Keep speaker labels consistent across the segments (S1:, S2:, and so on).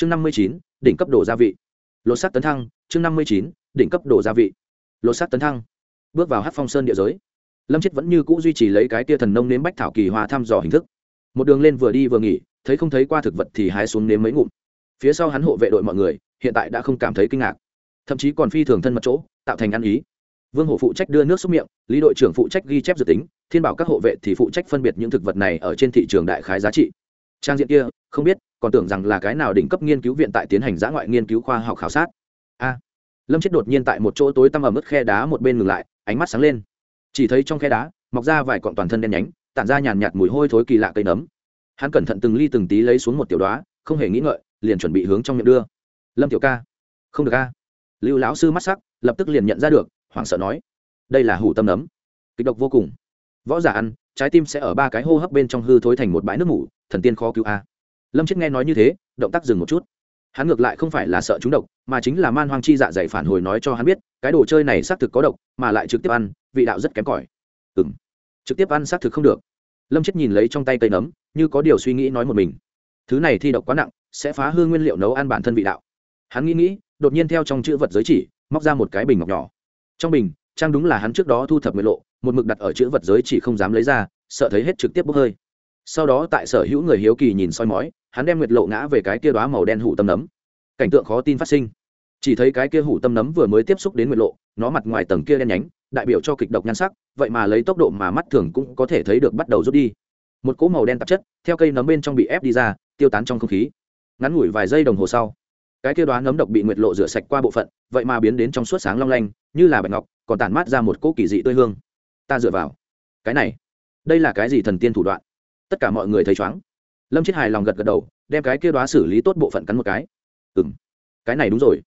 S1: chương năm mươi chín, đỉnh cấp độ gia vị. Lột sắt tấn thăng, chương năm mươi chín, đỉnh cấp độ gia vị. Lột sắt tấn thăng. Bước vào hát phong sơn địa giới. Lâm chết vẫn như c ũ duy trì lấy cái tia thần nông nếm bách thảo kỳ hoa thăm dò hình thức. Một đường lên vừa đi vừa nghỉ, thấy không thấy qua thực vật thì hái xuống nếm mấy ngụm. Phía sau hắn hộ vệ đội mọi người, hiện tại đã không cảm thấy kinh ngạc. Thậm chí còn phi thường thân mật chỗ, tạo thành ăn ý. Vương hổ phụ trách đưa nước xúc miệng, lý đội trưởng phụ trách ghi chép dự tính, thiên bảo các hộ vệ thì phụ trách phân biệt những thực vật này ở trên thị trường đại khái giá trị trang diện kia, không biết, còn tưởng rằng là cái nào đỉnh cấp nghiên cứu viện tại tiến hành giã ngoại nghiên cứu khoa học khảo sát. A. Lâm chết đột nhiên tại một chỗ tối tăm ở mức khe đá một bên ngừng lại, ánh mắt sáng lên. Chỉ thấy trong khe đá, mọc ra vài cọn toàn thân đen nhánh, tản ra nhàn nhạt mùi hôi thối kỳ lạ cây nấm. Hắn cẩn thận từng ly từng tí lấy xuống một tiểu đoá không hề nghĩ ngợi, liền chuẩn bị hướng trong miệng đưa. Lâm tiểu ca. Không được ca lưu lão sư mắt sắc, lập tức liền nhận ra được, hoảng sợ nói, đây là hủ tâm nấm. Kịch độc vô cùng. Võ giả ăn, trái tim sẽ ở ba cái hô hấp bên trong hư thối thành một bãi nước mủ thần tiên khó cứu a. Lâm chết nghe nói như thế, động tác dừng một chút. Hắn ngược lại không phải là sợ chúng độc, mà chính là man hoang chi dạ dày phản hồi nói cho hắn biết, cái đồ chơi này xác thực có độc, mà lại trực tiếp ăn, vị đạo rất kém cỏi. Ừ m trực tiếp ăn xác thực không được. Lâm chết nhìn lấy trong tay cây nấm, như có điều suy nghĩ nói một mình. Thứ này thi độc quá nặng, sẽ phá hư nguyên liệu nấu ăn bản thân vị đạo. Hắn nghĩ nghĩ, đột nhiên theo trong chữ vật giới chỉ, móc ra một cái bình ngọc nhỏ. Trong bình, trang đúng là hắn trước đó thu thập nguyện lộ, một mực đặt ở chữ vật giới chỉ không dám lấy ra, sợ thấy hết trực tiếp bốc hơi sau đó tại sở hữu người hiếu kỳ nhìn soi mói, hắn đem nguyệt lộ ngã về cái kia đoá màu đen hủ tâm nấm. Cảnh tượng khó tin phát sinh. Chỉ thấy cái kia hủ tâm nấm vừa mới tiếp xúc đến nguyệt lộ, nó mặt ngoài tầng kia đen nhánh, đại biểu cho kịch độc nhan sắc, vậy mà lấy tốc độ mà mắt thường cũng có thể thấy được bắt đầu rút đi. Một cỗ màu đen tạp chất, theo cây nấm bên trong bị ép đi ra, tiêu tán trong không khí. Ngắn ngủi vài giây đồng hồ sau, cái kia đoá nấm độc bị nguyệt lộ rửa sạch qua bộ phận, vậy mà biến đến trong suốt sáng long lanh, như là bạch ngọc, còn tản mát ra một cỗ kỳ dị tươi hương. Ta dựa vào. Cái này, đây là cái gì thần tiên thủ đoạn? Tất cả mọi người thấy chóng lâm chết hài lòng gật gật đầu, đem cái kia đoá xử lý tốt bộ phận cắn một cái. Ừ m cái này đúng rồi.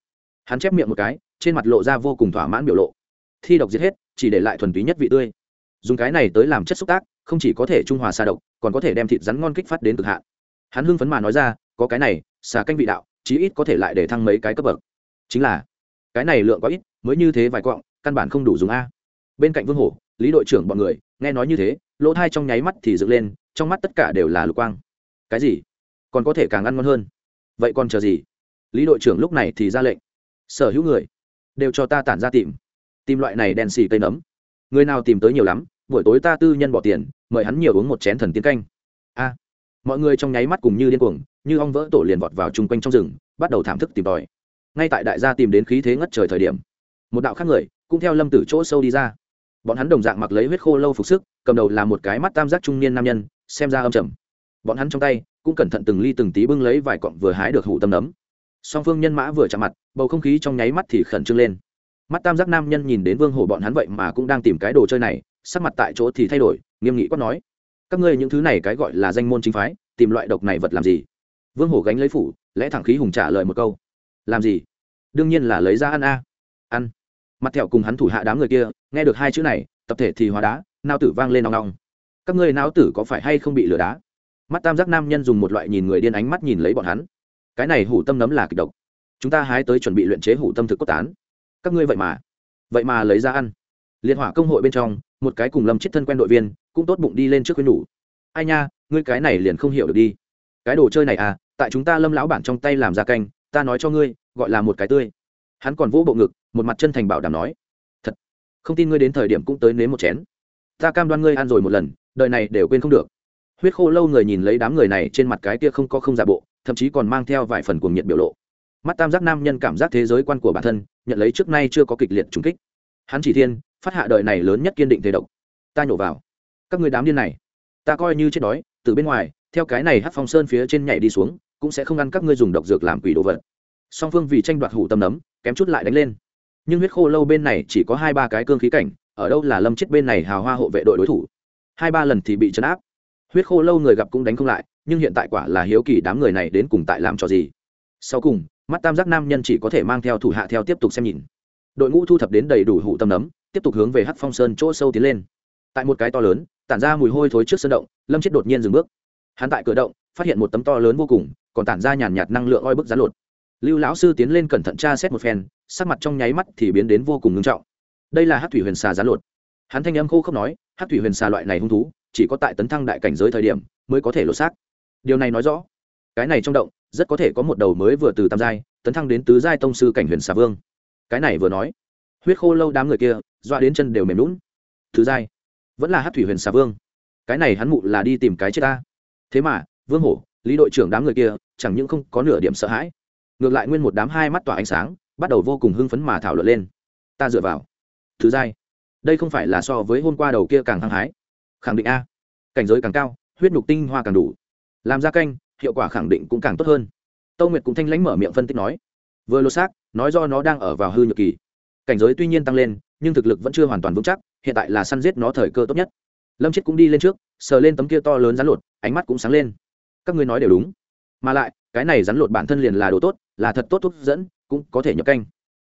S1: Hắn chép miệng một cái, trên mặt lộ ra vô cùng thỏa mãn biểu lộ. Thi độc giết hết, chỉ để lại thuần túy nhất vị tươi. Dùng cái này tới làm chất xúc tác, không chỉ có thể trung hòa xa độc, còn có thể đem thịt rắn ngon kích phát đến cực hạn. Hắn hưng phấn mà nói ra, có cái này, xà canh vị đạo, chí ít có thể lại để thăng mấy cái cấp bậc. Chính là, cái này lượng quá ít, mới như thế vài quọng, căn bản không đủ dùng a. Bên cạnh vương hổ, lý đội trưởng bọn người, nghe nói như thế, lỗ thai trong nháy mắt thì dựng lên trong mắt tất cả đều là lục quang. Cái gì? Còn có thể càng ăn ngon hơn. Vậy còn chờ gì? Lý đội trưởng lúc này thì ra lệnh. Sở hữu người, đều cho ta tản ra tìm. Tìm loại này đen xì cây nấm. Người nào tìm tới nhiều lắm, buổi tối ta tư nhân bỏ tiền, mời hắn nhiều uống một chén thần tiên canh. A. Mọi người trong nháy mắt cùng như điên cuồng, như ong vỡ tổ liền vọt vào chung quanh trong rừng, bắt đầu thảm thức tìm tòi. Ngay tại đại gia tìm đến khí thế ngất trời thời điểm, một đạo khác người, cũng theo lâm tử chỗ sâu đi ra. Bọn hắn đồng dạng mặc lấy huyết khô lâu phục sức cầm đầu là một cái mắt tam giác trung niên nam nhân, xem ra âm trầm. Bọn hắn trong tay cũng cẩn thận từng ly từng tí bưng lấy vài cọng vừa hái được hủ tâm nấm. Song phương nhân mã vừa chạm mặt, bầu không khí trong nháy mắt thì khẩn trương lên. Mắt tam giác nam nhân nhìn đến vương hổ bọn hắn vậy mà cũng đang tìm cái đồ chơi này, sắc mặt tại chỗ thì thay đổi, nghiêm nghị quát nói, các ngươi những thứ này cái gọi là danh môn chính phái, tìm loại độc này vật làm gì? Vương hổ gánh lấy phủ, lẽ thẳng khí hùng trả lời một câu, làm gì? Đương nhiên là lấy ra ăn a. Ăn. Mặt thẹo cùng hắn thủ hạ đám người kia, nghe được hai chữ này, tập thể thì hóa đá nao tử vang lên nong nong. các ngươi nao tử có phải hay không bị lừa đá? Mắt tam giác nam nhân dùng một loại nhìn người điên ánh mắt nhìn lấy bọn hắn. Cái này hủ tâm nấm là kịch độc. Chúng ta hái tới chuẩn bị luyện chế hủ tâm thực cốt tán. Các ngươi vậy mà vậy mà lấy ra ăn. Liệt hỏa công hội bên trong, một cái cùng lâm chết thân quen đội viên, cũng tốt bụng đi lên trước khuyên nhủ. Ai nha, ngươi cái này liền không hiểu được đi. Cái đồ chơi này à tại chúng ta lâm lão bản trong tay làm ra canh, ta nói cho ngươi, gọi là một cái tươi. Hắn còn vỗ bộ ngực, một mặt chân thành bảo đảm nói. Thật, không tin ngươi đến thời điểm cũng tới nếm một chén ta cam đoan ngươi ăn rồi một lần, đời này đều quên không được. Huyết khô lâu người nhìn lấy đám người này trên mặt cái kia không có không giả bộ, thậm chí còn mang theo vài phần cuồng nhiệt biểu lộ. Mắt tam giác nam nhân cảm giác thế giới quan của bản thân, nhận lấy trước nay chưa có kịch liệt trùng kích. Hắn chỉ thiên, phát hạ đời này lớn nhất kiên định thế độc. Ta nhổ vào. Các người đám điên này, ta coi như chết đói, từ bên ngoài, theo cái này hát phong sơn phía trên nhảy đi xuống, cũng sẽ không ăn các ngươi dùng độc dược làm quỷ đồ vật. Song phương vì tranh đoạt hủ tâm nấm, kém chút lại đánh lên. Nhưng huyết khô lâu bên này chỉ có hai ba cái cương khí cảnh ở đâu là lâm chết bên này hào hoa hộ vệ đội đối thủ. Hai ba lần thì bị chấn áp. Huyết khô lâu người gặp cũng đánh không lại, nhưng hiện tại quả là hiếu kỳ đám người này đến cùng tại làm trò gì. Sau cùng, mắt tam giác nam nhân chỉ có thể mang theo thủ hạ theo tiếp tục xem nhìn. Đội ngũ thu thập đến đầy đủ hủ tâm nấm, tiếp tục hướng về hắc phong sơn chỗ sâu tiến lên. Tại một cái to lớn, tản ra mùi hôi thối trước sân động, lâm chết đột nhiên dừng bước. Hắn tại cửa động, phát hiện một tấm to lớn vô cùng, còn tản ra nhàn nhạt năng lượng oi bức rán lột. Lưu lão sư tiến lên cẩn thận tra xét một phen, sắc mặt trong nháy mắt thì biến đến vô cùng ngưng trọng đây là hát thủy huyền xà rán lột. Hắn thanh âm khô không nói, hát thủy huyền xà loại này hung thú, chỉ có tại tấn thăng đại cảnh giới thời điểm mới có thể lột xác. Điều này nói rõ, cái này trong động, rất có thể có một đầu mới vừa từ tam giai, tấn thăng đến tứ giai tông sư cảnh huyền xà vương. Cái này vừa nói, huyết khô lâu đám người kia dọa đến chân đều mềm lún thứ giai, vẫn là hát thủy huyền xà vương. Cái này hắn mụ là đi tìm cái chết ta. Thế mà, vương hổ, lý đội trưởng đám người kia, chẳng những không có nửa điểm sợ hãi, ngược lại nguyên một đám hai mắt tỏa ánh sáng, bắt đầu vô cùng hưng phấn mà thảo luận lên. Ta dựa vào thứ giai. Đây không phải là so với hôm qua đầu kia càng hăng hái. Khẳng định a. Cảnh giới càng cao, huyết nhục tinh hoa càng đủ. Làm ra canh, hiệu quả khẳng định cũng càng tốt hơn. Tâu nguyệt cũng thanh lãnh mở miệng phân tích nói. Vừa lột xác, nói do nó đang ở vào hư nhược kỳ. Cảnh giới tuy nhiên tăng lên, nhưng thực lực vẫn chưa hoàn toàn vững chắc, hiện tại là săn giết nó thời cơ tốt nhất. Lâm chết cũng đi lên trước, sờ lên tấm kia to lớn rắn lột, ánh mắt cũng sáng lên. Các ngươi nói đều đúng. Mà lại, cái này rắn lột bản thân liền là đồ tốt, là thật tốt thuốc dẫn, cũng có thể nhập canh.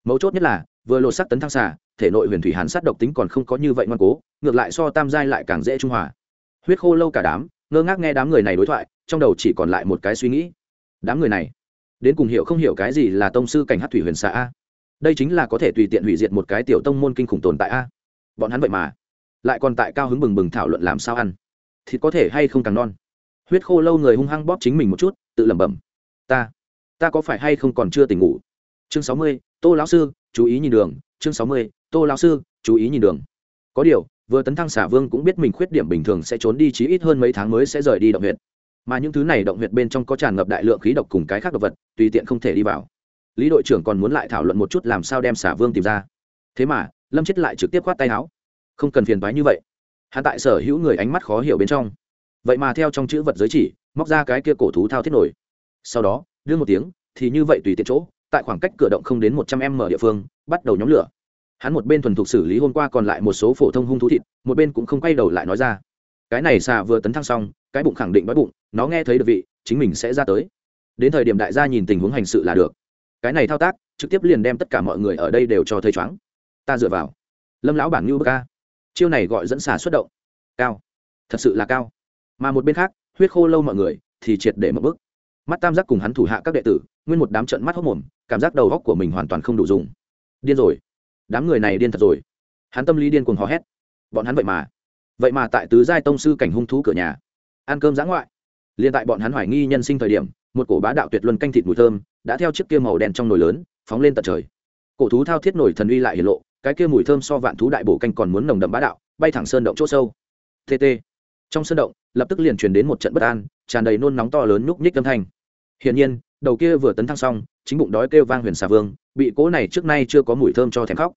S1: Mấu chốt nhất là vừa lột sắc tấn thăng xà, thể nội huyền thủy hàn sát độc tính còn không có như vậy ngoan cố, ngược lại so tam giai lại càng dễ trung hòa. Huyết khô lâu cả đám, ngơ ngác nghe đám người này đối thoại, trong đầu chỉ còn lại một cái suy nghĩ. Đám người này, đến cùng hiểu không hiểu cái gì là tông sư cảnh hát thủy huyền xà a? Đây chính là có thể tùy tiện hủy diệt một cái tiểu tông môn kinh khủng tồn tại a. Bọn hắn vậy mà, lại còn tại cao hứng bừng bừng thảo luận làm sao ăn. Thịt có thể hay không càng non? Huyết khô lâu người hung hăng bóp chính mình một chút, tự lẩm bẩm. Ta ta có phải hay không còn chưa tỉnh ngủ? Chương sáu mươi, tô lão sư chú ý nhìn đường, chương sáu mươi, tô lão sư, chú ý nhìn đường. Có điều, vừa tấn thăng xả vương cũng biết mình khuyết điểm bình thường sẽ trốn đi chí ít hơn mấy tháng mới sẽ rời đi động huyện mà những thứ này động huyện bên trong có tràn ngập đại lượng khí độc cùng cái khác độc vật, tùy tiện không thể đi vào. Lý đội trưởng còn muốn lại thảo luận một chút làm sao đem xả vương tìm ra. Thế mà, lâm chết lại trực tiếp khoát tay áo. Không cần phiền toái như vậy. Hắn tại sở hữu người ánh mắt khó hiểu bên trong. Vậy mà theo trong chữ vật giới chỉ, móc ra cái kia cổ thú thao thiết nổi. Sau đó, đưa một tiếng, thì như vậy tùy tiện chỗ tại khoảng cách cửa động không đến một trăm m địa phương, bắt đầu nhóm lửa. Hắn một bên thuần thục xử lý hôm qua còn lại một số phổ thông hung thú thịt, một bên cũng không quay đầu lại nói ra. Cái này xà vừa tấn thăng xong, cái bụng khẳng định đói bụng, nó nghe thấy được vị, chính mình sẽ ra tới. Đến thời điểm đại gia nhìn tình huống hành sự là được. Cái này thao tác, trực tiếp liền đem tất cả mọi người ở đây đều cho thấy chóng ta dựa vào. Lâm lão bản như bức ca chiêu này gọi dẫn xà xuất động. Cao. Thật sự là cao. Mà một bên khác, huyết khô lâu mọi người, thì triệt để một bức. Mắt tam giác cùng hắn thủ hạ các đệ tử nguyên một đám trận mắt hốc mồm, cảm giác đầu góc của mình hoàn toàn không đủ dùng. Điên rồi. Đám người này điên thật rồi. Hắn tâm lý điên cuồng hò hét. Bọn hắn vậy mà. Vậy mà tại tứ giai tông sư cảnh hung thú cửa nhà. Ăn cơm giã ngoại. Liền tại bọn hắn hoài nghi nhân sinh thời điểm, một cổ bá đạo tuyệt luân canh thịt mùi thơm đã theo chiếc kia màu đen trong nồi lớn, phóng lên tận trời. Cổ thú thao thiết nổi thần uy lại hiển lộ, cái kia mùi thơm so vạn thú đại bổ canh còn muốn nồng đậm bá đạo, bay thẳng sơn động chỗ sâu. Tt trong sơn động, lập tức liền truyền đến một trận bất an, tràn đầy nôn nóng to lớn nhúc nhích âm thanh. Hiển nhiên đầu kia vừa tấn thăng xong, chính bụng đói kêu vang huyền xà vương, bị cỗ này trước nay chưa có mùi thơm cho thèm khóc.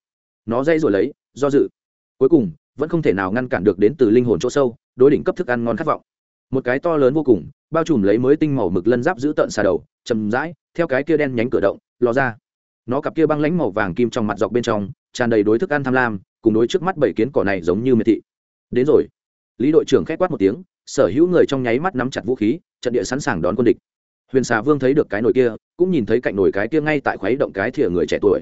S1: Nó dây rồi lấy, do dự. Cuối cùng, vẫn không thể nào ngăn cản được đến từ linh hồn chỗ sâu, đối đỉnh cấp thức ăn ngon khát vọng. Một cái to lớn vô cùng, bao trùm lấy mới tinh màu mực lân giáp giữ tợn xà đầu chầm rãi, theo cái kia đen nhánh cửa động, lò ra. Nó cặp kia băng lánh màu vàng kim trong mặt dọc bên trong, tràn đầy đối thức ăn tham lam, cùng đối trước mắt bảy kiến cỏ này giống như miệt thị. Đến rồi. Lý đội trưởng khét quát một tiếng, sở hữu người trong nháy mắt nắm chặt vũ khí, trận địa sẵn sàng đón quân địch huyền xà vương thấy được cái nồi kia, cũng nhìn thấy cạnh nồi cái kia ngay tại khuấy động cái thìa người trẻ tuổi.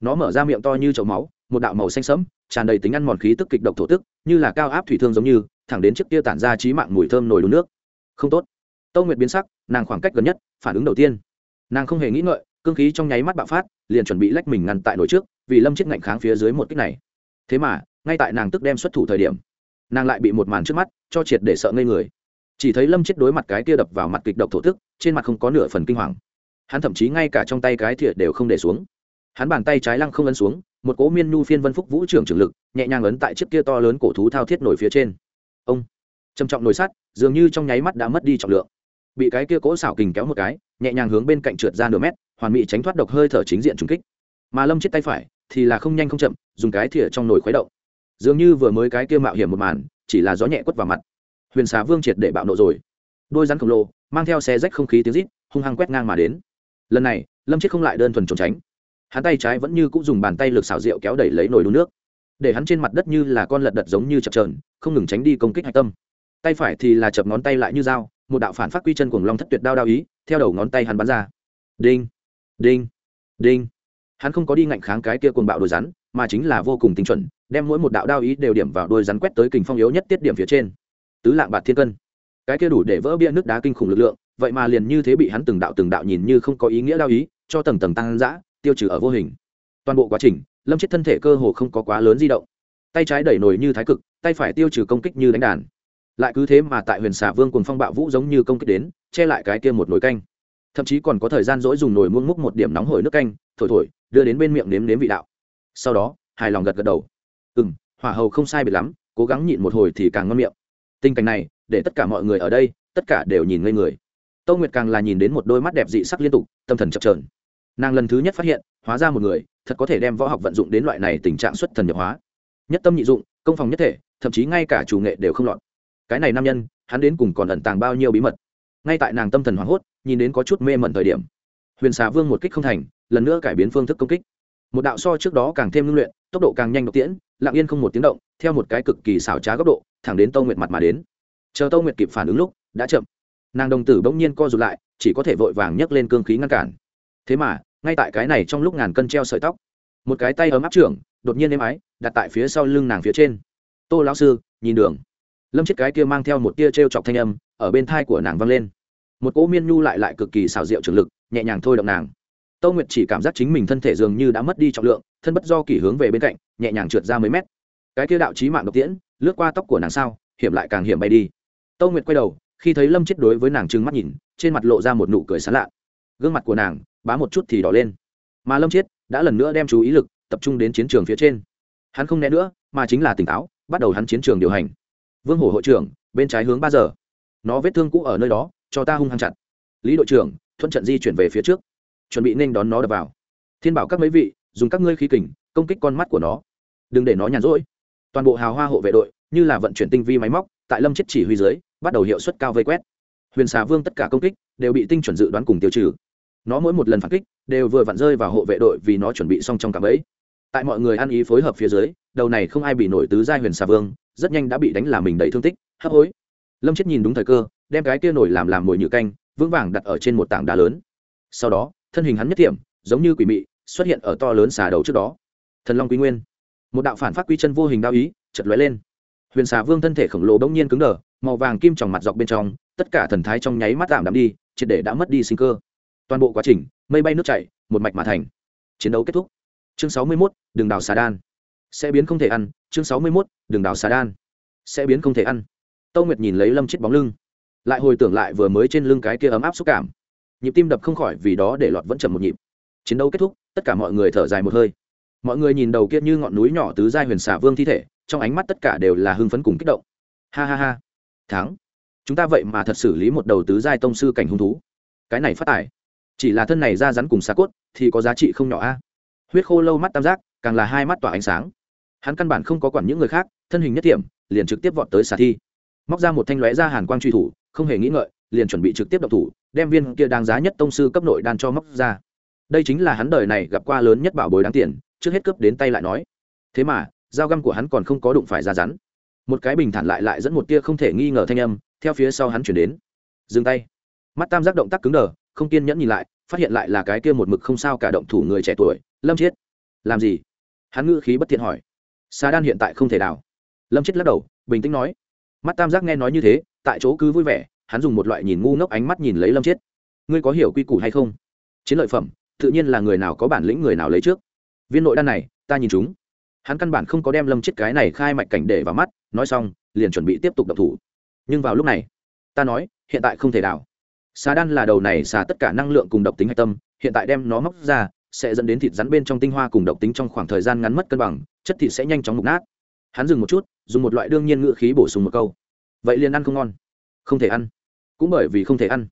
S1: Nó mở ra miệng to như chậu máu, một đạo màu xanh sẫm, tràn đầy tính ăn mòn khí tức kịch độc thổ tức, như là cao áp thủy thương giống như, thẳng đến chiếc kia tản ra trí mạng mùi thơm nồi đun nước. Không tốt. Tâu nguyệt biến sắc, nàng khoảng cách gần nhất, phản ứng đầu tiên. Nàng không hề nghĩ ngợi, cương khí trong nháy mắt bạo phát, liền chuẩn bị lách mình ngăn tại nồi trước, vì lâm chết ngạnh kháng phía dưới một kích này. Thế mà, ngay tại nàng tức đem xuất thủ thời điểm, nàng lại bị một màn trước mắt, cho triệt để sợ ngây người chỉ thấy lâm chết đối mặt cái kia đập vào mặt kịch độc thổ tức trên mặt không có nửa phần kinh hoàng. Hắn thậm chí ngay cả trong tay cái thìa đều không để xuống. Hắn bàn tay trái lăng không ấn xuống, một cỗ miên nhu phiên vân phúc vũ trưởng trưởng lực, nhẹ nhàng ấn tại chiếc kia to lớn cổ thú thao thiết nổi phía trên. Ông! Trầm trọng nổi sắt, dường như trong nháy mắt đã mất đi trọng lượng. Bị cái kia cỗ xảo kình kéo một cái, nhẹ nhàng hướng bên cạnh trượt ra nửa mét, hoàn mỹ tránh thoát độc hơi thở chính diện trùng kích. Mà lâm chết tay phải thì là không nhanh không chậm, dùng cái thìa trong nồi khuấy động. Dường như vừa mới cái kia mạo hiểm một màn, chỉ là gió nhẹ quất vào mặt huyền xà vương triệt để bạo nộ rồi. Đôi rắn khổng lồ, mang theo xe rách không khí tiếng rít, hung hăng quét ngang mà đến. Lần này, lâm chết không lại đơn thuần trốn tránh. Hắn tay trái vẫn như cũng dùng bàn tay lực xào rượu kéo đẩy lấy nồi đun nước. Để hắn trên mặt đất như là con lật đật giống như chập trờn không ngừng tránh đi công kích hạch tâm. Tay phải thì là chập ngón tay lại như dao, một đạo phản phát quy chân cùng long thất tuyệt đao đao ý, theo đầu ngón tay hắn bắn ra. Đinh đinh đinh. Hắn không có đi ngạnh kháng cái kia cuồng bạo đôi rắn, mà chính là vô cùng tinh chuẩn, đem mỗi một đạo đao ý đều điểm vào đôi rắn quét tới kình phong yếu nhất tiết điểm phía trên tứ lạng bạt thiên cân. Cái kia đủ để vỡ bia nước đá kinh khủng lực lượng, vậy mà liền như thế bị hắn từng đạo từng đạo nhìn như không có ý nghĩa đao ý, cho tầng tầng tăng dã, tiêu trừ ở vô hình. Toàn bộ quá trình, lâm chết thân thể cơ hồ không có quá lớn di động. Tay trái đẩy nổi như thái cực, tay phải tiêu trừ công kích như đánh đàn. Lại cứ thế mà tại huyền xà vương cùng phong bạo vũ giống như công kích đến, che lại cái kia một nồi canh. Thậm chí còn có thời gian dỗi dùng nồi muông múc một điểm nóng hổi nước canh, thổi thổi, đưa đến bên miệng nếm nếm vị đạo. Sau đó, hài lòng gật gật đầu. Ừ m hỏa hầu không sai biệt lắm, cố gắng nhịn một hồi thì càng ngon miệng tình cảnh này, để tất cả mọi người ở đây, tất cả đều nhìn ngây người. Tâu nguyệt càng là nhìn đến một đôi mắt đẹp dị sắc liên tục, tâm thần chập trờn nàng lần thứ nhất phát hiện, hóa ra một người, thật có thể đem võ học vận dụng đến loại này tình trạng xuất thần nhập hóa. Nhất tâm nhị dụng, công phòng nhất thể, thậm chí ngay cả chủ nghệ đều không lọt. Cái này nam nhân, hắn đến cùng còn ẩn tàng bao nhiêu bí mật? Ngay tại nàng tâm thần hoảng hốt, nhìn đến có chút mê mẩn thời điểm. Huyền xà vương một kích không thành, lần nữa cải biến phương thức công kích. Một đạo so trước đó càng thêm ngưng luyện, tốc độ càng nhanh độc tiễn, lặng yên không một tiếng động, theo một cái cực kỳ xảo trá góc độ thẳng đến tâu nguyệt mặt mà đến. Chờ tâu nguyệt kịp phản ứng lúc, đã chậm. Nàng đồng tử bỗng nhiên co rụt lại, chỉ có thể vội vàng nhấc lên cương khí ngăn cản. Thế mà, ngay tại cái này trong lúc ngàn cân treo sợi tóc, một cái tay ấm áp trưởng, đột nhiên êm ái, đặt tại phía sau lưng nàng phía trên. Tô lão sư, nhìn đường. Lâm chiếc cái kia mang theo một tia t r e o chọc thanh âm, ở bên thai của nàng vang lên. Một cỗ miên nhu lại lại cực kỳ xảo diệu trường lực, nhẹ nhàng thôi động nàng. Tâu nguyệt chỉ cảm giác chính mình thân thể dường như đã mất đi trọng lượng, thân bất do kỷ hướng về bên cạnh, nhẹ nhàng trượt ra mấy mét cái kia đạo trí mạng độc tiễn, lướt qua tóc của nàng sao, hiểm lại càng hiểm bay đi. Tâu nguyệt quay đầu, khi thấy lâm chết đối với nàng trừng mắt nhìn, trên mặt lộ ra một nụ cười sán lạ. Gương mặt của nàng bá một chút thì đỏ lên. Mà lâm chết đã lần nữa đem chú ý lực tập trung đến chiến trường phía trên. Hắn không né nữa, mà chính là tỉnh táo, bắt đầu hắn chiến trường điều hành. Vương hổ hội trưởng, bên trái hướng ba giờ. Nó vết thương cũ ở nơi đó, cho ta hung hăng chặt lý đội trưởng, thuận trận di chuyển về phía trước. Chuẩn bị nên đón nó đập vào. Thiên bảo các mấy vị, dùng các ngươi khí kình, công kích con mắt của nó. Đừng để nó nhàn rỗi toàn bộ hào hoa hộ vệ đội, như là vận chuyển tinh vi máy móc, tại lâm chết chỉ huy dưới, bắt đầu hiệu suất cao vây quét. Huyền xà vương tất cả công kích đều bị tinh chuẩn dự đoán cùng tiêu trừ. Nó mỗi một lần phản kích đều vừa vặn rơi vào hộ vệ đội vì nó chuẩn bị xong trong cả ấy tại mọi người ăn ý phối hợp phía dưới, đầu này không ai bị nổi tứ giai huyền xà vương, rất nhanh đã bị đánh làm mình đầy thương tích, hấp hối. Lâm chết nhìn đúng thời cơ, đem cái kia nổi làm làm mồi nhự canh, vững vàng đặt ở trên một tảng đá lớn. Sau đó, thân hình hắn nhất điểm giống như quỷ mị, xuất hiện ở to lớn xà đầu trước đó. Thần long quý nguyên một đạo phản phát quy chân vô hình đao ý chật lóe lên. Huyền xà vương thân thể khổng lồ bỗng nhiên cứng đờ màu vàng kim tròng mặt dọc bên trong tất cả thần thái trong nháy mắt tạm đạm đi triệt để đã mất đi sinh cơ. Toàn bộ quá trình mây bay nước chảy một mạch mà thành. Chiến đấu kết thúc. Chương sáu mươi 61, đường đào xà đan. Sẽ biến không thể ăn chương sáu mươi 61, đường đào xà đan. Sẽ biến không thể ăn. Tâu nguyệt nhìn lấy lâm chết bóng lưng. Lại hồi tưởng lại vừa mới trên lưng cái kia ấm áp xúc cảm. Nhịp tim đập không khỏi vì đó để lọt vẫn chậm một nhịp. Chiến đấu kết thúc tất cả mọi người thở dài một hơi mọi người nhìn đầu kia như ngọn núi nhỏ tứ giai huyền xà vương thi thể, trong ánh mắt tất cả đều là hưng phấn cùng kích động. Ha ha ha. Thắng. Chúng ta vậy mà thật xử lý một đầu tứ giai tông sư cảnh hung thú. Cái này phát tài. Chỉ là thân này ra rắn cùng xà cốt, thì có giá trị không nhỏ a. Huyết khô lâu mắt tam giác, càng là hai mắt tỏa ánh sáng. Hắn căn bản không có quản những người khác, thân hình nhất điểm liền trực tiếp vọt tới xà thi. Móc ra một thanh lóe ra hàn quang truy thủ, không hề nghĩ ngợi, liền chuẩn bị trực tiếp độc thủ, đem viên kia đáng giá nhất tông sư cấp nội đan cho móc ra. Đây chính là hắn đời này gặp qua lớn nhất bảo bối đáng tiền trước hết cướp đến tay lại nói. Thế mà, dao găm của hắn còn không có đụng phải ra rắn. Một cái bình thản lại lại dẫn một tia không thể nghi ngờ thanh âm, theo phía sau hắn chuyển đến. Dừng tay. Mắt tam giác động tác cứng đờ, không kiên nhẫn nhìn lại, phát hiện lại là cái kia một mực không sao cả động thủ người trẻ tuổi, lâm chiết. Làm gì? Hắn ngữ khí bất thiện hỏi. Xà đan hiện tại không thể đào. Lâm chiết lắc đầu, bình tĩnh nói. Mắt tam giác nghe nói như thế, tại chỗ cứ vui vẻ, hắn dùng một loại nhìn ngu ngốc ánh mắt nhìn lấy lâm chiết. Ngươi có hiểu quy củ hay không? Chiến lợi phẩm, tự nhiên là người nào có bản lĩnh người nào lấy trước viên nội đan này, ta nhìn chúng. Hắn căn bản không có đem lâm chết cái này khai mạch cảnh để vào mắt, nói xong, liền chuẩn bị tiếp tục đập thủ. Nhưng vào lúc này, ta nói, hiện tại không thể đảo. Xà đan là đầu này xà tất cả năng lượng cùng độc tính hạch tâm, hiện tại đem nó móc ra, sẽ dẫn đến thịt rắn bên trong tinh hoa cùng độc tính trong khoảng thời gian ngắn mất cân bằng, chất thịt sẽ nhanh chóng mục nát. Hắn dừng một chút, dùng một loại đương nhiên ngựa khí bổ sung một câu. Vậy liền ăn không ngon. Không thể ăn. Cũng bởi vì không thể ăn.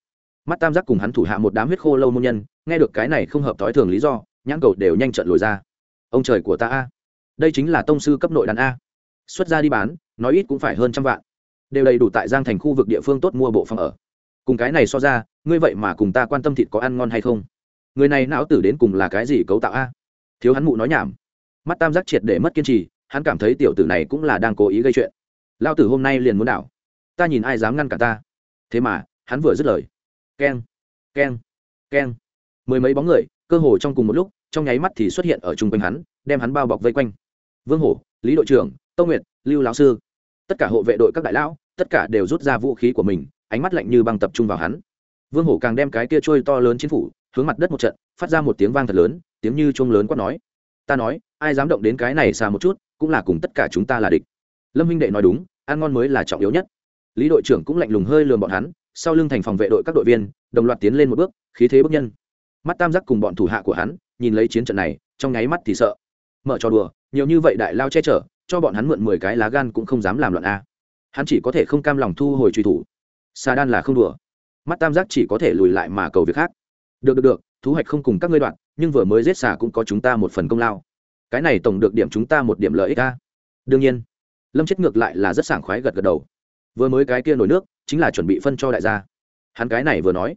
S1: Mắt tam giác cùng hắn thủ hạ một đám huyết khô lâu môn nhân, nghe được cái này không hợp thói thường lý do nhãn cầu đều nhanh trận lồi ra. Ông trời của ta a, đây chính là tông sư cấp nội đàn a. Xuất ra đi bán, nói ít cũng phải hơn trăm vạn. Đều đầy đủ tại giang thành khu vực địa phương tốt mua bộ phòng ở. Cùng cái này so ra, ngươi vậy mà cùng ta quan tâm thịt có ăn ngon hay không? Người này não tử đến cùng là cái gì cấu tạo a? Thiếu hắn mụ nói nhảm. Mắt tam giác triệt để mất kiên trì, hắn cảm thấy tiểu tử này cũng là đang cố ý gây chuyện. Lao tử hôm nay liền muốn đảo. Ta nhìn ai dám ngăn cả ta? Thế mà, hắn vừa dứt lời. Keng keng keng. Mười mấy bóng người cơ hồ trong cùng một lúc, trong nháy mắt thì xuất hiện ở chung quanh hắn, đem hắn bao bọc vây quanh. Vương hổ, lý đội trưởng Tô nguyệt, lưu lão sư, tất cả hộ vệ đội các đại lão, tất cả đều rút ra vũ khí của mình, ánh mắt lạnh như băng tập trung vào hắn. Vương hổ càng đem cái kia trôi to lớn chiến phủ, hướng mặt đất một trận, phát ra một tiếng vang thật lớn, tiếng như chuông lớn quát nói. Ta nói, ai dám động đến cái này xa một chút, cũng là cùng tất cả chúng ta là địch. Lâm huynh đệ nói đúng, ăn ngon mới là trọng yếu nhất. Lý đội trưởng cũng lạnh lùng hơi lườm bọn hắn, sau lưng thành phòng vệ đội các đội viên, đồng loạt tiến lên một bước, khí thế bước nhân mắt tam giác cùng bọn thủ hạ của hắn, nhìn lấy chiến trận này, trong nháy mắt thì sợ. Mở trò đùa, nhiều như vậy đại lao che chở, cho bọn hắn mượn mười cái lá gan cũng không dám làm loạn a. Hắn chỉ có thể không cam lòng thu hồi truy thủ. Sa đan là không đùa. Mắt tam giác chỉ có thể lùi lại mà cầu việc khác. Được được được, thú hoạch không cùng các ngươi đoạn, nhưng vừa mới giết xà cũng có chúng ta một phần công lao. Cái này tổng được điểm chúng ta một điểm lợi ích a. Đương nhiên, lâm chết ngược lại là rất sảng khoái gật gật đầu. Vừa mới cái kia nổi nước, chính là chuẩn bị phân cho đại gia. Hắn cái này vừa nói.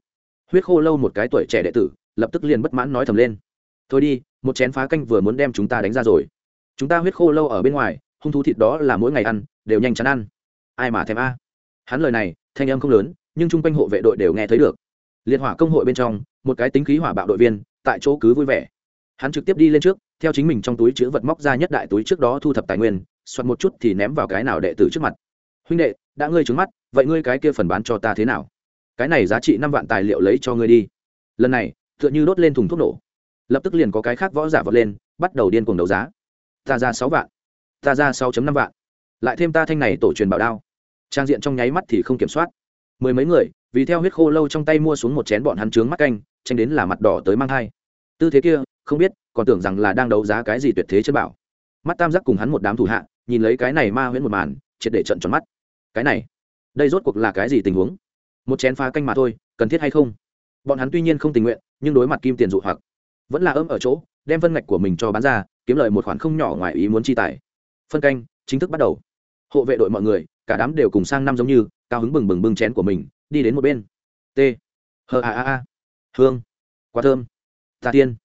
S1: Huyết khô lâu một cái tuổi trẻ đệ tử lập tức liền bất mãn nói thầm lên. Thôi đi, một chén phá canh vừa muốn đem chúng ta đánh ra rồi. Chúng ta huyết khô lâu ở bên ngoài, hung thú thịt đó là mỗi ngày ăn, đều nhanh chán ăn. Ai mà thèm a? Hắn lời này, thanh âm không lớn, nhưng chung quanh hộ vệ đội đều nghe thấy được. Liệt hỏa công hội bên trong, một cái tính khí hỏa bạo đội viên, tại chỗ cứ vui vẻ. Hắn trực tiếp đi lên trước, theo chính mình trong túi chứa vật móc ra nhất đại túi trước đó thu thập tài nguyên, soạt một chút thì ném vào cái nào đệ tử trước mặt. Huynh đệ, đã ngươi trứng mắt, vậy ngươi cái kia phần bán cho ta thế nào? Cái này giá trị năm vạn tài liệu lấy cho ngươi đi. Lần này tựa như đốt lên thùng thuốc nổ. Lập tức liền có cái khác võ giả vọt lên, bắt đầu điên cuồng đấu giá. Ta ra sáu vạn, ta ra sáu năm vạn. Lại thêm ta thanh này tổ truyền bảo đao. Trang diện trong nháy mắt thì không kiểm soát. Mười mấy người, vì theo huyết khô lâu trong tay mua xuống một chén bọn hắn trướng mắt canh, tranh đến là mặt đỏ tới mang hai tư thế kia, không biết, còn tưởng rằng là đang đấu giá cái gì tuyệt thế chân bảo. Mắt tam giác cùng hắn một đám thủ hạ, nhìn lấy cái này ma huyễn một màn, triệt để trận tròn mắt. Cái này, đây rốt cuộc là cái gì tình huống? Một chén phá canh mà thôi, cần thiết hay không? Bọn hắn tuy nhiên không tình nguyện, nhưng đối mặt kim tiền dụ hoặc, vẫn là ấm ở chỗ, đem phân ngạch của mình cho bán ra, kiếm lời một khoản không nhỏ ngoài ý muốn chi tài. Phân canh, chính thức bắt đầu. Hộ vệ đội mọi người, cả đám đều cùng sang năm giống như, cao hứng bừng bừng bưng chén của mình, đi đến một bên. T. Hờ a a a. Hương. Quá thơm. Tà tiên.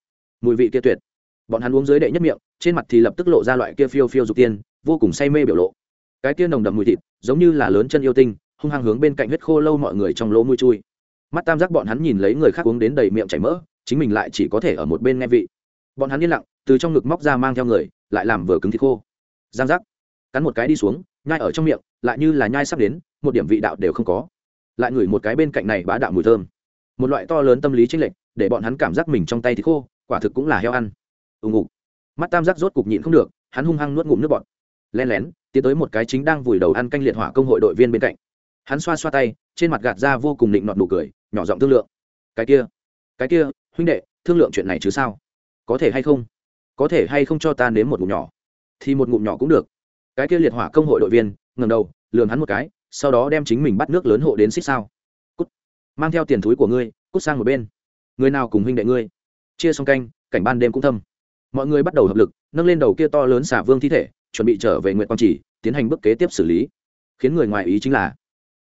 S1: Mùi vị kia tuyệt. Bọn hắn uống dưới đệ nhất miệng, trên mặt thì lập tức lộ ra loại kia phiêu phiêu dục tiên, vô cùng say mê biểu lộ. Cái kia nồng đậm mùi thịt, giống như là lớn chân yêu tinh, hung hăng hướng bên cạnh huyết khô lâu mọi người trong lỗ mùi chui mắt tam giác bọn hắn nhìn lấy người khác uống đến đầy miệng chảy mỡ, chính mình lại chỉ có thể ở một bên nghe vị. Bọn hắn yên lặng, từ trong ngực móc ra mang theo người, lại làm vừa cứng thịt khô. Giang giác. Cắn một cái đi xuống, nhai ở trong miệng, lại như là nhai sắp đến, một điểm vị đạo đều không có. Lại ngửi một cái bên cạnh này bá đạo mùi thơm. Một loại to lớn tâm lý chênh lệch, để bọn hắn cảm giác mình trong tay thì khô, quả thực cũng là heo ăn. Ùng ục mắt tam giác rốt cục nhịn không được, hắn hung hăng nuốt ngụm nước bọt. Len lén, tiến tới một cái chính đang vùi đầu ăn canh liệt hỏa công hội đội viên bên cạnh. Hắn xoa xoa tay, trên mặt gạt ra vô cùng định nọt nụ cười nhỏ giọng thương lượng. Cái kia cái kia, huynh đệ, thương lượng chuyện này chứ sao? Có thể hay không? Có thể hay không cho ta nếm một ngụm nhỏ? Thì một ngụm nhỏ cũng được. Cái kia liệt hỏa công hội đội viên ngầm đầu lường hắn một cái, sau đó đem chính mình bắt nước lớn hộ đến xích sao. Cút. Mang theo tiền túi của ngươi, cút sang một bên. Người nào cùng huynh đệ ngươi? Chia xong canh, cảnh ban đêm cũng thâm. Mọi người bắt đầu hợp lực, nâng lên đầu kia to lớn xả vương thi thể, chuẩn bị trở về nguyện quang chỉ, tiến hành bước kế tiếp xử lý. Khiến người ngoài ý chính là,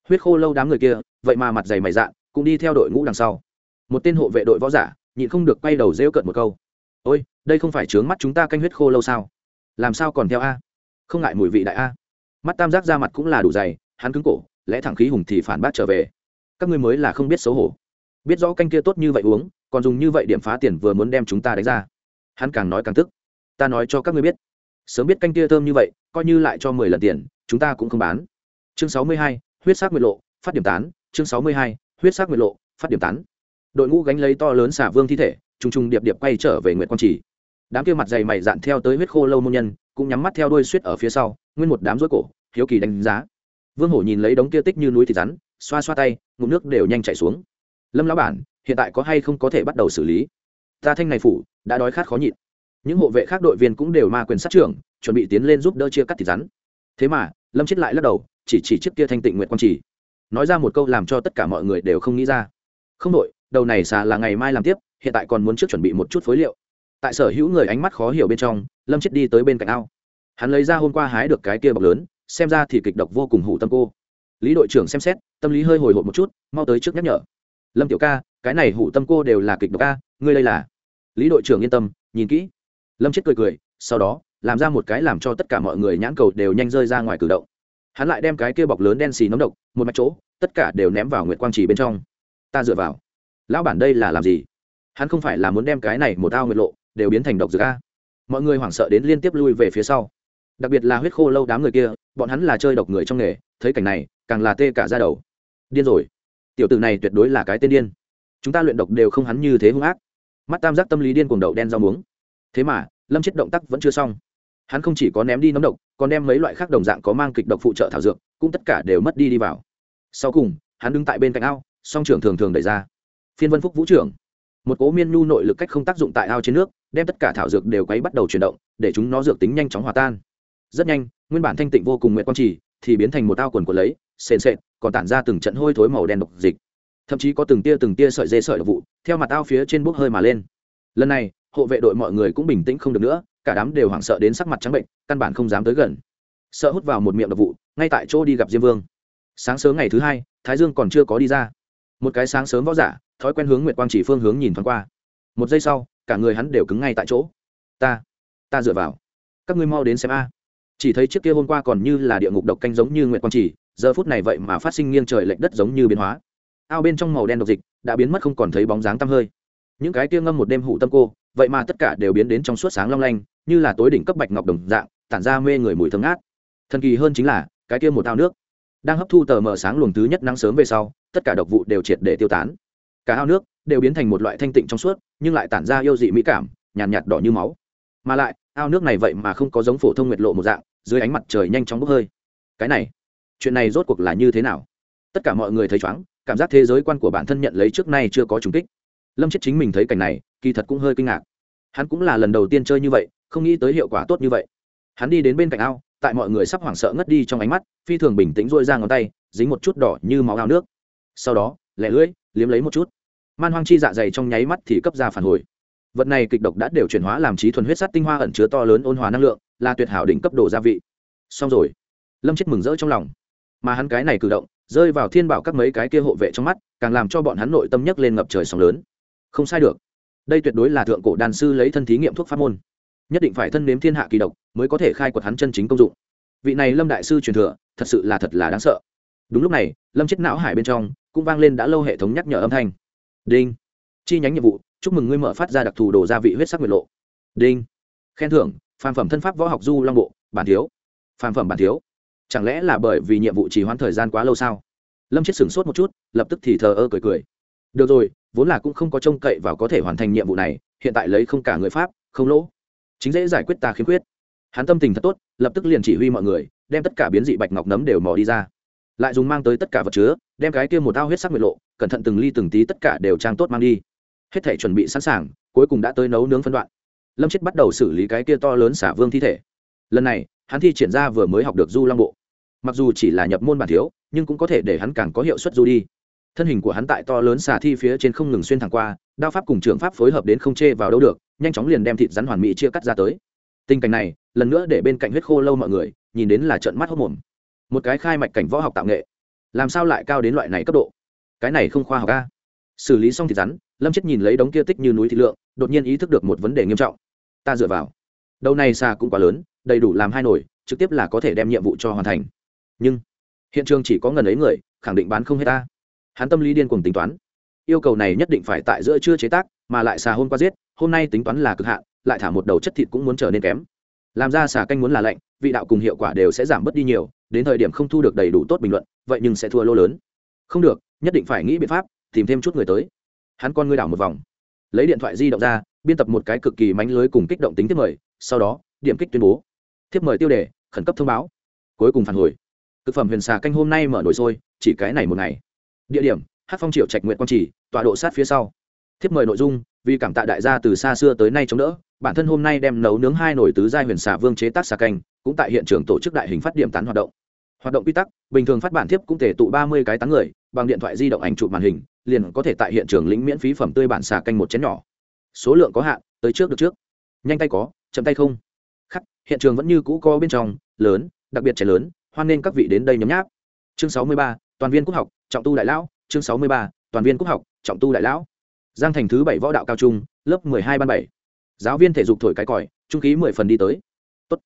S1: huyết khô lâu đám người kia, vậy mà mặt dày mày dạn cũng đi theo đội ngũ đằng sau. Một tên hộ vệ đội võ giả, nhịn không được quay đầu rêu cận một câu. Ôi, đây không phải trướng mắt chúng ta canh huyết khô lâu sao? Làm sao còn theo a? Không ngại mùi vị đại a. Mắt tam giác ra mặt cũng là đủ dày, hắn cứng cổ, lẽ thẳng khí hùng thì phản bác trở về. Các ngươi mới là không biết xấu hổ. Biết rõ canh kia tốt như vậy uống, còn dùng như vậy điểm phá tiền vừa muốn đem chúng ta đánh ra. Hắn càng nói càng tức. Ta nói cho các ngươi biết, sớm biết canh kia thơm như vậy, coi như lại cho mười lần tiền, chúng ta cũng không bán. Chương sáu mươi hai, huyết sắc nguyệt lộ, phát điểm tán, chương sáu mươi hai huyết sắc nguyệt lộ, phát điểm tán. Đội ngũ gánh lấy to lớn xả vương thi thể t r n g t r n g điệp điệp quay trở về nguyệt quang trì. Đám kia mặt dày mày dạn theo tới huyết khô lâu môn nhân, cũng nhắm mắt theo đuôi suýt ở phía sau, nguyên một đám rối cổ, hiếu kỳ đánh giá. Vương hổ nhìn lấy đống kia tích như núi thịt rắn, xoa xoa tay, ngụm nước đều nhanh chảy xuống. Lâm lão bản, hiện tại có hay không có thể bắt đầu xử lý? Ta thanh này phủ, đã đói khát khó nhịn. Những hộ vệ khác đội viên cũng đều ma quyền sát trưởng, chuẩn bị tiến lên giúp đỡ chia cắt thịt rắn. Thế mà, lâm chết lại lắc đầu, chỉ chỉ chiếc kia thanh tịnh nguyện quang chỉ nói ra một câu làm cho tất cả mọi người đều không nghĩ ra. Không đội đầu này xà là ngày mai làm tiếp, hiện tại còn muốn trước chuẩn bị một chút phối liệu. Tại sở hữu người ánh mắt khó hiểu bên trong, lâm chết đi tới bên cạnh ao. Hắn lấy ra hôm qua hái được cái kia bọc lớn, xem ra thì kịch độc vô cùng hủ tâm cô. Lý đội trưởng xem xét, tâm lý hơi hồi hộp một chút, mau tới trước nhắc nhở. Lâm tiểu ca, cái này hủ tâm cô đều là kịch độc ca ngươi đây là? Lý đội trưởng yên tâm, nhìn kỹ. Lâm chết cười cười, sau đó, làm ra một cái làm cho tất cả mọi người nhãn cầu đều nhanh rơi ra ngoài cử động hắn lại đem cái kia bọc lớn đen xì nấm độc, một mạch chỗ, tất cả đều ném vào nguyệt quang trì bên trong. Ta dựa vào. Lão bản đây là làm gì? Hắn không phải là muốn đem cái này một ao nguyệt lộ, đều biến thành độc dược a? Mọi người hoảng sợ đến liên tiếp lui về phía sau. Đặc biệt là huyết khô lâu đám người kia, bọn hắn là chơi độc người trong nghề, thấy cảnh này, càng là tê cả ra đầu. Điên rồi. Tiểu tử này tuyệt đối là cái tên điên. Chúng ta luyện độc đều không hắn như thế hung ác. Mắt tam giác tâm lý điên cuồng đậu đen rau muống. Thế mà, lâm chết động tác vẫn chưa xong hắn không chỉ có ném đi nấm độc, còn đem mấy loại khác đồng dạng có mang kịch độc phụ trợ thảo dược, cũng tất cả đều mất đi đi vào. Sau cùng, hắn đứng tại bên cạnh ao, song trưởng thường thường đẩy ra. Phiên vân phúc vũ trưởng. Một cố miên nhu nội lực cách không tác dụng tại ao trên nước, đem tất cả thảo dược đều quấy bắt đầu chuyển động, để chúng nó dược tính nhanh chóng hòa tan. Rất nhanh, nguyên bản thanh tịnh vô cùng nguyện quang trì thì biến thành một ao quần của lấy, sền sệt, còn tản ra từng trận hôi thối màu đen độc dịch. Thậm chí có từng tia từng tia sợi dê sợi độc vụ theo mặt ao phía trên bốc hơi mà lên. Lần này, hộ vệ đội mọi người cũng bình tĩnh không được nữa cả đám đều hoảng sợ đến sắc mặt trắng bệnh, căn bản không dám tới gần. Sợ hút vào một miệng độc vụ, ngay tại chỗ đi gặp diêm vương. Sáng sớm ngày thứ hai, thái dương còn chưa có đi ra. Một cái sáng sớm võ giả, thói quen hướng nguyệt quang chỉ phương hướng nhìn thoáng qua. Một giây sau, cả người hắn đều cứng ngay tại chỗ. Ta ta dựa vào. Các ngươi mau đến xem a. Chỉ thấy chiếc kia hôm qua còn như là địa ngục độc canh giống như nguyệt quang chỉ, giờ phút này vậy mà phát sinh nghiêng trời lệch đất giống như biến hóa. Ao bên trong màu đen độc dịch đã biến mất không còn thấy bóng dáng tăm hơi. Những cái kia ngâm một đêm hủ tâm cô, vậy mà tất cả đều biến đến trong suốt sáng long lanh như là tối đỉnh cấp bạch ngọc đồng dạng tản ra mê người mùi thơm ngát. Thần kỳ hơn chính là cái kia một ao nước đang hấp thu tờ mờ sáng luồng thứ nhất nắng sớm về sau tất cả độc vụ đều triệt để tiêu tán. Cả ao nước đều biến thành một loại thanh tịnh trong suốt nhưng lại tản ra yêu dị mỹ cảm nhàn nhạt, nhạt đỏ như máu. Mà lại ao nước này vậy mà không có giống phổ thông nguyệt lộ một dạng dưới ánh mặt trời nhanh chóng bốc hơi. Cái này chuyện này rốt cuộc là như thế nào? Tất cả mọi người thấy chóng cảm giác thế giới quan của bản thân nhận lấy trước nay chưa có trùng kích. Lâm chết chính mình thấy cảnh này kỳ thật cũng hơi kinh ngạc. Hắn cũng là lần đầu tiên chơi như vậy không nghĩ tới hiệu quả tốt như vậy. Hắn đi đến bên cạnh ao, tại mọi người sắp hoảng sợ ngất đi trong ánh mắt, phi thường bình tĩnh dôi ra ngón tay, dính một chút đỏ như máu ao nước. Sau đó, lẻ lưỡi, liếm lấy một chút. Man hoang chi dạ dày trong nháy mắt thì cấp ra phản hồi. Vật này kịch độc đã đều chuyển hóa làm trí thuần huyết sắt tinh hoa ẩn chứa to lớn ôn hòa năng lượng, là tuyệt hảo đỉnh cấp độ gia vị. Xong rồi. Lâm chết mừng rỡ trong lòng. Mà hắn cái này cử động, rơi vào thiên bảo các mấy cái kia hộ vệ trong mắt, càng làm cho bọn hắn nội tâm nhấc lên ngập trời sóng lớn. Không sai được. Đây tuyệt đối là thượng cổ đàn sư lấy thân thí nghiệm thuốc pháp môn nhất định phải thân nếm thiên hạ kỳ độc, mới có thể khai quật hắn chân chính công dụng. Vị này lâm đại sư truyền thừa, thật sự là thật là đáng sợ. Đúng lúc này, lâm chết não hải bên trong, cũng vang lên đã lâu hệ thống nhắc nhở âm thanh. Đinh. Chi nhánh nhiệm vụ, chúc mừng ngươi mở phát ra đặc thù đồ gia vị huyết sắc nguyệt lộ. Đinh. Khen thưởng, phàm phẩm thân pháp võ học du long bộ, bản thiếu. Phàm phẩm bản thiếu. Chẳng lẽ là bởi vì nhiệm vụ trì hoãn thời gian quá lâu sao? Lâm chết sửng sốt một chút, lập tức thì thờ ơ cười cười. Được rồi, vốn là cũng không có trông cậy vào có thể hoàn thành nhiệm vụ này, hiện tại lấy không cả người pháp, không lỗ chính dễ giải quyết ta khiếm khuyết. Hắn tâm tình thật tốt, lập tức liền chỉ huy mọi người, đem tất cả biến dị bạch ngọc nấm đều mò đi ra. Lại dùng mang tới tất cả vật chứa, đem cái kia một ao huyết sắc nguyệt lộ, cẩn thận từng ly từng tí tất cả đều trang tốt mang đi. Hết thể chuẩn bị sẵn sàng, cuối cùng đã tới nấu nướng phân đoạn. Lâm chết bắt đầu xử lý cái kia to lớn xả vương thi thể. Lần này, hắn thi triển ra vừa mới học được du long bộ. Mặc dù chỉ là nhập môn bản thiếu, nhưng cũng có thể để hắn càng có hiệu suất du đi thân hình của hắn tại to lớn xà thi phía trên không ngừng xuyên thẳng qua, đao pháp cùng trường pháp phối hợp đến không chê vào đâu được, nhanh chóng liền đem thịt rắn hoàn mỹ chia cắt ra tới. Tình cảnh này, lần nữa để bên cạnh huyết khô lâu mọi người, nhìn đến là trận mắt hốc mồm. Một cái khai mạch cảnh võ học tạo nghệ. Làm sao lại cao đến loại này cấp độ? Cái này không khoa học ca xử lý xong thịt rắn, lâm chết nhìn lấy đống kia tích như núi thịt lượng, đột nhiên ý thức được một vấn đề nghiêm trọng. Ta dựa vào. Đầu này xà cũng quá lớn, đầy đủ làm hai nổi, trực tiếp là có thể đem nhiệm vụ cho hoàn thành. Nhưng, hiện trường chỉ có ngần ấy người, khẳng định bán không hết ta hắn tâm lý điên cuồng tính toán. Yêu cầu này nhất định phải tại giữa chưa chế tác, mà lại xà hôm qua giết, hôm nay tính toán là cực hạn, lại thả một đầu chất thịt cũng muốn trở nên kém. Làm ra xà canh muốn là lạnh, vị đạo cùng hiệu quả đều sẽ giảm bớt đi nhiều, đến thời điểm không thu được đầy đủ tốt bình luận, vậy nhưng sẽ thua lô lớn. Không được, nhất định phải nghĩ biện pháp, tìm thêm chút người tới. Hắn con ngươi đảo một vòng. Lấy điện thoại di động ra, biên tập một cái cực kỳ mánh lưới cùng kích động tính tiếp mời, sau đó, điểm kích tuyên bố. Thiếp mời tiêu đề, khẩn cấp thông báo. Cuối cùng phản hồi. Thực phẩm huyền xà canh hôm nay mở nồi sôi, chỉ cái này một ngày địa điểm hát phong triệu trạch nguyện quang chỉ tọa độ sát phía sau. Thiếp mời nội dung vì cảm tạ đại gia từ xa xưa tới nay chống đỡ, bản thân hôm nay đem nấu nướng hai nồi tứ giai huyền xà vương chế tác xà canh, cũng tại hiện trường tổ chức đại hình phát điểm tán hoạt động. Hoạt động quy tắc, bình thường phát bản thiếp cũng thể tụ ba mươi cái tán người, bằng điện thoại di động ảnh chụp màn hình, liền có thể tại hiện trường lĩnh miễn phí phẩm tươi bản xà canh một chén nhỏ. Số lượng có hạn, tới trước được trước. Nhanh tay có, chậm tay không. Khắc, hiện trường vẫn như cũ có bên trong, lớn, đặc biệt trẻ lớn, hoan nên các vị đến đây nhấm nháp. Chương sáu mươi ba, toàn viên quốc học trọng tu đại lão, chương sáu mươi ba, toàn viên quốc học, trọng tu đại lão. Giang thành thứ bảy võ đạo cao trung, lớp mười hai ban bảy. Giáo viên thể dục thổi cái còi, trung khí mười phần đi tới. Tốt.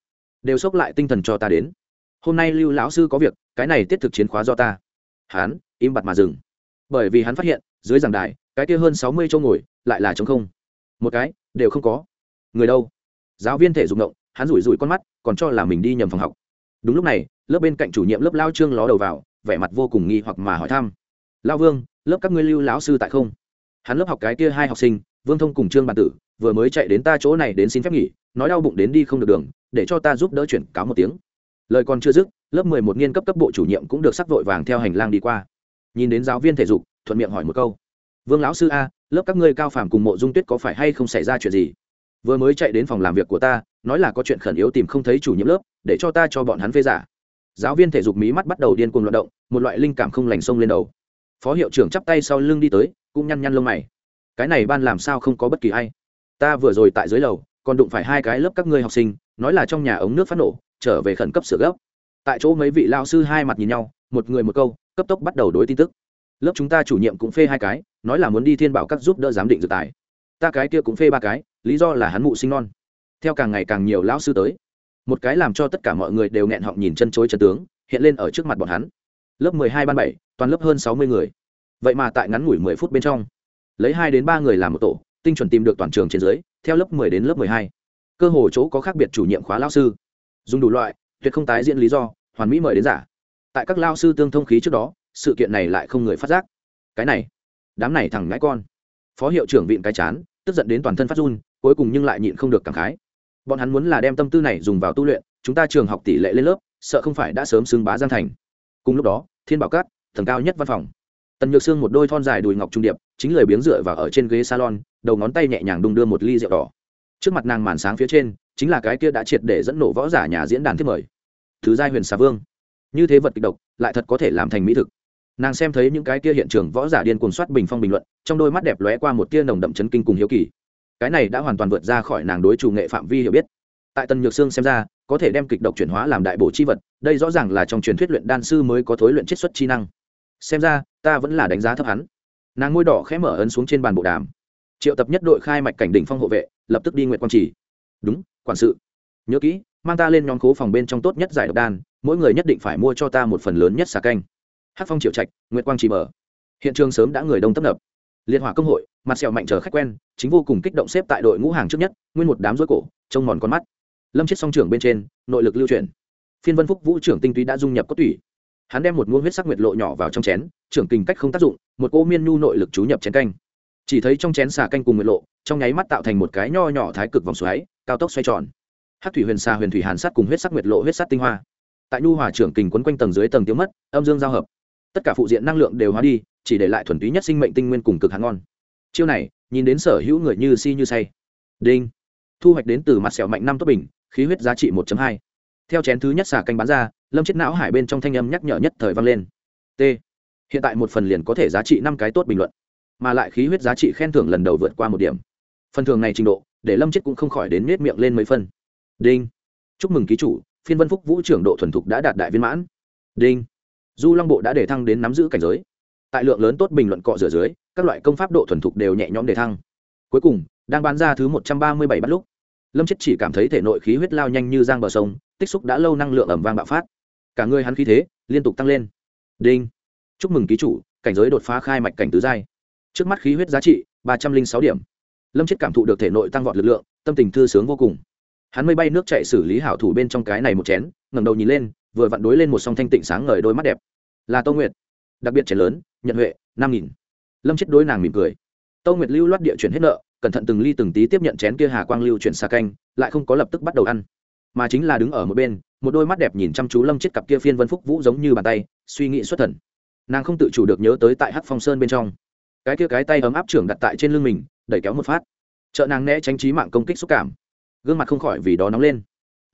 S1: Đều xốc lại tinh thần cho ta đến. Hôm nay lưu lão sư có việc, cái này tiết thực chiến khóa do ta. Hán, im bặt mà dừng. Bởi vì hắn phát hiện, dưới giảng đài, cái kia hơn sáu mươi chỗ ngồi, lại là trống không. Một cái, đều không có. Người đâu? Giáo viên thể dục động, hắn rủi rủi con mắt, còn cho là mình đi nhầm phòng học. Đúng lúc này, lớp bên cạnh chủ nhiệm lớp lao trương ló đầu vào vẻ mặt vô cùng nghi hoặc mà hỏi thăm. Lao vương, lớp các ngươi lưu lão sư tại không? Hắn lớp học cái kia hai học sinh, vương thông cùng trương bản tử, vừa mới chạy đến ta chỗ này đến xin phép nghỉ, nói đau bụng đến đi không được đường, để cho ta giúp đỡ chuyển cáo một tiếng. Lời còn chưa dứt, lớp mười một nghiên cấp cấp bộ chủ nhiệm cũng được sắc vội vàng theo hành lang đi qua. Nhìn đến giáo viên thể dục, thuận miệng hỏi một câu. Vương lão sư a, lớp các ngươi cao phàm cùng mộ dung tuyết có phải hay không xảy ra chuyện gì? Vừa mới chạy đến phòng làm việc của ta, nói là có chuyện khẩn yếu tìm không thấy chủ nhiệm lớp, để cho ta cho bọn hắn phê giả giáo viên thể dục mí mắt bắt đầu điên cuồng loạt động, một loại linh cảm không lành sông lên đầu. Phó hiệu trưởng chắp tay sau lưng đi tới, cũng nhăn nhăn lông mày. Cái này ban làm sao không có bất kỳ ai? Ta vừa rồi tại dưới lầu, còn đụng phải hai cái lớp các ngươi học sinh, nói là trong nhà ống nước phát nổ, trở về khẩn cấp sửa gấp. Tại chỗ mấy vị lao sư hai mặt nhìn nhau, một người một câu, cấp tốc bắt đầu đối tin tức. Lớp chúng ta chủ nhiệm cũng phê hai cái, nói là muốn đi thiên bảo các giúp đỡ giám định dự tài. Ta cái kia cũng phê ba cái, lý do là hắn mụ sinh non. Theo càng ngày càng nhiều lão sư tới một cái làm cho tất cả mọi người đều nghẹn họng nhìn chân chối chân tướng, hiện lên ở trước mặt bọn hắn. Lớp mười hai ban bảy, toàn lớp hơn sáu mươi người. Vậy mà tại ngắn ngủi mười phút bên trong, lấy hai đến ba người làm một tổ, tinh chuẩn tìm được toàn trường trên dưới, theo lớp mười đến lớp mười hai. Cơ hồ chỗ có khác biệt chủ nhiệm khóa lao sư. Dùng đủ loại, tuyệt không tái diễn lý do, hoàn mỹ mời đến giả. Tại các lao sư tương thông khí trước đó, sự kiện này lại không người phát giác. Cái này, đám này thằng ngãi con. Phó hiệu trưởng vịn cái chán, tức giận đến toàn thân phát run, cuối cùng nhưng lại nhịn không được cảm khái bọn hắn muốn là đem tâm tư này dùng vào tu luyện, chúng ta trường học tỷ lệ lên lớp, sợ không phải đã sớm xưng bá giang thành. Cùng lúc đó, thiên bảo cát tầng cao nhất văn phòng. Tần nhược sương một đôi thon dài đùi ngọc trung điệp, chính lời biếng dựa và ở trên ghế salon, đầu ngón tay nhẹ nhàng đung đưa một ly rượu đỏ. Trước mặt nàng màn sáng phía trên, chính là cái kia đã triệt để dẫn nổ võ giả nhà diễn đàn thiết mời. Thứ giai huyền xà vương. Như thế vật kịch độc, lại thật có thể làm thành mỹ thực. Nàng xem thấy những cái kia hiện trường võ giả điên cuồng soát bình phong bình luận, trong đôi mắt đẹp lóe qua một tia nồng đậm chấn kinh cùng hiếu kỳ cái này đã hoàn toàn vượt ra khỏi nàng đối chủ nghệ phạm vi hiểu biết. Tại tần nhược sương xem ra, có thể đem kịch độc chuyển hóa làm đại bổ chi vật, đây rõ ràng là trong truyền thuyết luyện đan sư mới có thối luyện chiết xuất chi năng. Xem ra, ta vẫn là đánh giá thấp hắn. Nàng ngôi đỏ khẽ mở ấn xuống trên bàn bộ đàm. Triệu tập nhất đội khai mạch cảnh đỉnh phong hộ vệ, lập tức đi nguyện quang trì. Đúng, quản sự. Nhớ kỹ, mang ta lên nhóm khố phòng bên trong tốt nhất giải độc đan, mỗi người nhất định phải mua cho ta một phần lớn nhất xà canh. Hát phong triệu trạch, nguyệt quang trì mở. Hiện trường sớm đã người đông tấp nập. Liên hỏa công hội mặt sẹo mạnh chờ khách quen, chính vô cùng kích động xếp tại đội ngũ hàng trước nhất, nguyên một đám rối cổ, trông mòn con mắt. Lâm chết song trưởng bên trên, nội lực lưu chuyển. Phiên vân phúc vũ trưởng tinh túy đã dung nhập có tủy. Hắn đem một muỗng huyết sắc nguyệt lộ nhỏ vào trong chén, trưởng kình cách không tác dụng, một cô miên nhu nội lực chú nhập chén canh. Chỉ thấy trong chén xà canh cùng nguyệt lộ, trong nháy mắt tạo thành một cái nho nhỏ thái cực vòng xoáy, cao tốc xoay tròn. Hát thủy huyền xà huyền thủy hàn sắt cùng huyết sắc nguyệt lộ huyết sắt tinh hoa. Tại nhu hòa trưởng kình quấn quanh tầng dưới tầng tiêu mất, âm dương giao hợp. Tất cả phụ diện năng lượng đều hóa đi, chỉ để lại thuần túy nhất sinh mệnh tinh nguyên cùng cực hắn ngon chiêu này, nhìn đến sở hữu người như si như say. Đinh. Thu hoạch đến từ mặt sẹo mạnh năm tốt bình, khí huyết giá trị 1 hai. Theo chén thứ nhất xả canh bán ra, lâm chết não hải bên trong thanh âm nhắc nhở nhất thời vang lên. T. Hiện tại một phần liền có thể giá trị năm cái tốt bình luận, mà lại khí huyết giá trị khen thưởng lần đầu vượt qua một điểm. Phần thường này trình độ, để lâm chết cũng không khỏi đến nết miệng lên mấy phân đinh. Chúc mừng ký chủ, phiên vân phúc vũ trưởng độ thuần thục đã đạt đại viên mãn. Đinh. Du long bộ đã để thăng đến nắm giữ cảnh giới. Tại lượng lớn tốt bình luận cọ rửa dưới các loại công pháp độ thuần thục đều nhẹ nhõm để thăng. Cuối cùng, đang bán ra thứ một trăm ba mươi bảy bắt lúc, lâm chết chỉ cảm thấy thể nội khí huyết lao nhanh như giang bờ sông, tích xúc đã lâu năng lượng ẩm vang bạo phát. Cả người hắn khí thế liên tục tăng lên. Đinh! Chúc mừng ký chủ, cảnh giới đột phá khai mạch cảnh tứ giai. Trước mắt khí huyết giá trị, ba trăm linh sáu điểm. Lâm chết cảm thụ được thể nội tăng vọt lực lượng, tâm tình thư sướng vô cùng. Hắn mây bay nước chạy xử lý hảo thủ bên trong cái này một chén, ngẩng đầu nhìn lên, vừa vặn đối lên một song thanh tịnh sáng ngời đôi mắt đẹp. Là tô nguyệt. Đặc biệt chén lớn, nhận huệ, năm nghìn lâm chết đối nàng mỉm cười. Tâu nguyệt lưu loát địa chuyển hết nợ, cẩn thận từng ly từng tí tiếp nhận chén kia hà quang lưu chuyển xa canh, lại không có lập tức bắt đầu ăn. Mà chính là đứng ở một bên, một đôi mắt đẹp nhìn chăm chú lâm chết cặp kia phiên vân phúc vũ giống như bàn tay, suy nghĩ xuất thần. Nàng không tự chủ được nhớ tới tại hắc phong sơn bên trong. Cái kia cái tay ấm áp trưởng đặt tại trên lưng mình, đẩy kéo một phát. Trợ nàng né tránh trí mạng công kích xúc cảm. Gương mặt không khỏi vì đó nóng lên.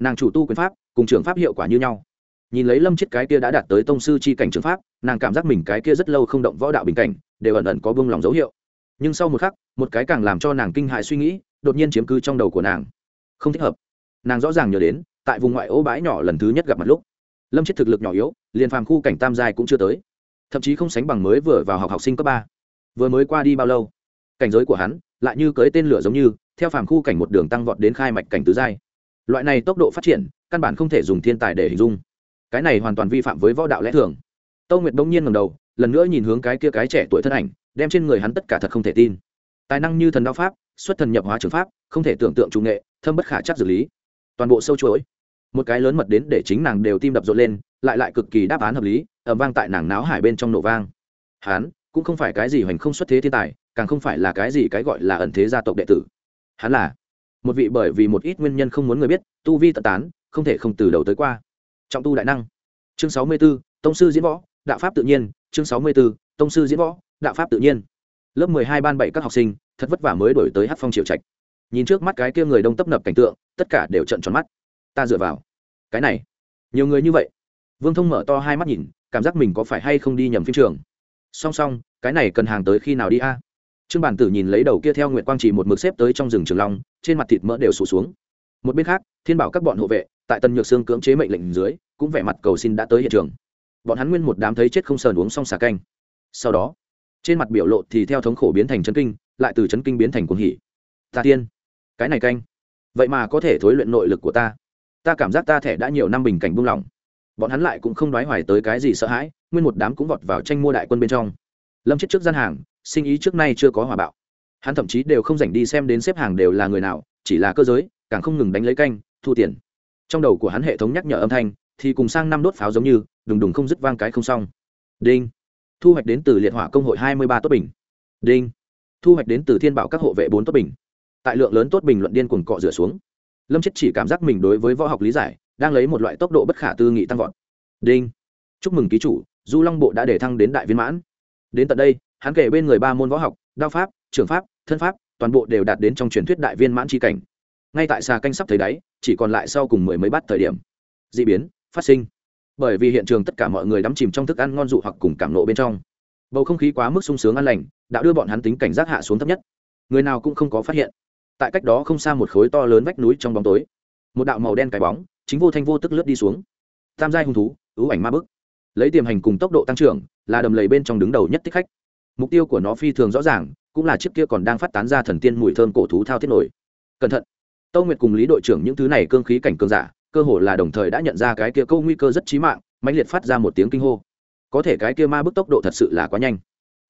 S1: Nàng chủ tu quyền pháp, cùng trưởng pháp hiệu quả như nhau. Nhìn lấy lâm chết cái kia đã đạt tới tông sư c h i cảnh trường pháp nàng cảm giác mình cái kia rất lâu không động võ đạo bình cảnh, đều ẩn ẩn có bông lòng dấu hiệu. Nhưng sau một khắc, một cái càng làm cho nàng kinh hại suy nghĩ, đột nhiên chiếm cứ trong đầu của nàng. Không thích hợp. Nàng rõ ràng nhớ đến, tại vùng ngoại ô bãi nhỏ lần thứ nhất gặp mặt lúc, lâm chết thực lực nhỏ yếu, liền phàm khu cảnh tam giai cũng chưa tới. Thậm chí không sánh bằng mới vừa vào học học sinh cấp ba. Vừa mới qua đi bao lâu? Cảnh giới của hắn lại như cưới tên lửa giống như, theo phàm khu cảnh một đường tăng vọt đến khai mạch cảnh tứ giai. Loại này tốc độ phát triển, căn bản không thể dùng thiên tài để hình dung. Cái này hoàn toàn vi phạm với võ đạo lẽ thường tâu nguyệt đông nhiên ngầm đầu, lần nữa nhìn hướng cái kia cái trẻ tuổi thân ảnh, đem trên người hắn tất cả thật không thể tin. Tài năng như thần đao pháp, xuất thần nhập hóa trường pháp, không thể tưởng tượng trung nghệ, thâm bất khả chắc xử lý. Toàn bộ sâu chuỗi. Một cái lớn mật đến để chính nàng đều tim đập rộn lên, lại lại cực kỳ đáp án hợp lý ẩm vang tại nàng náo hải bên trong nổ vang. Hắn cũng không phải cái gì hoành không xuất thế thiên tài, càng không phải là cái gì cái gọi là ẩn thế gia tộc đệ tử. Hắn là một vị bởi vì một ít nguyên nhân không muốn người biết, tu vi tận tán, không thể không từ đầu tới qua. Trọng tu đại năng. Chương sáu mươi b ố tông sư diễn võ đạo pháp tự nhiên, chương sáu mươi b ố tông sư diễn võ, đạo pháp tự nhiên. Lớp mười hai ban bảy các học sinh, thật vất vả mới đổi tới hát phong triệu trạch. Nhìn trước mắt cái kia người đông tấp nập cảnh tượng, tất cả đều trận tròn mắt. Ta dựa vào. Cái này, nhiều người như vậy. Vương thông mở to hai mắt nhìn, cảm giác mình có phải hay không đi nhầm phim trường. Song song, cái này cần hàng tới khi nào đi a? Trương bản tử nhìn lấy đầu kia theo nguyện quang chỉ một mực xếp tới trong rừng trường long, trên mặt thịt mỡ đều sụt xuống. Một bên khác, thiên bảo các bọn hộ vệ, tại tần nhược sương cưỡng chế mệnh lệnh dưới, cũng vẻ mặt cầu xin đã tới hiện trường bọn hắn nguyên một đám thấy chết không sờn uống xong xà canh. Sau đó, trên mặt biểu lộ thì theo thống khổ biến thành chấn kinh, lại từ chấn kinh biến thành cuồng hỉ. Ta tiên, cái này canh. Vậy mà có thể thối luyện nội lực của ta. Ta cảm giác ta thẻ đã nhiều năm bình cảnh buông lỏng. Bọn hắn lại cũng không nói hoài tới cái gì sợ hãi, nguyên một đám cũng vọt vào tranh mua đại quân bên trong. Lâm chết trước gian hàng, sinh ý trước nay chưa có hòa bạo. Hắn thậm chí đều không dành đi xem đến xếp hàng đều là người nào, chỉ là cơ giới, càng không ngừng đánh lấy canh, thu tiền. Trong đầu của hắn hệ thống nhắc nhở âm thanh, thì cùng sang năm đốt pháo giống như đùng đùng không dứt vang cái không xong. Đinh. Thu hoạch đến từ liệt hỏa công hội hai mươi ba tốt bình. Đinh. Thu hoạch đến từ thiên bảo các hộ vệ bốn tốt bình. Tại lượng lớn tốt bình luận điên cuồng cọ rửa xuống, lâm chết chỉ cảm giác mình đối với võ học lý giải đang lấy một loại tốc độ bất khả tư nghị tăng vọt. Đinh. Chúc mừng ký chủ, du long bộ đã để thăng đến đại viên mãn. Đến tận đây, hắn kể bên người ba môn võ học, đao pháp, trường pháp, thân pháp, toàn bộ đều đạt đến trong truyền thuyết đại viên mãn tri cảnh. Ngay tại xà canh sắp thấy đáy, chỉ còn lại sau cùng mười mấy bát thời điểm. D ị biến, phát sinh bởi vì hiện trường tất cả mọi người đắm chìm trong thức ăn ngon dụ hoặc cùng cảm nộ bên trong. Bầu không khí quá mức sung sướng an lành, đã đưa bọn hắn tính cảnh giác hạ xuống thấp nhất. Người nào cũng không có phát hiện. Tại cách đó không xa một khối to lớn vách núi trong bóng tối. Một đạo màu đen cái bóng, chính vô thanh vô tức lướt đi xuống. Tam giai hung thú, ưu ảnh ma bức. Lấy tiềm hành cùng tốc độ tăng trưởng, là đầm lầy bên trong đứng đầu nhất thích khách. Mục tiêu của nó phi thường rõ ràng, cũng là chiếc kia còn đang phát tán ra thần tiên mùi thơm cổ thú thao thiết nổi. Cẩn thận. Tâu nguyệt cùng lý đội trưởng những thứ này cương khí cảnh cương giả cơ hồ là đồng thời đã nhận ra cái kia câu nguy cơ rất chí mạng, mãnh liệt phát ra một tiếng kinh hô. Có thể cái kia ma bức tốc độ thật sự là quá nhanh.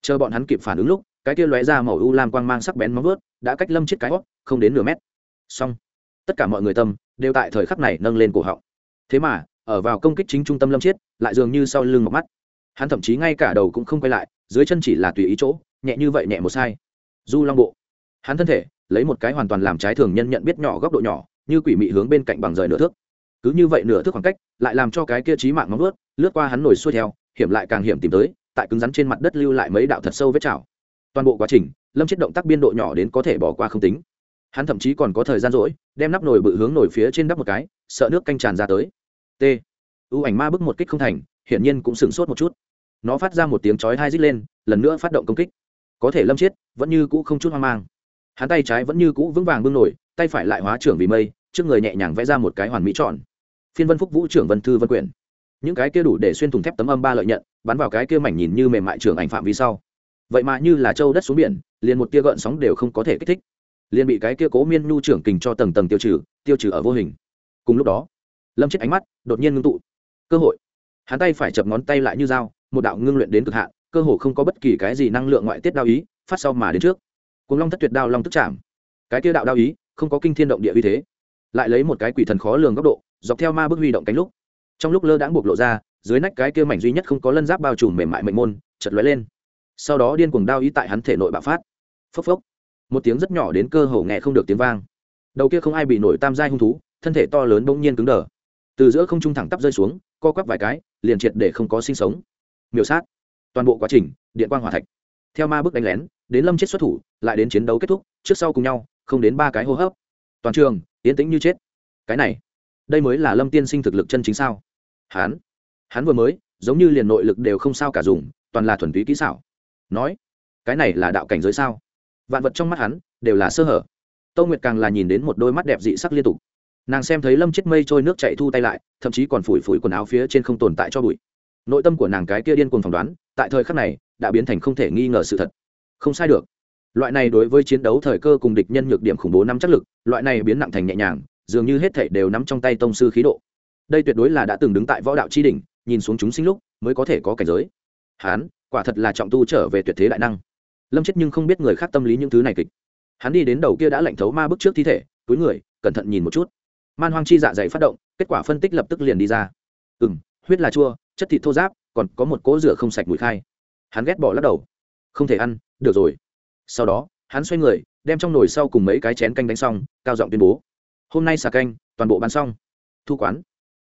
S1: Chờ bọn hắn kịp phản ứng lúc, cái kia lóe ra màu u lam quang mang sắc bén móng vớt đã cách lâm chết cái hót, không đến nửa mét. Xong. Tất cả mọi người tâm, đều tại thời khắc này nâng lên cổ họng. Thế mà, ở vào công kích chính trung tâm lâm chiết, lại dường như sau lưng mọc mắt. Hắn thậm chí ngay cả đầu cũng không quay lại, dưới chân chỉ là tùy ý chỗ, nhẹ như vậy nhẹ một sai. Du long bộ. Hắn thân thể, lấy một cái hoàn toàn làm trái thường nhân nhận biết nhỏ góc độ nhỏ, như quỷ mị hướng bên cạnh bằng rời nửa thước cứ như vậy nửa thước khoảng cách, lại làm cho cái kia trí mạng móng vớt lướt qua hắn nổi xuôi theo, hiểm lại càng hiểm tìm tới, tại cứng rắn trên mặt đất lưu lại mấy đạo thật sâu vết chảo. Toàn bộ quá trình, lâm chết động tác biên độ nhỏ đến có thể bỏ qua không tính. Hắn thậm chí còn có thời gian rỗi, đem nắp nồi bự hướng nổi phía trên đắp một cái, sợ nước canh tràn ra tới. T. Ưu ảnh ma bức một kích không thành, hiển nhiên cũng sửng sốt một chút. Nó phát ra một tiếng chói hai rít lên, lần nữa phát động công kích. Có thể lâm chết vẫn như cũ không chút hoang mang. Hắn tay trái vẫn như cũ vững vàng bưng nổi tay phải lại hóa trưởng vì mây, trước người nhẹ nhàng vẽ ra một cái hoàn mỹ tròn phiên vân phúc vũ trưởng vân thư vân quyển. Những cái kia đủ để xuyên thùng thép tấm âm ba lợi nhận, bắn vào cái kia mảnh nhìn như mềm mại trưởng ảnh phạm vi sau. Vậy mà như là châu đất xuống biển, liền một tia gợn sóng đều không có thể kích thích. Liền bị cái kia cố miên nhu trưởng kình cho tầng tầng tiêu trừ tiêu trừ ở vô hình. Cùng lúc đó, lâm chết ánh mắt đột nhiên ngưng tụ. Cơ hội. Hắn tay phải chập ngón tay lại như dao, một đạo ngưng luyện đến cực hạn, cơ hồ không có bất kỳ cái gì năng lượng ngoại tiết đao ý, phát sau mà đến trước. Cùng long thất tuyệt đao long tức chạm. Cái kia đạo đao ý, không có kinh thiên động địa uy thế. Lại lấy một cái quỷ thần khó lường góc độ dọc theo ma bước huy động cánh lúc, trong lúc lơ đãng bộc lộ ra, dưới nách cái kia mảnh duy nhất không có lân giáp bao trùm mềm mại mệnh môn chật lóe lên. Sau đó điên cuồng đao ý tại hắn thể nội bạo phát. Phốc phốc. Một tiếng rất nhỏ đến cơ hồ nghe không được tiếng vang. Đầu kia không ai bị nổi tam giai hung thú, thân thể to lớn bỗng nhiên cứng đờ. Từ giữa không trung thẳng tắp rơi xuống, co quắp vài cái, liền triệt để không có sinh sống. Miểu sát. Toàn bộ quá trình, điện quang hỏa thạch. Theo ma bước đánh lén, đến lâm chết xuất thủ, lại đến chiến đấu kết thúc, trước sau cùng nhau, không đến ba cái hô hấp. Toàn trường, yên tĩnh như chết. Cái này đây mới là lâm tiên sinh thực lực chân chính sao? Hán hắn vừa mới, giống như liền nội lực đều không sao cả dùng, toàn là thuần túy kỹ xảo. Nói, cái này là đạo cảnh giới sao? Vạn vật trong mắt hắn, đều là sơ hở. Tâu nguyệt càng là nhìn đến một đôi mắt đẹp dị sắc liên tục. Nàng xem thấy lâm chết mây trôi nước chạy thu tay lại, thậm chí còn phủi phủi quần áo phía trên không tồn tại cho bụi. Nội tâm của nàng cái kia điên cuồng phỏng đoán, tại thời khắc này, đã biến thành không thể nghi ngờ sự thật. Không sai được. Loại này đối với chiến đấu thời cơ cùng địch nhân nhược điểm khủng bố năm chắc lực, loại này biến nặng thành nhẹ nhàng dường như hết thảy đều nắm trong tay tông sư khí độ. Đây tuyệt đối là đã từng đứng tại võ đạo chi đỉnh nhìn xuống chúng sinh lúc mới có thể có cảnh giới. Hán quả thật là trọng tu trở về tuyệt thế đại năng. Lâm chết nhưng không biết người khác tâm lý những thứ này kịch. Hắn đi đến đầu kia đã lạnh thấu ma bước trước thi thể túi người cẩn thận nhìn một chút. Man hoang chi dạ dày phát động kết quả phân tích lập tức liền đi ra. Ừm, huyết là chua chất thịt thô ráp, còn có một cỗ rửa không sạch mùi khai. Hắn ghét bỏ lắc đầu. Không thể ăn được rồi. Sau đó hắn xoay người đem trong nồi sau cùng mấy cái chén canh đánh xong cao giọng tuyên bố hôm nay xà canh, toàn bộ bán xong. Thu quán.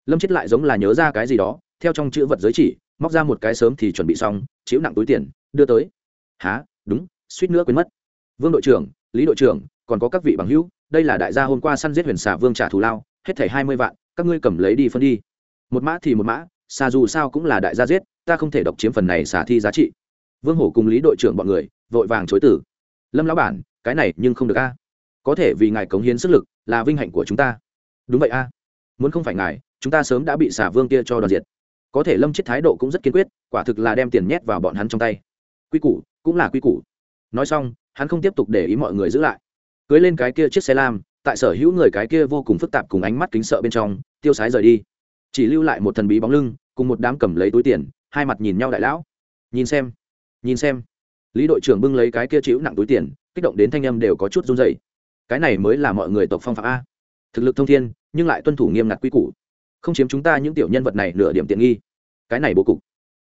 S1: Lâm chết lại giống là nhớ ra cái gì đó, theo trong chữ vật giới chỉ, móc ra một cái sớm thì chuẩn bị xong chịu nặng túi tiền, đưa tới. Há đúng, suýt nữa quên mất. Vương đội trưởng, lý đội trưởng, còn có các vị bằng hữu, đây là đại gia hôm qua săn giết huyền xà vương trả thù lao, hết thảy hai mươi vạn, các ngươi cầm lấy đi phân đi. Một mã thì một mã, xà dù sao cũng là đại gia giết, ta không thể độc chiếm phần này xả thi giá trị. Vương hổ cùng lý đội trưởng bọn người, vội vàng chối tử lâm lão bản, cái này nhưng không được a. Có thể vì ngài cống hiến sức lực là vinh hạnh của chúng ta. Đúng vậy a. Muốn không phải ngài, chúng ta sớm đã bị xả vương kia cho đoàn diệt. Có thể lâm chết thái độ cũng rất kiên quyết, quả thực là đem tiền nhét vào bọn hắn trong tay. Quy củ, cũng là quy củ. Nói xong, hắn không tiếp tục để ý mọi người giữ lại. Cưới lên cái kia chiếc xe lam, tại sở hữu người cái kia vô cùng phức tạp cùng ánh mắt kính sợ bên trong, tiêu sái rời đi. Chỉ lưu lại một thần bí bóng lưng, cùng một đám cầm lấy túi tiền, hai mặt nhìn nhau đại lão. Nhìn xem nhìn xem. Lý đội trưởng bưng lấy cái kia chịu nặng túi tiền, kích động đến thanh âm đều có chút run dày cái này mới là mọi người tộc phong phạm a. Thực lực thông thiên, nhưng lại tuân thủ nghiêm ngặt quy củ. Không chiếm chúng ta những tiểu nhân vật này nửa điểm tiện nghi. Cái này bố cục.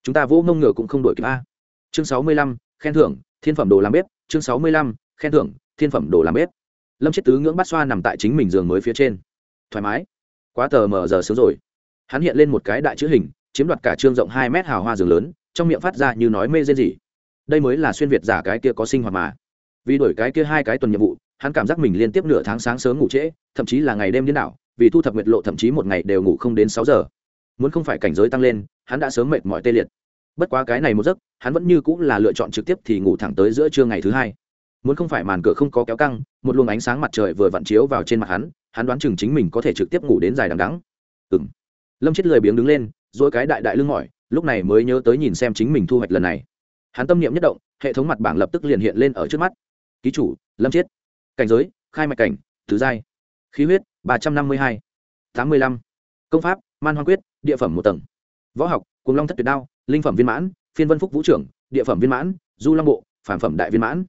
S1: Chúng ta vô ngông ngựa cũng không đổi kịp a. Chương sáu mươi lăm, khen thưởng, thiên phẩm đồ làm bếp. Chương sáu mươi lăm, khen thưởng, thiên phẩm đồ làm bếp. Lâm chết tứ ngưỡng bát xoa nằm tại chính mình giường mới phía trên. Thoải mái. Quá tờ mờ giờ sớm rồi. Hắn hiện lên một cái đại chữ hình, chiếm đoạt cả trương rộng hai mét hào hoa giường lớn, trong miệng phát ra như nói mê rên gì đây mới là xuyên việt giả cái kia có sinh hoạt mà. Vì đổi cái kia hai cái tuần nhiệm vụ hắn cảm giác mình liên tiếp nửa tháng sáng sớm ngủ trễ, thậm chí là ngày đêm điên đảo, vì thu thập nguyệt lộ thậm chí một ngày đều ngủ không đến sáu giờ. Muốn không phải cảnh giới tăng lên, hắn đã sớm mệt mỏi tê liệt. Bất quá cái này một giấc, hắn vẫn như cũng là lựa chọn trực tiếp thì ngủ thẳng tới giữa trưa ngày thứ hai. Muốn không phải màn cửa không có kéo căng, một luồng ánh sáng mặt trời vừa vặn chiếu vào trên mặt hắn hắn đoán chừng chính mình có thể trực tiếp ngủ đến dài đằng đắng ừng lâm chết lười biếng đứng lên dỗi cái đại đại lưng mỏi, lúc này mới nhớ tới nhìn xem chính mình thu hoạch lần này. Hắn tâm niệm nhất động, hệ thống mặt bảng lập tức liền hiện lên ở trước mắt. Ký chủ, lâm chết cảnh giới, khai mạch cảnh, tứ giai. Khí huyết, ba trăm năm mươi hai. tám mươi lăm. Công pháp, man hoang quyết, địa phẩm một tầng. Võ học cùng long thất tuyệt đao, linh phẩm viên mãn, phiên vân phúc vũ trưởng, địa phẩm viên mãn, du long bộ, phản phẩm đại viên mãn.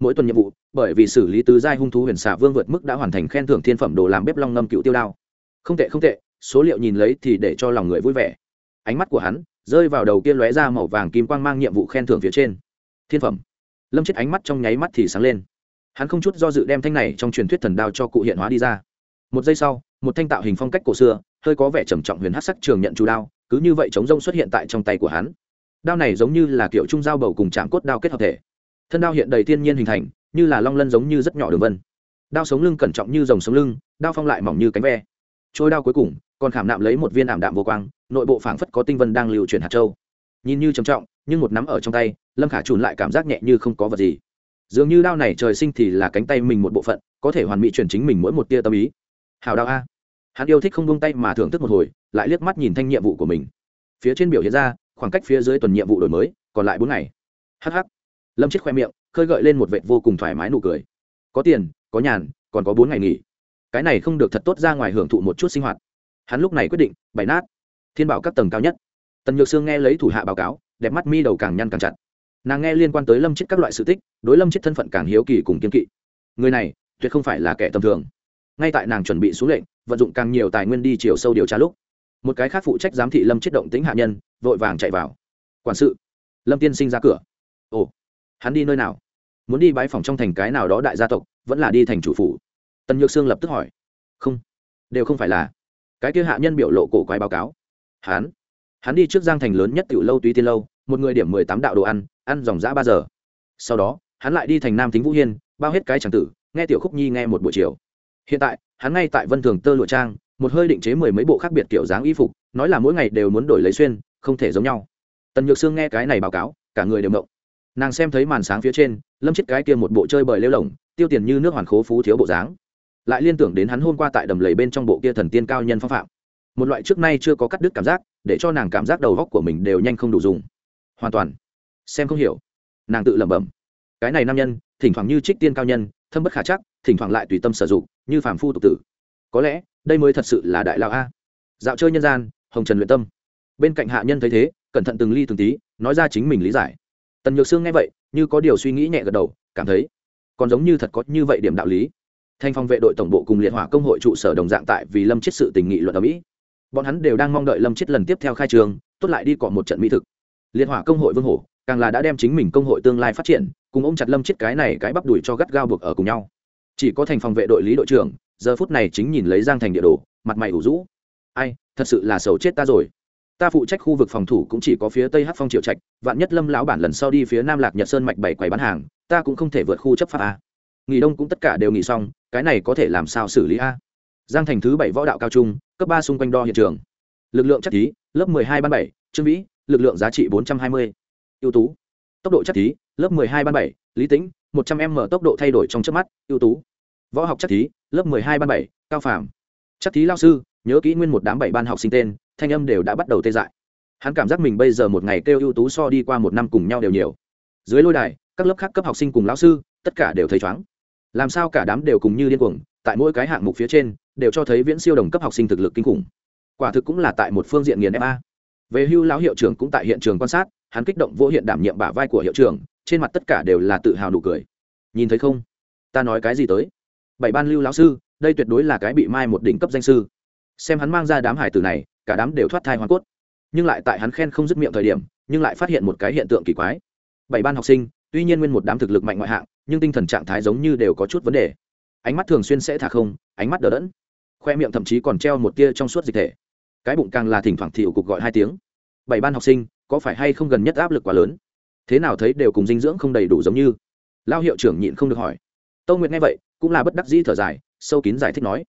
S1: Mỗi tuần nhiệm vụ, bởi vì xử lý tứ giai hung thú huyền xà vương vượt mức đã hoàn thành khen thưởng thiên phẩm đồ làm bếp long ngâm cựu tiêu đao. Không tệ không tệ, số liệu nhìn lấy thì để cho lòng người vui vẻ. Ánh mắt của hắn rơi vào đầu kia lóe ra màu vàng kim quang mang nhiệm vụ khen thưởng phía trên. Thiên phẩm. Lâm chết ánh mắt trong nháy mắt thì sáng lên hắn không chút do dự đem thanh này trong truyền thuyết thần đao cho cụ hiện hóa đi ra. Một giây sau, một thanh tạo hình phong cách cổ xưa, hơi có vẻ trầm trọng huyền hát sắc trường nhận chú đao, cứ như vậy chống rông xuất hiện tại trong tay của hắn. Đao này giống như là kiểu trung dao bầu cùng chạm cốt đao kết hợp thể. Thân đao hiện đầy thiên nhiên hình thành, như là long lân giống như rất nhỏ đường vân. Đao sống lưng cẩn trọng như dòng sống lưng, đao phong lại mỏng như cánh ve. Trôi đao cuối cùng, còn khảm nạm lấy một viên ảm đạm vô quang, nội bộ phảng phất có tinh vân đang lưu chuyển hạt châu. Nhìn như trầm trọng, nhưng một nắm ở trong tay, lâm khả trùn lại cảm giác nhẹ như không có vật gì dường như đao này trời sinh thì là cánh tay mình một bộ phận, có thể hoàn mỹ chuyển chính mình mỗi một tia tâm ý. Hào đao a. Hắn yêu thích không buông tay mà thưởng thức một hồi, lại liếc mắt nhìn thanh nhiệm vụ của mình. Phía trên biểu hiện ra, khoảng cách phía dưới tuần nhiệm vụ đổi mới, còn lại bốn ngày. Hh lâm chết khoe miệng, khơi gợi lên một vệ vô cùng thoải mái nụ cười. Có tiền, có nhàn, còn có bốn ngày nghỉ. Cái này không được thật tốt ra ngoài hưởng thụ một chút sinh hoạt. Hắn lúc này quyết định, bày nát. Thiên bảo các tầng cao nhất. Tần nhược sương nghe lấy thủ hạ báo cáo, đẹp mắt mi đầu càng nhăn càng chặt nàng nghe liên quan tới lâm chết các loại sự tích, đối lâm chết thân phận càng hiếu kỳ cùng kiên kỵ. Người này, tuyệt không phải là kẻ tầm thường. Ngay tại nàng chuẩn bị xuống lệnh, vận dụng càng nhiều tài nguyên đi chiều sâu điều tra lúc, một cái khác phụ trách giám thị lâm chết động tính hạ nhân, vội vàng chạy vào. Quản sự, lâm tiên sinh ra cửa. Ồ, hắn đi nơi nào? Muốn đi bãi phòng trong thành cái nào đó đại gia tộc, vẫn là đi thành chủ phủ? Tần nhược sương lập tức hỏi. Không, đều không phải là. Cái kia hạ nhân biểu lộ cổ quái báo cáo. Hắn hắn đi trước giang thành lớn nhất tiểu lâu túy tiên lâu, một người điểm mười tám đạo đồ ăn ăn dòng dã ba giờ. Sau đó, hắn lại đi thành nam thính vũ hiên, bao hết cái tràng tử, nghe tiểu khúc nhi nghe một buổi chiều. Hiện tại, hắn ngay tại vân thường tơ lụa trang, một hơi định chế mười mấy bộ khác biệt kiểu dáng y phục, nói là mỗi ngày đều muốn đổi lấy xuyên, không thể giống nhau. Tần nhược sương nghe cái này báo cáo, cả người đều mộng nàng xem thấy màn sáng phía trên, lâm chết cái kia một bộ chơi bời lêu lồng, tiêu tiền như nước hoàn khố phú thiếu bộ dáng. Lại liên tưởng đến hắn hôm qua tại đầm lầy bên trong bộ kia thần tiên cao nhân phong phạm. Một loại trước nay chưa có cắt đứt cảm giác, để cho nàng cảm giác đầu góc của mình đều nhanh không đủ dùng. Hoàn toàn xem không hiểu. Nàng tự lẩm bẩm. Cái này nam nhân, thỉnh thoảng như trích tiên cao nhân, thâm bất khả chắc, thỉnh thoảng lại tùy tâm sử dụng, như phàm phu tục tử. Có lẽ, đây mới thật sự là đại lao a. Dạo chơi nhân gian, hồng trần luyện tâm. Bên cạnh hạ nhân thấy thế, cẩn thận từng ly từng tí, nói ra chính mình lý giải. Tần nhược sương nghe vậy, như có điều suy nghĩ nhẹ gật đầu, cảm thấy, còn giống như thật có như vậy điểm đạo lý. Thanh phong vệ đội tổng bộ cùng liệt hỏa công hội trụ sở đồng dạng tại vì lâm chết sự tình nghị luận ở mỹ. Bọn hắn đều đang mong đợi lâm chết lần tiếp theo khai trường, tốt lại đi cọ một trận mỹ thực. Liệt hỏa công hội vương hổ càng là đã đem chính mình công hội tương lai phát triển, cùng ôm chặt lâm chết cái này cái bắp đùi cho gắt gao buộc ở cùng nhau. Chỉ có thành phòng vệ đội lý đội trưởng, giờ phút này chính nhìn lấy giang thành địa đồ, mặt mày ủ rũ. Ai, thật sự là sầu chết ta rồi. Ta phụ trách khu vực phòng thủ cũng chỉ có phía tây hát phong triệu trạch, vạn nhất lâm lão bản lần sau đi phía nam lạc nhật sơn mạch bảy quầy bán hàng, ta cũng không thể vượt khu chấp pháp a. Nghỉ đông cũng tất cả đều nghỉ xong, cái này có thể làm sao xử lý a? Giang thành thứ bảy võ đạo cao trung, cấp ba xung quanh đo hiện trường. Lực lượng chắc thí, lớp mười hai ban bảy trương vĩ, lực lượng giá trị bốn trăm hai mươi ưu tú. Tốc độ chắc thí, lớp mười hai ban bảy, lý tĩnh, một trăm m tốc độ thay đổi trong trước mắt, ưu tú. Võ học chắc thí, lớp mười hai ban bảy, cao phàm. Chắc thí lao sư, nhớ kỹ nguyên một đám bảy ban học sinh tên, thanh âm đều đã bắt đầu tê dại. Hắn cảm giác mình bây giờ một ngày kêu ưu tú so đi qua một năm cùng nhau đều nhiều. Dưới lôi đài, các lớp khác cấp học sinh cùng lão sư, tất cả đều thấy chóng làm sao cả đám đều cùng như điên cuồng, tại mỗi cái hạng mục phía trên, đều cho thấy viễn siêu đồng cấp học sinh thực lực kinh khủng. Quả thực cũng là tại một phương diện nghiền fa về hưu lão hiệu trưởng cũng tại hiện trường quan sát hắn kích động vô hiện đảm nhiệm bả vai của hiệu trưởng, trên mặt tất cả đều là tự hào nụ cười. Nhìn thấy không? Ta nói cái gì tới? Bảy ban lưu lão sư, đây tuyệt đối là cái bị mai một đỉnh cấp danh sư. Xem hắn mang ra đám hải tử này, cả đám đều thoát thai hoa cốt. Nhưng lại tại hắn khen không dứt miệng thời điểm, nhưng lại phát hiện một cái hiện tượng kỳ quái. Bảy ban học sinh, tuy nhiên nguyên một đám thực lực mạnh ngoại hạng, nhưng tinh thần trạng thái giống như đều có chút vấn đề. Ánh mắt thường xuyên sẽ thả không, ánh mắt đờ đẫn. Khoe miệng thậm chí còn treo một tia trong suốt dịch thể. Cái bụng càng là thỉnh thoảng thị cục gọi hai tiếng. Bảy ban học sinh có phải hay không gần nhất áp lực quá lớn? Thế nào thấy đều cùng dinh dưỡng không đầy đủ giống như? Lao hiệu trưởng nhịn không được hỏi. Tâu nguyệt nghe vậy, cũng là bất đắc dĩ thở dài, sâu kín giải thích nói.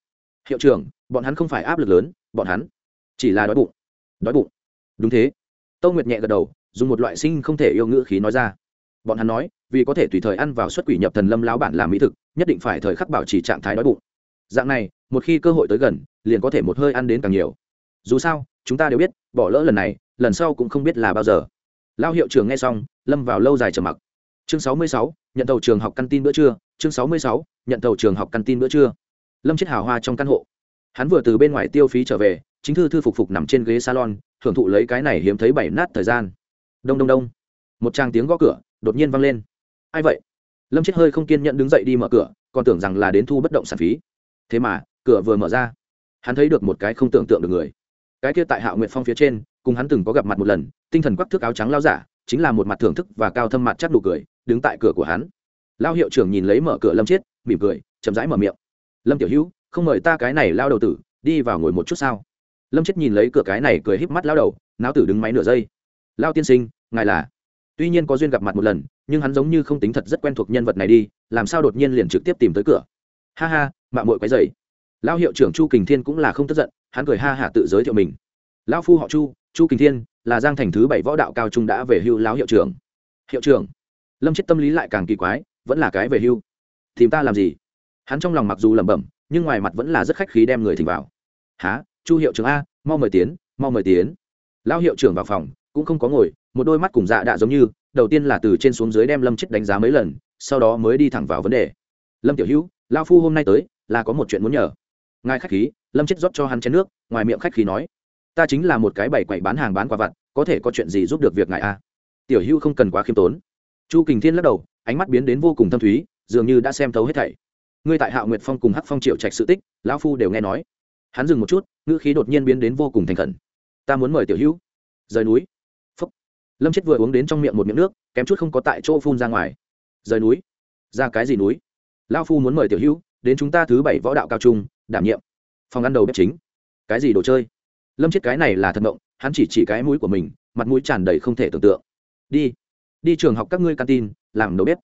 S1: Hiệu trưởng, bọn hắn không phải áp lực lớn, bọn hắn chỉ là đói bụng. Đói bụng. Đúng thế. Tâu nguyệt nhẹ gật đầu, dùng một loại sinh không thể yêu ngữ khí nói ra. Bọn hắn nói, vì có thể tùy thời ăn vào xuất quỷ nhập thần lâm láo bản làm mỹ thực, nhất định phải thời khắc bảo trì trạng thái đói bụng. Dạng này, một khi cơ hội tới gần, liền có thể một hơi ăn đến càng nhiều. Dù sao, chúng ta đều biết, bỏ lỡ lần này lần sau cũng không biết là bao giờ. Lao hiệu trưởng nghe xong, lâm vào lâu dài trầm mặc. Chương sáu mươi sáu, nhận tàu trường học căn tin bữa trưa, chương sáu mươi sáu, nhận tàu trường học căn tin bữa trưa. Lâm chết hào hoa trong căn hộ. Hắn vừa từ bên ngoài tiêu phí trở về, chính thư thư phục phục nằm trên ghế salon thưởng thụ lấy cái này hiếm thấy bảy nát thời gian. Đông đông đông. Một tràng tiếng gõ cửa, đột nhiên vang lên. Ai vậy? Lâm chết hơi không kiên nhẫn đứng dậy đi mở cửa, còn tưởng rằng là đến thu bất động sản phí. Thế mà, cửa vừa mở ra. Hắn thấy được một cái không tưởng tượng được người. Cái kia tại hạ nguyệt phong phía trên cùng hắn từng có gặp mặt một lần, tinh thần quắc thước áo trắng lao giả, chính là một mặt thưởng thức và cao thâm mặt chắc đủ cười, đứng tại cửa của hắn. Lao hiệu trưởng nhìn lấy mở cửa lâm chiết, mỉm cười, chậm rãi mở miệng. Lâm tiểu hữu, không mời ta cái này lao đầu tử, đi vào ngồi một chút sao? Lâm chết nhìn lấy cửa cái này cười híp mắt lao đầu, náo tử đứng máy nửa giây. Lao tiên sinh, ngài là? Tuy nhiên có duyên gặp mặt một lần, nhưng hắn giống như không tính thật rất quen thuộc nhân vật này đi, làm sao đột nhiên liền trực tiếp tìm tới cửa. Ha ha mạng mội quái dày lao hiệu trưởng chu kình thiên cũng là không tức giận, hắn cười ha hả tự giới thiệu mình. Lão phu họ chu chu kình thiên là giang thành thứ bảy võ đạo cao trung đã về hưu lão hiệu trưởng. Hiệu trưởng? Lâm chết tâm lý lại càng kỳ quái, vẫn là cái về hưu. Tìm ta làm gì? Hắn trong lòng mặc dù lẩm bẩm, nhưng ngoài mặt vẫn là rất khách khí đem người thỉnh vào. Há chu hiệu trưởng a, mau mời tiến, mau mời tiến. Lão hiệu trưởng vào phòng, cũng không có ngồi, một đôi mắt cùng dạ đạ giống như, đầu tiên là từ trên xuống dưới đem lâm chết đánh giá mấy lần, sau đó mới đi thẳng vào vấn đề. Lâm tiểu hữu lao phu hôm nay tới, là có một chuyện muốn nhờ. Ngài khách khí, lâm chết rót cho hắn chén nước, ngoài miệng khách khí nói ta chính là một cái bày quậy bán hàng bán quà vặt, có thể có chuyện gì giúp được việc ngài a tiểu hữu không cần quá khiêm tốn. Chu kình thiên lắc đầu, ánh mắt biến đến vô cùng thâm thúy, dường như đã xem thấu hết thảy. Ngươi tại hạo nguyệt phong cùng hắc phong triệu trạch sự tích, lão phu đều nghe nói. Hắn dừng một chút, ngữ khí đột nhiên biến đến vô cùng thành khẩn. Ta muốn mời tiểu hữu rời núi. Phúc. Lâm chết vừa uống đến trong miệng một miệng nước, kém chút không có tại chỗ phun ra ngoài. Rời núi. Ra cái gì núi? Lão phu muốn mời tiểu hữu đến chúng ta thứ bảy võ đạo cao trung, đảm nhiệm. Phòng ăn đầu bếp chính. Cái gì đồ chơi? Lâm chết cái này là thật động hắn chỉ chỉ cái mũi của mình mặt mũi tràn đầy không thể tưởng tượng. Đi đi trường học các ngươi căn tin, làm đầu bếp.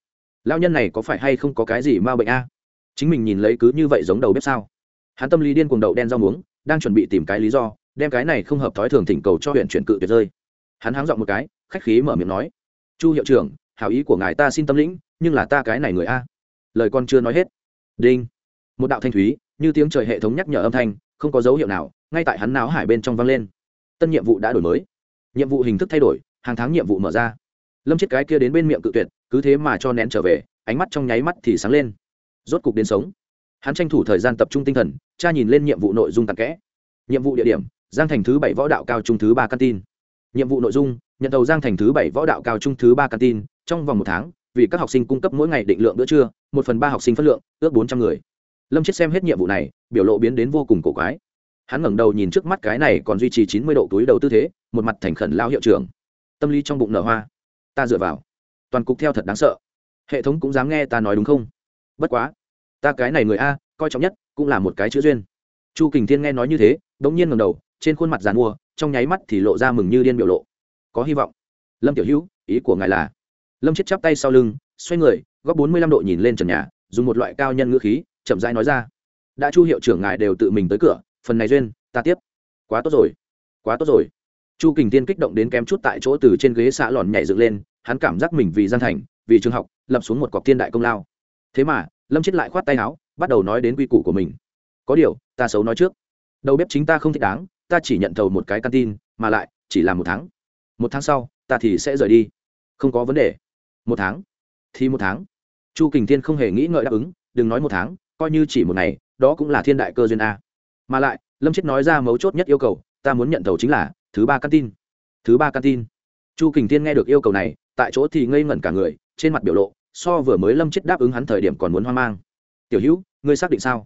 S1: Lao nhân này có phải hay không có cái gì ma bệnh a? Chính mình nhìn lấy cứ như vậy giống đầu bếp sao? Hắn tâm lý điên cuồng đậu đen rau muống đang chuẩn bị tìm cái lý do đem cái này không hợp thói thường thỉnh cầu cho huyện chuyển cự tuyệt rơi. Hắn háng dọn một cái khách khí mở miệng nói chu hiệu trưởng hảo ý của ngài ta xin tâm lĩnh nhưng là ta cái này người a. Lời con chưa nói hết. Đinh. Một đạo thanh thúy như tiếng trời hệ thống nhắc nhở âm thanh không có dấu hiệu nào, ngay tại hắn náo hải bên trong vang lên. Tân nhiệm vụ đã đổi mới. Nhiệm vụ hình thức thay đổi, hàng tháng nhiệm vụ mở ra. Lâm chết cái kia đến bên miệng cự tuyệt, cứ thế mà cho nén trở về, ánh mắt trong nháy mắt thì sáng lên. Rốt cục đến sống. Hắn tranh thủ thời gian tập trung tinh thần, cha nhìn lên nhiệm vụ nội dung tặng kẽ. Nhiệm vụ địa điểm, giang thành thứ bảy võ đạo cao trung thứ ba căn tin. Nhiệm vụ nội dung, nhận đầu giang thành thứ bảy võ đạo cao trung thứ ba căn tin, trong vòng một tháng, vì các học sinh cung cấp mỗi ngày định lượng bữa trưa, một phần ba học sinh phân lượng, ước bốn trăm người. Lâm chết xem hết nhiệm vụ này biểu lộ biến đến vô cùng cổ quái. Hắn ngẩng đầu nhìn trước mắt cái này còn duy trì chín mươi độ túi đầu tư thế, một mặt thành khẩn lao hiệu trưởng. Tâm lý trong bụng nở hoa. Ta dựa vào. Toàn cục theo thật đáng sợ. Hệ thống cũng dám nghe ta nói đúng không? Bất quá. Ta cái này người a, coi trọng nhất cũng là một cái chữ duyên. Chu kình thiên nghe nói như thế đ ỗ n g nhiên ngầm đầu, trên khuôn mặt giàn mua, trong nháy mắt thì lộ ra mừng như điên biểu lộ. Có hy vọng. Lâm tiểu hữu, ý của ngài là? Lâm chết chắp tay sau lưng, xoay người góp bốn mươi lăm độ nhìn lên trần nhà, dùng một loại cao nhân ngữ khí, chậm rãi nói ra đã chu hiệu trưởng ngài đều tự mình tới cửa, phần này duyên, ta tiếp. Quá tốt rồi, quá tốt rồi. Chu kình tiên kích động đến kém chút tại chỗ từ trên ghế xã lòn nhảy dựng lên, hắn cảm giác mình vì gian thành, vì trường học, lập xuống một cọc thiên đại công lao. Thế mà, lâm chết lại khoát tay áo, bắt đầu nói đến quy củ của mình. Có điều, ta xấu nói trước. Đầu bếp chính ta không thích đáng, ta chỉ nhận thầu một cái căn tin, mà lại, chỉ là một tháng. Một tháng sau, ta thì sẽ rời đi. Không có vấn đề. Một tháng. Thì một tháng. Chu kình thiên không hề nghĩ ngợi đáp ứng, đừng nói một tháng coi như chỉ một ngày đó cũng là thiên đại cơ duyên a. Mà lại lâm chết nói ra mấu chốt nhất yêu cầu ta muốn nhận thầu chính là thứ ba căn tin. Thứ ba căn tin. Chu kình thiên nghe được yêu cầu này tại chỗ thì ngây ngẩn cả người trên mặt biểu lộ so vừa mới lâm chết đáp ứng hắn thời điểm còn muốn hoang mang. Tiểu hữu ngươi xác định sao?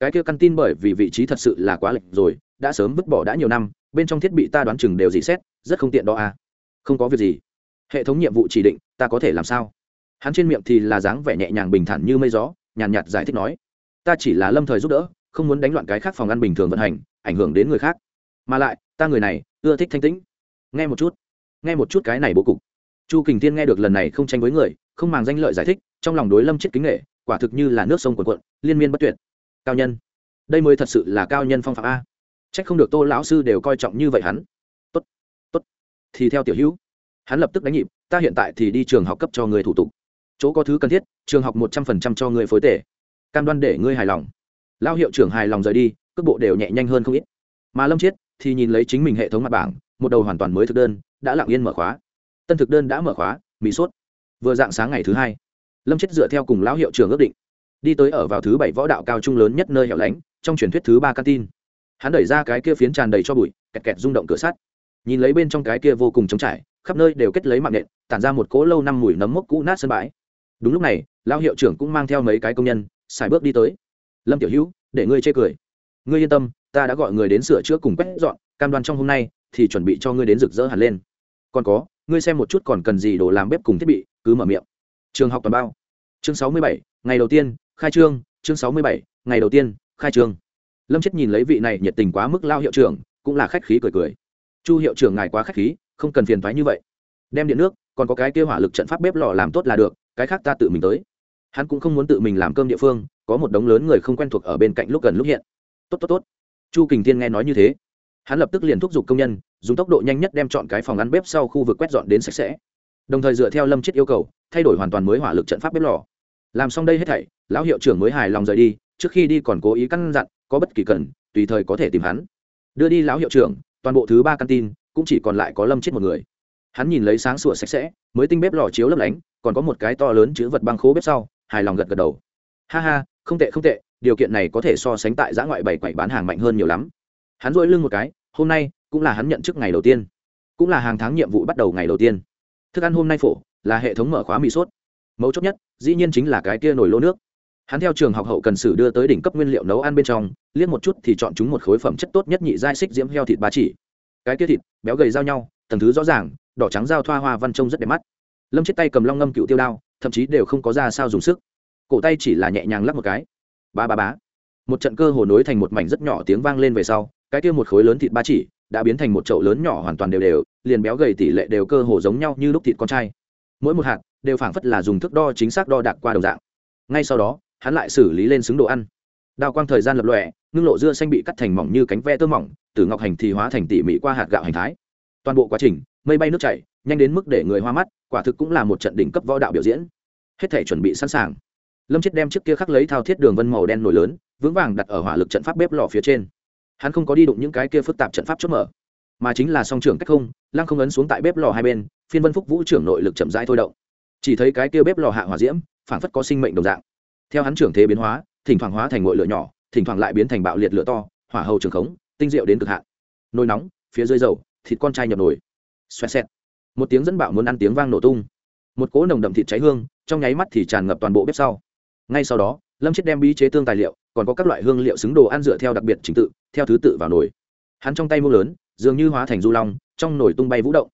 S1: Cái kia căn tin bởi vì vị trí thật sự là quá lệch rồi đã sớm vứt bỏ đã nhiều năm bên trong thiết bị ta đoán chừng đều dị xét rất không tiện đó à không có việc gì. Hệ thống nhiệm vụ chỉ định ta có thể làm sao? Hắn trên miệng thì là dáng vẻ nhẹ nhàng bình thản như mây gió nhàn nhạt, nhạt giải thích nói ta chỉ là lâm thời giúp đỡ, không muốn đánh loạn cái khác phòng ăn bình thường vận hành, ảnh hưởng đến người khác. Mà lại, ta người này, ưa thích thanh tĩnh. Nghe một chút, nghe một chút cái này bố cục. Chu kình tiên nghe được lần này không tranh với người, không màng danh lợi giải thích, trong lòng đối lâm chết kính nghệ quả thực như là nước sông quần quận liên miên bất tuyệt. Cao nhân, đây mới thật sự là cao nhân phong phạm a. C h ắ c không được tô lão sư đều coi trọng như vậy hắn. Tốt tốt. Thì theo tiểu hữu, hắn lập tức đánh nhịp, ta hiện tại thì đi trường học cấp cho người thủ tục. Chỗ có thứ cần thiết, trường học một trăm phần trăm cho người phối tể cam đoan để ngươi hài lòng. Lao hiệu trưởng hài lòng rời đi, cước bộ đều nhẹ nhanh hơn không ít. Mà lâm chiết thì nhìn lấy chính mình hệ thống mặt bảng, một đầu hoàn toàn mới thực đơn, đã lặng yên mở khóa. Tân thực đơn đã mở khóa mỹ sốt. Vừa dạng sáng ngày thứ hai, lâm chiết dựa theo cùng lão hiệu trưởng ước định, đi tới ở vào thứ bảy võ đạo cao trung lớn nhất nơi hẻo lánh, trong truyền thuyết thứ ba canteen. Hắn đẩy ra cái kia phiến tràn đầy cho bụi, kẹt kẹt rung động cửa sắt. Nhìn lấy bên trong cái kia vô cùng trống trải, khắp nơi đều kết lấy mạng nện, tản ra một cỗ lâu năm mùi nấm mốc cũ nát sân bãi. Đúng lúc này, lão hiệu trưởng cũng mang theo mấy cái công nhân xài bước đi tới. Lâm tiểu hữu, để ngươi chê cười. Ngươi yên tâm, ta đã gọi người đến sửa chữa cùng quét dọn, cam đoan trong hôm nay thì chuẩn bị cho ngươi đến rực rỡ hẳn lên. Còn có, ngươi xem một chút còn cần gì đồ làm bếp cùng thiết bị, cứ mở miệng. Trường học toàn bao. Chương sáu mươi bảy, ngày đầu tiên, khai trương. Chương sáu mươi bảy, ngày đầu tiên, khai trương. Lâm chết nhìn lấy vị này nhiệt tình quá mức lao hiệu trưởng, cũng là khách khí cười cười. Chu hiệu trưởng ngài quá khách khí, không cần phiền thoái như vậy. Đem điện nước, còn có cái kêu hỏa lực trận pháp bếp lò làm tốt là được, cái khác ta tự mình tới hắn cũng không muốn tự mình làm cơm địa phương, có một đống lớn người không quen thuộc ở bên cạnh lúc gần lúc hiện. Tốt tốt tốt. Chu kình thiên nghe nói như thế, hắn lập tức liền thúc giục công nhân, dùng tốc độ nhanh nhất đem chọn cái phòng ăn bếp sau khu vực quét dọn đến sạch sẽ. Đồng thời dựa theo lâm chết yêu cầu, thay đổi hoàn toàn mới hỏa lực trận pháp bếp lò. Làm xong đây hết thảy, lão hiệu trưởng mới hài lòng rời đi, trước khi đi còn cố ý căn dặn, có bất kỳ cần, tùy thời có thể tìm hắn. Đưa đi lão hiệu trưởng, toàn bộ thứ ba căn tin, cũng chỉ còn lại có lâm chết một người. Hắn nhìn lấy sáng sủa sạch sẽ, mới tinh bếp lò chiếu lấp lánh, còn có một cái to lớn chữ vật băng khố bếp sau hài lòng gật gật đầu. Ha ha, không tệ không tệ, điều kiện này có thể so sánh tại giã ngoại bảy quậy bán hàng mạnh hơn nhiều lắm. Hắn dội lưng một cái, hôm nay cũng là hắn nhận chức ngày đầu tiên. Cũng là hàng tháng nhiệm vụ bắt đầu ngày đầu tiên. Thức ăn hôm nay phổ, là hệ thống mở khóa mì sốt. Mấu chốt nhất, dĩ nhiên chính là cái kia nổi lô nước. Hắn theo trường học hậu cần sử đưa tới đỉnh cấp nguyên liệu nấu ăn bên trong, liếc một chút thì chọn chúng một khối phẩm chất tốt nhất nhị giai xích diễm heo thịt ba chỉ. Cái kia thịt, béo gầy giao nhau, tầng thứ rõ ràng, đỏ trắng giao thoa hoa văn trông rất đẹp mắt lâm chết tay cầm long ngâm cựu tiêu đao, thậm chí đều không có ra sao dùng sức. Cổ tay chỉ là nhẹ nhàng lắp một cái. Ba ba bá một trận cơ hồ nối thành một mảnh rất nhỏ tiếng vang lên về sau, cái kia một khối lớn thịt ba chỉ đã biến thành một chậu lớn nhỏ hoàn toàn đều đều, liền béo gầy tỷ lệ đều cơ hồ giống nhau như lúc thịt con trai. Mỗi một hạt đều phảng phất là dùng thước đo chính xác đo đạc qua đồng dạng. Ngay sau đó, hắn lại xử lý lên xứng đồ ăn. Đào quang thời gian lập lòe, ngưng lộ dưa xanh bị cắt thành mỏng như cánh ve tơ mỏng từ ngọc hành thì hóa thành tỉ mỉ qua hạt gạo hành thái. Toàn bộ quá trình, mây bay nước chảy, nhanh đến mức để người hoa mắt quả thực cũng là một trận đỉnh cấp võ đạo biểu diễn. Hết thể chuẩn bị sẵn sàng. Lâm chết đem chiếc kia khắc lấy thao thiết đường vân màu đen nổi lớn, vững vàng đặt ở hỏa lực trận pháp bếp lò phía trên. Hắn không có đi đụng những cái kia phức tạp trận pháp chốt mở, mà chính là song trưởng cách không, lăng không ấn xuống tại bếp lò hai bên, phiên vân phúc vũ trưởng nội lực chậm rãi thôi động. Chỉ thấy cái kia bếp lò hạ hỏa diễm phản phất có sinh mệnh đồng dạng. Theo hắn trưởng thế biến hóa, thỉnh thoảng hóa thành ngội lửa nhỏ, thỉnh thoảng lại biến thành bạo liệt lửa to, hỏa hầu trường khống, tinh diệu đến cực hạn. Nồi nóng, phía dưới dầu, thịt con trai nhập nồi. Xoẹt xẹt một tiếng dẫn bạo muốn ăn tiếng vang nổ tung. Một cỗ nồng đậm thịt cháy hương, trong nháy mắt thì tràn ngập toàn bộ bếp sau. Ngay sau đó, lâm chết đem bí chế tương tài liệu, còn có các loại hương liệu xứng đồ ăn dựa theo đặc biệt trình tự, theo thứ tự vào nồi. Hắn trong tay mua lớn, dường như hóa thành du long, trong nồi tung bay vũ động.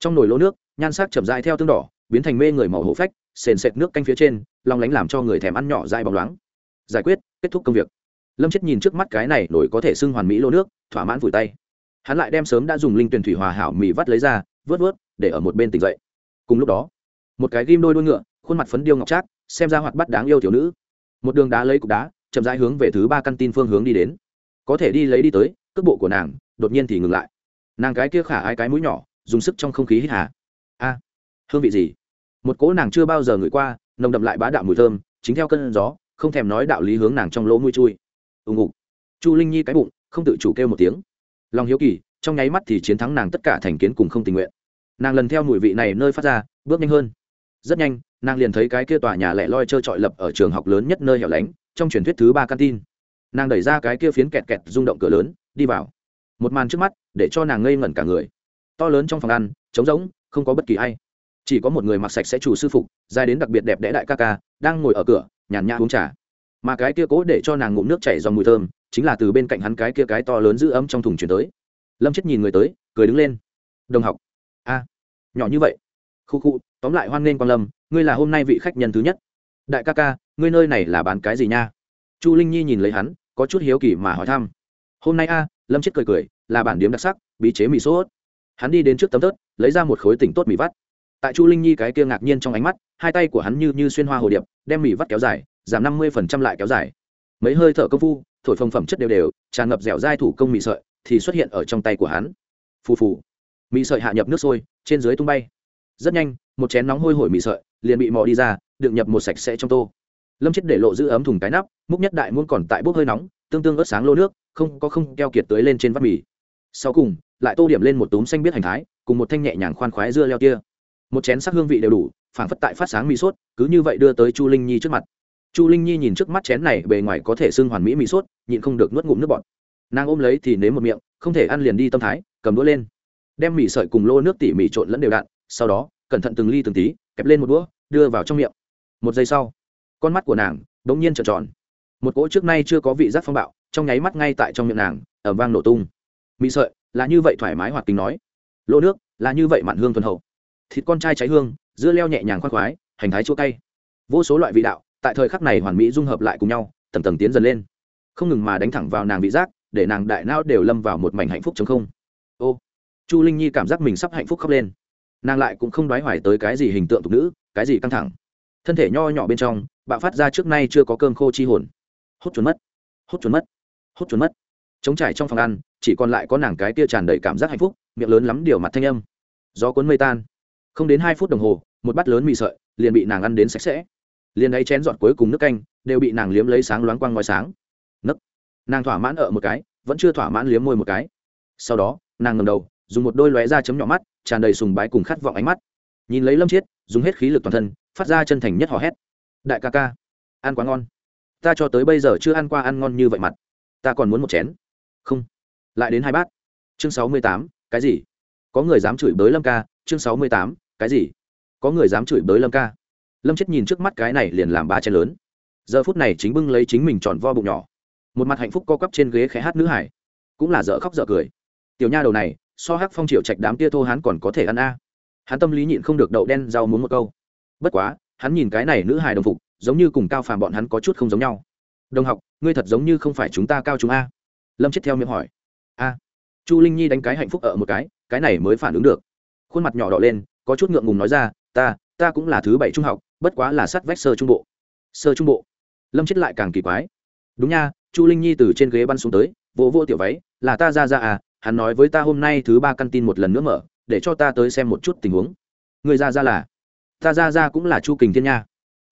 S1: Trong nồi lỗ nước, nhan sắc chậm dại theo tương đỏ, biến thành mê người màu hổ phách, sền sệt nước canh phía trên, long lánh làm cho người thèm ăn nhỏ dai bóng loáng. Giải quyết, kết thúc công việc. Lâm chết nhìn trước mắt cái này nổi có thể xưng hoàn mỹ lô nước, thỏa mãn vùi tay. Hắn lại đem sớm đã dùng linh tuyển thủy hòa hảo mì vắt lấy ra vớt vớt, để ở một bên tỉnh dậy. Cùng lúc đó, một cái ghim đôi đôi ngựa, khuôn mặt phấn điêu ngọc trác, xem ra hoạt bắt đáng yêu thiếu nữ. Một đường đá lấy cục đá, chậm rãi hướng về thứ ba căn tin phương hướng đi đến. Có thể đi lấy đi tới, cước bộ của nàng đột nhiên thì ngừng lại. Nàng cái kia khả ai cái mũi nhỏ, dùng sức trong không khí hít hà. A, hương vị gì? Một cỗ nàng chưa bao giờ ngửi qua, nồng đậm lại bá đạo mùi thơm, chính theo cơn gió, không thèm nói đạo lý hướng nàng trong lỗ mũi chui. Ù ngục. Chu linh nhi cái bụng, không tự chủ kêu một tiếng. Lòng hiếu kỳ, trong nháy mắt thì chiến thắng nàng tất cả thành kiến cùng không tình nguyện nàng lần theo mùi vị này nơi phát ra, bước nhanh hơn. Rất nhanh, nàng liền thấy cái kia tòa nhà lẻ loi trơ trọi lập ở trường học lớn nhất nơi hẻo lánh, trong truyền thuyết thứ ba căn tin nàng đẩy ra cái kia phiến kẹt kẹt rung động cửa lớn, đi vào. Một màn trước mắt, để cho nàng ngây ngẩn cả người. To lớn trong phòng ăn, trống rỗng, không có bất kỳ ai. Chỉ có một người mặc sạch sẽ chủ sư phục, dài đến đặc biệt đẹp đẽ đại ca ca, đang ngồi ở cửa, nhàn nhã uống trà. Mà cái kia cố để cho nàng ngụm nước chảy dòng mùi thơm, chính là từ bên cạnh hắn cái kia cái to lớn giữ ấm trong thùng chuyển tới. Lâm chết nhìn người tới, cười đứng lên. Đồng học a nhỏ như vậy. Khu khu, tóm lại hoan nghênh quan lâm, ngươi là hôm nay vị khách nhân thứ nhất. Đại ca ca, ngươi nơi này là bán cái gì nha? Chu linh nhi nhìn lấy hắn, có chút hiếu kỳ mà hỏi thăm. Hôm nay a, lâm chết cười cười, là bản điếm đặc sắc, bí chế mì sốt. Hắn đi đến trước tấm tớt, lấy ra một khối tỉnh tốt mì vắt. Tại chu linh nhi cái kia ngạc nhiên trong ánh mắt, hai tay của hắn như như xuyên hoa hồ điệp, đem mì vắt kéo dài, giảm năm mươi lại kéo dài. Mấy hơi thở công phu, thổi phồng phẩm chất đều đều, tràn ngập dẻo dai thủ công mì sợi, thì xuất hiện ở trong tay của hắn. Phù phù mì sợi hạ nhập nước sôi, trên dưới tung bay. Rất nhanh, một chén nóng hôi hổi mì sợi liền bị mò đi ra, đựng nhập một sạch sẽ trong tô. Lâm chết để lộ giữ ấm thùng cái nắp, múc nhất đại muôn còn tại bốc hơi nóng, tương tương ớt sáng lô nước, không có không keo kiệt tới lên trên vắt mì. Sau cùng, lại tô điểm lên một túm xanh biết hành thái, cùng một thanh nhẹ nhàng khoan khoái dưa leo tia. Một chén sắc hương vị đều đủ, phảng phất tại phát sáng mì sốt, cứ như vậy đưa tới chu linh nhi trước mặt. Chu linh nhi nhìn trước mắt chén này, bề ngoài có thể xưng hoàn mỹ mì sốt, nhịn không được nuốt ngụm nước bọt. Nàng ôm lấy thì nếm một miệng, không thể ăn liền đi tâm thái, cầm đũa lên đem mì sợi cùng lô nước tỉ mì trộn lẫn đều đặn sau đó, cẩn thận từng ly từng tí, kẹp lên một đũa, đưa vào trong miệng. Một giây sau, con mắt của nàng đ ỗ n g nhiên trợn tròn. Một cỗ trước nay chưa có vị giác phong bạo, trong nháy mắt ngay tại trong miệng nàng ẩm vang nổ tung. Mì sợi, là như vậy thoải mái hoạt tính nói. Lô nước, là như vậy mặn hương thuần hậu. Thịt con trai cháy hương, dưa leo nhẹ nhàng khoác khoái, hành thái chua cay. Vô số loại vị đạo, tại thời khắc này hoàn mỹ dung hợp lại cùng nhau, tầng tầng tiến dần lên. Không ngừng mà đánh thẳng vào nàng vị giác, để nàng đại não đều lâm vào một mảnh hạnh phúc chống không chu linh nhi cảm giác mình sắp hạnh phúc khóc lên. Nàng lại cũng không đoái hoài tới cái gì hình tượng thục nữ, cái gì căng thẳng. Thân thể nho nhỏ bên trong, bạo phát ra trước nay chưa có cơm khô chi hồn. Hốt chuẩn mất, hốt chuẩn mất, hốt chuẩn mất. Chống trải trong phòng ăn, chỉ còn lại có nàng cái tia tràn đầy cảm giác hạnh phúc, miệng lớn lắm điều mặt thanh âm. Gió cuốn mây tan. Không đến hai phút đồng hồ, một bát lớn mì sợi liền bị nàng ăn đến sạch sẽ. Liền ấy chén giọt cuối cùng nước canh đều bị nàng liếm lấy sáng loáng quang ngói sáng. Nấc. Nàng thỏa mãn ở một cái, vẫn chưa thỏa mãn liếm môi một cái. Sau đó, nàng ngầm đầu dùng một đôi lóe ra chấm nhỏ mắt, tràn đầy sùng bái cùng khát vọng ánh mắt. Nhìn lấy lâm chiết, dùng hết khí lực toàn thân, phát ra chân thành nhất hò hét. Đại ca ca, ăn quá ngon. Ta cho tới bây giờ chưa ăn qua ăn ngon như vậy mặt. Ta còn muốn một chén. Không. Lại đến hai bát. Chương sáu mươi tám, cái gì? Có người dám chửi bới lâm ca? Chương sáu mươi tám, cái gì? Có người dám chửi bới lâm ca? Lâm chết nhìn trước mắt cái này liền làm ba chén lớn. Giờ phút này chính bưng lấy chính mình tròn vo bụng nhỏ. Một mặt hạnh phúc co quắp trên ghế khẽ hát nữ hải. Cũng là dở khóc dở cười. Tiểu nha đầu này so hắc phong triệu trạch đám tia thô hắn còn có thể ăn a. Hắn tâm lý nhịn không được đậu đen rau muốn một câu. Bất quá, hắn nhìn cái này nữ hài đồng phục, giống như cùng cao phàm bọn hắn có chút không giống nhau. Đồng học, ngươi thật giống như không phải chúng ta cao chúng a. Lâm chết theo miệng hỏi. A. Chu linh nhi đánh cái hạnh phúc ở một cái cái này mới phản ứng được. Khuôn mặt nhỏ đỏ lên, có chút ngượng ngùng nói ra, ta ta cũng là thứ bảy trung học, bất quá là sắt vách sơ trung bộ. Sơ trung bộ? Lâm chết lại càng kỳ quái. Đúng nha, chu linh nhi từ trên ghế bắn xuống tới, vỗ vỗ tiểu váy, là ta ra ra à hắn nói với ta hôm nay thứ ba căn tin một lần nữa mở, để cho ta tới xem một chút tình huống. Người ra ra là, ta ra ra cũng là chu kình thiên nha.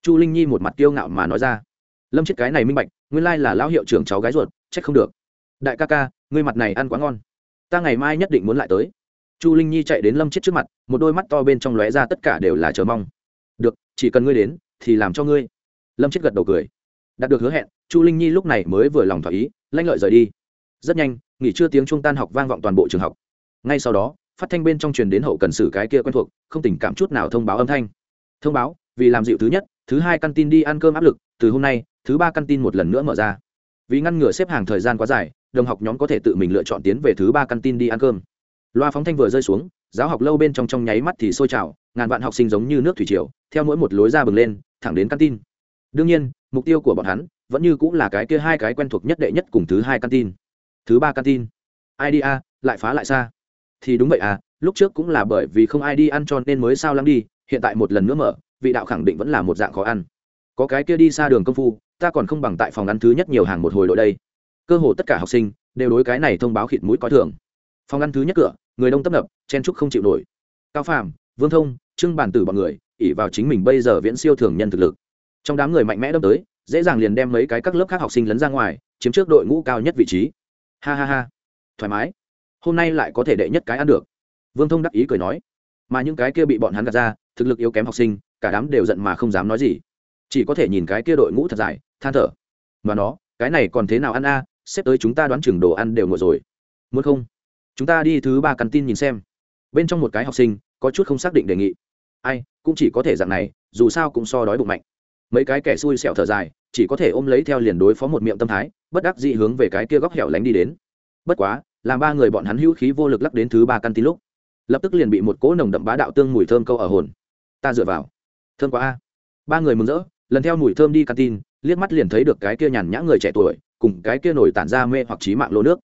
S1: Chu linh nhi một mặt kiêu ngạo mà nói ra. Lâm chết cái này minh bạch, nguyên lai là lão hiệu trưởng cháu gái ruột, trách không được. Đại ca ca, ngươi mặt này ăn quá ngon. Ta ngày mai nhất định muốn lại tới. Chu linh nhi chạy đến lâm chết trước mặt, một đôi mắt to bên trong lóe ra tất cả đều là chờ mong. Được, chỉ cần ngươi đến, thì làm cho ngươi. Lâm chết gật đầu cười. Đạt được hứa hẹn, chu linh nhi lúc này mới vừa lòng thỏa ý, lanh lợi rời đi. Rất nhanh nghỉ trưa tiếng trung tan học vang vọng toàn bộ trường học. Ngay sau đó, phát thanh bên trong truyền đến hậu cần sử cái kia quen thuộc, không tình cảm chút nào thông báo âm thanh. Thông báo, vì làm dịu thứ nhất, thứ hai căn tin đi ăn cơm áp lực, từ hôm nay, thứ ba căn tin một lần nữa mở ra. Vì ngăn ngừa xếp hàng thời gian quá dài, đồng học nhóm có thể tự mình lựa chọn tiến về thứ ba căn tin đi ăn cơm. Loa phóng thanh vừa rơi xuống, giáo học lâu bên trong trong nháy mắt thì sôi trào, ngàn vạn học sinh giống như nước thủy triều, theo mỗi một lối ra bừng lên, thẳng đến căn tin. Đương nhiên, mục tiêu của bọn hắn vẫn như cũng là cái kia hai cái quen thuộc nhất đệ nhất cùng thứ hai căn tin thứ ba căn tin. Idea lại phá lại xa. Thì đúng vậy à lúc trước cũng là bởi vì không ai đi ăn cho nên mới sao lắng đi, hiện tại một lần nữa mở, vị đạo khẳng định vẫn là một dạng khó ăn. Có cái kia đi xa đường công phu, ta còn không bằng tại phòng ăn thứ nhất nhiều hàng một hồi đội đây. Cơ hồ tất cả học sinh đều đối cái này thông báo khịt mũi coi thường. Phòng ăn thứ nhất cửa, người đông tấp nập, chen trúc không chịu nổi. Cao phàm, vương thông trưng bản tử bọn người ỉ vào chính mình bây giờ viễn siêu thường nhân thực lực. Trong đám người mạnh mẽ đâm tới, dễ dàng liền đem mấy cái các lớp khác học sinh lấn ra ngoài, chiếm trước đội ngũ cao nhất vị trí ha ha ha. Thoải mái. Hôm nay lại có thể đệ nhất cái ăn được. Vương thông đắc ý cười nói. Mà những cái kia bị bọn hắn gạt ra, thực lực yếu kém học sinh, cả đám đều giận mà không dám nói gì. Chỉ có thể nhìn cái kia đội ngũ thật dài, than thở. Mà nó, cái này còn thế nào ăn a? Xếp tới chúng ta đoán chừng đồ ăn đều ngồi rồi. Muốn không? Chúng ta đi thứ ba căn tin nhìn xem. Bên trong một cái học sinh, có chút không xác định đề nghị. Ai, cũng chỉ có thể dạng này, dù sao cũng so đói bụng mạnh. Mấy cái kẻ xui xẹo thở dài, chỉ có thể ôm lấy theo liền đối phó một miệng tâm thái bất đắc dị hướng về cái kia góc hẻo lánh đi đến. Bất quá, làm ba người bọn hắn hữu khí vô lực lắc đến thứ ba căn tin lúc, lập tức liền bị một cỗ nồng đậm bá đạo tương mùi thơm câu ở hồn. Ta dựa vào. Thơm quá a. Ba người mừng rỡ, lần theo mùi thơm đi căn tin, liếc mắt liền thấy được cái kia nhàn nhã người trẻ tuổi, cùng cái kia nổi tản ra mê hoặc trí mạng lô nước.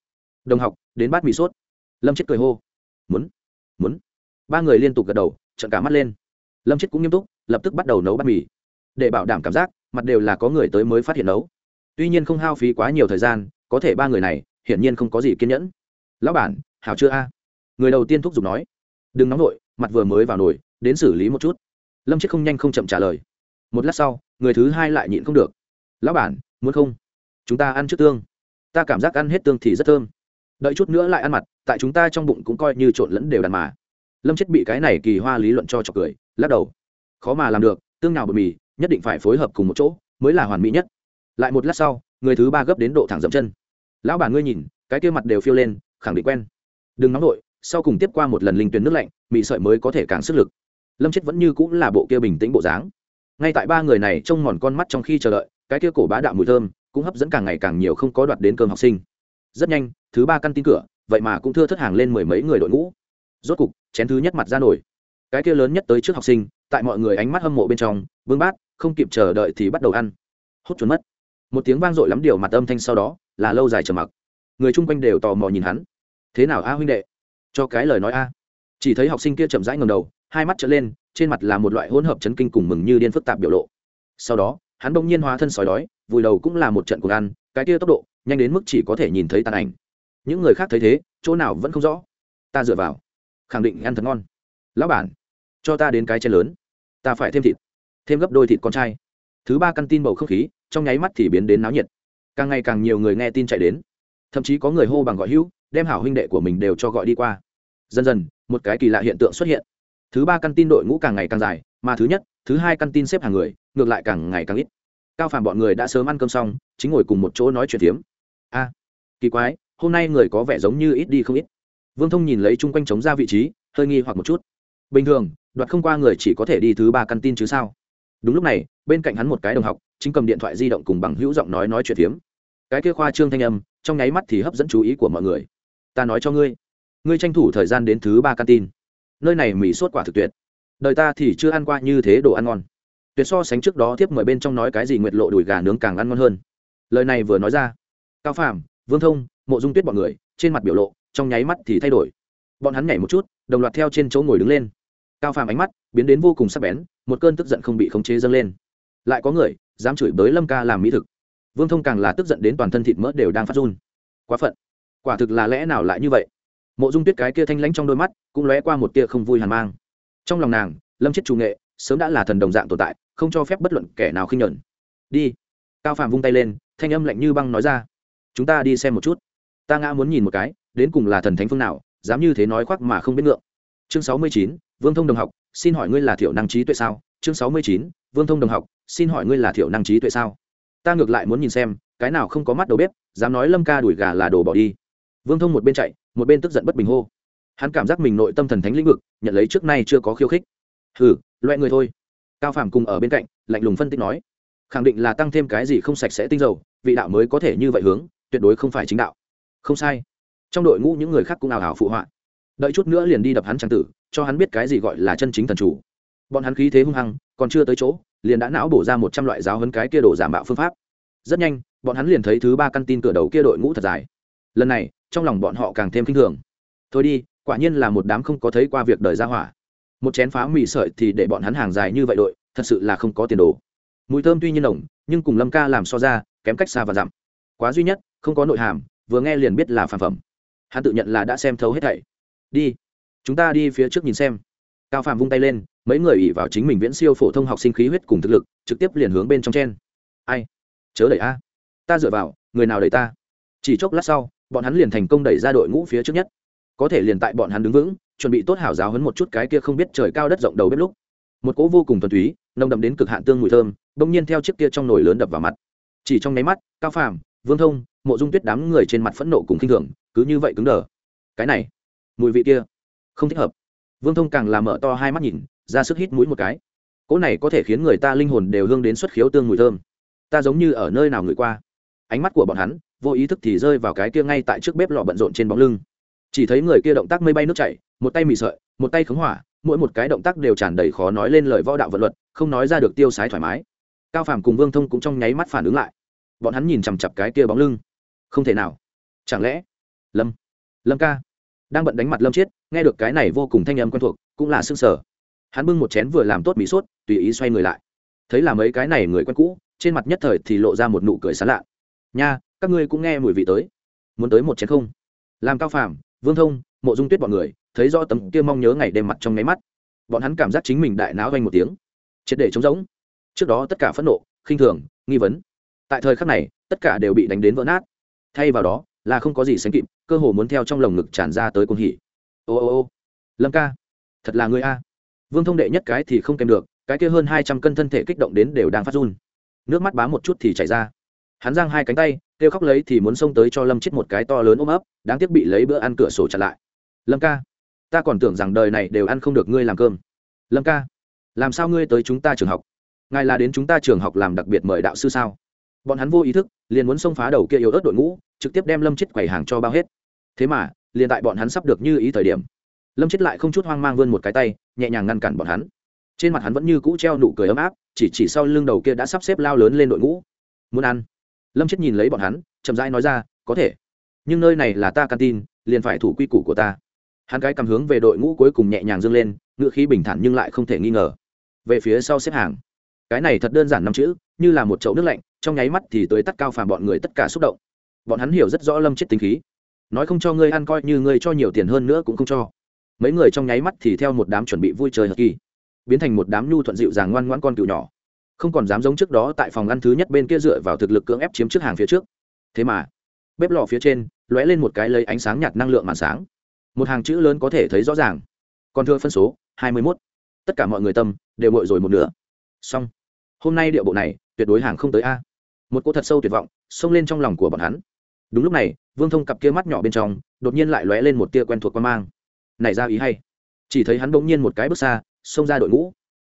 S1: Đồng học, đến bát mì sốt. Lâm chết cười hô. Muốn muốn. Ba người liên tục gật đầu trận cả mắt lên. Lâm chết cũng nghiêm túc, lập tức bắt đầu nấu bát mì. Để bảo đảm cảm giác, mặt đều là có người tới mới phát hiện nấu tuy nhiên không hao phí quá nhiều thời gian, có thể ba người này, hiển nhiên không có gì kiên nhẫn. Lão bản, hảo chưa a? Người đầu tiên thúc giục nói. Đừng nóng nổi mặt vừa mới vào nổi đến xử lý một chút. Lâm chết không nhanh không chậm trả lời. Một lát sau, người thứ hai lại nhịn không được. Lão bản, muốn không? Chúng ta ăn trước tương. Ta cảm giác ăn hết tương thì rất thơm. Đợi chút nữa lại ăn mặt, tại chúng ta trong bụng cũng coi như trộn lẫn đều đàn mà. Lâm chết bị cái này kỳ hoa lý luận cho chọc cười, lắc đầu. Khó mà làm được, tương nào bột mì, nhất định phải phối hợp cùng một chỗ, mới là hoàn mỹ nhất lại một lát sau, người thứ ba gấp đến độ thẳng dậm chân. Lão bà ngươi nhìn, cái kia mặt đều phiêu lên, khẳng định quen. Đừng nóng vội, sau cùng tiếp qua một lần linh tuyến nước lạnh, mị sợi mới có thể càng sức lực. Lâm chết vẫn như cũng là bộ kia bình tĩnh bộ dáng. Ngay tại ba người này trông mòn con mắt trong khi chờ đợi, cái kia cổ bá đạo mùi thơm cũng hấp dẫn càng ngày càng nhiều không có đoạt đến cơm học sinh. Rất nhanh, thứ ba căn tin cửa, vậy mà cũng thưa thất hàng lên mười mấy người đội ngũ. Rốt cục, chén thứ nhất mặt ra nổi. Cái kia lớn nhất tới trước học sinh, tại mọi người ánh mắt hâm mộ bên trong vương bát, không kịp chờ đợi thì bắt đầu ăn. Hốt trốn mất một tiếng vang dội lắm điều mặt âm thanh sau đó là lâu dài trầm mặc. Người chung quanh đều tò mò nhìn hắn. Thế nào a huynh đệ? Cho cái lời nói a. Chỉ thấy học sinh kia chậm rãi ngầm đầu, hai mắt trở lên, trên mặt là một loại hỗn hợp chấn kinh cùng mừng như điên phức tạp biểu lộ. Sau đó, hắn bỗng nhiên hóa thân sói đói, vùi đầu cũng là một trận cuộc ăn, cái kia tốc độ, nhanh đến mức chỉ có thể nhìn thấy tàn ảnh. Những người khác thấy thế, chỗ nào vẫn không rõ. Ta dựa vào. Khẳng định ăn thật ngon. Lão bản, cho ta đến cái chén lớn. Ta phải thêm thịt. Thêm gấp đôi thịt con trai. Thứ ba căn tin bầu không khí trong nháy mắt thì biến đến náo nhiệt. Càng ngày càng nhiều người nghe tin chạy đến. Thậm chí có người hô bằng gọi hữu, đem hảo huynh đệ của mình đều cho gọi đi qua. Dần dần, một cái kỳ lạ hiện tượng xuất hiện. Thứ ba căn tin đội ngũ càng ngày càng dài, mà thứ nhất, thứ hai căn tin xếp hàng người, ngược lại càng ngày càng ít. Cao phàm bọn người đã sớm ăn cơm xong, chính ngồi cùng một chỗ nói chuyện tiếm a, kỳ quái, hôm nay người có vẻ giống như ít đi không ít. Vương thông nhìn lấy chung quanh chống ra vị trí, hơi nghi hoặc một chút. Bình thường, đoạt không qua người chỉ có thể đi thứ ba căn tin chứ sao? Đúng lúc này, bên cạnh hắn một cái đồng học, chính cầm điện thoại di động cùng bằng hữu giọng nói nói chuyện phiếm. Cái kia khoa trương thanh âm, trong nháy mắt thì hấp dẫn chú ý của mọi người. Ta nói cho ngươi ngươi tranh thủ thời gian đến thứ ba căn tin nơi này mỹ sốt quả thực tuyệt. Đời ta thì chưa ăn qua như thế đồ ăn ngon. Tuyệt so sánh trước đó tiếp mời bên trong nói cái gì nguyệt lộ đùi gà nướng càng ăn ngon hơn. Lời này vừa nói ra, cao phàm, vương thông, mộ dung tuyết bọn người, trên mặt biểu lộ, trong nháy mắt thì thay đổi. Bọn hắn nhảy một chút, đồng loạt theo trên chỗ ngồi đứng lên cao phàm ánh mắt biến đến vô cùng sắc bén, một cơn tức giận không bị khống chế dâng lên. Lại có người dám chửi bới lâm ca làm mỹ thực. Vương thông càng là tức giận đến toàn thân thịt mỡ đều đang phát run. Quá phận. Quả thực là lẽ nào lại như vậy? Mộ dung tuyết cái kia thanh lãnh trong đôi mắt cũng lóe qua một tia không vui hàn mang. Trong lòng nàng, lâm chết chủ nghệ sớm đã là thần đồng dạng tồn tại, không cho phép bất luận kẻ nào khinh nhẫn. Đi. Cao phạm vung tay lên, thanh âm lạnh như băng nói ra. Chúng ta đi xem một chút. Ta ngã muốn nhìn một cái, đến cùng là thần thánh phương nào, dám như thế nói khoác mà không biết ngượng chương sáu mươi chín, vương thông đồng học, xin hỏi ngươi là thiểu năng trí tuệ sao? Chương sáu mươi chín, vương thông đồng học, xin hỏi ngươi là thiểu năng trí tuệ sao? Ta ngược lại muốn nhìn xem, cái nào không có mắt đầu bếp, dám nói lâm ca đuổi gà là đồ bỏ đi. Vương thông một bên chạy, một bên tức giận bất bình hô. Hắn cảm giác mình nội tâm thần thánh lĩnh vực, nhận lấy trước nay chưa có khiêu khích. Hừ loại người thôi. Cao phàm cùng ở bên cạnh, lạnh lùng phân tích nói. Khẳng định là tăng thêm cái gì không sạch sẽ tinh dầu, vị đạo mới có thể như vậy hướng, tuyệt đối không phải chính đạo. Không sai. Trong đội ngũ những người khác cũng ảo ảo phụ họa đợi chút nữa liền đi đập hắn trang tử, cho hắn biết cái gì gọi là chân chính thần chủ. Bọn hắn khí thế hung hăng, còn chưa tới chỗ, liền đã não bổ ra một trăm loại giáo hấn cái kia đổ giả mạo phương pháp. Rất nhanh, bọn hắn liền thấy thứ ba căn tin cửa đầu kia đội ngũ thật dài. Lần này, trong lòng bọn họ càng thêm kinh thường. Thôi đi, quả nhiên là một đám không có thấy qua việc đời ra hỏa. Một chén phá mì sợi thì để bọn hắn hàng dài như vậy đội, thật sự là không có tiền đồ. Mùi thơm tuy nhiên nồng, nhưng cùng lâm ca làm so ra, kém cách xa và dặm. Quá duy nhất, không có nội hàm, vừa nghe liền biết là phản phẩm. Hắn tự nhận là đã xem thấu hết thảy đi. Chúng ta đi phía trước nhìn xem. Cao phạm vung tay lên, mấy người ỉ vào chính mình viễn siêu phổ thông học sinh khí huyết cùng thực lực, trực tiếp liền hướng bên trong chen. Ai? Chớ đẩy a. Ta dựa vào, người nào đẩy ta? Chỉ chốc lát sau, bọn hắn liền thành công đẩy ra đội ngũ phía trước nhất. Có thể liền tại bọn hắn đứng vững, chuẩn bị tốt hảo giáo hấn một chút cái kia không biết trời cao đất rộng đầu bếp lúc. Một cỗ vô cùng thuần túy, nồng đậm đến cực hạn tương mùi thơm, bỗng nhiên theo chiếc kia trong nồi lớn đập vào mặt. Chỉ trong nháy mắt, cao phàm, vương thông, mộ dung tuyết đám người trên mặt phẫn nộ cùng khinh thường, cứ như vậy cứng đờ. Cái này mùi vị kia. Không thích hợp. Vương thông càng làm mở to hai mắt nhìn, ra sức hít mũi một cái. Cỗ này có thể khiến người ta linh hồn đều hương đến xuất khiếu tương mùi thơm. Ta giống như ở nơi nào người qua. Ánh mắt của bọn hắn, vô ý thức thì rơi vào cái kia ngay tại trước bếp lò bận rộn trên bóng lưng. Chỉ thấy người kia động tác mây bay nước chảy, một tay mì sợi, một tay khống hỏa, mỗi một cái động tác đều tràn đầy khó nói lên lời võ đạo vận luật, không nói ra được tiêu sái thoải mái. Cao phàm cùng vương thông cũng trong nháy mắt phản ứng lại. Bọn hắn nhìn chằm chặp cái kia bóng lưng. Không thể nào. Chẳng lẽ? Lâm. Lâm ca đang bận đánh mặt lâm chiết, nghe được cái này vô cùng thanh âm quen thuộc, cũng là s ư ơ n g sở hắn bưng một chén vừa làm tốt mỹ sốt, tùy ý xoay người lại. Thấy là mấy cái này người quen cũ, trên mặt nhất thời thì lộ ra một nụ cười sán lạ. Nha, các ngươi cũng nghe mùi vị tới. Muốn tới một chén không? Làm cao phàm, vương thông, mộ dung tuyết bọn người, thấy do tấm kia mong nhớ ngày đêm mặt trong nháy mắt. Bọn hắn cảm giác chính mình đại náo doanh một tiếng. Triệt để trống rỗng. Trước đó tất cả phẫn nộ, khinh thường, nghi vấn. Tại thời khắc này, tất cả đều bị đánh đến vỡ nát. Thay vào đó là không có gì sánh kịp, cơ hồ muốn theo trong lồng ngực tràn ra tới cuồng hỉ. Ô ô ô. Lâm ca, thật là người a. Vương thông đệ nhất cái thì không kèm được, cái kia hơn hai trăm cân thân thể kích động đến đều đang phát run. Nước mắt bám một chút thì chảy ra. Hắn giang hai cánh tay, kêu khóc lấy thì muốn xông tới cho lâm chết một cái to lớn ôm ấp, đáng tiếc bị lấy bữa ăn cửa sổ chặn lại. Lâm ca, ta còn tưởng rằng đời này đều ăn không được ngươi làm cơm. Lâm ca, làm sao ngươi tới chúng ta trường học? Ngài là đến chúng ta trường học làm đặc biệt mời đạo sư sao? Bọn hắn vô ý thức, liền muốn xông phá đầu kia yếu ớt đội ngũ, trực tiếp đem lâm chết quầy hàng cho bao hết. Thế mà, liền tại bọn hắn sắp được như ý thời điểm, lâm chết lại không chút hoang mang vươn một cái tay, nhẹ nhàng ngăn cản bọn hắn. Trên mặt hắn vẫn như cũ treo nụ cười ấm áp, chỉ chỉ sau lưng đầu kia đã sắp xếp lao lớn lên đội ngũ. Muốn ăn? Lâm chết nhìn lấy bọn hắn, chậm rãi nói ra, có thể. Nhưng nơi này là ta căn tin liền phải thủ quy củ của ta. Hắn cái cầm hướng về đội ngũ cuối cùng nhẹ nhàng dâng lên ngựa khí bình thản nhưng lại không thể nghi ngờ. Về phía sau xếp hàng. Cái này thật đơn giản năm chữ, như là một chậu nước lạnh trong nháy mắt thì tới tắt cao phàm bọn người tất cả xúc động. Bọn hắn hiểu rất rõ lâm chết tính khí. Nói không cho ngươi ăn coi như ngươi cho nhiều tiền hơn nữa cũng không cho. Mấy người trong nháy mắt thì theo một đám chuẩn bị vui chơi hờ kỳ, biến thành một đám nhu thuận dịu dàng ngoan ngoãn con cựu nhỏ. Không còn dám giống trước đó tại phòng ăn thứ nhất bên kia dựa vào thực lực cưỡng ép chiếm trước hàng phía trước. Thế mà, bếp lò phía trên, lóe lên một cái lấy ánh sáng nhạt năng lượng màn sáng. Một hàng chữ lớn có thể thấy rõ ràng. Còn thưa phân số, hai mươi mốt. Tất cả mọi người tâm đều ngội rồi một nửa. Xong. Hôm nay điệu bộ này, tuyệt đối hàng không tới a một cô thật sâu tuyệt vọng, xông lên trong lòng của bọn hắn. Đúng lúc này, vương thông cặp kia mắt nhỏ bên trong, đột nhiên lại lóe lên một tia quen thuộc quan mang. Này ra ý hay. Chỉ thấy hắn bỗng nhiên một cái bước xa, xông ra đội ngũ.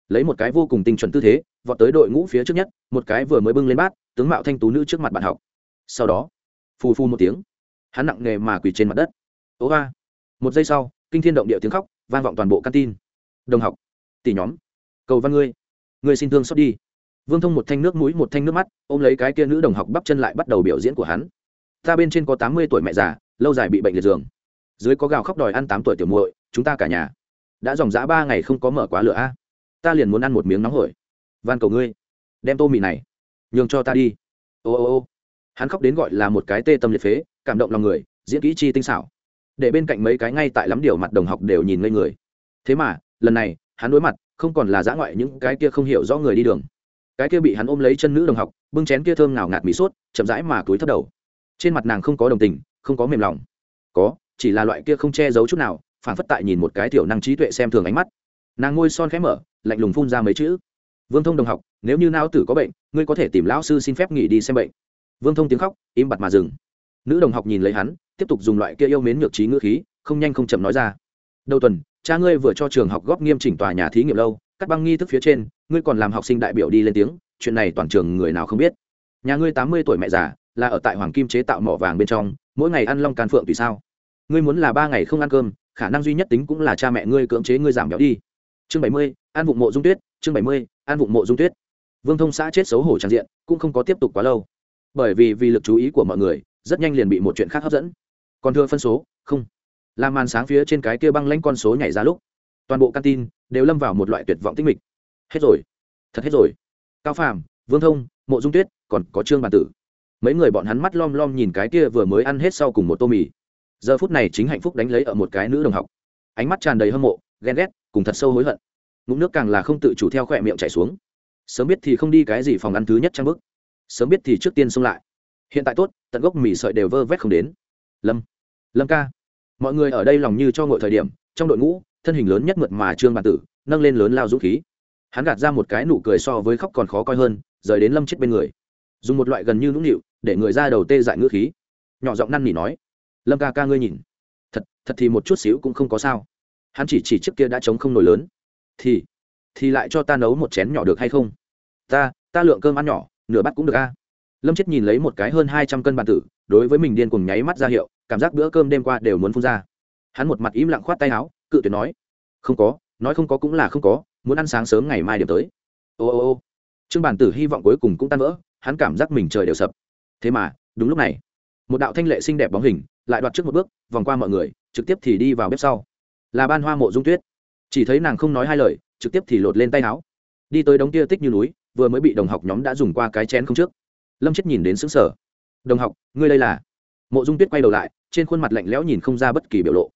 S1: Lấy một cái vô cùng tinh chuẩn tư thế, vọt tới đội ngũ phía trước nhất, một cái vừa mới bưng lên bát, tướng mạo thanh tú nữ trước mặt bạn học. Sau đó, phù phu một tiếng, hắn nặng nề mà quỳ trên mặt đất. Ố ga một giây sau, kinh thiên động địa tiếng khóc, vang vọng toàn bộ căn tin đồng học, tỷ nhóm, cầu văn ngươi. Ngươi xin thương xót đi vương thông một thanh nước mũi, một thanh nước mắt, ôm lấy cái kia nữ đồng học bắp chân lại bắt đầu biểu diễn của hắn. Ta bên trên có tám mươi tuổi mẹ già, lâu dài bị bệnh liệt giường. Dưới có gào khóc đòi ăn tám tuổi tiểu muội, chúng ta cả nhà. Đã dòng dã ba ngày không có mở quá lửa a. Ta liền muốn ăn một miếng nóng hổi. Van cầu ngươi, đem tô mì này, nhường cho ta đi. Ô ô ô. Hắn khóc đến gọi là một cái tê tâm liệt phế, cảm động lòng người, diễn kỹ chi tinh xảo. Để bên cạnh mấy cái ngay tại lắm điều mặt đồng học đều nhìn ngây người. Thế mà, lần này, hắn đối mặt, không còn là dã ngoại những cái kia không hiểu rõ người đi đường cái kia bị hắn ôm lấy chân nữ đồng học, bưng chén kia thơm nào ngạt mỹ sốt, chậm rãi mà túi thấp đầu. Trên mặt nàng không có đồng tình, không có mềm lòng. Có, chỉ là loại kia không che giấu chút nào phản phất tại nhìn một cái tiểu năng trí tuệ xem thường ánh mắt. Nàng ngôi son khẽ mở, lạnh lùng phun ra mấy chữ. Vương thông đồng học, nếu như não tử có bệnh, ngươi có thể tìm lão sư xin phép nghỉ đi xem bệnh. Vương thông tiếng khóc, im bặt mà dừng. Nữ đồng học nhìn lấy hắn, tiếp tục dùng loại kia yêu mến nhược trí ngữ khí, không nhanh không chậm nói ra. Đầu tuần, cha ngươi vừa cho trường học góp nghiêm chỉnh tòa nhà thí nghiệm lâu, cắt băng nghi thức phía trên ngươi còn làm học sinh đại biểu đi lên tiếng, chuyện này toàn trường người nào không biết. Nhà ngươi tám mươi tuổi mẹ già, là ở tại hoàng kim chế tạo mỏ vàng bên trong, mỗi ngày ăn long can phượng tùy sao? Ngươi muốn là ba ngày không ăn cơm, khả năng duy nhất tính cũng là cha mẹ ngươi cưỡng chế ngươi giảm béo đi. Chương bảy mươi ăn vụng mộ dung tuyết, chương bảy mươi ăn vụng mộ dung tuyết. Vương thông xã chết xấu hổ trang diện, cũng không có tiếp tục quá lâu. Bởi vì vì lực chú ý của mọi người, rất nhanh liền bị một chuyện khác hấp dẫn. Còn thưa phân số, không. Làm màn sáng phía trên cái kia băng lanh con số nhảy ra lúc, toàn bộ căn tin đều lâm vào một loại tuyệt vọng tích mịch hết rồi. Thật hết rồi. Cao phàm, vương thông, mộ dung tuyết, còn có trương bản tử. Mấy người bọn hắn mắt lom lom nhìn cái kia vừa mới ăn hết sau cùng một tô mì. Giờ phút này chính hạnh phúc đánh lấy ở một cái nữ đồng học. Ánh mắt tràn đầy hâm mộ, ghen ghét, cùng thật sâu hối hận. Ngụm nước càng là không tự chủ theo khỏe miệng chảy xuống. Sớm biết thì không đi cái gì phòng ăn thứ nhất trang bức. Sớm biết thì trước tiên xông lại. Hiện tại tốt, tận gốc mì sợi đều vơ vét không đến. Lâm lâm ca. Mọi người ở đây lòng như cho ngội thời điểm, trong đội ngũ, thân hình lớn nhất mượt mà trương bản tử, nâng lên lớn lao dũng khí hắn gạt ra một cái nụ cười so với khóc còn khó coi hơn, rời đến lâm chết bên người. Dùng một loại gần như nũng nịu, để người ra đầu tê dại ngữ khí. Nhỏ giọng năn nỉ nói, lâm ca ca ngươi nhìn. Thật thật thì một chút xíu cũng không có sao. Hắn chỉ chỉ trước kia đã chống không nổi lớn. Thì thì lại cho ta nấu một chén nhỏ được hay không? Ta ta lượng cơm ăn nhỏ, nửa bát cũng được a. Lâm chết nhìn lấy một cái hơn hai trăm cân bàn tử, đối với mình điên cùng nháy mắt ra hiệu, cảm giác bữa cơm đêm qua đều muốn phun ra. Hắn một mặt im lặng khoát tay áo, cự tuyệt nói, không có, nói không có cũng là không có muốn ăn sáng sớm ngày mai điểm tới. Ô ô ô. Trương bản tử hy vọng cuối cùng cũng tan vỡ, hắn cảm giác mình trời đều sập. Thế mà, đúng lúc này, một đạo thanh lệ xinh đẹp bóng hình lại đoạt trước một bước, vòng qua mọi người, trực tiếp thì đi vào bếp sau. Là ban hoa mộ dung tuyết. Chỉ thấy nàng không nói hai lời, trực tiếp thì lột lên tay áo. Đi tới đống tia tích như núi, vừa mới bị đồng học nhóm đã dùng qua cái chén không trước. Lâm chết nhìn đến xứng sở đồng học, ngươi đây là? Mộ dung tuyết quay đầu lại, trên khuôn mặt lạnh lẽo nhìn không ra bất kỳ biểu lộ.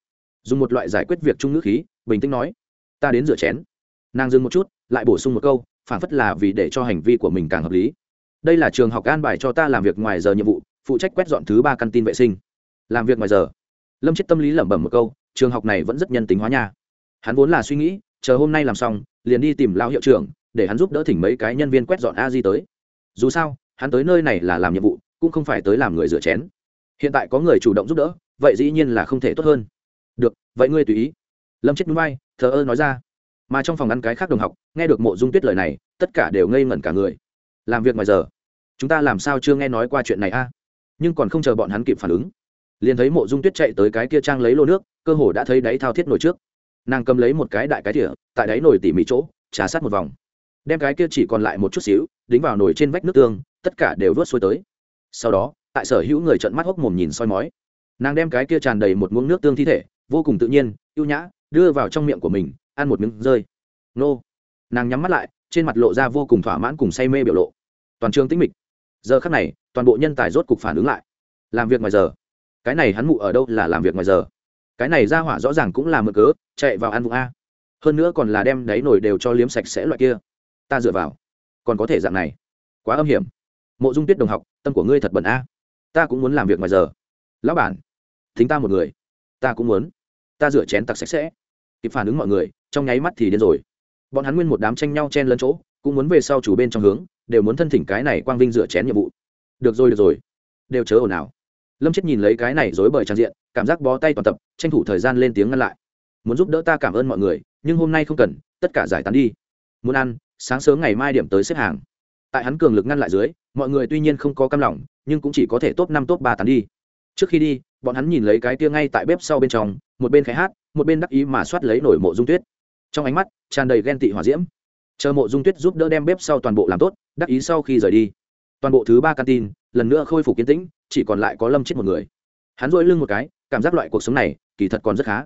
S1: Dùng một loại giải quyết việc trung ngữ khí, bình tĩnh nói, ta đến rửa chén nàng dừng một chút, lại bổ sung một câu phản phất là vì để cho hành vi của mình càng hợp lý. Đây là trường học an bài cho ta làm việc ngoài giờ nhiệm vụ, phụ trách quét dọn thứ ba căn tin vệ sinh. Làm việc ngoài giờ. Lâm chết tâm lý lẩm bẩm một câu, trường học này vẫn rất nhân tính hóa nha. Hắn vốn là suy nghĩ, chờ hôm nay làm xong, liền đi tìm lao hiệu trưởng, để hắn giúp đỡ thỉnh mấy cái nhân viên quét dọn a di tới. Dù sao, hắn tới nơi này là làm nhiệm vụ, cũng không phải tới làm người rửa chén. Hiện tại có người chủ động giúp đỡ, vậy dĩ nhiên là không thể tốt hơn. Được, vậy ngươi tùy ý. Lâm chết núi bay, thờ ơ nói ra mà trong phòng ăn cái khác đồng học, nghe được mộ dung tuyết lời này, tất cả đều ngây ngẩn cả người. Làm việc ngoài giờ, chúng ta làm sao chưa nghe nói qua chuyện này a? Nhưng còn không chờ bọn hắn kịp phản ứng, liền thấy mộ dung tuyết chạy tới cái kia trang lấy lô nước, cơ hồ đã thấy đáy thao thiết nổi trước. Nàng cầm lấy một cái đại cái thỉa tại đáy nồi tỉ mỉ chỗ, trà sát một vòng. Đem cái kia chỉ còn lại một chút xíu, đính vào nồi trên vách nước tương, tất cả đều vớt xuôi tới. Sau đó, tại sở hữu người trận mắt hốc mồm nhìn soi mói. Nàng đem cái kia tràn đầy một muỗng nước tương thi thể, vô cùng tự nhiên, ưu nhã, đưa vào trong miệng của mình ăn một miếng rơi. Nô. Nàng nhắm mắt lại, trên mặt lộ ra vô cùng thỏa mãn cùng say mê biểu lộ. Toàn trường tĩnh mịch. Giờ khắc này, toàn bộ nhân tài rốt cục phản ứng lại. Làm việc ngoài giờ. Cái này hắn mụ ở đâu là làm việc ngoài giờ? Cái này ra hỏa rõ ràng cũng là mực cớ, chạy vào ăn vụ a. Hơn nữa còn là đem đáy nồi đều cho liếm sạch sẽ loại kia. Ta dựa vào. Còn có thể dạng này. Quá âm hiểm. Mộ dung tuyết đồng học, tâm của ngươi thật bẩn a. Ta cũng muốn làm việc ngoài giờ. Lão bản, thính ta một người. Ta cũng muốn. Ta rửa chén tặc sạch sẽ kịp phản ứng mọi người, trong nháy mắt thì điên rồi. Bọn hắn nguyên một đám tranh nhau chen lẫn chỗ, cũng muốn về sau chủ bên trong hướng, đều muốn thân thỉnh cái này quang vinh rửa chén nhiệm vụ. Được rồi được rồi. Đều chớ ồn ào. Lâm chết nhìn lấy cái này dối bời trang diện, cảm giác bó tay toàn tập, tranh thủ thời gian lên tiếng ngăn lại. Muốn giúp đỡ ta cảm ơn mọi người, nhưng hôm nay không cần, tất cả giải tán đi. Muốn ăn, sáng sớm ngày mai điểm tới xếp hàng. Tại hắn cường lực ngăn lại dưới, mọi người tuy nhiên không có cam lòng, nhưng cũng chỉ có thể top năm, top ba tán đi. Trước khi đi, bọn hắn nhìn lấy cái tia ngay tại bếp sau bên trong, một bên khai hát một bên đắc ý mà soát lấy nổi mộ dung tuyết. Trong ánh mắt, tràn đầy ghen tị hỏa diễm. Chờ mộ dung tuyết giúp đỡ đem bếp sau toàn bộ làm tốt, đắc ý sau khi rời đi. Toàn bộ thứ ba căn tin, lần nữa khôi phục kiến tĩnh, chỉ còn lại có lâm chết một người. Hắn dội lưng một cái, cảm giác loại cuộc sống này, kỳ thật còn rất khá.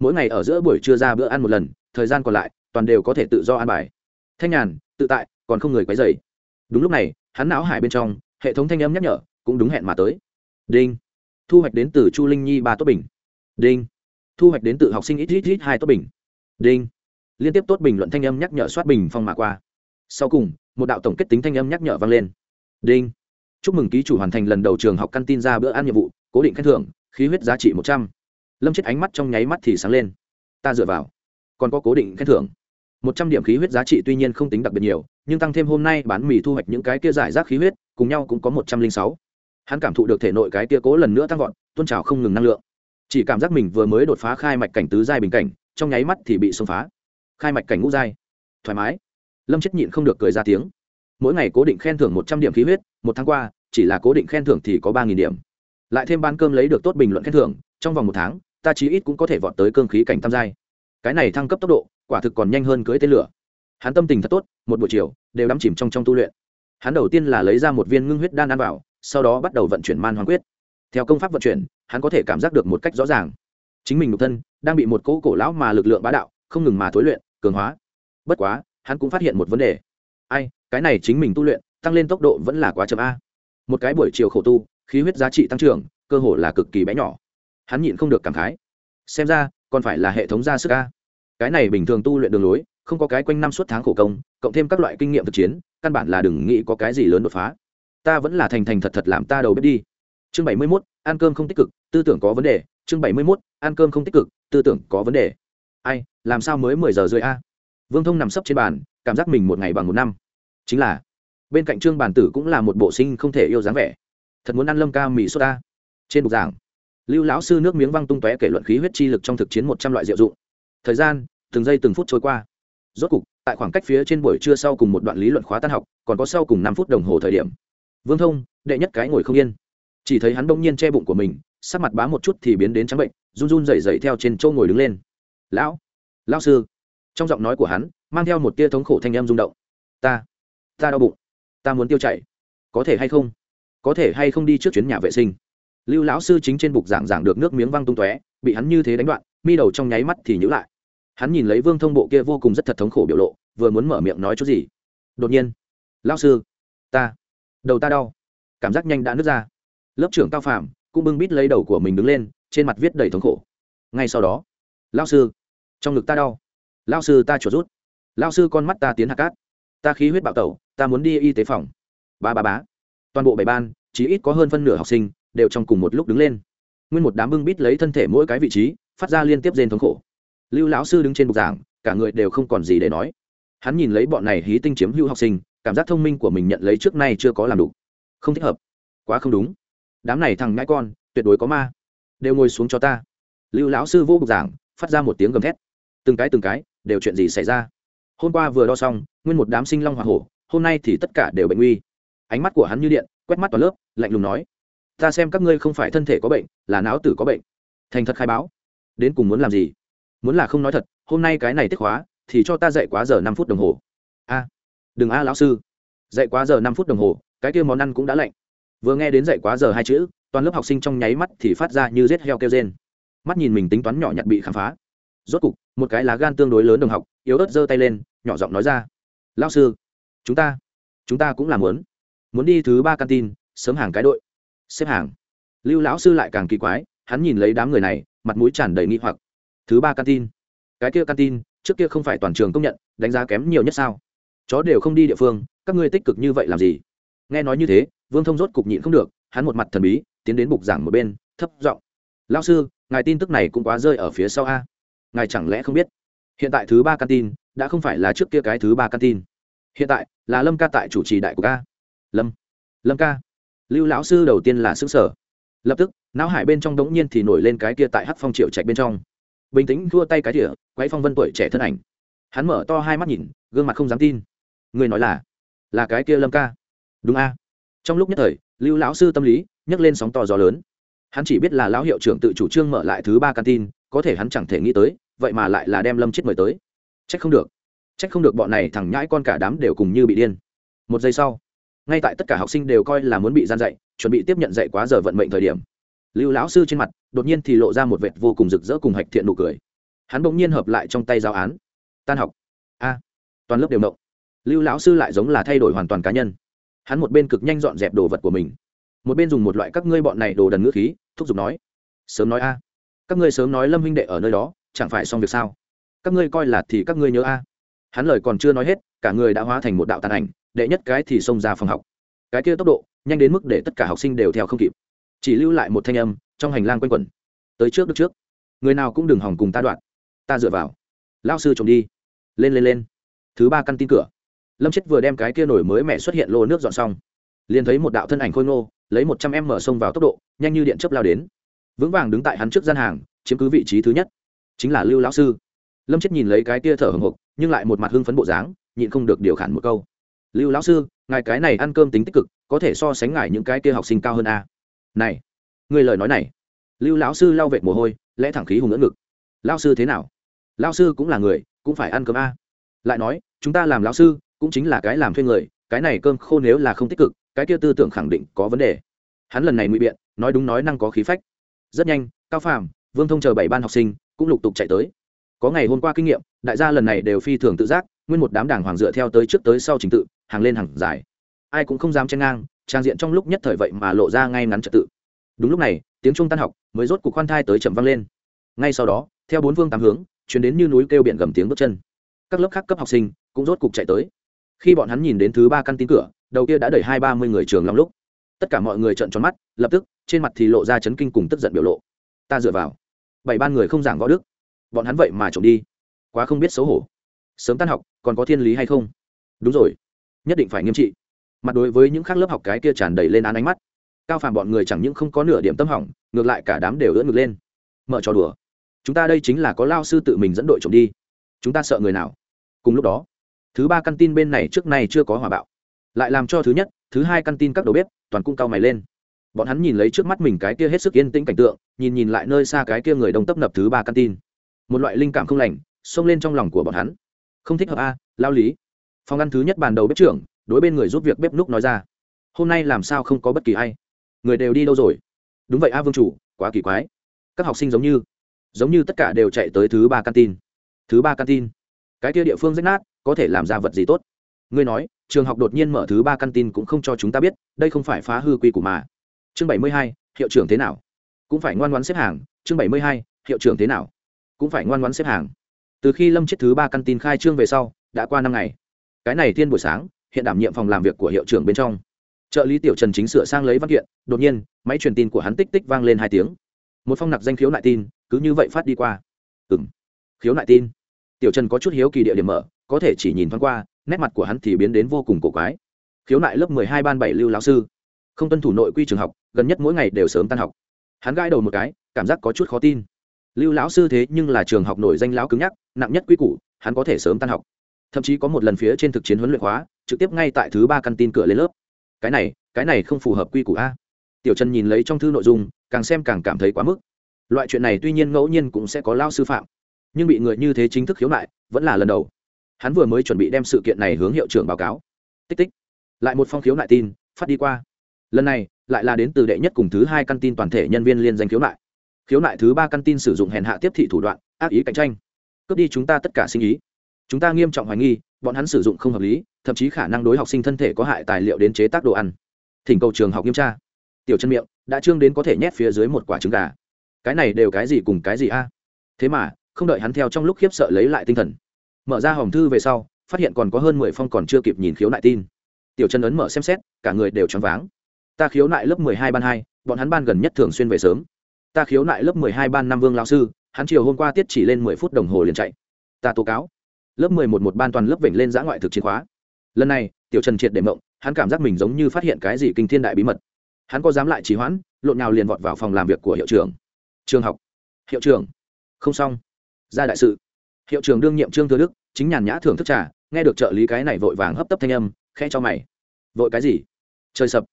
S1: Mỗi ngày ở giữa buổi trưa ra bữa ăn một lần, thời gian còn lại, toàn đều có thể tự do ăn bài. Thanh nhàn, tự tại, còn không người quấy dày đúng lúc này, hắn não hải bên trong, hệ thống thanh âm nhắc nhở, cũng đúng hẹn mà tới. Đinh. Thu hoạch đến từ chu linh nhi ba tốt bình. Đinh thu hoạch đến tự học sinh ít ít ít hai tốt bình. Đinh. Liên tiếp tốt bình luận thanh âm nhắc nhở soát bình phong mạ qua. Sau cùng, một đạo tổng kết tính thanh âm nhắc nhở vang lên. Đinh. Chúc mừng ký chủ hoàn thành lần đầu trường học căn tin ra bữa ăn nhiệm vụ, cố định khen thưởng, khí huyết giá trị một trăm. Lâm chết ánh mắt trong nháy mắt thì sáng lên. Ta dựa vào. Còn có cố định khen thưởng. Một trăm điểm khí huyết giá trị tuy nhiên không tính đặc biệt nhiều, nhưng tăng thêm hôm nay bán mì thu hoạch những cái kia giải rác khí huyết, cùng nhau cũng có một trăm linh sáu. Hắn cảm thụ được thể nội cái kia cố lần nữa tăng vọt tôn trào không ngừng năng lượng chỉ cảm giác mình vừa mới đột phá khai mạch cảnh tứ giai bình cảnh, trong nháy mắt thì bị xông phá. Khai mạch cảnh ngũ giai. Thoải mái. Lâm chết nhịn không được cười ra tiếng. Mỗi ngày cố định khen thưởng một trăm điểm khí huyết, một tháng qua, chỉ là cố định khen thưởng thì có ba nghìn điểm. Lại thêm ban cơm lấy được tốt bình luận khen thưởng, trong vòng một tháng, ta chí ít cũng có thể vọt tới cương khí cảnh tam giai. Cái này thăng cấp tốc độ, quả thực còn nhanh hơn cưới tên lửa. Hắn tâm tình thật tốt, một buổi chiều, đều đắm chìm trong trong tu luyện. Hắn đầu tiên là lấy ra một viên ngưng huyết đan ăn vào, sau đó bắt đầu vận chuyển man hoàng quyết. Theo công pháp vận chuyển hắn có thể cảm giác được một cách rõ ràng. Chính mình nhục thân đang bị một cỗ cổ lão mà lực lượng bá đạo, không ngừng mà thối luyện, cường hóa. Bất quá, hắn cũng phát hiện một vấn đề. Ai, cái này chính mình tu luyện, tăng lên tốc độ vẫn là quá chậm a. Một cái buổi chiều khổ tu, khí huyết giá trị tăng trưởng, cơ hồ là cực kỳ bé nhỏ. Hắn nhịn không được cảm khái. Xem ra, còn phải là hệ thống ra sức a. Cái này bình thường tu luyện đường lối, không có cái quanh năm suốt tháng khổ công, cộng thêm các loại kinh nghiệm thực chiến, căn bản là đừng nghĩ có cái gì lớn đột phá. Ta vẫn là thành thành thật thật làm ta đầu bếp đi chương bảy mươi mốt, ăn cơm không tích cực, tư tưởng có vấn đề. Chương bảy mươi mốt, ăn cơm không tích cực, tư tưởng có vấn đề. Ai, làm sao mới mười giờ rưỡi a? Vương thông nằm sấp trên bàn, cảm giác mình một ngày bằng một năm. Chính là, bên cạnh trương bản tử cũng là một bộ sinh không thể yêu dáng vẻ. Thật muốn ăn lâm ca mì sốt ta trên bục giảng, lưu lão sư nước miếng văng tung tóe kể luận khí huyết chi lực trong thực chiến một trăm loại diệu dụng. Thời gian, từng giây từng phút trôi qua. Rốt cục, tại khoảng cách phía trên buổi trưa sau cùng một đoạn lý luận khóa tan học, còn có sau cùng năm phút đồng hồ thời điểm. Vương thông, đệ nhất cái ngồi không yên chỉ thấy hắn đông nhiên che bụng của mình, sắc mặt bá một chút thì biến đến trắng bệnh, run run rẩy rẩy theo trên châu ngồi đứng lên. Lão lão sư. Trong giọng nói của hắn, mang theo một tia thống khổ thanh em rung động. Ta ta đau bụng. Ta muốn tiêu chảy. Có thể hay không? Có thể hay không đi trước chuyến nhà vệ sinh? Lưu lão sư chính trên bục giảng giảng được nước miếng văng tung tóe, bị hắn như thế đánh đoạn, mi đầu trong nháy mắt thì nhữ lại. Hắn nhìn lấy vương thông bộ kia vô cùng rất thật thống khổ biểu lộ, vừa muốn mở miệng nói chút gì. Đột nhiên, lão sư, ta, đầu ta đau. Cảm giác nhanh đã nứt ra lớp trưởng cao phàm cũng bưng bít lấy đầu của mình đứng lên, trên mặt viết đầy thống khổ. Ngay sau đó, lão sư, trong ngực ta đau. Lão sư ta chuột rút. Lão sư con mắt ta tiến hạt cát. Ta khí huyết bạo tẩu, ta muốn đi y tế phòng. Ba ba bá toàn bộ bảy ban, chỉ ít có hơn phân nửa học sinh đều trong cùng một lúc đứng lên. Nguyên một đám bưng bít lấy thân thể mỗi cái vị trí, phát ra liên tiếp rên thống khổ. Lưu lão sư đứng trên bục giảng, cả người đều không còn gì để nói. Hắn nhìn lấy bọn này hí tinh chiếm hữu học sinh, cảm giác thông minh của mình nhận lấy trước nay chưa có làm đủ. Không thích hợp. Quá không đúng đám này thằng ngãi con, tuyệt đối có ma. Đều ngồi xuống cho ta. Lưu lão sư vô bục giảng, phát ra một tiếng gầm thét. Từng cái từng cái, đều chuyện gì xảy ra? Hôm qua vừa đo xong, nguyên một đám sinh long hoa hổ, hôm nay thì tất cả đều bệnh nguy. Ánh mắt của hắn như điện, quét mắt toàn lớp, lạnh lùng nói, ta xem các ngươi không phải thân thể có bệnh, là não tử có bệnh. Thành thật khai báo, đến cùng muốn làm gì? Muốn là không nói thật, hôm nay cái này tiết hóa thì cho ta dạy quá giờ năm phút đồng hồ. A, đừng a lão sư. Dạy quá giờ năm phút đồng hồ, cái kia món ăn cũng đã lạnh vừa nghe đến dạy quá giờ hai chữ, toàn lớp học sinh trong nháy mắt thì phát ra như rết heo kêu trên mắt nhìn mình tính toán nhỏ nhặt bị khám phá. Rốt cục, một cái lá gan tương đối lớn đồng học, yếu ớt giơ tay lên, nhỏ giọng nói ra, lão sư, chúng ta chúng ta cũng làm muốn. Muốn đi thứ ba căn tin sớm hàng cái đội, xếp hàng. Lưu lão sư lại càng kỳ quái, hắn nhìn lấy đám người này, mặt mũi tràn đầy nghi hoặc. Thứ ba căn tin cái kia căn tin trước kia không phải toàn trường công nhận, đánh giá kém nhiều nhất sao? Chó đều không đi địa phương, các ngươi tích cực như vậy làm gì? Nghe nói như thế vương thông rốt cục nhịn không được, hắn một mặt thần bí, tiến đến bục giảng một bên, thấp giọng lao sư, ngài tin tức này cũng quá rơi ở phía sau a. Ngài chẳng lẽ không biết? Hiện tại thứ ba căn tin, đã không phải là trước kia cái thứ ba căn tin. Hiện tại, là lâm ca tại chủ trì đại của ca. Lâm lâm ca? Lưu lão sư đầu tiên là xứ sở. Lập tức, não hải bên trong đống nhiên thì nổi lên cái kia tại hắc phong triệu trạch bên trong. Bình tĩnh thua tay cái tỉa quay phong vân tuổi trẻ thân ảnh. Hắn mở to hai mắt nhìn, gương mặt không dám tin. Người nói là là cái kia lâm ca. Đúng a trong lúc nhất thời, lưu lão sư tâm lý nhấc lên sóng to gió lớn. Hắn chỉ biết là lão hiệu trưởng tự chủ trương mở lại thứ ba căn tin có thể hắn chẳng thể nghĩ tới, vậy mà lại là đem lâm chết mời tới. Trách không được. Trách không được bọn này thằng nhãi con cả đám đều cùng như bị điên. Một giây sau, ngay tại tất cả học sinh đều coi là muốn bị gian dạy, chuẩn bị tiếp nhận dạy quá giờ vận mệnh thời điểm, lưu lão sư trên mặt đột nhiên thì lộ ra một vệt vô cùng rực rỡ cùng hạch thiện nụ cười. Hắn bỗng nhiên hợp lại trong tay giáo án. Tan học. A, toàn lớp đều động. Lưu lão sư lại giống là thay đổi hoàn toàn cá nhân hắn một bên cực nhanh dọn dẹp đồ vật của mình, một bên dùng một loại các ngươi bọn này đồ đần ngữ khí, thúc giục nói, sớm nói a, các ngươi sớm nói lâm huynh đệ ở nơi đó, chẳng phải xong việc sao? Các ngươi coi là thì các ngươi nhớ a. Hắn lời còn chưa nói hết, cả người đã hóa thành một đạo tàn ảnh, đệ nhất cái thì xông ra phòng học. Cái kia tốc độ, nhanh đến mức để tất cả học sinh đều theo không kịp. Chỉ lưu lại một thanh âm, trong hành lang quanh quẩn, tới trước được trước, người nào cũng đừng hỏng cùng ta đoạn, ta dựa vào. Lao sư trộm đi, lên lên lên. Thứ ba căn tin cửa lâm chết vừa đem cái kia nổi mới mẹ xuất hiện lô nước dọn xong, liền thấy một đạo thân ảnh khôi ngô, lấy một trăm em mở sông vào tốc độ, nhanh như điện chấp lao đến. Vững vàng đứng tại hắn trước gian hàng, chiếm cứ vị trí thứ nhất, chính là lưu lão sư. Lâm chết nhìn lấy cái kia thở hồng hộc, nhưng lại một mặt hưng phấn bộ dáng, nhịn không được điều khản một câu. Lưu lão sư, ngài cái này ăn cơm tính tích cực, có thể so sánh ngài những cái kia học sinh cao hơn a. Này người lời nói này. Lưu lão sư lau vệt mồ hôi, lẽ thẳng khí hùng ngỡ ngực. Lao sư thế nào? Lao sư cũng là người, cũng phải ăn cơm a. Lại nói, chúng ta làm lão sư cũng chính là cái làm thuê người, cái này cơm khô nếu là không tích cực, cái kia tư tưởng khẳng định có vấn đề. Hắn lần này ngụy biện, nói đúng nói năng có khí phách. Rất nhanh, cao phàm, vương thông chờ bảy ban học sinh, cũng lục tục chạy tới. Có ngày hôm qua kinh nghiệm, đại gia lần này đều phi thường tự giác, nguyên một đám đảng hoàng dựa theo tới trước tới sau trình tự, hàng lên hàng dài ai cũng không dám chen ngang, trang diện trong lúc nhất thời vậy mà lộ ra ngay ngắn trật tự. Đúng lúc này, tiếng trung tan học, mới rốt cuộc khoan thai tới chậm vang lên. Ngay sau đó, theo bốn vương tám hướng chuyển đến như núi kêu biển gầm tiếng bước chân. Các lớp khác cấp học sinh cũng rốt cục chạy tới khi bọn hắn nhìn đến thứ ba căn tin cửa, đầu kia đã đẩy hai ba mươi người trường long lúc. Tất cả mọi người trợn tròn mắt, lập tức, trên mặt thì lộ ra chấn kinh cùng tức giận biểu lộ. Ta dựa vào. Bảy ban người không giảng võ đức. Bọn hắn vậy mà trộm đi. Quá không biết xấu hổ. Sớm tan học, còn có thiên lý hay không? Đúng rồi. Nhất định phải nghiêm trị. Mặt đối với những khác lớp học cái kia tràn đầy lên án ánh mắt. Cao phàm bọn người chẳng những không có nửa điểm tâm hỏng, ngược lại cả đám đều ưỡn ngược lên. Mở trò đùa. Chúng ta đây chính là có lao sư tự mình dẫn đội trộm đi. Chúng ta sợ người nào? Cùng lúc đó thứ ba căn tin bên này trước nay chưa có hòa bạo. Lại làm cho thứ nhất, thứ hai căn tin các đầu bếp, toàn cung cao mày lên. Bọn hắn nhìn lấy trước mắt mình cái kia hết sức yên tĩnh cảnh tượng, nhìn nhìn lại nơi xa cái kia người đông tấp nập thứ ba căn tin. Một loại linh cảm không lành, xông lên trong lòng của bọn hắn. Không thích hợp a, lao lý. Phòng ăn thứ nhất bàn đầu bếp trưởng, đối bên người giúp việc bếp núc nói ra. Hôm nay làm sao không có bất kỳ ai? Người đều đi đâu rồi? Đúng vậy a vương chủ, quá kỳ quái. Các học sinh giống như giống như tất cả đều chạy tới thứ ba căn tin. Thứ ba căn tin. Cái kia địa phương rách nát có thể làm ra vật gì tốt. Ngươi nói, trường học đột nhiên mở thứ ba căn tin cũng không cho chúng ta biết, đây không phải phá hư quy củ mà. Chương bảy mươi hai, hiệu trưởng thế nào? Cũng phải ngoan ngoãn xếp hàng. Chương bảy mươi hai, hiệu trưởng thế nào? Cũng phải ngoan ngoãn xếp hàng. Từ khi lâm chết thứ ba căn tin khai trương về sau, đã qua năm ngày. Cái này thiên buổi sáng, hiện đảm nhiệm phòng làm việc của hiệu trưởng bên trong. Trợ lý tiểu trần chính sửa sang lấy văn kiện, đột nhiên, máy truyền tin của hắn tích tích vang lên hai tiếng. Một phong nặc danh khiếu nại tin, cứ như vậy phát đi qua. Ừ m khiếu nại tin tiểu trần có chút hiếu kỳ địa điểm mở, có thể chỉ nhìn thoáng qua, nét mặt của hắn thì biến đến vô cùng cổ quái. Khiếu nại lớp mười hai ban bảy lưu lão sư. Không tuân thủ nội quy trường học, gần nhất mỗi ngày đều sớm tan học. Hắn gãi đầu một cái, cảm giác có chút khó tin. Lưu lão sư thế nhưng là trường học nổi danh lão cứng nhắc, nặng nhất quy củ, hắn có thể sớm tan học. Thậm chí có một lần phía trên thực chiến huấn luyện khóa, trực tiếp ngay tại thứ ba căn tin cửa lên lớp. Cái này cái này không phù hợp quy củ a. Tiểu trần nhìn lấy trong thư nội dung, càng xem càng cảm thấy quá mức. Loại chuyện này tuy nhiên ngẫu nhiên cũng sẽ có lao sư phạm nhưng bị người như thế chính thức khiếu nại, vẫn là lần đầu. Hắn vừa mới chuẩn bị đem sự kiện này hướng hiệu trưởng báo cáo. Tích tích. Lại một phong khiếu nại tin, phát đi qua. Lần này, lại là đến từ đệ nhất cùng thứ hai căn tin toàn thể nhân viên liên danh khiếu nại. Khiếu nại thứ ba căn tin sử dụng hèn hạ tiếp thị thủ đoạn, ác ý cạnh tranh. Cướp đi chúng ta tất cả sinh ý. Chúng ta nghiêm trọng hoài nghi, bọn hắn sử dụng không hợp lý, thậm chí khả năng đối học sinh thân thể có hại tài liệu đến chế tác đồ ăn. Thỉnh cầu trường học nghiêm tra. Tiểu chân miệng, đã trương đến có thể nhét phía dưới một quả trứng gà. Cái này đều cái gì cùng cái gì a? Thế mà không đợi hắn theo trong lúc khiếp sợ lấy lại tinh thần. Mở ra hòm thư về sau, phát hiện còn có hơn mười phong còn chưa kịp nhìn khiếu nại tin. Tiểu Trần ấn mở xem xét, cả người đều choáng váng. Ta khiếu nại lớp mười hai ban hai, bọn hắn ban gần nhất thường xuyên về sớm. Ta khiếu nại lớp mười hai ban năm vương lao sư, hắn chiều hôm qua tiết chỉ lên mười phút đồng hồ liền chạy. Ta tố cáo. Lớp mười một một ban toàn lớp vểnh lên giã ngoại thực chiến khóa. Lần này, tiểu trần triệt để mộng, hắn cảm giác mình giống như phát hiện cái gì kinh thiên đại bí mật. Hắn có dám lại trì hoãn, lộn nào liền vọt vào phòng làm việc của hiệu trưởng. Trường học. Hiệu trưởng. Không xong ra đại sự. Hiệu trưởng đương nhiệm trương thừa đức, chính nhàn nhã thưởng thức trà, nghe được trợ lý cái này vội vàng hấp tấp thanh âm khe cho mày. Vội cái gì? Trời sập.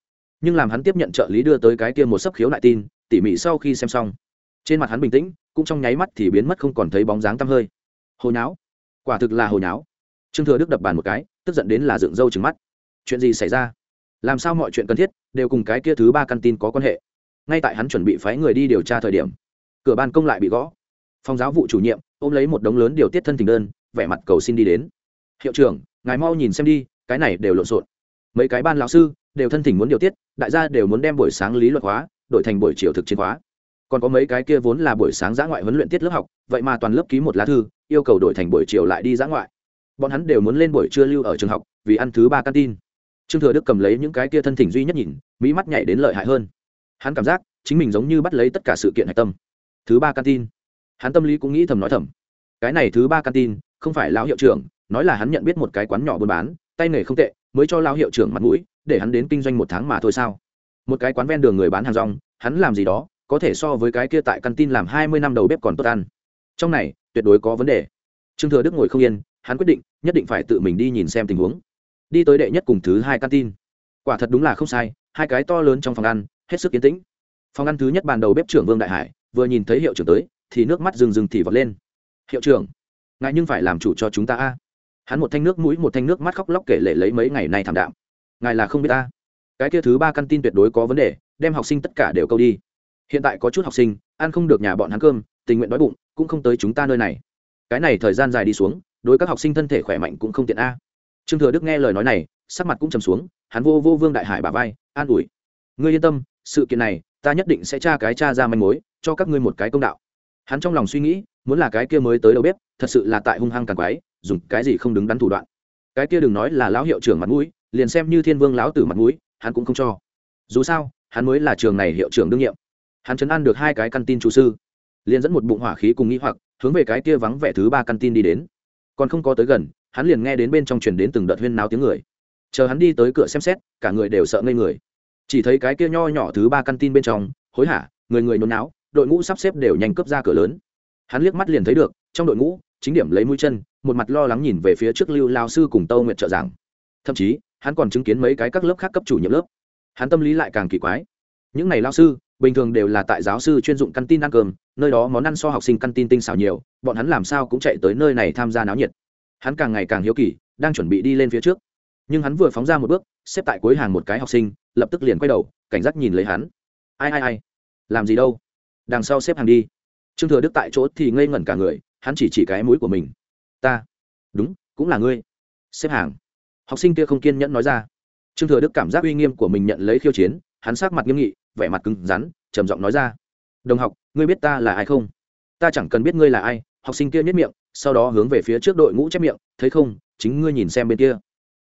S1: Nhưng làm hắn tiếp nhận trợ lý đưa tới cái kia một sấp khiếu nại tin, tỉ mỉ sau khi xem xong. Trên mặt hắn bình tĩnh, cũng trong nháy mắt thì biến mất không còn thấy bóng dáng tăm hơi. Hồi nháo. Quả thực là hồi nháo. Trương thừa đức đập bàn một cái, tức giận đến là dựng râu trừng mắt. Chuyện gì xảy ra? Làm sao mọi chuyện cần thiết, đều cùng cái kia thứ ba căn tin có quan hệ? Ngay tại hắn chuẩn bị phái người đi điều tra thời điểm, cửa ban công lại bị gõ phòng giáo vụ chủ nhiệm, ôm lấy một đống lớn điều tiết thân tình đơn, vẻ mặt cầu xin đi đến. Hiệu trưởng, ngài mau nhìn xem đi, cái này đều lộn xộn. Mấy cái ban lão sư đều thân thỉnh muốn điều tiết, đại gia đều muốn đem buổi sáng lý luật hóa đổi thành buổi chiều thực chiến hóa còn có mấy cái kia vốn là buổi sáng giã ngoại huấn luyện tiết lớp học, vậy mà toàn lớp ký một lá thư, yêu cầu đổi thành buổi chiều lại đi giã ngoại. Bọn hắn đều muốn lên buổi trưa lưu ở trường học, vì ăn thứ ba canteen trương thừa đức cầm lấy những cái kia thân thỉnh duy nhất nhìn, mỹ mắt nhảy đến lợi hại hơn. Hắn cảm giác chính mình giống như bắt lấy tất cả sự kiện hạch tâm. Thứ ba canteen hắn tâm lý cũng nghĩ thầm nói thầm. Cái này thứ ba căn tin không phải lão hiệu trưởng, nói là hắn nhận biết một cái quán nhỏ buôn bán, tay nghề không tệ, mới cho lão hiệu trưởng mặt mũi, để hắn đến kinh doanh một tháng mà thôi sao? Một cái quán ven đường người bán hàng rong, hắn làm gì đó, có thể so với cái kia tại căn tin làm hai mươi năm đầu bếp còn tốt ăn. Trong này, tuyệt đối có vấn đề. Trương thừa đức ngồi không yên, hắn quyết định, nhất định phải tự mình đi nhìn xem tình huống. Đi tới đệ nhất cùng thứ hai căn tin quả thật đúng là không sai, hai cái to lớn trong phòng ăn, hết sức yên tĩnh. Phòng ăn thứ nhất bàn đầu bếp trưởng vương đại hải, vừa nhìn thấy hiệu trưởng tới thì nước mắt rừng rừng thì vọt lên. Hiệu trưởng, ngài nhưng phải làm chủ cho chúng ta a. Hắn một thanh nước mũi, một thanh nước mắt khóc lóc kể lể lấy mấy ngày nay thảm đạm. Ngài là không biết ta. Cái kia thứ ba căn tin tuyệt đối có vấn đề, đem học sinh tất cả đều câu đi. Hiện tại có chút học sinh, ăn không được nhà bọn hắn cơm, tình nguyện đói bụng, cũng không tới chúng ta nơi này. Cái này thời gian dài đi xuống, đối các học sinh thân thể khỏe mạnh cũng không tiện a. Trương thừa đức nghe lời nói này, sắc mặt cũng trầm xuống, hắn vô vô vương đại hải bà vai, an ủi. Ngươi yên tâm, sự kiện này, ta nhất định sẽ tra cái tra ra manh mối, cho các ngươi một cái công đạo hắn trong lòng suy nghĩ, muốn là cái kia mới tới đâu biết thật sự là tại hung hăng càng quái, dùng cái gì không đứng đắn thủ đoạn. Cái kia đừng nói là lão hiệu trưởng mặt mũi, liền xem như thiên vương lão tử mặt mũi, hắn cũng không cho. Dù sao, hắn mới là trường này hiệu trưởng đương nhiệm. Hắn chấn an được hai cái căn tin chủ sư, liền dẫn một bụng hỏa khí cùng nghĩ hoặc, hướng về cái kia vắng vẻ thứ ba căn tin đi đến. Còn không có tới gần, hắn liền nghe đến bên trong truyền đến từng đợt huyên náo tiếng người. Chờ hắn đi tới cửa xem xét, cả người đều sợ ngây người. Chỉ thấy cái kia nho nhỏ thứ ba căn tin bên trong, hối hả, người người nôn náo đội ngũ sắp xếp đều nhanh cướp ra cửa lớn. Hắn liếc mắt liền thấy được, trong đội ngũ, chính điểm lấy mũi chân, một mặt lo lắng nhìn về phía trước lưu lao sư cùng tâu nguyện trợ giảng. Thậm chí, hắn còn chứng kiến mấy cái các lớp khác cấp chủ nhiệm lớp. Hắn tâm lý lại càng kỳ quái. Những n à y lao sư, bình thường đều là tại giáo sư chuyên dụng căn tin ăn cơm, nơi đó món ăn so học sinh căn tin tinh xảo nhiều, bọn hắn làm sao cũng chạy tới nơi này tham gia náo nhiệt. Hắn càng ngày càng hiếu kỳ, đang chuẩn bị đi lên phía trước. Nhưng hắn vừa phóng ra một bước, xếp tại cuối hàng một cái học sinh, lập tức liền quay đầu, cảnh giác nhìn lấy hắn. Ai ai ai? Làm gì đâu? Đằng sau xếp hàng đi. Trương thừa đức tại chỗ thì ngây ngẩn cả người, hắn chỉ chỉ cái mũi của mình. Ta. Đúng, cũng là ngươi. Xếp hàng. Học sinh kia không kiên nhẫn nói ra. Trương thừa đức cảm giác uy nghiêm của mình nhận lấy khiêu chiến, hắn sát mặt nghiêm nghị, vẻ mặt cứng rắn, trầm giọng nói ra. Đồng học, ngươi biết ta là ai không? Ta chẳng cần biết ngươi là ai, học sinh kia nhất miệng, sau đó hướng về phía trước đội ngũ chép miệng, thấy không, chính ngươi nhìn xem bên kia.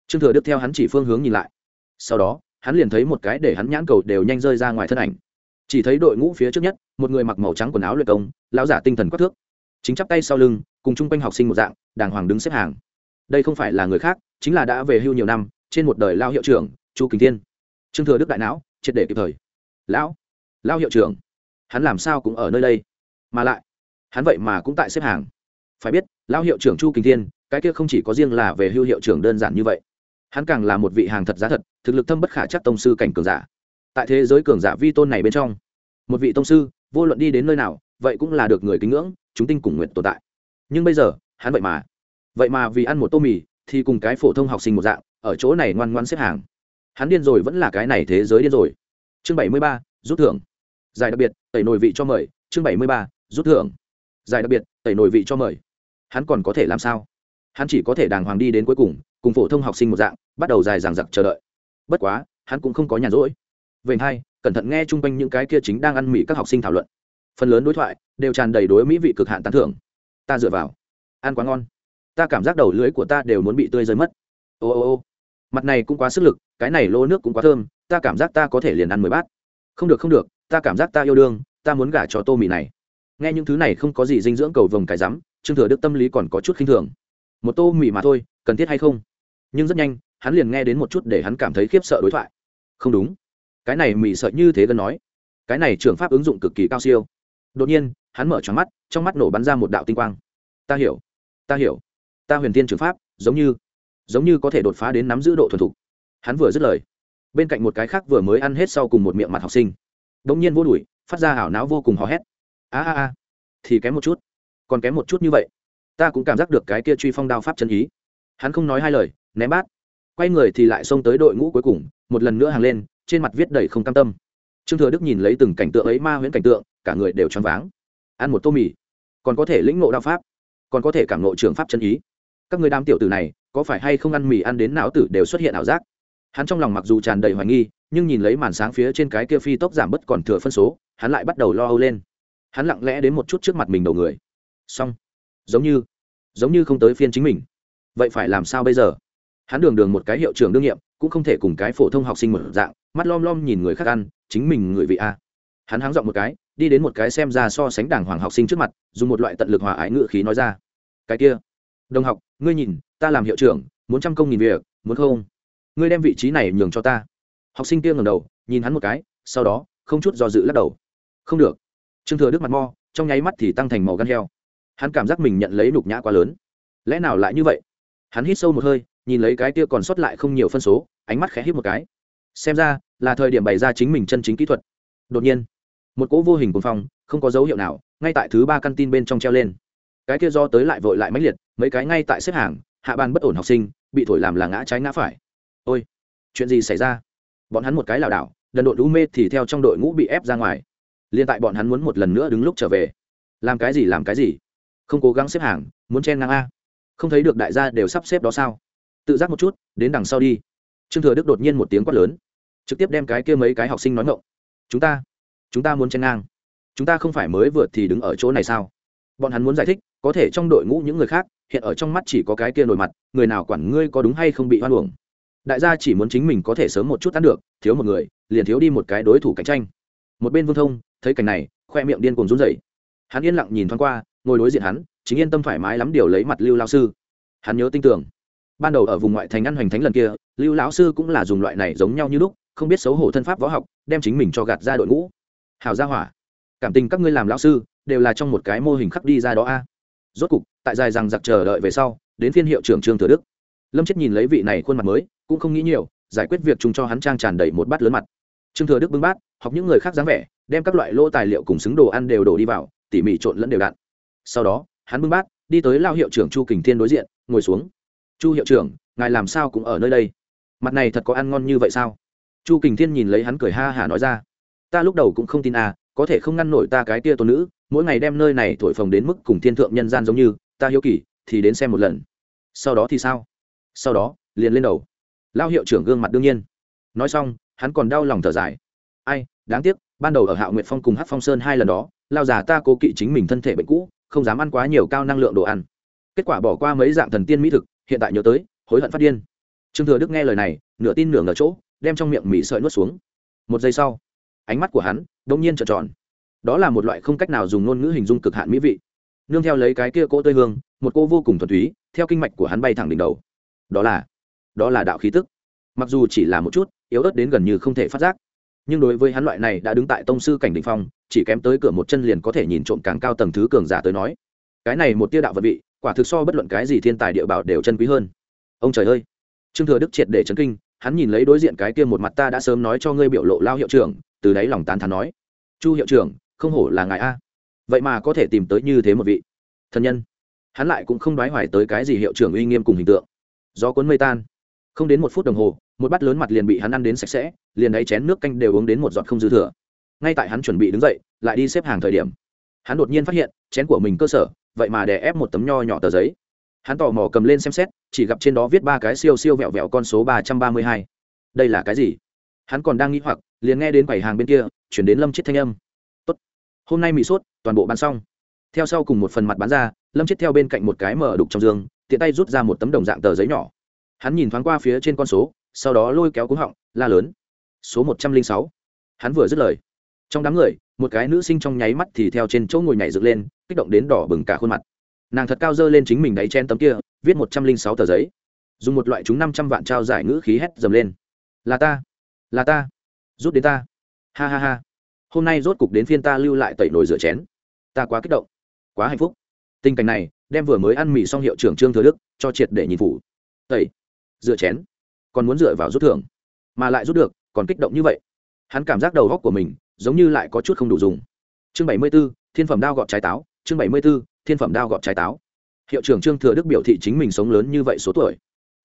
S1: Trương thừa đức theo hắn chỉ phương hướng nhìn lại. Sau đó, hắn liền thấy một cái để hắn nhãn cầu đều nhanh rơi ra ngoài thân ảnh chỉ thấy đội ngũ phía trước nhất, một người mặc màu trắng quần áo luyện công, lão giả tinh thần quắc thước, chính chắp tay sau lưng, cùng chung quanh học sinh một dạng, đàng hoàng đứng xếp hàng. Đây không phải là người khác, chính là đã về hưu nhiều năm, trên một đời lao hiệu trưởng, chu kính thiên. Trương thừa đức đại não, triệt để kịp thời. Lão lao hiệu trưởng, hắn làm sao cũng ở nơi đây? Mà lại, hắn vậy mà cũng tại xếp hàng. Phải biết lao hiệu trưởng chu kính thiên, cái kia không chỉ có riêng là về hưu hiệu trưởng đơn giản như vậy, hắn càng là một vị hàng thật giá thật, thực lực thâm bất khả chắc tông sư cảnh cường giả tại thế giới cường giả vi tôn này bên trong. Một vị tông sư, vô luận đi đến nơi nào, vậy cũng là được người kính ngưỡng, chúng tinh cùng nguyện tồn tại. Nhưng bây giờ, hắn vậy mà vậy mà vì ăn một tô mì, thì cùng cái phổ thông học sinh một dạng, ở chỗ này ngoan ngoan xếp hàng. Hắn điên rồi vẫn là cái này thế giới điên rồi. Chương bảy mươi ba, rút thưởng. Giải đặc biệt, tẩy nồi vị cho mời. Chương bảy mươi ba, rút thưởng. Giải đặc biệt, tẩy nồi vị cho mời. Hắn còn có thể làm sao? Hắn chỉ có thể đàng hoàng đi đến cuối cùng cùng phổ thông học sinh một dạng, bắt đầu dài dằng dặc chờ đợi. Bất quá, hắn cũng không có nhàn rỗi vậy hai, cẩn thận nghe chung quanh những cái kia chính đang ăn mỹ các học sinh thảo luận. Phần lớn đối thoại đều tràn đầy đối mỹ vị cực hạn tán thưởng. Ta dựa vào. Ăn quá ngon. Ta cảm giác đầu lưới của ta đều muốn bị tươi rơi mất. Ô ô ô. Mặt này cũng quá sức lực, cái này lô nước cũng quá thơm, ta cảm giác ta có thể liền ăn mười bát. Không được không được, ta cảm giác ta yêu đương, ta muốn gả cho tô mì này. Nghe những thứ này không có gì dinh dưỡng cầu vồng cái rắm, trương thừa đức tâm lý còn có chút khinh thường. Một tô mì mà thôi, cần thiết hay không? Nhưng rất nhanh, hắn liền nghe đến một chút để hắn cảm thấy khiếp sợ đối thoại. Không đúng cái này mỹ sợ như thế gần nói. Cái này trường pháp ứng dụng cực kỳ cao siêu. Đột nhiên, hắn mở tròn mắt, trong mắt nổ bắn ra một đạo tinh quang. Ta hiểu ta hiểu. Ta huyền tiên trường pháp, giống như giống như có thể đột phá đến nắm giữ độ thuần thục. Hắn vừa dứt lời, bên cạnh một cái khác vừa mới ăn hết sau cùng một miệng mặt học sinh. Đ ỗ n g nhiên vô đùi phát ra hảo não vô cùng hò hét. A a a, thì kém một chút, còn kém một chút như vậy. Ta cũng cảm giác được cái kia truy phong đao pháp chân ý. Hắn không nói hai lời, ném bát. Quay người thì lại xông tới đội ngũ cuối cùng, một lần nữa hàng lên trên mặt viết đầy không cam tâm. Trương thừa đức nhìn lấy từng cảnh tượng ấy ma huyễn cảnh tượng, cả người đều choáng váng. Ăn một tô mì, còn có thể lĩnh ngộ đạo pháp, còn có thể cảm ngộ trường pháp chân ý. Các người đám tiểu tử này, có phải hay không ăn mì ăn đến não tử đều xuất hiện ảo giác? Hắn trong lòng mặc dù tràn đầy hoài nghi, nhưng nhìn lấy màn sáng phía trên cái kia phi tốc giảm bớt còn thừa phân số, hắn lại bắt đầu lo âu lên. Hắn lặng lẽ đến một chút trước mặt mình đầu người. Xong. Giống như giống như không tới phiên chính mình. Vậy phải làm sao bây giờ? Hắn đường đường một cái hiệu trưởng đương nhiệm cũng không thể cùng cái phổ thông học sinh một dạng, mắt lom lom nhìn người khác ăn, chính mình người vị a. Hắn háng dọn một cái, đi đến một cái xem ra so sánh đàng hoàng học sinh trước mặt, dùng một loại tận lực hòa ái ngự khí nói ra. Cái kia, đồng học, ngươi nhìn, ta làm hiệu trưởng, muốn trăm công nghìn việc, muốn không? Ngươi đem vị trí này nhường cho ta. Học sinh kia ngầm đầu, nhìn hắn một cái, sau đó, không chút do dự lắc đầu. Không được. Trương thừa đức mặt mo, trong nháy mắt thì tăng thành màu gan heo. Hắn cảm giác mình nhận lấy nhục nhã quá lớn. Lẽ nào lại như vậy? Hắn hít sâu một hơi nhìn lấy cái kia còn sót lại không nhiều phân số, ánh mắt khẽ hít một cái. Xem ra, là thời điểm bày ra chính mình chân chính kỹ thuật. Đột nhiên, một cỗ vô hình cuồng phong, không có dấu hiệu nào, ngay tại thứ ba căn tin bên trong treo lên. Cái kia do tới lại vội lại mãnh liệt, mấy cái ngay tại xếp hàng, hạ ban bất ổn học sinh, bị thổi làm là ngã trái ngã phải. Ôi, chuyện gì xảy ra? Bọn hắn một cái lảo đảo, đần độn u mê thì theo trong đội ngũ bị ép ra ngoài. Liên tại bọn hắn muốn một lần nữa đứng lúc trở về. Làm cái gì, làm cái gì? Không cố gắng xếp hàng, muốn chen ngang a. Không thấy được đại gia đều sắp xếp đó sao? Tự giác một chút, đến đằng sau đi. Trương thừa đức đột nhiên một tiếng quát lớn, trực tiếp đem cái kia mấy cái học sinh nói ngộng chúng ta chúng ta muốn chen ngang. Chúng ta không phải mới vượt thì đứng ở chỗ này sao? Bọn hắn muốn giải thích, có thể trong đội ngũ những người khác, hiện ở trong mắt chỉ có cái kia nổi mặt, người nào quản ngươi có đúng hay không bị hoan uổng. Đại gia chỉ muốn chính mình có thể sớm một chút ăn được, thiếu một người, liền thiếu đi một cái đối thủ cạnh tranh. Một bên vương thông, thấy cảnh này, khoe miệng điên cuồng run rẩy. Hắn yên lặng nhìn thoáng qua, ngồi đối diện hắn, chính yên tâm thoải mái lắm điều lấy mặt lưu lao sư. Hắn nhớ tin tưởng ban đầu ở vùng ngoại thành ăn hoành thánh lần kia, lưu lão sư cũng là dùng loại này giống nhau như lúc, không biết xấu hổ thân pháp võ học, đem chính mình cho gạt ra đội ngũ. Hào gia hỏa, cảm tình các ngươi làm lão sư, đều là trong một cái mô hình khắc đi ra đó a. Rốt cục, tại dài rằng giặc chờ đợi về sau, đến phiên hiệu trưởng trương thừa đức. Lâm chết nhìn lấy vị này khuôn mặt mới, cũng không nghĩ nhiều, giải quyết việc chúng cho hắn trang tràn đầy một bát lớn mặt. Trương thừa đức bưng bát, học những người khác dáng vẻ, đem các loại lỗ tài liệu cùng xứng đồ ăn đều đổ đi vào, tỉ mỉ trộn lẫn đều đặn. Sau đó, hắn bưng bát, đi tới lao hiệu trưởng chu kình thiên đối diện, ngồi xuống chu hiệu trưởng, ngài làm sao cũng ở nơi đây? Mặt này thật có ăn ngon như vậy sao? Chu kình thiên nhìn lấy hắn cười ha hả nói ra. Ta lúc đầu cũng không tin à có thể không ngăn nổi ta cái tia tôn nữ, mỗi ngày đem nơi này thổi phồng đến mức cùng thiên thượng nhân gian giống như, ta hiếu kỳ, thì đến xem một lần. Sau đó thì sao? Sau đó, liền lên đầu. Lao hiệu trưởng gương mặt đương nhiên. Nói xong, hắn còn đau lòng thở dài. Ai, đáng tiếc, ban đầu ở hạ nguyệt phong cùng hát phong sơn hai lần đó lao già ta cố kỵ chính mình thân thể bệnh cũ, không dám ăn quá nhiều cao năng lượng đồ ăn. Kết quả bỏ qua mấy dạng thần tiên mỹ thực hiện tại nhớ tới, hối hận phát điên. Trương thừa đức nghe lời này, nửa tin nửa ngờ chỗ, đem trong miệng mì sợi nuốt xuống. Một giây sau, ánh mắt của hắn đông nhiên trợn tròn. Đó là một loại không cách nào dùng ngôn ngữ hình dung cực hạn mỹ vị. Nương theo lấy cái kia cỗ tươi hương, một cô vô cùng thuần túy, theo kinh mạch của hắn bay thẳng đỉnh đầu. Đó là đó là đạo khí tức. Mặc dù chỉ là một chút, yếu ớt đến gần như không thể phát giác. Nhưng đối với hắn loại này đã đứng tại tông sư cảnh đỉnh phong, chỉ kém tới cửa một chân liền có thể nhìn trộm càng cao tầng thứ cường giả tới nói. Cái này một tia đạo vật vị quả thực so bất luận cái gì thiên tài địa bảo đều chân quý hơn. Ông trời ơi! Trương thừa đức triệt để chấn kinh, hắn nhìn lấy đối diện cái kia một mặt ta đã sớm nói cho ngươi biểu lộ lao hiệu trưởng, từ đáy lòng tán thán nói, chu hiệu trưởng, không hổ là ngài a. Vậy mà có thể tìm tới như thế một vị thân nhân. Hắn lại cũng không đoái hoài tới cái gì hiệu trưởng uy nghiêm cùng hình tượng. Gió cuốn mây tan. Không đến một phút đồng hồ, một bát lớn mặt liền bị hắn ăn đến sạch sẽ, liền ấy chén nước canh đều uống đến một giọt không dư thừa. Ngay tại hắn chuẩn bị đứng dậy, lại đi xếp hàng thời điểm, hắn đột nhiên phát hiện chén của mình cơ sở vậy mà đè ép một tấm nho nhỏ tờ giấy. Hắn tò mò cầm lên xem xét, chỉ gặp trên đó viết ba cái siêu siêu vẹo vẹo con số ba trăm ba mươi hai. Đây là cái gì? Hắn còn đang nghĩ hoặc, liền nghe đến bảy hàng bên kia, chuyển đến lâm chết thanh âm. Tốt. Hôm nay mì sốt, toàn bộ bán xong. Theo sau cùng một phần mặt bán ra, lâm chết theo bên cạnh một cái mở đục trong giường, tiện tay rút ra một tấm đồng dạng tờ giấy nhỏ. Hắn nhìn thoáng qua phía trên con số, sau đó lôi kéo cúng họng, la lớn. Số một trăm linh sáu. Hắn vừa dứt lời trong đám người, một cái nữ sinh trong nháy mắt thì theo trên chỗ ngồi nhảy dựng lên, kích động đến đỏ bừng cả khuôn mặt. Nàng thật cao dơ lên chính mình đáy chen tấm kia, viết một trăm linh sáu tờ giấy. Dùng một loại chúng năm trăm vạn trao giải ngữ khí hét dầm lên. Là ta là ta, rút đến ta. Ha ha ha. Hôm nay rốt cục đến phiên ta lưu lại tẩy nồi rửa chén. Ta quá kích động, quá hạnh phúc. Tình cảnh này, đem vừa mới ăn mì xong hiệu trưởng trương thừa đức cho triệt để nhìn phủ. Tẩy, rửa chén. Còn muốn dựa vào rút thưởng, mà lại rút được, còn kích động như vậy. Hắn cảm giác đầu góc của mình giống như lại có chút không đủ dùng. Chương bảy mươi b ố thiên phẩm đao gọt trái táo, chương bảy mươi b ố thiên phẩm đao gọt trái táo. Hiệu trưởng trương thừa đức biểu thị chính mình sống lớn như vậy số tuổi.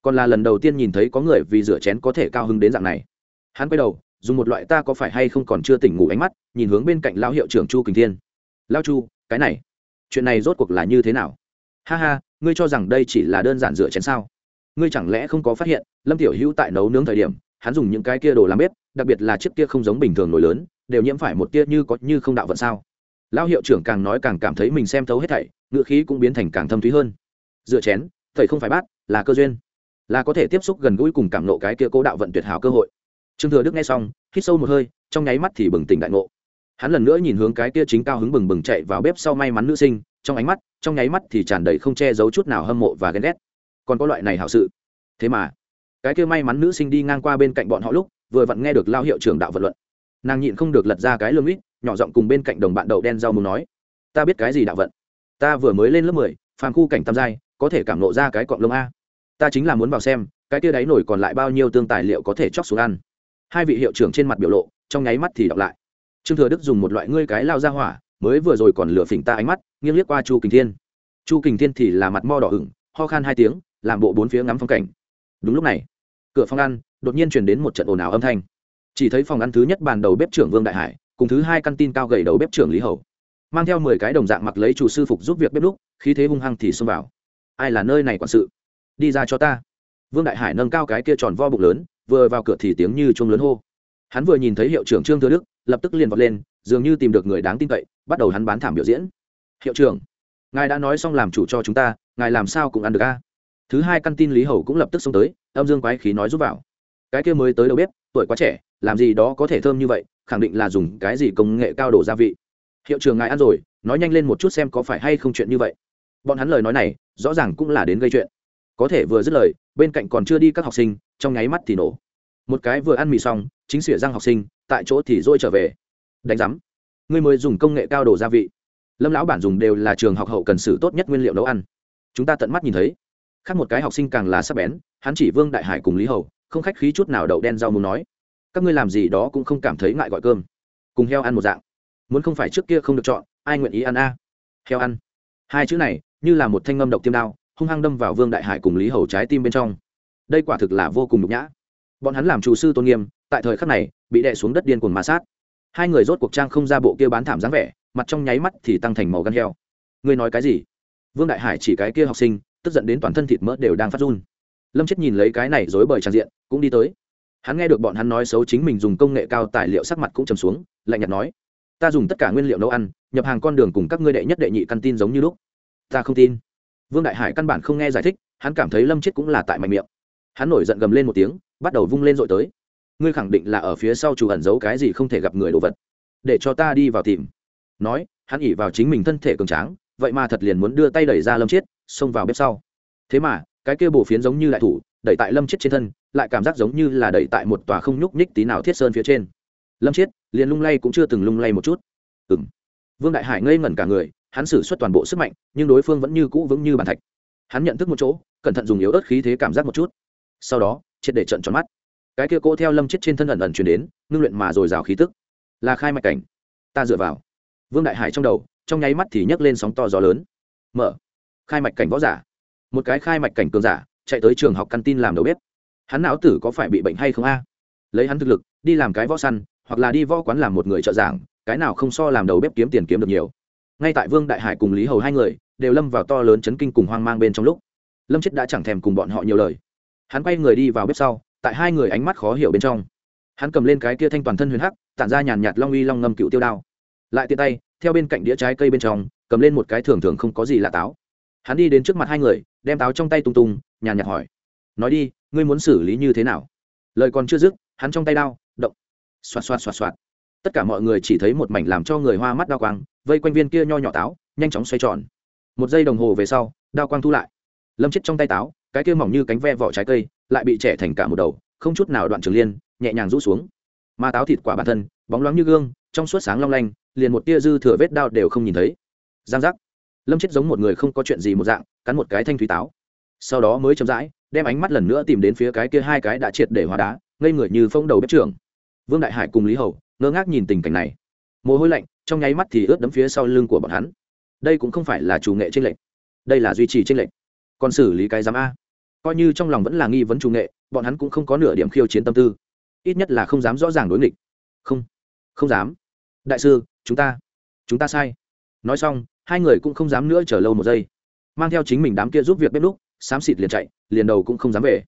S1: Còn là lần đầu tiên nhìn thấy có người vì rửa chén có thể cao hứng đến dạng này. Hắn quay đầu, dùng một loại ta có phải hay không còn chưa tỉnh ngủ ánh mắt, nhìn hướng bên cạnh lão hiệu trưởng chu kình thiên. Lao chu, cái này, chuyện này rốt cuộc là như thế nào? Ha ha, ngươi cho rằng đây chỉ là đơn giản rửa chén sao? Ngươi chẳng lẽ không có phát hiện, lâm tiểu hữu tại nấu nướng thời điểm, hắn dùng những cái kia đồ làm bếp, đặc biệt là chiếc kia không giống bình thường nổi lớn đều nhiễm phải một tia như có như không đạo vận sao? Lão hiệu trưởng càng nói càng cảm thấy mình xem thấu hết thảy, ngựa khí cũng biến thành càng thâm thúy hơn. Dựa chén, thầy không phải bát, là cơ duyên. Là có thể tiếp xúc gần gũi cùng cảm nộ cái kia cố đạo vận tuyệt hảo cơ hội. Trương thừa đức nghe xong, hít sâu một hơi, trong nháy mắt thì bừng tỉnh đại ngộ. Hắn lần nữa nhìn hướng cái kia chính cao hứng bừng bừng chạy vào bếp sau may mắn nữ sinh, trong ánh mắt, trong nháy mắt thì tràn đầy không che giấu chút nào hâm mộ và ghen ghét. Còn có loại này hảo sự. Thế mà, cái kia may mắn nữ sinh đi ngang qua bên cạnh bọn họ lúc, vừa vặn nghe được lao hiệu trưởng đạo vận luận nàng nhịn không được lật ra cái lương ít nhỏ giọng cùng bên cạnh đồng bạn đậu đen rau muốn nói, ta biết cái gì đạo vận. Ta vừa mới lên lớp mười, phàm khu cảnh tam giai, có thể cảm nộ ra cái cọng lông a. Ta chính là muốn vào xem, cái kia đáy nổi còn lại bao nhiêu tương tài liệu có thể chóc xuống ăn. Hai vị hiệu trưởng trên mặt biểu lộ, trong nháy mắt thì đọc lại. Trương thừa đức dùng một loại ngươi cái lao ra hỏa, mới vừa rồi còn lửa phỉnh ta ánh mắt, nghiêng liếc qua chu kình thiên. Chu kình thiên thì là mặt mo đỏ ửng, ho khan hai tiếng, làm bộ bốn phía ngắm phong cảnh. Đúng lúc này, cửa phòng ăn, đột nhiên chuyển đến một trận ồn ào âm thanh chỉ thấy phòng ăn thứ nhất bàn đầu bếp trưởng vương đại hải, cùng thứ hai căn tin cao gầy đầu bếp trưởng lý hầu. Mang theo mười cái đồng dạng mặc lấy chủ sư phục giúp việc bếp lúc, khí thế hung hăng thì xông vào. Ai là nơi này quản sự? Đi ra cho ta. Vương đại hải nâng cao cái kia tròn vo bụng lớn, vừa vào cửa thì tiếng như chuông lớn hô. Hắn vừa nhìn thấy hiệu trưởng trương thừa đức, lập tức liền vọt lên, dường như tìm được người đáng tin cậy, bắt đầu hắn bán thảm biểu diễn. Hiệu trưởng, ngài đã nói xong làm chủ cho chúng ta, ngài làm sao cũng ăn được a? Thứ hai căn tin lý hầu cũng lập tức xông tới, âm dương quái khí nói giúp vào. Cái kia mới tới đầu bếp, tuổi quá trẻ làm gì đó có thể thơm như vậy, khẳng định là dùng cái gì công nghệ cao đổ gia vị. Hiệu trưởng ngài ăn rồi, nói nhanh lên một chút xem có phải hay không chuyện như vậy. Bọn hắn lời nói này, rõ ràng cũng là đến gây chuyện. Có thể vừa dứt lời, bên cạnh còn chưa đi các học sinh, trong nháy mắt thì nổ. Một cái vừa ăn mì xong, chính xỉa răng học sinh, tại chỗ thì dôi trở về. Đánh giám người mới dùng công nghệ cao đổ gia vị. Lâm lão bản dùng đều là trường học hậu cần sử tốt nhất nguyên liệu nấu ăn. Chúng ta tận mắt nhìn thấy. Khác một cái học sinh càng là sắc bén, hắn chỉ vương đại hải cùng lý hầu, không khách khí chút nào đậu đen rau muốn nói các ngươi làm gì đó cũng không cảm thấy ngại gọi cơm. Cùng heo ăn một dạng. Muốn không phải trước kia không được chọn, ai nguyện ý ăn a? Heo ăn. Hai chữ này, như là một thanh ngâm độc tiêm đao, hung hăng đâm vào vương đại hải cùng lý hầu trái tim bên trong. Đây quả thực là vô cùng nhục nhã. Bọn hắn làm chủ sư tôn nghiêm, tại thời khắc này, bị đè xuống đất điên cuồng ma sát. Hai người rốt cuộc trang không ra bộ kia bán thảm dáng vẻ, mặt trong nháy mắt thì tăng thành màu gan heo. Ngươi nói cái gì? Vương đại hải chỉ cái kia học sinh, tức giận đến toàn thân thịt mỡ đều đang phát run. Lâm chết nhìn lấy cái này dối bời tràn diện, cũng đi tới hắn nghe được bọn hắn nói xấu chính mình dùng công nghệ cao tài liệu sắc mặt cũng trầm xuống lạnh nhạt nói ta dùng tất cả nguyên liệu nấu ăn nhập hàng con đường cùng các ngươi đệ nhất đệ nhị căn tin giống như lúc. Ta không tin. Vương đại hải căn bản không nghe giải thích hắn cảm thấy lâm chết cũng là tại mạnh miệng. Hắn nổi giận gầm lên một tiếng bắt đầu vung lên dội tới. Ngươi khẳng định là ở phía sau chủ ẩn giấu cái gì không thể gặp người đồ vật. Để cho ta đi vào tìm. Nói hắn ỉ vào chính mình thân thể cường tráng vậy mà thật liền muốn đưa tay đẩy ra lâm chết, xông vào bếp sau. Thế mà cái kia bổ phiến giống như lại thủ đẩy tại lâm chết trên thân lại cảm giác giống như là đẩy tại một tòa không nhúc nhích tí nào thiết sơn phía trên. Lâm chiết, liền lung lay cũng chưa từng lung lay một chút. Ừng vương đại hải ngây ngẩn cả người, hắn xử suất toàn bộ sức mạnh, nhưng đối phương vẫn như cũ vững như bàn thạch. Hắn nhận thức một chỗ, cẩn thận dùng yếu ớt khí thế cảm giác một chút. Sau đó triệt để trận tròn mắt. Cái kia cỗ theo lâm chết trên thân ẩn ẩn chuyển đến, ngưng luyện mà rồi rào khí tức. Là khai mạch cảnh. Ta dựa vào. Vương đại hải trong đầu, trong nháy mắt thì nhấc lên sóng to gió lớn. Mở. Khai mạch cảnh võ giả. Một cái khai mạch cảnh cường giả, chạy tới trường học căn tin làm đầu bếp hắn não tử có phải bị bệnh hay không a? Lấy hắn thực lực, đi làm cái võ săn, hoặc là đi võ quán làm một người trợ giảng, cái nào không so làm đầu bếp kiếm tiền kiếm được nhiều. Ngay tại vương đại hải cùng lý hầu hai người, đều lâm vào to lớn chấn kinh cùng hoang mang bên trong lúc. Lâm chết đã chẳng thèm cùng bọn họ nhiều lời. Hắn quay người đi vào bếp sau, tại hai người ánh mắt khó hiểu bên trong. Hắn cầm lên cái kia thanh toàn thân huyền hắc, tản ra nhàn nhạt long uy long ngâm cựu tiêu đao. Lại tiện tay, theo bên cạnh đĩa trái cây bên trong, cầm lên một cái thường thường không có gì là táo. Hắn đi đến trước mặt hai người, đem táo trong tay tung tung, nhàn nhạt hỏi nói đi, ngươi muốn xử lý như thế nào? Lời còn chưa dứt, hắn trong tay đao, động. Xoạt xoạt xoạt xoạt. Tất cả mọi người chỉ thấy một mảnh làm cho người hoa mắt đao quang, vây quanh viên kia nho nhỏ táo, nhanh chóng xoay tròn. Một giây đồng hồ về sau, đao quang thu lại. Lâm chết trong tay táo, cái kia mỏng như cánh ve vỏ trái cây, lại bị trẻ thành cả một đầu, không chút nào đoạn trường liên, nhẹ nhàng rũ xuống. Mà táo thịt quả bản thân, bóng loáng như gương, trong suốt sáng long lanh, liền một tia dư thừa vết đao đều không nhìn thấy. Giang giác. Lâm chết giống một người không có chuyện gì một dạng, cắn một cái thanh thúy táo. Sau đó mới chậm rãi đem ánh mắt lần nữa tìm đến phía cái kia hai cái đã triệt để hóa đá, ngây người như phong đầu bếp trưởng. Vương đại hải cùng lý hầu, ngơ ngác nhìn tình cảnh này. Mồ hôi lạnh, trong nháy mắt thì ướt đấm phía sau lưng của bọn hắn. Đây cũng không phải là chủ nghệ trên lệnh đây là duy trì trên lệnh còn xử lý cái giám a. Coi như trong lòng vẫn là nghi vấn chủ nghệ, bọn hắn cũng không có nửa điểm khiêu chiến tâm tư. Ít nhất là không dám rõ ràng đối nghịch. Không không dám. Đại sư, chúng ta chúng ta sai. Nói xong, hai người cũng không dám nữa chờ lâu một giây. Mang theo chính mình đám kia giúp việc bếp lúc xám xịt liền chạy liền đầu cũng không dám về.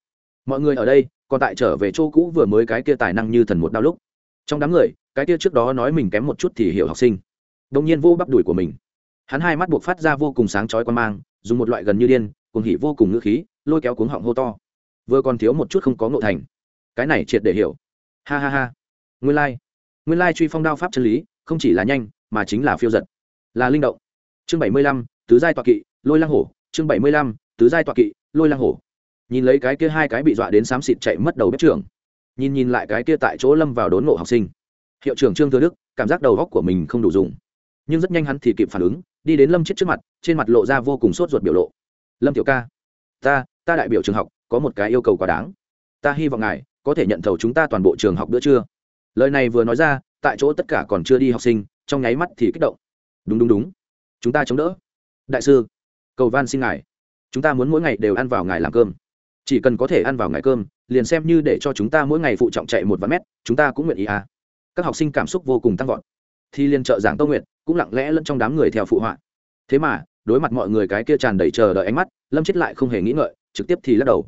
S1: Mọi người ở đây, còn tại trở về chỗ cũ vừa mới cái kia tài năng như thần một đau lúc. Trong đám người, cái kia trước đó nói mình kém một chút thì hiểu học sinh. Đông nhiên vô bắp đùi của mình. Hắn hai mắt buộc phát ra vô cùng sáng chói quan mang, dùng một loại gần như điên cùng hỉ vô cùng ngữ khí, lôi kéo cuống họng hô to. Vừa còn thiếu một chút không có ngộ thành. Cái này triệt để hiểu. Ha ha ha. Nguyên lai、like. nguyên lai truy phong đao pháp chân lý, không chỉ là nhanh, mà chính là phiêu giật. Là linh động. Chương bảy mươi lăm, tứ giai tọa kỵ, lôi lang hổ. Chương bảy mươi lăm, tứ giai tọa kỵ, lôi lang hổ nhìn lấy cái kia hai cái bị dọa đến xám xịt chạy mất đầu bếp trưởng nhìn nhìn lại cái kia tại chỗ lâm vào đốn ngộ học sinh. Hiệu trưởng trương thừa đức, cảm giác đầu góc của mình không đủ dùng. Nhưng rất nhanh hắn thì kịp phản ứng, đi đến lâm chết trước mặt, trên mặt lộ ra vô cùng sốt ruột biểu lộ. Lâm tiểu ca, ta ta đại biểu trường học, có một cái yêu cầu quá đáng. Ta hy vọng ngài có thể nhận thầu chúng ta toàn bộ trường học bữa trưa. Lời này vừa nói ra, tại chỗ tất cả còn chưa đi học sinh, trong nháy mắt thì kích động. Đúng đúng đúng. Chúng ta chống đỡ. Đại sư, cầu van xin ngài. Chúng ta muốn mỗi ngày đều ăn vào ngài làm cơm chỉ cần có thể ăn vào ngày cơm, liền xem như để cho chúng ta mỗi ngày phụ trọng chạy một vạn mét, chúng ta cũng nguyện ý à. Các học sinh cảm xúc vô cùng tăng vọt. Thì liền trợ giảng tô nguyện cũng lặng lẽ lẫn trong đám người theo phụ họa. Thế mà, đối mặt mọi người cái kia tràn đầy chờ đợi ánh mắt, lâm chết lại không hề nghĩ ngợi, trực tiếp thì lắc đầu.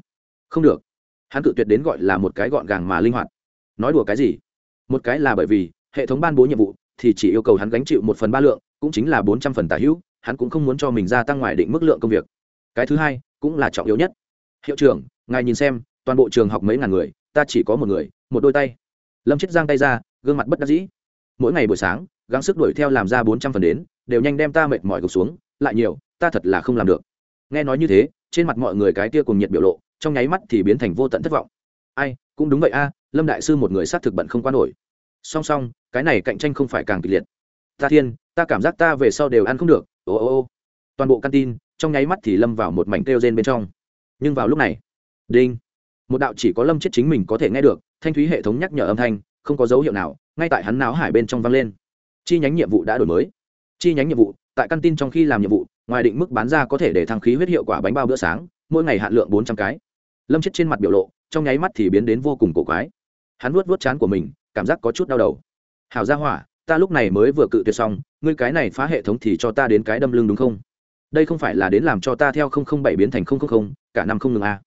S1: Không được. Hắn cự tuyệt đến gọi là một cái gọn gàng mà linh hoạt. Nói đùa cái gì? Một cái là bởi vì, hệ thống ban bố nhiệm vụ thì chỉ yêu cầu hắn gánh chịu một phần ba lượng, cũng chính là bốn trăm phần tả hữu, hắn cũng không muốn cho mình gia tăng ngoài định mức lượng công việc. Cái thứ hai cũng là trọng yếu nhất. Hiệu trưởng ngài nhìn xem, toàn bộ trường học mấy ngàn người, ta chỉ có một người, một đôi tay. Lâm chết giang tay ra, gương mặt bất đắc dĩ. Mỗi ngày buổi sáng, gắng sức đuổi theo làm ra bốn trăm phần đến, đều nhanh đem ta mệt mỏi gục xuống, lại nhiều, ta thật là không làm được. Nghe nói như thế, trên mặt mọi người cái tia cùng nhiệt biểu lộ, trong nháy mắt thì biến thành vô tận thất vọng. Ai, cũng đúng vậy a, lâm đại sư một người xác thực bận không qua nổi. Song song, cái này cạnh tranh không phải càng kịch liệt. Ta thiên, ta cảm giác ta về sau đều ăn không được. Ô ô ô. Toàn bộ căn tin, trong nháy mắt thì lâm vào một mảnh kêu rên bên trong. Nhưng vào lúc này đinh. Một đạo chỉ có lâm chết chính mình có thể nghe được, thanh thúy hệ thống nhắc nhở âm thanh, không có dấu hiệu nào, ngay tại hắn náo hải bên trong vang lên. Chi nhánh nhiệm vụ đã đổi mới. Chi nhánh nhiệm vụ, tại căn tin trong khi làm nhiệm vụ, ngoài định mức bán ra có thể để thăng khí huyết hiệu quả bánh bao bữa sáng, mỗi ngày hạn lượng bốn trăm cái. Lâm chết trên mặt biểu lộ, trong nháy mắt thì biến đến vô cùng cổ quái. Hắn vuốt vuốt chán của mình, cảm giác có chút đau đầu. Hảo ra hỏa, ta lúc này mới vừa cự tuyệt xong, ngươi cái này phá hệ thống thì cho ta đến cái đâm lưng đúng không? Đây không phải là đến làm cho ta theo không không bảy biến thành không không không, cả năm không ngừng a. à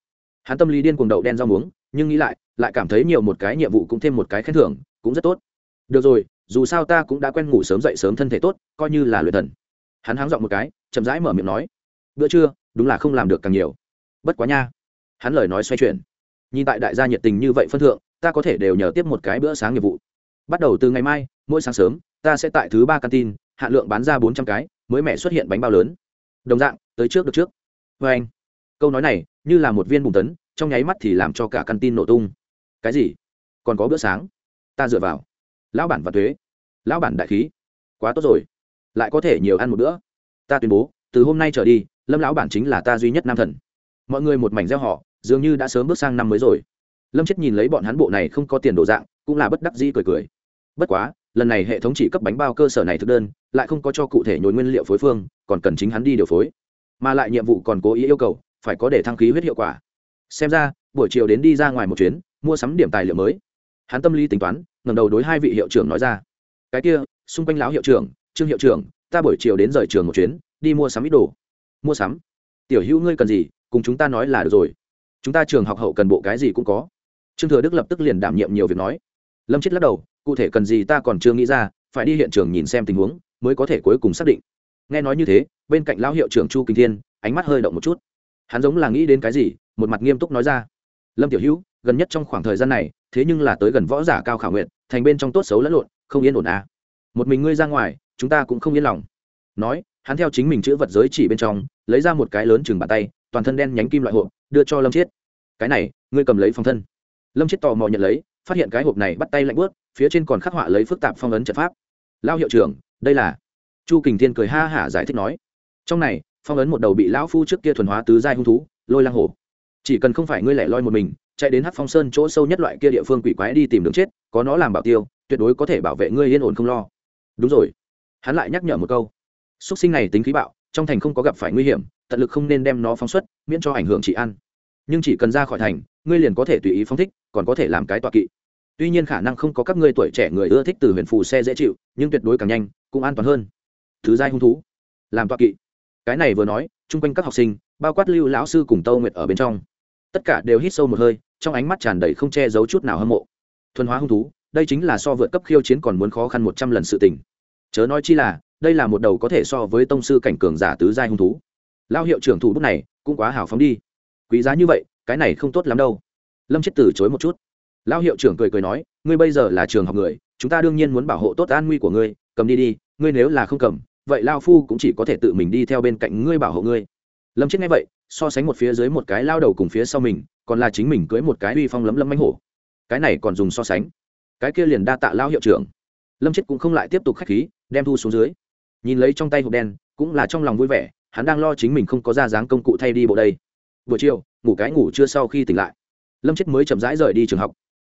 S1: hắn tâm lý điên cuồng đậu đen rau muống, nhưng nghĩ lại lại cảm thấy nhiều một cái nhiệm vụ cũng thêm một cái khen thưởng, cũng rất tốt. Được rồi, dù sao ta cũng đã quen ngủ sớm dậy sớm thân thể tốt, coi như là luyện thần. Hắn háng dọn một cái, chậm rãi mở miệng nói, bữa trưa, đúng là không làm được càng nhiều. Bất quá nha. Hắn lời nói xoay chuyển. Nhìn tại đại gia nhiệt tình như vậy phân thượng, ta có thể đều nhờ tiếp một cái bữa sáng nghiệp vụ. Bắt đầu từ ngày mai, mỗi sáng sớm, ta sẽ tại thứ ba căn tin hạn lượng bán ra bốn trăm cái, mới mẹ xuất hiện bánh bao lớn. Đồng dạng, tới trước được trước. Vê anh câu nói này, như là một viên bùng tấn, trong nháy mắt thì làm cho cả căn tin nổ tung. Cái gì? Còn có bữa sáng? Ta dựa vào. Lão bản và thuế. Lão bản đại khí. Quá tốt rồi. Lại có thể nhiều ăn một bữa. Ta tuyên bố, từ hôm nay trở đi, lâm lão bản chính là ta duy nhất nam thần. Mọi người một mảnh gieo họ, dường như đã sớm bước sang năm mới rồi. Lâm chết nhìn lấy bọn hắn bộ này không có tiền đồ dạng, cũng là bất đắc dĩ cười cười. Bất quá, lần này hệ thống chỉ cấp bánh bao cơ sở này thực đơn, lại không có cho cụ thể nhồi nguyên liệu phối phương, còn cần chính hắn đi điều phối. Mà lại nhiệm vụ còn cố ý yêu cầu phải có để thăng khí huyết hiệu quả. Xem ra, buổi chiều đến đi ra ngoài một chuyến, mua sắm điểm tài liệu mới. Hắn tâm lý tính toán, ngẩng đầu đối hai vị hiệu trưởng nói ra. Cái kia, xung quanh lão hiệu trưởng, trương hiệu trưởng, ta buổi chiều đến rời trường một chuyến, đi mua sắm ít đồ. Mua sắm? Tiểu hữu ngươi cần gì, cùng chúng ta nói là được rồi. Chúng ta trường học hậu cần bộ cái gì cũng có. Trương thừa đức lập tức liền đảm nhiệm nhiều việc nói. Lâm chết lắc đầu, cụ thể cần gì ta còn chưa nghĩ ra, phải đi hiện trường nhìn xem tình huống, mới có thể cuối cùng xác định. Nghe nói như thế, bên cạnh lão hiệu trưởng chu kinh thiên, ánh mắt hơi động một chút hắn giống là nghĩ đến cái gì, một mặt nghiêm túc nói ra. Lâm tiểu hữu, gần nhất trong khoảng thời gian này, thế nhưng là tới gần võ giả cao khảo nguyện thành bên trong tốt xấu lẫn lộn, không yên ổn à. một mình ngươi ra ngoài, chúng ta cũng không yên lòng. Nói, hắn theo chính mình chữ vật giới chỉ bên trong, lấy ra một cái lớn chừng bàn tay, toàn thân đen nhánh kim loại hộp, đưa cho lâm chiết. Cái này, ngươi cầm lấy phòng thân. Lâm chiết tò mò nhận lấy, phát hiện cái hộp này bắt tay lạnh bớt phía trên còn khắc họa lấy phức tạp phong ấn trận pháp. Lao hiệu trưởng, đây là. Chu kình thiên cười ha hả giải thích nói. Trong này phong ấn một đầu bị lão phu trước kia thuần hóa tứ giai hung thú, lôi lang hổ. Chỉ cần không phải ngươi lẻ loi một mình, chạy đến hát phong sơn chỗ sâu nhất loại kia địa phương quỷ quái đi tìm đường chết, có nó làm bảo tiêu, tuyệt đối có thể bảo vệ ngươi yên ổn không lo. Đúng rồi. Hắn lại nhắc nhở một câu. Xúc sinh này tính khí bạo, trong thành không có gặp phải nguy hiểm, tận lực không nên đem nó phóng xuất, miễn cho ảnh hưởng chị ăn. Nhưng chỉ cần ra khỏi thành, ngươi liền có thể tùy ý phóng thích, còn có thể làm cái tọa kỵ. Tuy nhiên khả năng không có các ngươi tuổi trẻ người ưa thích từ huyền phù xe dễ chịu, nhưng tuyệt đối càng nhanh, cũng an toàn hơn. Thứ giai hung thú. Làm tọa kỵ cái này vừa nói, chung quanh các học sinh, bao quát lưu lão sư cùng tâu nguyệt ở bên trong, tất cả đều hít sâu một hơi, trong ánh mắt tràn đầy không che giấu chút nào hâm mộ. Thuần hóa hung thú, đây chính là so vượt cấp khiêu chiến còn muốn khó khăn một trăm lần sự tình. Chớ nói chi là, đây là một đầu có thể so với tông sư cảnh cường giả tứ giai hung thú. Lao hiệu trưởng thủ bút này, cũng quá hào phóng đi. Quý giá như vậy, cái này không tốt lắm đâu. Lâm chết từ chối một chút. Lao hiệu trưởng cười cười nói, ngươi bây giờ là trường học người, chúng ta đương nhiên muốn bảo hộ tốt an nguy của ngươi, cầm đi đi, ngươi nếu là không cầm vậy lao phu cũng chỉ có thể tự mình đi theo bên cạnh ngươi bảo hộ ngươi. Lâm chết nghe vậy, so sánh một phía dưới một cái lao đầu cùng phía sau mình, còn là chính mình cưới một cái uy phong lấm lấm mánh hổ. Cái này còn dùng so sánh. Cái kia liền đa tạ lao hiệu trưởng. Lâm chết cũng không lại tiếp tục k h á c h khí, đem thu xuống dưới. Nhìn lấy trong tay hộp đen, cũng là trong lòng vui vẻ, hắn đang lo chính mình không có ra dáng công cụ thay đi bộ đây. Buổi chiều, ngủ cái ngủ chưa sau khi tỉnh lại, lâm chết mới chậm rãi rời đi trường học.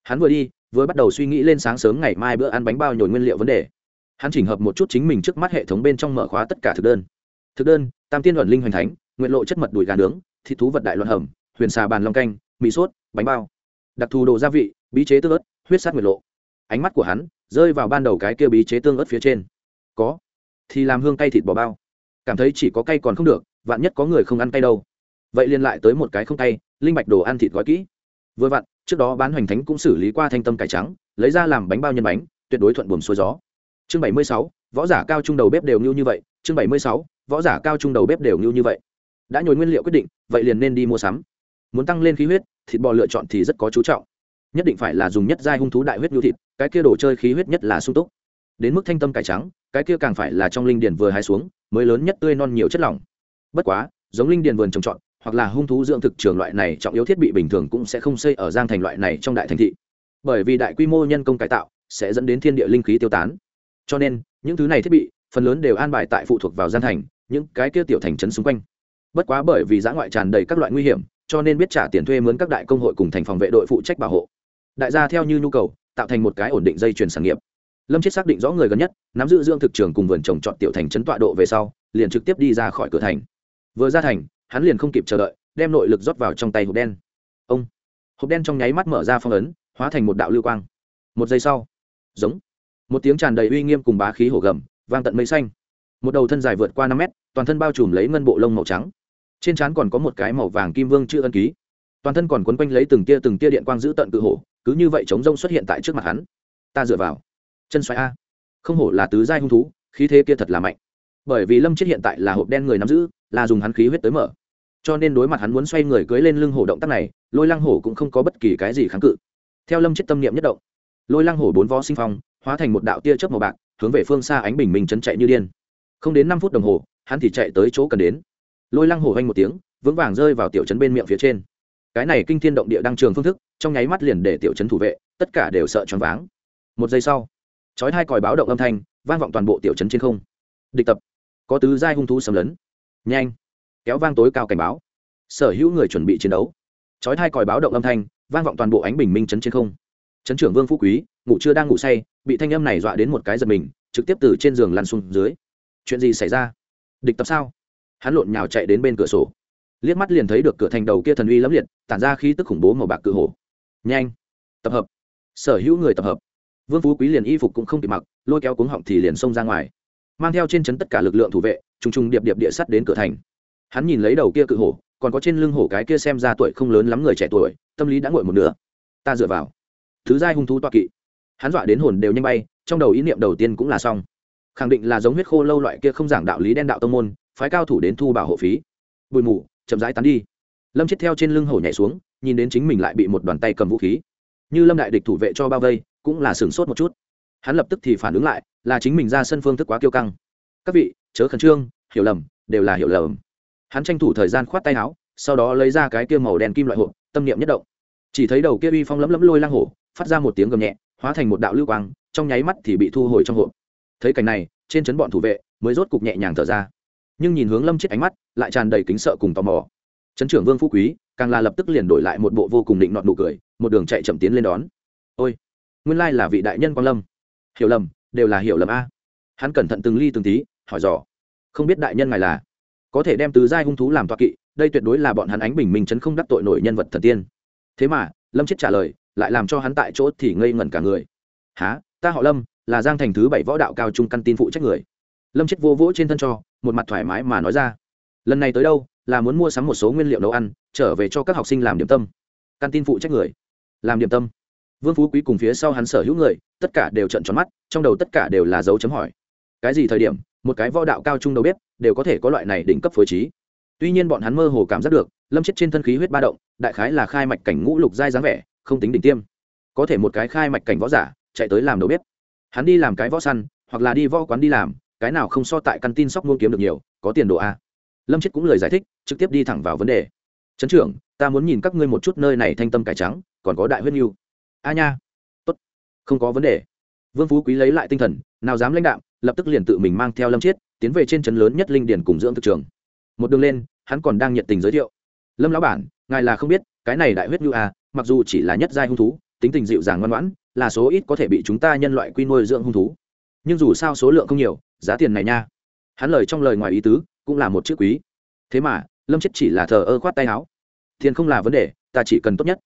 S1: Hắn vừa đi, vừa bắt đầu suy nghĩ lên sáng sớm ngày mai bữa ăn bánh bao nhồi nguyên liệu vấn đề hắn chỉnh hợp một chút chính mình trước mắt hệ thống bên trong mở khóa tất cả thực đơn. Thực đơn, tam tiên luận linh hoành thánh, nguyện lộ chất mật đùi gà nướng, thịt thú vật đại luận hầm, huyền xà bàn long canh, mì sốt, bánh bao. Đặc thù đồ gia vị, bí chế tương ớt, huyết sát nguyệt lộ. Ánh mắt của hắn rơi vào ban đầu cái kia bí chế tương ớt phía trên. Có. Thì làm hương cay thịt bò bao. Cảm thấy chỉ có cay còn không được, vạn nhất có người không ăn cay đâu. Vậy liền lại tới một cái không cay, linh bạch đồ ăn thịt gói kỹ. Vừa vặn, trước đó bán hoành thánh cũng xử lý qua thanh tâm cải trắng, lấy ra làm bánh bao nhân bánh, tuyệt đối thuận buồm xuôi gió chương bảy mươi sáu, võ giả cao trung đầu bếp đều như như vậy. Chương bảy mươi sáu, võ giả cao trung đầu bếp đều như như vậy. Đã nhồi nguyên liệu quyết định, vậy liền nên đi mua sắm. Muốn tăng lên khí huyết, thịt bò lựa chọn thì rất có chú trọng. Nhất định phải là dùng nhất giai hung thú đại huyết nhu thịt, cái kia đồ chơi khí huyết nhất là sung túc. Đến mức thanh tâm cải trắng, cái kia càng phải là trong linh điền vừa hái xuống, mới lớn nhất tươi non nhiều chất lỏng. Bất quá, giống linh điền vườn trồng trọt, hoặc là hung thú dưỡng thực trường loại này trọng yếu thiết bị bình thường cũng sẽ không xây ở giang thành loại này trong đại thành thị. Bởi vì đại quy mô nhân công cải tạo sẽ dẫn đến thiên địa linh khí tiêu tán cho nên, những thứ này thiết bị, phần lớn đều an bài tại phụ thuộc vào gian thành, những cái kia tiểu thành trấn xung quanh. Bất quá bởi vì giã ngoại tràn đầy các loại nguy hiểm, cho nên biết trả tiền thuê mướn các đại công hội cùng thành phòng vệ đội phụ trách bảo hộ. Đại gia theo như nhu cầu, tạo thành một cái ổn định dây chuyền sản nghiệp. Lâm chết xác định rõ người gần nhất, nắm giữ dưỡng thực trường cùng vườn trồng chọn tiểu thành trấn tọa độ về sau, liền trực tiếp đi ra khỏi cửa thành. Vừa ra thành, hắn liền không kịp chờ đợi, đem nội lực rót vào trong tay hộp đen. Ông! Hộp đen trong nháy mắt mở ra phong ấn, hóa thành một đạo lưu quang. Một giây sau, giống một tiếng tràn đầy uy nghiêm cùng bá khí hổ gầm, vang tận mây xanh. Một đầu thân dài vượt qua năm mét, toàn thân bao trùm lấy ngân bộ lông màu trắng. Trên trán còn có một cái màu vàng kim vương chưa ân ký. Toàn thân còn quấn quanh lấy từng tia từng tia điện quang giữ tận cự hổ, cứ như vậy chống rông xuất hiện tại trước mặt hắn. Ta dựa vào. Chân xoáy a. Không hổ là tứ giai hung thú, khí thế kia thật là mạnh. Bởi vì lâm chết hiện tại là hộp đen người nắm giữ, là dùng hắn khí huyết tới mở. Cho nên đối mặt hắn muốn xoay người cưới lên lưng hổ động tác này, lôi lăng hổ cũng không có bất kỳ cái gì kháng cự. Theo lâm chết tâm niệm nhất động, lôi lăng hổ bốn vó sinh phong hóa thành một đạo tia chớp màu bạc, hướng về phương xa ánh bình minh chấn chạy như điên. Không đến năm phút đồng hồ, hắn thì chạy tới chỗ cần đến. Lôi lăng hổ vanh một tiếng, vững vàng rơi vào tiểu trấn bên miệng phía trên. Cái này kinh thiên động địa đăng trường phương thức, trong nháy mắt liền để tiểu trấn thủ vệ, tất cả đều sợ choáng váng. Một giây sau, chói hai còi báo động âm thanh, vang vọng toàn bộ tiểu trấn trên không. Địch tập. Có tứ giai hung thú xâm lấn. Nhanh. Kéo vang tối cao cảnh báo. Sở hữu người chuẩn bị chiến đấu. Chói hai còi báo động âm thanh, vang vọng toàn bộ ánh bình minh trấn trên không. Trấn trưởng vương phú quý, ngủ chưa đang ngủ say bị thanh âm này dọa đến một cái giật mình, trực tiếp từ trên giường lăn xuống dưới. Chuyện gì xảy ra? Địch tập sao? Hắn lộn nhào chạy đến bên cửa sổ. Liếc mắt liền thấy được cửa thành đầu kia thần uy lẫm liệt, tản ra khí tức khủng bố màu bạc cự hổ. Nhanh! Tập hợp! Sở hữu người tập hợp. Vương phú quý liền y phục cũng không kịp mặc, lôi kéo cuống họng thì liền xông ra ngoài. Mang theo trên trấn tất cả lực lượng thủ vệ t r ù n g t r ù n g điệp điệp địa sắt đến cửa thành. Hắn nhìn lấy đầu kia cự hổ, còn có trên lưng hổ cái kia xem ra tuổi không lớn lắm người trẻ tuổi, tâm lý đã ngồi một nửa. Ta dựa vào. Thứ giai hung thú toa kỵ hắn dọa đến hồn đều nhanh bay, trong đầu ý niệm đầu tiên cũng là xong. Khẳng định là giống huyết khô lâu loại kia không giảng đạo lý đen đạo tông môn, phái cao thủ đến thu bảo hộ phí. Bụi mù, chậm rãi tán đi. Lâm chết theo trên lưng hổ nhảy xuống, nhìn đến chính mình lại bị một đoàn tay cầm vũ khí. Như lâm đại địch thủ vệ cho bao vây, cũng là sửng sốt một chút. Hắn lập tức thì phản ứng lại, là chính mình ra sân phương thức quá kiêu căng. Các vị, chớ khẩn trương, hiểu lầm, đều là hiểu lầm. Hắn tranh thủ thời gian khoát tay áo, sau đó lấy ra cái kia màu đen kim loại hộp, tâm niệm nhất động. Chỉ thấy đầu kia uy phong lấm lấm lôi lang hổ, phát ra một tiếng gầm nhẹ hóa thành một đạo lưu quang, trong nháy mắt thì bị thu hồi trong hộp. Thấy cảnh này, trên trấn bọn thủ vệ mới rốt cục nhẹ nhàng thở ra. Nhưng nhìn hướng lâm chết ánh mắt, lại tràn đầy kính sợ cùng tò mò. Trấn trưởng vương phú quý, càng là lập tức liền đổi lại một bộ vô cùng định nọt nụ cười, một đường chạy chậm tiến lên đón. Ôi, nguyên lai là vị đại nhân quang lâm. Hiểu lầm, đều là hiểu lầm a. Hắn cẩn thận từng ly từng tí, hỏi dò. Không biết đại nhân ngài là? Có thể đem tứ giai hung thú làm toa kỵ, đây tuyệt đối là bọn hắn ánh bình minh chấn không đắc tội nổi nhân vật thần tiên. Thế mà, lâm chết trả lời lại làm cho hắn tại chỗ thì ngây ngẩn cả người. Há ta họ lâm, là giang thành thứ bảy võ đạo cao trung căn tin phụ trách người. Lâm chết vô vỗ trên thân cho, một mặt thoải mái mà nói ra. Lần này tới đâu, là muốn mua sắm một số nguyên liệu nấu ăn, trở về cho các học sinh làm điểm tâm. Căn tin phụ trách người? Làm điểm tâm? Vương phú quý cùng phía sau hắn sở hữu người, tất cả đều trận tròn mắt, trong đầu tất cả đều là dấu chấm hỏi. Cái gì thời điểm, một cái võ đạo cao trung đầu bếp đều có thể có loại này đỉnh cấp phối trí? Tuy nhiên bọn hắn mơ hồ cảm giác được, lâm chết trên thân khí huyết ba động, đại khái là khai mạch cảnh ngũ lục giai dáng vẻ không tính đỉnh tiêm. Có thể một cái khai mạch cảnh võ giả chạy tới làm đầu bếp. Hắn đi làm cái võ săn, hoặc là đi võ quán đi làm, cái nào không so tại căn tin sóc muôn kiếm được nhiều, có tiền đồ a. Lâm chết cũng lời giải thích, trực tiếp đi thẳng vào vấn đề. Trấn trưởng, ta muốn nhìn các ngươi một chút nơi này thanh tâm cải trắng, còn có đại huyết nhu a nha. Tốt, không có vấn đề. Vương phú quý lấy lại tinh thần, nào dám lãnh đạo lập tức liền tự mình mang theo lâm chiết tiến về trên trấn lớn nhất linh điển cùng dưỡng thực trường. Một đường lên, hắn còn đang nhiệt tình giới thiệu. Lâm lão bản, ngài là không biết, cái này đại huyết nhu à? Mặc dù chỉ là nhất giai hung thú, tính tình dịu dàng ngoan ngoãn, là số ít có thể bị chúng ta nhân loại quy nuôi dưỡng hung thú. Nhưng dù sao số lượng không nhiều, giá tiền này nha. Hắn lời trong lời ngoài ý tứ, cũng là một chữ quý. Thế mà, lâm chết chỉ là thờ ơ khoát tay áo. Tiền không là vấn đề, ta chỉ cần tốt nhất.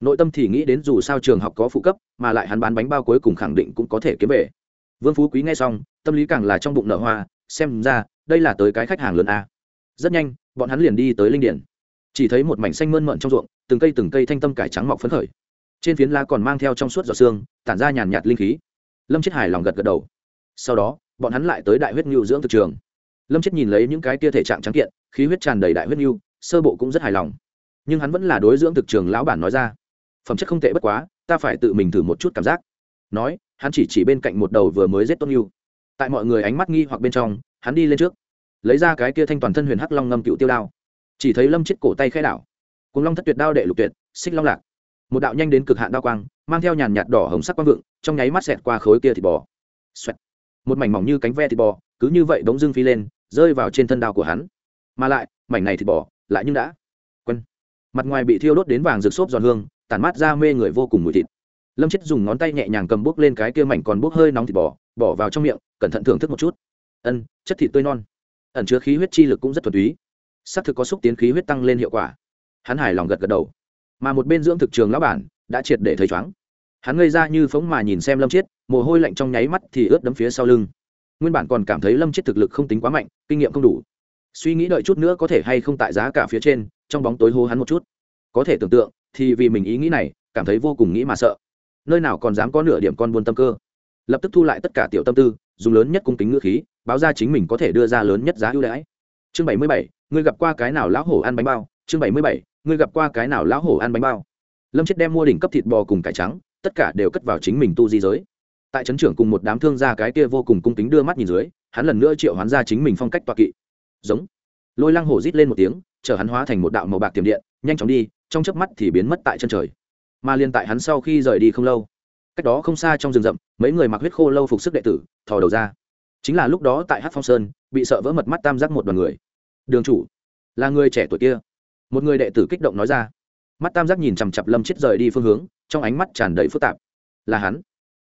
S1: Nội tâm thì nghĩ đến dù sao trường học có phụ cấp, mà lại hắn bán bánh bao cuối cùng khẳng định cũng có thể kiếm về. Vương phú quý nghe xong, tâm lý càng là trong bụng nở hoa, xem ra, đây là tới cái khách hàng lớn a. Rất nhanh, bọn hắn liền đi tới linh điển chỉ thấy một mảnh xanh mơn mận trong ruộng, từng cây từng cây thanh tâm cải trắng mọc phấn khởi. Trên phiến lá còn mang theo trong suốt giọt xương tản ra nhàn nhạt linh khí. Lâm chết hài lòng gật gật đầu. Sau đó, bọn hắn lại tới đại huyết nhu dưỡng thực trường. Lâm chết nhìn lấy những cái tia thể trạng trắng kiện, khí huyết tràn đầy đại huyết nhu sơ bộ cũng rất hài lòng. Nhưng hắn vẫn là đối dưỡng thực trường lão bản nói ra, phẩm chất không tệ bất quá, ta phải tự mình thử một chút cảm giác. Nói, hắn chỉ chỉ bên cạnh một đầu vừa mới giết tốt nhu tại mọi người ánh mắt nghi hoặc bên trong, hắn đi lên trước, lấy ra cái kia thanh toàn thân huyền hắc long ngâm cựu tiêu đao chỉ thấy lâm chết cổ tay khai đảo. Cùng long thất tuyệt đao đệ lục tuyệt, xích long lạc. Một đạo nhanh đến cực hạn đao quang, mang theo nhàn nhạt đỏ hồng sắc quang vượng, trong nháy mắt xẹt qua khối kia thịt bò. Xoẹt. một mảnh mỏng như cánh ve thịt bò, cứ như vậy bỗng dưng phi lên, rơi vào trên thân đao của hắn. Mà lại, mảnh này thịt bò, lại nhưng đã. Quân. Mặt ngoài bị thiêu đốt đến vàng rực xốp giòn hương, tản mát ra mê người vô cùng mùi thịt. Lâm chết dùng ngón tay nhẹ nhàng cầm bốc lên cái kia mảnh còn bốc hơi nóng thịt bò, bỏ vào trong miệng, cẩn thận thưởng thức một chút. Ân, chất thịt tươi non. Ẩn chứa khí huyết chi lực cũng rất thuần túy xác thực có xúc tiến khí huyết tăng lên hiệu quả. Hắn hài lòng gật gật đầu. Mà một bên dưỡng thực trường lão bản đã triệt để thấy chóng hắn ngây ra như phóng mà nhìn xem lâm chiết, mồ hôi lạnh trong nháy mắt thì ướt đấm phía sau lưng. Nguyên bản còn cảm thấy lâm chiết thực lực không tính quá mạnh, kinh nghiệm không đủ. Suy nghĩ đợi chút nữa có thể hay không tại giá cả phía trên, trong bóng tối hô hắn một chút. Có thể tưởng tượng, thì vì mình ý nghĩ này, cảm thấy vô cùng nghĩ mà sợ. Nơi nào còn dám có nửa điểm con buôn tâm cơ. Lập tức thu lại tất cả tiểu tâm tư, dùng lớn nhất cung kính ngữ khí, báo ra chính mình có thể đưa ra lớn nhất giá ưu đãi. Chương bảy mươi bảy ngươi gặp qua cái nào lão hổ ăn bánh bao? Chương bảy mươi bảy, ngươi gặp qua cái nào lão hổ ăn bánh bao? Lâm chết đem mua đỉnh cấp thịt bò cùng cải trắng, tất cả đều cất vào chính mình tu di giới. Tại trấn trưởng cùng một đám thương gia cái kia vô cùng cung kính đưa mắt nhìn dưới, hắn lần nữa triệu hoán ra chính mình phong cách toa kỵ. Giống. Lôi lăng hổ rít lên một tiếng, chở hắn hóa thành một đạo màu bạc tiềm điện, nhanh chóng đi, trong chớp mắt thì biến mất tại chân trời. Mà liên tại hắn sau khi rời đi không lâu, cách đó không xa trong rừng rậm, mấy người mặc huyết khô lâu phục sức đệ tử, thò đầu ra. Chính là lúc đó tại hát phong sơn, bị sợ vỡ mật mắt tam giác một đoàn người đường chủ, là người trẻ tuổi kia. Một người đệ tử kích động nói ra. Mắt tam giác nhìn chằm chặp lâm chết rời đi phương hướng, trong ánh mắt tràn đầy phức tạp. Là hắn.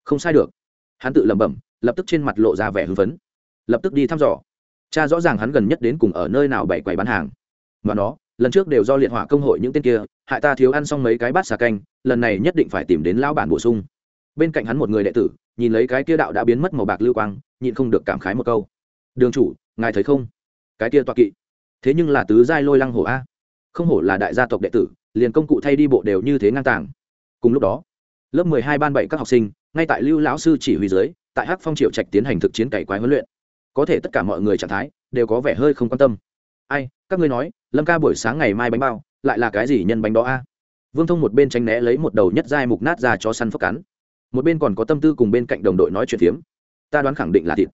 S1: Không sai được. Hắn tự lẩm bẩm, lập tức trên mặt lộ ra vẻ hưng phấn. Lập tức đi thăm dò. Cha rõ ràng hắn gần nhất đến cùng ở nơi nào bày quầy bán hàng. Mà nó, lần trước đều do liệt hỏa công hội những tên kia, hại ta thiếu ăn xong mấy cái bát xà canh, lần này nhất định phải tìm đến lão bản bổ sung. Bên cạnh hắn một người đệ tử, nhìn lấy cái kia đạo đã biến mất màu bạc lưu quang, nhịn không được cảm khái một câu. Đường chủ, ngài thấy không? Cái kia toa kỵ thế nhưng là tứ giai lôi lăng hổ a. Không hổ là đại gia tộc đệ tử, liền công cụ thay đi bộ đều như thế ngang tàng. Cùng lúc đó, lớp mười hai ban bảy các học sinh, ngay tại lưu lão sư chỉ huy dưới, tại hắc phong triệu trạch tiến hành thực chiến cày quái huấn luyện. Có thể tất cả mọi người trạng thái đều có vẻ hơi không quan tâm. Ai, các ngươi nói, lâm ca buổi sáng ngày mai bánh bao, lại là cái gì nhân bánh đó a? Vương thông một bên tránh né lấy một đầu nhất giai mục nát ra cho săn phốc cắn. Một bên còn có tâm tư cùng bên cạnh đồng đội nói chuyện phiếm. Ta đoán khẳng định là thịt.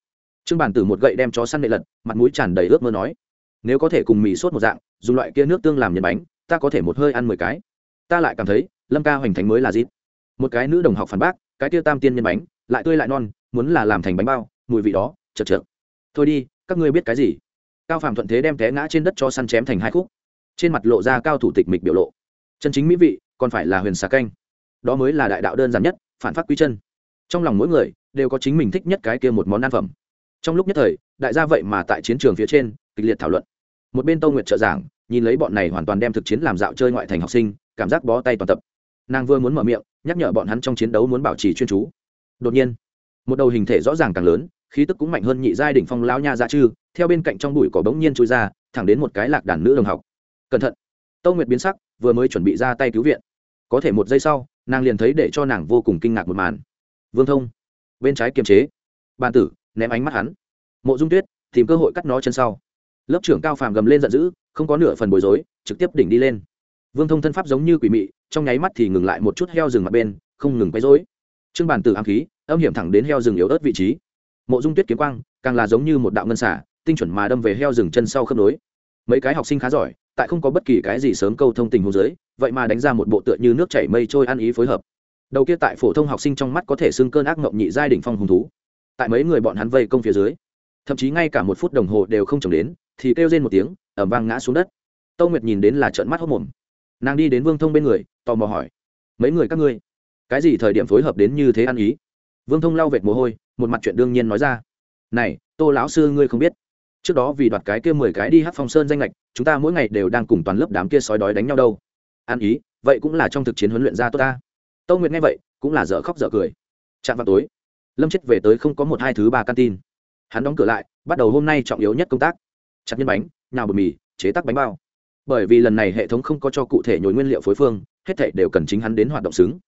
S1: Trương bản tử một gậy đem chó săn nệ lật, mặt mũi tràn đầy ướt mơ nói nếu có thể cùng mì sốt một dạng, dùng loại kia nước tương làm nhân bánh, ta có thể một hơi ăn mười cái. Ta lại cảm thấy, lâm ca hoành thánh mới là dịp. Một cái nữ đồng học phản bác, cái kia tam tiên nhân bánh, lại tươi lại non, muốn là làm thành bánh bao, mùi vị đó, chật chật thôi đi, các ngươi biết cái gì? Cao phàm thuận thế đem té ngã trên đất cho săn chém thành hai khúc. Trên mặt lộ ra cao thủ tịch mịch biểu lộ. Chân chính mỹ vị, còn phải là huyền xà canh. Đó mới là đại đạo đơn giản nhất, phản phát quy chân. Trong lòng mỗi người, đều có chính mình thích nhất cái kia một món ăn phẩm. Trong lúc nhất thời, đại gia vậy mà tại chiến trường phía trên kịch liệt thảo luận. Một bên tâu nguyệt trợ giảng, nhìn lấy bọn này hoàn toàn đem thực chiến làm dạo chơi ngoại thành học sinh, cảm giác bó tay toàn tập. Nàng vừa muốn mở miệng, nhắc nhở bọn hắn trong chiến đấu muốn bảo trì chuyên chú. Đột nhiên, một đầu hình thể rõ ràng càng lớn, khí tức cũng mạnh hơn nhị giai đỉnh phong lão nha ra chư, theo bên cạnh trong bụi cỏ bỗng nhiên trôi ra, thẳng đến một cái lạc đàn nữ đồng học. Cẩn thận. Tâu nguyệt biến sắc, vừa mới chuẩn bị ra tay cứu viện. Có thể một giây sau, nàng liền thấy để cho nàng vô cùng kinh ngạc một màn. Vương thông, bên trái kiềm chế. Bàn tử, ném ánh mắt hắn. Mộ dung tuyết, tìm cơ hội cắt nó chân sau lớp trưởng cao phàm gầm lên giận dữ, không có nửa phần bối rối, trực tiếp đỉnh đi lên. Vương thông thân pháp giống như quỷ mị, trong nháy mắt thì ngừng lại một chút heo rừng mặt bên, không ngừng quấy rối. Trương bàn tử ám khí, âm hiểm thẳng đến heo rừng yếu ớt vị trí. Mộ dung tuyết kiếm quang, càng là giống như một đạo ngân xả, tinh chuẩn mà đâm về heo rừng chân sau khớp nối. Mấy cái học sinh khá giỏi, tại không có bất kỳ cái gì sớm câu thông tình hồ dưới, vậy mà đánh ra một bộ tựa như nước chảy mây trôi ăn ý phối hợp. Đầu kia tại phổ thông học sinh trong mắt có thể xưng cơn ác mộng nhị giai đỉnh phong hùng thú. Tại mấy người bọn hắn vây công phía dưới, thậm chí ngay cả một phút đồng hồ đều không trồng đến thì kêu rên một tiếng, ầm vang ngã xuống đất. Tâu nguyệt nhìn đến là trợn mắt hốc mồm. Nàng đi đến vương thông bên người, tò mò hỏi, mấy người các ngươi, cái gì thời điểm phối hợp đến như thế ăn ý? Vương thông lau vệt mồ hôi, một mặt chuyện đương nhiên nói ra, này, tô lão sư ngươi không biết, trước đó vì đoạt cái kia mười cái đi hát phong sơn danh lệch, chúng ta mỗi ngày đều đang cùng toàn lớp đám kia sói đói đánh nhau đâu. Ăn ý, vậy cũng là trong thực chiến huấn luyện ra tốt ta. Tâu nguyệt nghe vậy, cũng là dở khóc dở cười. Chạm vào tối, lâm chết về tới không có một hai thứ ba căn tin. Hắn đóng cửa lại, bắt đầu hôm nay trọng yếu nhất công tác chặt nhân bánh, nhào bột mì, chế tác bánh bao. Bởi vì lần này hệ thống không có cho cụ thể nhồi nguyên liệu phối phương, hết thảy đều cần chính hắn đến hoạt động xứng.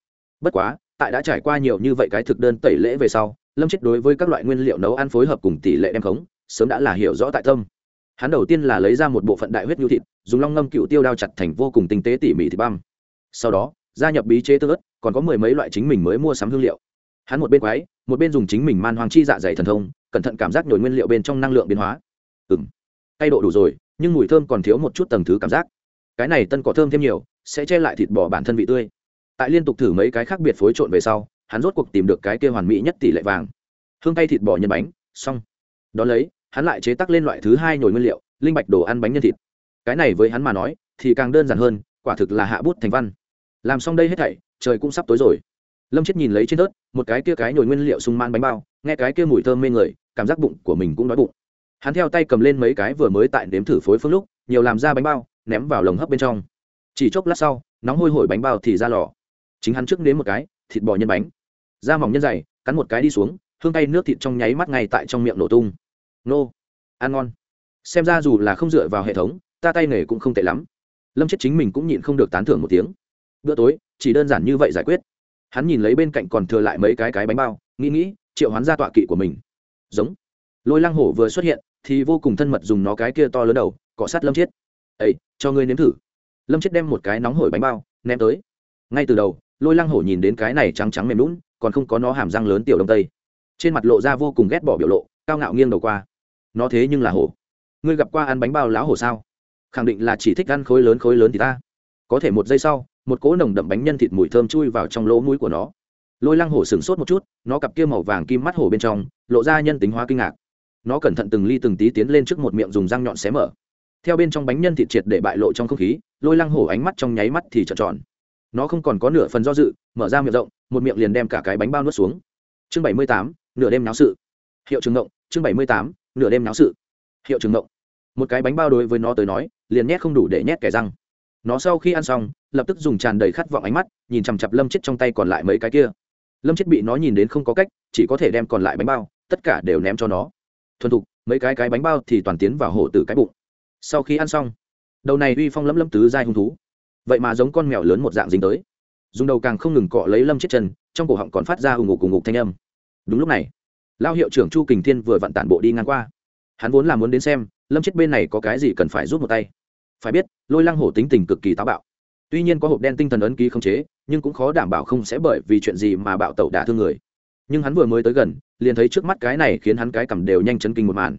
S1: Bất quá, tại đã trải qua nhiều như vậy cái thực đơn tẩy lễ về sau, lâm chết đối với các loại nguyên liệu nấu ăn phối hợp cùng tỷ lệ đem khống, sớm đã là hiểu rõ tại tâm. Hắn đầu tiên là lấy ra một bộ phận đại huyết nhu thịt, dùng long ngâm cựu tiêu đao chặt thành vô cùng tinh tế tỉ mỉ thịt băm. Sau đó, gia nhập bí chế tơ ớt, còn có mười mấy loại chính mình mới mua sắm hương liệu. Hắn một bên quái, một bên dùng chính mình man hoàng chi dạ dày thần thông, cẩn thận cảm giác nhồi nguyên liệu bên trong năng lượng biến hóa. Ừng cay độ đủ rồi, nhưng mùi thơm còn thiếu một chút tầng thứ cảm giác. Cái này tân cỏ thơm thêm nhiều, sẽ che lại thịt bò bản thân vị tươi. Tại liên tục thử mấy cái khác biệt phối trộn về sau, hắn rốt cuộc tìm được cái kia hoàn mỹ nhất tỷ lệ vàng. Hương cay thịt bò nhân bánh, xong. Đón lấy, hắn lại chế tắc lên loại thứ hai nhồi nguyên liệu, linh bạch đồ ăn bánh nhân thịt. Cái này với hắn mà nói, thì càng đơn giản hơn, quả thực là hạ bút thành văn. Làm xong đây hết thảy, trời cũng sắp tối rồi. Lâm chết nhìn lấy trên tớt một cái kia cái nhồi nguyên liệu sung man bánh bao, nghe cái kia mùi thơm mê người, cảm giác bụng của mình cũng đói bụng hắn theo tay cầm lên mấy cái vừa mới tại nếm thử phối phương lúc, nhiều làm ra bánh bao, ném vào lồng hấp bên trong. Chỉ chốc lát sau, nóng hôi hổi bánh bao thì ra lò. Chính hắn trước nếm một cái, thịt bò nhân bánh. Da mỏng nhân dày, cắn một cái đi xuống, hương tay nước thịt trong nháy mắt ngay tại trong miệng nổ tung. Nô, ăn ngon. Xem ra dù là không dựa vào hệ thống, ta tay nghề cũng không tệ lắm. Lâm chết chính mình cũng nhịn không được tán thưởng một tiếng. Bữa tối, chỉ đơn giản như vậy giải quyết. Hắn nhìn lấy bên cạnh còn thừa lại mấy cái cái bánh bao, nghĩ nghĩ, triệu hoán ra tọa kỵ của mình. Giống. Lôi lăng hổ vừa xuất hiện thì vô cùng thân mật dùng nó cái kia to lớn đầu, cọ sát lâm chết ây cho ngươi nếm thử. Lâm chết đem một cái nóng hổi bánh bao ném tới. Ngay từ đầu, lôi lăng hổ nhìn đến cái này trắng trắng mềm lún còn không có nó hàm răng lớn tiểu đông tây. Trên mặt lộ ra vô cùng ghét bỏ biểu lộ, cao ngạo nghiêng đầu qua. Nó thế nhưng là hổ. Ngươi gặp qua ăn bánh bao láo hổ sao? Khẳng định là chỉ thích ăn khối lớn khối lớn thì ta. Có thể một giây sau, một cỗ nồng đậm bánh nhân thịt mùi thơm chui vào trong lỗ mũi của nó. Lôi lăng hổ sửng sốt một chút, nó cặp kia màu vàng kim mắt hổ bên trong, lộ ra nhân tính hóa kinh ngạc nó cẩn thận từng ly từng tí tiến lên trước một miệng dùng răng nhọn xé mở. Theo bên trong bánh nhân thịt triệt để bại lộ trong không khí, lôi lăng hổ ánh mắt trong nháy mắt thì trợn tròn. Nó không còn có nửa phần do dự, mở ra miệng rộng, một miệng liền đem cả cái bánh bao nuốt xuống. Chương bảy mươi tám, nửa đêm náo sự. Hiệu trường ngộng, chương bảy mươi tám, nửa đêm náo sự. Hiệu trường ngộng. Một cái bánh bao đối với nó tới nói, liền nhét không đủ để nhét kẻ răng. Nó sau khi ăn xong, lập tức dùng tràn đầy khát vọng ánh mắt, nhìn chằm chặp lâm chết trong tay còn lại mấy cái kia. Lâm chết bị nó nhìn đến không có cách, chỉ có thể đem còn lại bánh bao, tất cả đều ném cho nó thuần thục, mấy cái cái bánh bao thì toàn tiến vào hổ tử cái bụng. Sau khi ăn xong, đầu này uy phong lấm lấm tứ dai hung thú. Vậy mà giống con mèo lớn một dạng dính tới. Dùng đầu càng không ngừng cọ lấy lâm chết chân, trong cổ họng còn phát ra hùng ngục cùng ngục thanh âm. Đúng lúc này lao hiệu trưởng chu kình thiên vừa vặn tản bộ đi ngang qua. Hắn vốn là muốn đến xem, lâm chết bên này có cái gì cần phải giúp một tay. Phải biết, lôi lăng hổ tính tình cực kỳ táo bạo. Tuy nhiên có hộp đen tinh thần ấn ký không chế, nhưng cũng khó đảm bảo không sẽ bởi vì chuyện gì mà bạo tẩu đả thương người nhưng hắn vừa mới tới gần, liền thấy trước mắt cái này khiến hắn cái cầm đều nhanh chấn kinh một màn.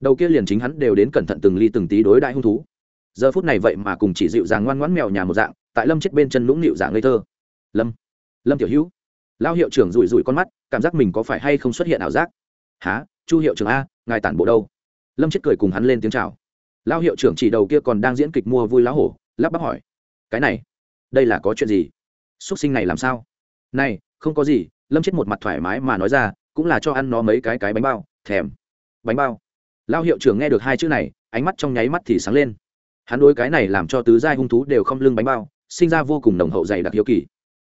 S1: Đầu kia liền chính hắn đều đến cẩn thận từng ly từng tí đối đại hung thú. Giờ phút này vậy mà cùng chỉ dịu dàng ngoan ngoãn mèo nhà một dạng, tại lâm chết bên chân lũng nịu dạng ngây thơ. Lâm lâm tiểu hữu. Lao hiệu trưởng rủi rủi con mắt, cảm giác mình có phải hay không xuất hiện ảo giác? Há chu hiệu trưởng a, ngài tản bộ đâu? Lâm chết cười cùng hắn lên tiếng chào. Lao hiệu trưởng chỉ đầu kia còn đang diễn kịch mua vui lá hổ, lắp bắp hỏi. Cái này, đây là có chuyện gì? X sinh này làm sao? Này, không có gì lâm chết một mặt thoải mái mà nói ra, cũng là cho ăn nó mấy cái cái bánh bao, thèm. Bánh bao. Lao hiệu trưởng nghe được hai chữ này, ánh mắt trong nháy mắt thì sáng lên. Hắn đối cái này làm cho tứ giai hung thú đều không lưng bánh bao, sinh ra vô cùng nồng hậu dày đặc hiếu kỳ.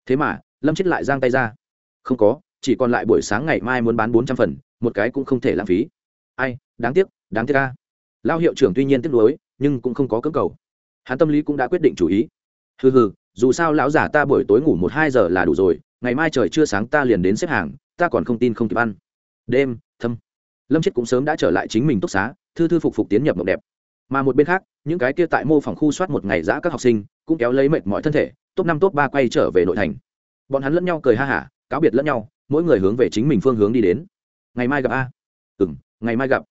S1: Thế mà, lâm chết lại giang tay ra. Không có, chỉ còn lại buổi sáng ngày mai muốn bán bốn trăm phần, một cái cũng không thể lãng phí. Ai, đáng tiếc đáng tiếc ca lao hiệu trưởng tuy nhiên tiếc nuối, nhưng cũng không có cơ cầu. Hắn tâm lý cũng đã quyết định chủ ý. Hừ hừ, dù sao lão giả ta buổi tối ngủ một hai giờ là đủ rồi ngày mai trời chưa sáng ta liền đến xếp hàng, ta còn không tin không kịp ăn. Đêm, thâm. Lâm chết cũng sớm đã trở lại chính mình túc xá, thư thư phục phục tiến nhập mộng đẹp. Mà một bên khác, những cái kia tại mô phòng khu soát một ngày giã các học sinh, cũng kéo lấy mệt mọi thân thể, top năm, top ba quay trở về nội thành. Bọn hắn lẫn nhau cười ha hả, cáo biệt lẫn nhau, mỗi người hướng về chính mình phương hướng đi đến. Ngày mai gặp a. Ừ m ngày mai gặp.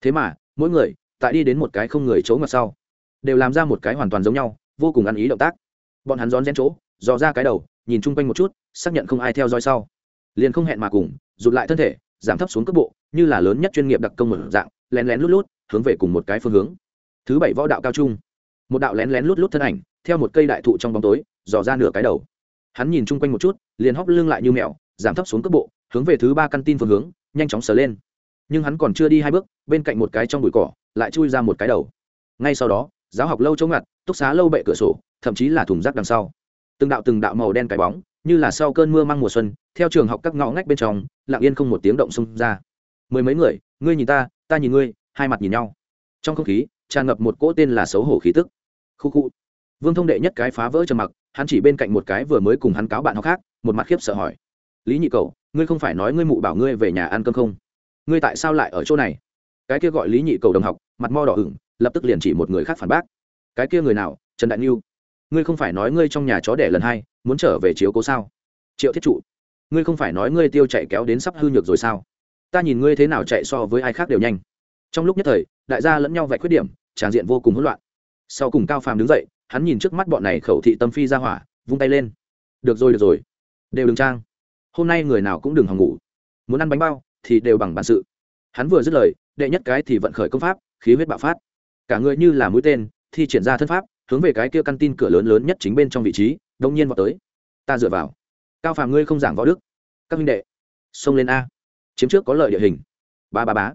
S1: Thế mà, mỗi người, tại đi đến một cái không người chỗ ngặt sau, đều làm ra một cái hoàn toàn giống nhau, vô cùng ăn ý động tác. Bọn hắn rón rén chỗ, dò ra cái đầu nhìn chung quanh một chút xác nhận không ai theo dõi sau. Liền không hẹn mà cùng rụt lại thân thể giảm thấp xuống cấp bộ như là lớn nhất chuyên nghiệp đặc công một dạng lén lén lút lút hướng về cùng một cái phương hướng. Thứ bảy võ đạo cao trung. Một đạo lén lén lút lút thân ảnh theo một cây đại thụ trong bóng tối dò ra nửa cái đầu. Hắn nhìn chung quanh một chút liền hóc lưng lại như mèo, giảm thấp xuống cấp bộ hướng về thứ ba căn tin phương hướng nhanh chóng sờ lên. Nhưng hắn còn chưa đi hai bước bên cạnh một cái trong bụi cỏ lại chui ra một cái đầu. Ngay sau đó giáo học lâu chống ngặt túc xá lâu bệ cửa sổ thậm chí là thùng rác đằng sau từng đạo từng đạo màu đen cái bóng, như là sau cơn mưa mang mùa xuân, theo trường học các ngõ ngách bên trong, lặng yên không một tiếng động xông ra. Mười mấy người, ngươi nhìn ta ta nhìn ngươi, hai mặt nhìn nhau. Trong không khí, tràn ngập một cỗ tên là xấu hổ khí tức. Khu khu. Vương thông đệ nhất cái phá vỡ trầm mặc, hắn chỉ bên cạnh một cái vừa mới cùng hắn cáo bạn học khác, một mặt khiếp sợ hỏi. Lý nhị cầu, ngươi không phải nói ngươi mụ bảo ngươi về nhà ăn cơm không? Ngươi tại sao lại ở chỗ này? Cái kia gọi lý nhị cầu đồng học, mặt mo đỏ ửng, lập tức liền chỉ một người khác phản bác. Cái kia người nào? Trần đại niu ngươi không phải nói ngươi trong nhà chó đẻ lần hai, muốn trở về chiếu cố sao? Triệu thiết trụ, ngươi không phải nói ngươi tiêu chạy kéo đến sắp hư nhược rồi sao? Ta nhìn ngươi thế nào chạy so với ai khác đều nhanh. Trong lúc nhất thời, đại gia lẫn nhau vạch khuyết điểm tràng diện vô cùng hỗn loạn. Sau cùng cao phàm đứng dậy, hắn nhìn trước mắt bọn này khẩu thị tâm phi ra hỏa, vung tay lên. Được rồi được rồi. Đều đừng trang. Hôm nay người nào cũng đừng hòng ngủ. Muốn ăn bánh bao, thì đều bằng bản sự. Hắn vừa dứt lời, đệ nhất cái thì vận khởi công pháp, khí huyết bạo phát. Cả người như là mũi tên, thi triển ra thân pháp hướng về cái kia căn tin cửa lớn lớn nhất chính bên trong vị trí, đông nhiên vào tới. Ta dựa vào. Cao phàm ngươi không giảng võ đức. Các huynh đệ, xông lên a. Chiếm trước có lợi địa hình. Ba ba bá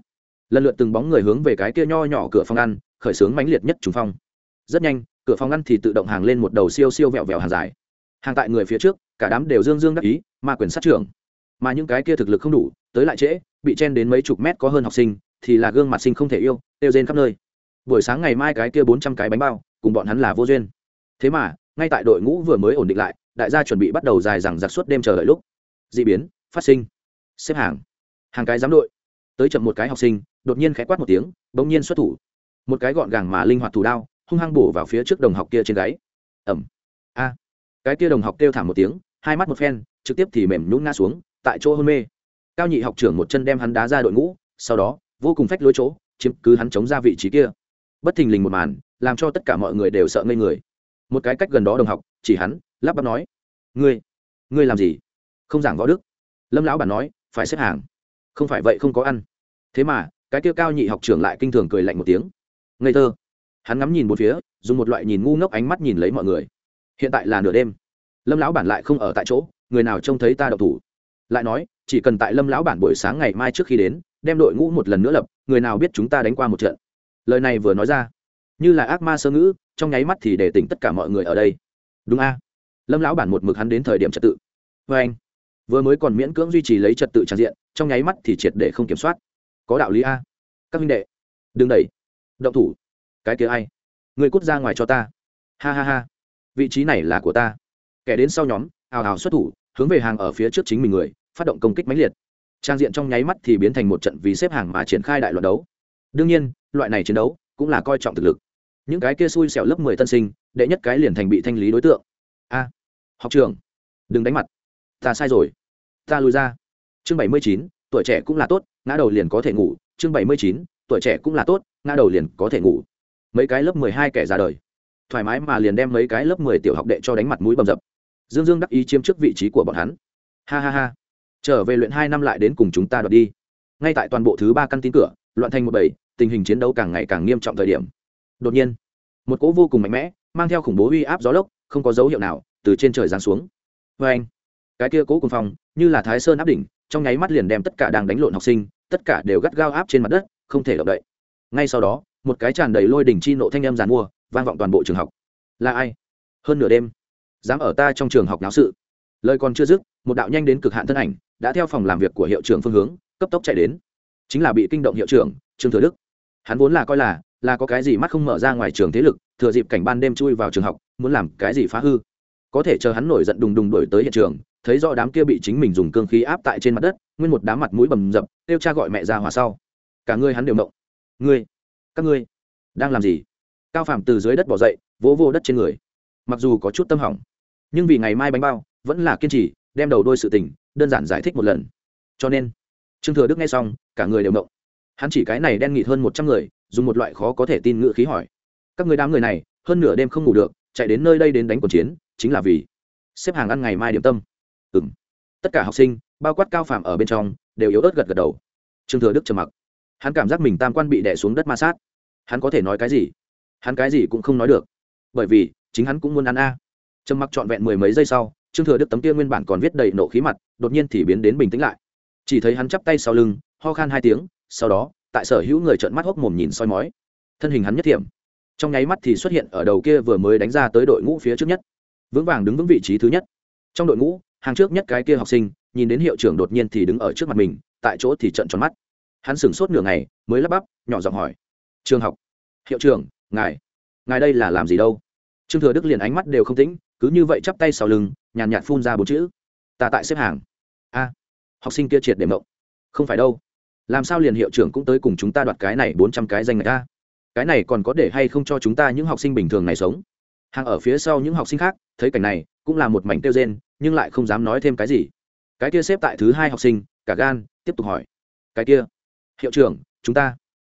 S1: lần lượt từng bóng người hướng về cái kia nho nhỏ cửa phòng ăn, khởi xướng mãnh liệt nhất trùng phong. Rất nhanh, cửa phòng ăn thì tự động hàng lên một đầu siêu siêu vẹo vẹo hàng dài. Hàng tại người phía trước, cả đám đều dương dương đắc ý, mà quyền sát trưởng. Mà những cái kia thực lực không đủ, tới lại trễ, bị chen đến mấy chục mét có hơn học sinh, thì là gương mặt sinh không thể yêu tiêu rên khắp nơi. Buổi sáng ngày mai cái kia bốn trăm cái bánh bao cùng bọn hắn là vô duyên. Thế mà, ngay tại đội ngũ vừa mới ổn định lại, đại gia chuẩn bị bắt đầu dài dằng giặc suốt đêm chờ đợi lúc d ị biến, phát sinh. Xếp hàng. Hàng cái giám đội. Tới chậm một cái học sinh, đột nhiên khẽ quát một tiếng, bỗng nhiên xuất thủ. Một cái gọn gàng mà linh hoạt thủ đao, hung hăng bổ vào phía trước đồng học kia trên gáy. Ẩm a. Cái kia đồng học kêu thảm một tiếng, hai mắt một phen, trực tiếp thì mềm nhún ngã xuống, tại chỗ hôn mê. Cao nhị học trưởng một chân đem hắn đá ra đội ngũ, sau đó, vô cùng phách lối chỗ, chiếm cứ hắn chống ra vị trí kia. Bất thình lình một màn làm cho tất cả mọi người đều sợ ngây người. Một cái cách gần đó đồng học, chỉ hắn, lắp bắp nói, ngươi ngươi làm gì? Không giảng võ đức. Lâm lão bản nói, phải xếp hàng. Không phải vậy không có ăn. Thế mà, cái kia cao nhị học trưởng lại kinh thường cười lạnh một tiếng. Ngây thơ. Hắn ngắm nhìn một phía, dùng một loại nhìn ngu ngốc ánh mắt nhìn lấy mọi người. Hiện tại là nửa đêm. Lâm lão bản lại không ở tại chỗ, người nào trông thấy ta đậu thủ? Lại nói, chỉ cần tại lâm lão bản buổi sáng ngày mai trước khi đến, đem đội ngũ một lần nữa lập, người nào biết chúng ta đánh qua một trận? Lời này vừa nói ra như là ác ma sơ ngữ, trong nháy mắt thì để tỉnh tất cả mọi người ở đây. Đúng a. Lâm lão bản một mực hắn đến thời điểm trật tự. Vê anh, vừa mới còn miễn cưỡng duy trì lấy trật tự tràn diện, trong nháy mắt thì triệt để không kiểm soát. Có đạo lý a. Các minh đệ, đừng đẩy. Động thủ. Cái kia ai? Người cút ra ngoài cho ta. Ha ha ha. Vị trí này là của ta. Kẻ đến sau nhóm, ào ào xuất thủ, hướng về hàng ở phía trước chính mình người, phát động công kích mãnh liệt. Trang diện trong nháy mắt thì biến thành một trận vì xếp hàng mà triển khai đại loạt đấu. Đương nhiên, loại này chiến đấu cũng là coi trọng thực lực những cái kia xui xẻo lớp mười tân sinh, đệ nhất cái liền thành bị thanh lý đối tượng. A, học trường, đừng đánh mặt. Ta sai rồi. Ta lùi ra. Chương bảy mươi chín, tuổi trẻ cũng là tốt, ngã đầu liền có thể ngủ. Chương bảy mươi chín, tuổi trẻ cũng là tốt, ngã đầu liền có thể ngủ. Mấy cái lớp mười hai kẻ ra đời. Thoải mái mà liền đem mấy cái lớp mười tiểu học đệ cho đánh mặt mũi bầm dập. Dương dương đắc ý chiếm trước vị trí của bọn hắn. Ha ha ha. Trở về luyện hai năm lại đến cùng chúng ta đoạt đi. Ngay tại toàn bộ thứ ba căn tín cửa, loạn thành một bảy tình hình chiến đấu càng ngày càng nghiêm trọng thời điểm đột nhiên, một cỗ vô cùng mạnh mẽ, mang theo khủng bố uy áp gió lốc, không có dấu hiệu nào từ trên trời giáng xuống. Vê anh, cái kia cỗ cùng phòng như là thái sơn áp đỉnh, trong nháy mắt liền đem tất cả đang đánh lộn học sinh, tất cả đều gắt gao áp trên mặt đất, không thể động đậy. Ngay sau đó, một cái tràn đầy lôi đỉnh chi nộ thanh âm giàn mua, vang vọng toàn bộ trường học. Là ai? Hơn nửa đêm, dám ở ta trong trường học náo sự. Lời còn chưa dứt, một đạo nhanh đến cực hạn thân ảnh đã theo phòng làm việc của hiệu trưởng phương hướng, cấp tốc chạy đến. Chính là bị kinh động hiệu trưởng, trương thừa đức. Hắn vốn là coi là là có cái gì mắt không mở ra ngoài trường thế lực, thừa dịp cảnh ban đêm chui vào trường học, muốn làm cái gì phá hư. Có thể chờ hắn nổi giận đùng đùng đổi tới hiện trường, thấy rõ đám kia bị chính mình dùng cương khí áp tại trên mặt đất, nguyên một đám mặt mũi bầm dập, kêu cha gọi mẹ ra hòa sau. Cả ngươi hắn đều mộng ngươi, các ngươi đang làm gì? Cao Phạm từ dưới đất bỏ dậy, vỗ vô đất trên người. Mặc dù có chút tâm hỏng, nhưng vì ngày mai bánh bao, vẫn là kiên trì, đem đầu đôi sự tình, đơn giản giải thích một lần. Cho nên, trương thừa đức nghe xong, cả người đều mộng hắn chỉ cái này đen nghịt hơn một trăm người dùng một loại khó có thể tin ngữ khí hỏi. Các người đám người này, hơn nửa đêm không ngủ được, chạy đến nơi đây đến đánh quần chiến, chính là vì xếp hàng ăn ngày mai điểm tâm. Ừ m tất cả học sinh, bao quát cao phạm ở bên trong, đều yếu ớt gật gật đầu. Trương thừa đức trầm mặc. Hắn cảm giác mình tam quan bị đẻ xuống đất ma sát. Hắn có thể nói cái gì? Hắn cái gì cũng không nói được. Bởi vì, chính hắn cũng muốn ăn a. Trầm mặc trọn vẹn mười mấy giây sau, trương thừa đức tấm kia nguyên bản còn viết đầy nộ khí mặt, đột nhiên thì biến đến bình tĩnh lại. Chỉ thấy hắn chắp tay sau lưng, ho khan hai tiếng, sau đó tại sở hữu người trợn mắt hốc mồm nhìn soi mói. Thân hình hắn nhất thiểm. Trong nháy mắt thì xuất hiện ở đầu kia vừa mới đánh ra tới đội ngũ phía trước nhất. Vững vàng đứng vững vị trí thứ nhất. Trong đội ngũ hàng trước nhất cái kia học sinh nhìn đến hiệu trưởng đột nhiên thì đứng ở trước mặt mình tại chỗ thì trận tròn mắt. Hắn sửng sốt nửa ngày mới lắp bắp nhỏ giọng hỏi. Trường học. Hiệu trưởng ngài ngài đây là làm gì đâu? Trương thừa đức liền ánh mắt đều không tĩnh cứ như vậy chắp tay sau lưng nhàn nhạt, phun ra bốn chữ. Ta tại xếp hàng. A học sinh kia triệt để mộng. Không phải đâu làm sao liền hiệu trưởng cũng tới cùng chúng ta đoạt cái này bốn trăm cái danh này a cái này còn có để hay không cho chúng ta những học sinh bình thường này sống? Hàng ở phía sau những học sinh khác, thấy cảnh này, cũng là một mảnh tiêu rên, nhưng lại không dám nói thêm cái gì. Cái kia xếp tại thứ hai học sinh, cả gan, tiếp tục hỏi. Cái kia, hiệu trưởng, chúng ta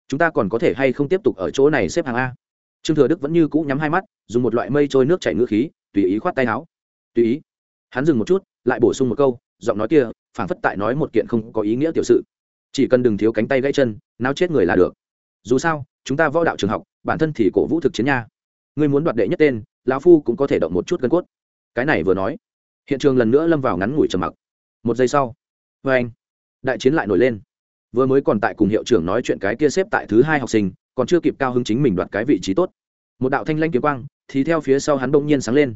S1: chúng ta còn có thể hay không tiếp tục ở chỗ này xếp hàng a? Trương thừa đức vẫn như cũ nhắm hai mắt, dùng một loại mây trôi nước chảy ngữ khí, tùy ý khoát tay áo. Tùy ý. Hắn dừng một chút, lại bổ sung một câu, giọng nói kia, phảng phất tại nói một kiện không có ý nghĩa tiểu sự chỉ cần đừng thiếu cánh tay gãy chân nao chết người là được. Dù sao, chúng ta võ đạo trường học, bản thân thì cổ vũ thực chiến nha. Ngươi muốn đoạt đệ nhất tên, lão phu cũng có thể động một chút gân cốt. Cái này vừa nói, hiện trường lần nữa lâm vào ngắn ngủi trầm mặc. Một giây sau vê anh, đại chiến lại nổi lên. Vừa mới còn tại cùng hiệu trưởng nói chuyện cái kia xếp tại thứ hai học sinh, còn chưa kịp cao hứng chính mình đoạt cái vị trí tốt. Một đạo thanh lanh kiếm quang, thì theo phía sau hắn bỗng nhiên sáng lên.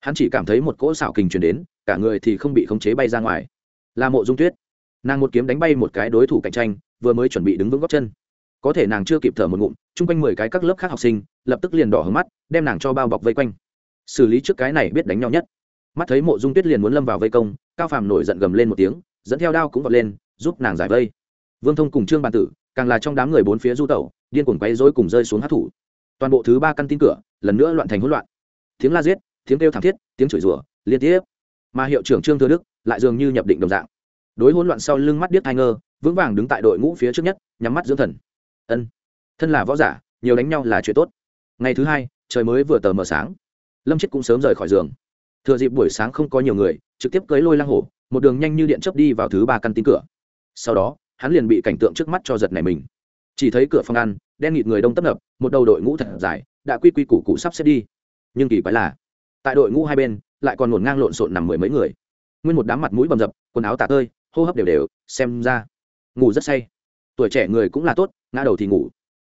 S1: Hắn chỉ cảm thấy một cỗ xảo kình chuyển đến, cả người thì không bị khống chế bay ra ngoài. Là mộ dung tuyết nàng một kiếm đánh bay một cái đối thủ cạnh tranh, vừa mới chuẩn bị đứng vững góc chân. Có thể nàng chưa kịp thở một ngụm, chung quanh mười cái các lớp khác học sinh, lập tức liền đỏ hướng mắt, đem nàng cho bao bọc vây quanh. Xử lý trước cái này biết đánh nhau nhất. Mắt thấy mộ dung tuyết liền muốn lâm vào vây công, cao phàm nổi giận gầm lên một tiếng, dẫn theo đao cũng vọt lên, giúp nàng giải vây. Vương thông cùng trương bàn tử, càng là trong đám người bốn phía du tẩu, điên cuồng quay dối cùng rơi xuống hát thủ. Toàn bộ thứ ba căn tin cửa, lần nữa loạn thành hỗn loạn. Tiếng la giết, tiếng kêu thảm thiết, tiếng chửi rủa, liên tiếp. Mà hiệu trưởng trương thừa đức lại dường như nhập định đồng dạng đối hỗn loạn sau lưng mắt điếc hai ngơ vững vàng đứng tại đội ngũ phía trước nhất, nhắm mắt dưỡng thần. Ân, thân là võ giả, nhiều đánh nhau là chuyện tốt. Ngày thứ hai, trời mới vừa tờ mờ sáng. Lâm chết cũng sớm rời khỏi giường. Thừa dịp buổi sáng không có nhiều người, trực tiếp cưới lôi lang hổ, một đường nhanh như điện chớp đi vào thứ ba căn tin cửa. Sau đó, hắn liền bị cảnh tượng trước mắt cho giật này mình. Chỉ thấy cửa phòng ăn, đen nghịt người đông tấp nập, một đầu đội ngũ thật dài, đã quy quy củ cụ sắp xếp đi. Nhưng kỳ quái là, tại đội ngũ hai bên, lại còn ngổn ngang lộn xộn nằm mười mấy người. Nguyên một đám mặt mũi bầm dập, quần áo tả tơi hô hấp đều đều, xem ra. Ngủ rất say. Tuổi trẻ người cũng là tốt, ngã đầu thì ngủ.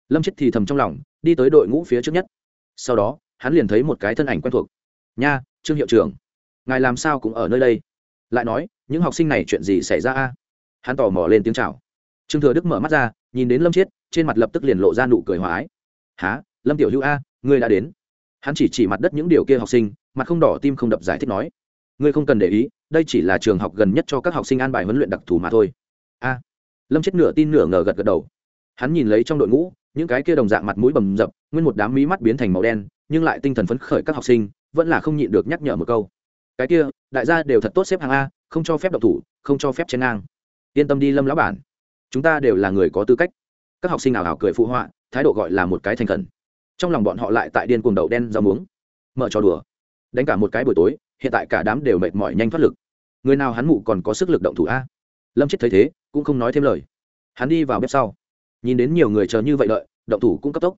S1: Lâm chết thì thầm trong lòng, đi tới đội ngũ phía trước nhất. Sau đó, hắn liền thấy một cái thân ảnh quen thuộc. Nha, trương hiệu trưởng, ngài làm sao cũng ở nơi đây? Lại nói, những học sinh này chuyện gì xảy ra a? Hắn tò mò lên tiếng chào. Trương thừa đức mở mắt ra, nhìn đến lâm chiết trên mặt lập tức liền lộ ra nụ cười hòa ái. Há lâm tiểu hữu a, ngươi đã đến. Hắn chỉ chỉ mặt đất những điều kia học sinh, mặt không đỏ, tim không đập giải thích nói. Ngươi không cần để ý đây chỉ là trường học gần nhất cho các học sinh an bài huấn luyện đặc thù mà thôi. A, lâm chết nửa tin nửa ngờ gật gật đầu. Hắn nhìn lấy trong đội ngũ, những cái kia đồng dạng mặt mũi bầm dập, nguyên một đám mí mắt biến thành màu đen, nhưng lại tinh thần phấn khởi các học sinh, vẫn là không nhịn được nhắc nhở một câu. Cái kia, đại gia đều thật tốt xếp hàng a, không cho phép độc thủ, không cho phép chen ngang. Yên tâm đi lâm lão bản. Chúng ta đều là người có tư cách. Các học sinh ảo ảo cười phụ họa, thái độ gọi là một cái thành khẩn. Trong lòng bọn họ lại tại điên cuồng đậu đen rau muống. Mở trò đùa. Đánh cả một cái buổi tối, hiện tại cả đám đều mệt mỏi nhanh thoát lực người nào hắn mụ còn có sức lực động thủ a? Lâm chết thấy thế, cũng không nói thêm lời. Hắn đi vào bếp sau. Nhìn đến nhiều người chờ như vậy đợi, động thủ cũng cấp tốc.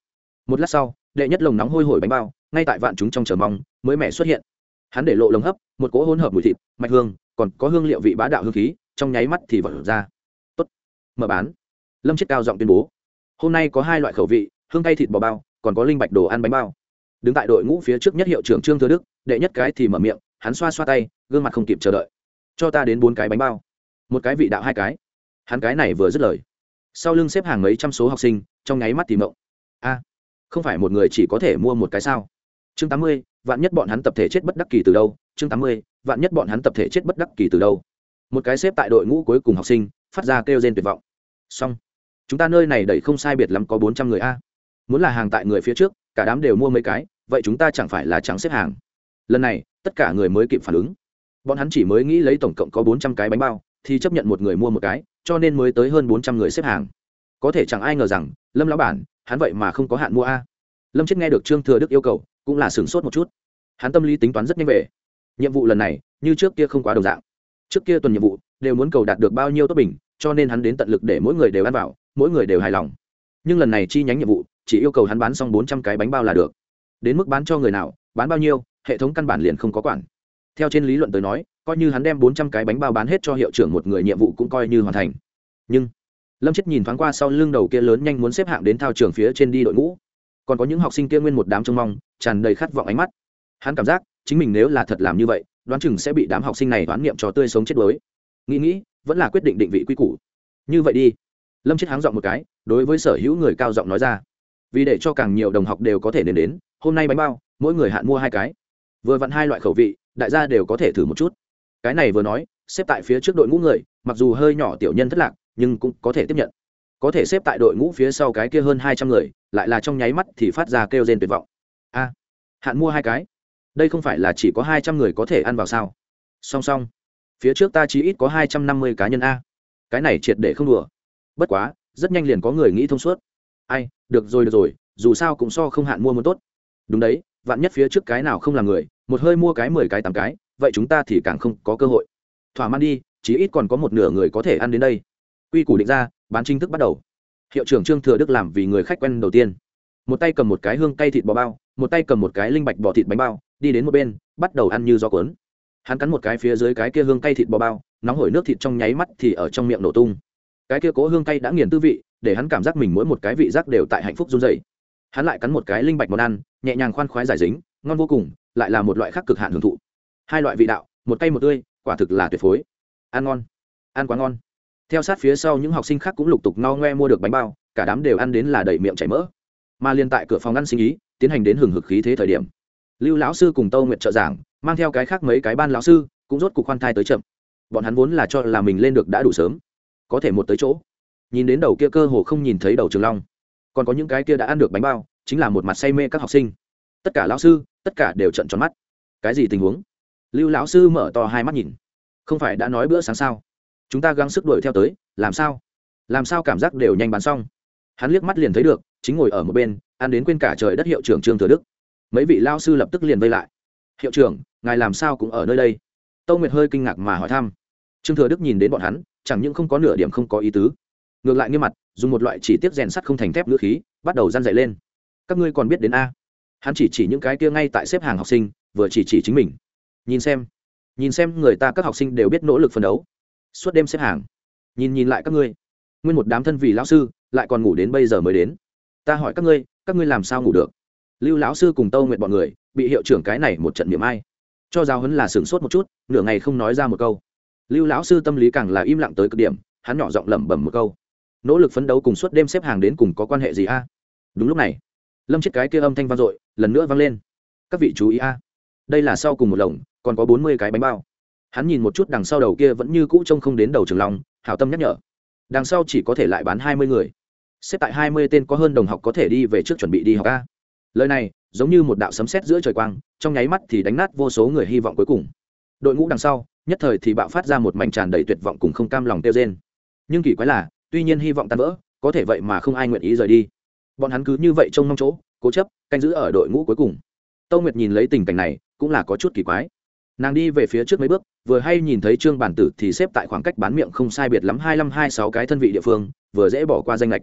S1: Một lát sau, đệ nhất lồng nóng hôi hổi bánh bao, ngay tại vạn chúng trong chờ mong, mới mẻ xuất hiện. Hắn để lộ lồng hấp, một cỗ hỗn hợp mùi thịt, mạch hương, còn có hương liệu vị bá đạo hương khí, trong nháy mắt thì vỡ ra. Tốt, mở bán. Lâm chết cao giọng tuyên bố. Hôm nay có hai loại khẩu vị, hương cay thịt bò bao, còn có linh bạch đồ ăn bánh bao. Đứng tại đội ngũ phía trước nhất hiệu trưởng trương thừa đức, đệ nhất cái thì mở miệng, hắn xoa xoa tay, gương mặt không kịp chờ đợi cho ta đến bốn cái bánh bao. Một cái vị đạo hai cái. Hắn cái này vừa dứt lời. Sau lưng xếp hàng mấy trăm số học sinh, trong nháy mắt tìm mộng a, không phải một người chỉ có thể mua một cái sao? Chương tám mươi, vạn nhất bọn hắn tập thể chết bất đắc kỳ từ đâu? Chương tám mươi, vạn nhất bọn hắn tập thể chết bất đắc kỳ từ đâu? Một cái xếp tại đội ngũ cuối cùng học sinh, phát ra kêu rên tuyệt vọng. Xong. Chúng ta nơi này đẩy không sai biệt lắm có bốn trăm người a. Muốn là hàng tại người phía trước, cả đám đều mua mấy cái, vậy chúng ta chẳng phải là trắng xếp hàng. Lần này, tất cả người mới kịp phản ứng bọn hắn chỉ mới nghĩ lấy tổng cộng có bốn trăm cái bánh bao, thì chấp nhận một người mua một cái, cho nên mới tới hơn bốn trăm người xếp hàng. Có thể chẳng ai ngờ rằng, lâm lão bản, hắn vậy mà không có hạn mua a. Lâm chết nghe được trương thừa đức yêu cầu, cũng là sửng sốt một chút. Hắn tâm lý tính toán rất nhanh về. Nhiệm vụ lần này, như trước kia không quá đồng dạng. Trước kia tuần nhiệm vụ, đều muốn cầu đạt được bao nhiêu tốt bình, cho nên hắn đến tận lực để mỗi người đều ăn vào, mỗi người đều hài lòng. Nhưng lần này chi nhánh nhiệm vụ, chỉ yêu cầu hắn bán xong bốn trăm cái bánh bao là được. Đến mức bán cho người nào, bán bao nhiêu, hệ thống căn bản liền không có quản theo trên lý luận tới nói, coi như hắn đem bốn trăm cái bánh bao bán hết cho hiệu trưởng một người nhiệm vụ cũng coi như hoàn thành. Nhưng, lâm chết nhìn thoáng qua sau lưng đầu kia lớn nhanh muốn xếp hạng đến thao trường phía trên đi đội ngũ. Còn có những học sinh kia nguyên một đám trông mong, tràn đầy khát vọng ánh mắt. Hắn cảm giác, chính mình nếu là thật làm như vậy, đoán chừng sẽ bị đám học sinh này đoán niệm cho tươi sống chết đuối. Nghĩ nghĩ, vẫn là quyết định định vị quy củ. Như vậy đi. Lâm chết háng giọng một cái, đối với sở hữu người cao giọng nói ra. Vì để cho càng nhiều đồng học đều có thể đến đến, hôm nay bánh bao, mỗi người hạn mua hai cái. Vừa vặn hai loại khẩu vị đại gia đều có thể thử một chút. Cái này vừa nói, xếp tại phía trước đội ngũ người, mặc dù hơi nhỏ tiểu nhân thất lạc, nhưng cũng có thể tiếp nhận. Có thể xếp tại đội ngũ phía sau cái kia hơn hai trăm người, lại là trong nháy mắt thì phát ra kêu rên tuyệt vọng. A, hạn mua hai cái. Đây không phải là chỉ có hai trăm người có thể ăn vào sao? Song song, phía trước ta chỉ ít có hai trăm năm mươi cá nhân a. Cái này triệt để không đùa. Bất quá, rất nhanh liền có người nghĩ thông suốt. Ai, được rồi được rồi, dù sao cũng so không hạn mua muốn tốt. Đúng đấy, vạn nhất phía trước cái nào không là người một hơi mua cái mười cái tám cái, vậy chúng ta thì càng không có cơ hội. Thỏa mãn đi, chí ít còn có một nửa người có thể ăn đến đây. Quy củ định ra, bán chính thức bắt đầu. Hiệu trưởng trương thừa đức làm vì người khách quen đầu tiên. Một tay cầm một cái hương cây thịt bò bao, một tay cầm một cái linh bạch bò thịt bánh bao, đi đến một bên, bắt đầu ăn như gió cuốn. Hắn cắn một cái phía dưới cái kia hương cây thịt bò bao, nóng hổi nước thịt trong nháy mắt thì ở trong miệng nổ tung. Cái kia cố hương cây đã nghiền tư vị, để hắn cảm giác mình mỗi một cái vị giác đều tại hạnh phúc run dày hắn lại cắn một cái linh bạch món ăn, nhẹ nhàng khoan khoái giải dính, ngon vô cùng lại là một loại khác cực hạn hưởng thụ. Hai loại vị đạo, một cây một tươi, quả thực là tuyệt phối. Ăn ngon, ăn quá ngon. Theo sát phía sau những học sinh khác cũng lục tục no ngoe mua được bánh bao, cả đám đều ăn đến là đầy miệng chảy mỡ. Mà liên tại cửa phòng ăn sinh ý, tiến hành đến hừng hực khí thế thời điểm. Lưu lão sư cùng tâu nguyện trợ giảng, mang theo cái khác mấy cái ban lão sư, cũng rốt cuộc khoan thai tới chậm. Bọn hắn vốn là cho là mình lên được đã đủ sớm, có thể một tới chỗ. Nhìn đến đầu kia cơ hồ không nhìn thấy đầu trường long, còn có những cái kia đã ăn được bánh bao, chính là một mặt say mê các học sinh tất cả lão sư, tất cả đều trận tròn mắt. Cái gì tình huống? Lưu lão sư mở to hai mắt nhìn. Không phải đã nói bữa sáng sao? Chúng ta gắng sức đuổi theo tới, làm sao? Làm sao cảm giác đều nhanh bán xong? Hắn liếc mắt liền thấy được, chính ngồi ở một bên, ăn đến quên cả trời đất hiệu trưởng trương thừa đức. Mấy vị lao sư lập tức liền vây lại. Hiệu trưởng, ngài làm sao cũng ở nơi đây? Tâu nguyệt hơi kinh ngạc mà hỏi thăm. Trương thừa đức nhìn đến bọn hắn, chẳng những không có nửa điểm không có ý tứ, ngược lại nghiêm mặt, dùng một loại chỉ tiết rèn sắt không thành thép ngữ khí, bắt đầu răn dậy lên. Các ngươi còn biết đến a? Hắn chỉ chỉ những cái kia ngay tại xếp hàng học sinh, vừa chỉ chỉ chính mình. Nhìn xem nhìn xem người ta các học sinh đều biết nỗ lực phấn đấu. Suốt đêm xếp hàng. Nhìn nhìn lại các ngươi. Nguyên một đám thân vì lão sư, lại còn ngủ đến bây giờ mới đến. Ta hỏi các ngươi các ngươi làm sao ngủ được? Lưu lão sư cùng tâu nguyện bọn người, bị hiệu trưởng cái này một trận niệm ai. Cho giáo hấn là sửng sốt một chút, nửa ngày không nói ra một câu. Lưu lão sư tâm lý càng là im lặng tới cực điểm, hắn nhỏ giọng lẩm bẩm một câu. Nỗ lực phấn đấu cùng suốt đêm xếp hàng đến cùng có quan hệ gì a? Đúng lúc này lâm chết cái kia âm thanh vang dội, lần nữa vang lên. Các vị chú ý a, đây là sau cùng một lồng, còn có bốn mươi cái bánh bao. Hắn nhìn một chút đằng sau đầu kia vẫn như cũ trông không đến đầu trường long, hảo tâm nhắc nhở. Đằng sau chỉ có thể lại bán hai mươi người. Xếp tại hai mươi tên có hơn đồng học có thể đi về trước chuẩn bị đi học a. Lời này, giống như một đạo sấm sét giữa trời quang, trong nháy mắt thì đánh nát vô số người hy vọng cuối cùng. Đội ngũ đằng sau, nhất thời thì bạo phát ra một mảnh tràn đầy tuyệt vọng cùng không cam lòng tiêu rên. Nhưng kỳ quái là, tuy nhiên hy vọng tan vỡ, có thể vậy mà không ai nguyện ý rời đi bọn hắn cứ như vậy trông mong chỗ, cố chấp, canh giữ ở đội ngũ cuối cùng. Tâu nguyệt nhìn lấy tình cảnh này, cũng là có chút kỳ quái. Nàng đi về phía trước mấy bước, vừa hay nhìn thấy trương bản tử thì xếp tại khoảng cách bán miệng không sai biệt lắm hai năm hai sáu cái thân vị địa phương, vừa dễ bỏ qua danh lệch.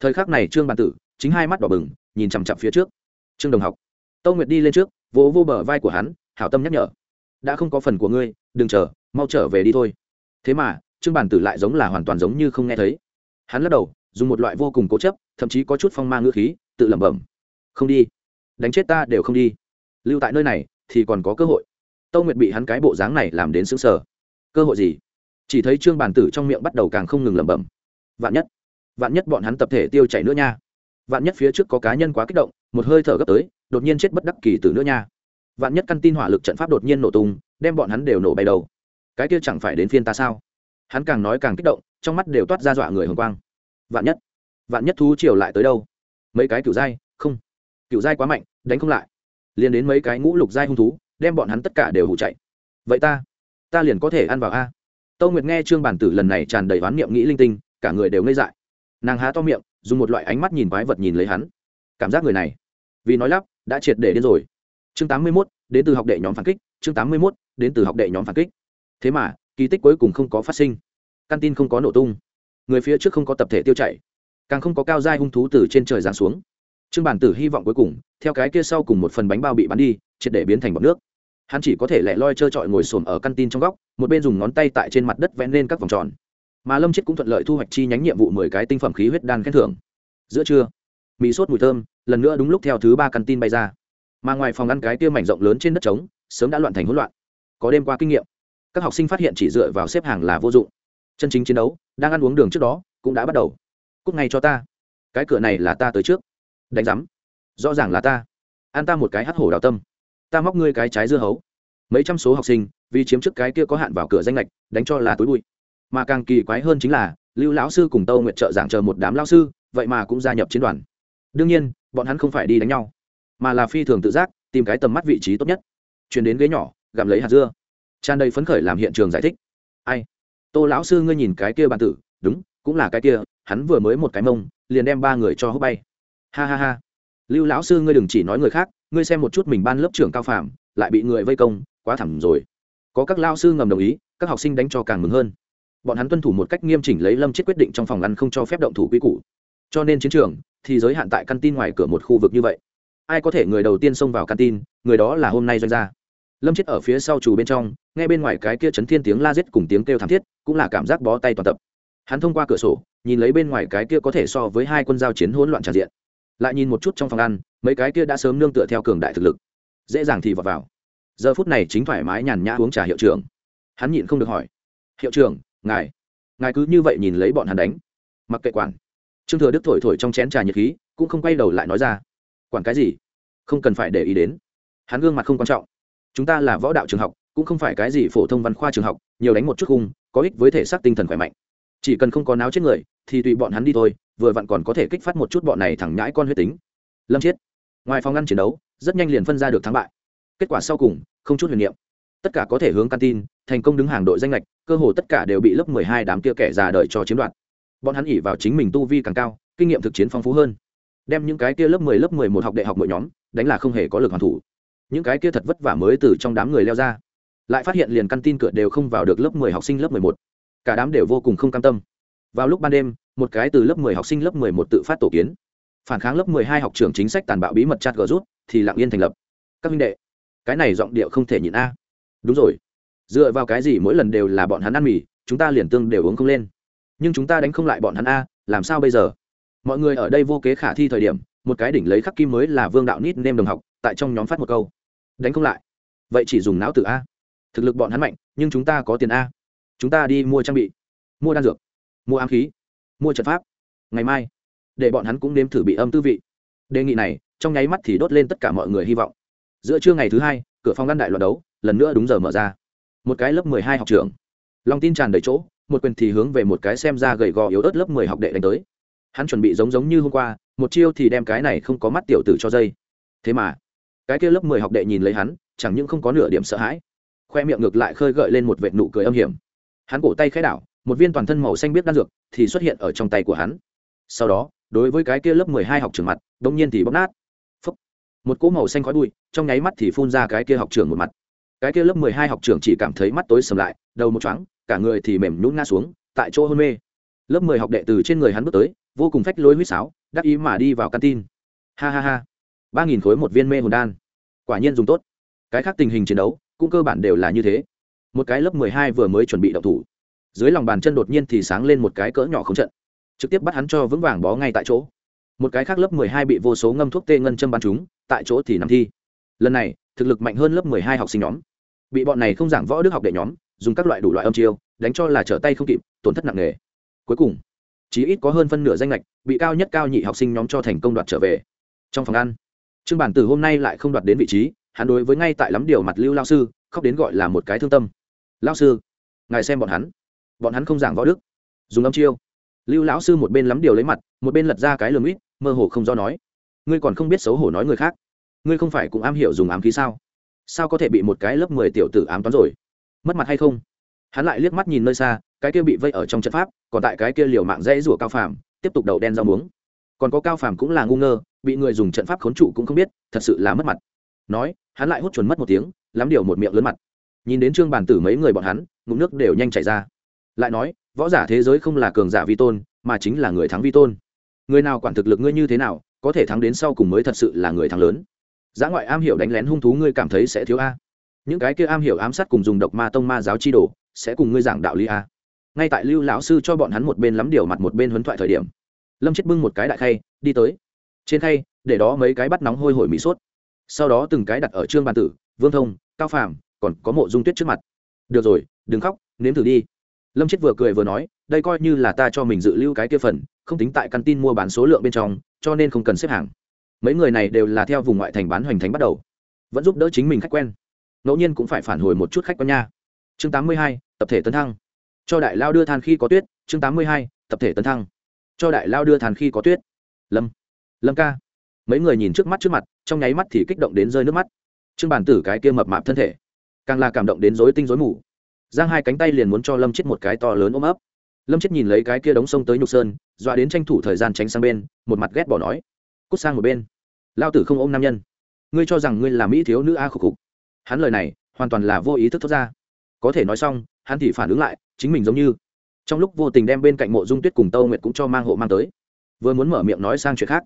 S1: Thời khắc này trương bản tử chính hai mắt đỏ bừng, nhìn chằm chặp phía trước. Trương đồng học. Tâu nguyệt đi lên trước, vỗ vô bờ vai của hắn, hảo tâm nhắc nhở. Đã không có phần của ngươi, đừng chờ, mau trở về đi thôi. Thế mà, trương bản tử lại giống là hoàn toàn giống như không nghe thấy. Hắn lắc đầu dùng một loại vô cùng cố chấp, thậm chí có chút phong mang ngữ khí, tự lẩm bẩm, không đi, đánh chết ta đều không đi. Lưu tại nơi này thì còn có cơ hội. Tâu nguyệt bị hắn cái bộ dáng này làm đến xứng sở cơ hội gì? Chỉ thấy trương bản tử trong miệng bắt đầu càng không ngừng lẩm bẩm. Vạn nhất vạn nhất bọn hắn tập thể tiêu chảy nữa nha. Vạn nhất phía trước có cá nhân quá kích động, một hơi thở gấp tới, đột nhiên chết bất đắc kỳ tử nữa nha. Vạn nhất căn tin hỏa lực trận pháp đột nhiên nổ tung, đem bọn hắn đều nổ bay đầu. Cái kia chẳng phải đến phiên ta sao? Hắn càng nói càng kích động, trong mắt đều toát ra dọa người hồng quang vạn nhất vạn nhất thú triều lại tới đâu? Mấy cái cựu giai không. Cựu giai quá mạnh đánh không lại. Liền đến mấy cái ngũ lục giai hung thú đem bọn hắn tất cả đều hụ chạy. Vậy ta ta liền có thể ăn vào a. Tâu nguyệt nghe trương bản tử lần này tràn đầy oán niệm nghĩ linh tinh cả người đều ngây dại. Nàng há to miệng dùng một loại ánh mắt nhìn quái vật nhìn lấy hắn. Cảm giác người này vì nói lắp đã triệt để đến rồi. Chương tám mươi 81, đến từ học đệ nhóm phản kích. Chương tám mươi 81, đến từ học đệ nhóm phản kích. Thế mà kỳ tích cuối cùng không có phát sinh. Căn tin không có nổ tung người phía trước không có tập thể tiêu chảy, càng không có cao dai hung thú từ trên trời giáng xuống. Trương bản tử hy vọng cuối cùng, theo cái kia sau cùng một phần bánh bao bị bắn đi, triệt để biến thành bọc nước. Hắn chỉ có thể lẻ loi trơ trọi ngồi xổm ở căn tin trong góc, một bên dùng ngón tay tại trên mặt đất vẽ lên các vòng tròn. Mà lâm chết cũng thuận lợi thu hoạch chi nhánh nhiệm vụ mười cái tinh phẩm khí huyết đan khen thưởng. Giữa trưa, mì sốt mùi thơm, lần nữa đúng lúc theo thứ ba căn tin bay ra. Mà ngoài phòng ăn cái kia mảnh rộng lớn trên đất trống, sớm đã loạn thành hỗn loạn. Có đêm qua kinh nghiệm, các học sinh phát hiện chỉ dựa vào xếp hàng là vô dụng chân chính chiến đấu, đang ăn uống đường trước đó, cũng đã bắt đầu. Cúc ngay cho ta. Cái cửa này là ta tới trước. Đánh giám. Rõ ràng là ta. Ăn ta một cái hắt hổ đào tâm. Ta móc ngươi cái trái dưa hấu. Mấy trăm số học sinh, vì chiếm trước cái kia có hạn vào cửa danh lệch, đánh cho là túi bụi. Mà càng kỳ quái hơn chính là, lưu lão sư cùng tâu nguyện trợ giảng chờ một đám lao sư, vậy mà cũng gia nhập chiến đoàn. Đương nhiên, bọn hắn không phải đi đánh nhau, mà là phi thường tự giác, tìm cái tầm mắt vị trí tốt nhất. Chuyển đến ghế nhỏ, gặm lấy hạt dưa. Tràn đầy phấn khởi làm hiện trường giải thích. Ai? Tô lão sư ngươi nhìn cái kia bàn tử, đúng, cũng là cái kia, hắn vừa mới một cái mông, liền đem ba người cho hút bay. Ha ha ha. Lưu lão sư ngươi đừng chỉ nói người khác, ngươi xem một chút mình ban lớp trưởng cao phạm lại bị người vây công, quá thẳng rồi. Có các lao sư ngầm đồng ý, các học sinh đánh cho càng mừng hơn. Bọn hắn tuân thủ một cách nghiêm chỉnh lấy lâm chết quyết định trong phòng ăn không cho phép động thủ quy củ. Cho nên chiến trường, thì giới hạn tại căn tin ngoài cửa một khu vực như vậy. Ai có thể người đầu tiên xông vào căn tin, người đó là hôm nay doanh gia lâm chết ở phía sau trù bên trong, nghe bên ngoài cái kia chấn thiên tiếng la rết cùng tiếng kêu thảm thiết, cũng là cảm giác bó tay toàn tập. Hắn thông qua cửa sổ, nhìn lấy bên ngoài cái kia có thể so với hai quân giao chiến hỗn loạn tràn diện. Lại nhìn một chút trong phòng ăn, mấy cái kia đã sớm nương tựa theo cường đại thực lực. Dễ dàng thì vào vào. Giờ phút này chính thoải mái nhàn nhã uống trà hiệu trưởng. Hắn nhịn không được hỏi. Hiệu trưởng, ngài ngài cứ như vậy nhìn lấy bọn hắn đánh. Mặc kệ quản. Trương thừa đức thổi thổi trong chén trà nhiệt khí, cũng không quay đầu lại nói ra. Quản cái gì? Không cần phải để ý đến. Hắn gương mặt không quan trọng chúng ta là võ đạo trường học, cũng không phải cái gì phổ thông văn khoa trường học, nhiều đánh một chút khung, có ích với thể xác tinh thần khỏe mạnh. Chỉ cần không có náo chết người, thì tùy bọn hắn đi thôi, vừa vặn còn có thể kích phát một chút bọn này thẳng nhãi con huyết tính. Lâm chiết. Ngoài phòng ngăn chiến đấu, rất nhanh liền phân ra được thắng bại. Kết quả sau cùng, không chút huyền niệm. Tất cả có thể hướng căn tin, thành công đứng hàng đội danh lệch, cơ hồ tất cả đều bị lớp mười hai đám kia kẻ già đợi cho chiếm đoạt. Bọn hắn ỉ vào chính mình tu vi càng cao, kinh nghiệm thực chiến phong phú hơn. Đem những cái kia lớp mười lớp mười một học đại học mỗi nhóm, đánh là không hề có lực hoàn thủ những cái kia thật vất vả mới từ trong đám người leo ra. Lại phát hiện liền căn tin cửa đều không vào được lớp mười học sinh lớp mười một. Cả đám đều vô cùng không cam tâm. Vào lúc ban đêm, một cái từ lớp mười học sinh lớp mười một tự phát tổ kiến. Phản kháng lớp mười hai học trưởng chính sách tàn bạo bí mật chặt gỡ rút, thì lặng yên thành lập. Các minh đệ, cái này giọng điệu không thể nhịn a. Đúng rồi. Dựa vào cái gì mỗi lần đều là bọn hắn ăn mì, chúng ta liền tương đều uống không lên. Nhưng chúng ta đánh không lại bọn hắn a, làm sao bây giờ? Mọi người ở đây vô kế khả thi thời điểm, một cái đỉnh lấy khắc kim mới là vương đạo nít nêm đồng học, tại trong nhóm phát một câu đánh không lại. Vậy chỉ dùng não tự a. Thực lực bọn hắn mạnh, nhưng chúng ta có tiền a. Chúng ta đi mua trang bị, mua đan dược, mua ám khí, mua trận pháp. Ngày mai, để bọn hắn cũng nếm thử bị âm tư vị. Đề nghị này, trong nháy mắt thì đốt lên tất cả mọi người hy vọng. Giữa trưa ngày thứ hai, cửa phòng ngăn đại loạt đấu, lần nữa đúng giờ mở ra. Một cái lớp mười hai học trường lòng tin tràn đầy chỗ, một quyền thì hướng về một cái xem ra gầy gò yếu ớt lớp mười học đệ đánh tới. Hắn chuẩn bị giống giống như hôm qua, một chiêu thì đem cái này không có mắt tiểu tử cho dây. Thế mà cái kia lớp mười học đệ nhìn lấy hắn, chẳng những không có nửa điểm sợ hãi, khoe miệng ngược lại khơi gợi lên một vệt nụ cười âm hiểm. Hắn cổ tay khẽ đảo, một viên toàn thân màu xanh biết đan dược thì xuất hiện ở trong tay của hắn. Sau đó, đối với cái kia lớp mười hai học trường mặt đông nhiên thì bóp nát. Phúc. một cỗ màu xanh khói bụi, trong nháy mắt thì phun ra cái kia học trường một mặt. Cái kia lớp mười hai học trường chỉ cảm thấy mắt tối sầm lại, đầu một chóng cả người thì mềm nhũn ngã xuống, tại chỗ hôn mê. Lớp mười học đệ từ trên người hắn bước tới, vô cùng phách lối huýt sáo, đắc ý mà đi vào căn tin ha ha ha ba nghìn khối một viên mê hồn đan. Quả nhiên dùng tốt. Cái khác tình hình chiến đấu, cũng cơ bản đều là như thế. Một cái lớp mười hai vừa mới chuẩn bị đậu thủ. Dưới lòng bàn chân đột nhiên thì sáng lên một cái cỡ nhỏ không trận. Trực tiếp bắt hắn cho vững vàng bó ngay tại chỗ. Một cái khác lớp mười hai bị vô số ngâm thuốc tê ngân châm bắn chúng tại chỗ thì nằm thi. Lần này, thực lực mạnh hơn lớp mười hai học sinh nhóm. Bị bọn này không giảng võ đức học đệ nhóm, dùng các loại đủ loại âm chiêu, đánh cho là trở tay không kịp, tổn thất nặng nề. Cuối cùng chỉ ít có hơn phân nửa danh lệch, bị cao nhất cao nhị học sinh nhóm cho thành công đoạt trở về. Trong phòng ăn trương bản từ hôm nay lại không đoạt đến vị trí, hắn đối với ngay tại lắm điều mặt lưu lao sư, khóc đến gọi là một cái thương tâm. Lao sư, ngài xem bọn hắn. Bọn hắn không giảng võ đức, dùng âm chiêu. Lưu lão sư một bên lắm điều lấy mặt, một bên lật ra cái lườm ít mơ hồ không do nói. Ngươi còn không biết xấu hổ nói người khác. Ngươi không phải cũng am hiểu dùng ám khí sao? Sao có thể bị một cái lớp mười tiểu tử ám toán rồi? Mất mặt hay không? Hắn lại liếc mắt nhìn nơi xa, cái kia bị vây ở trong trận pháp, còn tại cái kia liều mạng dãy rủa cao phàm, tiếp tục đầu đen rau muống còn có cao phàm cũng là ngu ngơ, bị người dùng trận pháp khốn trụ cũng không biết, thật sự là mất mặt. Nói, hắn lại hút chuẩn mất một tiếng, lắm điều một miệng lớn mặt. Nhìn đến trương bản tử mấy người bọn hắn, ngụm nước đều nhanh chảy ra. Lại nói, võ giả thế giới không là cường giả vi tôn, mà chính là người thắng vi tôn. Người nào quản thực lực ngươi như thế nào, có thể thắng đến sau cùng mới thật sự là người thắng lớn. Giá ngoại am hiểu đánh lén hung thú ngươi cảm thấy sẽ thiếu a. Những cái kia am hiểu ám sát cùng dùng độc ma tông ma giáo chi đồ, sẽ cùng ngươi giảng đạo lý a. Ngay tại lưu lão sư cho bọn hắn một bên lắm điều mặt một bên huấn thoại thời điểm lâm chết bưng một cái đại khay đi tới. Trên khay để đó mấy cái bắt nóng hôi hổi mỹ sốt. Sau đó từng cái đặt ở trương bàn tử vương thông cao phàm còn có mộ dung tuyết trước mặt. Được rồi đừng khóc nếm thử đi. Lâm chết vừa cười vừa nói đây coi như là ta cho mình dự lưu cái kia phần không tính tại căn tin mua bán số lượng bên trong cho nên không cần xếp hàng. Mấy người này đều là theo vùng ngoại thành bán hoành thánh bắt đầu. Vẫn giúp đỡ chính mình khách quen. Ngẫu nhiên cũng phải phản hồi một chút khách quen nha. Chương 82, tập thể tấn thăng. Cho đại lao đưa than khi có tuyết chương 82, tập thể tấn thăng cho đại lao đưa than khi có tuyết. Lâm lâm ca. Mấy người nhìn trước mắt trước mặt, trong nháy mắt thì kích động đến rơi nước mắt. Trương bản tử cái kia mập mạp thân thể, càng là cảm động đến rối tinh rối mù. Giang hai cánh tay liền muốn cho lâm chết một cái to lớn ôm ấp. Lâm chết nhìn lấy cái kia đóng sông tới nhục sơn, dọa đến tranh thủ thời gian tránh sang bên, một mặt ghét bỏ nói. Cút sang một bên. Lao tử không ôm nam nhân. Ngươi cho rằng ngươi là mỹ thiếu nữ a khục khục. Hắn lời này, hoàn toàn là vô ý thức thoát ra. Có thể nói xong, hắn thì phản ứng lại, chính mình giống như trong lúc vô tình đem bên cạnh mộ dung tuyết cùng tâu nguyệt cũng cho mang hộ mang tới. Vừa muốn mở miệng nói sang chuyện khác,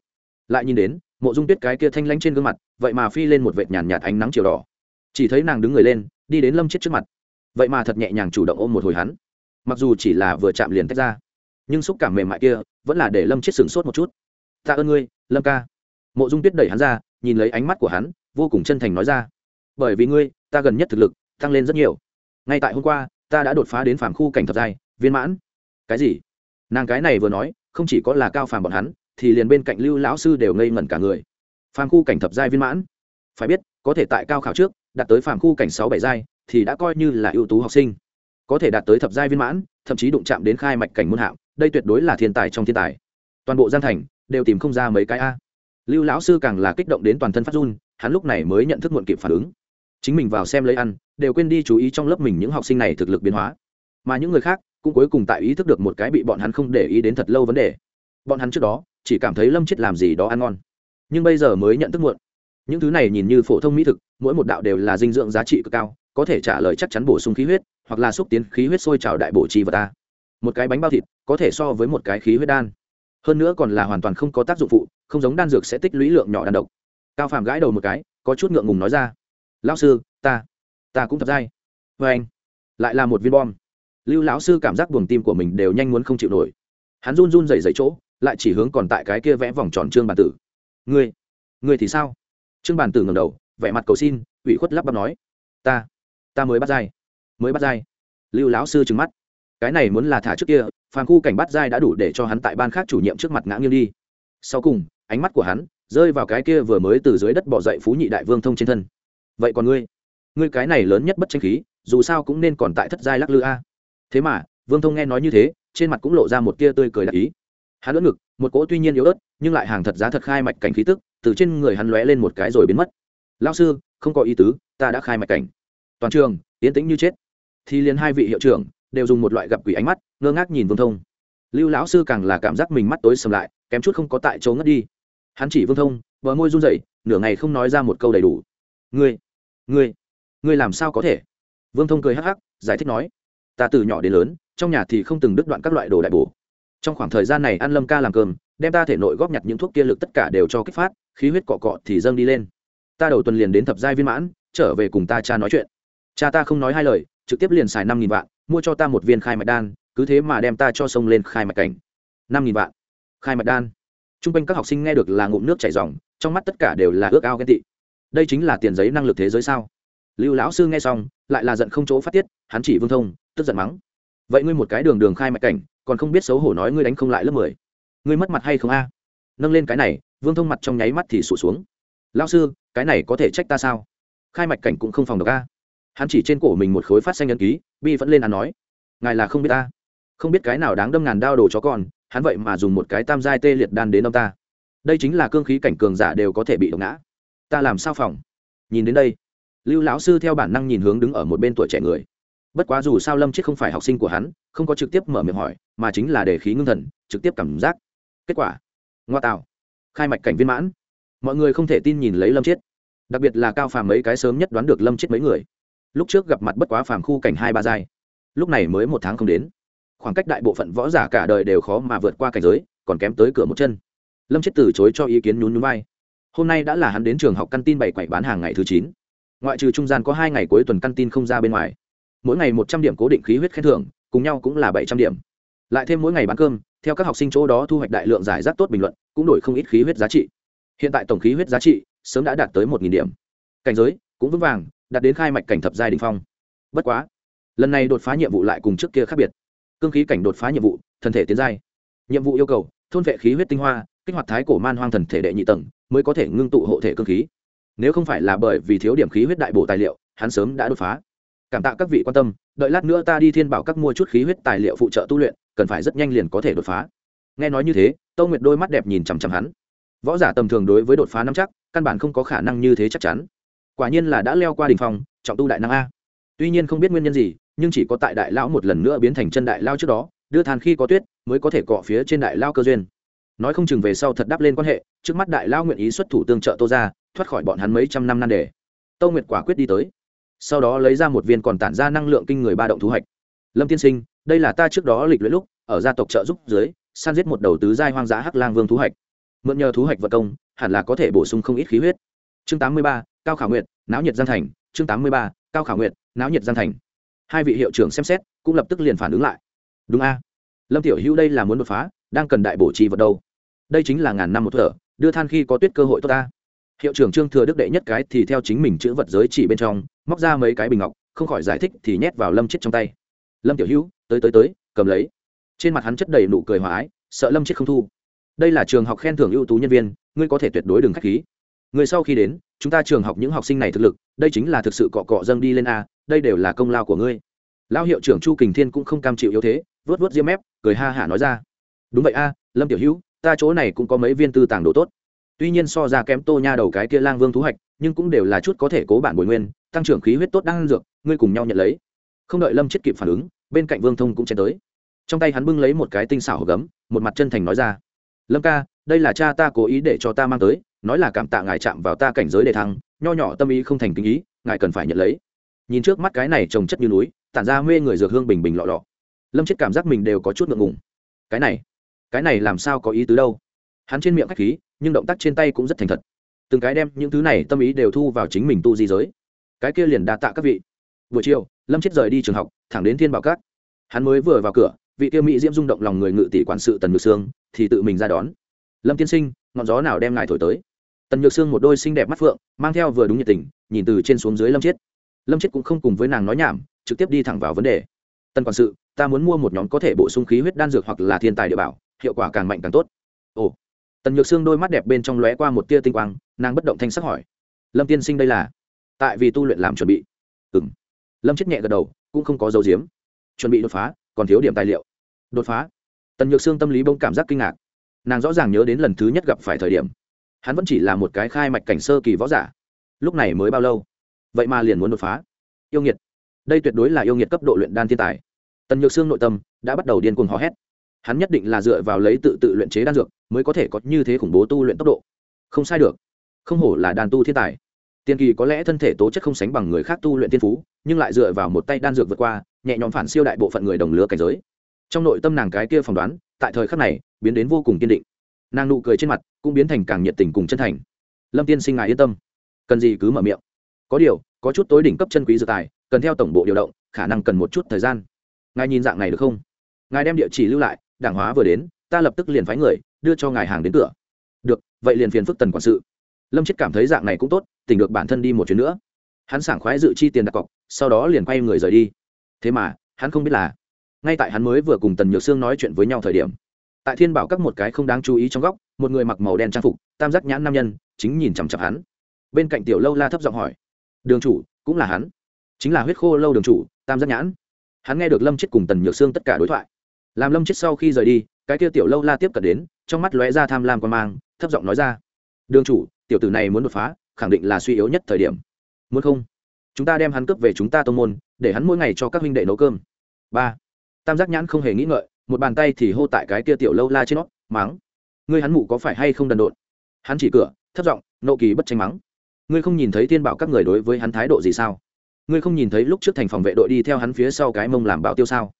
S1: lại nhìn đến, mộ dung tuyết cái kia thanh lanh trên gương mặt, vậy mà phi lên một vệt nhàn nhạt ánh nắng chiều đỏ. Chỉ thấy nàng đứng người lên, đi đến lâm chết trước mặt. Vậy mà thật nhẹ nhàng chủ động ôm một hồi hắn. Mặc dù chỉ là vừa chạm liền tách ra, nhưng xúc cảm mềm mại kia vẫn là để lâm chết sửng sốt một chút. Tạ ơn ngươi, lâm ca. Mộ dung tuyết đẩy hắn ra, nhìn lấy ánh mắt của hắn, vô cùng chân thành nói ra. Bởi vì ngươi, ta gần nhất thực lực, tăng lên rất nhiều. Ngay tại hôm qua, ta đã đột phá đến phàm khu cảnh thập giai viên mãn. Cái gì? Nàng cái này vừa nói, không chỉ có là cao phàm bọn hắn, thì liền bên cạnh lưu lão sư đều ngây ngẩn cả người. Phàm khu cảnh thập giai viên mãn. Phải biết, có thể tại cao khảo trước, đạt tới phàm khu cảnh sáu bảy giai, thì đã coi như là ưu tú học sinh. Có thể đạt tới thập giai viên mãn, thậm chí đụng chạm đến khai mạch cảnh môn hạng đây tuyệt đối là thiên tài trong thiên tài. Toàn bộ gian thành đều tìm không ra mấy cái a. Lưu lão sư càng là kích động đến toàn thân phát run, hắn lúc này mới nhận thức muộn kịp phản ứng. Chính mình vào xem lấy ăn, đều quên đi chú ý trong lớp mình những học sinh này thực lực biến hóa. Mà những người khác cũng cuối cùng tại ý thức được một cái bị bọn hắn không để ý đến thật lâu vấn đề. Bọn hắn trước đó, chỉ cảm thấy lâm chết làm gì đó ăn ngon. Nhưng bây giờ mới nhận thức muộn. Những thứ này nhìn như phổ thông mỹ thực, mỗi một đạo đều là dinh dưỡng giá trị cực cao, có thể trả lời chắc chắn bổ sung khí huyết, hoặc là xúc tiến khí huyết sôi trào đại bổ chi vật ta. Một cái bánh bao thịt, có thể so với một cái khí huyết đan. Hơn nữa còn là hoàn toàn không có tác dụng phụ, không giống đan dược sẽ tích lũy lượng nhỏ đan độc. Cao phàm gãi đầu một cái, có chút ngượng ngùng nói ra, lão sư, ta ta cũng thật dai. Vê anh lại là một viên bom lưu lão sư cảm giác buồng tim của mình đều nhanh muốn không chịu nổi. Hắn run run dày dày chỗ, lại chỉ hướng còn tại cái kia vẽ vòng tròn trương bản tử. Ngươi ngươi thì sao? Trương bản tử ngầm đầu, vẻ mặt cầu xin, ủy khuất lắp bắp nói, ta ta mới bắt dai, mới bắt dai. Lưu lão sư trừng mắt. Cái này muốn là thả trước kia, phàm khu cảnh bắt dai đã đủ để cho hắn tại ban khác chủ nhiệm trước mặt ngã nghiêng đi. Sau cùng, ánh mắt của hắn rơi vào cái kia vừa mới từ dưới đất bỏ dậy phú nhị đại vương thông trên thân. Vậy còn ngươi? Ngươi cái này lớn nhất bất tranh khí, dù sao cũng nên còn tại thất giai lắc lư a thế mà, vương thông nghe nói như thế, trên mặt cũng lộ ra một tia tươi cười đặc ý. Hắn lẫn ngực, một cỗ tuy nhiên yếu ớt, nhưng lại hàng thật giá thật khai mạch cảnh khí tức, từ trên người hắn lóe lên một cái rồi biến mất. Lao sư, không có ý tứ, ta đã khai mạch cảnh. Toàn trường yến tĩnh như chết. Thì liền hai vị hiệu trưởng, đều dùng một loại gặp quỷ ánh mắt, ngơ ngác nhìn vương thông. Lưu lão sư càng là cảm giác mình mắt tối sầm lại, kém chút không có tại chỗ ngất đi. Hắn chỉ vương thông, bờ môi run rẩy, nửa ngày không nói ra một câu đầy đủ. Ngươi ngươi ngươi làm sao có thể? Vương thông cười hắc hắc, giải thích nói ta từ nhỏ đến lớn, trong nhà thì không từng đứt đoạn các loại đồ đại bổ. Trong khoảng thời gian này ăn lâm ca làm cơm, đem ta thể nội góp nhặt những thuốc kia lực tất cả đều cho kích phát, khí huyết cọ cọ thì dâng đi lên. Ta đầu tuần liền đến thập giai viên mãn, trở về cùng ta cha nói chuyện. Cha ta không nói hai lời, trực tiếp liền xài năm nghìn vạn, mua cho ta một viên khai mạch đan, cứ thế mà đem ta cho sông lên khai mạch cảnh. Năm nghìn vạn. Khai mạch đan. T r u n g quanh các học sinh nghe được là ngụm nước chảy dòng trong mắt tất cả đều là ước ao ghen tị. Đây chính là tiền giấy năng lực thế giới sao? Lưu lão sư nghe xong, lại là giận không chỗ phát tiết, hắn chỉ vương thông tức giận mắng. Vậy ngươi một cái đường đường khai mạch cảnh, còn không biết xấu hổ nói ngươi đánh không lại lớp mười. Ngươi mất mặt hay không a? Nâng lên cái này, vương thông mặt trong nháy mắt thì sụt xuống. Lão sư, cái này có thể trách ta sao? Khai mạch cảnh cũng không phòng được a. Hắn chỉ trên cổ mình một khối phát xanh nhân ký, bi vẫn lên ăn nói. Ngài là không biết ta. Không biết cái nào đáng đâm ngàn đao đồ chó con, hắn vậy mà dùng một cái tam giai tê liệt đan đến ông ta. Đây chính là cương khí cảnh cường giả đều có thể bị độc ngã. Ta làm sao phòng? Nhìn đến đây. Lưu lão sư theo bản năng nhìn hướng đứng ở một bên tuổi trẻ người bất quá dù sao lâm chết không phải học sinh của hắn, không có trực tiếp mở miệng hỏi, mà chính là để khí ngưng thần, trực tiếp cảm giác. Kết quả, ngoa tạo. Khai mạch cảnh viên mãn. Mọi người không thể tin nhìn lấy lâm chết đặc biệt là cao phàm mấy cái sớm nhất đoán được lâm chết mấy người. Lúc trước gặp mặt bất quá phàm khu cảnh hai ba giai. Lúc này mới một tháng không đến. Khoảng cách đại bộ phận võ giả cả đời đều khó mà vượt qua cảnh giới, còn kém tới cửa một chân. Lâm chết từ chối cho ý kiến nhún nhún vai. Hôm nay đã là hắn đến trường học căn tin bảy quậy bán hàng ngày thứ chín. Ngoại trừ trung gian có hai ngày cuối tuần căn tin không ra bên ngoài mỗi ngày một trăm điểm cố định khí huyết khen thưởng, cùng nhau cũng là bảy trăm điểm. Lại thêm mỗi ngày bán cơm, theo các học sinh chỗ đó thu hoạch đại lượng giải rác tốt bình luận, cũng đổi không ít khí huyết giá trị. Hiện tại tổng khí huyết giá trị sớm đã đạt tới một điểm. Cảnh giới cũng vững vàng, đạt đến khai mạch cảnh thập giai đình phong. Bất quá, lần này đột phá nhiệm vụ lại cùng trước kia khác biệt. Cương khí cảnh đột phá nhiệm vụ thân thể tiến giai. Nhiệm vụ yêu cầu, thôn vệ khí huyết tinh hoa, kích hoạt thái cổ man hoang thần thể đệ nhị tầng, mới có thể ngưng tụ hộ thể cương khí. Nếu không phải là bởi vì thiếu điểm khí huyết đại bổ tài liệu, hắn sớm đã đột phá cảm tạ các vị quan tâm, đợi lát nữa ta đi thiên bảo các mua chút khí huyết tài liệu phụ trợ tu luyện, cần phải rất nhanh liền có thể đột phá. Nghe nói như thế tâu nguyệt đôi mắt đẹp nhìn chằm chằm hắn. Võ giả tầm thường đối với đột phá năm chắc, căn bản không có khả năng như thế chắc chắn. Quả nhiên là đã leo qua đ ỉ n h trọng tu đại năng a. Tuy nhiên không biết nguyên nhân gì, nhưng chỉ có tại đại lão một lần nữa biến thành chân đại lao trước đó, đưa than khi có tuyết, mới có thể cọ phía trên đại lao cơ duyên. Nói không chừng về sau thật đáp lên quan hệ, trước mắt đại lao nguyện ý xuất thủ tương trợ tô ra thoát khỏi bọn hắn mấy trăm năm nan đề. Tâu nguyệt quả quyết đi tới sau đó lấy ra một viên còn tản ra năng lượng kinh người ba động thú hạch lâm tiên sinh, đây là ta trước đó lịch luyện lúc, ở gia tộc trợ giúp dưới, san giết một đầu tứ giai hoang dã hắc lang vương thú hạch mượn nhờ thú hạch vật công, hẳn là có thể bổ sung không ít khí huyết. Chương tám mươi ba, cao khảo nguyện náo nhiệt gian thành. Chương tám mươi ba, cao khảo nguyện náo nhiệt gian thành. Hai vị hiệu trưởng xem xét, cũng lập tức liền phản ứng lại. Đúng a. Lâm tiểu hữu đây là muốn đột phá, đang cần đại bổ trì vật đâu? Đây chính là ngàn năm một thở, đưa than khi có tuyết cơ hội tốt ta hiệu trưởng trương thừa đức đệ nhất cái thì theo chính mình chữ vật giới chỉ bên trong, móc ra mấy cái bình ngọc, không khỏi giải thích thì nhét vào lâm chết trong tay. Lâm tiểu hữu, tới tới tới, cầm lấy. Trên mặt hắn chất đầy nụ cười hòa ái, sợ lâm chết không thu. Đây là trường học khen thưởng ưu tú nhân viên, ngươi có thể tuyệt đối đừng k h á c h khí. Người sau khi đến, chúng ta trường học những học sinh này thực lực, đây chính là thực sự cọ cọ dâng đi lên a, đây đều là công lao của ngươi. Lao hiệu trưởng chu kình thiên cũng không cam chịu yếu thế vớt vớt diêm mép, cười ha hả nói ra. Đúng vậy a, lâm tiểu hữu, ta chỗ này cũng có mấy viên tư tàng đồ tốt tuy nhiên so ra kém tô nha đầu cái kia lang vương thú hạch, nhưng cũng đều là chút có thể cố bản bồi nguyên, tăng trưởng khí huyết tốt đang dược, ngươi cùng nhau nhận lấy. Không đợi lâm chết kịp phản ứng, bên cạnh vương thông cũng chen tới. Trong tay hắn bưng lấy một cái tinh xảo hộp gấm, một mặt chân thành nói ra, lâm ca, đây là cha ta cố ý để cho ta mang tới, nói là cảm tạ ngài chạm vào ta cảnh giới đề thăng, nho nhỏ tâm ý không thành kinh ý, ngài cần phải nhận lấy. Nhìn trước mắt cái này trồng chất như núi, tản ra mê người dược hương bình bình lọ lọ. Lâm chết cảm giác mình đều có chút ngượng ngùng. Cái này cái này làm sao có ý tứ đâu? Hắn trên miệng khách khí nhưng động tác trên tay cũng rất thành thật. Từng cái đem những thứ này tâm ý đều thu vào chính mình tu di giới. Cái kia liền đa tạ các vị. Buổi chiều, lâm chết rời đi trường học, thẳng đến thiên bảo cát hắn mới vừa vào cửa, vị kia mỹ diễm rung động lòng người ngự tỷ quản sự tần nhược sương thì tự mình ra đón. Lâm tiên sinh, ngọn gió nào đem ngài thổi tới? Tần nhược sương một đôi xinh đẹp mắt phượng, mang theo vừa đúng nhiệt tình, nhìn từ trên xuống dưới lâm chết. Lâm chết cũng không cùng với nàng nói nhảm, trực tiếp đi thẳng vào vấn đề. Tần quản sự, ta muốn mua một nhóm có thể bổ sung khí huyết đan dược hoặc là thiên tài địa bảo, hiệu quả càng mạnh càng tốt tần nhược sương đôi mắt đẹp bên trong lóe qua một tia tinh quang, nàng bất động thanh sắc hỏi. Lâm tiên sinh đây là? Tại vì tu luyện làm chuẩn bị. Ừ m lâm chết nhẹ gật đầu, cũng không có dấu diếm chuẩn bị đột phá, còn thiếu điểm tài liệu. Đột phá? Tần nhược sương tâm lý bông cảm giác kinh ngạc. Nàng rõ ràng nhớ đến lần thứ nhất gặp phải thời điểm. Hắn vẫn chỉ là một cái khai mạch cảnh sơ kỳ võ giả. Lúc này mới bao lâu? Vậy mà liền muốn đột phá? Yêu nghiệt. Đây tuyệt đối là yêu nghiệt cấp độ luyện đan thiên tài. Tần nhược sương nội tâm đã bắt đầu điên cuồng hò hét hắn nhất định là dựa vào lấy tự tự luyện chế đan dược mới có thể có như thế khủng bố tu luyện tốc độ. Không sai được. Không hổ là đàn tu thiên tài. Tiên kỳ có lẽ thân thể tố chất không sánh bằng người khác tu luyện tiên phú, nhưng lại dựa vào một tay đan dược vượt qua, nhẹ nhõm phản siêu đại bộ phận người đồng lứa cảnh giới. Trong nội tâm nàng cái kia phỏng đoán, tại thời khắc này, biến đến vô cùng kiên định. Nàng nụ cười trên mặt cũng biến thành càng nhiệt tình cùng chân thành. Lâm tiên sinh ngài yên tâm. Cần gì cứ mở miệng. Có điều, có chút tối đỉnh cấp chân quý dự tài, cần theo tổng bộ điều động, khả năng cần một chút thời gian. Ngài nhìn dạng này được không? Ngài đem địa chỉ lưu lại đảng hóa vừa đến, ta lập tức liền phái người, đưa cho ngài hàng đến cửa. Được, vậy liền phiền phức tần quản sự. Lâm chết cảm thấy dạng này cũng tốt, tỉnh được bản thân đi một chuyến nữa. Hắn sảng khoái dự chi tiền đặt cọc, sau đó liền quay người rời đi. Thế mà, hắn không biết là, ngay tại hắn mới vừa cùng tần nhược sương nói chuyện với nhau thời điểm, tại thiên bảo các một cái không đáng chú ý trong góc, một người mặc màu đen trang phục, tam giác nhãn nam nhân, chính nhìn chằm chặp hắn. Bên cạnh tiểu lâu la thấp giọng hỏi, đường chủ, cũng là hắn? Chính là huyết khô lâu đường chủ, tam giác nhãn. Hắn nghe được lâm chết cùng tần nhược sương tất cả đối thoại làm lâm chết sau khi rời đi, cái kia tiểu lâu la tiếp cận đến, trong mắt lóe ra tham lam quan mang, thấp giọng nói ra. Đường chủ, tiểu tử này muốn đột phá, khẳng định là suy yếu nhất thời điểm. Muốn không? Chúng ta đem hắn cướp về chúng ta tô môn, để hắn mỗi ngày cho các huynh đệ nấu cơm. Ba. Tam giác nhãn không hề nghĩ ngợi, một bàn tay thì hô tại cái kia tiểu lâu la trên nó mắng. Ngươi hắn mụ có phải hay không đần độn? Hắn chỉ cửa, thấp giọng, nộ kỳ bất tranh mắng. Ngươi không nhìn thấy thiên bảo các người đối với hắn thái độ gì sao? Ngươi không nhìn thấy lúc trước thành phòng vệ đội đi theo hắn phía sau cái mông làm bảo tiêu sao?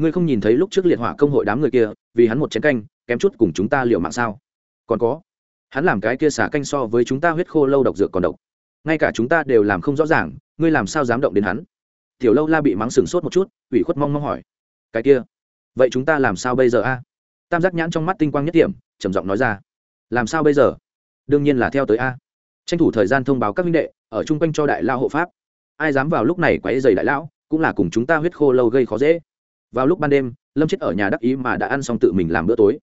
S1: Ngươi không nhìn thấy lúc trước liệt hỏa công hội đám người kia, vì hắn một chén canh, kém chút cùng chúng ta liệu mạng sao? Còn có, hắn làm cái kia xả canh so với chúng ta huyết khô lâu độc dược còn độc. Ngay cả chúng ta đều làm không rõ ràng, ngươi làm sao dám động đến hắn? Tiểu lâu la bị mắng sừng sốt một chút, ủy khuất mong mong hỏi. Cái kia, vậy chúng ta làm sao bây giờ a? Tam giác nhãn trong mắt tinh quang nhất điểm, trầm giọng nói ra. Làm sao bây giờ? Đương nhiên là theo tới a. Tranh thủ thời gian thông báo các minh đệ, ở chung quanh cho đại lao hộ pháp. Ai dám vào lúc này quấy dày đại lão, cũng là cùng chúng ta huyết khô lâu gây khó dễ vào lúc ban đêm, lâm chết ở nhà đắc ý mà đã ăn xong tự mình làm bữa tối.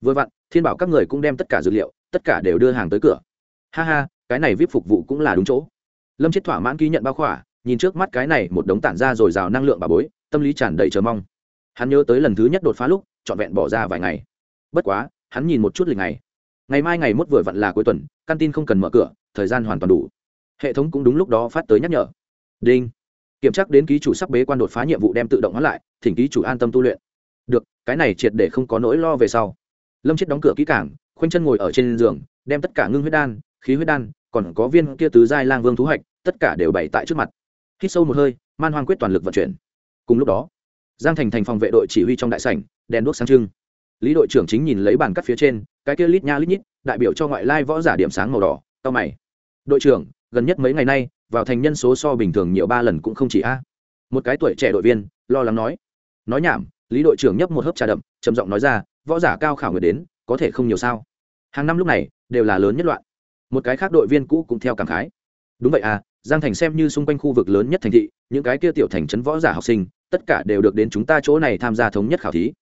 S1: Vừa vặn, thiên bảo các người cũng đem tất cả dữ liệu, tất cả đều đưa hàng tới cửa. Ha ha, cái này vip phục vụ cũng là đúng chỗ. Lâm chết thỏa mãn ký nhận bao khỏa, nhìn trước mắt cái này một đống tản ra rồi rào năng lượng bà bối, tâm lý tràn đầy chờ mong. Hắn nhớ tới lần thứ nhất đột phá lúc, trọn vẹn bỏ ra vài ngày. Bất quá, hắn nhìn một chút lịch ngày. Ngày mai ngày mốt vừa vặn là cuối tuần, căn tin không cần mở cửa, thời gian hoàn toàn đủ. Hệ thống cũng đúng lúc đó phát tới nhắc nhở. Đinh kiểm tra đến ký chủ sắp bế quan đột phá nhiệm vụ đem tự động hóa lại, thỉnh ký chủ an tâm tu luyện. Được, cái này triệt để không có nỗi lo về sau. Lâm chết đóng cửa kỹ cảng, khoanh chân ngồi ở trên giường, đem tất cả ngưng huyết đan, khí huyết đan, còn có viên kia tứ giai lang vương thú hạch, tất cả đều bày tại trước mặt. Hít sâu một hơi, man hoang quyết toàn lực vận chuyển. Cùng lúc đó, giang thành thành phòng vệ đội chỉ huy trong đại sảnh, đèn đuốc sáng trưng. Lý đội trưởng chính nhìn lấy bàn cắt phía trên, cái kia lít nha lít nhít, đại biểu cho ngoại lai võ giả điểm sáng màu đỏ tao mày. Đội trưởng, gần nhất mấy ngày nay vào thành nhân số so bình thường nhiều ba lần cũng không chỉ a. Một cái tuổi trẻ đội viên, lo lắng nói. Nói nhảm, lý đội trưởng nhấp một hớp trà đậm, trầm giọng nói ra, võ giả cao khảo người đến, có thể không nhiều sao? Hàng năm lúc này, đều là lớn nhất loạn. Một cái khác đội viên cũ cũng theo cảm khái. Đúng vậy à giang thành xem như xung quanh khu vực lớn nhất thành thị, những cái kia tiểu thành trấn võ giả học sinh, tất cả đều được đến chúng ta chỗ này tham gia thống nhất khảo thí.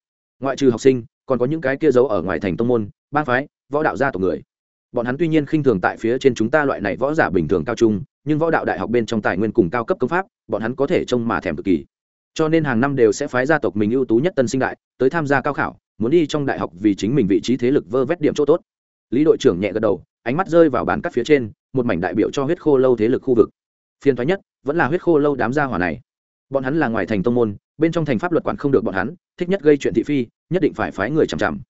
S1: Ngoại trừ học sinh, còn có những cái kia giấu ở ngoài thành tông môn ban phái, võ đạo gia tộc người. Bọn hắn tuy nhiên khinh thường tại phía trên chúng ta loại này võ giả bình thường cao trung nhưng võ đạo đại học bên trong tài nguyên cùng cao cấp công pháp, bọn hắn có thể trông mà thèm cực kỳ. Cho nên hàng năm đều sẽ phái gia tộc mình ưu tú nhất tân sinh đại tới tham gia cao khảo, muốn đi trong đại học vì chính mình vị trí thế lực vơ vét điểm chỗ tốt. Lý đội trưởng nhẹ gật đầu, ánh mắt rơi vào bàn cắt phía trên, một mảnh đại biểu cho huyết khô lâu thế lực khu vực. Phiền thoái nhất, vẫn là huyết khô lâu đám gia hỏa này. Bọn hắn là ngoài thành tông môn, bên trong thành pháp luật quản không được bọn hắn, thích nhất gây chuyện thị phi, nhất định phải phái người chằm chằm.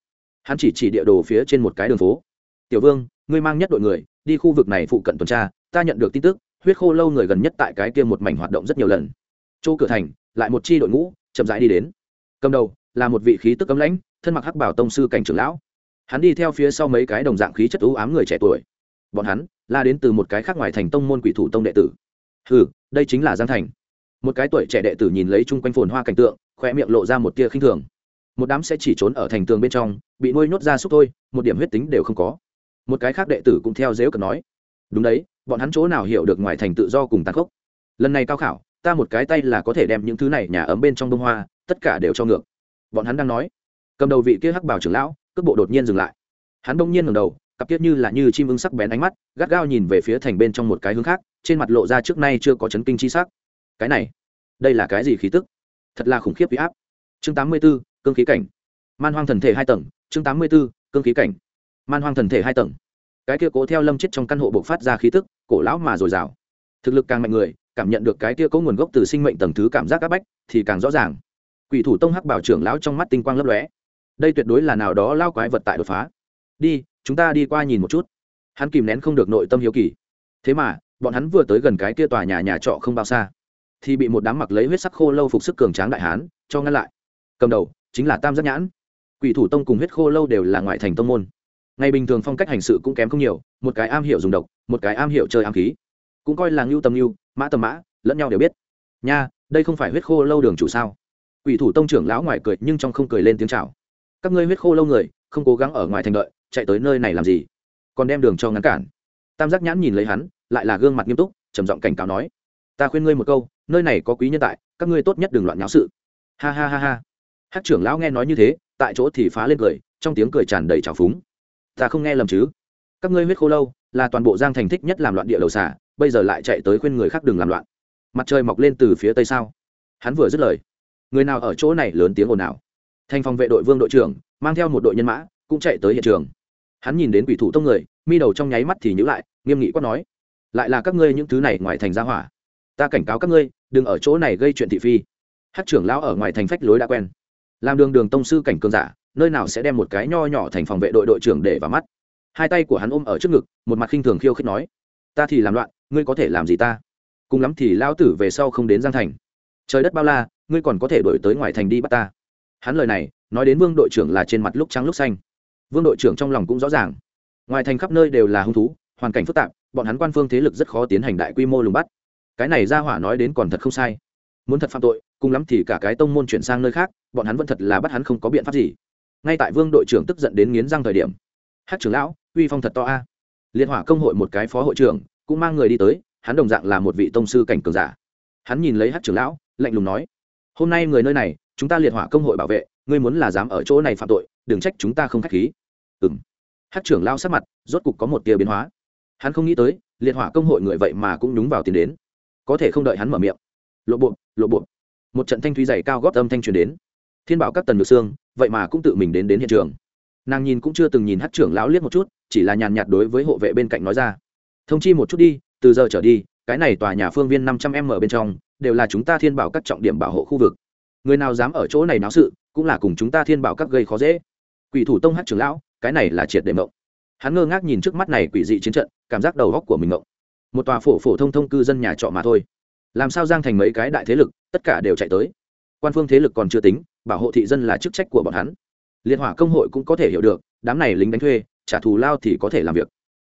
S1: Hắn chỉ chỉ địa đồ phía trên một cái đường phố. Tiểu vương, ngươi mang nhất đội người đi khu vực này phụ cận tuần tra, ta nhận được tin tức, huyết khô lâu người gần nhất tại cái kia một mảnh hoạt động rất nhiều lần. Chỗ cửa thành, lại một chi đội ngũ, chậm rãi đi đến. Cầm đầu, là một vị khí tức cấm lãnh, thân mặc hắc bảo tông sư cảnh trưởng lão. Hắn đi theo phía sau mấy cái đồng dạng khí chất ưu ám người trẻ tuổi. Bọn hắn là đến từ một cái khác ngoài thành tông môn quỷ thủ tông đệ tử. Ừ đây chính là giang thành. Một cái tuổi trẻ đệ tử nhìn lấy chung quanh phồn hoa cảnh tượng khoe miệng lộ ra một tia khinh thường. Một đám sẽ chỉ trốn ở thành tường bên trong, bị nuôi nhốt ra xúc thôi, một điểm huyết tính đều không có một cái khác đệ tử cũng theo dếu cần nói, đúng đấy, bọn hắn chỗ nào hiểu được ngoài thành tự do cùng tàn khốc? Lần này cao khảo, ta một cái tay là có thể đem những thứ này nhà ấm bên trong đông hoa, tất cả đều cho ngược. Bọn hắn đang nói, cầm đầu vị kia hắc bảo trưởng lão, cước bộ đột nhiên dừng lại. Hắn đông nhiên ngầm đầu, cặp tiết như là như chim ưng sắc bén ánh mắt, gắt gao nhìn về phía thành bên trong một cái hướng khác, trên mặt lộ ra trước nay chưa có chấn kinh chi sắc. Cái này, đây là cái gì khí tức? Thật là khủng khiếp huy áp. Chương tám mươi b ố cương khí cảnh. Man hoang thần thể hai tầng, chương tám mươi b ố cương khí cảnh man hoang thần thể hai tầng. Cái kia cố theo lâm chết trong căn hộ buộc phát ra khí tức, cổ lão mà dồi dào. Thực lực càng mạnh người, cảm nhận được cái kia có nguồn gốc từ sinh mệnh tầng thứ cảm giác áp bách, thì càng rõ ràng. Quỷ thủ tông hắc bảo trưởng lão trong mắt tinh quang lấp lóe. Đây tuyệt đối là nào đó lao quái vật tại đột phá. Đi, chúng ta đi qua nhìn một chút. Hắn kìm nén không được nội tâm hiếu kỳ. Thế mà, bọn hắn vừa tới gần cái kia tòa nhà nhà trọ không bao xa, thì bị một đám mặc lấy huyết sắc khô lâu phục sức cường tráng đại hán cho ngăn lại. Cầm đầu, chính là tam giác nhãn. Quỷ thủ tông cùng huyết khô lâu đều là ngoại thành tông môn ngày bình thường phong cách hành sự cũng kém không nhiều, một cái am hiểu dùng độc, một cái am hiểu chơi am khí. Cũng coi là ngưu tầm ngưu, mã tầm mã, lẫn nhau đều biết. Nha, đây không phải huyết khô lâu đường chủ sao? Quỷ thủ tông trưởng lão ngoài cười nhưng trong không cười lên tiếng chào. Các ngươi huyết khô lâu người, không cố gắng ở ngoài thành đợi, chạy tới nơi này làm gì? Còn đem đường cho ngắn cản. Tam giác nhãn nhìn lấy hắn, lại là gương mặt nghiêm túc, trầm giọng cảnh cáo nói, ta khuyên ngươi một câu, nơi này có quý nhân tại, các ngươi tốt nhất đừng loạn nháo sự. Ha ha ha ha. Hát trưởng lão nghe nói như thế, tại chỗ thì phá lên cười, trong tiếng cười tràn đầy trào phúng ta không nghe lầm chứ? Các ngươi huyết khô lâu là toàn bộ giang thành thích nhất làm loạn địa đầu xả bây giờ lại chạy tới khuyên người khác đừng làm loạn. Mặt trời mọc lên từ phía tây sao? Hắn vừa dứt lời, người nào ở chỗ này lớn tiếng ồn ào. Thành phòng vệ đội vương đội trưởng, mang theo một đội nhân mã, cũng chạy tới hiện trường. Hắn nhìn đến quỷ thủ tông người, mi đầu trong nháy mắt thì nhữ lại, nghiêm nghị quát nói, lại là các ngươi những thứ này ngoài thành ra hỏa. Ta cảnh cáo các ngươi, đừng ở chỗ này gây chuyện thị phi. Hát trưởng lão ở ngoài thành phách lối đã quen làm đường đường tông sư cảnh cường giả, nơi nào sẽ đem một cái nho nhỏ thành phòng vệ đội đội trưởng để vào mắt. Hai tay của hắn ôm ở trước ngực, một mặt khinh thường khiêu khích nói, ta thì làm loạn, ngươi có thể làm gì ta? Cùng lắm thì lao tử về sau không đến giang thành. Trời đất bao la, ngươi còn có thể đổi tới ngoài thành đi bắt ta. Hắn lời này, nói đến vương đội trưởng là trên mặt lúc trắng lúc xanh. Vương đội trưởng trong lòng cũng rõ ràng. Ngoài thành khắp nơi đều là hung thú, hoàn cảnh phức tạp, bọn hắn quan phương thế lực rất khó tiến hành đại quy mô lùng bắt. Cái này ra hỏa nói đến còn thật không sai. Muốn thật phạm tội cùng lắm thì cả cái tông môn chuyển sang nơi khác, bọn hắn vẫn thật là bắt hắn không có biện pháp gì. Ngay tại vương đội trưởng tức giận đến nghiến răng thời điểm, hát trưởng lão, uy phong thật to a. Liên hỏa công hội một cái phó hội trưởng, cũng mang người đi tới, hắn đồng dạng là một vị tông sư cảnh cường giả. Hắn nhìn lấy hát trưởng lão, lạnh lùng nói, hôm nay người nơi này, chúng ta liệt hỏa công hội bảo vệ, ngươi muốn là dám ở chỗ này phạm tội, đừng trách chúng ta không k h á c h khí. Ừng hát trưởng lao sát mặt, rốt cục có một tia biến hóa. Hắn không nghĩ tới, liệt hỏa công hội người vậy mà cũng nhúng vào tiền đến. Có thể không đợi hắn mở miệng. Lộ bộ lộ bộ một trận thanh thúy dày cao góp âm thanh truyền đến. Thiên bảo các tần nhược sương vậy mà cũng tự mình đến đến hiện trường. Nàng nhìn cũng chưa từng nhìn hát trưởng lão liếc một chút, chỉ là nhàn nhạt đối với hộ vệ bên cạnh nói ra. Thông chi một chút đi, từ giờ trở đi, cái này tòa nhà phương viên năm trăm m bên trong, đều là chúng ta thiên bảo các trọng điểm bảo hộ khu vực. Người nào dám ở chỗ này náo sự, cũng là cùng chúng ta thiên bảo các gây khó dễ. Quỷ thủ tông hát trưởng lão, cái này là triệt để mộng. Hắn ngơ ngác nhìn trước mắt này quỷ dị chiến trận, cảm giác đầu góc của mình mộng. Một tòa phổ phổ thông thông cư dân nhà trọ mà thôi làm sao giang thành mấy cái đại thế lực, tất cả đều chạy tới? Quan phương thế lực còn chưa tính, bảo hộ thị dân là chức trách của bọn hắn. Liệt hỏa công hội cũng có thể hiểu được, đám này lính đánh thuê, trả thù lao thì có thể làm việc.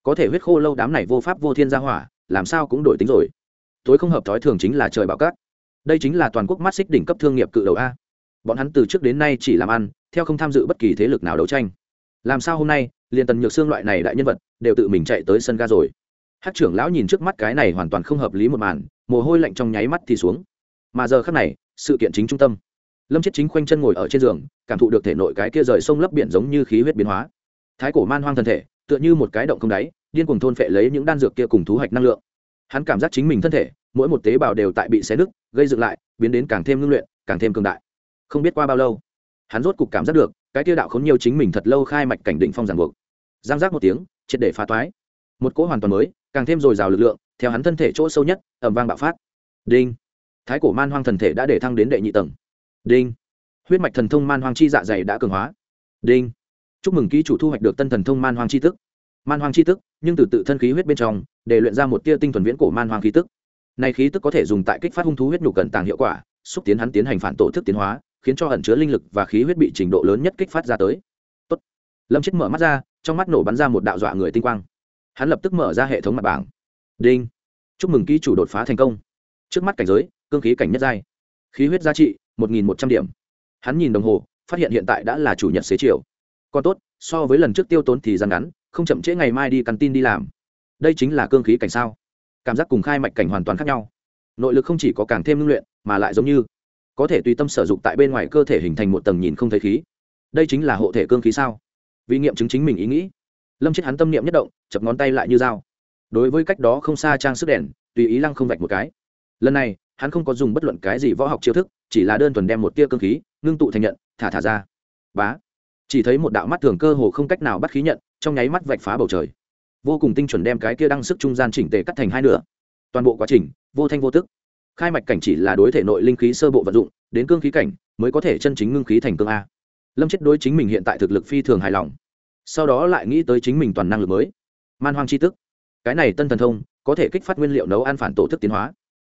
S1: Có thể huyết khô lâu đám này vô pháp vô thiên gia hỏa, làm sao cũng đổi tính rồi. Tối không hợp thói thường chính là trời bảo cát. Đây chính là toàn quốc mắt xích đỉnh cấp thương nghiệp cự đầu a. Bọn hắn từ trước đến nay chỉ làm ăn, theo không tham dự bất kỳ thế lực nào đấu tranh. Làm sao hôm nay, liền tần nhược xương loại này đại nhân vật, đều tự mình chạy tới sân ga rồi hát trưởng lão nhìn trước mắt cái này hoàn toàn không hợp lý một màn, mồ hôi lạnh trong nháy mắt thì xuống. Mà giờ khác này, sự kiện chính trung tâm. Lâm chết chính khoanh chân ngồi ở trên giường, cảm thụ được thể nội cái kia rời sông lấp biển giống như khí huyết biến hóa. Thái cổ man hoang thân thể, tựa như một cái động không đáy, điên cuồng thôn phệ lấy những đan dược kia cùng thú hoạch năng lượng. Hắn cảm giác chính mình thân thể, mỗi một tế bào đều tại bị xé nứt, gây dựng lại, biến đến càng thêm ngưng luyện, càng thêm cường đại. Không biết qua bao lâu, hắn rốt cục cảm giác được, cái tiêu đạo khốn nhiều chính mình thật lâu khai mạch cảnh định phong giảng buộc. Giang giác một tiếng, triệt để phá toái. Một cỗ hoàn toàn mới càng thêm dồi dào lực lượng, theo hắn thân thể chỗ sâu nhất ẩm vang bạo phát. Đinh. Thái cổ man hoang thần thể đã để thăng đến đệ nhị tầng. Đinh. Huyết mạch thần thông man hoang chi dạ dày đã cường hóa. Đinh. Chúc mừng ký chủ thu hoạch được tân thần thông man hoang chi tức. Man hoang chi tức, nhưng từ tự thân khí huyết bên trong, để luyện ra một tia tinh thuần viễn cổ man hoang khí tức. Này khí tức có thể dùng tại kích phát hung thú huyết nhục cận tàng hiệu quả, xúc tiến hắn tiến hành phản tổ thức tiến hóa, khiến cho ẩn chứa linh lực và khí huyết bị trình độ lớn nhất kích phát ra tới. Tốt. lâm chết mở mắt ra, trong mắt nổ bắn ra một đạo dọa người tinh quang hắn lập tức mở ra hệ thống mặt bảng. Đinh. Chúc mừng ký chủ đột phá thành công. Trước mắt cảnh giới, cương khí cảnh nhất giai. Khí huyết giá trị, một nghìn một trăm điểm. Hắn nhìn đồng hồ, phát hiện hiện tại đã là chủ nhật xế chiều. Còn tốt, so với lần trước tiêu tốn thì gian ngắn, không chậm trễ ngày mai đi cắn tin đi làm. Đây chính là cương khí cảnh sao? Cảm giác cùng khai mạch cảnh hoàn toàn khác nhau. Nội lực không chỉ có càng thêm ngưng luyện, mà lại giống như có thể tùy tâm sử dụng tại bên ngoài cơ thể hình thành một tầng nhìn không thấy khí. Đây chính là hộ thể cương khí sao? Vì nghiệm chứng chính mình ý nghĩ lâm chết hắn tâm niệm nhất động, chập ngón tay lại như dao. Đối với cách đó không xa trang sức đèn, tùy ý lăng không vạch một cái. Lần này, hắn không có dùng bất luận cái gì võ học chiêu thức, chỉ là đơn thuần đem một tia cương khí, ngưng tụ thành nhận, thả thả ra. Bá. Chỉ thấy một đạo mắt thường cơ hồ không cách nào bắt khí nhận, trong nháy mắt vạch phá bầu trời. Vô cùng tinh chuẩn đem cái kia đăng sức trung gian chỉnh tề cắt thành hai nửa. Toàn bộ quá trình, vô thanh vô tức. Khai mạch cảnh chỉ là đối thể nội linh khí sơ bộ vận dụng, đến cương khí cảnh, mới có thể chân chính ngưng khí thành cương a. Lâm chết đối chính mình hiện tại thực lực phi thường hài lòng sau đó lại nghĩ tới chính mình toàn năng lực mới. Man hoang c h i tức cái này tân thần thông, có thể kích phát nguyên liệu nấu ăn phản tổ thức tiến hóa.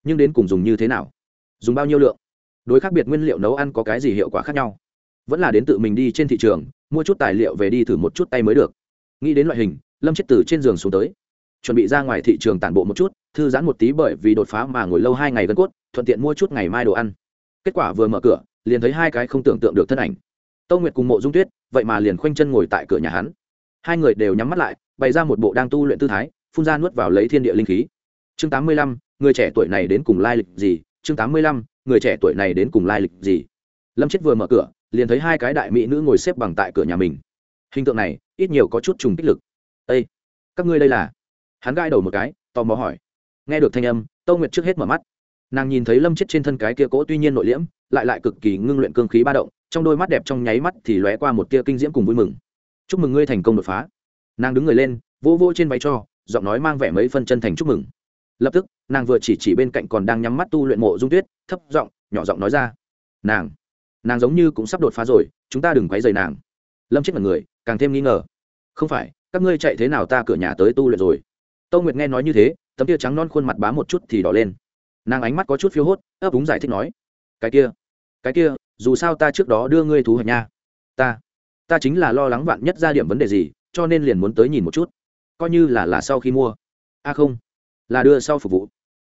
S1: Nhưng đến cùng dùng như thế nào? Dùng bao nhiêu lượng? Đối khác biệt nguyên liệu nấu ăn có cái gì hiệu quả khác nhau? Vẫn là đến tự mình đi trên thị trường, mua chút tài liệu về đi thử một chút tay mới được. Nghĩ đến loại hình, lâm chết từ trên giường xuống tới. Chuẩn bị ra ngoài thị trường tản bộ một chút, thư giãn một tí bởi vì đột phá mà ngồi lâu hai ngày gần cốt, thuận tiện mua chút ngày mai đồ ăn. Kết quả vừa mở cửa, liền thấy hai cái không tưởng tượng được thân ảnh tâu nguyệt cùng mộ dung tuyết, vậy mà liền khoanh chân ngồi tại cửa nhà hắn. Hai người đều nhắm mắt lại, bày ra một bộ đang tu luyện tư thái, phun ra nuốt vào lấy thiên địa linh khí. Chương tám mươi lăm, người trẻ tuổi này đến cùng lai lịch gì? Chương tám mươi lăm, người trẻ tuổi này đến cùng lai lịch gì? Lâm chết vừa mở cửa, liền thấy hai cái đại mỹ nữ ngồi xếp bằng tại cửa nhà mình. Hình tượng này, ít nhiều có chút trùng kích lực. Â các ngươi đây là? Hắn gai đầu một cái, tò mò hỏi. Nghe được thanh âm tâu nguyệt trước hết mở mắt. Nàng nhìn thấy lâm chết trên thân cái kia cỗ tuy nhiên nội liễm, lại lại cực kỳ ngưng luyện cương khí ba động trong đôi mắt đẹp trong nháy mắt thì lóe qua một tia kinh diễm cùng vui mừng. Chúc mừng ngươi thành công đột phá. Nàng đứng người lên, vỗ vỗ trên váy cho, giọng nói mang vẻ mấy phân chân thành chúc mừng. Lập tức, nàng vừa chỉ chỉ bên cạnh còn đang nhắm mắt tu luyện mộ dung tuyết, thấp giọng, nhỏ giọng nói ra. Nàng nàng giống như cũng sắp đột phá rồi, chúng ta đừng quấy rầy nàng. Lâm chết mật người, càng thêm nghi ngờ. Không phải, các ngươi chạy thế nào ta cửa nhà tới tu luyện rồi. Tâu nguyệt nghe nói như thế, tấm tia trắng non khuôn mặt bám một chút thì đỏ lên. Nàng ánh mắt có chút phiêu hốt, ấp úng giải thích nói. Cái kia cái kia dù sao ta trước đó đưa ngươi thú hoạch nha. Ta ta chính là lo lắng vạn nhất ra điểm vấn đề gì, cho nên liền muốn tới nhìn một chút. Coi như là là sau khi mua. A không, là đưa sau phục vụ.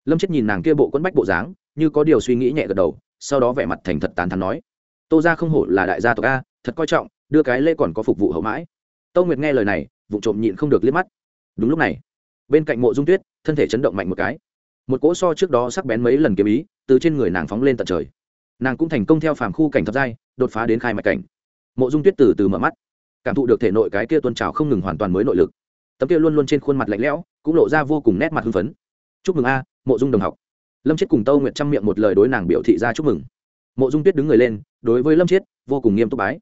S1: Lâm chết nhìn nàng kia bộ quấn bách bộ dáng, như có điều suy nghĩ nhẹ gật đầu, sau đó vẻ mặt thành thật tán thắn nói. Tô ra không hổ là đại gia tộc a, thật coi trọng, đưa cái lễ còn có phục vụ hậu mãi. Tâu nguyệt nghe lời này vụ trộm nhịn không được liếc mắt. Đúng lúc này, bên cạnh mộ dung tuyết, thân thể chấn động mạnh một cái. Một cỗ so trước đó sắc bén mấy lần kiếm ý, từ trên người nàng phóng lên tận trời nàng cũng thành công theo phàm khu cảnh thập giai, đột phá đến khai mạch cảnh. Mộ dung tuyết từ từ mở mắt, cảm thụ được thể nội cái kia tuôn trào không ngừng hoàn toàn mới nội lực. Tấm kia luôn luôn trên khuôn mặt lạnh lẽo, cũng lộ ra vô cùng nét mặt hưng phấn. Chúc mừng a, mộ dung đồng học. Lâm chết cùng tâu nguyệt trăm miệng một lời đối nàng biểu thị ra chúc mừng. Mộ dung tuyết đứng người lên, đối với lâm chết vô cùng nghiêm túc bái.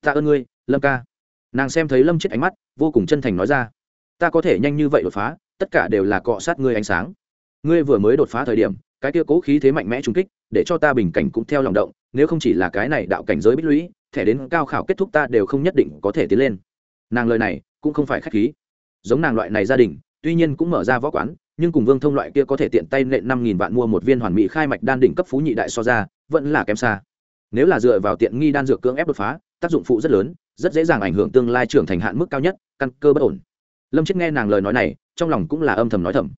S1: Tạ ơn ngươi, lâm ca. Nàng xem thấy lâm chết ánh mắt, vô cùng chân thành nói ra. Ta có thể nhanh như vậy đột phá, tất cả đều là cọ sát ngươi ánh sáng. Ngươi vừa mới đột phá thời điểm, cái kia cố khí thế mạnh mẽ trung kích để cho ta bình cảnh cũng theo lòng động, nếu không chỉ là cái này đạo cảnh giới bích lũy, thẻ đến cao khảo kết thúc ta đều không nhất định có thể tiến lên. Nàng lời này cũng không phải k h á c h khí. Giống nàng loại này gia đình, tuy nhiên cũng mở ra võ quán, nhưng cùng vương thông loại kia có thể tiện tay nện năm nghìn vạn mua một viên hoàn mỹ khai mạch đan đỉnh cấp phú nhị đại so ra, vẫn là kém xa. Nếu là dựa vào tiện nghi đan dược cưỡng ép đột phá, tác dụng phụ rất lớn, rất dễ dàng ảnh hưởng tương lai trưởng thành hạn mức cao nhất, căn cơ bất ổn. Lâm chết nghe nàng lời nói này, trong lòng cũng là âm thầm nói thầm.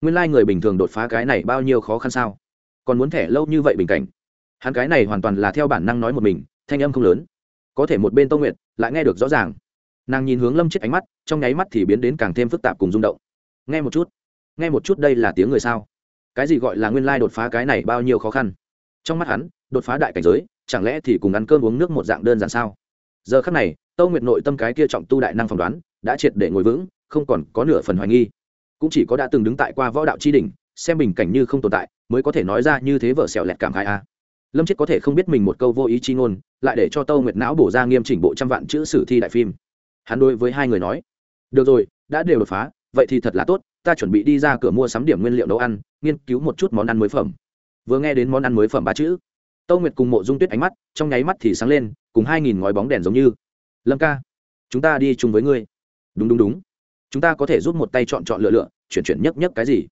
S1: Nguyên lai người bình thường đột phá cái này bao nhiêu khó khăn sao? Còn muốn thẻ lâu như vậy bình cảnh. Hắn cái này hoàn toàn là theo bản năng nói một mình, thanh âm không lớn. Có thể một bên tô Nguyệt lại nghe được rõ ràng. Nàng nhìn hướng lâm chết ánh mắt, trong nháy mắt thì biến đến càng thêm phức tạp cùng rung động. Nghe một chút. Nghe một chút đây là tiếng người sao? Cái gì gọi là nguyên lai đột phá cái này bao nhiêu khó khăn? Trong mắt hắn, đột phá đại cảnh giới, chẳng lẽ thì cùng ăn cơm uống nước một dạng đơn giản sao? Giờ khắc này tâu nguyệt nội tâm cái kia trọng tu đại năng phỏng đoán đã triệt để ngồi vững, không còn có nửa phần hoài nghi. Cũng chỉ có đã từng đứng tại qua võ đạo tri đình xem bình cảnh như không tồn tại, mới có thể nói ra như thế vợ xẻo lẹt cảm khai a. Lâm chết có thể không biết mình một câu vô ý chi ngôn, lại để cho tâu nguyệt não bổ ra nghiêm chỉnh bộ trăm vạn chữ sử thi đại phim. Hắn đối với hai người nói, được rồi, đã đều đột phá, vậy thì thật là tốt, ta chuẩn bị đi ra cửa mua sắm điểm nguyên liệu nấu ăn, nghiên cứu một chút món ăn mới phẩm. Vừa nghe đến món ăn mới phẩm ba chữ, tâu nguyệt cùng mộ dung tuyết ánh mắt, trong nháy mắt thì sáng lên, cùng hai nghìn ngói bóng đèn giống như. Lâm ca, chúng ta đi chung với ngươi. Đúng đúng đúng. Chúng ta có thể giúp một tay chọn chọn lựa lựa, chuyển chuyển nhấc nhấc cái gì?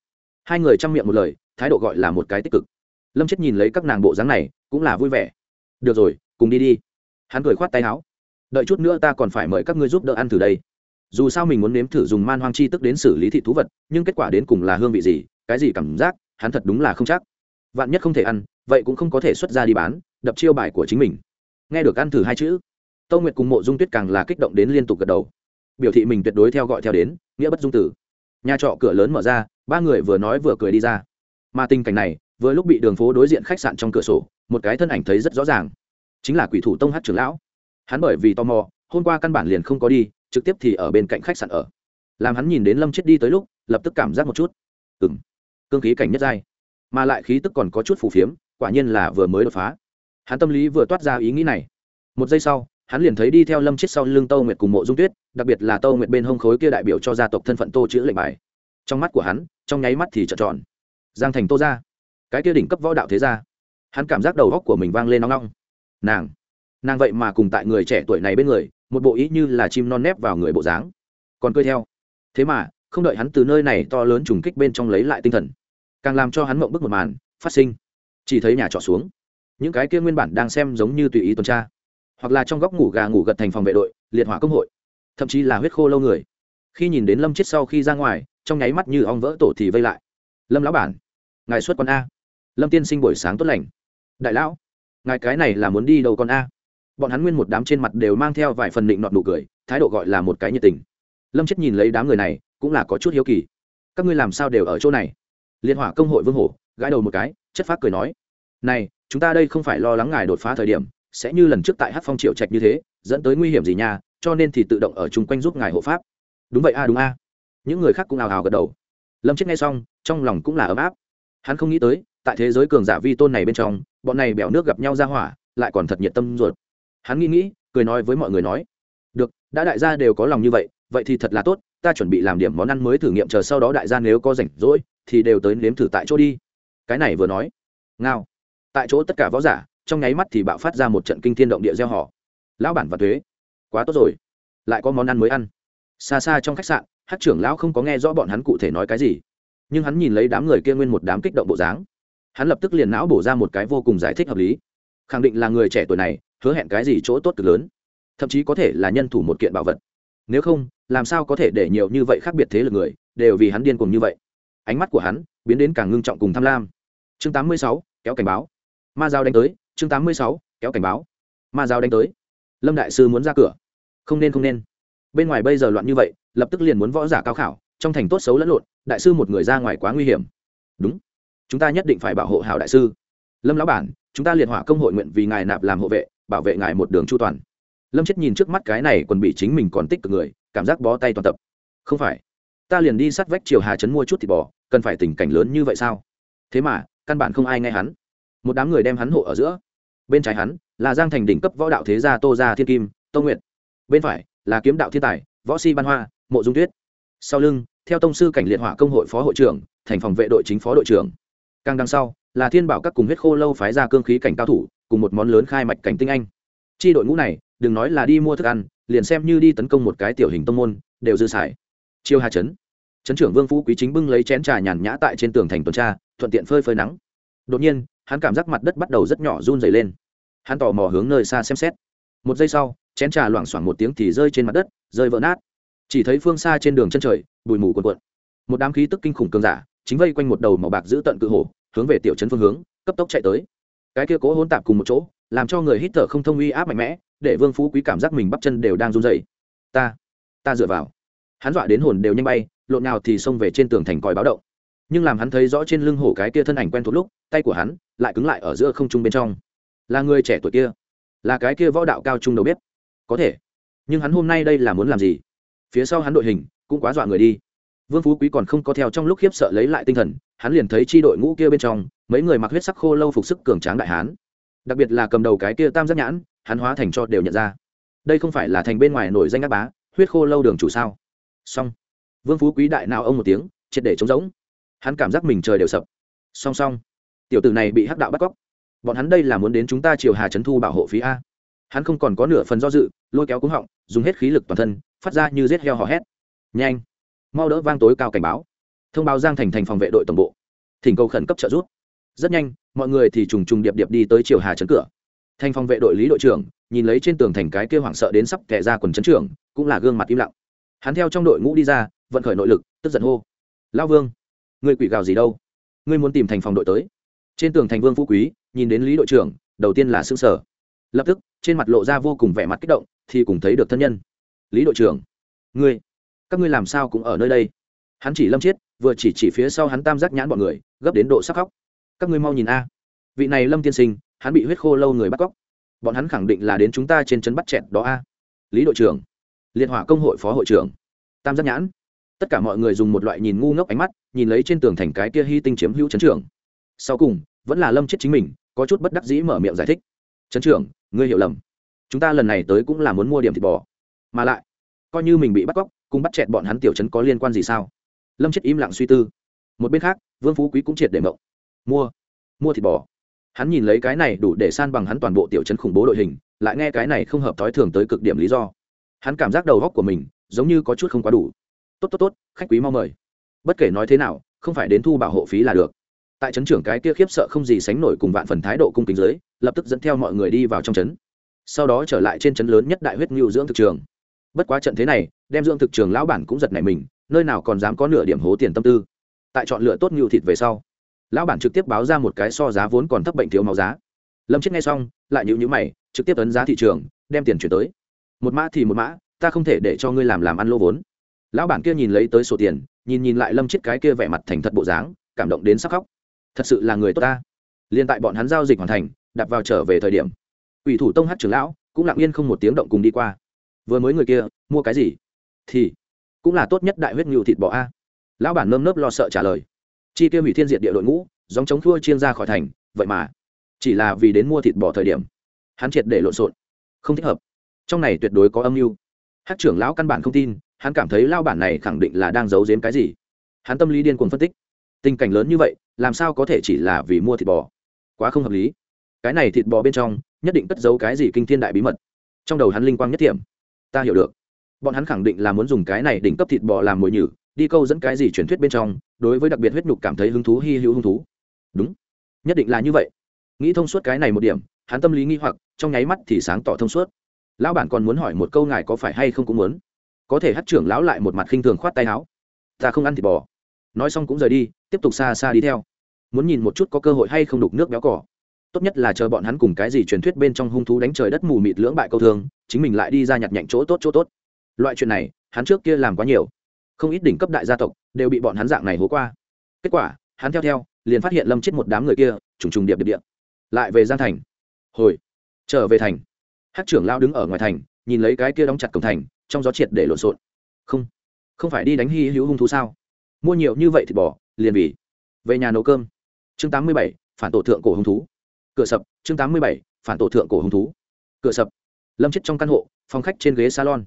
S1: Hai người chăm miệng một lời, thái độ gọi là một cái tích cực. Lâm chết nhìn lấy các nàng bộ dáng này, cũng là vui vẻ. Được rồi, cùng đi đi. Hắn cười khoát tay áo. Đợi chút nữa ta còn phải mời các ngươi giúp đỡ ăn từ đây. Dù sao mình muốn nếm thử dùng man hoang chi tức đến xử lý thị thú vật, nhưng kết quả đến cùng là hương vị gì, cái gì cảm giác, hắn thật đúng là không chắc. Vạn nhất không thể ăn, vậy cũng không có thể xuất ra đi bán, đập chiêu bài của chính mình. Nghe được ăn thử hai chữ tâu nguyệt cùng mộ dung tuyết càng là kích động đến liên tục gật đầu. Biểu thị mình tuyệt đối theo gọi theo đến, nghĩa bất dung tử. Nhà trọ cửa lớn mở ra ba người vừa nói vừa cười đi ra. Mà tình cảnh này, vừa lúc bị đường phố đối diện khách sạn trong cửa sổ, một cái thân ảnh thấy rất rõ ràng. Chính là quỷ thủ tông hát trưởng lão. Hắn bởi vì tò mò, hôm qua căn bản liền không có đi, trực tiếp thì ở bên cạnh khách sạn ở. Làm hắn nhìn đến lâm chết đi tới lúc, lập tức cảm giác một chút. Ừng cương khí cảnh nhất giai. Mà lại khí tức còn có chút phù phiếm, quả nhiên là vừa mới đột phá. Hắn tâm lý vừa toát ra ý nghĩ này. Một giây sau, hắn liền thấy đi theo lâm chết sau lưng tâu nguyệt cùng mộ dung tuyết, đặc biệt là tâu nguyệt bên hông khối kia đại biểu cho gia tộc thân phận tô chữ lệnh bài trong mắt của hắn, trong nháy mắt thì trợn tròn. Giang thành tô ra. Cái kia đỉnh cấp võ đạo thế gia. Hắn cảm giác đầu góc của mình vang lên nóng nóng nàng. Nàng vậy mà cùng tại người trẻ tuổi này bên người, một bộ ý như là chim non nép vào người bộ dáng. Còn cười theo. Thế mà, không đợi hắn từ nơi này to lớn trùng kích bên trong lấy lại tinh thần, càng làm cho hắn mộng bức một màn phát sinh. Chỉ thấy nhà trọ xuống. Những cái kia nguyên bản đang xem giống như tùy ý tuần tra, hoặc là trong góc ngủ gà ngủ gật thành phòng vệ đội, liệt hỏa công hội, thậm chí là huyết khô lâu người. Khi nhìn đến lâm chết sau khi ra ngoài trong nháy mắt như ong vỡ tổ thì vây lại. Lâm lão bản, ngài xuất con a. Lâm tiên sinh buổi sáng tốt lành. Đại lão, ngài cái này là muốn đi đâu con a? Bọn hắn nguyên một đám trên mặt đều mang theo vài phần định nọt nụ cười, thái độ gọi là một cái nhiệt tình. Lâm chết nhìn lấy đám người này, cũng là có chút hiếu kỳ. Các ngươi làm sao đều ở chỗ này? Liên hỏa công hội vương hổ, gãi đầu một cái, chất phác cười nói. Này, chúng ta đây không phải lo lắng ngài đột phá thời điểm, sẽ như lần trước tại hát phong triệu trạch như thế, dẫn tới nguy hiểm gì nha, cho nên thì tự động ở chung quanh giúp ngài hộ pháp. Đúng vậy a, đúng a những người khác cũng ào ào gật đầu. Lâm chết nghe xong, trong lòng cũng là ấm áp. Hắn không nghĩ tới, tại thế giới cường giả vi tôn này bên trong, bọn này bèo nước gặp nhau ra hỏa, lại còn thật nhiệt tâm ruột. Hắn nghĩ nghĩ, cười nói với mọi người nói, được, đã đại gia đều có lòng như vậy vậy thì thật là tốt, ta chuẩn bị làm điểm món ăn mới thử nghiệm chờ sau đó đại gia nếu có rảnh rỗi, thì đều tới nếm thử tại chỗ đi. Cái này vừa nói, ngao. Tại chỗ tất cả võ giả, trong nháy mắt thì bạo phát ra một trận kinh thiên động địa gieo họ lão bản và thuế, quá tốt rồi. Lại có món ăn mới ăn. Xa xa trong khách sạn hát trưởng lão không có nghe rõ bọn hắn cụ thể nói cái gì nhưng hắn nhìn lấy đám người kia nguyên một đám kích động bộ dáng. Hắn lập tức liền não bổ ra một cái vô cùng giải thích hợp lý. Khẳng định là người trẻ tuổi này hứa hẹn cái gì chỗ tốt cực lớn thậm chí có thể là nhân thủ một kiện bảo vật. Nếu không làm sao có thể để nhiều như vậy khác biệt thế lực người đều vì hắn điên cùng như vậy. Ánh mắt của hắn biến đến càng ngưng trọng cùng tham lam. Chương 86, kéo cảnh báo. Ma giao đánh tới chương 86, kéo cảnh báo. Ma giao đánh tới. Lâm đại sư muốn ra cửa. Không nên không nên. Bên ngoài bây giờ loạn như vậy lập tức liền muốn võ giả cao khảo, trong thành tốt xấu lẫn lộn, đại sư một người ra ngoài quá nguy hiểm. Đúng, chúng ta nhất định phải bảo hộ hảo đại sư. Lâm lão bản, chúng ta liệt hỏa công hội nguyện vì ngài nạp làm hộ vệ, bảo vệ ngài một đường chu toàn. Lâm chết nhìn trước mắt cái này còn bị chính mình còn tích cực người, cảm giác bó tay toàn tập. Không phải, ta liền đi sát vách triều hà trấn mua chút thịt bò, cần phải tình cảnh lớn như vậy sao? Thế mà, căn bản không ai nghe hắn. Một đám người đem hắn hộ ở giữa. Bên trái hắn, là giang thành đỉnh cấp võ đạo thế gia tô gia thiên kim, tô nguyện bên phải, là kiếm đạo thiên tài, võ si ban hoa mộ dung tuyết. Sau lưng, theo tông sư cảnh liệt hỏa công hội phó hội trưởng, thành phòng vệ đội chính phó đội trưởng. Càng đằng sau, là thiên bảo các cùng huyết khô lâu phái ra cương khí cảnh cao thủ, cùng một món lớn khai mạch cảnh tinh anh. Chi đội ngũ này, đừng nói là đi mua thức ăn, liền xem như đi tấn công một cái tiểu hình tông môn, đều dư xài. Chiêu hà trấn. Trấn trưởng vương phú quý chính bưng lấy chén trà nhàn nhã tại trên tường thành tuần tra, thuận tiện phơi phơi nắng. Đột nhiên, hắn cảm giác mặt đất bắt đầu rất nhỏ run dày lên. Hắn tò mò hướng nơi xa xem xét. Một giây sau, chén trà loảng xoảng một tiếng thì rơi trên mặt đất, rơi vỡ nát chỉ thấy phương xa trên đường chân trời, bụi mù cuộn cuộn. Một đám khí tức kinh khủng cường giả, chính vây quanh một đầu màu bạc giữ tận cự hổ, hướng về tiểu trấn phương hướng, cấp tốc chạy tới. Cái kia cố hỗn tạp cùng một chỗ, làm cho người hít thở không thông uy áp mạnh mẽ, để vương phú quý cảm giác mình bắp chân đều đang run dày ta ta dựa vào. Hắn dọa đến hồn đều nhanh bay, lộn nào thì xông về trên tường thành còi báo động. Nhưng làm hắn thấy rõ trên lưng hổ cái kia thân ảnh quen thuộc lúc, tay của hắn lại cứng lại ở giữa không trung bên trong. Là người trẻ tuổi kia, là cái kia võ đạo cao trung đầu bếp. Có thể, nhưng hắn hôm nay đây là muốn làm gì? Phía sau hắn đội hình cũng quá dọa người đi. Vương phú quý còn không có theo trong lúc khiếp sợ lấy lại tinh thần, hắn liền thấy chi đội ngũ kia bên trong, mấy người mặc huyết sắc khô lâu phục sức cường tráng đại hán. Đặc biệt là cầm đầu cái kia tam giác nhãn, hắn hóa thành cho đều nhận ra. Đây không phải là thành bên ngoài nổi danh ác bá, huyết khô lâu đường chủ sao? Song vương phú quý đại nào ông một tiếng, triệt để trống rỗng. Hắn cảm giác mình trời đều sập. Song song tiểu tử này bị hắc đạo bắt cóc. Bọn hắn đây là muốn đến chúng ta triều hà trấn thu bảo hộ phí a hắn không còn có nửa phần do dự, lôi kéo cúng họng, dùng hết khí lực toàn thân, phát ra như rết heo hò hét. Nhanh! Mau đỡ vang tối cao cảnh báo. Thông báo giang thành thành phòng vệ đội tổng bộ. Thỉnh cầu khẩn cấp trợ giúp. Rất nhanh, mọi người thì trùng trùng điệp điệp đi tới triều hà chấn cửa. Thành phòng vệ đội lý đội trưởng, nhìn lấy trên tường thành cái kêu hoảng sợ đến sắp kẻ ra quần trấn trưởng, cũng là gương mặt im lặng. Hắn theo trong đội ngũ đi ra, vận khởi nội lực, tức giận hô. Lao vương người quỷ gào gì đâu? Ngươi muốn tìm thành phòng đội tới. Trên tường thành vương phú quý, nhìn đến lý đội trưởng, đầu tiên là xương sở lập tức trên mặt lộ ra vô cùng vẻ mặt kích động, thì cùng thấy được thân nhân. Lý đội trưởng, ngươi, các ngươi làm sao cũng ở nơi đây? Hắn chỉ lâm chiết, vừa chỉ chỉ phía sau hắn tam giác nhãn bọn người, gấp đến độ sắc khóc. Các ngươi mau nhìn a, vị này lâm tiên sinh, hắn bị huyết khô lâu người bắt cóc. Bọn hắn khẳng định là đến chúng ta trên trấn bắt chẹt đó a. Lý đội trưởng, liệt hỏa công hội phó hội trưởng. Tam giác nhãn. Tất cả mọi người dùng một loại nhìn ngu ngốc ánh mắt, nhìn lấy trên tường thành cái kia hy tinh chiếm hữu trấn trưởng sau cùng, vẫn là lâm chết chính mình, có chút bất đắc dĩ mở miệng giải thích trấn trưởng, ngươi hiểu lầm. Chúng ta lần này tới cũng là muốn mua điểm thịt bò. Mà lại, coi như mình bị bắt cóc, cùng bắt chẹt bọn hắn tiểu trấn có liên quan gì sao? Lâm chết im lặng suy tư. Một bên khác, vương phú quý cũng triệt để mộng. Mua mua thịt bò. Hắn nhìn lấy cái này đủ để san bằng hắn toàn bộ tiểu trấn khủng bố đội hình, lại nghe cái này không hợp thói thường tới cực điểm lý do. Hắn cảm giác đầu góc của mình giống như có chút không quá đủ. Tốt tốt tốt, khách quý mau mời. Bất kể nói thế nào, không phải đến thu bảo hộ phí là được tại trấn trưởng cái kia khiếp sợ không gì sánh nổi cùng vạn phần thái độ cung kính dưới, lập tức dẫn theo mọi người đi vào trong trấn. Sau đó trở lại trên trấn lớn nhất đại huyết ngưu dưỡng thực trường. Bất quá trận thế này, đem dưỡng thực trường lão bản cũng giật nảy mình, nơi nào còn dám có nửa điểm hố tiền tâm tư. Tại chọn lựa tốt ngưu thịt về sau, lão bản trực tiếp báo ra một cái so giá vốn còn thấp bệnh thiếu máu giá. Lâm chết nghe xong, lại nhịu nhữ mày, trực tiếp ấn giá thị trường, đem tiền chuyển tới. Một mã thì một mã, ta không thể để cho ngươi làm làm ăn lô vốn. Lão bản kia nhìn lấy tới sổ tiền, nhìn nhìn lại lâm chết cái kia vẻ mặt thành thật bộ dáng, cảm động đến sắc khóc thật sự là người tốt ta. Liên tại bọn hắn giao dịch hoàn thành đặt vào trở về thời điểm ủy thủ tông hát trưởng lão cũng lặng yên không một tiếng động cùng đi qua. Vừa mới người kia, mua cái gì? Thì, cũng là tốt nhất đại huyết ngưu thịt bò a. Lão bản nơm nớp lo sợ trả lời. Chi tiêu hủy thiên diệt địa đội ngũ dòng chống thua chiên ra khỏi thành, vậy mà, chỉ là vì đến mua thịt bò thời điểm, hắn triệt để lộn xộn. Không thích hợp. Trong này tuyệt đối có âm mưu. Hát trưởng lão căn bản không tin, hắn cảm thấy lao bản này khẳng định là đang giấu giếm cái gì. Hắn tâm lý điên cuồng phân tích. Tình cảnh lớn như vậy làm sao có thể chỉ là vì mua thịt bò? Quá không hợp lý. Cái này thịt bò bên trong, nhất định cất giấu cái gì kinh thiên đại bí mật. Trong đầu hắn linh quang nhất điểm ta hiểu được. Bọn hắn khẳng định là muốn dùng cái này đỉnh cấp thịt bò làm mồi nhử, đi câu dẫn cái gì truyền thuyết bên trong, đối với đặc biệt huyết nhục cảm thấy hứng thú hy hữu hứng thú. Đúng. Nhất định là như vậy. Nghĩ thông suốt cái này một điểm, hắn tâm lý nghi hoặc, trong nháy mắt thì sáng tỏ thông suốt. Lão bản còn muốn hỏi một câu ngài có phải hay không cũng muốn. Có thể hát trưởng lão lại một mặt khinh thường khoát tay áo. Ta không ăn thịt bò nói xong cũng rời đi, tiếp tục xa xa đi theo. Muốn nhìn một chút có cơ hội hay không đục nước béo cỏ. Tốt nhất là chờ bọn hắn cùng cái gì truyền thuyết bên trong hung thú đánh trời đất mù mịt lưỡng bại câu thương, chính mình lại đi ra nhặt nhạnh chỗ tốt chỗ tốt. Loại chuyện này, hắn trước kia làm quá nhiều. Không ít đỉnh cấp đại gia tộc đều bị bọn hắn dạng này hố qua. Kết quả, hắn theo theo, liền phát hiện lâm chết một đám người kia, trùng trùng điệp điệp điệp. Lại về giang thành. Hồi, trở về thành. Hát trưởng lao đứng ở ngoài thành, nhìn lấy cái kia đóng chặt cổng thành, trong gió triệt để lộn xộn. Không không phải đi đánh hy hữu hung thú sao? Mua nhiều như vậy thì bỏ, liền vì. Về nhà nấu cơm. Chương tám mươi bảy, phản tổ thượng cổ hung thú. Cửa sập, chương tám mươi bảy, phản tổ thượng cổ hung thú. Cửa sập. Lâm chết trong căn hộ, phòng khách trên ghế salon.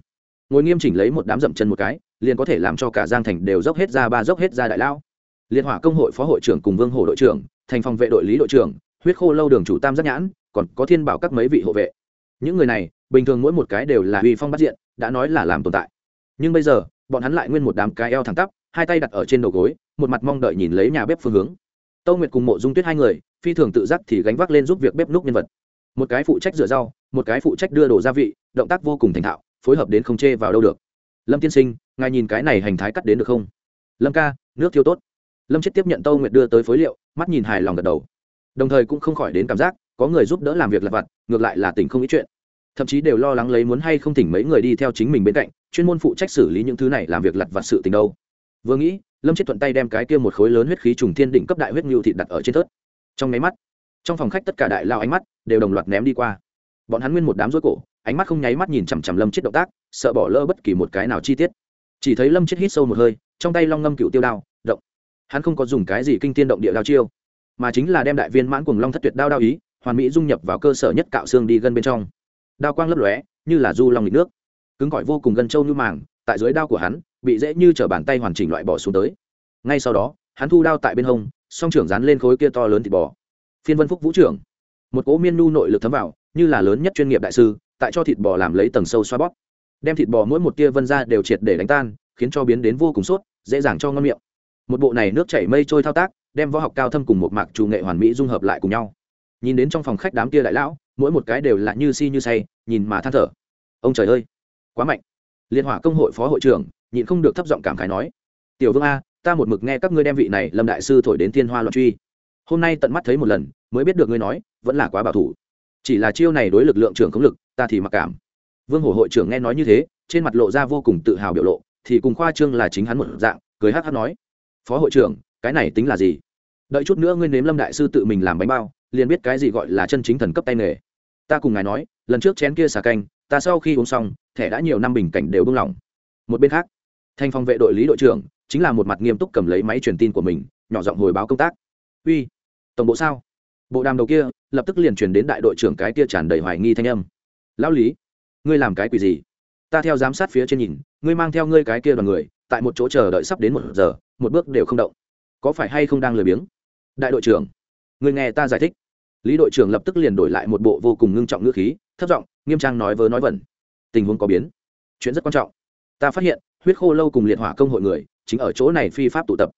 S1: Ngồi nghiêm chỉnh lấy một đám dậm chân một cái, liền có thể làm cho cả giang thành đều dốc hết ra ba dốc hết ra đại lao. Liên hỏa công hội phó hội trưởng cùng vương hồ đội trưởng, thành phòng vệ đội lý đội trưởng, huyết khô lâu đường chủ tam giác nhãn, còn có thiên bảo các mấy vị hộ vệ. Những người này, bình thường mỗi một cái đều là uy phong bắt diện, đã nói là làm tồn tại. Nhưng bây giờ, bọn hắn lại nguyên một đám cái eo thẳng tắp hai tay đặt ở trên đầu gối, một mặt mong đợi nhìn lấy nhà bếp phương hướng. Tâu nguyệt cùng mộ dung tuyết hai người, phi thường tự giác thì gánh vác lên giúp việc bếp núc nhân vật. Một cái phụ trách rửa rau, một cái phụ trách đưa đồ gia vị, động tác vô cùng thành thạo, phối hợp đến không chê vào đâu được. Lâm tiên sinh, ngài nhìn cái này hành thái cắt đến được không? Lâm ca, nước thiêu tốt. Lâm chết tiếp nhận tâu nguyệt đưa tới phối liệu, mắt nhìn hài lòng gật đầu. Đồng thời cũng không khỏi đến cảm giác, có người giúp đỡ làm việc lặt vặt, ngược lại là tỉnh không ít chuyện. Thậm chí đều lo lắng lấy muốn hay không thỉnh mấy người đi theo chính mình bên cạnh, chuyên môn phụ trách xử lý những thứ này làm việc lặt vặt sự tình đâu vừa nghĩ, lâm chết thuận tay đem cái kia một khối lớn huyết khí trùng thiên đỉnh cấp đại huyết ngưu thịt đặt ở trên thớt. Trong máy mắt, trong phòng khách tất cả đại lao ánh mắt đều đồng loạt ném đi qua. Bọn hắn nguyên một đám rối cổ, ánh mắt không nháy mắt nhìn chằm chằm lâm chết động tác, sợ bỏ lỡ bất kỳ một cái nào chi tiết. Chỉ thấy lâm chết hít sâu một hơi, trong tay long ngâm cựu tiêu đao, động. Hắn không có dùng cái gì kinh tiên động địa đao chiêu, mà chính là đem đại viên mãn cùng long thất tuyệt đao đao ý, hoàn mỹ dung nhập vào cơ sở nhất cạo xương đi gân bên trong. Đao quang lấp lóe, như là du long lịch nước. Cứng cỏi vô cùng gân trâu như màng, tại dưới đao của hắn bị dễ như t bàn tay hoàn chỉnh loại bỏ xuống tới. Ngay sau đó, hắn thu đao tại bên hông, song trưởng dán lên khối kia to lớn thịt bò. Phiên vân phúc vũ trưởng. Một cố miên nu nội lực thấm vào, như là lớn nhất chuyên nghiệp đại sư, tại cho thịt bò làm lấy tầng sâu xoa bóp. Đem thịt bò mỗi một tia vân ra đều triệt để đánh tan, khiến cho biến đến vô cùng sốt, dễ dàng cho ngon miệng. Một bộ này nước chảy mây trôi thao tác, đem võ học cao thâm cùng một mạc chủ nghệ hoàn mỹ dung hợp lại cùng nhau. Nhìn đến trong phòng khách đám kia đại lão, mỗi một cái đều là như si như say, nhìn mà than thở. Ông trời ơi, quá mạnh. Liên hỏa công hội phó hội trưởng nhịn không được thấp giọng cảm khái nói, tiểu vương a, ta một mực nghe các ngươi đem vị này lâm đại sư thổi đến thiên hoa loạn truy. Hôm nay tận mắt thấy một lần, mới biết được ngươi nói, vẫn là quá bảo thủ. Chỉ là chiêu này đối lực lượng trưởng không lực, ta thì mặc cảm. Vương hổ hội trưởng nghe nói như thế, trên mặt lộ ra vô cùng tự hào biểu lộ, thì cùng khoa trương là chính hắn một dạng, cười hát hát nói, phó hội trưởng, cái này tính là gì? Đợi chút nữa ngươi nếm lâm đại sư tự mình làm bánh bao, liền biết cái gì gọi là chân chính thần cấp tay nghề. Ta cùng ngài nói, lần trước chén kia xà canh, ta sau khi uống xong, thẻ đã nhiều năm bình cảnh đều bưng lỏng. Một bên khác thanh phong vệ đội lý đội trưởng, chính là một mặt nghiêm túc cầm lấy máy truyền tin của mình, nhỏ giọng hồi báo công tác. Uy, tổng bộ sao? Bộ đàm đầu kia, lập tức liền truyền đến đại đội trưởng cái kia tràn đầy hoài nghi thanh âm. Lão lý, ngươi làm cái quỷ gì? Ta theo giám sát phía trên nhìn, ngươi mang theo ngươi cái kia đoàn người, tại một chỗ chờ đợi sắp đến một giờ, một bước đều không động. Có phải hay không đang lười biếng? Đại đội trưởng, ngươi nghe ta giải thích. Lý đội trưởng lập tức liền đổi lại một bộ vô cùng ngưng trọng ngữ khí thất giọng, nghiêm trang nói vớ nói vẩn. Tình huống có biến. Chuyện rất quan trọng. Ta phát hiện huyết khô lâu cùng liệt hỏa công hội người, chính ở chỗ này phi pháp tụ tập.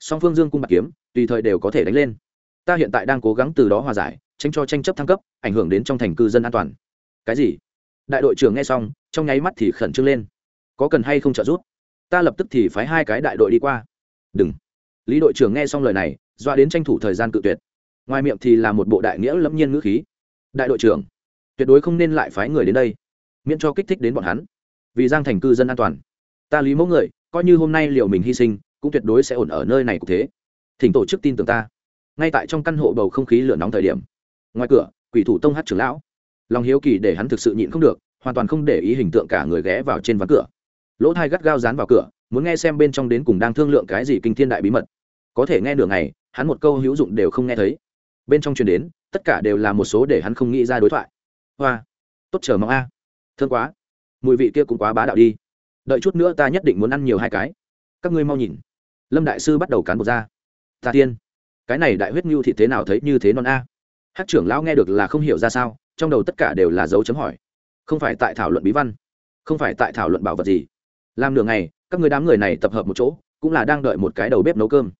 S1: Song phương dương cung bạc kiếm, tùy thời đều có thể đánh lên. Ta hiện tại đang cố gắng từ đó hòa giải, tránh cho tranh chấp thăng cấp, ảnh hưởng đến trong thành cư dân an toàn. Cái gì? Đại đội trưởng nghe xong, trong nháy mắt thì khẩn trương lên. Có cần hay không trợ giúp? Ta lập tức thì phái hai cái đại đội đi qua. Đừng. Lý đội trưởng nghe xong lời này, dọa đến tranh thủ thời gian cự tuyệt. Ngoài miệng thì là một bộ đại nghĩa lẫm nhiên ngữ khí. Đại đội trưởng, tuyệt đối không nên lại phái người đến đây. Miễn cho kích thích đến bọn hắn. Vì giang thành cư dân an toàn ta lý mẫu người, coi như hôm nay liệu mình hy sinh, cũng tuyệt đối sẽ ổn ở nơi này cũng thế. Thỉnh tổ chức tin tưởng ta. Ngay tại trong căn hộ bầu không khí lửa nóng thời điểm, ngoài cửa, quỷ thủ tông hát trưởng lão. Lòng hiếu kỳ để hắn thực sự nhịn không được, hoàn toàn không để ý hình tượng cả người ghé vào trên ván cửa. Lỗ thai gắt gao dán vào cửa, muốn nghe xem bên trong đến cùng đang thương lượng cái gì kinh thiên đại bí mật. Có thể nghe nửa ngày, hắn một câu hữu dụng đều không nghe thấy. Bên trong truyền đến, tất cả đều là một số để hắn không nghĩ ra đối thoại. Hoa, tốt chờ mong a. À. thương quá. Mùi vị kia cũng quá bá đạo đi đợi chút nữa ta nhất định muốn ăn nhiều hai cái. Các ngươi mau nhìn. Lâm đại sư bắt đầu cán bột ra. Ta tiên, cái này đại huyết ngưu thị thế nào thấy như thế non a? À. hát trưởng lão nghe được là không hiểu ra sao, trong đầu tất cả đều là dấu chấm hỏi. Không phải tại thảo luận bí văn, không phải tại thảo luận bảo vật gì. Làm nửa ngày, các người đám người này tập hợp một chỗ, cũng là đang đợi một cái đầu bếp nấu cơm.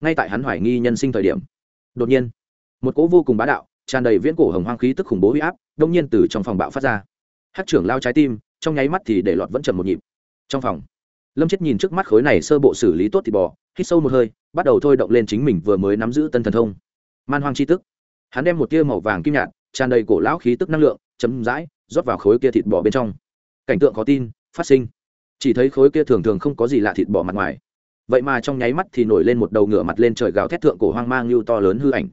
S1: Ngay tại hắn hoài nghi nhân sinh thời điểm, đột nhiên, một cỗ vô cùng bá đạo, tràn đầy viễn cổ hồng hoang khí tức khủng bố huy áp, đông nhiên từ trong phòng bạo phát ra. Hát trưởng lao trái tim, trong nháy mắt thì để lọt vẫn chậm một nhịp trong phòng. Lâm chết nhìn trước mắt khối này sơ bộ xử lý tốt thịt bò, hít sâu một hơi, bắt đầu thôi động lên chính mình vừa mới nắm giữ tân thần thông. Man hoang chi tức. Hắn đem một tia màu vàng kim nhạt, tràn đầy cổ lão khí tức năng lượng chấm dãi rót vào khối kia thịt bò bên trong. Cảnh tượng khó tin, phát sinh. Chỉ thấy khối kia thường thường không có gì lạ thịt bò mặt ngoài. Vậy mà trong nháy mắt thì nổi lên một đầu ngửa mặt lên trời gào thét thượng cổ hoang mang như to lớn hư ảnh.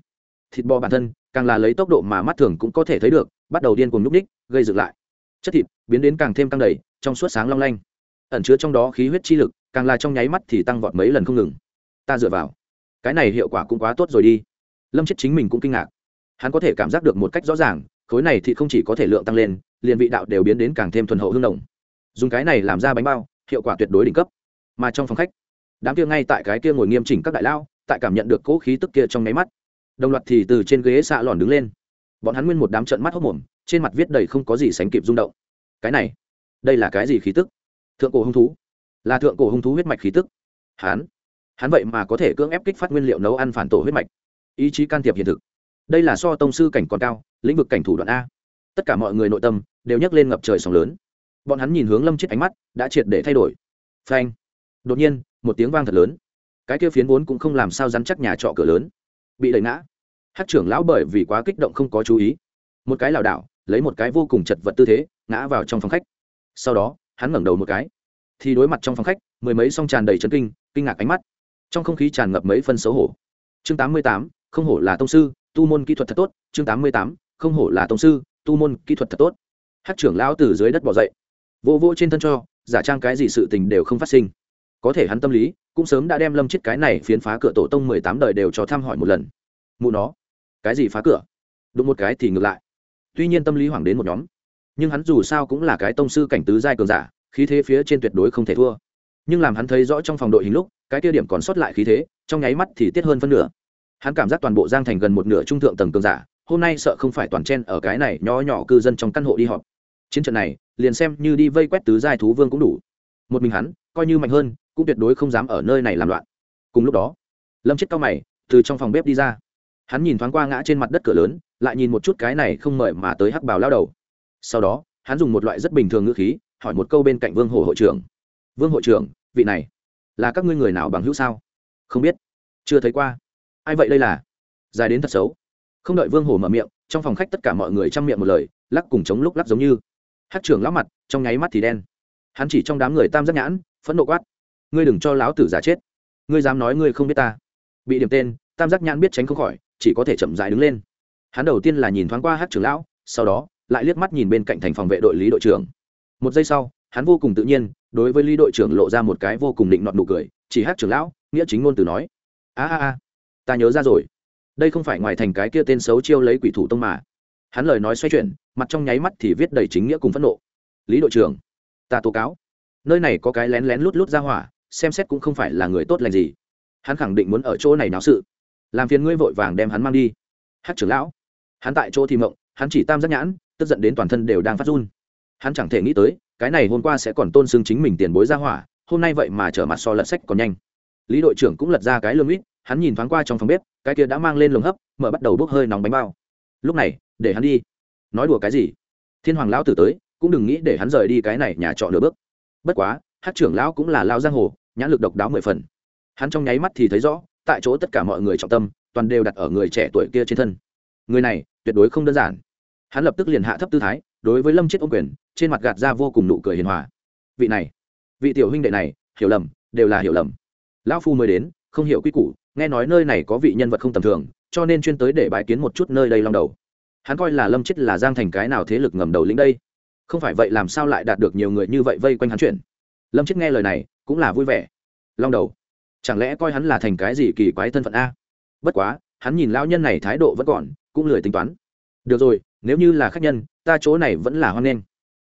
S1: Thịt bò bản thân, càng là lấy tốc độ mà mắt thường cũng có thể thấy được, bắt đầu điên cuồng nhúc ních gây dựng lại. Chất thịt biến đến càng thêm căng đầy, trong suốt sáng long lanh ẩn chứa trong đó khí huyết chi lực, càng là trong nháy mắt thì tăng vọt mấy lần không ngừng. Ta dựa vào. Cái này hiệu quả cũng quá tốt rồi đi. Lâm chết chính mình cũng kinh ngạc. Hắn có thể cảm giác được một cách rõ ràng, khối này thì không chỉ có thể lượng tăng lên, liền vị đạo đều biến đến càng thêm thuần hậu hương đồng. Dùng cái này làm ra bánh bao, hiệu quả tuyệt đối đỉnh cấp. Mà trong phòng khách, đám kia ngay tại cái kia ngồi nghiêm chỉnh các đại lao, tại cảm nhận được cỗ khí tức kia trong nháy mắt. Đồng loạt thì từ trên ghế xạ lòn đứng lên. Bọn hắn nguyên một đám trận mắt hốc mồm, trên mặt viết đầy không có gì sánh kịp rung động. Cái này, đây là cái gì khí tức? Thượng cổ hung thú. Là thượng cổ hung thú huyết mạch khí tức. Hắn hắn vậy mà có thể cưỡng ép kích phát nguyên liệu nấu ăn phản tổ huyết mạch. Ý chí can thiệp hiện thực. Đây là so tông sư cảnh còn cao, lĩnh vực cảnh thủ đoạn a. Tất cả mọi người nội tâm đều nhấc lên ngập trời sóng lớn. Bọn hắn nhìn hướng lâm chết ánh mắt đã triệt để thay đổi. Phanh. Đột nhiên, một tiếng vang thật lớn. Cái kia phiến vốn cũng không làm sao dám chắc nhà trọ cửa lớn. Bị đẩy ngã. Hát trưởng lão bởi vì quá kích động không có chú ý. Một cái lảo đảo, lấy một cái vô cùng chật vật tư thế, ngã vào trong phòng khách. Sau đó hắn ngẩng đầu một cái. Thì đối mặt trong phòng khách, mười mấy song tràn đầy chấn kinh kinh ngạc ánh mắt. Trong không khí tràn ngập mấy phân xấu hổ. Chương tám mươi tám, không hổ là tông sư, tu môn kỹ thuật thật tốt. Chương tám mươi tám, không hổ là tông sư, tu môn kỹ thuật thật tốt. Hát trưởng lão từ dưới đất bỏ dậy. Vô vô trên thân cho, giả trang cái gì sự tình đều không phát sinh. Có thể hắn tâm lý, cũng sớm đã đem lâm chết cái này phiến phá cửa tổ tông mười tám đời đều cho thăm hỏi một lần. Mụ nó, cái gì phá cửa? Đụng một cái thì ngược lại. Tuy nhiên tâm lý hoảng đến một nhóm nhưng hắn dù sao cũng là cái tông sư cảnh tứ giai cường giả, khí thế phía trên tuyệt đối không thể thua. Nhưng làm hắn thấy rõ trong phòng đội hình lúc, cái tiêu điểm còn sót lại khí thế, trong nháy mắt thì tiết hơn phân nửa. Hắn cảm giác toàn bộ giang thành gần một nửa trung thượng tầng cường giả, hôm nay sợ không phải toàn chen ở cái này nho nhỏ cư dân trong căn hộ đi họp. Chiến trận này, liền xem như đi vây quét tứ giai thú vương cũng đủ. Một mình hắn, coi như mạnh hơn, cũng tuyệt đối không dám ở nơi này làm loạn. Cùng lúc đó, lâm chết cao mày, từ trong phòng bếp đi ra. Hắn nhìn thoáng qua ngã trên mặt đất cửa lớn, lại nhìn một chút cái này không mời mà tới hắc bào lao đầu sau đó, hắn dùng một loại rất bình thường ngữ khí, hỏi một câu bên cạnh vương hồ hội trưởng. Vương hội trưởng, vị này là các ngươi người nào bằng hữu sao? Không biết, chưa thấy qua. Ai vậy đây là? Dài đến thật xấu. Không đợi vương hồ mở miệng, trong phòng khách tất cả mọi người chăm miệng một lời, lắc cùng chống lúc lắc giống như. Hát trưởng lão mặt, trong nháy mắt thì đen. Hắn chỉ trong đám người tam giác nhãn, phẫn nộ quát. Ngươi đừng cho láo tử giả chết. Ngươi dám nói ngươi không biết ta. Bị điểm tên, tam giác nhãn biết tránh không khỏi, chỉ có thể chậm dại đứng lên. Hắn đầu tiên là nhìn thoáng qua hát trưởng lão, sau đó lại liếc mắt nhìn bên cạnh thành phòng vệ đội lý đội trưởng. Một giây sau, hắn vô cùng tự nhiên, đối với lý đội trưởng lộ ra một cái vô cùng định nọt nụ cười, chỉ hát trưởng lão, nghĩa chính ngôn từ nói, a a a, ta nhớ ra rồi. Đây không phải ngoài thành cái kia tên xấu chiêu lấy quỷ thủ tông mà. Hắn lời nói xoay chuyển, mặt trong nháy mắt thì viết đầy chính nghĩa cùng phẫn nộ. Lý đội trưởng, ta tố cáo. Nơi này có cái lén lén lút lút ra hỏa, xem xét cũng không phải là người tốt lành gì. Hắn khẳng định muốn ở chỗ này náo sự. Làm phiền ngươi vội vàng đem hắn mang đi. Hát trưởng lão. Hắn tại chỗ thì mộng, hắn chỉ tam giác nhãn tức giận đến toàn thân đều đang phát run. Hắn chẳng thể nghĩ tới, cái này hôm qua sẽ còn tôn xưng chính mình tiền bối ra hỏa, hôm nay vậy mà trở mặt so lật sách còn nhanh. Lý đội trưởng cũng lật ra cái lương ít, hắn nhìn thoáng qua trong phòng bếp, cái kia đã mang lên lồng hấp, mở bắt đầu bốc hơi nóng bánh bao. Lúc này, để hắn đi. Nói đùa cái gì? Thiên hoàng lão tử tới, cũng đừng nghĩ để hắn rời đi cái này nhà trọ nửa bước. Bất quá, hát trưởng lão cũng là lao giang hồ, nhãn lực độc đáo mười phần. Hắn trong nháy mắt thì thấy rõ, tại chỗ tất cả mọi người trọng tâm, toàn đều đặt ở người trẻ tuổi kia trên thân. Người này, tuyệt đối không đơn giản hắn lập tức liền hạ thấp tư thái, đối với lâm chết ôm quyền, trên mặt gạt ra vô cùng nụ cười hiền hòa. Vị này, vị tiểu huynh đệ này, hiểu lầm, đều là hiểu lầm. Lão phu mới đến, không hiểu quy củ, nghe nói nơi này có vị nhân vật không tầm thường, cho nên chuyên tới để bãi kiến một chút nơi đây long đầu. Hắn coi là lâm chết là giang thành cái nào thế lực ngầm đầu lĩnh đây? Không phải vậy làm sao lại đạt được nhiều người như vậy vây quanh hắn chuyện? Lâm chết nghe lời này, cũng là vui vẻ. Long đầu, chẳng lẽ coi hắn là thành cái gì kỳ quái thân phận a? Bất quá, hắn nhìn lão nhân này thái độ vẫn còn, cũng lười tính toán. Được rồi nếu như là khách nhân, ta chỗ này vẫn là hoan nghênh.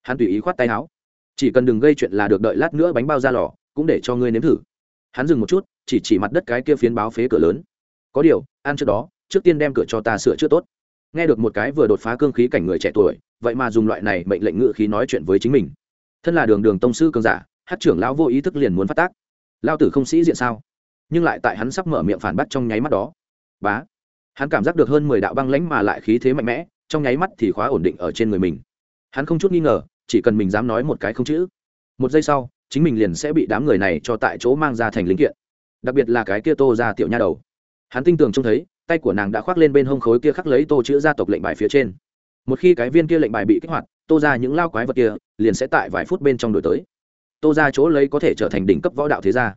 S1: Hắn tùy ý khoát tay áo. Chỉ cần đừng gây chuyện là được đợi lát nữa bánh bao ra lò, cũng để cho ngươi nếm thử. Hắn dừng một chút, chỉ chỉ mặt đất cái kia phiến báo phế cửa lớn. Có điều, ăn trước đó, trước tiên đem cửa cho ta sửa chữa tốt. Nghe được một cái vừa đột phá cương khí cảnh người trẻ tuổi, vậy mà dùng loại này mệnh lệnh ngự khí nói chuyện với chính mình. Thân là đường đường tông sư cường giả, hát trưởng lão vô ý thức liền muốn phát tác. Lao tử không sĩ diện sao? Nhưng lại tại hắn sắp mở miệng phản bác trong nháy mắt đó. Bá. Hắn cảm giác được hơn mười đạo băng lãnh mà lại khí thế mạnh mẽ trong nháy mắt thì khóa ổn định ở trên người mình. Hắn không chút nghi ngờ, chỉ cần mình dám nói một cái không chữ. Một giây sau, chính mình liền sẽ bị đám người này cho tại chỗ mang ra thành linh kiện. Đặc biệt là cái kia tô ra tiểu nha đầu. Hắn tinh tường trông thấy, tay của nàng đã khoác lên bên hông khối kia khắc lấy tô chữ gia tộc lệnh bài phía trên. Một khi cái viên kia lệnh bài bị kích hoạt, tô ra những lao quái vật kia liền sẽ tại vài phút bên trong đổi tới. Tô ra chỗ lấy có thể trở thành đỉnh cấp võ đạo thế gia.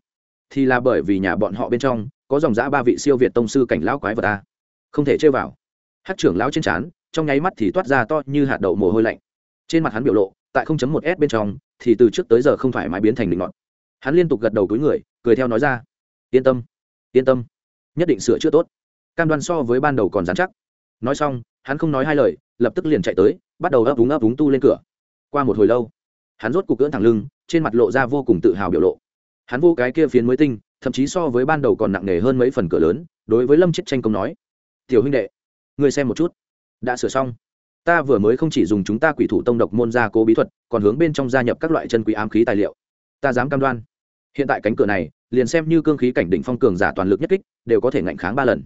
S1: Thì là bởi vì nhà bọn họ bên trong có dòng dã ba vị siêu việt tông sư cảnh lão quái vật ta không thể chơi vào. Hát trưởng lão trên trán trong nháy mắt thì toát ra to như hạt đậu mồ hôi lạnh. Trên mặt hắn biểu lộ, tại 0.1 s bên trong, thì từ trước tới giờ không phải mãi biến thành định ngọn hắn liên tục gật đầu túi người, cười theo nói ra, yên tâm yên tâm, nhất định sửa chữa tốt. Cam đoan so với ban đầu còn dán chắc. Nói xong, hắn không nói hai lời, lập tức liền chạy tới, bắt đầu ấp úng ấp úng tu lên cửa. Qua một hồi lâu, hắn rốt cục cưỡn thẳng lưng, trên mặt lộ ra vô cùng tự hào biểu lộ. Hắn vô cái kia phiến mới tinh, thậm chí so với ban đầu còn nặng nề hơn mấy phần cửa lớn, đối với lâm chết tranh công nói, tiểu huynh đệ, ngươi xem một chút đã sửa xong. Ta vừa mới không chỉ dùng chúng ta quỷ thủ tông độc môn gia cố bí thuật, còn hướng bên trong gia nhập các loại chân quý ám khí tài liệu. Ta dám cam đoan. Hiện tại cánh cửa này, liền xem như cương khí cảnh đỉnh phong cường giả toàn lực nhất kích, đều có thể ngạnh kháng ba lần.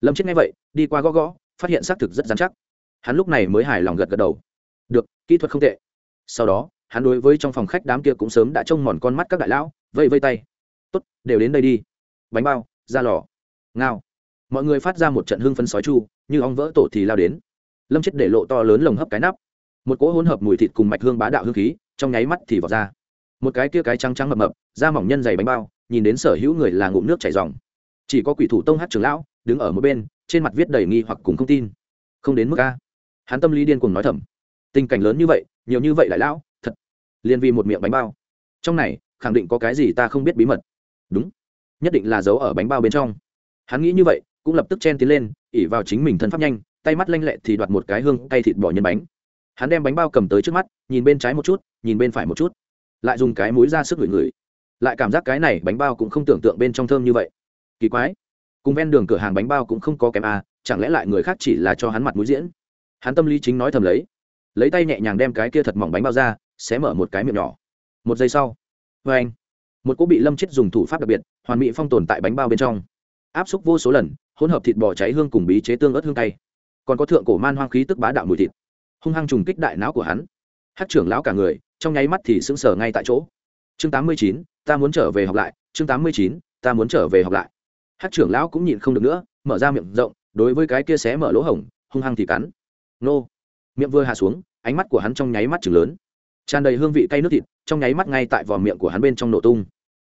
S1: Lâm chết ngay vậy, đi qua gõ gõ, phát hiện xác thực rất dán chắc. Hắn lúc này mới hài lòng gật gật đầu. Được, kỹ thuật không tệ. Sau đó, hắn đối với trong phòng khách đám kia cũng sớm đã trông mòn con mắt các đại lão, vây vây tay. Tốt, đều đến đây đi. Bánh bao, ra lò. Ngao. Mọi người phát ra một trận hưng phân sói chu, như ong vỡ tổ thì lao đến lâm chết để lộ to lớn lồng hấp cái nắp. Một cỗ hỗn hợp mùi thịt cùng mạch hương bá đạo hương khí, trong nháy mắt thì vọt ra. Một cái kia cái trắng trắng mập mập, da mỏng nhân dày bánh bao, nhìn đến sở hữu người là ngụm nước chảy dòng chỉ có quỷ thủ tông hát trưởng lão, đứng ở một bên, trên mặt viết đầy nghi hoặc cùng không tin. Không đến mức a. Hắn tâm lý điên cùng nói thầm. Tình cảnh lớn như vậy, nhiều như vậy lại lão, thật. Liền vì một miệng bánh bao. Trong này, khẳng định có cái gì ta không biết bí mật. Đúng. Nhất định là giấu ở bánh bao bên trong. Hắn nghĩ như vậy, cũng lập tức chen tiến lên, ỉ vào chính mình thân pháp nhanh tay mắt lanh lẹ thì đoạt một cái hương cay thịt bò nhân bánh. Hắn đem bánh bao cầm tới trước mắt, nhìn bên trái một chút, nhìn bên phải một chút. Lại dùng cái mũi ra sức ngửi ngửi. Lại cảm giác cái này bánh bao cũng không tưởng tượng bên trong thơm như vậy. Kỳ quái. Cùng ven đường cửa hàng bánh bao cũng không có kém à chẳng lẽ lại người khác chỉ là cho hắn mặt mũi diễn? Hắn tâm lý chính nói thầm lấy. Lấy tay nhẹ nhàng đem cái kia thật mỏng bánh bao ra, xé mở một cái miệng nhỏ. Một giây sau, vê anh, một cỗ bị lâm chết dùng thủ pháp đặc biệt, hoàn mỹ phong tồn tại bánh bao bên trong. Áp xúc vô số lần, hỗn hợp thịt bò cháy hương cùng bí chế tương ớt hương tay còn có thượng cổ man hoang khí tức bá đạo mùi thịt. Hung hăng trùng kích đại não của hắn. Hát trưởng lão cả người, trong nháy mắt thì sững sờ ngay tại chỗ. Chương tám mươi chín, ta muốn trở về học lại. Chương tám mươi chín, ta muốn trở về học lại. Hát trưởng lão cũng nhìn không được nữa, mở ra miệng rộng, đối với cái kia xé mở lỗ hổng, hung hăng thì cắn. Nô! Miệng vừa hạ xuống, ánh mắt của hắn trong nháy mắt chừng lớn. Tràn đầy hương vị cay nước thịt, trong nháy mắt ngay tại vòm miệng của hắn bên trong nổ tung.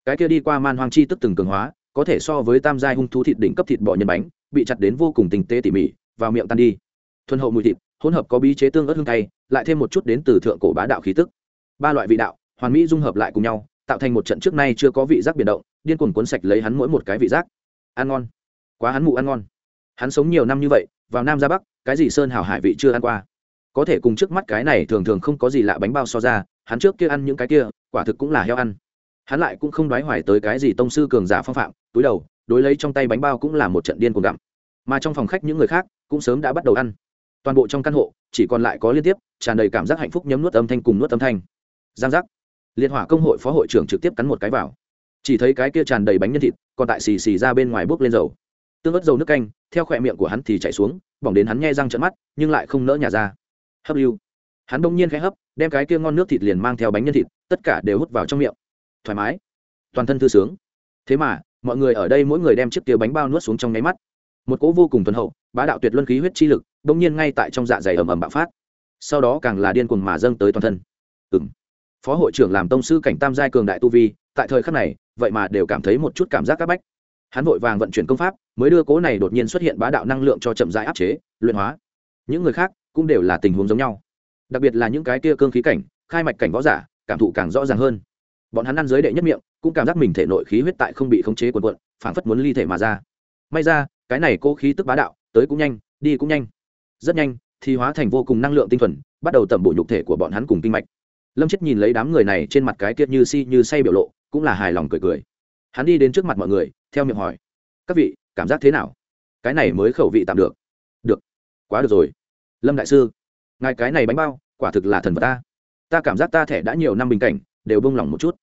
S1: Cái kia đi qua man hoang chi tức từng cường hóa, có thể so với tam giai hung thú thịt đỉnh cấp thịt bò nhân bánh, bị chặt đến vô cùng tinh tế tỉ mỉ vào miệng tan đi. Thuần hậu mùi thịt, hỗn hợp có bí chế tương ớt hương cay, lại thêm một chút đến từ thượng cổ bá đạo khí tức. Ba loại vị đạo, hoàn mỹ dung hợp lại cùng nhau, tạo thành một trận trước nay chưa có vị giác biến động, điên cuồng cuốn sạch lấy hắn mỗi một cái vị giác. Ăn ngon. Quá hắn mụ ăn ngon. Hắn sống nhiều năm như vậy, vào nam ra bắc, cái gì sơn hào hải vị chưa ăn qua. Có thể cùng trước mắt cái này thường thường không có gì lạ bánh bao so ra, hắn trước kia ăn những cái kia, quả thực cũng là heo ăn. Hắn lại cũng không đoái hoài tới cái gì tông sư cường giả phong phạm, túi đầu, đối lấy trong tay bánh bao cũng là một trận điên cuồng gặm mà trong phòng khách những người khác cũng sớm đã bắt đầu ăn. Toàn bộ trong căn hộ, chỉ còn lại có liên tiếp, tràn đầy cảm giác hạnh phúc nhấm nuốt âm thanh cùng nuốt âm thanh. Giang giác. Liên hỏa công hội phó hội trưởng trực tiếp cắn một cái vào. Chỉ thấy cái kia tràn đầy bánh nhân thịt, còn tại xì xì ra bên ngoài bốc lên dầu. Tương ớt dầu nước canh, theo khỏe miệng của hắn thì chạy xuống, bỏng đến hắn nghe răng trận mắt, nhưng lại không nỡ nhả ra. Hấp lưu. Hắn đông nhiên khẽ hấp, đem cái kia ngon nước thịt liền mang theo bánh nhân thịt, tất cả đều hút vào trong miệng. Thoải mái. Toàn thân thư sướng. Thế mà, mọi người ở đây mỗi người đem chiếc kia bánh bao nuốt xuống trong nháy mắt một cỗ vô cùng tuần hậu, bá đạo tuyệt luân khí huyết chi lực đông nhiên ngay tại trong dạ dày ầm ầm bạo phát. Sau đó càng là điên cuồng mà dâng tới toàn thân. Ừng phó hội trưởng làm tông sư cảnh tam giai cường đại tu vi, tại thời khắc này, vậy mà đều cảm thấy một chút cảm giác c áp bách. Hắn vội vàng vận chuyển công pháp, mới đưa cố này đột nhiên xuất hiện bá đạo năng lượng cho chậm rãi áp chế, luyện hóa. Những người khác cũng đều là tình huống giống nhau. Đặc biệt là những cái kia cương khí cảnh, khai mạch cảnh võ giả, cảm thụ càng rõ ràng hơn. Bọn hắn ăn dưới đệ nhất miệng, cũng cảm giác mình thể nội khí huyết tại không bị khống chế quần quận phảng phất muốn ly thể mà ra. May ra cái này cô khí tức bá đạo, tới cũng nhanh, đi cũng nhanh. Rất nhanh, thì hóa thành vô cùng năng lượng tinh thuần, bắt đầu tẩm bổ nhục thể của bọn hắn cùng kinh mạch. Lâm chết nhìn lấy đám người này trên mặt cái kiệt như si như say biểu lộ, cũng là hài lòng cười cười. Hắn đi đến trước mặt mọi người, theo miệng hỏi, các vị, cảm giác thế nào? Cái này mới khẩu vị tạm được. Được, quá được rồi. Lâm đại sư, ngài cái này bánh bao, quả thực là thần vật ta. Ta cảm giác ta thẻ đã nhiều năm bình cảnh, đều bông lỏng một chút.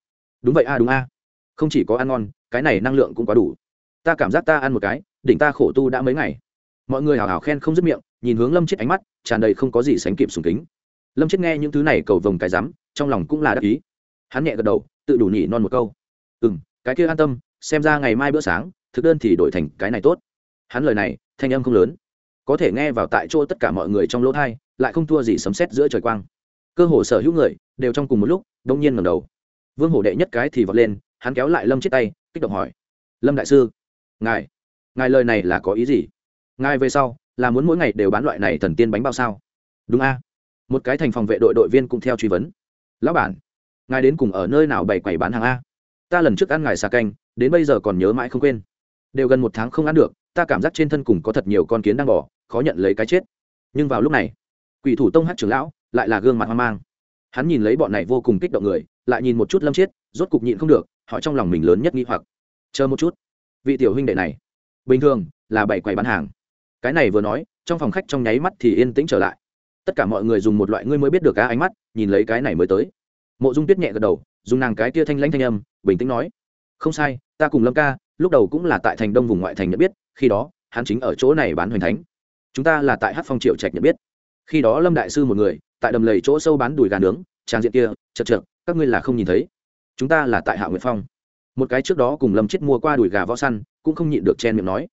S1: Đúng vậy a, đúng a. Không chỉ có ăn ngon, cái này năng lượng cũng quá đủ. Ta cảm giác ta ăn một cái đỉnh ta khổ tu đã mấy ngày. Mọi người hào hào khen không dứt miệng, nhìn hướng lâm chết ánh mắt, tràn đầy không có gì sánh kịp sùng kính. Lâm chết nghe những thứ này cầu vồng cái rắm, trong lòng cũng là đắc ý. Hắn nhẹ gật đầu, tự đủ nhỉ non một câu. Ừ m cái kia an tâm, xem ra ngày mai bữa sáng, thực đơn thì đổi thành cái này tốt. Hắn lời này, thanh âm không lớn. Có thể nghe vào tại chỗ tất cả mọi người trong lỗ thai, lại không thua gì sấm xét giữa trời quang. Cơ hồ sở hữu người, đều trong cùng một lúc đông nhiên ngầm đầu. Vương hổ đệ nhất cái thì vọt lên, hắn kéo lại lâm chết tay, kích động hỏi. Lâm đại sư, ngài ngài lời này là có ý gì? Ngài về sau là muốn mỗi ngày đều bán loại này thần tiên bánh bao sao? Đúng a. Một cái thành phòng vệ đội đội viên cũng theo truy vấn. Lão bản ngài đến cùng ở nơi nào bày quầy bán hàng a? Ta lần trước ăn ngài xà canh đến bây giờ còn nhớ mãi không quên. Đều gần một tháng không ăn được ta cảm giác trên thân cùng có thật nhiều con kiến đang bỏ khó nhận lấy cái chết. Nhưng vào lúc này quỷ thủ tông hát trưởng lão lại là gương mặt hoang mang. Hắn nhìn lấy bọn này vô cùng kích động người lại nhìn một chút lâm chết, rốt cục nhịn không được họ trong lòng mình lớn nhất nghi hoặc. Chờ một chút vị tiểu huynh đệ này bình thường là bảy quầy bán hàng. Cái này vừa nói, trong phòng khách trong nháy mắt thì yên tĩnh trở lại. Tất cả mọi người dùng một loại ngươi mới biết được cá ánh mắt, nhìn lấy cái này mới tới. Mộ dung tuyết nhẹ gật đầu, dùng nàng cái tia thanh lãnh thanh âm, bình tĩnh nói, không sai, ta cùng lâm ca, lúc đầu cũng là tại thành đông vùng ngoại thành nhận biết, khi đó, hắn chính ở chỗ này bán hoành thánh. Chúng ta là tại hát phong triệu trạch nhận biết. Khi đó lâm đại sư một người, tại đầm lầy chỗ sâu bán đùi gà nướng, trang diện kia, chật chật các ngươi là không nhìn thấy. Chúng ta là tại hạ nguyệt phong một cái trước đó cùng lâm chết mua qua đùi gà võ săn, cũng không nhịn được chen miệng nói.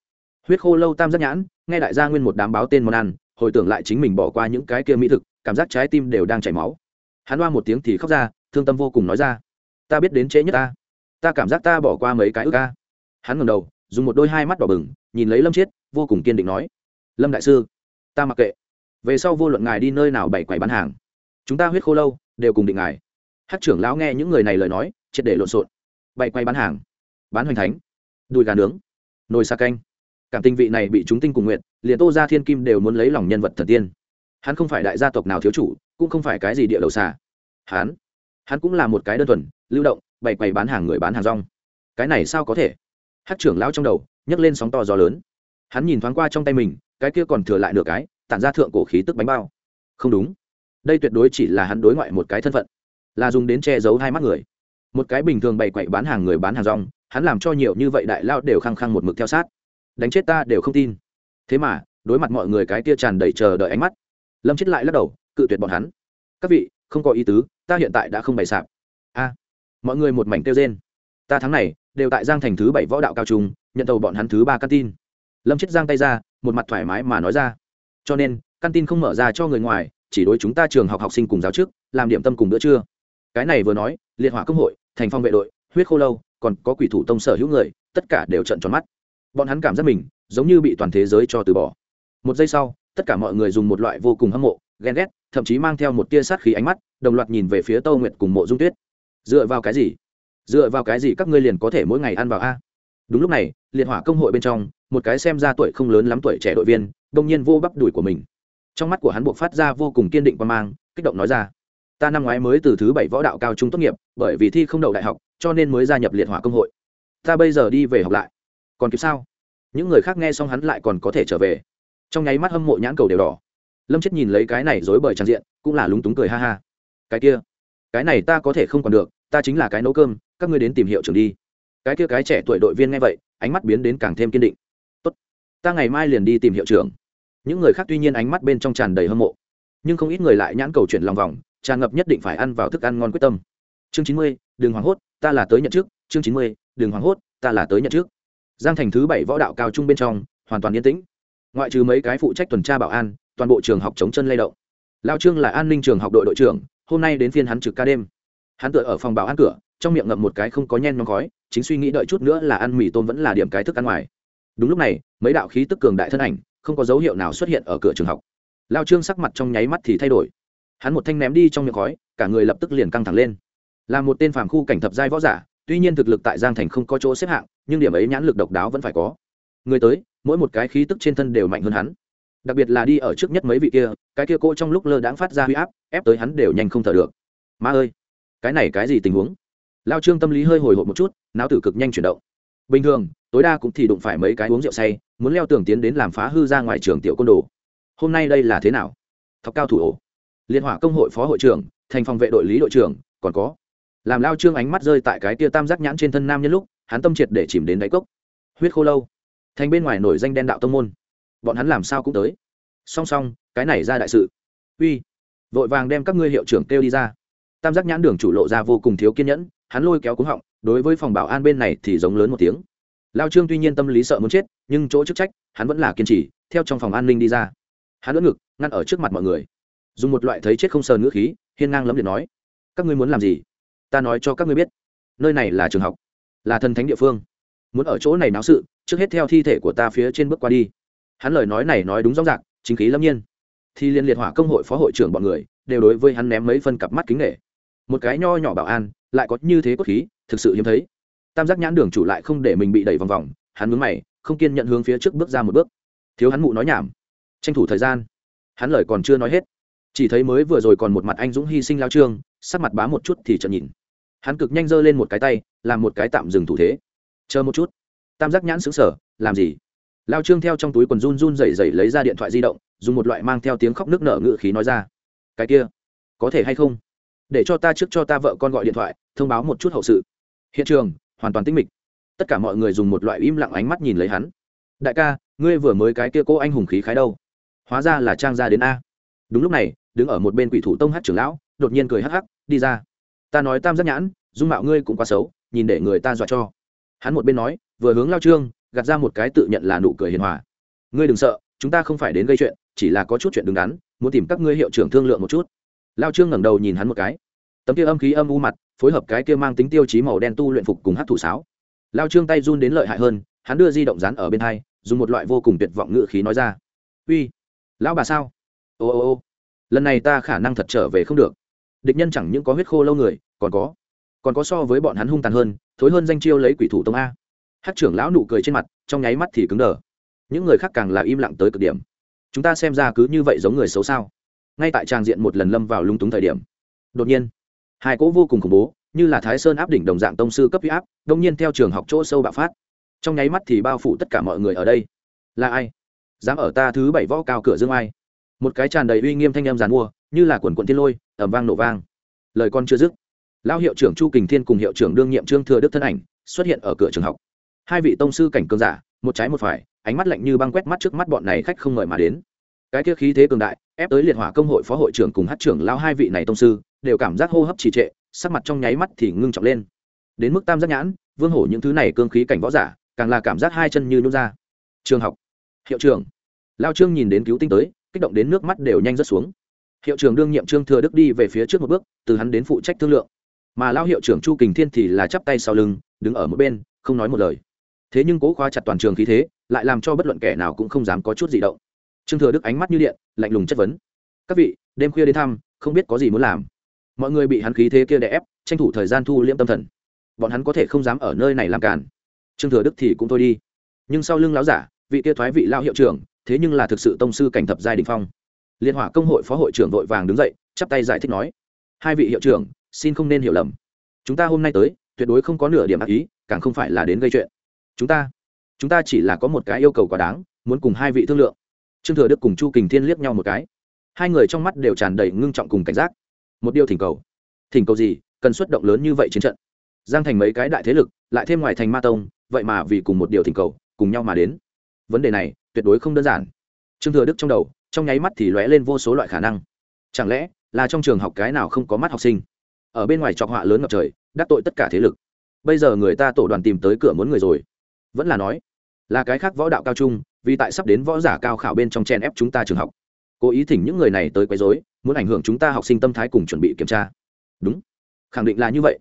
S1: Huyết khô lâu tam giác nhãn, nghe đại gia nguyên một đám báo tên món ăn, hồi tưởng lại chính mình bỏ qua những cái kia mỹ thực, cảm giác trái tim đều đang chảy máu. Hắn oa một tiếng thì khóc ra, thương tâm vô cùng nói ra, ta biết đến trễ nhất ta. Ta cảm giác ta bỏ qua mấy cái ước ca. Hắn ngầm đầu, dùng một đôi hai mắt đỏ bừng, nhìn lấy lâm chiết, vô cùng kiên định nói, lâm đại sư, ta mặc kệ. Về sau vô luận ngài đi nơi nào bày quầy bán hàng, chúng ta huyết khô lâu đều cùng định ngài. Hát trưởng lão nghe những người này lời nói, triệt để lộn xộn bày quay bán hàng, bán hoành thánh, đùi gà nướng, nồi xa canh. Cảm tình vị này bị chúng tinh cùng nguyện, liền tô ra thiên kim đều muốn lấy lòng nhân vật thần tiên. Hắn không phải đại gia tộc nào thiếu chủ, cũng không phải cái gì địa đầu xà. Hắn hắn cũng là một cái đơn thuần, lưu động, bày quầy bán hàng người bán hàng rong. Cái này sao có thể? Hát trưởng lão trong đầu, nhấc lên sóng to gió lớn. Hắn nhìn thoáng qua trong tay mình, cái kia còn thừa lại nửa cái, tản ra thượng cổ khí tức bánh bao. Không đúng. Đây tuyệt đối chỉ là hắn đối ngoại một cái thân phận, là dùng đến che giấu hai mắt người một cái bình thường bày quậy bán hàng người bán hàng rong, hắn làm cho nhiều như vậy đại lao đều khăng khăng một mực theo sát. Đánh chết ta đều không tin. Thế mà, đối mặt mọi người cái kia tràn đầy chờ đợi ánh mắt, lâm chết lại lắc đầu, cự tuyệt bọn hắn. Các vị, không có ý tứ, ta hiện tại đã không bày sạp. A, mọi người một mảnh kêu trên ta tháng này, đều tại giang thành thứ bảy võ đạo cao trung, nhận tàu bọn hắn thứ ba căn tin. Lâm chết giang tay ra, một mặt thoải mái mà nói ra. Cho nên, căn tin không mở ra cho người ngoài, chỉ đối chúng ta trường học học sinh cùng giáo chức, làm điểm tâm cùng bữa trưa. Cái này vừa nói, liệt hỏa công hội thành phong vệ đội, huyết khô lâu, còn có quỷ thủ tông sở hữu người, tất cả đều trận tròn mắt. Bọn hắn cảm giác mình giống như bị toàn thế giới cho từ bỏ. Một giây sau, tất cả mọi người dùng một loại vô cùng hâm mộ, ghen ghét, thậm chí mang theo một tia sát khí ánh mắt, đồng loạt nhìn về phía tâu nguyệt cùng mộ dung tuyết. Dựa vào cái gì? Dựa vào cái gì các ngươi liền có thể mỗi ngày ăn vào a? Đúng lúc này, liệt hỏa công hội bên trong, một cái xem ra tuổi không lớn lắm tuổi trẻ đội viên, đông nhiên vô bắp đùi của mình. Trong mắt của hắn buộc phát ra vô cùng kiên định quan mang, kích động nói ra ta năm ngoái mới từ thứ bảy võ đạo cao trung tốt nghiệp, bởi vì thi không đậu đại học, cho nên mới gia nhập liệt hỏa công hội. Ta bây giờ đi về học lại. Còn kịp sao? Những người khác nghe xong hắn lại còn có thể trở về. Trong nháy mắt hâm mộ nhãn cầu đều đỏ. Lâm chết nhìn lấy cái này dối bời tràn diện, cũng là lúng túng cười ha ha. Cái kia, cái này ta có thể không còn được, ta chính là cái nấu cơm, các ngươi đến tìm hiệu trưởng đi. Cái kia cái trẻ tuổi đội viên nghe vậy, ánh mắt biến đến càng thêm kiên định. Tốt, ta ngày mai liền đi tìm hiệu trưởng. Những người khác tuy nhiên ánh mắt bên trong tràn đầy hâm mộ, nhưng không ít người lại nhãn cầu chuyển lòng vòng tràn ngập nhất định phải ăn vào thức ăn ngon quyết tâm. Chương chín mươi đường hoàng hốt, ta là tới nhận trước. Chương chín mươi đường hoàng hốt, ta là tới nhận trước. Giang thành thứ bảy võ đạo cao trung bên trong, hoàn toàn yên tĩnh. Ngoại trừ mấy cái phụ trách tuần tra bảo an, toàn bộ trường học chống chân lay động. Lao trương là an ninh trường học đội đội trưởng, hôm nay đến phiên hắn trực ca đêm. Hắn tựa ở phòng bảo an cửa, trong miệng ngậm một cái không có nhen nhóm khói, chính suy nghĩ đợi chút nữa là ăn mì tôm vẫn là điểm cái thức ăn ngoài. Đúng lúc này, mấy đạo khí tức cường đại thân ảnh, không có dấu hiệu nào xuất hiện ở cửa trường học. Lao trương sắc mặt trong nháy mắt thì thay đổi hắn một thanh ném đi trong miệng khói, cả người lập tức liền căng thẳng lên. Là một tên phàm khu cảnh thập giai võ giả, tuy nhiên thực lực tại giang thành không có chỗ xếp hạng, nhưng điểm ấy nhãn lực độc đáo vẫn phải có. Người tới, mỗi một cái khí tức trên thân đều mạnh hơn hắn. Đặc biệt là đi ở trước nhất mấy vị kia, cái kia cô trong lúc lơ đãng phát ra huy áp, ép tới hắn đều nhanh không thở được. Ma ơi, cái này cái gì tình huống? Lao trương tâm lý hơi hồi hộp một chút, não tử cực nhanh chuyển động. Bình thường, tối đa cũng thì đụng phải mấy cái uống rượu say, muốn leo tường tiến đến làm phá hư ra ngoài trường tiểu côn đồ. Hôm nay đây là thế nào? Thọc cao thủ ổ liên hỏa công hội phó hội trưởng, thành phòng vệ đội lý đội trưởng, còn có. Làm lao trương ánh mắt rơi tại cái tia tam giác nhãn trên thân nam nhân lúc, hắn tâm triệt để chìm đến đáy cốc. Huyết khô lâu. Thành bên ngoài nổi danh đen đạo tông môn. Bọn hắn làm sao cũng tới. Song song, cái này ra đại sự. Uy. Vội vàng đem các ngươi hiệu trưởng kêu đi ra. Tam giác nhãn đường chủ lộ ra vô cùng thiếu kiên nhẫn, hắn lôi kéo cúng họng, đối với phòng bảo an bên này thì giống lớn một tiếng. Lao trương tuy nhiên tâm lý sợ muốn chết, nhưng chỗ chức trách, hắn vẫn là kiên trì, theo trong phòng an ninh đi ra. Hắn lỡ ngực, ngăn ở trước mặt mọi người dùng một loại thấy chết không sờ ngữ khí, hiên ngang lấm liệt nói, các ngươi muốn làm gì? Ta nói cho các ngươi biết, nơi này là trường học, là thần thánh địa phương. Muốn ở chỗ này náo sự, trước hết theo thi thể của ta phía trên bước qua đi. Hắn lời nói này nói đúng rõ ràng, chính khí lâm nhiên. Thì liên liệt hỏa công hội phó hội trưởng bọn người, đều đối với hắn ném mấy phân cặp mắt kính nghệ một cái nho nhỏ bảo an, lại có như thế cốt khí, thực sự hiếm thấy. Tam giác nhãn đường chủ lại không để mình bị đẩy vòng vòng, hắn mướn mày, không kiên nhận hướng phía trước bước ra một bước. Thiếu hắn mụ nói nhảm. Tranh thủ thời gian. Hắn lời còn chưa nói hết chỉ thấy mới vừa rồi còn một mặt anh dũng hy sinh lao trương, sắc mặt bá một chút thì chợt nhìn. Hắn cực nhanh giơ lên một cái tay, làm một cái tạm dừng thủ thế. Chờ một chút. Tam giác nhãn xứng sở làm gì? Lao trương theo trong túi quần run run rẩy rẩy lấy ra điện thoại di động, dùng một loại mang theo tiếng khóc nước nở ngự khí nói ra. Cái kia, có thể hay không? Để cho ta trước cho ta vợ con gọi điện thoại, thông báo một chút hậu sự. Hiện trường, hoàn toàn tinh mịch. Tất cả mọi người dùng một loại im lặng ánh mắt nhìn lấy hắn. Đại ca, ngươi vừa mới cái kia cô anh hùng khí khái đâu? Hóa ra là trang ra đến a đúng lúc này, đứng ở một bên quỷ thủ tông hát trưởng lão, đột nhiên cười hắc hắc, đi ra. Ta nói tam giác nhãn, dung mạo ngươi cũng quá xấu, nhìn để người ta dọa cho. Hắn một bên nói, vừa hướng lao trương, gạt ra một cái tự nhận là nụ cười hiền hòa. Ngươi đừng sợ, chúng ta không phải đến gây chuyện, chỉ là có chút chuyện đứng đắn, muốn tìm các ngươi hiệu trưởng thương lượng một chút. Lao trương ngẩng đầu nhìn hắn một cái. Tấm kia âm khí âm u mặt, phối hợp cái kia mang tính tiêu chí màu đen tu luyện phục cùng hát thủ sáo. Lao trương tay run đến lợi hại hơn, hắn đưa di động rán ở bên hai, dùng một loại vô cùng tuyệt vọng ngự khí nói ra. Uy, lão bà sao? Ô ô ô, lần này ta khả năng thật trở về không được. Địch nhân chẳng những có huyết khô lâu người, còn có còn có so với bọn hắn hung tàn hơn, thối hơn danh chiêu lấy quỷ thủ tông a. Hát trưởng lão nụ cười trên mặt, trong nháy mắt thì cứng đờ. Những người khác càng là im lặng tới cực điểm. Chúng ta xem ra cứ như vậy giống người xấu sao? Ngay tại trang diện một lần lâm vào lung túng thời điểm. Đột nhiên, hai cỗ vô cùng khủng bố, như là thái sơn áp đỉnh đồng dạng tông sư cấp huy áp, đông nhiên theo trường học chỗ sâu bạo phát. Trong nháy mắt thì bao phủ tất cả mọi người ở đây. Là ai? Dám ở ta thứ bảy võ cao cửa dương ai? Một cái tràn đầy uy nghiêm thanh em giàn mua, như là quần quận thiên lôi ẩm vang nổ vang. Lời con chưa dứt lao hiệu trưởng chu kình thiên cùng hiệu trưởng đương nhiệm trương thừa đức thân ảnh xuất hiện ở cửa trường học. Hai vị tông sư cảnh cường giả, một trái một phải, ánh mắt lạnh như băng quét mắt trước mắt bọn này khách không mời mà đến. Cái kia khí thế cường đại, ép tới liệt hỏa công hội phó hội trưởng cùng hát trưởng lao hai vị này tông sư, đều cảm giác hô hấp trì trệ, sắc mặt trong nháy mắt thì ngưng trọng lên. Đến mức tam giác nhãn, vương hổ những thứ này cương khí cảnh võ giả, càng là cảm giác hai chân như nút ra. Trường học. Hiệu trưởng. Lao trương nhìn đến cứu tinh tới kích động đến nước mắt đều nhanh rớt xuống. Hiệu trưởng đương nhiệm trương thừa đức đi về phía trước một bước, từ hắn đến phụ trách thương lượng. Mà lao hiệu trưởng chu kình thiên thì là chắp tay sau lưng, đứng ở một bên, không nói một lời. Thế nhưng cố khóa chặt toàn trường khí thế, lại làm cho bất luận kẻ nào cũng không dám có chút gì động. Trương thừa đức ánh mắt như điện, lạnh lùng chất vấn. Các vị, đêm khuya đến thăm, không biết có gì muốn làm. Mọi người bị hắn khí thế kia đè ép, tranh thủ thời gian thu liễm tâm thần. Bọn hắn có thể không dám ở nơi này làm cản trương thừa đức thì cũng thôi đi. Nhưng sau lưng lão giả, vị kia thoái vị lao hiệu trưởng thế nhưng là thực sự tông sư cảnh thập giai đình phong. Liên hỏa công hội phó hội trưởng vội vàng đứng dậy, chắp tay giải thích nói, hai vị hiệu trưởng, xin không nên hiểu lầm. Chúng ta hôm nay tới, tuyệt đối không có nửa điểm ác ý, càng không phải là đến gây chuyện. Chúng ta chúng ta chỉ là có một cái yêu cầu quá đáng, muốn cùng hai vị thương lượng. Trương thừa đức cùng chu kình thiên liếc nhau một cái. Hai người trong mắt đều tràn đầy ngưng trọng cùng cảnh giác. Một điều thỉnh cầu. Thỉnh cầu gì? Cần xuất động lớn như vậy chiến trận. Giang thành mấy cái đại thế lực, lại thêm ngoài thành ma tông, vậy mà vì cùng một điều thỉnh cầu, cùng nhau mà đến. Vấn đề này tuyệt đối không đơn giản. Trương thừa đức trong đầu, trong nháy mắt thì lóe lên vô số loại khả năng. Chẳng lẽ là trong trường học cái nào không có mắt học sinh? Ở bên ngoài trọc họa lớn ngập trời, đắc tội tất cả thế lực. Bây giờ người ta tổ đoàn tìm tới cửa muốn người rồi. Vẫn là nói, là cái khác võ đạo cao trung, vì tại sắp đến võ giả cao khảo bên trong chen ép chúng ta trường học. Cố ý thỉnh những người này tới quấy rối, muốn ảnh hưởng chúng ta học sinh tâm thái cùng chuẩn bị kiểm tra. Đúng. Khẳng định là như vậy.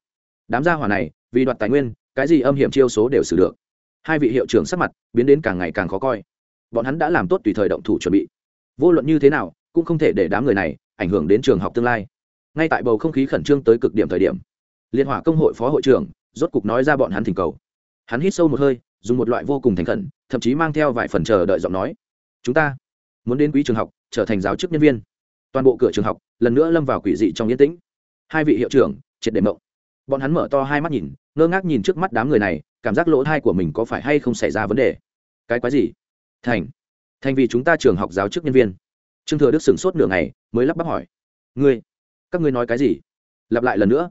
S1: Đám gia hỏa này, vì đoạt tài nguyên, cái gì âm hiểm chiêu số đều xử được. Hai vị hiệu trưởng sắc mặt biến đến càng ngày càng khó coi bọn hắn đã làm tốt tùy thời động thủ chuẩn bị. Vô luận như thế nào, cũng không thể để đám người này ảnh hưởng đến trường học tương lai. Ngay tại bầu không khí khẩn trương tới cực điểm thời điểm, liên hỏa công hội phó hội trưởng rốt cục nói ra bọn hắn thỉnh cầu. Hắn hít sâu một hơi, dùng một loại vô cùng thành khẩn, thậm chí mang theo vài phần chờ đợi giọng nói. Chúng ta muốn đến quý trường học, trở thành giáo chức nhân viên. Toàn bộ cửa trường học, lần nữa lâm vào quỷ dị trong yên tĩnh. Hai vị hiệu trưởng, triệt để mộng. Bọn hắn mở to hai mắt nhìn, ngơ ngác nhìn trước mắt đám người này, cảm giác lỗ thai của mình có phải hay không xảy ra vấn đề? Cái quái gì? Thành. Thành vì chúng ta trường học giáo chức nhân viên. Trương thừa đức sửng sốt nửa ngày, mới lắp bắp hỏi. Ngươi, các ngươi nói cái gì? Lặp lại lần nữa.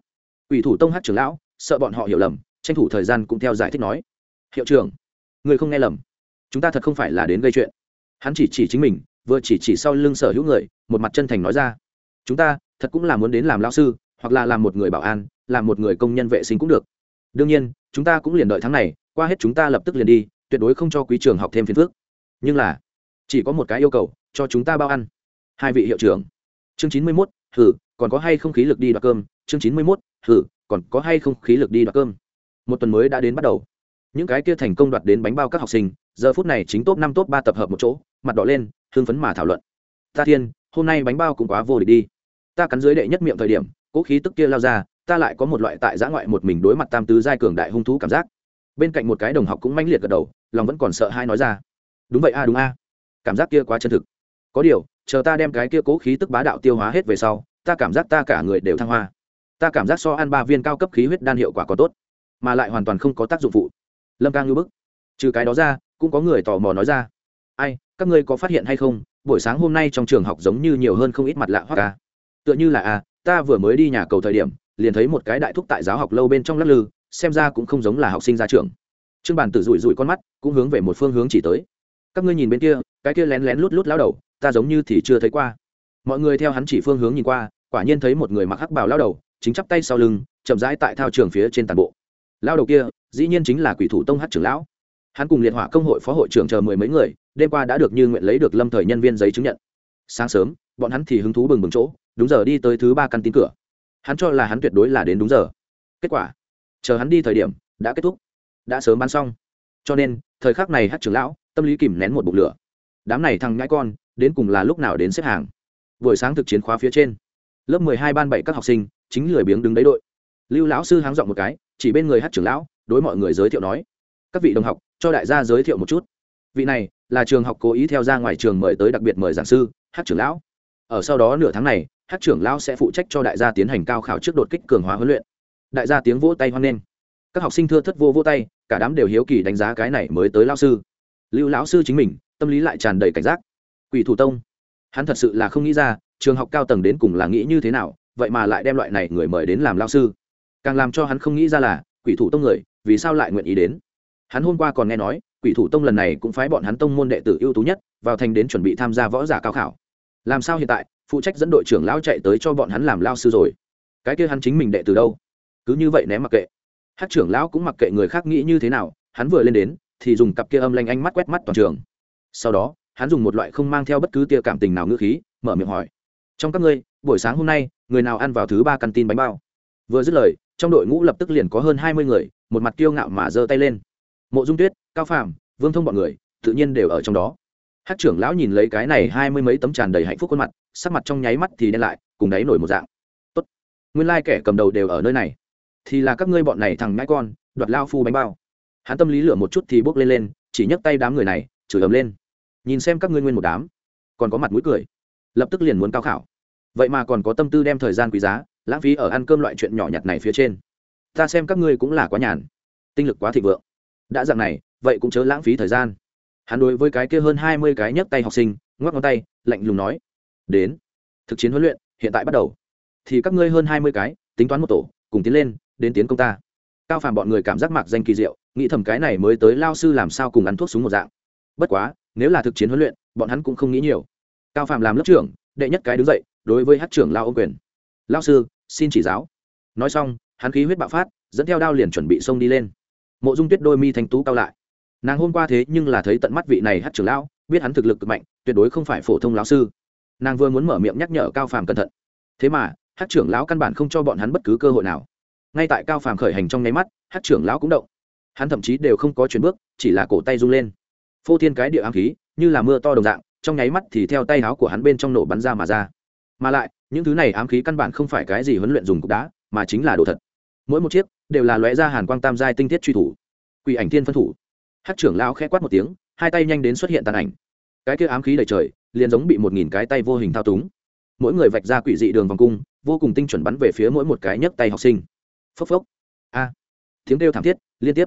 S1: Ủy thủ tông hát trưởng lão, sợ bọn họ hiểu lầm, tranh thủ thời gian cũng theo giải thích nói. Hiệu trưởng, ngươi không nghe lầm. Chúng ta thật không phải là đến gây chuyện. Hắn chỉ chỉ chính mình, vừa chỉ chỉ sau lưng sở hữu người, một mặt chân thành nói ra. Chúng ta, thật cũng là muốn đến làm lao sư, hoặc là làm một người bảo an, làm một người công nhân vệ sinh cũng được. Đương nhiên, chúng ta cũng liền đợi tháng này, qua hết chúng ta lập tức liền đi, tuyệt đối không cho quý trường học thêm phiền phước nhưng là chỉ có một cái yêu cầu, cho chúng ta bao ăn. Hai vị hiệu trưởng. Chương chín mươi mốt thử còn có hay không khí lực đi đoạt cơm? Chương chín mươi mốt thử còn có hay không khí lực đi đoạt cơm? Một tuần mới đã đến bắt đầu. Những cái kia thành công đoạt đến bánh bao các học sinh, giờ phút này chính top năm, top ba tập hợp một chỗ, mặt đỏ lên hương phấn mà thảo luận. Ta thiên, hôm nay bánh bao cũng quá vô địch đi. Ta cắn dưới đệ nhất miệng thời điểm cỗ khí tức kia lao ra, ta lại có một loại tại giã ngoại một mình đối mặt tam tứ giai cường đại hung thú cảm giác. Bên cạnh một cái đồng học cũng manh liệt gật đầu, lòng vẫn còn sợ hai nói ra đúng vậy a, đúng a. Cảm giác kia quá chân thực. Có điều, chờ ta đem cái kia cố khí tức bá đạo tiêu hóa hết về sau, ta cảm giác ta cả người đều thăng hoa. Ta cảm giác so ăn ba viên cao cấp khí huyết đan hiệu quả có tốt, mà lại hoàn toàn không có tác dụng phụ. Lâm ca ngư bức. Trừ cái đó ra, cũng có người tò mò nói ra. Ai, các ngươi có phát hiện hay không, buổi sáng hôm nay trong trường học giống như nhiều hơn không ít mặt lạ hoặc ca. Tựa như là a ta vừa mới đi nhà cầu thời điểm, liền thấy một cái đại thúc tại giáo học lâu bên trong lắc lư, xem ra cũng không giống là học sinh ra trường. Trương bản tử rủi rủi con mắt, cũng hướng về một phương hướng chỉ tới các ngươi nhìn bên kia, cái kia lén lén lút lút lao đầu, ta giống như thì chưa thấy qua. Mọi người theo hắn chỉ phương hướng nhìn qua, quả nhiên thấy một người mặc hắc bào lao đầu, chính chắp tay sau lưng, chậm rãi tại thao trường phía trên tàn bộ. Lao đầu kia, dĩ nhiên chính là quỷ thủ tông hát trưởng lão. Hắn cùng liệt hỏa công hội phó hội trưởng chờ mười mấy người, đêm qua đã được như nguyện lấy được lâm thời nhân viên giấy chứng nhận. Sáng sớm, bọn hắn thì hứng thú bừng bừng chỗ, đúng giờ đi tới thứ ba căn tin cửa. Hắn cho là hắn tuyệt đối là đến đúng giờ. Kết quả, chờ hắn đi thời điểm, đã kết thúc, đã sớm bán xong. Cho nên thời khắc này hát trưởng lão, tâm lý kìm nén một bụng lửa. Đám này thằng ngãi con, đến cùng là lúc nào đến xếp hàng? Buổi sáng thực chiến khóa phía trên. Lớp mười hai ban bảy các học sinh, chính lười biếng đứng đấy đội. Lưu lão sư háng dọn một cái, chỉ bên người hát trưởng lão, đối mọi người giới thiệu nói, các vị đồng học, cho đại gia giới thiệu một chút. Vị này, là trường học cố ý theo ra ngoài trường mời tới đặc biệt mời giảng sư, hát trưởng lão. Ở sau đó nửa tháng này, hát trưởng lão sẽ phụ trách cho đại gia tiến hành cao khảo trước đột kích cường hóa huấn luyện. Đại gia tiếng vỗ tay hoan nghênh các học sinh thưa thất vô vô tay, cả đám đều hiếu kỳ đánh giá cái này mới tới lao sư. Lưu lão sư chính mình, tâm lý lại tràn đầy cảnh giác. Quỷ thủ tông. Hắn thật sự là không nghĩ ra, trường học cao tầng đến cùng là nghĩ như thế nào, vậy mà lại đem loại này người mời đến làm lao sư. Càng làm cho hắn không nghĩ ra là, quỷ thủ tông người, vì sao lại nguyện ý đến? Hắn hôm qua còn nghe nói, quỷ thủ tông lần này cũng phái bọn hắn tông môn đệ tử ưu tú nhất, vào thành đến chuẩn bị tham gia võ giả cao khảo. Làm sao hiện tại, phụ trách dẫn đội trưởng lão chạy tới cho bọn hắn làm lao sư rồi? Cái kia hắn chính mình đệ từ đâu? Cứ như vậy ném mặc kệ hát trưởng lão cũng mặc kệ người khác nghĩ như thế nào, hắn vừa lên đến, thì dùng cặp kia âm lanh ánh mắt quét mắt toàn trường. Sau đó, hắn dùng một loại không mang theo bất cứ tia cảm tình nào ngữ khí, mở miệng hỏi. Trong các ngươi, buổi sáng hôm nay, người nào ăn vào thứ ba căn tin bánh bao? Vừa dứt lời, trong đội ngũ lập tức liền có hơn hai mươi người, một mặt kiêu ngạo mà giơ tay lên. Mộ dung tuyết, cao phàm, vương thông b ọ n người, tự nhiên đều ở trong đó. Hát trưởng lão nhìn lấy cái này hai mươi mấy tấm tràn đầy hạnh phúc khuôn mặt, sắc mặt trong nháy mắt thì đen lại, cùng đáy nổi một dạng. Tốt, nguyên lai、like、kẻ cầm đầu đều ở nơi này thì là các ngươi bọn này thằng ngãi con, đoạt lao phu bánh bao. Hắn tâm lý lửa một chút thì bốc lên lên, chỉ nhấc tay đám người này, chửi ấm lên. Nhìn xem các ngươi nguyên một đám, còn có mặt mũi cười. Lập tức liền muốn cao khảo. Vậy mà còn có tâm tư đem thời gian quý giá, lãng phí ở ăn cơm loại chuyện nhỏ nhặt này phía trên. Ta xem các ngươi cũng là quá nhàn. Tinh lực quá thịnh vượng. Đã dạng này, vậy cũng chớ lãng phí thời gian. Hắn đối với cái kia hơn hai mươi cái nhấc tay học sinh, ngoắc ngón tay, lạnh lùng nói, đến, thực chiến huấn luyện, hiện tại bắt đầu. Thì các ngươi hơn hai mươi cái, tính toán một tổ, cùng tiến lên đến tiến công ta. Cao phàm bọn người cảm giác mạc danh kỳ diệu, nghĩ thầm cái này mới tới lao sư làm sao cùng ăn thuốc súng một dạng. Bất quá, nếu là thực chiến huấn luyện, bọn hắn cũng không nghĩ nhiều. Cao phàm làm lớp trưởng, đệ nhất cái đứng dậy, đối với hát trưởng lao ô quyền. Lao sư, xin chỉ giáo. Nói xong, hắn khí huyết bạo phát, dẫn theo đao liền chuẩn bị xông đi lên. Mộ dung tuyết đôi mi thanh tú cao lại. Nàng hôm qua thế nhưng là thấy tận mắt vị này hát trưởng lão, biết hắn thực lực cực mạnh, tuyệt đối không phải phổ thông lão sư. Nàng vừa muốn mở miệng nhắc nhở cao phàm cẩn thận. Thế mà, hát trưởng lão căn bản không cho bọn hắn bất cứ cơ hội nào ngay tại cao phàm khởi hành trong nháy mắt, hát trưởng lão cũng động. Hắn thậm chí đều không có chuyển bước, chỉ là cổ tay rung lên. Phô thiên cái địa ám khí, như là mưa to đồng dạng, trong nháy mắt thì theo tay áo của hắn bên trong nổ bắn ra mà ra. Mà lại, những thứ này ám khí căn bản không phải cái gì huấn luyện dùng cục đá, mà chính là đồ thật. Mỗi một chiếc đều là lóe ra hàn quang tam giai tinh thiết truy thủ. Quỷ ảnh thiên phân thủ. Hát trưởng lão khẽ quát một tiếng, hai tay nhanh đến xuất hiện tàn ảnh. Cái kia ám khí đầy trời, liền giống bị một nghìn cái tay vô hình thao túng. Mỗi người vạch ra quỷ dị đường vòng cung, vô cùng tinh chuẩn bắn về phía mỗi một cái nhấc tay học sinh phốc phốc. A. Tiếng kêu thảm thiết, liên tiếp.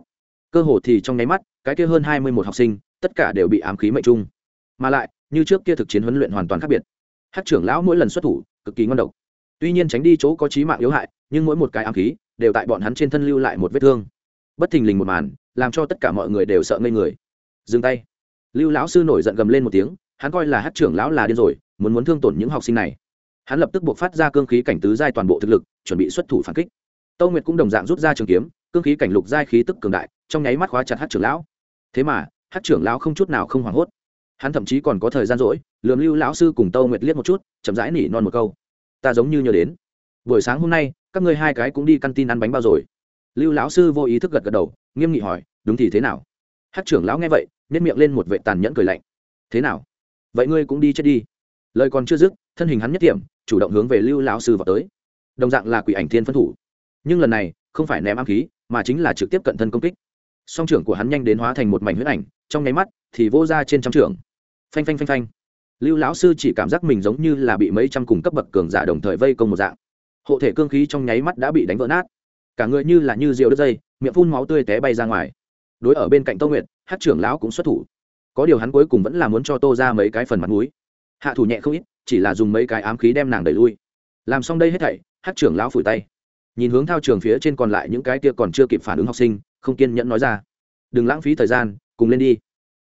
S1: Cơ hồ thì trong nháy mắt, cái kia hơn hai mươi một học sinh, tất cả đều bị ám khí mệnh trung. Mà lại, như trước kia thực chiến huấn luyện hoàn toàn khác biệt. Hát trưởng lão mỗi lần xuất thủ, cực kỳ ngon độc. Tuy nhiên tránh đi chỗ có trí mạng yếu hại, nhưng mỗi một cái ám khí, đều tại bọn hắn trên thân lưu lại một vết thương. Bất thình lình một màn, làm cho tất cả mọi người đều sợ ngây người. Dừng tay. Lưu lão sư nổi giận gầm lên một tiếng, hắn coi là hát trưởng lão là điên rồi, muốn muốn thương tổn những học sinh này. Hắn lập tức buộc phát ra cương khí cảnh tứ giai toàn bộ thực lực, chuẩn bị xuất thủ phản kích tâu nguyệt cũng đồng dạng rút ra trường kiếm, cương khí cảnh lục giai khí tức cường đại, trong nháy mắt khóa chặt hát trưởng lão. Thế mà hát trưởng lão không chút nào không hoảng hốt. Hắn thậm chí còn có thời gian rỗi, lườm lưu lão sư cùng tâu nguyệt liếc một chút, chậm rãi nỉ non một câu. Ta giống như nhớ đến, buổi sáng hôm nay, các ngươi hai cái cũng đi căn tin ăn bánh bao rồi. Lưu lão sư vô ý thức gật gật đầu, nghiêm nghị hỏi, đúng thì thế nào? Hát trưởng lão nghe vậy nhét miệng lên một vệ tàn nhẫn cười lạnh. Thế nào? Vậy ngươi cũng đi chết đi. Lời còn chưa dứt, thân hình hắn nhất điểm chủ động hướng về lưu lão sư vào tới. Đồng dạng là quỷ ảnh thiên phân thủ nhưng lần này, không phải ném ám khí, mà chính là trực tiếp cận thân công kích. Song trưởng của hắn nhanh đến hóa thành một mảnh huyết ảnh, trong nháy mắt thì vô ra trên trăm trưởng. Phanh phanh phanh phanh. Lưu lão sư chỉ cảm giác mình giống như là bị mấy trăm cùng cấp bậc cường giả đồng thời vây công một dạng. Hộ thể cương khí trong nháy mắt đã bị đánh vỡ nát. Cả người như là như rượu đất dây, miệng phun máu tươi té bay ra ngoài. Đối ở bên cạnh tô nguyệt hát trưởng lão cũng xuất thủ. Có điều hắn cuối cùng vẫn là muốn cho tô ra mấy cái phần mặt mũi. Hạ thủ nhẹ không ít, chỉ là dùng mấy cái ám khí đem nàng đẩy lui. Làm xong đây hết thảy hát trưởng lão phủi tay nhìn hướng thao trường phía trên còn lại những cái kia còn chưa kịp phản ứng học sinh, không kiên nhẫn nói ra. Đừng lãng phí thời gian, cùng lên đi.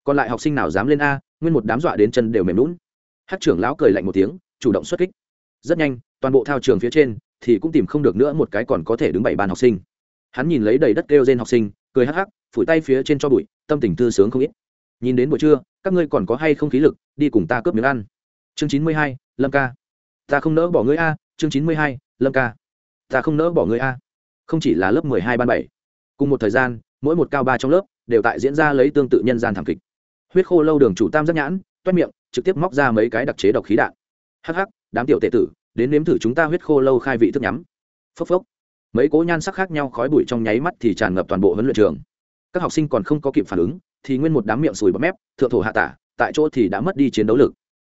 S1: Còn lại học sinh nào dám lên a, nguyên một đám dọa đến chân đều mềm lún hát trưởng lão cười lạnh một tiếng, chủ động xuất kích. Rất nhanh, toàn bộ thao trường phía trên thì cũng tìm không được nữa một cái còn có thể đứng bảy bàn học sinh. Hắn nhìn lấy đầy đất kêu trên học sinh, cười hắc hắc, phủi tay phía trên cho bụi, tâm tình thư sướng không ít. Nhìn đến buổi trưa, các ngươi còn có hay không khí lực, đi cùng ta cướp miếng ăn. Chương chín mươi hai, lâm ca. Ta không nỡ bỏ ngươi a. Chương chín mươi hai, lâm ca ta không nỡ bỏ ngươi a. Không chỉ là lớp mười hai ban bảy, cùng một thời gian, mỗi một cao ba trong lớp đều tại diễn ra lấy tương tự nhân gian thảm kịch. Huyết khô lâu đường chủ tam giác nhãn, toét miệng, trực tiếp móc ra mấy cái đặc chế độc khí đạn. Hắc hắc, đám tiểu tệ tử, đến nếm thử chúng ta huyết khô lâu khai vị thức nhắm. Phốc phốc. Mấy cố nhan sắc khác nhau khói bụi trong nháy mắt thì tràn ngập toàn bộ huấn luyện trường. Các học sinh còn không có kịp phản ứng, thì nguyên một đám miệng sùi bọt mép, thượng thổ hạ tả, tại chỗ thì đã mất đi chiến đấu lực.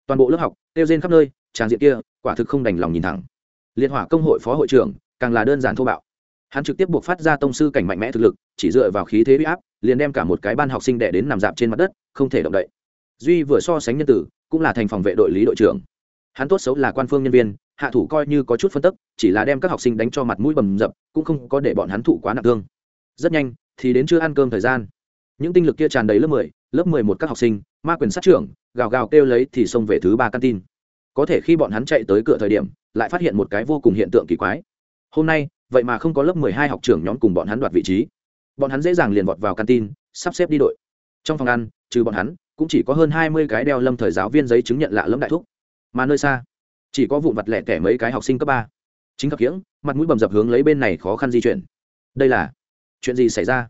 S1: Toàn bộ lớp học tiêu rên khắp nơi, tràng diện kia, quả thực không đành lòng nhìn thẳng. Liên hỏa công hội phó hội trưởng càng là đơn giản thô bạo. Hắn trực tiếp buộc phát ra tông sư cảnh mạnh mẽ thực lực, chỉ dựa vào khí thế huy áp, liền đem cả một cái ban học sinh đẻ đến nằm dạp trên mặt đất, không thể động đậy. Duy vừa so sánh nhân tử, cũng là thành phòng vệ đội lý đội trưởng. Hắn tốt xấu là quan phương nhân viên, hạ thủ coi như có chút phân tức, chỉ là đem các học sinh đánh cho mặt mũi bầm dập, cũng không có để bọn hắn thụ quá nặng thương. Rất nhanh, thì đến chưa ăn cơm thời gian. Những tinh lực kia tràn đầy lớp mười lớp mười một các học sinh, ma quyền sát trưởng, gào gào kêu lấy thì xông về thứ ba căn tin. Có thể khi bọn hắn chạy tới cửa thời điểm, lại phát hiện một cái vô cùng hiện tượng kỳ quái hôm nay, vậy mà không có lớp mười hai học trưởng nhóm cùng bọn hắn đoạt vị trí. Bọn hắn dễ dàng liền vọt vào căn tin sắp xếp đi đội. Trong phòng ăn, trừ bọn hắn, cũng chỉ có hơn hai mươi cái đeo lâm thời giáo viên giấy chứng nhận lạ lẫm đại thúc. Mà nơi xa, chỉ có vụn vặt lẻ tẻ mấy cái học sinh cấp ba. Chính khắc hiễng mặt mũi bầm dập hướng lấy bên này khó khăn di chuyển. Đây là chuyện gì xảy ra?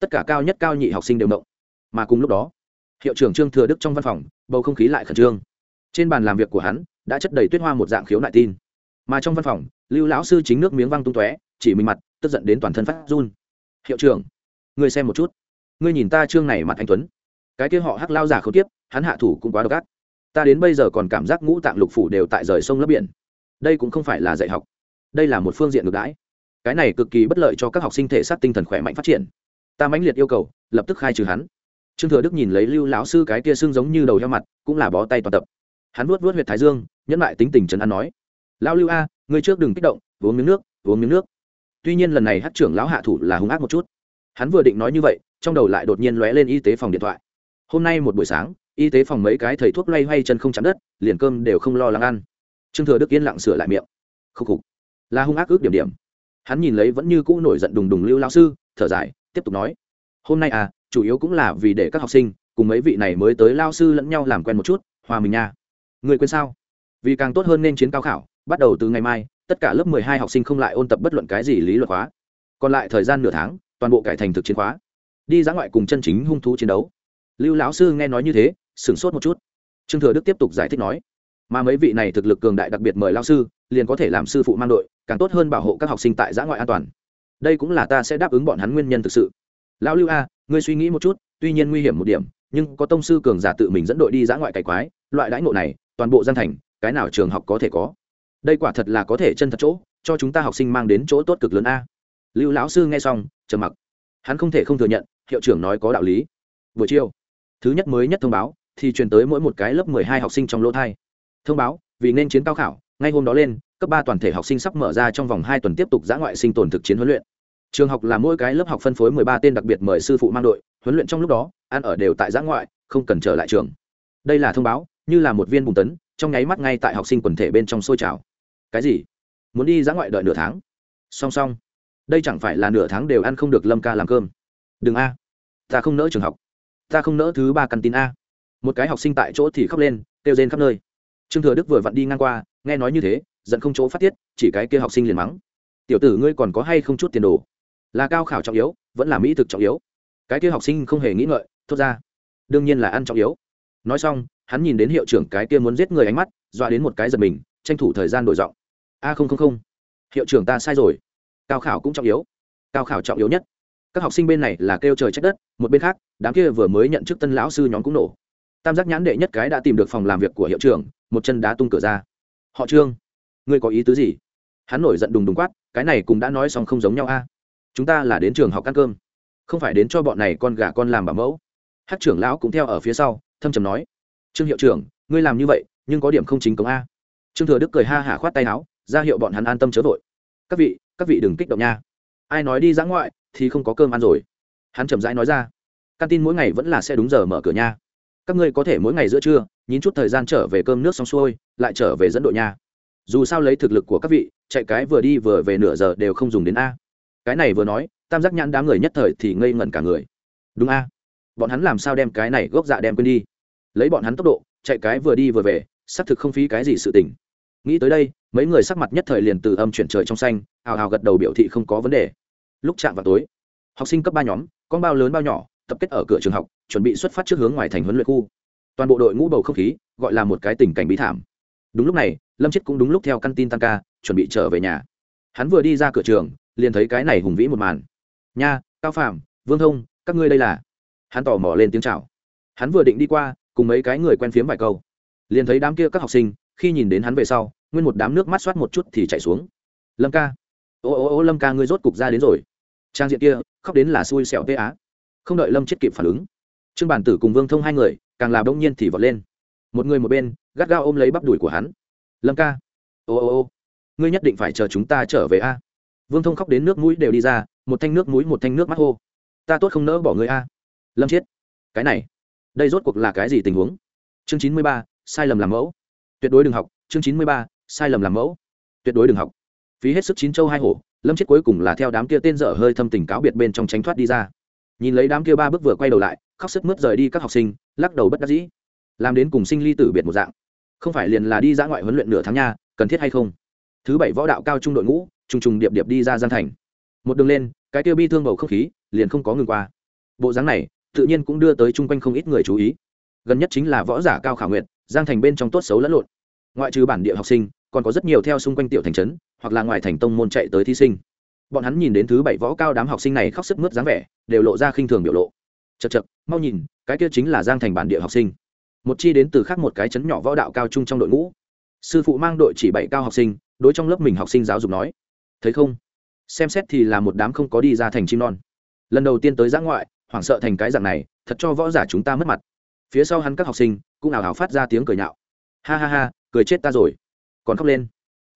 S1: Tất cả cao nhất cao nhị học sinh đều động. Mà cùng lúc đó, hiệu trưởng trương thừa đức trong văn phòng, bầu không khí lại khẩn trương. Trên bàn làm việc của hắn, đã chất đầy tuyết hoa một dạng khiếu nại tin mà trong văn phòng, lưu lão sư chính nước miếng văng tung tóe, chỉ mình mặt, tức giận đến toàn thân phát run. Hiệu trưởng, ngươi xem một chút. Ngươi nhìn ta trương này mặt anh tuấn. Cái kia họ hắc lao giả không tiếp hắn hạ thủ cũng quá độc ác. Ta đến bây giờ còn cảm giác ngũ tạng lục phủ đều tại rời sông lấp biển. Đây cũng không phải là dạy học. Đây là một phương diện ngược đãi. Cái này cực kỳ bất lợi cho các học sinh thể xác tinh thần khỏe mạnh phát triển. Ta mãnh liệt yêu cầu, lập tức khai trừ hắn. Trương thừa đức nhìn lấy lưu lão sư cái kia xương giống như đầu heo mặt, cũng là bó tay toàn tập. Hắn vuốt vuốt huyệt thái dương, nhẫn lại tính tình trấn an nói lão lưu a, ngươi trước đừng kích động, uống miếng nước, uống miếng nước. Tuy nhiên lần này hát trưởng lão hạ thủ là hung ác một chút. Hắn vừa định nói như vậy, trong đầu lại đột nhiên lóe lên y tế phòng điện thoại. Hôm nay một buổi sáng, y tế phòng mấy cái thầy thuốc loay hoay chân không chạm đất, liền cơm đều không lo lắng ăn. Trương thừa đức yên lặng sửa lại miệng. Khúc khục. Là hung ác ước điểm điểm. Hắn nhìn lấy vẫn như cũ nổi giận đùng đùng lưu lao sư, thở dài, tiếp tục nói. Hôm nay à chủ yếu cũng là vì để các học sinh, cùng mấy vị này mới tới lao sư lẫn nhau làm quen một chút, hòa mình nha. Người quên sao? Vì càng tốt hơn nên chiến cao khảo bắt đầu từ ngày mai, tất cả lớp mười hai học sinh không lại ôn tập bất luận cái gì lý luận khóa. Còn lại thời gian nửa tháng, toàn bộ cải thành thực chiến khóa. Đi ra ngoại cùng chân chính hung thú chiến đấu. Lưu lão sư nghe nói như thế, sửng sốt một chút. Trương thừa đức tiếp tục giải thích nói, mà mấy vị này thực lực cường đại đặc biệt mời lao sư, liền có thể làm sư phụ mang đội, càng tốt hơn bảo hộ các học sinh tại giã ngoại an toàn. Đây cũng là ta sẽ đáp ứng bọn hắn nguyên nhân thực sự. Lão lưu a, ngươi suy nghĩ một chút, tuy nhiên nguy hiểm một điểm, nhưng có tông sư cường giả tự mình dẫn đội đi giã ngoại cày quái, loại đãi ngộ này, toàn bộ gian thành, cái nào trường học có thể có? Đây quả thật là có thể chân thật chỗ, cho chúng ta học sinh mang đến chỗ tốt cực lớn a. Lưu lão sư nghe xong, trầm mặc. Hắn không thể không thừa nhận, hiệu trưởng nói có đạo lý. Buổi chiều, thứ nhất mới nhất thông báo, thì truyền tới mỗi một cái lớp mười hai học sinh trong lỗ thai. Thông báo, vì nên chiến cao khảo, ngay hôm đó lên, cấp ba toàn thể học sinh sắp mở ra trong vòng hai tuần tiếp tục giã ngoại sinh tồn thực chiến huấn luyện. Trường học là mỗi cái lớp học phân phối mười ba tên đặc biệt mời sư phụ mang đội, huấn luyện trong lúc đó, ăn ở đều tại giã ngoại, không cần trở lại trường. Đây là thông báo, như là một viên bùng tấn, trong nháy mắt ngay tại học sinh quần thể bên trong sôi trào cái gì? Muốn đi giã ngoại đợi nửa tháng? Song song. Đây chẳng phải là nửa tháng đều ăn không được lâm ca làm cơm. Đừng a. Ta không nỡ trường học. Ta không nỡ thứ ba căn tin a. Một cái học sinh tại chỗ thì khóc lên, kêu rên khắp nơi. Trương thừa đức vừa vặn đi ngang qua, nghe nói như thế, giận không chỗ phát tiết, chỉ cái kia học sinh liền mắng. Tiểu tử ngươi còn có hay không chút tiền đồ? Là cao khảo trọng yếu, vẫn là mỹ thực trọng yếu. Cái kia học sinh không hề nghĩ ngợi, thốt ra. Đương nhiên là ăn trọng yếu. Nói xong, hắn nhìn đến hiệu trưởng cái kia muốn giết người ánh mắt, dọa đến một cái giật mình, tranh thủ thời gian đổi giọng a không không không. Hiệu trưởng ta sai rồi. Cao khảo cũng trọng yếu. Cao khảo trọng yếu nhất. Các học sinh bên này là kêu trời trách đất, một bên khác, đám kia vừa mới nhận chức tân lão sư nhóm cũng nổ. Tam giác nhãn đệ nhất cái đã tìm được phòng làm việc của hiệu trưởng, một chân đá tung cửa ra. Họ trương, ngươi có ý tứ gì? Hắn nổi giận đùng đùng quát, cái này cũng đã nói xong không giống nhau a. Chúng ta là đến trường học ăn cơm. Không phải đến cho bọn này con gà con làm bảo mẫu. Hát trưởng lão cũng theo ở phía sau, thâm trầm nói. Trương hiệu trưởng, ngươi làm như vậy, nhưng có điểm không chính công a. Trương thừa đức cười ha hả khoát tay áo ra hiệu bọn hắn an tâm chớ vội. Các vị các vị đừng kích động nha. Ai nói đi dã ngoại thì không có cơm ăn rồi. Hắn chậm rãi nói ra. Căn tin mỗi ngày vẫn là sẽ đúng giờ mở cửa nha. Các ngươi có thể mỗi ngày giữa trưa, nhín chút thời gian trở về cơm nước xong xuôi, lại trở về dẫn đội nha. Dù sao lấy thực lực của các vị, chạy cái vừa đi vừa về nửa giờ đều không dùng đến a. Cái này vừa nói, tam giác nhãn đám người nhất thời thì ngây ngẩn cả người. Đúng a. Bọn hắn làm sao đem cái này gốc dạ đem quên đi? Lấy bọn hắn tốc độ, chạy cái vừa đi vừa về, xác thực không phí cái gì sự tình. Nghĩ tới đây mấy người sắc mặt nhất thời liền từ âm chuyển trời trong xanh, hào hào gật đầu biểu thị không có vấn đề. Lúc chạm vào tối, học sinh cấp ba nhóm, con bao lớn bao nhỏ, tập kết ở cửa trường học, chuẩn bị xuất phát trước hướng ngoài thành huấn luyện khu. Toàn bộ đội ngũ bầu không khí, gọi là một cái tình cảnh bí thảm. Đúng lúc này, lâm chết cũng đúng lúc theo căn tin tăng ca, chuẩn bị trở về nhà. Hắn vừa đi ra cửa trường, liền thấy cái này hùng vĩ một màn. Nha, cao phạm vương thông, các ngươi đây là? Hắn tò mò lên tiếng chào. Hắn vừa định đi qua, cùng mấy cái người quen phiếm vài câu, liền thấy đám kia các học sinh khi nhìn đến hắn về sau, nguyên một đám nước mắt soát một chút thì chạy xuống. Lâm ca. Ô ô ô, lâm ca ngươi rốt cục ra đến rồi. Trang diện kia, khóc đến là xui xẻo tê á. Không đợi lâm chết kịp phản ứng, trương bản tử cùng vương thông hai người, càng là đông nhiên thì vọt lên. Một người một bên, gắt gao ôm lấy bắp đùi của hắn. Lâm ca. Ô ô ô. Ngươi nhất định phải chờ chúng ta trở về a. Vương thông khóc đến nước mũi đều đi ra, một thanh nước mũi, một thanh nước mắt hô. Ta tốt không nỡ bỏ người a. Lâm chết. Cái này. Đây rốt cuộc là cái gì tình huống? Chương chín mươi ba, sai lầm làm mẫu tuyệt đối đừng học, chương chín mươi ba, sai lầm làm mẫu. Tuyệt đối đừng học. Phí hết sức chín châu hai hổ, lâm chết cuối cùng là theo đám kia tên dở hơi thâm tình cáo biệt bên trong tránh thoát đi ra. Nhìn lấy đám kia ba bước vừa quay đầu lại, khóc sức mướt rời đi các học sinh, lắc đầu bất đắc dĩ. Làm đến cùng sinh ly tử biệt một dạng. Không phải liền là đi ra ngoại huấn luyện nửa tháng nha, cần thiết hay không? Thứ bảy võ đạo cao trung đội ngũ, trùng trùng điệp điệp đi ra gian thành. Một đường lên, cái kia bi thương bầu không khí liền không có ngừng qua. Bộ dáng này, tự nhiên cũng đưa tới chung quanh không ít người chú ý. Gần nhất chính là võ giả cao khảo nguyện giang thành bên trong tốt xấu lẫn lộn. Ngoại trừ bản địa học sinh, còn có rất nhiều theo xung quanh tiểu thành trấn, hoặc là ngoài thành tông môn chạy tới thí sinh. Bọn hắn nhìn đến thứ bảy võ cao đám học sinh này khóc sức mướt dáng vẻ, đều lộ ra khinh thường biểu lộ. Chật chật mau nhìn, cái kia chính là giang thành bản địa học sinh. Một chi đến từ khác một cái chấn nhỏ võ đạo cao trung trong đội ngũ. Sư phụ mang đội chỉ bảy cao học sinh, đối trong lớp mình học sinh giáo dục nói, thấy không? Xem xét thì là một đám không có đi ra thành chim non. Lần đầu tiên tới giã ngoại, hoảng sợ thành cái dạng này, thật cho võ giả chúng ta mất mặt. Phía sau hắn các học sinh cũng ảo ảo phát ra tiếng cười nhạo. Ha ha ha, cười chết ta rồi. Còn khóc lên.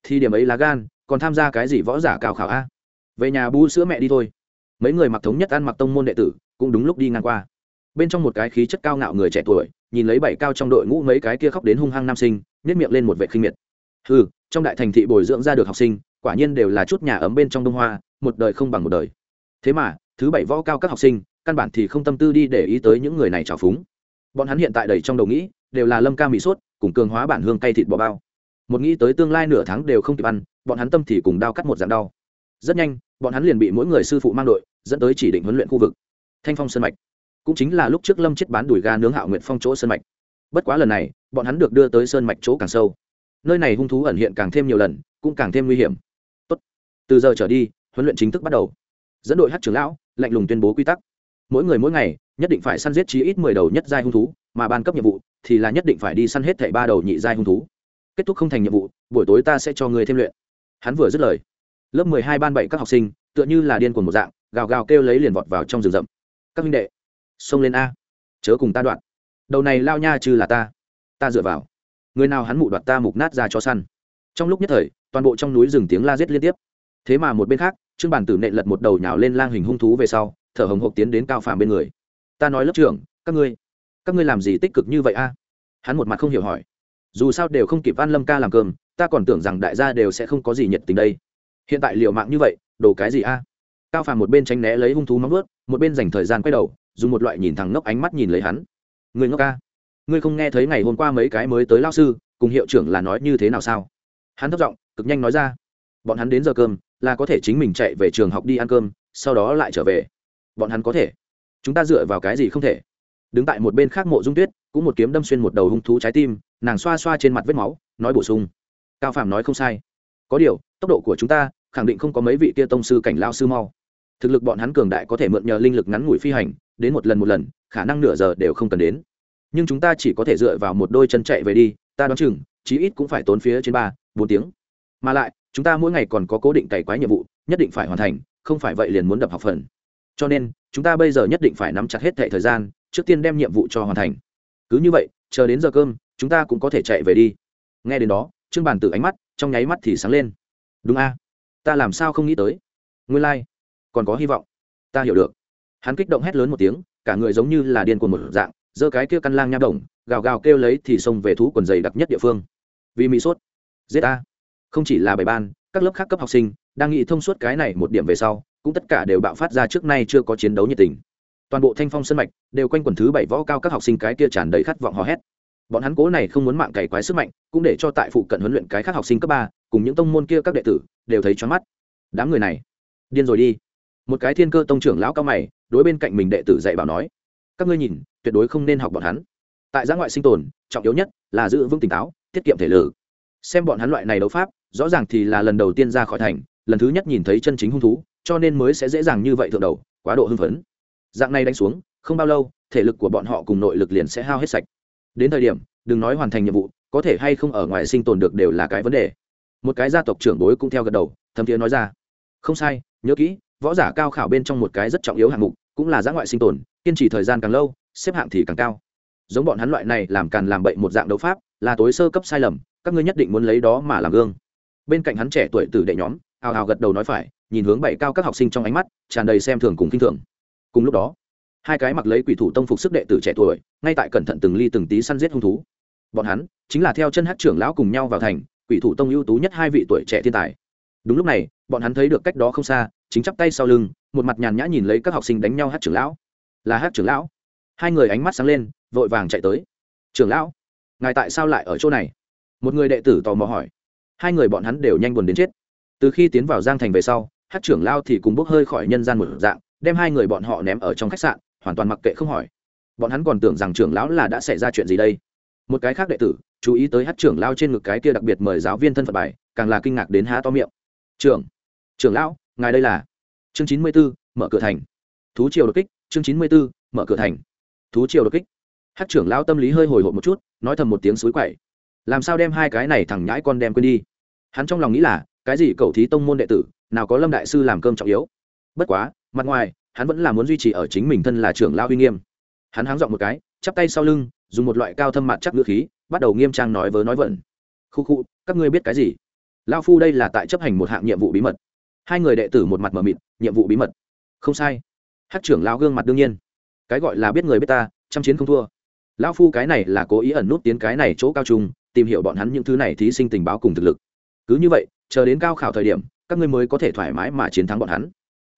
S1: Thì điểm ấy là gan, còn tham gia cái gì võ giả cao khảo a? Về nhà bu sữa mẹ đi thôi. Mấy người mặc thống nhất ăn mặc tông môn đệ tử, cũng đúng lúc đi ngang qua. Bên trong một cái khí chất cao ngạo người trẻ tuổi, nhìn lấy bảy cao trong đội ngũ mấy cái kia khóc đến hung hăng nam sinh nhét miệng lên một vệ khinh miệt. Ừ trong đại thành thị bồi dưỡng ra được học sinh, quả nhiên đều là chút nhà ấm bên trong đông hoa, một đời không bằng một đời. Thế mà, thứ bảy võ cao các học sinh, căn bản thì không tâm tư đi để ý tới những người này trào phúng bọn hắn hiện tại đầy trong đầu nghĩ, đều là lâm ca mỹ sốt, cùng cường hóa bản hương cay thịt bò bao. Một nghĩ tới tương lai nửa tháng đều không kịp ăn, bọn hắn tâm thì cùng đau cắt một dạng đau. Rất nhanh, bọn hắn liền bị mỗi người sư phụ mang đội, dẫn tới chỉ định huấn luyện khu vực. Thanh phong sơn mạch. Cũng chính là lúc trước lâm chết bán đùi ga nướng hạo nguyện phong chỗ sơn mạch. Bất quá lần này, bọn hắn được đưa tới sơn mạch chỗ càng sâu. Nơi này hung thú ẩn hiện càng thêm nhiều lần, cũng càng thêm nguy hiểm. Tốt. từ giờ trở đi, huấn luyện chính thức bắt đầu. Dẫn đội hát trưởng lão, lạnh lùng tuyên bố quy tắc. Mỗi người mỗi ngày nhất định phải săn giết chí ít mười đầu nhất giai hung thú, mà ban cấp nhiệm vụ thì là nhất định phải đi săn hết thảy ba đầu nhị giai hung thú. Kết thúc không thành nhiệm vụ, buổi tối ta sẽ cho ngươi thêm luyện. Hắn vừa dứt lời, lớp mười hai ban bảy các học sinh, tựa như là điên cuồng một dạng, gào gào kêu lấy liền vọt vào trong rừng rậm. Các huynh đệ, xông lên a, chớ cùng ta đoạn. Đầu này lao nha trừ là ta ta dựa vào. Người nào hắn mụ đoạt ta mục nát ra cho săn. Trong lúc nhất thời, toàn bộ trong núi rừng tiếng la giết liên tiếp. Thế mà một bên khác, trương bản tử nện lật một đầu nhào lên lang hình hung thú về sau, thở hồng hộc tiến đến cao phàm bên người ta nói lớp trưởng, các ngươi các ngươi làm gì tích cực như vậy a? Hắn một mặt không hiểu hỏi. Dù sao đều không kịp ăn lâm ca làm cơm, ta còn tưởng rằng đại gia đều sẽ không có gì nhiệt tình đây. Hiện tại liệu mạng như vậy, đồ cái gì a? Cao phàm một bên tránh né lấy hung thú móng vớt một bên dành thời gian quay đầu, dùng một loại nhìn thẳng ngốc ánh mắt nhìn lấy hắn. Người ngốc ca ngươi không nghe thấy ngày hôm qua mấy cái mới tới lao sư, cùng hiệu trưởng là nói như thế nào sao? Hắn thất giọng, cực nhanh nói ra. Bọn hắn đến giờ cơm, là có thể chính mình chạy về trường học đi ăn cơm, sau đó lại trở về. Bọn hắn có thể chúng ta dựa vào cái gì không thể? Đứng tại một bên khác mộ dung tuyết, cũng một kiếm đâm xuyên một đầu hung thú trái tim, nàng xoa xoa trên mặt vết máu, nói bổ sung. Cao phàm nói không sai. Có điều, tốc độ của chúng ta, khẳng định không có mấy vị tia tông sư cảnh lao sư mau. Thực lực bọn hắn cường đại có thể mượn nhờ linh lực ngắn ngủi phi hành, đến một lần một lần, khả năng nửa giờ đều không cần đến. Nhưng chúng ta chỉ có thể dựa vào một đôi chân chạy về đi, ta đoán chừng, chí ít cũng phải tốn phía trên ba, bốn tiếng. Mà lại, chúng ta mỗi ngày còn có cố định cày quái nhiệm vụ, nhất định phải hoàn thành, không phải vậy liền muốn đập học phần cho nên, chúng ta bây giờ nhất định phải nắm chặt hết thệ thời gian, trước tiên đem nhiệm vụ cho hoàn thành. Cứ như vậy, chờ đến giờ cơm, chúng ta cũng có thể chạy về đi. Nghe đến đó, trương bàn tử ánh mắt, trong nháy mắt thì sáng lên. Đúng a, ta làm sao không nghĩ tới? Nguyên lai、like. còn có hy vọng. Ta hiểu được. Hắn kích động hét lớn một tiếng, cả người giống như là điên cuồng một dạng, giơ cái kia căn lang nham đồng, gào gào kêu lấy thì xông về thú quần dày đặc nhất địa phương. Vì mỹ sốt giết a không chỉ là bài ban, các lớp khác cấp học sinh, đang nghĩ thông suốt cái này một điểm về sau cũng tất cả đều bạo phát ra trước nay chưa có chiến đấu nhiệt tình. Toàn bộ thanh phong sân mạch đều quanh quần thứ bảy võ cao các học sinh cái kia tràn đầy khát vọng hò hét. Bọn hắn cố này không muốn mạng cày quái sức mạnh, cũng để cho tại phụ cận huấn luyện cái khác học sinh cấp ba, cùng những tông môn kia các đệ tử, đều thấy choáng mắt. Đám người này, điên rồi đi. Một cái thiên cơ tông trưởng lão cao mày, đối bên cạnh mình đệ tử dạy bảo nói, các ngươi nhìn, tuyệt đối không nên học bọn hắn. Tại giã ngoại sinh tồn, trọng yếu nhất là giữ vững tỉnh táo, tiết kiệm thể lực. Xem bọn hắn loại này đấu pháp, rõ ràng thì là lần đầu tiên ra khỏi thành, lần thứ nhất nhìn thấy chân chính hung thú cho nên mới sẽ dễ dàng như vậy thượng đầu, quá độ hưng phấn. Dạng này đánh xuống, không bao lâu, thể lực của bọn họ cùng nội lực liền sẽ hao hết sạch. Đến thời điểm, đừng nói hoàn thành nhiệm vụ, có thể hay không ở ngoài sinh tồn được đều là cái vấn đề. Một cái gia tộc trưởng bối cũng theo gật đầu thâm thiế nói ra. Không sai, nhớ kỹ, võ giả cao khảo bên trong một cái rất trọng yếu hạng mục, cũng là giã ngoại sinh tồn, kiên trì thời gian càng lâu, xếp hạng thì càng cao. Giống bọn hắn loại này làm càn làm bậy một dạng đấu pháp, là tối sơ cấp sai lầm, các ngươi nhất định muốn lấy đó mà làm gương. Bên cạnh hắn trẻ tuổi từ đệ nhóm ào ào gật đầu nói phải, nhìn hướng bảy cao các học sinh trong ánh mắt, tràn đầy xem thường cùng kinh thường. Cùng lúc đó, hai cái mặc lấy quỷ thủ tông phục sức đệ tử trẻ tuổi, ngay tại cẩn thận từng ly từng tí săn giết hung thú. Bọn hắn chính là theo chân hát trưởng lão cùng nhau vào thành, quỷ thủ tông ưu tú nhất hai vị tuổi trẻ thiên tài. Đúng lúc này, bọn hắn thấy được cách đó không xa, chính chắp tay sau lưng, một mặt nhàn nhã nhìn lấy các học sinh đánh nhau hát trưởng lão. Là hát trưởng lão. Hai người ánh mắt sáng lên, vội vàng chạy tới. Trưởng lão, ngài tại sao lại ở chỗ này? Một người đệ tử tò mò hỏi. Hai người bọn hắn đều nhanh buồn đến chết từ khi tiến vào giang thành về sau, hát trưởng lao thì cùng bốc hơi khỏi nhân gian một dạng, đem hai người bọn họ ném ở trong khách sạn, hoàn toàn mặc kệ không hỏi. Bọn hắn còn tưởng rằng trưởng lão là đã xảy ra chuyện gì đây. Một cái khác đệ tử, chú ý tới hát trưởng lao trên ngực cái kia đặc biệt mời giáo viên thân phận bài, càng là kinh ngạc đến há to miệng. Trưởng trưởng lão, ngài đây là? Chương chín mươi b ố mở cửa thành. Thú triều đột kích, chương chín mươi b ố mở cửa thành. Thú triều đột kích. Hát trưởng lão tâm lý hơi hồi hộp một chút, nói thầm một tiếng suối quậy. Làm sao đem hai cái này thẳng nhãi con đem quên đi? Hắn trong lòng nghĩ là cái gì cầu thí tông môn đệ tử, nào có lâm đại sư làm cơm trọng yếu. Bất quá, mặt ngoài, hắn vẫn là muốn duy trì ở chính mình thân là trưởng lao uy nghiêm. Hắn háng dọn một cái, chắp tay sau lưng, dùng một loại cao thâm mặt chắc ngữ khí, bắt đầu nghiêm trang nói vớ nói vẩn. Khu khu, các ngươi biết cái gì? Lao phu đây là tại chấp hành một hạng nhiệm vụ bí mật. Hai người đệ tử một mặt mờ mịt, nhiệm vụ bí mật? Không sai. Hát trưởng lao gương mặt đương nhiên. Cái gọi là biết người biết ta chăm chiến không thua. Lão phu cái này là cố ý ẩn nút tiến cái này chỗ cao trung, tìm hiểu bọn hắn những thứ này thí sinh tình báo cùng thực lực. Cứ như vậy chờ đến cao khảo thời điểm, các ngươi mới có thể thoải mái mà chiến thắng bọn hắn.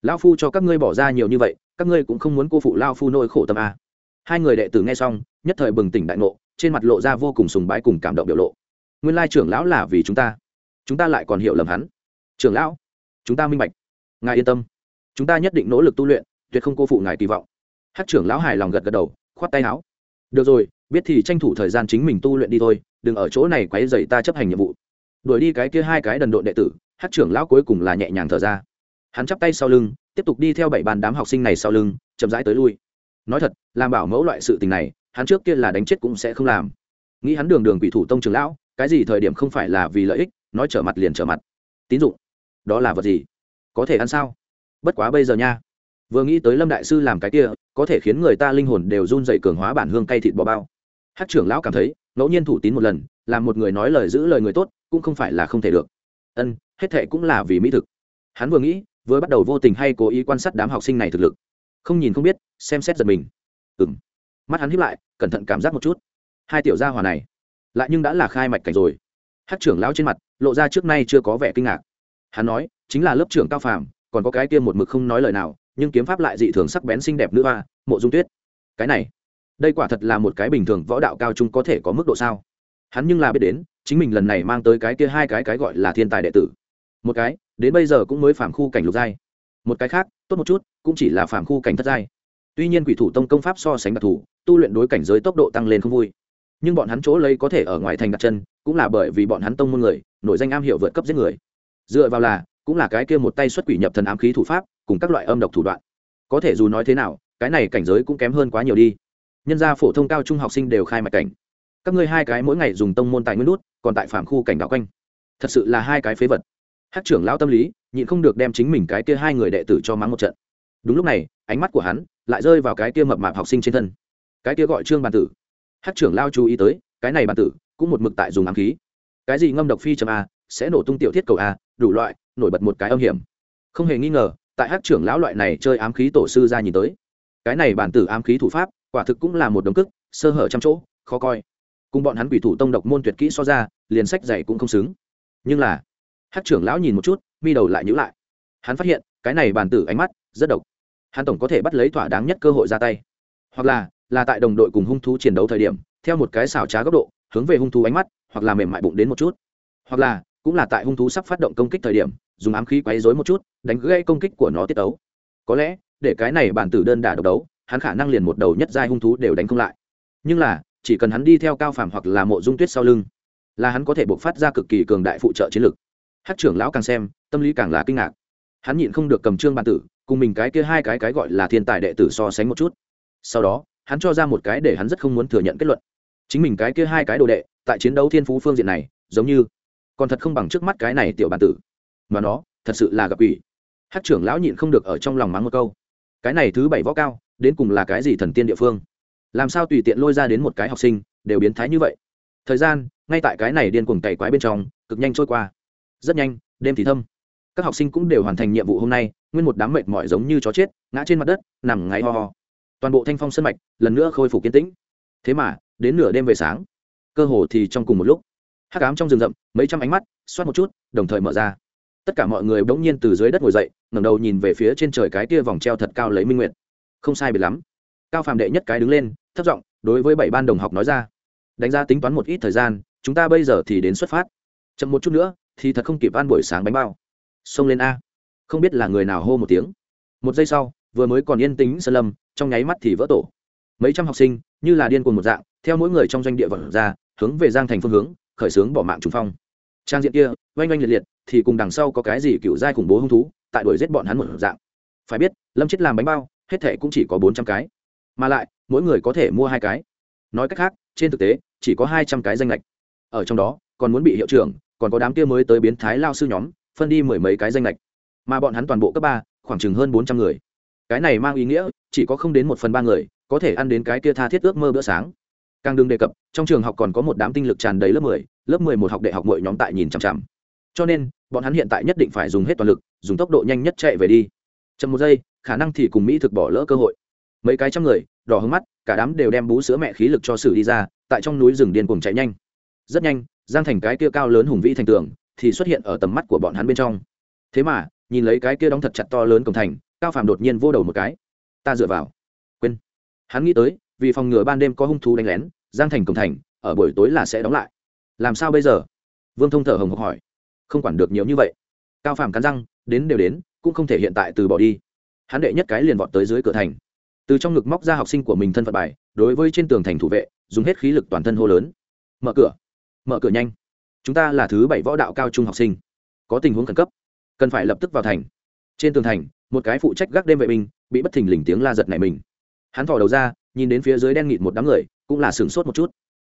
S1: Lão phu cho các ngươi bỏ ra nhiều như vậy, các ngươi cũng không muốn cô phụ lao phu nỗi khổ tâm a. Hai người đệ tử nghe xong, nhất thời bừng tỉnh đại ngộ, trên mặt lộ ra vô cùng sùng bái cùng cảm động biểu lộ. Nguyên lai trưởng lão là vì chúng ta. Chúng ta lại còn hiểu lầm hắn. Trưởng lão, chúng ta minh bạch. Ngài yên tâm. Chúng ta nhất định nỗ lực tu luyện, tuyệt không cô phụ ngài kỳ vọng. Hát trưởng lão hài lòng gật gật đầu, khoát tay áo. Được rồi, biết thì tranh thủ thời gian chính mình tu luyện đi thôi, đừng ở chỗ này quấy dày ta chấp hành nhiệm vụ đuổi đi cái kia hai cái đần độn đệ tử, hát trưởng lão cuối cùng là nhẹ nhàng thở ra. Hắn chắp tay sau lưng, tiếp tục đi theo bảy bàn đám học sinh này sau lưng, chậm rãi tới lui. Nói thật, làm bảo mẫu loại sự tình này, hắn trước kia là đánh chết cũng sẽ không làm. Nghĩ hắn đường đường quỷ thủ tông trường lão, cái gì thời điểm không phải là vì lợi ích, nói trở mặt liền trở mặt. Tín dụng. Đó là vật gì? Có thể ăn sao? Bất quá bây giờ nha. Vừa nghĩ tới lâm đại sư làm cái kia, có thể khiến người ta linh hồn đều run dậy cường hóa bản hương cay thịt bò bao. Hát trưởng lão cảm thấy, ngẫu nhiên thủ tín một lần làm một người nói lời giữ lời người tốt, cũng không phải là không thể được. Ân, hết thệ cũng là vì mỹ thực. Hắn vừa nghĩ, vừa bắt đầu vô tình hay cố ý quan sát đám học sinh này thực lực. Không nhìn không biết, xem xét giật mình. Ừng mắt hắn hiếp lại, cẩn thận cảm giác một chút. Hai tiểu gia hòa này, lại nhưng đã là khai mạch cảnh rồi. Hát trưởng lão trên mặt, lộ ra trước nay chưa có vẻ kinh ngạc. Hắn nói, chính là lớp trưởng cao phàm, còn có cái kia một mực không nói lời nào, nhưng kiếm pháp lại dị thường sắc bén xinh đẹp nữ hoa, mộ dung tuyết. Cái này, đây quả thật là một cái bình thường võ đạo cao trung có thể có mức độ sao? Hắn nhưng là biết đến, chính mình lần này mang tới cái kia hai cái cái gọi là thiên tài đệ tử. Một cái, đến bây giờ cũng mới phạm khu cảnh lục giai. Một cái khác, tốt một chút, cũng chỉ là phạm khu cảnh thất giai. Tuy nhiên quỷ thủ tông công pháp so sánh đặc thù, tu luyện đối cảnh giới tốc độ tăng lên không vui. Nhưng bọn hắn chỗ lấy có thể ở ngoài thành đặt chân, cũng là bởi vì bọn hắn tông môn người, nổi danh am hiểu vượt cấp giết người. Dựa vào là, cũng là cái kia một tay xuất quỷ nhập thần ám khí thủ pháp, cùng các loại âm độc thủ đoạn. Có thể dù nói thế nào, cái này cảnh giới cũng kém hơn quá nhiều đi. Nhân gia phổ thông cao trung học sinh đều khai mạch cảnh các ngươi hai cái mỗi ngày dùng tông môn tài nguyên nút còn tại phạm khu cảnh đạo quanh. Thật sự là hai cái phế vật. Hát trưởng lão tâm lý, nhịn không được đem chính mình cái kia hai người đệ tử cho mắng một trận. Đúng lúc này, ánh mắt của hắn lại rơi vào cái kia mập mạp học sinh trên thân. Cái kia gọi trương bàn tử. Hát trưởng lao chú ý tới, cái này bàn tử cũng một mực tại dùng ám khí. Cái gì ngâm độc phi chấm a, sẽ nổ tung tiểu thiết cầu a, đủ loại, nổi bật một cái âm hiểm. Không hề nghi ngờ, tại hát trưởng lão loại này chơi ám khí tổ sư ra nhìn tới, cái này bản tử ám khí thủ pháp, quả thực cũng là một đống cức sơ hở trăm chỗ, khó coi cùng bọn hắn quỷ thủ tông độc môn tuyệt kỹ so ra, liền sách dạy cũng không xứng. Nhưng là hát trưởng lão nhìn một chút, mi đầu lại nhữ lại. Hắn phát hiện, cái này bản tử ánh mắt rất độc. Hắn tổng có thể bắt lấy thỏa đáng nhất cơ hội ra tay. Hoặc là là tại đồng đội cùng hung thú chiến đấu thời điểm, theo một cái xảo trá góc độ, hướng về hung thú ánh mắt, hoặc là mềm mại bụng đến một chút. Hoặc là, cũng là tại hung thú sắp phát động công kích thời điểm, dùng ám khí quấy rối một chút, đánh gãy công kích của nó tiết tấu. Có lẽ, để cái này bản tử đơn đả độc đấu, hắn khả năng liền một đầu nhất giai hung thú đều đánh không lại. Nhưng là chỉ cần hắn đi theo cao phàm hoặc là mộ dung tuyết sau lưng, là hắn có thể buộc phát ra cực kỳ cường đại phụ trợ chiến lực. Hát trưởng lão càng xem, tâm lý càng là kinh ngạc. Hắn nhịn không được cầm trương bản tử, cùng mình cái kia hai cái cái gọi là thiên tài đệ tử so sánh một chút. Sau đó, hắn cho ra một cái để hắn rất không muốn thừa nhận kết luận. Chính mình cái kia hai cái đồ đệ, tại chiến đấu thiên phú phương diện này, giống như còn thật không bằng trước mắt cái này tiểu bản tử. Mà nó, thật sự là gặp ủy hát trưởng lão nhịn không được ở trong lòng mắng một câu. Cái này thứ bảy võ cao, đến cùng là cái gì thần tiên địa phương? Làm sao tùy tiện lôi ra đến một cái học sinh, đều biến thái như vậy. Thời gian, ngay tại cái này điên cuồng cày quái bên trong, cực nhanh trôi qua. Rất nhanh, đêm thì thâm. Các học sinh cũng đều hoàn thành nhiệm vụ hôm nay, nguyên một đám mệt mỏi giống như chó chết, ngã trên mặt đất, nằm ngáy ho ho. Toàn bộ thanh phong sân mạch, lần nữa khôi phục kiên tĩnh. Thế mà, đến nửa đêm về sáng, cơ hồ thì trong cùng một lúc. Hắc ám trong rừng rậm, mấy trăm ánh mắt, xoát một chút, đồng thời mở ra. Tất cả mọi người bỗng nhiên từ dưới đất ngồi dậy, ngẩng đầu nhìn về phía trên trời cái kia vòng treo thật cao lấy minh nguyện không sai biệt lắm cao phàm đệ nhất cái đứng lên thất giọng đối với bảy ban đồng học nói ra, đánh giá tính toán một ít thời gian, chúng ta bây giờ thì đến xuất phát. Chậm một chút nữa, thì thật không kịp ăn buổi sáng bánh bao. Xông lên a. Không biết là người nào hô một tiếng. Một giây sau, vừa mới còn yên tĩnh sơn lâm, trong nháy mắt thì vỡ tổ. Mấy trăm học sinh, như là điên cuồng một dạng, theo mỗi người trong doanh địa vật ra, hướng về giang thành phương hướng, khởi xướng bỏ mạng trùng phong. Trang diện kia, oanh oanh liệt liệt, thì cùng đằng sau có cái gì cựu giai khủng bố hung thú, tại đuổi giết bọn hắn một dạng. Phải biết, lâm chết làm bánh bao, hết thệ cũng chỉ có bốn trăm cái mà lại, mỗi người có thể mua hai cái. Nói cách khác, trên thực tế, chỉ có hai trăm cái danh lệch. Ở trong đó, còn muốn bị hiệu trưởng, còn có đám kia mới tới biến thái lao sư nhóm, phân đi mười mấy cái danh lệch. Mà bọn hắn toàn bộ cấp ba, khoảng chừng hơn bốn trăm người. Cái này mang ý nghĩa, chỉ có không đến một phần ba người, có thể ăn đến cái kia tha thiết ước mơ bữa sáng. Càng đừng đề cập, trong trường học còn có một đám tinh lực tràn đầy lớp mười lớp mười một học đại học mỗi nhóm tại nhìn chằm chằm. Cho nên, bọn hắn hiện tại nhất định phải dùng hết toàn lực, dùng tốc độ nhanh nhất chạy về đi. Chậm một giây, khả năng thì cùng mỹ thực bỏ lỡ cơ hội mấy cái trăm người, đỏ hứng mắt, cả đám đều đem bú sữa mẹ khí lực cho sử đi ra, tại trong núi rừng điên cuồng chạy nhanh. Rất nhanh, giang thành cái kia cao lớn hùng vĩ thành tường thì xuất hiện ở tầm mắt của bọn hắn bên trong. Thế mà, nhìn lấy cái kia đóng thật chặt to lớn cổng thành, cao phàm đột nhiên vô đầu một cái. Ta dựa vào. Quên. Hắn nghĩ tới, vì phòng ngừa ban đêm có hung thú đánh lén, giang thành cổng thành, ở buổi tối là sẽ đóng lại. Làm sao bây giờ? Vương thông thở hồng hộc hỏi. Không quản được nhiều như vậy. Cao phàm cắn răng, đến đều đến, cũng không thể hiện tại từ bỏ đi. Hắn đệ nhất cái liền vọt tới dưới cửa thành từ trong ngực móc ra học sinh của mình thân phận bài, đối với trên tường thành thủ vệ, dùng hết khí lực toàn thân hô lớn. Mở cửa mở cửa nhanh. Chúng ta là thứ bảy võ đạo cao trung học sinh. Có tình huống khẩn cấp, cần phải lập tức vào thành. Trên tường thành, một cái phụ trách gác đêm vệ binh bị bất thình lình tiếng la giật này mình. Hắn thò đầu ra, nhìn đến phía dưới đen nghịt một đám người, cũng là sửng sốt một chút.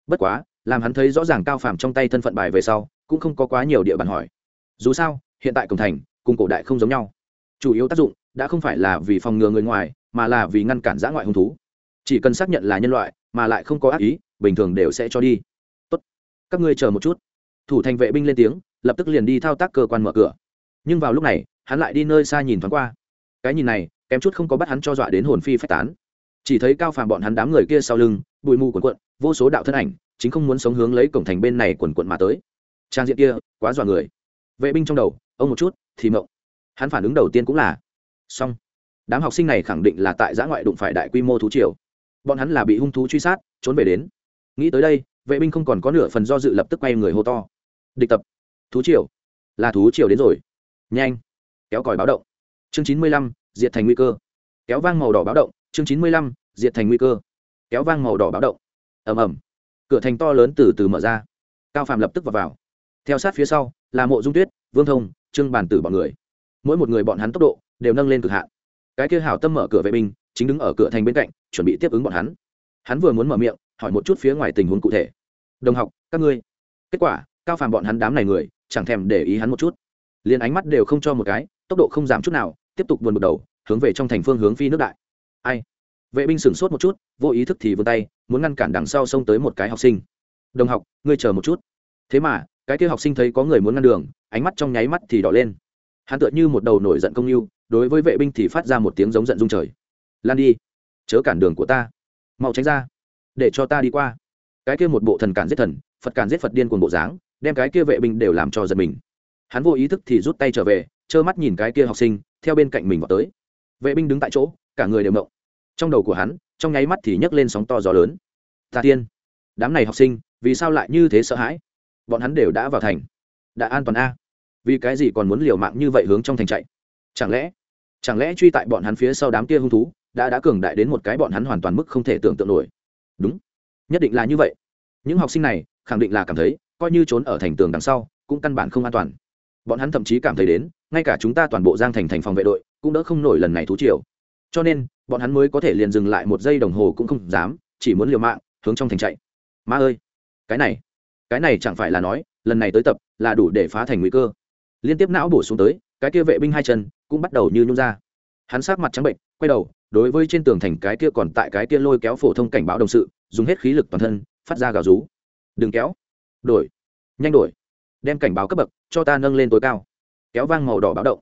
S1: Bất quá, làm hắn thấy rõ ràng cao phàm trong tay thân phận bài về sau, cũng không có quá nhiều địa bàn hỏi. Dù sao, hiện tại cổng thành, cùng cổ đại không giống nhau. Chủ yếu tác dụng, đã không phải là vì phòng ngừa người ngoài mà là vì ngăn cản giã ngoại hung thú. Chỉ cần xác nhận là nhân loại, mà lại không có ác ý, bình thường đều sẽ cho đi. Tốt. Các ngươi chờ một chút. Thủ thành vệ binh lên tiếng, lập tức liền đi thao tác cơ quan mở cửa. Nhưng vào lúc này, hắn lại đi nơi xa nhìn thoáng qua. Cái nhìn này, kém chút không có bắt hắn cho dọa đến hồn phi phách tán. Chỉ thấy cao phàm bọn hắn đám người kia sau lưng, bụi mù quần quận vô số đạo thân ảnh, chính không muốn sống hướng lấy cổng thành bên này quần quận mà tới. Trang diện kia, quá dọa người. Vệ binh trong đầu, ông một chút, thì mộng. Hắn phản ứng đầu tiên cũng là, xong đám học sinh này khẳng định là tại giã ngoại đụng phải đại quy mô thú triều. Bọn hắn là bị hung thú truy sát trốn về đến. Nghĩ tới đây vệ binh không còn có nửa phần do dự lập tức quay người hô to. Địch tập. Thú triều. Là thú triều đến rồi. Nhanh. Kéo còi báo động. Chương chín mươi lăm diệt thành nguy cơ. Kéo vang màu đỏ báo động. Chương chín mươi lăm diệt thành nguy cơ. Kéo vang màu đỏ báo động. Ầm ầm. Cửa thành to lớn từ từ mở ra. Cao phàm lập tức vào, vào. theo sát phía sau là mộ dung tuyết vương thông trương bàn tử bọn người. Mỗi một người bọn hắn tốc độ đều nâng lên cực hạn cái kia hảo tâm mở cửa vệ binh, chính đứng ở cửa thành bên cạnh, chuẩn bị tiếp ứng bọn hắn. Hắn vừa muốn mở miệng, hỏi một chút phía ngoài tình huống cụ thể. Đồng học, các ngươi. Kết quả, cao phàm bọn hắn đám này người, chẳng thèm để ý hắn một chút. Liền ánh mắt đều không cho một cái, tốc độ không giảm chút nào, tiếp tục buồn bực đầu, hướng về trong thành phương hướng phi nước đại. Ai? Vệ binh sửng sốt một chút, vô ý thức thì vươn tay, muốn ngăn cản đằng sau xông tới một cái học sinh. Đồng học, ngươi chờ một chút. Thế mà, cái kia học sinh thấy có người muốn ngăn đường, ánh mắt trong nháy mắt thì đỏ lên. Hắn tựa như một đầu nổi giận công yêu đối với vệ binh thì phát ra một tiếng giống giận dung trời. Lan đi, chớ cản đường của ta, mau tránh ra, để cho ta đi qua. Cái kia một bộ thần cản giết thần, phật cản giết phật điên cuồng bộ dáng, đem cái kia vệ binh đều làm cho giật mình. Hắn vô ý thức thì rút tay trở về, trơ mắt nhìn cái kia học sinh, theo bên cạnh mình vào tới. Vệ binh đứng tại chỗ, cả người đều mộng trong đầu của hắn, trong nháy mắt thì nhấc lên sóng to gió lớn. Ta tiên, đám này học sinh, vì sao lại như thế sợ hãi? Bọn hắn đều đã vào thành, đã an toàn a. Vì cái gì còn muốn liều mạng như vậy hướng trong thành chạy? Chẳng lẽ chẳng lẽ truy tại bọn hắn phía sau đám kia hung thú đã đã cường đại đến một cái bọn hắn hoàn toàn mức không thể tưởng tượng nổi? Đúng, nhất định là như vậy. Những học sinh này khẳng định là cảm thấy, coi như trốn ở thành tường đằng sau, cũng căn bản không an toàn. Bọn hắn thậm chí cảm thấy đến, ngay cả chúng ta toàn bộ giang thành thành phòng vệ đội cũng đỡ không nổi lần này thú triều. Cho nên, bọn hắn mới có thể liền dừng lại một giây đồng hồ cũng không dám, chỉ muốn liều mạng, hướng trong thành chạy. Ma ơi, cái này cái này chẳng phải là nói, lần này tới tập là đủ để phá thành nguy cơ. Liên tiếp não bổ xuống tới, cái kia vệ binh hai chân cũng bắt đầu như nhung ra. Hắn sát mặt trắng bệnh, quay đầu, đối với trên tường thành cái kia còn tại cái kia lôi kéo phổ thông cảnh báo đồng sự, dùng hết khí lực toàn thân, phát ra gào rú. Đừng kéo. Đổi. Nhanh đổi. Đem cảnh báo cấp bậc cho ta nâng lên tối cao. Kéo vang màu đỏ báo động.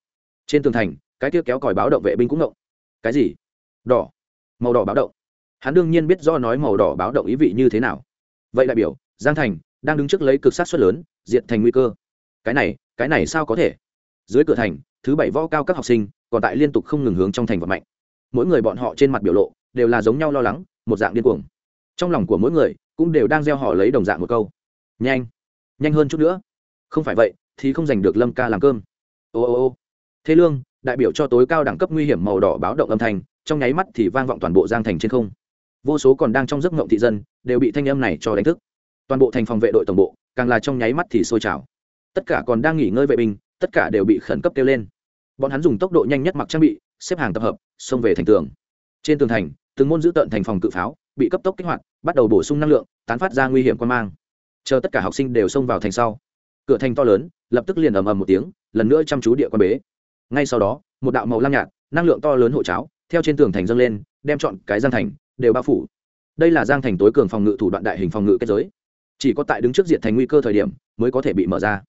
S1: Trên tường thành, cái kia kéo còi báo động vệ binh cũng động. Cái gì? Đỏ. Màu đỏ báo động. Hắn đương nhiên biết do nói màu đỏ báo động ý vị như thế nào. Vậy đại biểu, giang thành đang đứng trước lấy cực sát xuất lớn diện thành nguy cơ. Cái này cái này sao có thể? Dưới cửa thành thứ bảy võ cao các học sinh, còn tại liên tục không ngừng hướng trong thành vật mạnh mỗi người bọn họ trên mặt biểu lộ đều là giống nhau lo lắng, một dạng điên cuồng. Trong lòng của mỗi người cũng đều đang gieo họ lấy đồng dạng một câu. Nhanh nhanh hơn chút nữa. Không phải vậy, thì không giành được lâm ca làm cơm. Ô ô ô. Thế lương, đại biểu cho tối cao đẳng cấp nguy hiểm màu đỏ báo động âm thanh, trong nháy mắt thì vang vọng toàn bộ giang thành trên không. Vô số còn đang trong giấc ngộng thị dân đều bị thanh âm này cho đánh thức. Toàn bộ thành phòng vệ đội tổng bộ, càng là trong nháy mắt thì sôi trào. Tất cả còn đang nghỉ ngơi vệ binh, tất cả đều bị khẩn cấp kêu lên bọn hắn dùng tốc độ nhanh nhất mặc trang bị, xếp hàng tập hợp, xông về thành tường. Trên tường thành, từng môn giữ tận thành phòng cự pháo, bị cấp tốc kích hoạt, bắt đầu bổ sung năng lượng, tán phát ra nguy hiểm quan mang. Chờ tất cả học sinh đều xông vào thành sau, cửa thành to lớn, lập tức liền ầm ầm một tiếng, lần nữa chăm chú địa quan bế. Ngay sau đó, một đạo màu lam nhạt, năng lượng to lớn hộ cháo, theo trên tường thành dâng lên, đem chọn cái giang thành, đều bao phủ. Đây là giang thành tối cường phòng ngự thủ đoạn đại hình phòng ngự kết giới. Chỉ có tại đứng trước diện thành nguy cơ thời điểm, mới có thể bị mở ra.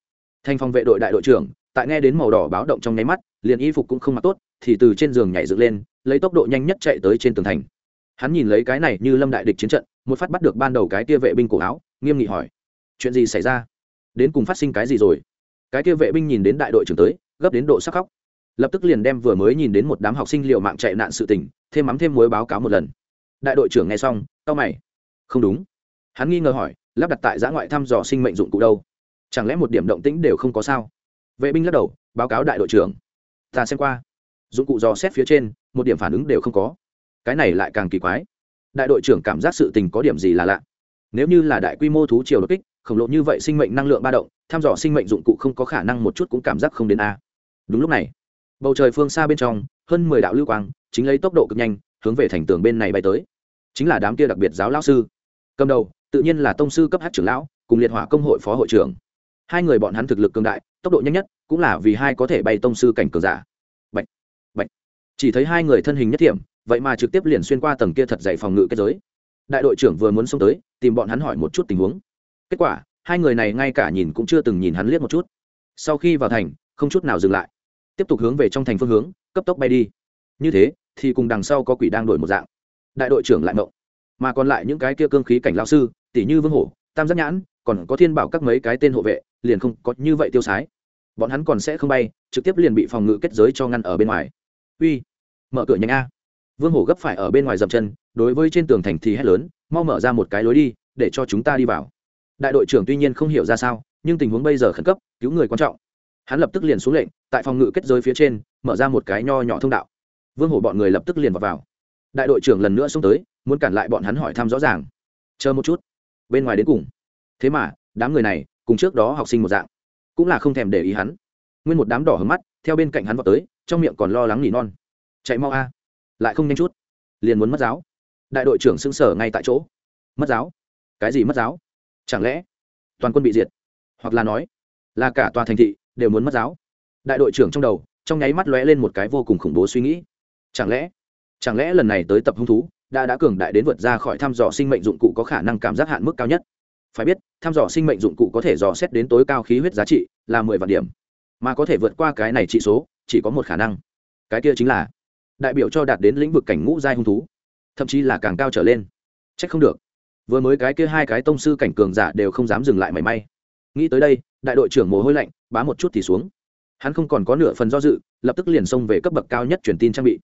S1: Thành phòng vệ đội đại đội trưởng, tại nghe đến màu đỏ báo động trong nháy mắt liền y phục cũng không mặc tốt, thì từ trên giường nhảy dựng lên, lấy tốc độ nhanh nhất chạy tới trên tường thành. Hắn nhìn lấy cái này như lâm đại địch chiến trận, một phát bắt được ban đầu cái tia vệ binh cổ áo, nghiêm nghị hỏi, chuyện gì xảy ra? Đến cùng phát sinh cái gì rồi? Cái tia vệ binh nhìn đến đại đội trưởng tới, gấp đến độ sắc khóc. Lập tức liền đem vừa mới nhìn đến một đám học sinh liệu mạng chạy nạn sự tình, thêm mắm thêm muối báo cáo một lần. Đại đội trưởng nghe xong tao mày. Không đúng. Hắn nghi ngờ hỏi, lắp đặt tại giã ngoại thăm dò sinh mệnh dụng cụ đâu? Chẳng lẽ một điểm động tĩnh đều không có sao? Vệ binh lắc đầu, báo cáo đại đội trưởng ta xem qua. Dụng cụ dò xét phía trên, một điểm phản ứng đều không có. Cái này lại càng kỳ quái. Đại đội trưởng cảm giác sự tình có điểm gì là lạ. Nếu như là đại quy mô thú triều đột kích, khổng lồ như vậy sinh mệnh năng lượng ba động thăm dò sinh mệnh dụng cụ không có khả năng một chút cũng cảm giác không đến a. Đúng lúc này, bầu trời phương xa bên trong, hơn mười đạo lưu quang, chính lấy tốc độ cực nhanh, hướng về thành tường bên này bay tới. Chính là đám kia đặc biệt giáo lão sư. Cầm đầu, tự nhiên là tông sư cấp hát trưởng lão, cùng liệt hỏa công hội phó hội trưởng. Hai người bọn hắn thực lực cường đại tốc độ nhanh nhất cũng là vì hai có thể bay tông sư cảnh cường giả. Bạch, bạch. chỉ thấy hai người thân hình nhất thiểm vậy mà trực tiếp liền xuyên qua tầng kia thật dày phòng ngự kết giới. Đại đội trưởng vừa muốn xông tới tìm bọn hắn hỏi một chút tình huống. Kết quả hai người này ngay cả nhìn cũng chưa từng nhìn hắn liếc một chút. Sau khi vào thành không chút nào dừng lại. Tiếp tục hướng về trong thành phương hướng cấp tốc bay đi. Như thế thì cùng đằng sau có quỷ đang đổi một dạng. Đại đội trưởng lại mộng. Mà còn lại những cái kia cương khí cảnh lao sư tỷ như vương hổ tam giác nhãn còn có thiên bảo các mấy cái tên hộ vệ liền không có như vậy tiêu sái. Bọn hắn còn sẽ không bay trực tiếp liền bị phòng ngự kết giới cho ngăn ở bên ngoài. Uy mở cửa nhanh a. Vương hổ gấp phải ở bên ngoài dậm chân đối với trên tường thành thì hét lớn mau mở ra một cái lối đi để cho chúng ta đi vào. Đại đội trưởng tuy nhiên không hiểu ra sao nhưng tình huống bây giờ khẩn cấp cứu người quan trọng. Hắn lập tức liền xuống lệnh tại phòng ngự kết giới phía trên mở ra một cái nho nhỏ thông đạo. Vương hổ bọn người lập tức liền vào, vào. đại đội trưởng lần nữa xông tới muốn cản lại bọn hắn hỏi thăm rõ ràng. Chờ một chút. Bên ngoài đến cùng thế mà, đám người này, cùng trước đó học sinh một dạng, cũng là không thèm để ý hắn. Nguyên một đám đỏ hứng mắt, theo bên cạnh hắn vào tới, trong miệng còn lo lắng nỉ non. Chạy mau a, lại không nhanh chút, liền muốn mất giáo. Đại đội trưởng xưng sở ngay tại chỗ. Mất giáo? Cái gì mất giáo? Chẳng lẽ toàn quân bị diệt? Hoặc là nói là cả tòa thành thị đều muốn mất giáo? Đại đội trưởng trong đầu, trong nháy mắt lóe lên một cái vô cùng khủng bố suy nghĩ. Chẳng lẽ chẳng lẽ lần này tới tập hung thú đã đã cường đại đến vượt ra khỏi thăm dò sinh mệnh dụng cụ có khả năng cảm giác hạn mức cao nhất? Phải biết thăm dò sinh mệnh dụng cụ có thể dò xét đến tối cao khí huyết giá trị là mười vạn điểm, mà có thể vượt qua cái này trị số, chỉ có một khả năng. Cái kia chính là đại biểu cho đạt đến lĩnh vực cảnh ngũ giai hung thú, thậm chí là càng cao trở lên. C h ắ c không được. Vừa mới cái kia hai cái tông sư cảnh cường giả đều không dám dừng lại mảy may. Nghĩ tới đây, đại đội trưởng mồ hôi lạnh, bá một chút thì xuống. Hắn không còn có nửa phần do dự, lập tức liền xông về cấp bậc cao nhất truyền tin trang bị.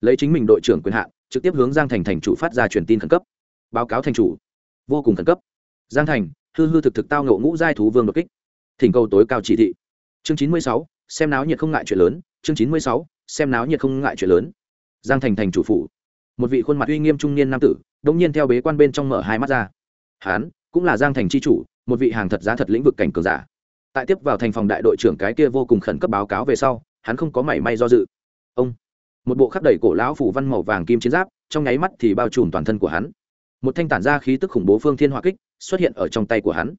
S1: Lấy chính mình đội trưởng quyền hạn, trực tiếp hướng giang thành thành chủ phát ra truyền tin khẩn cấp. Báo cáo thành chủ. Vô cùng khẩn cấp giang thành, hư hư thực thực tao ngộ ngũ giai thú vương đột kích. Thỉnh cầu tối cao chỉ thị. Chương chín mươi sáu, xem náo nhiệt không ngại chuyện lớn. Chương chín mươi sáu, xem náo nhiệt không ngại chuyện lớn. Giang thành thành chủ phủ. Một vị khuôn mặt uy nghiêm trung niên nam tử đông nhiên theo bế quan bên trong mở hai mắt ra. Hán, cũng là giang thành c h i chủ, một vị hàng thật giá thật lĩnh vực cảnh cường giả. Tại tiếp vào thành phòng đại đội trưởng cái kia vô cùng khẩn cấp báo cáo về sau, hắn không có mảy may do dự. Ông. Một bộ khắc đẩy cổ lão phủ văn màu vàng kim chiến giáp, trong nháy mắt thì bao trùm toàn thân của hắn một thanh tản ra khí tức khủng bố phương thiên hỏa kích xuất hiện ở trong tay của hắn.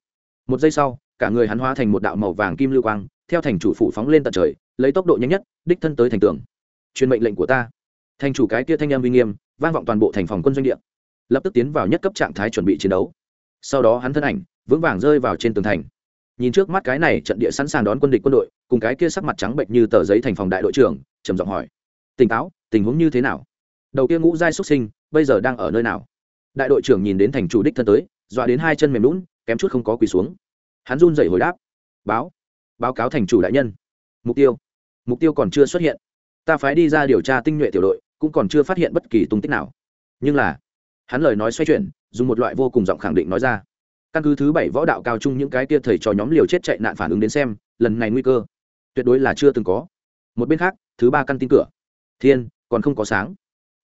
S1: Một giây sau, cả người hắn hóa thành một đạo màu vàng kim lưu quang, theo thành chủ phủ phóng lên tận trời, lấy tốc độ nhanh nhất, đích thân tới thành tường. Truyền mệnh lệnh của ta. Thành chủ cái kia thanh em uy nghiêm, vang vọng toàn bộ thành phòng quân doanh địa. Lập tức tiến vào nhất cấp trạng thái chuẩn bị chiến đấu. Sau đó hắn thân ảnh, vững vàng rơi vào trên tường thành. Nhìn trước mắt cái này trận địa sẵn sàng đón quân địch quân đội, cùng cái kia sắc mặt trắng bệnh như tờ giấy thành phòng đại đội trưởng, trầm giọng hỏi. Tỉnh táo, tình huống như thế nào? Đầu kia ngũ giai xuất sinh, bây giờ đang ở nơi nào? Đại đội trưởng nhìn đến thành chủ đích thân tới, dọa đến hai chân mềm lún, kém chút không có quỳ xuống. Hắn run dậy hồi đáp, báo báo cáo thành chủ đại nhân. Mục tiêu mục tiêu còn chưa xuất hiện. Ta phái đi ra điều tra tinh nhuệ tiểu đội, cũng còn chưa phát hiện bất kỳ tung tích nào. Nhưng là, hắn lời nói xoay chuyển, dùng một loại vô cùng giọng khẳng định nói ra. Căn cứ thứ bảy võ đạo cao chung những cái kia thầy cho nhóm liều chết chạy nạn phản ứng đến xem, lần này nguy cơ tuyệt đối là chưa từng có. Một bên khác, thứ ba căn tin cửa. Thiên, còn không có sáng.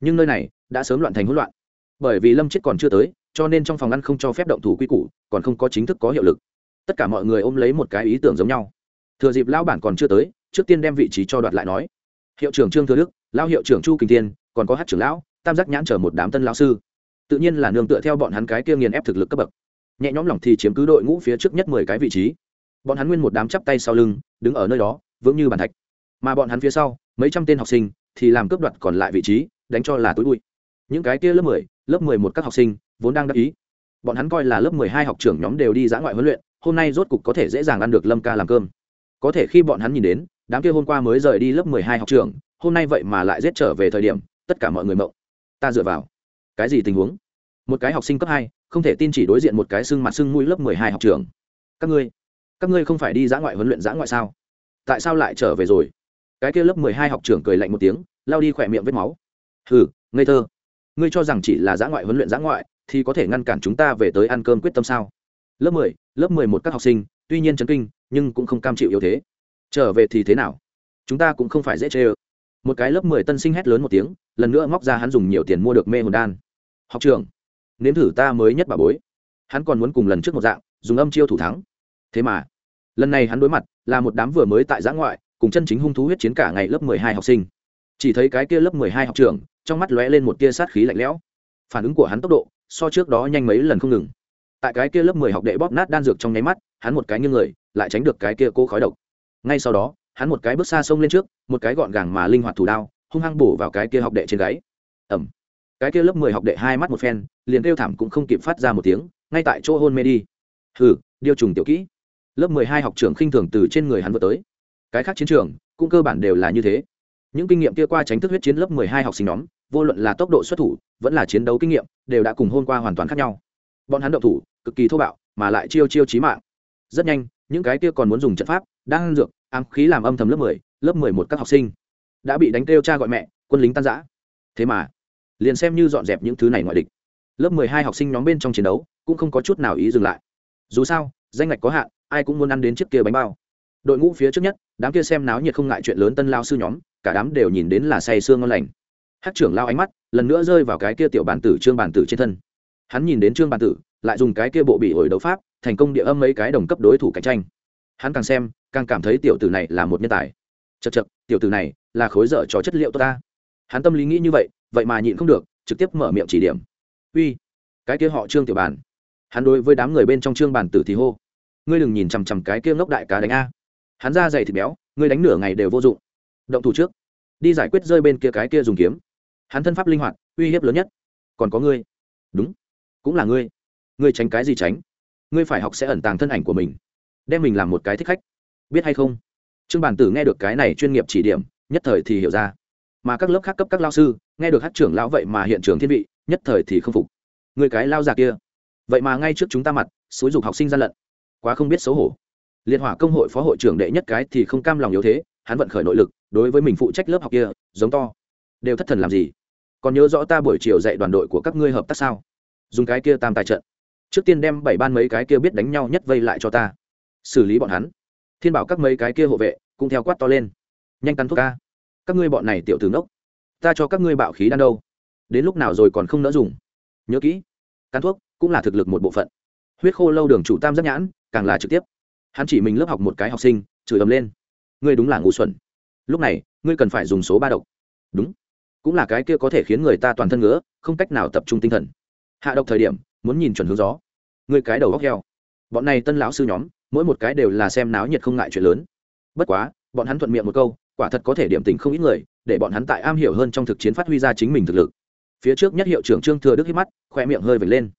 S1: Nhưng nơi này đã sớm loạn thành hỗn loạn bởi vì lâm chết còn chưa tới, cho nên trong phòng ăn không cho phép động thủ quy củ, còn không có chính thức có hiệu lực. Tất cả mọi người ôm lấy một cái ý tưởng giống nhau. Thừa dịp lão bản còn chưa tới, trước tiên đem vị trí cho đoạt lại nói. Hiệu trưởng trương thừa đức lao hiệu trưởng chu kinh tiên còn có hát trưởng lão, tam giác nhãn chở một đám tân lão sư. Tự nhiên là nương tựa theo bọn hắn cái kia nghiền ép thực lực cấp bậc. Nhẹ nhõm lòng thì chiếm cứ đội ngũ phía trước nhất mười cái vị trí. Bọn hắn nguyên một đám chắp tay sau lưng, đứng ở nơi đó, vững như bàn thạch. Mà bọn hắn phía sau, mấy trăm tên học sinh, thì làm cướp đoạt còn lại vị trí, đánh cho là tối bụi. Những cái kia lớp mười lớp mười một các học sinh vốn đang đắc ý. Bọn hắn coi là lớp mười hai học trưởng nhóm đều đi dã ngoại huấn luyện, hôm nay rốt cục có thể dễ dàng ăn được lâm ca làm cơm. Có thể khi bọn hắn nhìn đến, đám kia hôm qua mới rời đi lớp mười hai học trường hôm nay vậy mà lại giết trở về thời điểm, tất cả mọi người mộng. Ta dựa vào. Cái gì tình huống? Một cái học sinh cấp hai, không thể tin chỉ đối diện một cái xương mặt xương mũi lớp mười hai học trường các ngươi các ngươi không phải đi dã ngoại huấn luyện dã ngoại sao? Tại sao lại trở về rồi? Cái kia lớp mười hai học trưởng cười lạnh một tiếng lao đi khỏe miệng vết máu. Hừ, ngây thơ ngươi cho rằng chỉ là giã ngoại huấn luyện giã ngoại, thì có thể ngăn cản chúng ta về tới ăn cơm quyết tâm sao? Lớp mười lớp mười một các học sinh, tuy nhiên chấn kinh, nhưng cũng không cam chịu yếu thế. Trở về thì thế nào? Chúng ta cũng không phải dễ chê ơ một cái lớp mười tân sinh hét lớn một tiếng, lần nữa móc ra hắn dùng nhiều tiền mua được mê hồn đan. Học trường nếm thử ta mới nhất bà bối. Hắn còn muốn cùng lần trước một dạng, dùng âm chiêu thủ thắng. Thế mà, lần này hắn đối mặt là một đám vừa mới tại giã ngoại, cùng chân chính hung thú huyết chiến cả ngày lớp mười hai học sinh chỉ thấy cái kia lớp mười hai học trường, trong mắt lóe lên một tia sát khí lạnh lẽo. Phản ứng của hắn tốc độ, so trước đó nhanh mấy lần không ngừng. Tại cái kia lớp mười học đệ bóp nát đan dược trong nháy mắt, hắn một cái như người, lại tránh được cái kia cô khói độc. Ngay sau đó, hắn một cái bước xa sông lên trước, một cái gọn gàng mà linh hoạt thủ đao, hung hăng bổ vào cái kia học đệ trên gáy. Ẩm cái kia lớp mười học đệ hai mắt một phen, liền kêu thảm cũng không kịp phát ra một tiếng, ngay tại chỗ hôn mê đi. Hừ, điêu trùng tiểu kỹ. Lớp mười hai học trưởng khinh thường từ trên người hắn vừa tới. Cái khác chiến trường, cũng cơ bản đều là như thế những kinh nghiệm kia qua tránh thức huyết chiến lớp mười hai học sinh nhóm, vô luận là tốc độ xuất thủ, vẫn là chiến đấu kinh nghiệm, đều đã cùng hôm qua hoàn toàn khác nhau. Bọn hắn động thủ, cực kỳ thô bạo, mà lại chiêu chiêu chí mạng. Rất nhanh, những cái kia còn muốn dùng trận pháp, đang dược, ám khí làm âm thầm lớp mười lớp mười một các học sinh đã bị đánh kêu cha gọi mẹ, quân lính tan rã. thế mà, liền xem như dọn dẹp những thứ này ngoại địch, lớp mười hai học sinh nhóm bên trong chiến đấu cũng không có chút nào ý dừng lại. Dù sao, danh ngạch có hạn, ai cũng muốn ăn đến chiếc kia bánh bao đội ngũ phía trước nhất, đám kia xem náo nhiệt không ngại chuyện lớn tân lao sư nhóm, cả đám đều nhìn đến là say sương ngon lành. Hát trưởng lao ánh mắt lần nữa rơi vào cái kia tiểu bản tử trương bản tử trên thân. Hắn nhìn đến trương bản tử, lại dùng cái kia bộ bị ổi đấu pháp, thành công địa âm mấy cái đồng cấp đối thủ cạnh tranh. Hắn càng xem, càng cảm thấy tiểu tử này là một nhân tài. Chật chật tiểu tử này là khối dở cho chất liệu tốt ta. Hắn tâm lý nghĩ như vậy vậy mà nhịn không được, trực tiếp mở miệng chỉ điểm. Uy, cái kia họ trương tiểu bản. Hắn đối với đám người bên trong trương bản tử thì hô. Ngươi đừng nhìn chằm chằm cái kia ngốc đại cá đánh a hắn ra dày thịt béo ngươi đánh nửa ngày đều vô dụng. Động thủ trước. Đi giải quyết rơi bên kia cái kia dùng kiếm. Hắn thân pháp linh hoạt, uy hiếp lớn nhất. Còn có ngươi. Đúng. Cũng là ngươi. Ngươi tránh cái gì tránh? Ngươi phải học sẽ ẩn tàng thân ảnh của mình. Đem mình làm một cái thích khách. Biết hay không? Trương bản tử nghe được cái này chuyên nghiệp chỉ điểm, nhất thời thì hiểu ra. Mà các lớp khác cấp các lao sư, nghe được hát trưởng lão vậy mà hiện trường thiên vị, nhất thời thì không phục. Người cái lao già kia. Vậy mà ngay trước chúng ta mặt, xúi dục học sinh gian lận. Quá không biết xấu hổ liệt hỏa công hội phó hội trưởng đệ nhất cái thì không cam lòng yếu thế hắn vận khởi nội lực đối với mình phụ trách lớp học kia giống to. Đều thất thần làm gì? Còn nhớ rõ ta buổi chiều dạy đoàn đội của các ngươi hợp tác sao? Dùng cái kia tam tài trận. Trước tiên đem bảy ban mấy cái kia biết đánh nhau nhất vây lại cho ta. Xử lý bọn hắn. Thiên bảo các mấy cái kia hộ vệ cũng theo quát to lên. Nhanh cắn thuốc ca. Các ngươi bọn này tiểu tử nốc, ta cho các ngươi bạo khí đan đâu. Đến lúc nào rồi còn không nỡ dùng. Nhớ kỹ. Cắn thuốc cũng là thực lực một bộ phận. Huyết khô lâu đường chủ tam giác nhãn càng là trực tiếp hắn chỉ mình lớp học một cái học sinh, chửi ầm lên. Ngươi đúng là ngu xuẩn. Lúc này, ngươi cần phải dùng số ba độc. Đúng. Cũng là cái kia có thể khiến người ta toàn thân ngứa, không cách nào tập trung tinh thần. Hạ độc thời điểm, muốn nhìn chuẩn hướng gió. Ngươi cái đầu góc heo. Bọn này tân lão sư nhóm, mỗi một cái đều là xem náo nhiệt không ngại chuyện lớn. Bất quá, bọn hắn thuận miệng một câu, quả thật có thể điểm tình không ít người, để bọn hắn tại am hiểu hơn trong thực chiến phát huy ra chính mình thực lực. Phía trước nhất hiệu trưởng trương thừa đức hít mắt, khoe miệng hơi vệt lên.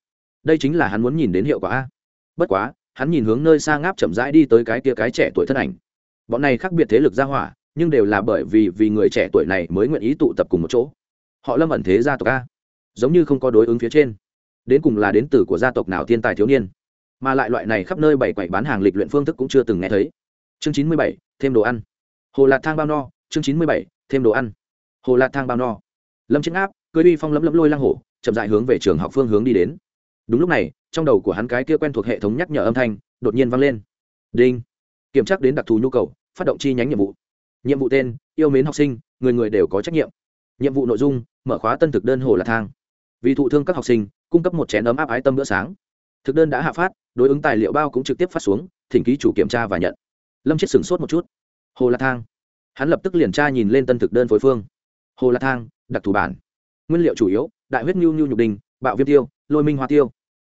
S1: Đây chính là hắn muốn nhìn đến hiệu quả a. Bất quá hắn nhìn hướng nơi xa ngáp chậm rãi đi tới cái kia cái trẻ tuổi thân ảnh. Bọn này khác biệt thế lực ra hỏa, nhưng đều là bởi vì vì người trẻ tuổi này mới nguyện ý tụ tập cùng một chỗ. Họ lâm ẩn thế gia tộc a. Giống như không có đối ứng phía trên. Đến cùng là đến từ của gia tộc nào thiên tài thiếu niên. Mà lại loại này khắp nơi bày quậy bán hàng lịch luyện phương thức cũng chưa từng nghe thấy. Chương chín mươi bảy, thêm đồ ăn. Hồ lạc thang bao no, chương chín mươi bảy, thêm đồ ăn. Hồ lạc thang bao no. Lâm chiến áp cưới đi phong lấm lấm lôi lang hổ, chậm dại hướng về trường học phương hướng đi đến. Đúng lúc này trong đầu của hắn cái kia quen thuộc hệ thống nhắc nhở âm thanh, đột nhiên vang lên. Đinh. Kiểm tra đến đặc thù nhu cầu, phát động chi nhánh nhiệm vụ. Nhiệm vụ tên, yêu mến học sinh, người người đều có trách nhiệm. Nhiệm vụ nội dung, mở khóa tân thực đơn hồ là thang. Vì thụ thương các học sinh, cung cấp một chén ấm áp ái tâm bữa sáng. Thực đơn đã hạ phát, đối ứng tài liệu bao cũng trực tiếp phát xuống, thỉnh ký chủ kiểm tra và nhận. Lâm chết sửng sốt một chút. Hồ lạc thang. Hắn lập tức liền tra nhìn lên tân thực đơn phối phương. Hồ lạc thang, đặc thù bản. Nguyên liệu chủ yếu, đại huyết nhu nhu nhục đình, bạo viêm tiêu, lôi minh hoa tiêu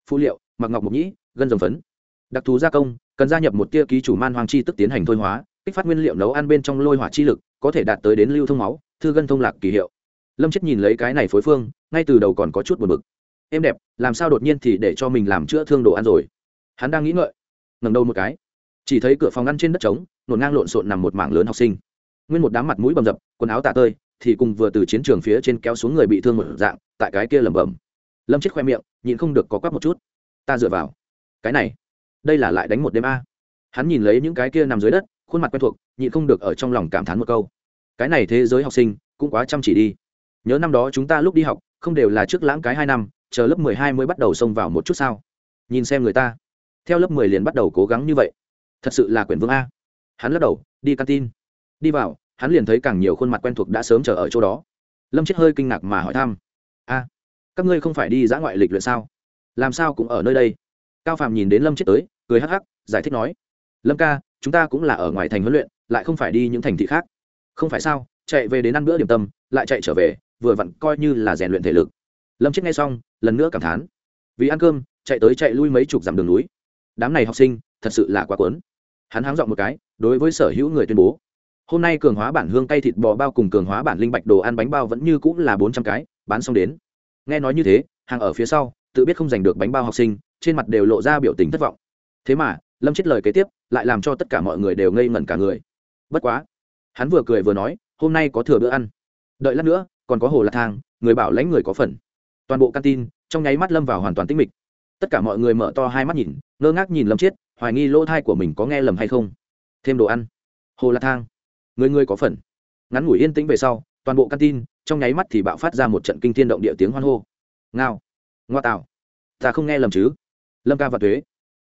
S1: phụ liệu, mặc ngọc mộc nhĩ, gân rồng phấn. Đặc thù gia công, cần gia nhập một tia ký chủ man hoàng chi tức tiến hành thôi hóa, kích phát nguyên liệu nấu ăn bên trong lôi hỏa chi lực, có thể đạt tới đến lưu thông máu, thư gân thông lạc kỳ hiệu. Lâm chết nhìn lấy cái này phối phương, ngay từ đầu còn có chút buồn bực. Em đẹp, làm sao đột nhiên thì để cho mình làm chữa thương đồ ăn rồi? Hắn đang nghĩ ngợi. Ngầm đầu một cái. Chỉ thấy cửa phòng ăn trên đất trống, nổn ngang lộn xộn nằm một mảng lớn học sinh. Nguyên một đám mặt mũi bầm dập, quần áo tạ tơi, thì cùng vừa từ chiến trường phía trên kéo xuống người bị thương một dạng, tại cái kia lẩm bẩm lâm chết khoe miệng, nhịn không được có quắp một chút. Ta dựa vào. Cái này, đây là lại đánh một đêm a. Hắn nhìn lấy những cái kia nằm dưới đất, khuôn mặt quen thuộc, nhịn không được ở trong lòng cảm thán một câu. Cái này thế giới học sinh, cũng quá chăm chỉ đi. Nhớ năm đó chúng ta lúc đi học, không đều là trước lãng cái hai năm, chờ lớp mười hai mới bắt đầu xông vào một chút sao? Nhìn xem người ta. Theo lớp mười liền bắt đầu cố gắng như vậy. Thật sự là quyển vương a. Hắn lắc đầu, đi căn tin. Đi vào, hắn liền thấy càng nhiều khuôn mặt quen thuộc đã sớm chờ ở chỗ đó. Lâm chết hơi kinh ngạc mà hỏi thăm. A các ngươi không phải đi dã ngoại lịch luyện sao? Làm sao cũng ở nơi đây? Cao phàm nhìn đến lâm chết tới, cười hắc hắc, giải thích nói, lâm ca, chúng ta cũng là ở ngoài thành huấn luyện, lại không phải đi những thành thị khác. Không phải sao, chạy về đến ăn bữa điểm tâm, lại chạy trở về, vừa vặn coi như là rèn luyện thể lực. Lâm chết nghe xong, lần nữa cảm thán, vì ăn cơm, chạy tới chạy lui mấy chục dặm đường núi. Đám này học sinh, thật sự là quá quấn hắn háng dọn một cái, đối với sở hữu người tuyên bố, hôm nay cường hóa bản hương cay thịt bò bao cùng cường hóa bản linh bạch đồ ăn bánh bao vẫn như cũng là bốn trăm cái, bán xong đến nghe nói như thế, hàng ở phía sau, tự biết không giành được bánh bao học sinh, trên mặt đều lộ ra biểu tình thất vọng. Thế mà, lâm chết lời kế tiếp, lại làm cho tất cả mọi người đều ngây ngẩn cả người. Bất quá, hắn vừa cười vừa nói, hôm nay có thừa bữa ăn. Đợi lát nữa, còn có hồ lạc thang, người bảo lãnh người có phần. Toàn bộ căn tin trong nháy mắt lâm vào hoàn toàn tĩnh mịch. Tất cả mọi người mở to hai mắt nhìn, ngơ ngác nhìn lâm chết hoài nghi lỗ thai của mình có nghe lầm hay không. Thêm đồ ăn. Hồ lạc thang. Người người có phần. Ngắn ngủi yên tĩnh về sau, toàn bộ căn tin trong nháy mắt thì bạo phát ra một trận kinh thiên động địa tiếng hoan hô. Ngao. Ngoa tạo ta không nghe lầm chứ? Lâm ca và thuế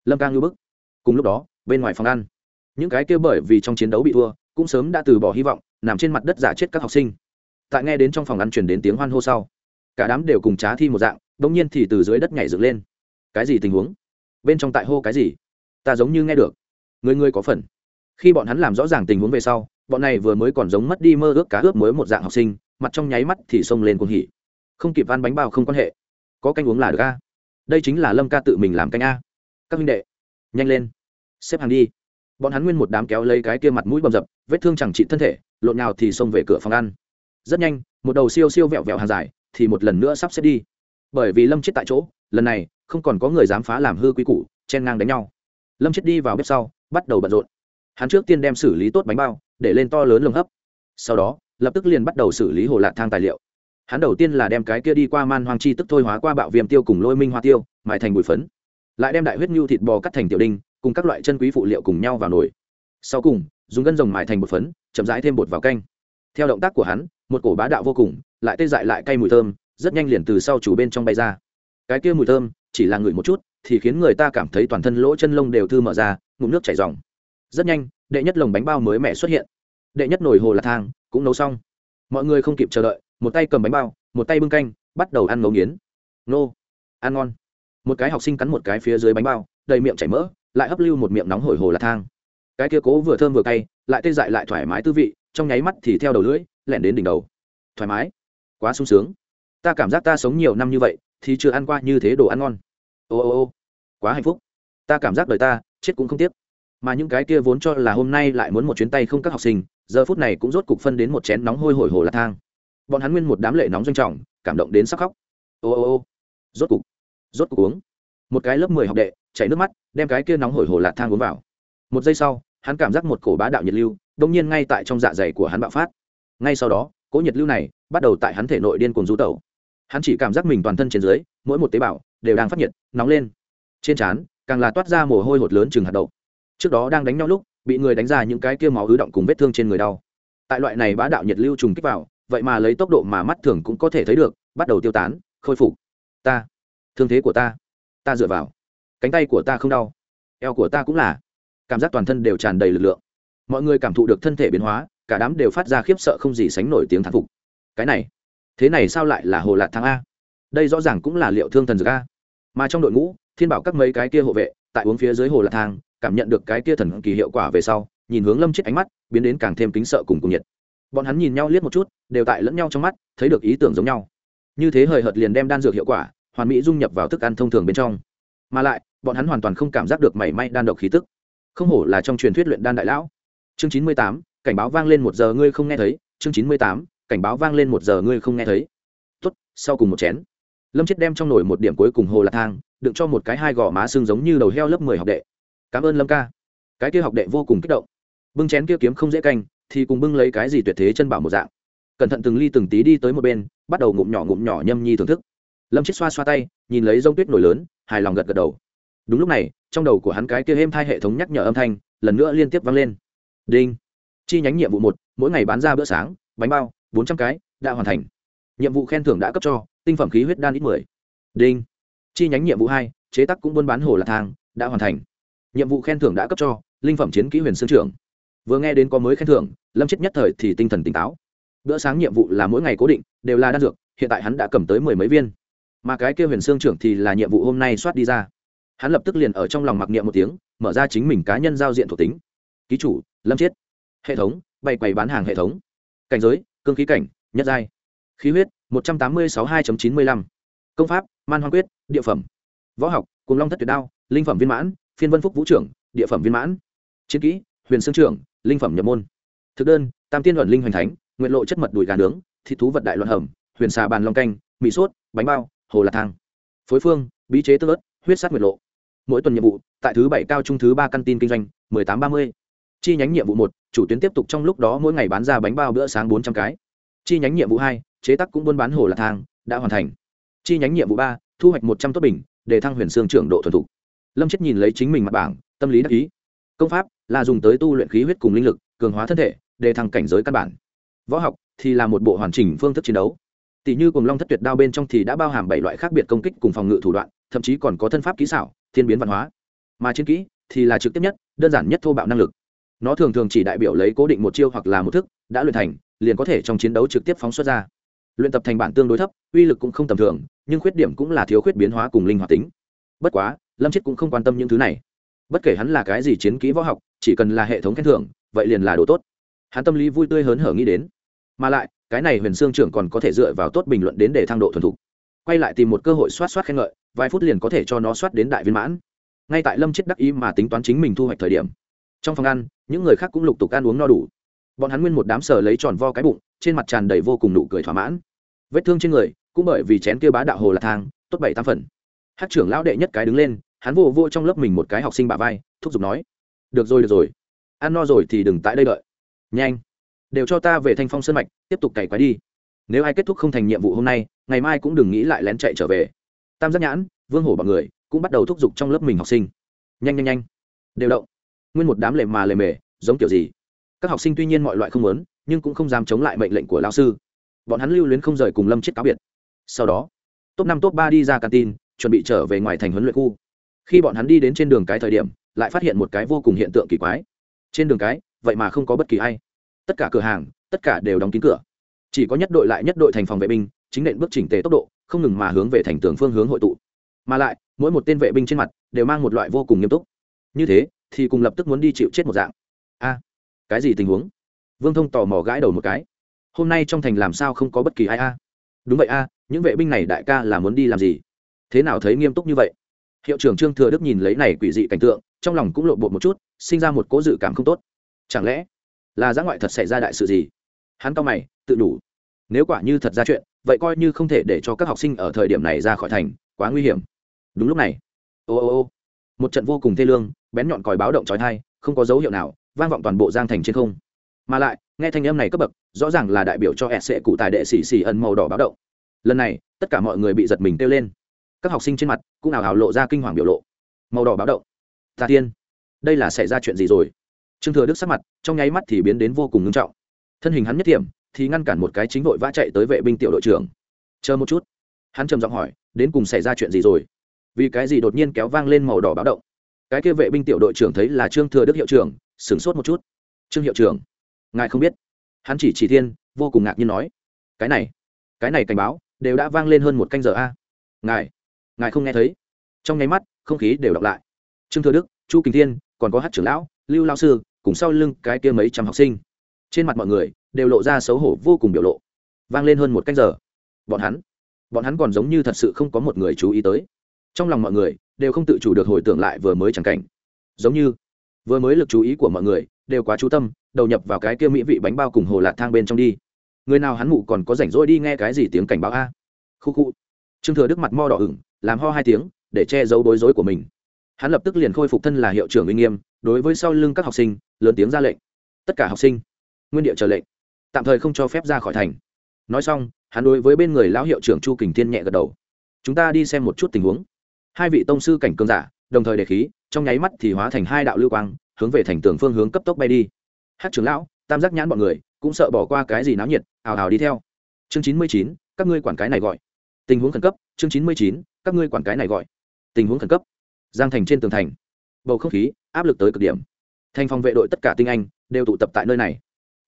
S1: lâm ca ngưu bức. Cùng lúc đó, bên ngoài phòng ăn. Những cái kia bởi vì trong chiến đấu bị thua, cũng sớm đã từ bỏ hy vọng, nằm trên mặt đất giả chết các học sinh. Tại nghe đến trong phòng ăn truyền đến tiếng hoan hô sau, cả đám đều cùng trá thi một dạng đ ỗ n g nhiên thì từ dưới đất nhảy dựng lên. Cái gì tình huống? Bên trong tại hô cái gì? Ta giống như nghe được. Người người có phần. Khi bọn hắn làm rõ ràng tình huống về sau, bọn này vừa mới còn giống mất đi mơ ước cá ướp mới một dạng học sinh mặt trong nháy mắt thì xông lên cuồng hỉ. Không kịp ăn bánh bao không quan hệ. Có canh uống là được a. Đây chính là lâm ca tự mình làm canh a. Các minh đệ, nhanh lên. Xếp hàng đi. Bọn hắn nguyên một đám kéo lấy cái kia mặt mũi bầm dập, vết thương chẳng trị thân thể, lộn nhào thì xông về cửa phòng ăn. Rất nhanh, một đầu siêu siêu vẹo vẹo hàng dài thì một lần nữa sắp xếp đi. Bởi vì lâm chết tại chỗ, lần này không còn có người dám phá làm hư quy củ, chen ngang đánh nhau. Lâm chết đi vào bếp sau, bắt đầu bận rộn. Hắn trước tiên đem xử lý tốt bánh bao, để lên to lớn lồng hấp. Sau đó lập tức liền bắt đầu xử lý hồ lạc thang tài liệu. Hắn đầu tiên là đem cái kia đi qua man hoang chi tức thôi hóa qua bạo viêm tiêu cùng lôi minh hoa tiêu, mài thành bụi phấn. Lại đem đại huyết nhu thịt bò cắt thành tiểu đinh, cùng các loại chân quý phụ liệu cùng nhau vào nồi. Sau cùng, dùng gân rồng mài thành bột phấn, chậm rãi thêm bột vào canh. Theo động tác của hắn, một cổ bá đạo vô cùng, lại tê dại lại cay mùi thơm, rất nhanh liền từ sau chủ bên trong bay ra. Cái kia mùi thơm, chỉ là ngửi một chút, thì khiến người ta cảm thấy toàn thân lỗ chân lông đều thư mở ra, ngụm nước chảy ròng. rất nhanh, đệ nhất lồng bánh bao mới mẻ xuất hiện. Đệ nhất nồi hồ là thang cũng nấu xong. Mọi người không kịp chờ đợi, một tay cầm bánh bao, một tay bưng canh, bắt đầu ăn ngấu nghiến. Nô, ăn ngon. Một cái học sinh cắn một cái phía dưới bánh bao, đầy miệng chảy mỡ, lại hấp lưu một miệng nóng hổi hồ là thang. Cái kia cố vừa thơm vừa cay, lại tê dại lại thoải mái tư vị, trong nháy mắt thì theo đầu lưỡi lẻn đến đỉnh đầu. Thoải mái. Quá sung sướng. Ta cảm giác ta sống nhiều năm như vậy, thì chưa ăn qua như thế đồ ăn ngon. Ô ô ô. Quá hạnh phúc. Ta cảm giác đời ta, chết cũng không tiếc. Mà những cái kia vốn cho là hôm nay lại muốn một chuyến tay không các học sinh giờ phút này cũng rốt cục phân đến một chén nóng hôi hổi hồ là thang. Bọn hắn nguyên một đám lệ nóng doanh trọng, cảm động đến sắc khóc. Ô ô ô. Rốt cục rốt cục uống. Một cái lớp mười học đệ, chảy nước mắt, đem cái kia nóng hổi hồ lạt thang uống vào. Một giây sau, hắn cảm giác một cổ bá đạo nhiệt lưu đông nhiên ngay tại trong dạ dày của hắn bạo phát. Ngay sau đó, cỗ nhiệt lưu này bắt đầu tại hắn thể nội điên cuồng du tẩu. Hắn chỉ cảm giác mình toàn thân trên dưới, mỗi một tế bào đều đang phát nhiệt, nóng lên. Trên trán, càng là toát ra mồ hôi hột lớn chừng hạt đậu. Trước đó đang đánh nhau lúc bị người đánh ra những cái kia máu ứ động cùng vết thương trên người đau. Tại loại này bá đạo nhiệt lưu trùng kích vào, vậy mà lấy tốc độ mà mắt thường cũng có thể thấy được, bắt đầu tiêu tán, khôi phục. Ta, thương thế của ta ta dựa vào. Cánh tay của ta không đau, eo của ta cũng là. Cảm giác toàn thân đều tràn đầy lực lượng. Mọi người cảm thụ được thân thể biến hóa, cả đám đều phát ra khiếp sợ không gì sánh nổi tiếng thán phục. Cái này, thế này sao lại là hồ lạc thang a? Đây rõ ràng cũng là liệu thương thần dược a. Mà trong đội ngũ, thiên bảo các mấy cái kia hộ vệ, tại uống phía dưới hồ lạc thang cảm nhận được cái kia thần kỳ hiệu quả về sau, nhìn hướng lâm chết ánh mắt, biến đến càng thêm kính sợ cùng cùng nhiệt. Bọn hắn nhìn nhau liếc một chút, đều tại lẫn nhau trong mắt, thấy được ý tưởng giống nhau. Như thế hời hợt liền đem đan dược hiệu quả, hoàn mỹ dung nhập vào thức ăn thông thường bên trong. Mà lại, bọn hắn hoàn toàn không cảm giác được mảy may đan độc khí tức. Không hổ là trong truyền thuyết luyện đan đại lão. Chương chín mươi tám, cảnh báo vang lên một giờ ngươi không nghe thấy. Chương chín mươi tám, cảnh báo vang lên một giờ ngươi không nghe thấy. Tốt, sau cùng một chén. Lâm chết đem trong nồi một điểm cuối cùng hồ lạc thang, đựng cho một cái hai gò má xương giống như đầu heo lớp mười học đệ cảm ơn lâm ca. Cái kia học đệ vô cùng kích động. Bưng chén kia kiếm không dễ canh, thì cùng bưng lấy cái gì tuyệt thế chân bảo một dạng. Cẩn thận từng ly từng tí đi tới một bên, bắt đầu ngụm nhỏ ngụm nhỏ nhâm nhi thưởng thức. Lâm chết xoa xoa tay, nhìn lấy rông tuyết nổi lớn, hài lòng gật gật đầu. Đúng lúc này, trong đầu của hắn cái kia êm thai hệ thống nhắc nhở âm thanh, lần nữa liên tiếp vang lên. Đinh. Chi nhánh nhiệm vụ một, mỗi ngày bán ra bữa sáng, bánh bao, bốn trăm cái, đã hoàn thành. Nhiệm vụ khen thưởng đã cấp cho, tinh phẩm khí huyết đan ít mười. Đinh. Chi nhánh nhiệm vụ hai, chế tác cũng buôn bán hồ lạc thang, đã hoàn thành nhiệm vụ khen thưởng đã cấp cho, linh phẩm chiến kỹ huyền sương trưởng. Vừa nghe đến có mới khen thưởng, lâm chết nhất thời thì tinh thần tỉnh táo. Bữa sáng nhiệm vụ là mỗi ngày cố định, đều là đan dược, hiện tại hắn đã cầm tới mười mấy viên. Mà cái kia huyền sương trưởng thì là nhiệm vụ hôm nay soát đi ra. Hắn lập tức liền ở trong lòng mặc niệm một tiếng, mở ra chính mình cá nhân giao diện thuộc tính. Ký chủ, lâm chiết hệ thống, bày quầy bán hàng hệ thống. Cảnh giới, cương khí cảnh, nhất giai. Khí huyết, một trăm tám mươi sáu hai chín mươi lăm. Công pháp, man hoa quyết, địa phẩm. Võ học cùng long thất tuyệt đao, linh phẩm viên mãn phiên vân phúc vũ trưởng, địa phẩm viên mãn. Chiến kỹ, huyền sương trưởng, linh phẩm nhập môn. Thực đơn, tam tiên luận linh hoành thánh, nguyện lộ chất mật đùi gà nướng thịt thú vật đại loạn hầm, huyền xà bàn long canh, mì sốt, bánh bao, hồ lạc thang. Phối phương, bí chế tương ớt, huyết sát nguyệt lộ. Mỗi tuần nhiệm vụ, tại thứ bảy cao trung thứ ba căn tin kinh doanh, mười tám ba mươi. Chi nhánh nhiệm vụ một, chủ tuyến tiếp tục trong lúc đó mỗi ngày bán ra bánh bao bữa sáng bốn trăm cái. Chi nhánh nhiệm vụ hai, chế tác cũng buôn bán hồ lạc thang, đã hoàn thành. Chi nhánh nhiệm vụ ba, thu hoạch một trăm tốt bình, để thăng huyền xương trưởng độ thuần thục lâm chết nhìn lấy chính mình mặt bảng, tâm lý đắc ý. Công pháp là dùng tới tu luyện khí huyết cùng linh lực, cường hóa thân thể, để thăng cảnh giới căn bản. Võ học thì là một bộ hoàn chỉnh phương thức chiến đấu. Tỷ như cùng long thất tuyệt đao bên trong thì đã bao hàm bảy loại khác biệt công kích cùng phòng ngự thủ đoạn, thậm chí còn có thân pháp kỹ xảo, thiên biến văn hóa. Mà chiến kỹ thì là trực tiếp nhất, đơn giản nhất thô bạo năng lực. Nó thường thường chỉ đại biểu lấy cố định một chiêu hoặc là một thức, đã luyện thành, liền có thể trong chiến đấu trực tiếp phóng xuất ra. Luyện tập thành bản tương đối thấp, uy lực cũng không tầm thường, nhưng khuyết điểm cũng là thiếu khuyết biến hóa cùng linh hoạt tính. Bất quá lâm chết cũng không quan tâm những thứ này bất kể hắn là cái gì chiến kỹ võ học chỉ cần là hệ thống khen thưởng vậy liền là đồ tốt hắn tâm lý vui tươi hớn hở nghĩ đến mà lại cái này huyền xương trưởng còn có thể dựa vào tốt bình luận đến để thăng độ thuần thục quay lại tìm một cơ hội soát soát khen ngợi vài phút liền có thể cho nó soát đến đại viên mãn ngay tại lâm chết đắc ý mà tính toán chính mình thu hoạch thời điểm trong phòng ăn những người khác cũng lục tục ăn uống no đủ bọn hắn nguyên một đám sờ lấy tròn vo cái bụng trên mặt tràn đầy vô cùng nụ cười thỏa mãn vết thương trên người cũng bởi vì chén kia bá đạo hồ là thang tốt bảy tam phần hát trưởng lão đệ nhất cái đứng lên, hắn vô vô trong lớp mình một cái học sinh bả vai, thúc giục nói, được rồi được rồi, ăn no rồi thì đừng tại đây đợi. Nhanh, đều cho ta về thanh phong sân mạch, tiếp tục cày quái đi. Nếu ai kết thúc không thành nhiệm vụ hôm nay, ngày mai cũng đừng nghĩ lại lén chạy trở về. Tam giác nhãn, vương hổ b ọ n người cũng bắt đầu thúc giục trong lớp mình học sinh. Nhanh nhanh nhanh, đều động. Nguyên một đám lề mà lề mề, giống kiểu gì? Các học sinh tuy nhiên mọi loại không lớn nhưng cũng không dám chống lại mệnh lệnh của lao sư. Bọn hắn lưu luyến không rời cùng lâm chết cáo biệt. Sau đó, top năm, top ba đi ra canteen chuẩn bị trở về ngoài thành huấn luyện khu. Khi bọn hắn đi đến trên đường cái thời điểm, lại phát hiện một cái vô cùng hiện tượng kỳ quái. Trên đường cái, vậy mà không có bất kỳ ai. Tất cả cửa hàng, tất cả đều đóng kín cửa. Chỉ có nhất đội lại nhất đội thành phòng vệ binh, chính nện bước chỉnh tề tốc độ, không ngừng mà hướng về thành tường phương hướng hội tụ. Mà lại, mỗi một tên vệ binh trên mặt đều mang một loại vô cùng nghiêm túc. Như thế, thì cùng lập tức muốn đi chịu chết một dạng. A, cái gì tình huống? Vương thông tò mò gãi đầu một cái. Hôm nay trong thành làm sao không có bất kỳ ai a? Đúng vậy a, những vệ binh này đại ca là muốn đi làm gì? Thế nào thấy nghiêm túc như vậy? Hiệu trưởng trương thừa đức nhìn lấy này quỷ dị cảnh tượng, trong lòng cũng lộ bộ một chút, sinh ra một cố dự cảm không tốt. Chẳng lẽ là giã ngoại thật xảy ra đại sự gì? Hắn cao mày, tự đủ. Nếu quả như thật ra chuyện, vậy coi như không thể để cho các học sinh ở thời điểm này ra khỏi thành, quá nguy hiểm. Đúng lúc này, ô ô ô, một trận vô cùng thê lương, bén nhọn còi báo động trói thai không có dấu hiệu nào, vang vọng toàn bộ giang thành trên không. Mà lại, nghe thanh âm này cấp bậc, rõ ràng là đại biểu cho s sệ cụ tài đệ sĩ xì ẩn màu đỏ báo động. Lần này, tất cả mọi người bị giật mình kêu lên các học sinh trên mặt cũng ảo ảo lộ ra kinh hoàng biểu lộ. Màu đỏ báo động. Tà tiên, đây là xảy ra chuyện gì rồi? Trương thừa đức sắc mặt trong nháy mắt thì biến đến vô cùng nghiêm trọng. Thân hình hắn nhất điểm thì ngăn cản một cái chính vội vã chạy tới vệ binh tiểu đội trưởng. Chờ một chút. Hắn trầm giọng hỏi, đến cùng xảy ra chuyện gì rồi? Vì cái gì đột nhiên kéo vang lên màu đỏ báo động? Cái kia vệ binh tiểu đội trưởng thấy là trương thừa đức hiệu trưởng, sửng sốt một chút. Trương hiệu trưởng, ngài không biết. Hắn chỉ chỉ thiên, vô cùng ngạc nhiên nói. Cái này cái này cảnh báo đều đã vang lên hơn một canh giờ a. Ngài ngài không nghe thấy. Trong nháy mắt, không khí đều đọc lại. Trương thừa đức, chu Kính thiên, còn có hát trưởng lão, lưu lao sư, cùng sau lưng cái kia mấy trăm học sinh. Trên mặt mọi người đều lộ ra xấu hổ vô cùng biểu lộ. Vang lên hơn một cách giờ. Bọn hắn bọn hắn còn giống như thật sự không có một người chú ý tới. Trong lòng mọi người đều không tự chủ được hồi tưởng lại vừa mới chẳng cảnh. Giống như vừa mới lực chú ý của mọi người đều quá chú tâm, đầu nhập vào cái kia mỹ vị bánh bao cùng hồ lạt thang bên trong đi. Người nào hắn mụ còn có rảnh rỗi đi nghe cái gì tiếng cảnh báo a? Khu khu. Trương thừa đức mặt mo đỏ ửng làm ho hai tiếng, để che giấu bối rối của mình. Hắn lập tức liền khôi phục thân là hiệu trưởng uy nghiêm, đối với sau lưng các học sinh, lớn tiếng ra lệnh. Tất cả học sinh, nguyên địa chờ lệnh. Tạm thời không cho phép ra khỏi thành. Nói xong, hắn đối với bên người lão hiệu trưởng chu kình thiên nhẹ gật đầu. Chúng ta đi xem một chút tình huống. Hai vị tông sư cảnh cương giả, đồng thời đề khí, trong nháy mắt thì hóa thành hai đạo lưu quang, hướng về thành tường phương hướng cấp tốc bay đi. Hát trưởng lão, tam giác nhãn bọn người, cũng sợ bỏ qua cái gì náo nhiệt, ào ào đi theo. Chương chín mươi chín, các ngươi quản cái này gọi. Tình huống khẩn cấp, chương chín mươi chín các ngươi quản cái này gọi. Tình huống khẩn cấp. Giang thành trên tường thành. Bầu không khí, áp lực tới cực điểm. Thành phòng vệ đội tất cả tinh anh đều tụ tập tại nơi này.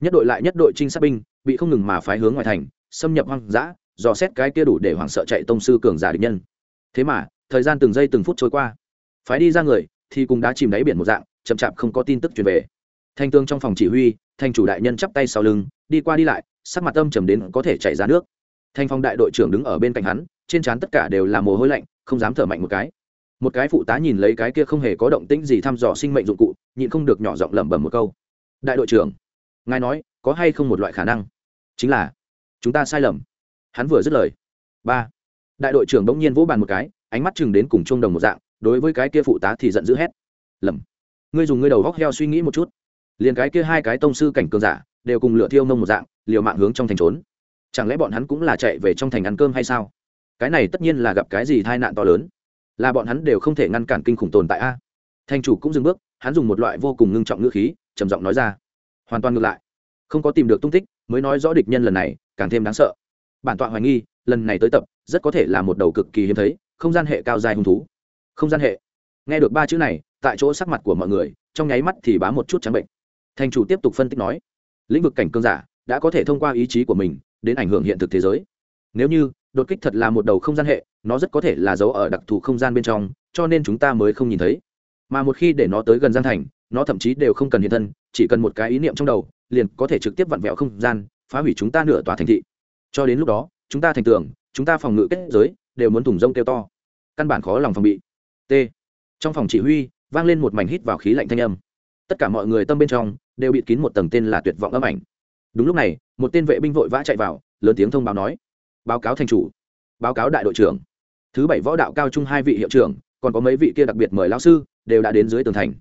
S1: Nhất đội lại nhất đội trinh sát binh bị không ngừng mà phái hướng ngoài thành, xâm nhập hoang dã, dò xét cái kia đủ để hoảng sợ chạy tông sư cường giả địch nhân. Thế mà, thời gian từng giây từng phút trôi qua. Phái đi ra người thì cùng đá chìm đáy biển một dạng, chậm chạp không có tin tức truyền về. Thanh tương trong phòng chỉ huy, thành chủ đại nhân chắp tay sau lưng, đi qua đi lại, sắc mặt âm trầm đến có thể chảy ra nước. Thanh phong đại đội trưởng đứng ở bên cạnh hắn trên trán tất cả đều là mồ hôi lạnh, không dám thở mạnh một cái. Một cái phụ tá nhìn lấy cái kia không hề có động tĩnh gì thăm dò sinh mệnh dụng cụ, nhịn không được nhỏ giọng lẩm bẩm một câu. Đại đội trưởng, ngài nói, có hay không một loại khả năng? Chính là, chúng ta sai lầm. Hắn vừa dứt lời. Ba. Đại đội trưởng bỗng nhiên vỗ bàn một cái, ánh mắt chừng đến cùng chung đồng một dạng, đối với cái kia phụ tá thì giận dữ hét. Lầm, ngươi dùng ngươi đầu góc heo suy nghĩ một chút. Liền cái kia hai cái tông sư cảnh cường giả, đều cùng lựa thiêu nông một dạng, liều mạng hướng trong thành trốn. Chẳng lẽ bọn hắn cũng là chạy về trong thành ăn cơm hay sao? Cái này tất nhiên là gặp cái gì tai nạn to lớn. Là bọn hắn đều không thể ngăn cản kinh khủng tồn tại a. Thành chủ cũng dừng bước, hắn dùng một loại vô cùng ngưng trọng ngữ khí, trầm giọng nói ra. Hoàn toàn ngược lại. Không có tìm được tung tích, mới nói rõ địch nhân lần này, càng thêm đáng sợ. Bản tọa hoài nghi, lần này tới tập, rất có thể là một đầu cực kỳ hiếm thấy, không gian hệ cao dài hung thú. Không gian hệ. Nghe được ba chữ này, tại chỗ sắc mặt của mọi người, trong nháy mắt thì bá một chút trắng bệnh. Thành chủ tiếp tục phân tích nói, lĩnh vực cảnh cương giả, đã có thể thông qua ý chí của mình, đến ảnh hưởng hiện thực thế giới. Nếu như đột kích thật là một đầu không gian hệ, nó rất có thể là giấu ở đặc thù không gian bên trong, cho nên chúng ta mới không nhìn thấy. Mà một khi để nó tới gần gian thành, nó thậm chí đều không cần hiện thân, chỉ cần một cái ý niệm trong đầu, liền có thể trực tiếp vặn vẹo không gian, phá hủy chúng ta nửa tòa thành thị. Cho đến lúc đó, chúng ta thành tưởng chúng ta phòng ngự kết giới, đều muốn thủng rông kêu to. Căn bản khó lòng phòng bị. T. Trong phòng chỉ huy, vang lên một mảnh hít vào khí lạnh thanh âm. Tất cả mọi người tâm bên trong, đều bị kín một tầng tên là tuyệt vọng âm ảnh. Đúng lúc này, một tên vệ binh vội vã chạy vào, lớn tiếng thông báo nói báo cáo thành chủ, báo cáo đại đội trưởng. Thứ bảy võ đạo cao trung hai vị hiệu trưởng, còn có mấy vị kia đặc biệt mời lao sư, đều đã đến dưới tường thành.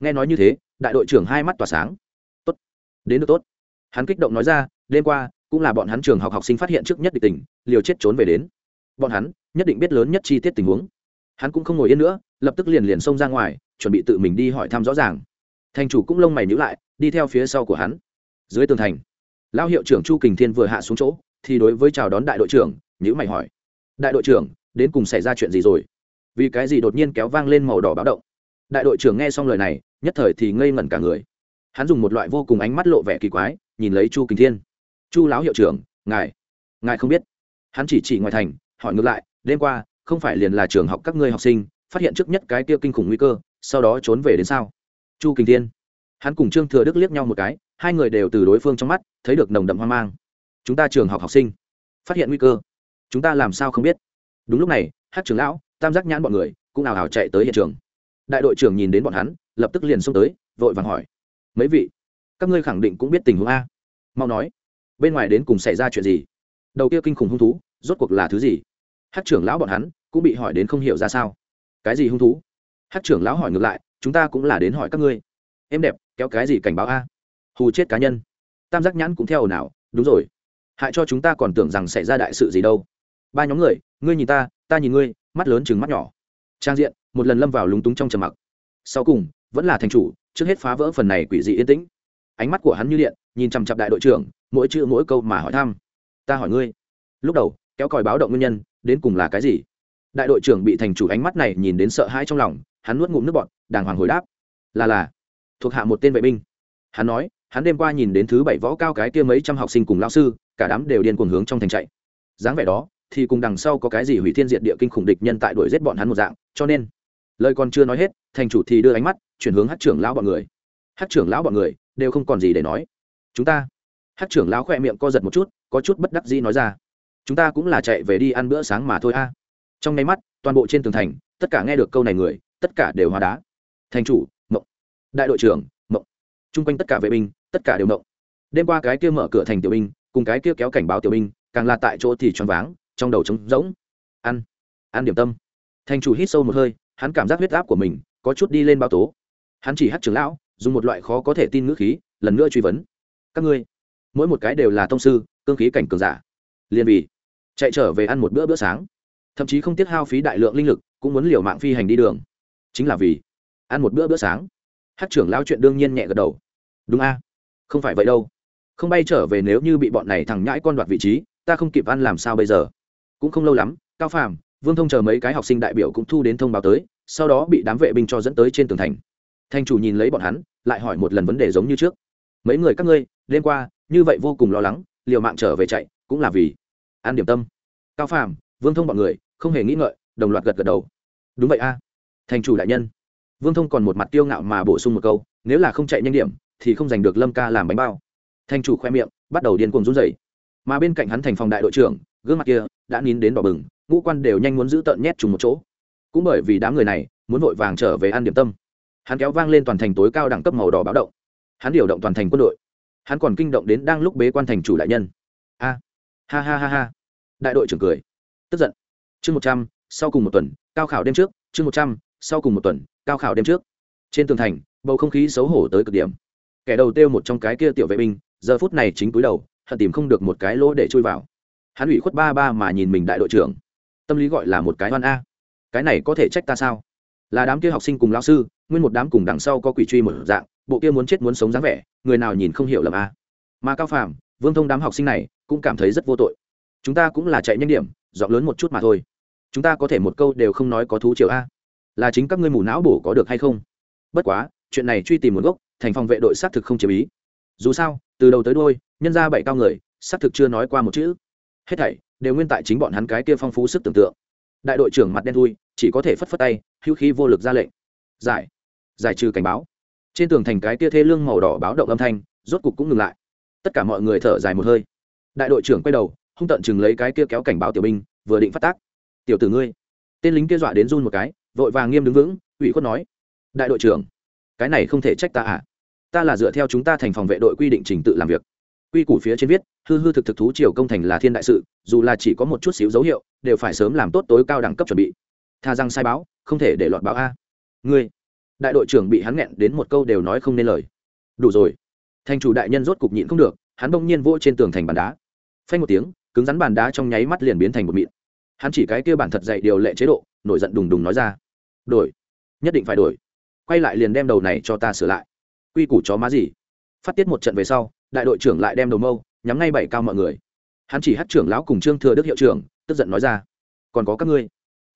S1: Nghe nói như thế, đại đội trưởng hai mắt tỏa sáng. Tốt, đến được tốt. Hắn kích động nói ra, đêm qua, cũng là bọn hắn trường học học sinh phát hiện trước nhất địch tỉnh liều chết trốn về đến. Bọn hắn, nhất định biết lớn nhất chi tiết tình huống. Hắn cũng không ngồi yên nữa, lập tức liền liền xông ra ngoài, chuẩn bị tự mình đi hỏi thăm rõ ràng. Thành chủ cũng lông mày nhữ lại, đi theo phía sau của hắn. Dưới tường thành, lão hiệu trưởng chu kình thiên vừa hạ xuống chỗ thì đối với chào đón đại đội trưởng nhữ mày hỏi. Đại đội trưởng, đến cùng xảy ra chuyện gì rồi? Vì cái gì đột nhiên kéo vang lên màu đỏ báo động? Đại đội trưởng nghe xong lời này, nhất thời thì ngây ngẩn cả người. Hắn dùng một loại vô cùng ánh mắt lộ vẻ kỳ quái, nhìn lấy chu kinh thiên. Chu lão hiệu trưởng, ngài ngài không biết? Hắn chỉ chỉ ngoài thành, hỏi ngược lại, đêm qua, không phải liền là trường học các ngươi học sinh, phát hiện trước nhất cái kia kinh khủng nguy cơ, sau đó trốn về đến sao? Chu kinh thiên. Hắn cùng trương thừa đức liếc nhau một cái, hai người đều từ đối phương trong mắt, thấy được nồng đậm hoang mang chúng ta trường học học sinh. Phát hiện nguy cơ. Chúng ta làm sao không biết? Đúng lúc này, hát trưởng lão, tam giác nhãn bọn người, cũng ào ào chạy tới hiện trường. Đại đội trưởng nhìn đến bọn hắn, lập tức liền xông tới, vội vàng hỏi. Mấy vị, các ngươi khẳng định cũng biết tình huống a? Mau nói, bên ngoài đến cùng xảy ra chuyện gì? Đầu kia kinh khủng hung thú, rốt cuộc là thứ gì? Hát trưởng lão bọn hắn cũng bị hỏi đến không hiểu ra sao. Cái gì hung thú? Hát trưởng lão hỏi ngược lại, chúng ta cũng là đến hỏi các ngươi. Em đẹp, kéo cái gì cảnh báo a? Hù chết cá nhân. Tam giác nhãn cũng theo ồn ào, đúng rồi hại cho chúng ta còn tưởng rằng xảy ra đại sự gì đâu. Ba nhóm người, ngươi nhìn ta ta nhìn ngươi, mắt lớn chừng mắt nhỏ. Trang diện, một lần lâm vào lúng túng trong trầm mặc. Sau cùng, vẫn là thành chủ, trước hết phá vỡ phần này quỷ dị yên tĩnh. Ánh mắt của hắn như điện, nhìn chằm chặp đại đội trưởng, mỗi chữ mỗi câu mà hỏi thăm. Ta hỏi ngươi. Lúc đầu, kéo còi báo động nguyên nhân, đến cùng là cái gì? Đại đội trưởng bị thành chủ ánh mắt này nhìn đến sợ hãi trong lòng, hắn nuốt ngụm nước bọt, đàng hoàng hồi đáp. Là là, thuộc hạ một tên vệ binh. Hắn nói hắn đêm qua nhìn đến thứ bảy võ cao cái kia mấy trăm học sinh cùng lao sư, cả đám đều điên cuồng hướng trong thành chạy. Dáng vẻ đó, thì cùng đằng sau có cái gì hủy thiên diệt địa kinh khủng địch nhân tại đuổi giết bọn hắn một dạng, cho nên, lời còn chưa nói hết, thành chủ thì đưa ánh mắt chuyển hướng hát trưởng lão bọn người. Hát trưởng lão bọn người đều không còn gì để nói. Chúng ta, hát trưởng lão khỏe miệng co giật một chút, có chút bất đắc dĩ nói ra. Chúng ta cũng là chạy về đi ăn bữa sáng mà thôi a. Trong nháy mắt, toàn bộ trên tường thành, tất cả nghe được câu này người, tất cả đều hóa đá. Thành chủ, mộng. Đại đội trưởng chung quanh tất cả vệ binh, tất cả đều động. Đêm qua cái kia mở cửa thành tiểu binh, cùng cái kia kéo cảnh báo tiểu binh, càng là tại chỗ thì choáng váng, trong đầu trống rỗng. Ăn ăn điểm tâm. Thành chủ hít sâu một hơi, hắn cảm giác huyết áp của mình có chút đi lên bao tố. Hắn chỉ hát trưởng lão, dùng một loại khó có thể tin ngữ khí, lần nữa truy vấn. Các ngươi, mỗi một cái đều là tông sư, cương khí cảnh cường giả. Liền vì chạy trở về ăn một bữa bữa sáng. Thậm chí không tiết hao phí đại lượng linh lực, cũng muốn liều mạng phi hành đi đường. Chính là vì ăn một bữa bữa sáng hát trưởng lao chuyện đương nhiên nhẹ gật đầu. Đúng a. Không phải vậy đâu. Không bay trở về nếu như bị bọn này thằng nhãi con đoạt vị trí, ta không kịp ăn làm sao bây giờ? Cũng không lâu lắm, cao phàm, vương thông chờ mấy cái học sinh đại biểu cũng thu đến thông báo tới, sau đó bị đám vệ binh cho dẫn tới trên tường thành. Thanh chủ nhìn lấy bọn hắn, lại hỏi một lần vấn đề giống như trước. Mấy người các ngươi, đêm qua, như vậy vô cùng lo lắng, liều mạng trở về chạy, cũng là vì ăn điểm tâm. Cao phàm, vương thông bọn người, không hề nghĩ ngợi, đồng loạt gật gật đầu. Đúng vậy a. À. thành chủ đại nhân vương thông còn một mặt tiêu ngạo mà bổ sung một câu, nếu là không chạy nhanh điểm, thì không giành được lâm ca làm bánh bao. Thành chủ khoe miệng, bắt đầu điên cuồng run rẩy. Mà bên cạnh hắn thành phòng đại đội trưởng, gương mặt kia đã nín đến đỏ bừng, ngũ quan đều nhanh muốn giữ tợn nhét trùng một chỗ. Cũng bởi vì đám người này, muốn vội vàng trở về ăn điểm tâm. Hắn kéo vang lên toàn thành tối cao đẳng cấp màu đỏ báo động. Hắn điều động toàn thành quân đội. Hắn còn kinh động đến đang lúc bế quan thành chủ đại nhân. A. Ha ha ha ha. Đại đội trưởng cười. Tức giận. Chương một trăm, sau cùng một tuần, cao khảo đêm trước, chương một trăm sau cùng một tuần, cao khảo đêm trước. Trên tường thành, bầu không khí xấu hổ tới cực điểm. Kẻ đầu tiêu một trong cái kia tiểu vệ binh, giờ phút này chính cúi đầu, hận tìm không được một cái lỗ để chui vào. Hắn ủy khuất ba ba mà nhìn mình đại đội trưởng. Tâm lý gọi là một cái oan a. Cái này có thể trách ta sao? Là đám kia học sinh cùng lao sư, nguyên một đám cùng đằng sau có quỷ truy một dạng, bộ kia muốn chết muốn sống dáng vẻ, người nào nhìn không hiểu lầm a. Mà cao phàm, vương thông đám học sinh này, cũng cảm thấy rất vô tội. Chúng ta cũng là chạy nhanh điểm dọn lớn một chút mà thôi. Chúng ta có thể một câu đều không nói có thú chiều a là chính các ngươi mù não bổ có được hay không? Bất quá, chuyện này truy tìm nguồn gốc, thành phòng vệ đội xác thực không chế ý. Dù sao, từ đầu tới đôi nhân ra bảy cao người, xác thực chưa nói qua một chữ. Hết thảy đều nguyên tại chính bọn hắn cái kia phong phú sức tưởng tượng. Đại đội trưởng mặt đen thui, chỉ có thể phất phất tay, hữu khí vô lực ra lệnh. Giải giải trừ cảnh báo. Trên tường thành cái kia thê lương màu đỏ báo động âm thanh, rốt cục cũng ngừng lại. Tất cả mọi người thở dài một hơi. Đại đội trưởng quay đầu, hung tận chừng lấy cái kia kéo cảnh báo tiểu binh, vừa định phát tác. Tiểu tử ngươi. Tên lính kia dọa đến run một cái vội vàng nghiêm đứng vững, ủy khuất nói, đại đội trưởng, cái này không thể trách ta à? Ta là dựa theo chúng ta thành phòng vệ đội quy định trình tự làm việc. Quy củ phía trên viết, hư hư thực thực thú triều công thành là thiên đại sự, dù là chỉ có một chút xíu dấu hiệu, đều phải sớm làm tốt tối cao đẳng cấp chuẩn bị. Tha rằng sai báo, không thể để lọt báo a. Ngươi, đại đội trưởng bị hắn nghẹn đến một câu đều nói không nên lời. Đủ rồi. Thành chủ đại nhân rốt cục nhịn không được, hắn bỗng nhiên vỗ trên tường thành bàn đá. Phanh một tiếng, cứng rắn bàn đá trong nháy mắt liền biến thành một mịn. Hắn chỉ cái kia bản thật dạy điều lệ chế độ nổi giận đùng đùng nói ra. Đổi, nhất định phải đổi. Quay lại liền đem đầu này cho ta sửa lại. Quy củ chó má gì? Phát tiết một trận về sau, đại đội trưởng lại đem đầu mâu, nhắm ngay bảy cao mọi người. Hắn chỉ hát trưởng lão cùng trương thừa đức hiệu trưởng, tức giận nói ra. Còn có các ngươi,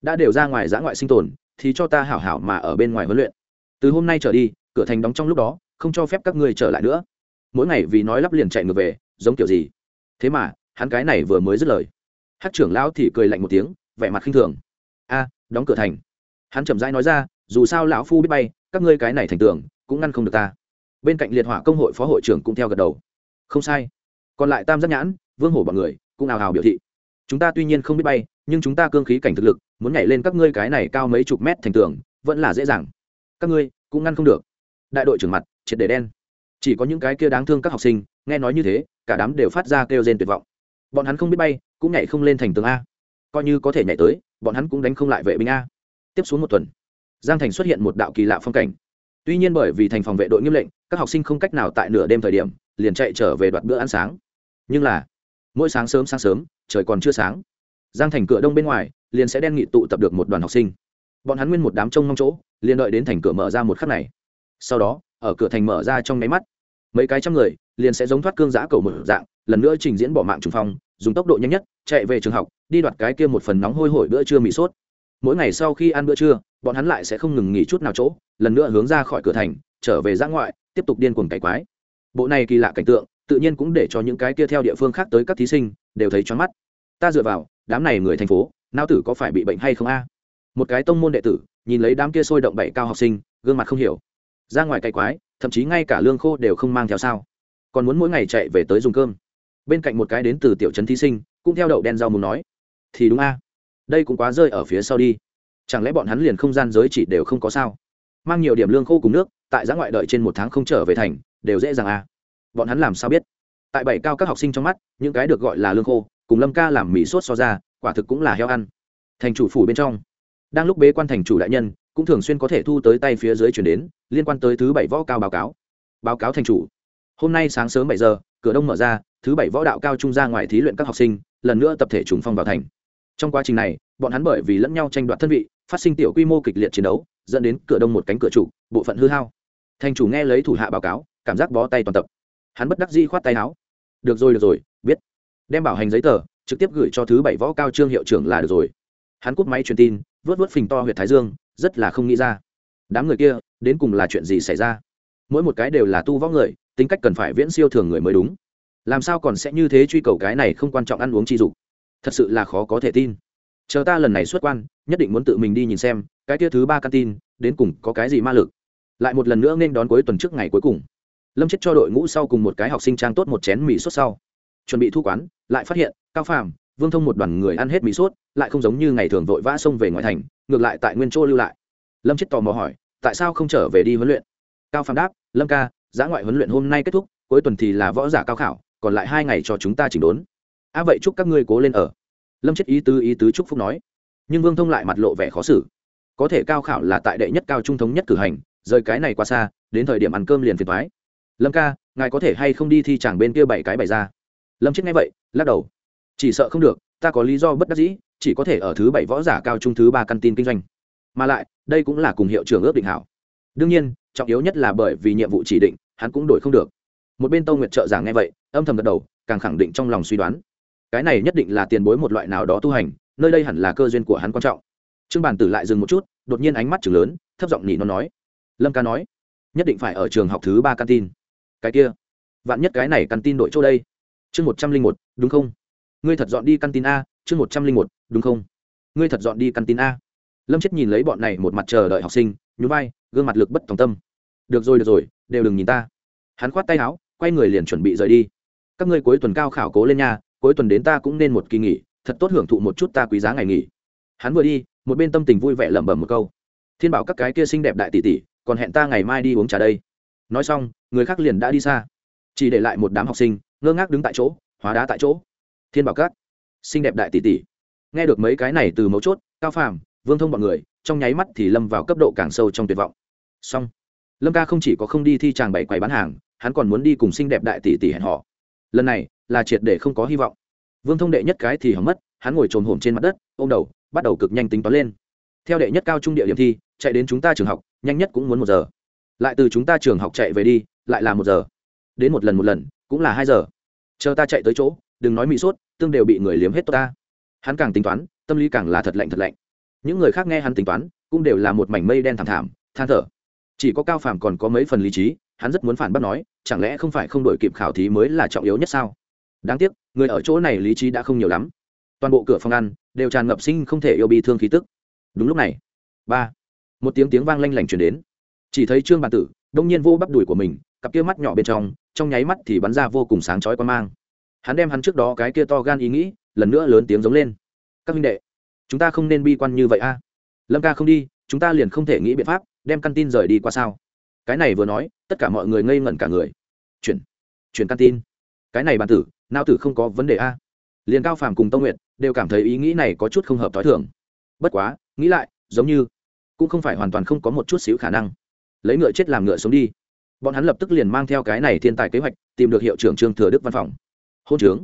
S1: đã đều ra ngoài giã ngoại sinh tồn, thì cho ta hảo hảo mà ở bên ngoài huấn luyện. Từ hôm nay trở đi, cửa thành đóng trong lúc đó, không cho phép các ngươi trở lại nữa. Mỗi ngày vì nói lắp liền chạy ngược về, giống kiểu gì? Thế mà, hắn cái này vừa mới dứt lời. Hát trưởng lão thì cười lạnh một tiếng, vẻ mặt khinh thường a, đóng cửa thành. Hắn chậm rãi nói ra, dù sao lão phu biết bay, các ngươi cái này thành tưởng cũng ngăn không được ta. Bên cạnh liệt hỏa công hội phó hội trưởng cũng theo gật đầu. Không sai. Còn lại tam giác nhãn, vương hổ bọn người, cũng ào ào biểu thị. Chúng ta tuy nhiên không biết bay, nhưng chúng ta cương khí cảnh thực lực, muốn nhảy lên các ngươi cái này cao mấy chục mét thành tường, vẫn là dễ dàng. Các ngươi, cũng ngăn không được. Đại đội trưởng mặt, triệt để đen. Chỉ có những cái kia đáng thương các học sinh, nghe nói như thế, cả đám đều phát ra kêu rên tuyệt vọng. Bọn hắn không biết bay, cũng nhảy không lên thành tường a. Coi như có thể nhảy tới bọn hắn cũng đánh không lại vệ binh a. Tiếp xuống một tuần, giang thành xuất hiện một đạo kỳ lạ phong cảnh. Tuy nhiên bởi vì thành phòng vệ đội nghiêm lệnh, các học sinh không cách nào tại nửa đêm thời điểm, liền chạy trở về đoạt bữa ăn sáng. Nhưng là, mỗi sáng sớm sáng sớm, trời còn chưa sáng. Giang thành cửa đông bên ngoài, liền sẽ đen nghị tụ tập được một đoàn học sinh. Bọn hắn nguyên một đám trông mong chỗ, liền đợi đến thành cửa mở ra một khắc này. Sau đó, ở cửa thành mở ra trong máy mắt, mấy cái trăm người liền sẽ giống thoát cương giã cầu một dạng lần nữa trình diễn bỏ mạng trùng phong, dùng tốc độ nhanh nhất, chạy về trường học, đi đoạt cái kia một phần nóng hôi hổi bữa trưa mì sốt. Mỗi ngày sau khi ăn bữa trưa, bọn hắn lại sẽ không ngừng nghỉ chút nào chỗ, lần nữa hướng ra khỏi cửa thành, trở về ra ngoại, tiếp tục điên cuồng cải quái. Bộ này kỳ lạ cảnh tượng, tự nhiên cũng để cho những cái kia theo địa phương khác tới các thí sinh, đều thấy choáng mắt. Ta dựa vào, đám này người thành phố, nao tử có phải bị bệnh hay không a? Một cái tông môn đệ tử, nhìn lấy đám kia sôi động bảy cao học sinh, gương mặt không hiểu. Ra ngoài cày quái, thậm chí ngay cả lương khô đều không mang theo sao. Còn muốn mỗi ngày chạy về tới dùng cơm bên cạnh một cái đến từ tiểu trấn thí sinh, cũng theo đậu đen rau muốn nói, thì đúng a, đây cũng quá rơi ở phía sau đi. Chẳng lẽ bọn hắn liền không gian giới chỉ đều không có sao? Mang nhiều điểm lương khô cùng nước, tại giã ngoại đợi trên một tháng không trở về thành, đều dễ dàng a. Bọn hắn làm sao biết? Tại bảy cao các học sinh trong mắt, những cái được gọi là lương khô, cùng lâm ca làm mì sốt so ra, quả thực cũng là heo ăn. Thành chủ phủ bên trong, đang lúc bế quan thành chủ đại nhân, cũng thường xuyên có thể thu tới tay phía dưới chuyển đến, liên quan tới thứ bảy võ cao báo cáo. Báo cáo thành chủ, hôm nay sáng sớm bảy giờ cửa đông mở ra, thứ bảy võ đạo cao trung ra ngoài thí luyện các học sinh, lần nữa tập thể trùng phong vào thành. Trong quá trình này, bọn hắn bởi vì lẫn nhau tranh đoạt thân vị, phát sinh tiểu quy mô kịch liệt chiến đấu, dẫn đến cửa đông một cánh cửa trụ bộ phận hư hao. Thành chủ nghe lấy thủ hạ báo cáo, cảm giác bó tay toàn tập. Hắn bất đắc dĩ khoát tay áo. Được rồi được rồi, biết. Đem bảo hành giấy tờ, trực tiếp gửi cho thứ bảy võ cao trương hiệu trưởng là được rồi. Hắn cúp máy truyền tin, vớt vớt phình to huyện thái dương, rất là không nghĩ ra. Đám người kia, đến cùng là chuyện gì xảy ra? Mỗi một cái đều là tu võ người tính cách cần phải viễn siêu thường người mới đúng. Làm sao còn sẽ như thế truy cầu cái này không quan trọng ăn uống chi dục? Thật sự là khó có thể tin. Chờ ta lần này xuất quan, nhất định muốn tự mình đi nhìn xem, cái kia thứ ba căn tin, đến cùng có cái gì ma lực. Lại một lần nữa nên đón cuối tuần trước ngày cuối cùng. Lâm chết cho đội ngũ sau cùng một cái học sinh trang tốt một chén mì sốt sau. Chuẩn bị thu quán, lại phát hiện, cao phàm, vương thông một đoàn người ăn hết mì sốt, lại không giống như ngày thường vội vã xông về ngoại thành, ngược lại tại nguyên châu lưu lại. Lâm chết tò mò hỏi, tại sao không trở về đi huấn luyện? Cao phàm đáp, lâm ca giã ngoại huấn luyện hôm nay kết thúc, cuối tuần thì là võ giả cao khảo, còn lại hai ngày cho chúng ta chỉnh đốn. À vậy chúc các ngươi cố lên ở. Lâm chết ý tứ ý tứ chúc phúc nói. Nhưng vương thông lại mặt lộ vẻ khó xử. Có thể cao khảo là tại đệ nhất cao trung thống nhất cử hành, rời cái này qua xa, đến thời điểm ăn cơm liền phiền thoái lâm ca, ngài có thể hay không đi thi chàng bên kia bảy cái bày ra? Lâm chết nghe vậy, lắc đầu. Chỉ sợ không được, ta có lý do bất đắc dĩ, chỉ có thể ở thứ bảy võ giả cao trung thứ ba căn tin kinh doanh. Mà lại, đây cũng là cùng hiệu trưởng ước định hảo. Đương nhiên, trọng yếu nhất là bởi vì nhiệm vụ chỉ định hắn cũng đổi không được. Một bên tâu nguyệt trợ giảng nghe vậy, âm thầm gật đầu, càng khẳng định trong lòng suy đoán. Cái này nhất định là tiền bối một loại nào đó tu hành, nơi đây hẳn là cơ duyên của hắn quan trọng. Trương bản tử lại dừng một chút, đột nhiên ánh mắt chừng lớn, thấp giọng nhỉ nó nói. Lâm ca nói, nhất định phải ở trường học thứ ba căn tin. Cái kia, vạn nhất cái này căn tin đội chỗ đây. Chương một trăm linh một, đúng không? Ngươi thật dọn đi căn tin a, chương một trăm linh một, đúng không? Ngươi thật dọn đi căn tin a. Lâm chết nhìn lấy bọn này một mặt chờ đợi học sinh, nhún vai, gương mặt lực bất tòng tâm. Được rồi được rồi đều đừng nhìn ta. Hắn khoát tay áo, quay người liền chuẩn bị rời đi. Các ngươi cuối tuần cao khảo cố lên nha, cuối tuần đến ta cũng nên một kỳ nghỉ, thật tốt hưởng thụ một chút ta quý giá ngày nghỉ. Hắn vừa đi, một bên tâm tình vui vẻ lẩm bẩm một câu. Thiên bảo các cái kia xinh đẹp đại tỷ tỷ, còn hẹn ta ngày mai đi uống trà đây. Nói xong, người khác liền đã đi xa. Chỉ để lại một đám học sinh, ngơ ngác đứng tại chỗ, hóa đá tại chỗ. Thiên bảo các, xinh đẹp đại tỷ tỷ. Nghe được mấy cái này từ mấu chốt, cao phàm, vương thông b ọ n người, trong nháy mắt thì lâm vào cấp độ càng sâu trong tuyệt vọng. Xong lâm ca không chỉ có không đi thi tràng bảy quầy bán hàng, hắn còn muốn đi cùng xinh đẹp đại tỷ tỷ hẹn họ lần này là triệt để không có hy vọng. Vương thông đệ nhất cái thì hỏng mất, hắn ngồi trồm hổm trên mặt đất ô m đầu, bắt đầu cực nhanh tính toán lên. Theo đệ nhất cao trung địa điểm thi, chạy đến chúng ta trường học, nhanh nhất cũng muốn một giờ. Lại từ chúng ta trường học chạy về đi, lại là một giờ. Đến một lần một lần, cũng là hai giờ. Chờ ta chạy tới chỗ, đừng nói mỹ sốt tương đều bị người liếm hết tốt ta. Hắn càng tính toán, tâm lý càng là thật lạnh thật lạnh. Những người khác nghe hắn tính toán, cũng đều là một mảnh mây đen thảm thảm, than thở chỉ có cao phàm còn có mấy phần lý trí, hắn rất muốn phản bác nói, chẳng lẽ không phải không đổi kịp khảo thí mới là trọng yếu nhất sao? Đáng tiếc, người ở chỗ này lý trí đã không nhiều lắm. Toàn bộ cửa phòng ăn đều tràn ngập sinh không thể yêu bị thương khí tức. Đúng lúc này, ba, một tiếng tiếng vang lanh lảnh chuyển đến. Chỉ thấy trương bàn tử, đông nhiên vô bắp đùi của mình, cặp kia mắt nhỏ bên trong trong nháy mắt thì bắn ra vô cùng sáng chói quan mang. Hắn đem hắn trước đó cái kia to gan ý nghĩ, lần nữa lớn tiếng giống lên. Các minh đệ, chúng ta không nên bi quan như vậy a. Lâm ca không đi, chúng ta liền không thể nghĩ biện pháp đem căn tin rời đi qua sao? Cái này vừa nói, tất cả mọi người ngây ngẩn cả người. Chuyển chuyển căn tin. Cái này bàn tử nao tử không có vấn đề a. Liền cao phàm cùng tông nguyện đều cảm thấy ý nghĩ này có chút không hợp t h o i thường. Bất quá, nghĩ lại, giống như cũng không phải hoàn toàn không có một chút xíu khả năng. Lấy ngựa chết làm ngựa sống đi. Bọn hắn lập tức liền mang theo cái này thiên tài kế hoạch, tìm được hiệu trưởng trương thừa đức văn phòng. Hôn trướng.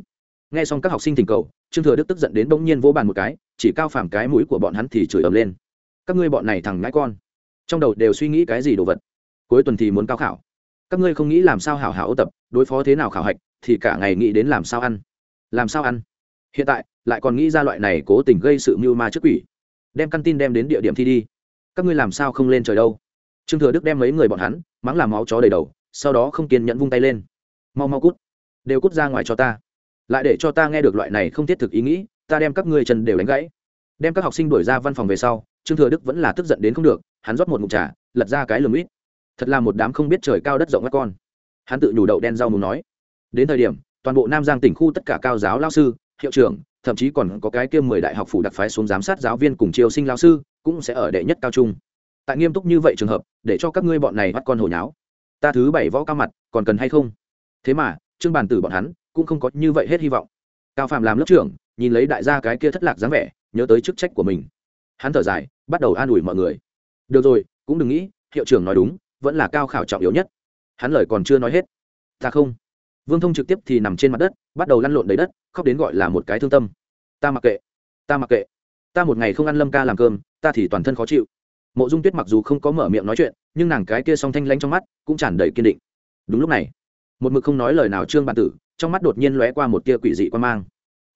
S1: Nghe xong các học sinh tình cầu, trương thừa đức tức giận đến bỗng nhiên vỗ bàn một cái, chỉ cao phàm cái mũi của bọn hắn thì chửi ầm lên. Các ngươi bọn này thằng ngãi con trong đầu đều suy nghĩ cái gì đồ vật. Cuối tuần thì muốn cao khảo. Các ngươi không nghĩ làm sao hảo hảo ôn tập, đối phó thế nào khảo hạch, thì cả ngày nghĩ đến làm sao ăn. Làm sao ăn? Hiện tại, lại còn nghĩ ra loại này cố tình gây sự mưu ma trước quỷ. Đem căn tin đem đến địa điểm thi đi. Các ngươi làm sao không lên trời đâu? Trương thừa đức đem mấy người bọn hắn, mắng làm máu chó đầy đầu, sau đó không kiên nhẫn vung tay lên. Mau mau cút. Đều cút ra ngoài cho ta. Lại để cho ta nghe được loại này không thiết thực ý nghĩ, ta đem các ngươi chân đều đánh gãy. Đem các học sinh đuổi ra văn phòng về sau, trương thừa đức vẫn là tức giận đến không được hắn rót một mụn trà, lật ra cái lườm ít. Thật là một đám không biết trời cao đất rộng các con. Hắn tự nhủ đậu đen rau mù nói. Đến thời điểm, toàn bộ nam giang tỉnh khu tất cả cao giáo lao sư, hiệu trưởng, thậm chí còn có cái kia mười đại học phủ đặc phái xuống giám sát giáo viên cùng triều sinh lao sư, cũng sẽ ở đệ nhất cao trung. Tại nghiêm túc như vậy trường hợp, để cho các ngươi bọn này bắt con hồi nháo. Ta thứ bảy võ cao mặt, còn cần hay không? Thế mà, trương bàn tử bọn hắn, cũng không có như vậy hết hy vọng. Cao phạm làm lớp trưởng, nhìn lấy đại gia cái kia thất lạc dáng vẻ, nhớ tới chức trách của mình. Hắn thở dài, bắt đầu an ủi mọi người được rồi, cũng đừng nghĩ, hiệu trưởng nói đúng, vẫn là cao khảo trọng yếu nhất. Hắn lời còn chưa nói hết. Ta không. Vương thông trực tiếp thì nằm trên mặt đất, bắt đầu lăn lộn đầy đất, khóc đến gọi là một cái thương tâm. Ta mặc kệ. Ta mặc kệ. Ta một ngày không ăn lâm ca làm cơm, ta thì toàn thân khó chịu. Mộ dung tuyết mặc dù không có mở miệng nói chuyện, nhưng nàng cái kia song thanh lanh trong mắt cũng tràn đầy kiên định. Đúng lúc này, một mực không nói lời nào trương bản tử, trong mắt đột nhiên lóe qua một tia quỷ dị quan mang.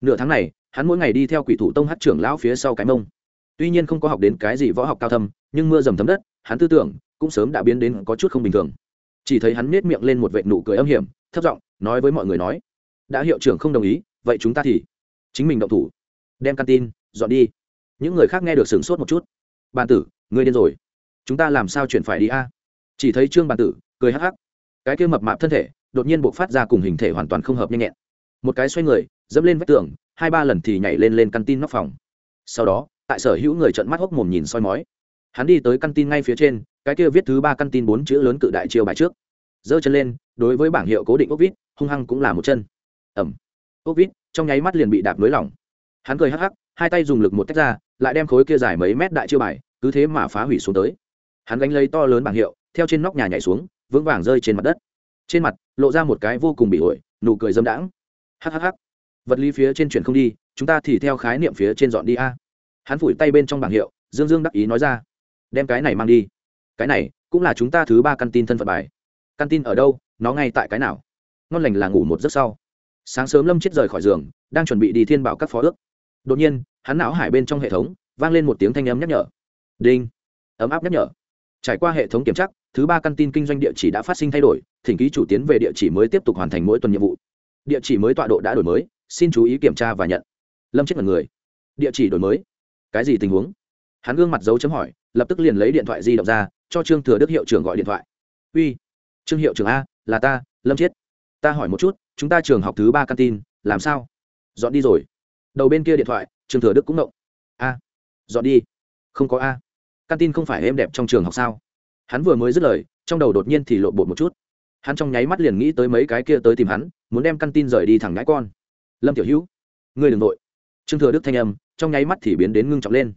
S1: Nửa tháng này, hắn mỗi ngày đi theo quỷ thủ tông hát trưởng lão phía sau cái mông. Tuy nhiên không có học đến cái gì võ học cao thâm nhưng mưa dầm thấm đất, hắn tư tưởng cũng sớm đã biến đến có chút không bình thường. Chỉ thấy hắn nết miệng lên một vệ nụ cười âm hiểm, thấp giọng nói với mọi người nói, đã hiệu trưởng không đồng ý, vậy chúng ta thì chính mình động thủ. Đem căn tin, dọn đi. Những người khác nghe được sửng sốt một chút. Bàn tử, ngươi điên rồi. Chúng ta làm sao chuyển phải đi a? Chỉ thấy trương bàn tử cười hắc hắc. Cái kia mập mạp thân thể đột nhiên buộc phát ra cùng hình thể hoàn toàn không hợp nhanh nhẹn. Một cái xoay người, dẫm lên vách tường, hai ba lần thì nhảy lên lên căn tin nóc phòng. Sau đó, tại sở hữu người trận mắt hốc mồm nhìn soi mói hắn đi tới căn tin ngay phía trên, cái kia viết thứ ba căn tin bốn chữ lớn cự đại chiêu bài trước. Giơ chân lên, đối với bảng hiệu cố định ốc vít hung hăng cũng là một chân. Ẩm ốc vít trong nháy mắt liền bị đạp nới lỏng. Hắn cười hắc hắc, hai tay dùng lực một tách ra, lại đem khối kia dài mấy mét đại chiêu bài, cứ thế mà phá hủy xuống tới. Hắn gánh lấy to lớn bảng hiệu, theo trên nóc nhà nhảy xuống, vững vàng rơi trên mặt đất. Trên mặt, lộ ra một cái vô cùng bị ổi, nụ cười dâm đãng. Hhh vật lý phía trên chuyển không đi, chúng ta thì theo khái niệm phía trên dọn đi a. Hắn phủi tay bên trong bảng hiệu, dương dương đắc ý nói ra đem cái này mang đi. Cái này cũng là chúng ta thứ ba căn tin thân phận bài. Căn tin ở đâu, nó ngay tại cái nào? Ngon lành là ngủ một giấc sau. Sáng sớm lâm chết rời khỏi giường, đang chuẩn bị đi thiên bảo các phó ước. Đột nhiên, hắn não hải bên trong hệ thống vang lên một tiếng thanh âm nhắc nhở. Đinh! Ấm áp nhắc nhở. Trải qua hệ thống kiểm tra, thứ ba căn tin kinh doanh địa chỉ đã phát sinh thay đổi, thỉnh ký chủ tiến về địa chỉ mới tiếp tục hoàn thành mỗi tuần nhiệm vụ. Địa chỉ mới tọa độ đã đổi mới, xin chú ý kiểm tra và nhận. Lâm chết mật người. Địa chỉ đổi mới. Cái gì tình huống? Hắn gương mặt dấu chấm hỏi lập tức liền lấy điện thoại di động ra, cho trương thừa đức hiệu trưởng gọi điện thoại. Uy, trương hiệu trưởng a, là ta, lâm chiết. Ta hỏi một chút, chúng ta trường học thứ ba căn tin, làm sao? Dọn đi rồi. Đầu bên kia điện thoại, trương thừa đức cũng động a, dọn đi. Không có a. Căn tin không phải êm đẹp trong trường học sao? Hắn vừa mới dứt lời, trong đầu đột nhiên thì lộn bột một chút. Hắn trong nháy mắt liền nghĩ tới mấy cái kia tới tìm hắn, muốn đem căn tin rời đi thẳng ngãi con. Lâm tiểu hữu, ngươi đ ừ n g nội trương thừa đức thanh âm, trong nháy mắt thì biến đến ngưng trọng lên.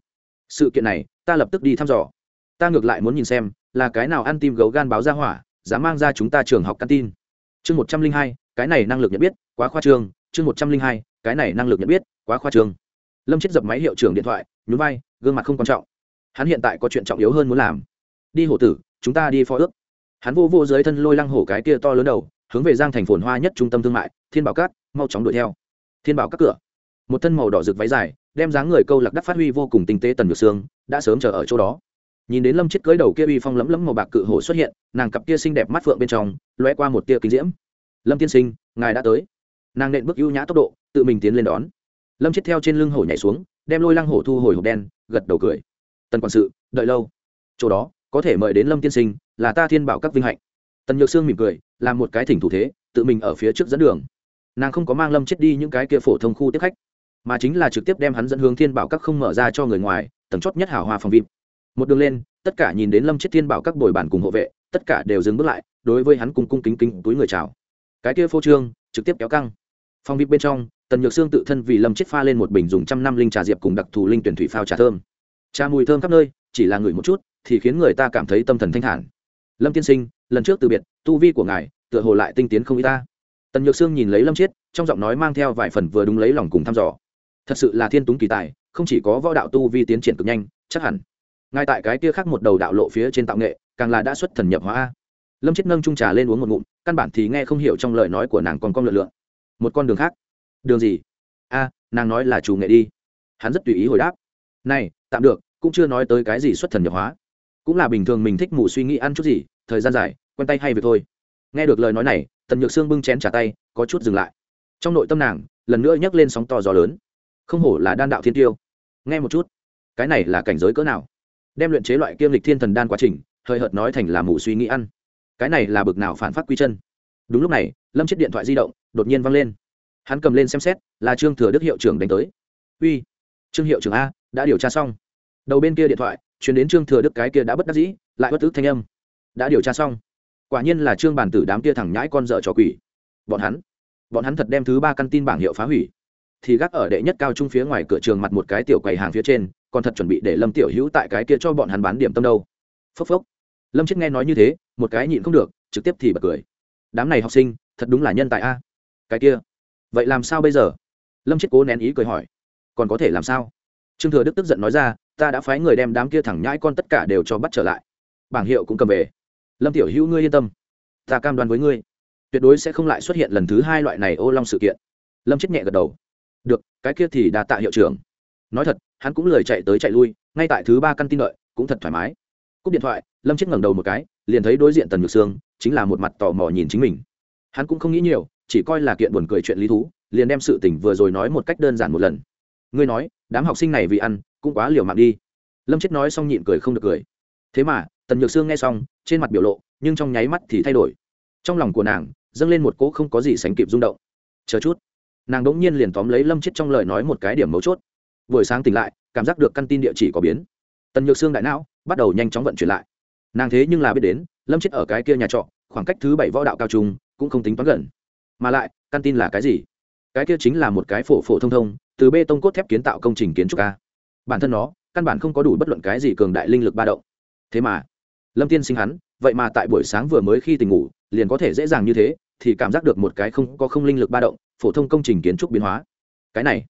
S1: Sự kiện này ta lập tức đi thăm dò. Ta ngược lại muốn nhìn xem, là cái nào ăn tim gấu gan báo ra hỏa, dám mang ra chúng ta trường học căn tin. Chương một trăm linh hai, cái này năng lực nhận biết, quá khoa trương. Chương một trăm linh hai, cái này năng lực nhận biết, quá khoa trương. Lâm chết dập máy hiệu trưởng điện thoại, nhún vai, gương mặt không quan trọng. Hắn hiện tại có chuyện trọng yếu hơn muốn làm. Đi hổ tử, chúng ta đi phó ước. Hắn vô vô dưới thân lôi lăng hổ cái kia to lớn đầu, hướng về giang thành phồn hoa nhất trung tâm thương mại, thiên bảo cát, mau chóng đuổi theo. Thiên bảo các cửa. Một thân màu đỏ rực váy dài đem dáng người câu lạc đắc phát huy vô cùng tinh tế tần nhược xương đã sớm chờ ở chỗ đó. Nhìn đến lâm chết cưới đầu kia uy phong lấm lấm màu bạc cự hổ xuất hiện, nàng cặp kia xinh đẹp mắt phượng bên trong loe qua một tia kinh diễm. Lâm tiên sinh, ngài đã tới. Nàng nện bước ưu nhã tốc độ, tự mình tiến lên đón. Lâm chết theo trên lưng hổ nhảy xuống, đem lôi lăng hổ thu hồi hộp đen, gật đầu cười. Tần quản sự, đợi lâu. Chỗ đó, có thể mời đến lâm tiên sinh, là ta thiên bảo các vinh hạnh. Tần nhược sương mỉm cười, làm một cái thỉnh thủ thế, tự mình ở phía trước dẫn đường. Nàng không có mang lâm chết đi những cái kia phổ thông khu tiếp khách mà chính là trực tiếp đem hắn dẫn hướng thiên bảo các không mở ra cho người ngoài, tầng chót nhất hảo hòa phòng vip. Một đường lên, tất cả nhìn đến lâm chết thiên bảo các bồi bản cùng hộ vệ, tất cả đều dừng bước lại, đối với hắn cung cung kính kính túi người chào. Cái kia phô trương, trực tiếp kéo căng. Phòng vip bên trong, tần nhược sương tự thân vì lâm chết pha lên một bình dùng trăm năm linh trà diệp cùng đặc thù linh tuyển thủy phao trà thơm. Trà mùi thơm khắp nơi, chỉ là ngửi một chút, thì khiến người ta cảm thấy tâm thần thanh thản. Lâm tiên sinh, lần trước từ biệt, tu vi của ngài, tựa hồ lại tinh tiến không y ta. Tần nhược sương nhìn lấy lâm chiết trong giọng nói mang theo vài phần vừa đúng lấy lòng cùng thăm dò thật sự là thiên túng kỳ tài, không chỉ có võ đạo tu vi tiến triển cực nhanh, chắc hẳn. Ngay tại cái kia khác một đầu đạo lộ phía trên tạo nghệ, càng là đã xuất thần nhập hóa lâm chết nâng trung trà lên uống một ngụm, căn bản thì nghe không hiểu trong lời nói của nàng còn con lượn lượn. Một con đường khác. Đường gì? A, nàng nói là chủ nghệ đi. Hắn rất tùy ý hồi đáp. Này, tạm được, cũng chưa nói tới cái gì xuất thần nhập hóa. Cũng là bình thường mình thích mù suy nghĩ ăn chút gì, thời gian dài, quen tay hay việc thôi. Nghe được lời nói này, tần nhược sương bưng chén trả tay, có chút dừng lại. Trong nội tâm nàng, lần nữa nhấc lên sóng to gió lớn không hổ là đan đạo thiên tiêu. Nghe một chút, cái này là cảnh giới cỡ nào? Đem luyện chế loại kiêm lịch thiên thần đan quá trình, hơi hợt nói thành là mù suy nghĩ ăn. Cái này là bực nào phản phát quy chân? Đúng lúc này, lâm chiếc điện thoại di động đột nhiên văng lên. Hắn cầm lên xem xét, là trương thừa đức hiệu trưởng đánh tới. Uy, trương hiệu trưởng a, đã điều tra xong. Đầu bên kia điện thoại chuyển đến trương thừa đức cái kia đã bất đắc dĩ, lại bất tức thanh âm. Đã điều tra xong. Quả nhiên là trương bản tử đám kia thẳng nhãi con dợ trò quỷ. Bọn hắn bọn hắn thật đem thứ ba căn tin bảng hiệu phá hủy thì gác ở đệ nhất cao trung phía ngoài cửa trường mặt một cái tiểu quầy hàng phía trên, còn thật chuẩn bị để lâm tiểu hữu tại cái kia cho bọn hắn bán điểm tâm đâu. Phốc phốc. Lâm chết nghe nói như thế, một cái nhịn không được, trực tiếp thì bật cười. Đám này học sinh, thật đúng là nhân tài a. Cái kia, vậy làm sao bây giờ? Lâm chết cố nén ý cười hỏi. Còn có thể làm sao? Trương thừa đức tức giận nói ra, ta đã phái người đem đám kia thẳng nhãi con tất cả đều cho bắt trở lại. Bảng hiệu cũng cầm về. Lâm tiểu hữu ngươi yên tâm. Ta cam đoan với ngươi, tuyệt đối sẽ không lại xuất hiện lần thứ hai loại này ô long sự kiện. Lâm chết nhẹ gật đầu được, cái kia thì đa tạ hiệu trưởng. Nói thật, hắn cũng lười chạy tới chạy lui, ngay tại thứ ba căn tin đợi, cũng thật thoải mái. Cúp điện thoại, lâm chết ngẩng đầu một cái, liền thấy đối diện tần nhược sương, chính là một mặt tò mò nhìn chính mình. Hắn cũng không nghĩ nhiều, chỉ coi là kiện buồn cười chuyện lý thú, liền đem sự tình vừa rồi nói một cách đơn giản một lần. Ngươi nói, đám học sinh này vì ăn, cũng quá liều mạng đi. Lâm chết nói xong nhịn cười không được cười. Thế mà, tần nhược sương nghe xong, trên mặt biểu lộ, nhưng trong nháy mắt thì thay đổi. Trong lòng của nàng, dâng lên một cỗ không có gì sánh kịp rung động. Chờ chút nàng đ ỗ n g nhiên liền tóm lấy lâm chết trong lời nói một cái điểm mấu chốt buổi sáng tỉnh lại cảm giác được căn tin địa chỉ có biến tần nhược xương đại não bắt đầu nhanh chóng vận chuyển lại nàng thế nhưng là biết đến lâm chết ở cái kia nhà trọ khoảng cách thứ bảy võ đạo cao trung cũng không tính toán gần mà lại căn tin là cái gì cái kia chính là một cái phổ phổ thông thông từ bê tông cốt thép kiến tạo công trình kiến trúc ca bản thân nó căn bản không có đủ bất luận cái gì cường đại linh lực ba động thế mà lâm tiên sinh hắn vậy mà tại buổi sáng vừa mới khi tỉnh ngủ, liền có thể dễ dàng như thế, thì cảm giác được một cái không, có không linh lực ba động, phổ thông công trình kiến trúc biến hóa. Cái này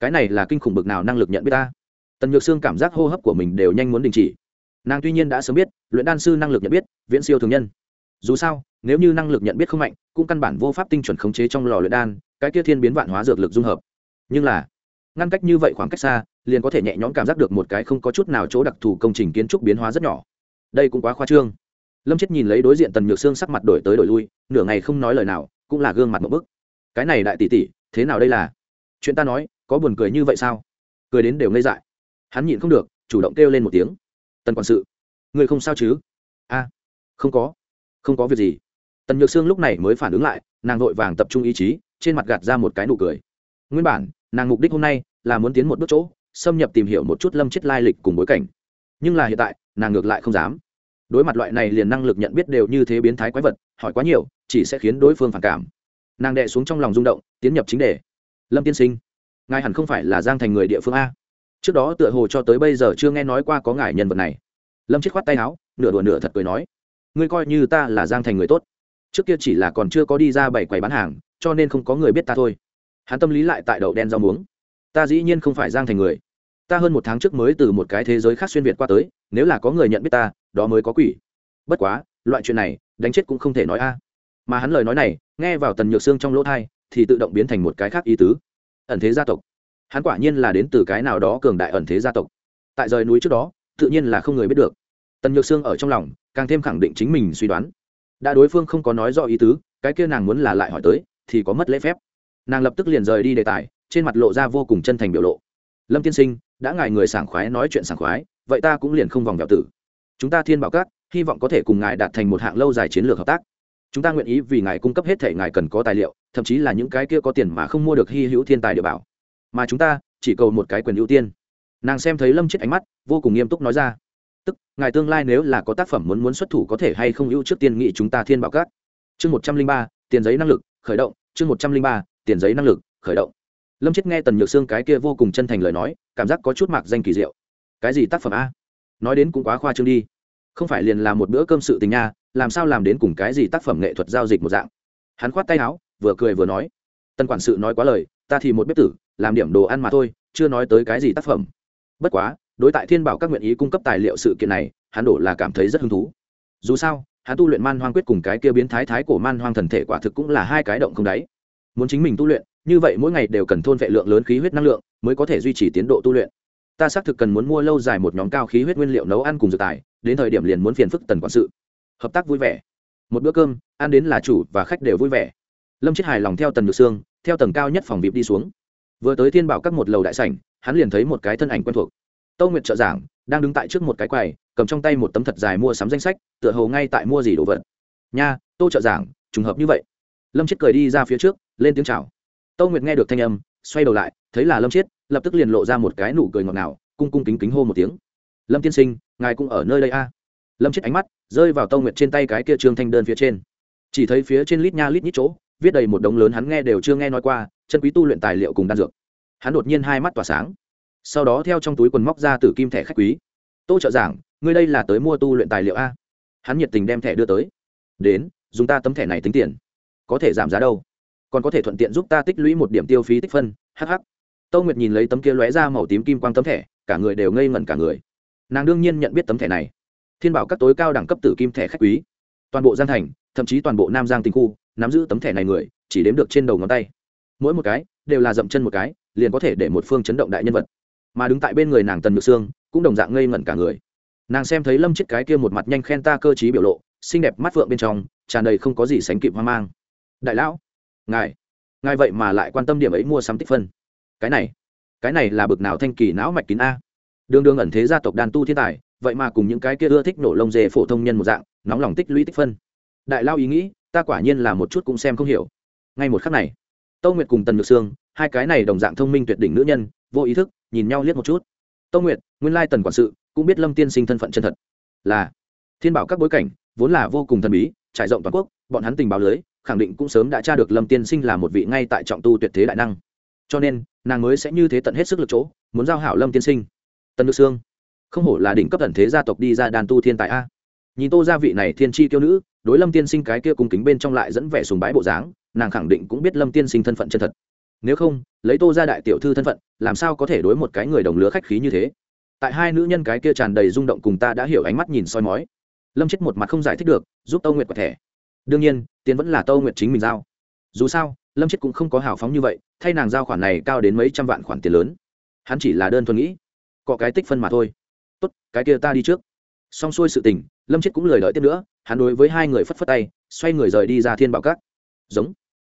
S1: cái này là kinh khủng bực nào năng lực nhận biết ta? Tần nhược sương cảm giác hô hấp của mình đều nhanh muốn đình chỉ. Nàng tuy nhiên đã sớm biết, luyện đan sư năng lực nhận biết, viễn siêu thường nhân. Dù sao, nếu như năng lực nhận biết không mạnh, cũng căn bản vô pháp tinh chuẩn khống chế trong lò luyện đan, cái kia thiên biến vạn hóa dược lực dung hợp. Nhưng là, ngăn cách như vậy khoảng cách xa, liền có thể nhẹ nhõm cảm giác được một cái không có chút nào chỗ đặc thù công trình kiến trúc biến hóa rất nhỏ. Đây cũng quá khoa trương lâm chết nhìn lấy đối diện tần nhược Sương sắc mặt đổi tới đổi lui, nửa ngày không nói lời nào, cũng là gương mặt một bức. Cái này đại tỷ tỷ, thế nào đây là? Chuyện ta nói, có buồn cười như vậy sao? Cười đến đều ngây dại. Hắn nhịn không được, chủ động kêu lên một tiếng. Tần quản sự, người không sao chứ? A, không có. Không có việc gì. Tần nhược sương lúc này mới phản ứng lại, nàng vội vàng tập trung ý chí, trên mặt gạt ra một cái nụ cười. Nguyên bản, nàng mục đích hôm nay là muốn tiến một bước chỗ, xâm nhập tìm hiểu một chút lâm chết lai lịch cùng bối cảnh. Nhưng là hiện tại, nàng ngược lại không dám đối mặt loại này liền năng lực nhận biết đều như thế biến thái quái vật, hỏi quá nhiều, chỉ sẽ khiến đối phương phản cảm. Nàng đệ xuống trong lòng rung động, tiến nhập chính đề. Lâm tiên sinh, ngài hẳn không phải là giang thành người địa phương a. Trước đó tựa hồ cho tới bây giờ chưa nghe nói qua có ngài nhân vật này. Lâm chết khoát tay áo, nửa đùa nửa thật cười nói, ngươi coi như ta là giang thành người tốt. Trước kia chỉ là còn chưa có đi ra bảy quầy bán hàng, cho nên không có người biết ta thôi. Hắn tâm lý lại tại đậu đen rau muống. Ta dĩ nhiên không phải giang thành người. Ta hơn một tháng trước mới từ một cái thế giới khác xuyên việt qua tới, nếu là có người nhận biết ta đó mới có quỷ. Bất quá, loại chuyện này, đánh chết cũng không thể nói a. Mà hắn lời nói này, nghe vào tần nhược xương trong lỗ thai, thì tự động biến thành một cái khác ý tứ. Ẩn thế gia tộc. Hắn quả nhiên là đến từ cái nào đó cường đại ẩn thế gia tộc. Tại rời núi trước đó, tự nhiên là không người biết được. Tần nhược xương ở trong lòng, càng thêm khẳng định chính mình suy đoán. Đã đối phương không có nói rõ ý tứ, cái kia nàng muốn là lại hỏi tới, thì có mất lễ phép. Nàng lập tức liền rời đi đề tài, trên mặt lộ ra vô cùng chân thành biểu lộ. Lâm tiên sinh, đã ngài người sảng khoái nói chuyện sảng khoái, vậy ta cũng liền không vòng vẹo tử chúng ta thiên bảo các, hy vọng có thể cùng ngài đạt thành một hạng lâu dài chiến lược hợp tác. Chúng ta nguyện ý vì ngài cung cấp hết thể ngài cần có tài liệu, thậm chí là những cái kia có tiền mà không mua được hy hữu thiên tài địa bảo. Mà chúng ta chỉ cầu một cái quyền ưu tiên. Nàng xem thấy lâm chết ánh mắt, vô cùng nghiêm túc nói ra. Tức, ngài tương lai nếu là có tác phẩm muốn muốn xuất thủ có thể hay không ưu trước tiên nghị chúng ta thiên bảo các? Chương một trăm linh ba, tiền giấy năng lực, khởi động. Chương một trăm linh ba, tiền giấy năng lực, khởi động. Lâm chết nghe tần nhược xương cái kia vô cùng chân thành lời nói, cảm giác có chút mạc danh kỳ diệu. Cái gì tác phẩm a? Nói đến cũng quá khoa trương đi. Không phải liền là một bữa cơm sự tình nha, làm sao làm đến cùng cái gì tác phẩm nghệ thuật giao dịch một dạng. Hắn khoát tay áo, vừa cười vừa nói, tân quản sự nói quá lời, ta thì một bếp tử, làm điểm đồ ăn mà thôi, chưa nói tới cái gì tác phẩm. Bất quá, đối tại thiên bảo các nguyện ý cung cấp tài liệu sự kiện này, hắn đổ là cảm thấy rất hứng thú. Dù sao, hắn tu luyện man hoang quyết cùng cái kia biến thái thái của man hoang thần thể quả thực cũng là hai cái động không đáy. Muốn chính mình tu luyện, như vậy mỗi ngày đều cần thôn vệ lượng lớn khí huyết năng lượng, mới có thể duy trì tiến độ tu luyện ta xác thực cần muốn mua lâu dài một nhóm cao khí huyết nguyên liệu nấu ăn cùng dược tài, đến thời điểm liền muốn phiền phức tần quản sự. Hợp tác vui vẻ. Một bữa cơm, ăn đến là chủ và khách đều vui vẻ. Lâm chết hài lòng theo tần nhược sương theo tầng cao nhất phòng vip đi xuống. Vừa tới thiên bảo các một lầu đại sảnh, hắn liền thấy một cái thân ảnh quen thuộc. Tâu nguyệt trợ giảng, đang đứng tại trước một cái quầy, cầm trong tay một tấm thật dài mua sắm danh sách, tựa hồ ngay tại mua gì đồ vật. Nha, tô trợ giảng, trùng hợp như vậy. Lâm chết cười đi ra phía trước, lên tiếng chào. Tâu nguyệt nghe được thanh âm, xoay đầu lại, thấy là lâm chết lập tức liền lộ ra một cái nụ cười ngọt ngào, cung cung kính kính hô một tiếng. Lâm tiên sinh, ngài cũng ở nơi đây a? À? lâm chết ánh mắt rơi vào tâu nguyệt trên tay cái kia trương thanh đơn phía trên. Chỉ thấy phía trên lít nha lít nhít chỗ, viết đầy một đống lớn hắn nghe đều chưa nghe nói qua, chân quý tu luyện tài liệu cùng đan dược. Hắn đột nhiên hai mắt tỏa sáng. Sau đó theo trong túi quần móc ra từ kim thẻ khách quý. Tô trợ giảng, ngươi đây là tới mua tu luyện tài liệu a? Hắn nhiệt tình đem thẻ đưa tới. Đến, dùng ta tấm thẻ này tính tiền. Có thể giảm giá đâu. Còn có thể thuận tiện giúp ta tích lũy một điểm tiêu phí tích phân. Hh tâu nguyệt nhìn lấy tấm kia lóe ra màu tím kim quang tấm thẻ, cả người đều ngây ngẩn cả người. Nàng đương nhiên nhận biết tấm thẻ này. Thiên bảo các tối cao đẳng cấp tử kim thẻ khách quý. Toàn bộ giang thành, thậm chí toàn bộ nam giang tình khu, nắm giữ tấm thẻ này người, chỉ đếm được trên đầu ngón tay. Mỗi một cái, đều là dậm chân một cái, liền có thể để một phương chấn động đại nhân vật. Mà đứng tại bên người nàng tần nhược sương, cũng đồng dạng ngây ngẩn cả người. Nàng xem thấy lâm chết cái kia một mặt nhanh khen ta cơ t biểu lộ, xinh đẹp mắt phượng bên trong, tràn đầy không có gì sánh kịp hoang mang. Đại lão, ngài ngài vậy mà lại quan tâm điểm ấy mua sắm tích phân cái này cái này là bực nào thanh kỳ não mạch kín a. Đường đường ẩn thế gia tộc đàn tu thiên tài, vậy mà cùng những cái kia ưa thích nổ lông dê phổ thông nhân một dạng, nóng lòng tích lũy tích phân. Đại lao ý nghĩ, ta quả nhiên là một chút cũng xem không hiểu. Ngay một khắc này, tâu nguyệt cùng tần nhược sương, hai cái này đồng dạng thông minh tuyệt đỉnh nữ nhân, vô ý thức nhìn nhau liếc một chút. Tâu nguyệt, nguyên lai tần quản sự cũng biết lâm tiên sinh thân phận chân thật. Là, thiên bảo các bối cảnh vốn là vô cùng thần bí, trải rộng toàn quốc, bọn hắn tình báo lưới, khẳng định cũng sớm đã tra được lâm tiên sinh là một vị ngay tại trọng tu tuyệt thế đại năng cho nên nàng mới sẽ như thế tận hết sức lực chỗ, muốn giao hảo lâm tiên sinh. Tân nước sương, không hổ là đỉnh cấp thần thế gia tộc đi ra đàn tu thiên tài a. Nhìn tô gia vị này thiên tri tiêu nữ, đối lâm tiên sinh cái kia cung kính bên trong lại dẫn vẻ sùng bái bộ dáng, nàng khẳng định cũng biết lâm tiên sinh thân phận chân thật. Nếu không, lấy tô gia đại tiểu thư thân phận, làm sao có thể đối một cái người đồng lứa khách khí như thế? Tại hai nữ nhân cái kia tràn đầy rung động cùng ta đã hiểu ánh mắt nhìn soi mói. Lâm chết một mặt không giải thích được, giúp tâu nguyệt quả thẻ. Đương nhiên, tiền vẫn là tâu nguyệt chính mình giao. Dù sao lâm chết cũng không có hào phóng như vậy thay nàng giao khoản này cao đến mấy trăm vạn khoản tiền lớn hắn chỉ là đơn thuần nghĩ có cái tích phân mà thôi tốt cái kia ta đi trước xong xuôi sự tình lâm chết cũng lời đợi tiếp nữa hắn đối với hai người phất phất tay xoay người rời đi ra thiên bảo cát giống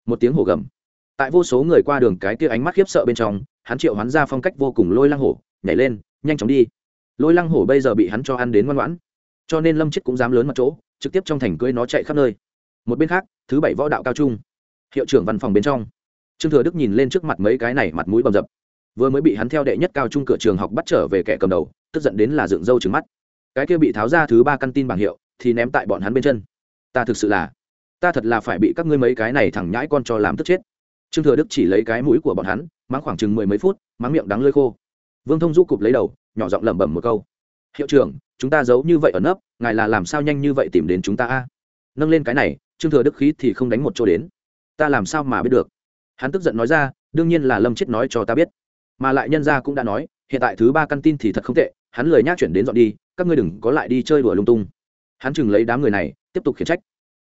S1: một tiếng hổ gầm tại vô số người qua đường cái kia ánh mắt khiếp sợ bên trong hắn triệu hắn ra phong cách vô cùng lôi lăng hổ nhảy lên nhanh chóng đi lôi lăng hổ bây giờ bị hắn cho ăn đến ngoan ngoãn cho nên lâm chết cũng dám lớn mặt chỗ trực tiếp trong thành cưới nó chạy khắp nơi một bên khác thứ bảy võ đạo cao trung hiệu trưởng văn phòng bên trong. Trương thừa đức nhìn lên trước mặt mấy cái này mặt mũi bầm dập. Vừa mới bị hắn theo đệ nhất cao trung cửa trường học bắt trở về kẻ cầm đầu, tức giận đến là dựng râu trứng mắt. Cái kia bị tháo ra thứ ba căn tin bảng hiệu, thì ném tại bọn hắn bên chân. Ta thực sự là, ta thật là phải bị các ngươi mấy cái này thẳng nhãi con cho làm tức chết. Trương thừa đức chỉ lấy cái mũi của bọn hắn, mắng khoảng chừng mười mấy phút, mắng miệng đắng lơi khô. Vương thông du cụp lấy đầu, nhỏ giọng lẩm bẩm một câu. Hiệu trưởng, chúng ta giấu như vậy ở nấp, ngài là làm sao nhanh như vậy tìm đến chúng ta a? Nâng lên cái này, trương thừa đức khí thì không đánh một chỗ đến ta làm sao mà biết được? Hắn tức giận nói ra, đương nhiên là lâm chết nói cho ta biết. Mà lại nhân gia cũng đã nói, hiện tại thứ ba căn tin thì thật không tệ, hắn lời nhắc chuyển đến dọn đi, các ngươi đừng có lại đi chơi đùa lung tung. Hắn chừng lấy đám người này, tiếp tục khiển trách.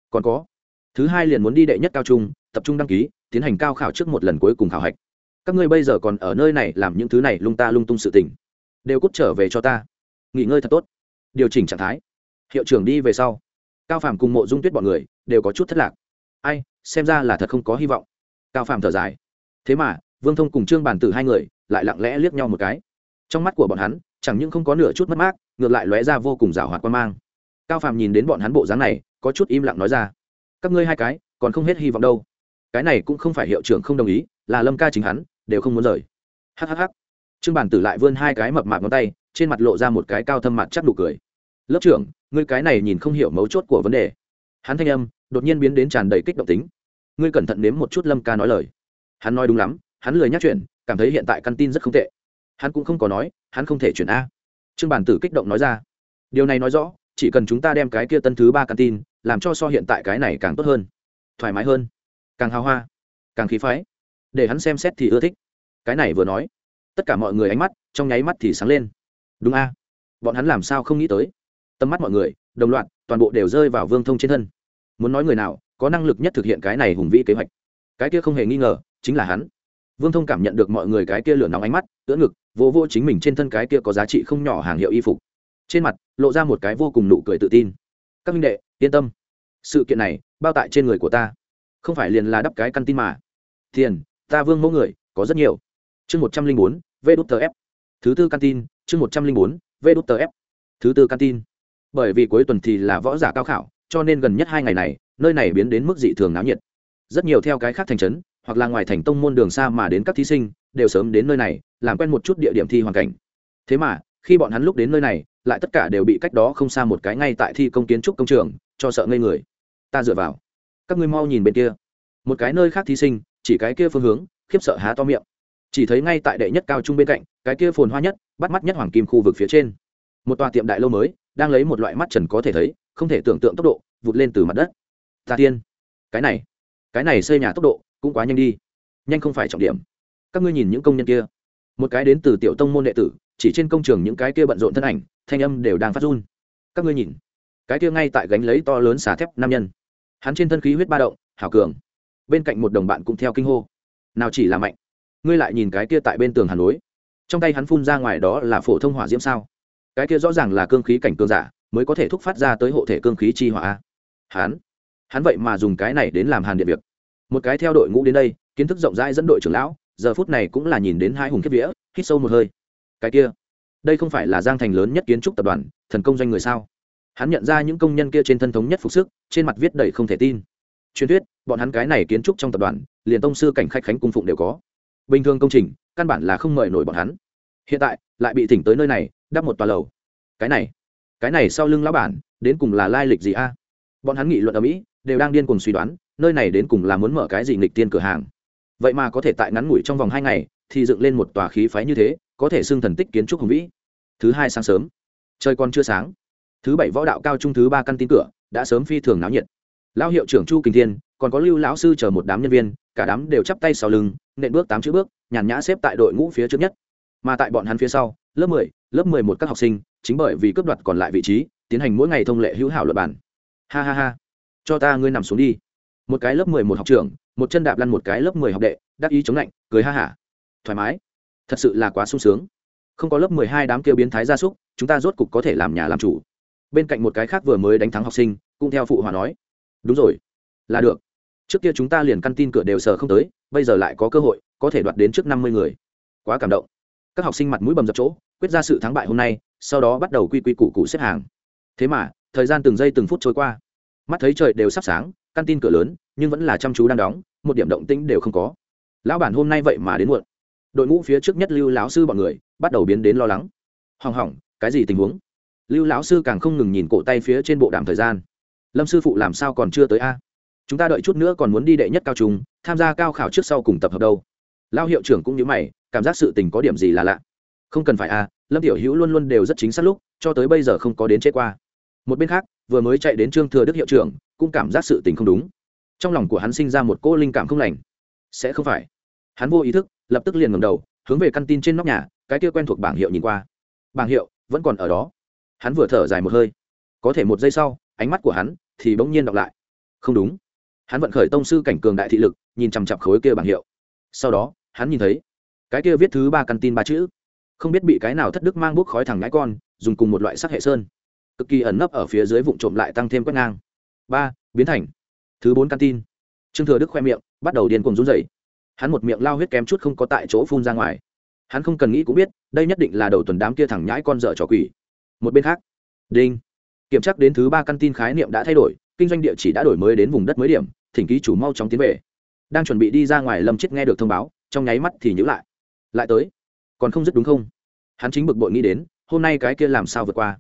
S1: Còn có, thứ hai liền muốn đi đệ nhất cao trung, tập trung đăng ký, tiến hành cao khảo trước một lần cuối cùng khảo hạch. Các ngươi bây giờ còn ở nơi này làm những thứ này lung ta lung tung sự tình. Đều cút trở về cho ta. Nghỉ ngơi thật tốt. Điều chỉnh trạng thái. Hiệu trưởng đi về sau. Cao phàm cùng mộ dung tuyết bọn người đều có chút thất lạc ai, xem ra là thật không có hy vọng. Cao phàm thở dài. Thế mà, vương thông cùng trương bản tử hai người lại lặng lẽ liếc nhau một cái. Trong mắt của bọn hắn, chẳng những không có nửa chút mất mát, ngược lại lóe ra vô cùng rào hoạt quan mang. Cao phàm nhìn đến bọn hắn bộ dáng này, có chút im lặng nói ra, các ngươi hai cái, còn không hết hy vọng đâu. Cái này cũng không phải hiệu trưởng không đồng ý, là lâm ca chính hắn, đều không muốn rời. Hhh trương bản tử lại vươn hai cái mập mạp ngón tay, trên mặt lộ ra một cái cao thâm mặt chắc đủ cười. Lớp trưởng, ngươi cái này nhìn không hiểu mấu chốt của vấn đề. Hắn thanh âm đột nhiên biến đến tràn đầy kích động tính. Ngươi cẩn thận nếm một chút lâm ca nói lời. Hắn nói đúng lắm, hắn lười nhắc chuyện, cảm thấy hiện tại căn tin rất không tệ. Hắn cũng không có nói, hắn không thể chuyển a. Trương bản tử kích động nói ra. Điều này nói rõ, chỉ cần chúng ta đem cái kia tân thứ ba căn tin, làm cho so hiện tại cái này càng tốt hơn. Thoải mái hơn. Càng hào hoa. Càng khí phái. Để hắn xem xét thì ưa thích. Cái này vừa nói, tất cả mọi người ánh mắt, trong nháy mắt thì sáng lên. Đúng a. Bọn hắn làm sao không nghĩ tới? Tầm mắt mọi người, đồng loạt, toàn bộ đều rơi vào vương thông trên thân muốn nói người nào, có năng lực nhất thực hiện cái này hùng vĩ kế hoạch. Cái kia không hề nghi ngờ, chính là hắn. Vương thông cảm nhận được mọi người cái kia lửa nóng ánh mắt tưỡng ngực, vô vô chính mình trên thân cái kia có giá trị không nhỏ hàng hiệu y phục. Trên mặt, lộ ra một cái vô cùng nụ cười tự tin. Các minh đệ, yên tâm. Sự kiện này, bao tại trên người của ta. Không phải liền là đắp cái căn tin mà. Tiền, ta vương mẫu người, có rất nhiều. Chương một trăm linh bốn v đút tờ f thứ tư căn tin, chương một trăm linh bốn v đút tờ f thứ tư căn tin. Bởi vì cuối tuần thì là võ giả cao khảo cho nên gần nhất hai ngày này, nơi này biến đến mức dị thường náo nhiệt. Rất nhiều theo cái khác thành trấn, hoặc là ngoài thành tông môn đường xa mà đến các thí sinh, đều sớm đến nơi này, làm quen một chút địa điểm thi hoàn cảnh. Thế mà, khi bọn hắn lúc đến nơi này, lại tất cả đều bị cách đó không xa một cái ngay tại thi công kiến trúc công trường, cho sợ ngây người. Ta dựa vào. Các ngươi mau nhìn bên kia. Một cái nơi khác thí sinh, chỉ cái kia phương hướng, khiếp sợ há to miệng. Chỉ thấy ngay tại đệ nhất cao trung bên cạnh, cái kia phồn hoa nhất, bắt mắt nhất hoàng kim khu vực phía trên. Một tòa tiệm đại lâu mới, đang lấy một loại mắt trần có thể thấy không thể tưởng tượng tốc độ, vụt lên từ mặt đất. Ta tiên, cái này cái này xây nhà tốc độ cũng quá nhanh đi. Nhanh không phải trọng điểm. Các ngươi nhìn những công nhân kia. Một cái đến từ tiểu tông môn đệ tử, chỉ trên công trường những cái kia bận rộn thân ảnh, thanh âm đều đang phát run. Các ngươi nhìn, cái kia ngay tại gánh lấy to lớn xà thép nam nhân. Hắn trên thân khí huyết ba động, hảo cường. Bên cạnh một đồng bạn cũng theo kinh hô. Nào chỉ là mạnh. Ngươi lại nhìn cái kia tại bên tường hà nội trong tay hắn phun ra ngoài đó là phổ thông hỏa diễm sao? Cái kia rõ ràng là cương khí cảnh cường giả mới có thể thúc phát ra tới hộ thể cương khí chi hỏa. Hắn hắn vậy mà dùng cái này đến làm hàn điện việc. Một cái theo đội ngũ đến đây, kiến thức rộng rãi dẫn đội trưởng lão, giờ phút này cũng là nhìn đến hai hùng kiếp vía, hít sâu một hơi. Cái kia, đây không phải là giang thành lớn nhất kiến trúc tập đoàn, thần công doanh người sao? Hắn nhận ra những công nhân kia trên thân thống nhất phục sức, trên mặt viết đầy không thể tin. Truyền thuyết, bọn hắn cái này kiến trúc trong tập đoàn, liền tông sư cảnh khách khánh cung phụng đều có. Bình thường công trình, căn bản là không mời nổi bọn hắn. Hiện tại, lại bị thỉnh tới nơi này, đắp một tòa lầu. Cái này cái này sau lưng lão bản, đến cùng là lai lịch gì a? Bọn hắn nghị luận ở mỹ, đều đang điên cùng suy đoán, nơi này đến cùng là muốn mở cái gì nghịch tiên cửa hàng. Vậy mà có thể tại ngắn ngủi trong vòng hai ngày, thì dựng lên một tòa khí phái như thế, có thể xưng thần tích kiến trúc hùng vĩ. Thứ hai sáng sớm. Trời còn chưa sáng. Thứ bảy võ đạo cao trung thứ ba căn tin cửa, đã sớm phi thường náo nhiệt. Lão hiệu trưởng chu kình thiên, còn có lưu lão sư chờ một đám nhân viên, cả đám đều chắp tay sau lưng, nện bước tám chữ bước, nhàn nhã xếp tại đội ngũ phía trước nhất. Mà tại bọn hắn phía sau, lớp mười lớp mười một các học sinh chính bởi vì cướp đoạt còn lại vị trí, tiến hành mỗi ngày thông lệ hữu hảo luật bản ha ha ha. Cho ta ngươi nằm xuống đi. Một cái lớp mười một học trường một chân đạp lăn một cái lớp mười học đệ, đắc ý chống lạnh, cười ha hả. Thoải mái. Thật sự là quá sung sướng. Không có lớp mười hai đám kêu biến thái gia súc, chúng ta rốt cục có thể làm nhà làm chủ. Bên cạnh một cái khác vừa mới đánh thắng học sinh, cũng theo phụ hòa nói. Đúng rồi. Là được. Trước kia chúng ta liền căn tin cửa đều sờ không tới, bây giờ lại có cơ hội, có thể đoạt đến trước năm mươi người. Quá cảm động các học sinh mặt mũi bầm dập chỗ, quyết ra sự thắng bại hôm nay, sau đó bắt đầu quy quy củ cụ xếp hàng. Thế mà, thời gian từng giây từng phút trôi qua. Mắt thấy trời đều sắp sáng, căn tin cửa lớn, nhưng vẫn là chăm chú đang đóng, một điểm động tĩnh đều không có. Lão bản hôm nay vậy mà đến muộn. Đội ngũ phía trước nhất lưu lão sư bọn người, bắt đầu biến đến lo lắng. Hỏng hỏng, cái gì tình huống? Lưu lão sư càng không ngừng nhìn cổ tay phía trên bộ đàm thời gian. Lâm sư phụ làm sao còn chưa tới a? Chúng ta đợi chút nữa còn muốn đi đệ nhất cao trung, tham gia cao khảo trước sau cùng tập hợp đâu lao hiệu trưởng cũng như mày, cảm giác sự tình có điểm gì là lạ. Không cần phải a lâm tiểu hữu luôn luôn đều rất chính xác lúc, cho tới bây giờ không có đến chết qua. Một bên khác, vừa mới chạy đến trương thừa đức hiệu trưởng, cũng cảm giác sự tình không đúng. Trong lòng của hắn sinh ra một cô linh cảm không lành. Sẽ không phải. Hắn vô ý thức, lập tức liền ngầm đầu, hướng về căn tin trên nóc nhà, cái kia quen thuộc bảng hiệu nhìn qua. Bảng hiệu, vẫn còn ở đó. Hắn vừa thở dài một hơi. Có thể một giây sau, ánh mắt của hắn thì bỗng nhiên đọc lại. Không đúng. Hắn vận khởi tông sư cảnh cường đại thị lực, nhìn chằm chặp khối kia bảng hiệu. Sau đó hắn nhìn thấy, cái kia viết thứ ba căn tin ba chữ, không biết bị cái nào thất đức mang bút khói thẳng ngãi con, dùng cùng một loại sắc hệ sơn. Cực kỳ ẩn nấp ở phía dưới vụn trộm lại tăng thêm quét ngang. Ba, biến thành. Thứ bốn căn tin. Trương thừa đức khoe miệng, bắt đầu điên cuồng run rẩy. Hắn một miệng lao huyết kém chút không có tại chỗ phun ra ngoài. Hắn không cần nghĩ cũng biết, đây nhất định là đầu tuần đám kia thẳng nhãi con dở trò quỷ. Một bên khác, đinh. Kiểm tra đến thứ ba căn tin khái niệm đã thay đổi, kinh doanh địa chỉ đã đổi mới đến vùng đất mới điểm, thỉnh ký chủ mau chóng tiến về. Đang chuẩn bị đi ra ngoài lâm chết nghe được thông báo trong nháy mắt thì nhữ lại. Lại tới. Còn không dứt đúng không? Hắn chính bực bội nghĩ đến, hôm nay cái kia làm sao vượt qua?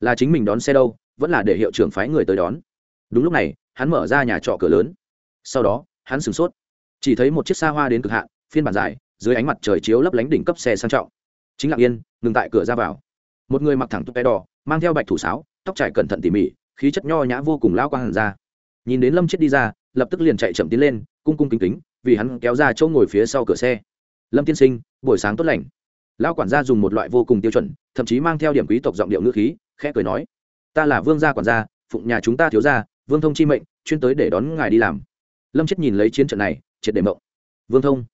S1: Là chính mình đón xe đâu, vẫn là để hiệu trưởng phái người tới đón. Đúng lúc này, hắn mở ra nhà trọ cửa lớn. Sau đó, hắn sửng sốt. Chỉ thấy một chiếc xa hoa đến cực hạn, phiên bản dài, dưới ánh mặt trời chiếu lấp lánh đỉnh cấp xe sang trọng. Chính lặng yên, ngừng tại cửa ra vào. Một người mặc thẳng túc đỏ, mang theo bạch thủ sáo, tóc trải cẩn thận tỉ mỉ, khí chất nho nhã vô cùng lao quang hàn ra. Nhìn đến lâm chết đi ra, lập tức liền chạy chậm tiến lên, cung cung kính kính vì hắn kéo ra chỗ ngồi phía sau cửa xe. Lâm tiên sinh, buổi sáng tốt lành. Lão quản gia dùng một loại vô cùng tiêu chuẩn, thậm chí mang theo điểm quý tộc giọng điệu ngữ khí, khẽ cười nói, ta là vương gia quản gia, phụng nhà chúng ta thiếu gia, vương thông chi mệnh, chuyên tới để đón ngài đi làm. Lâm chết nhìn lấy chiến trận này, triệt để mộng. Vương thông,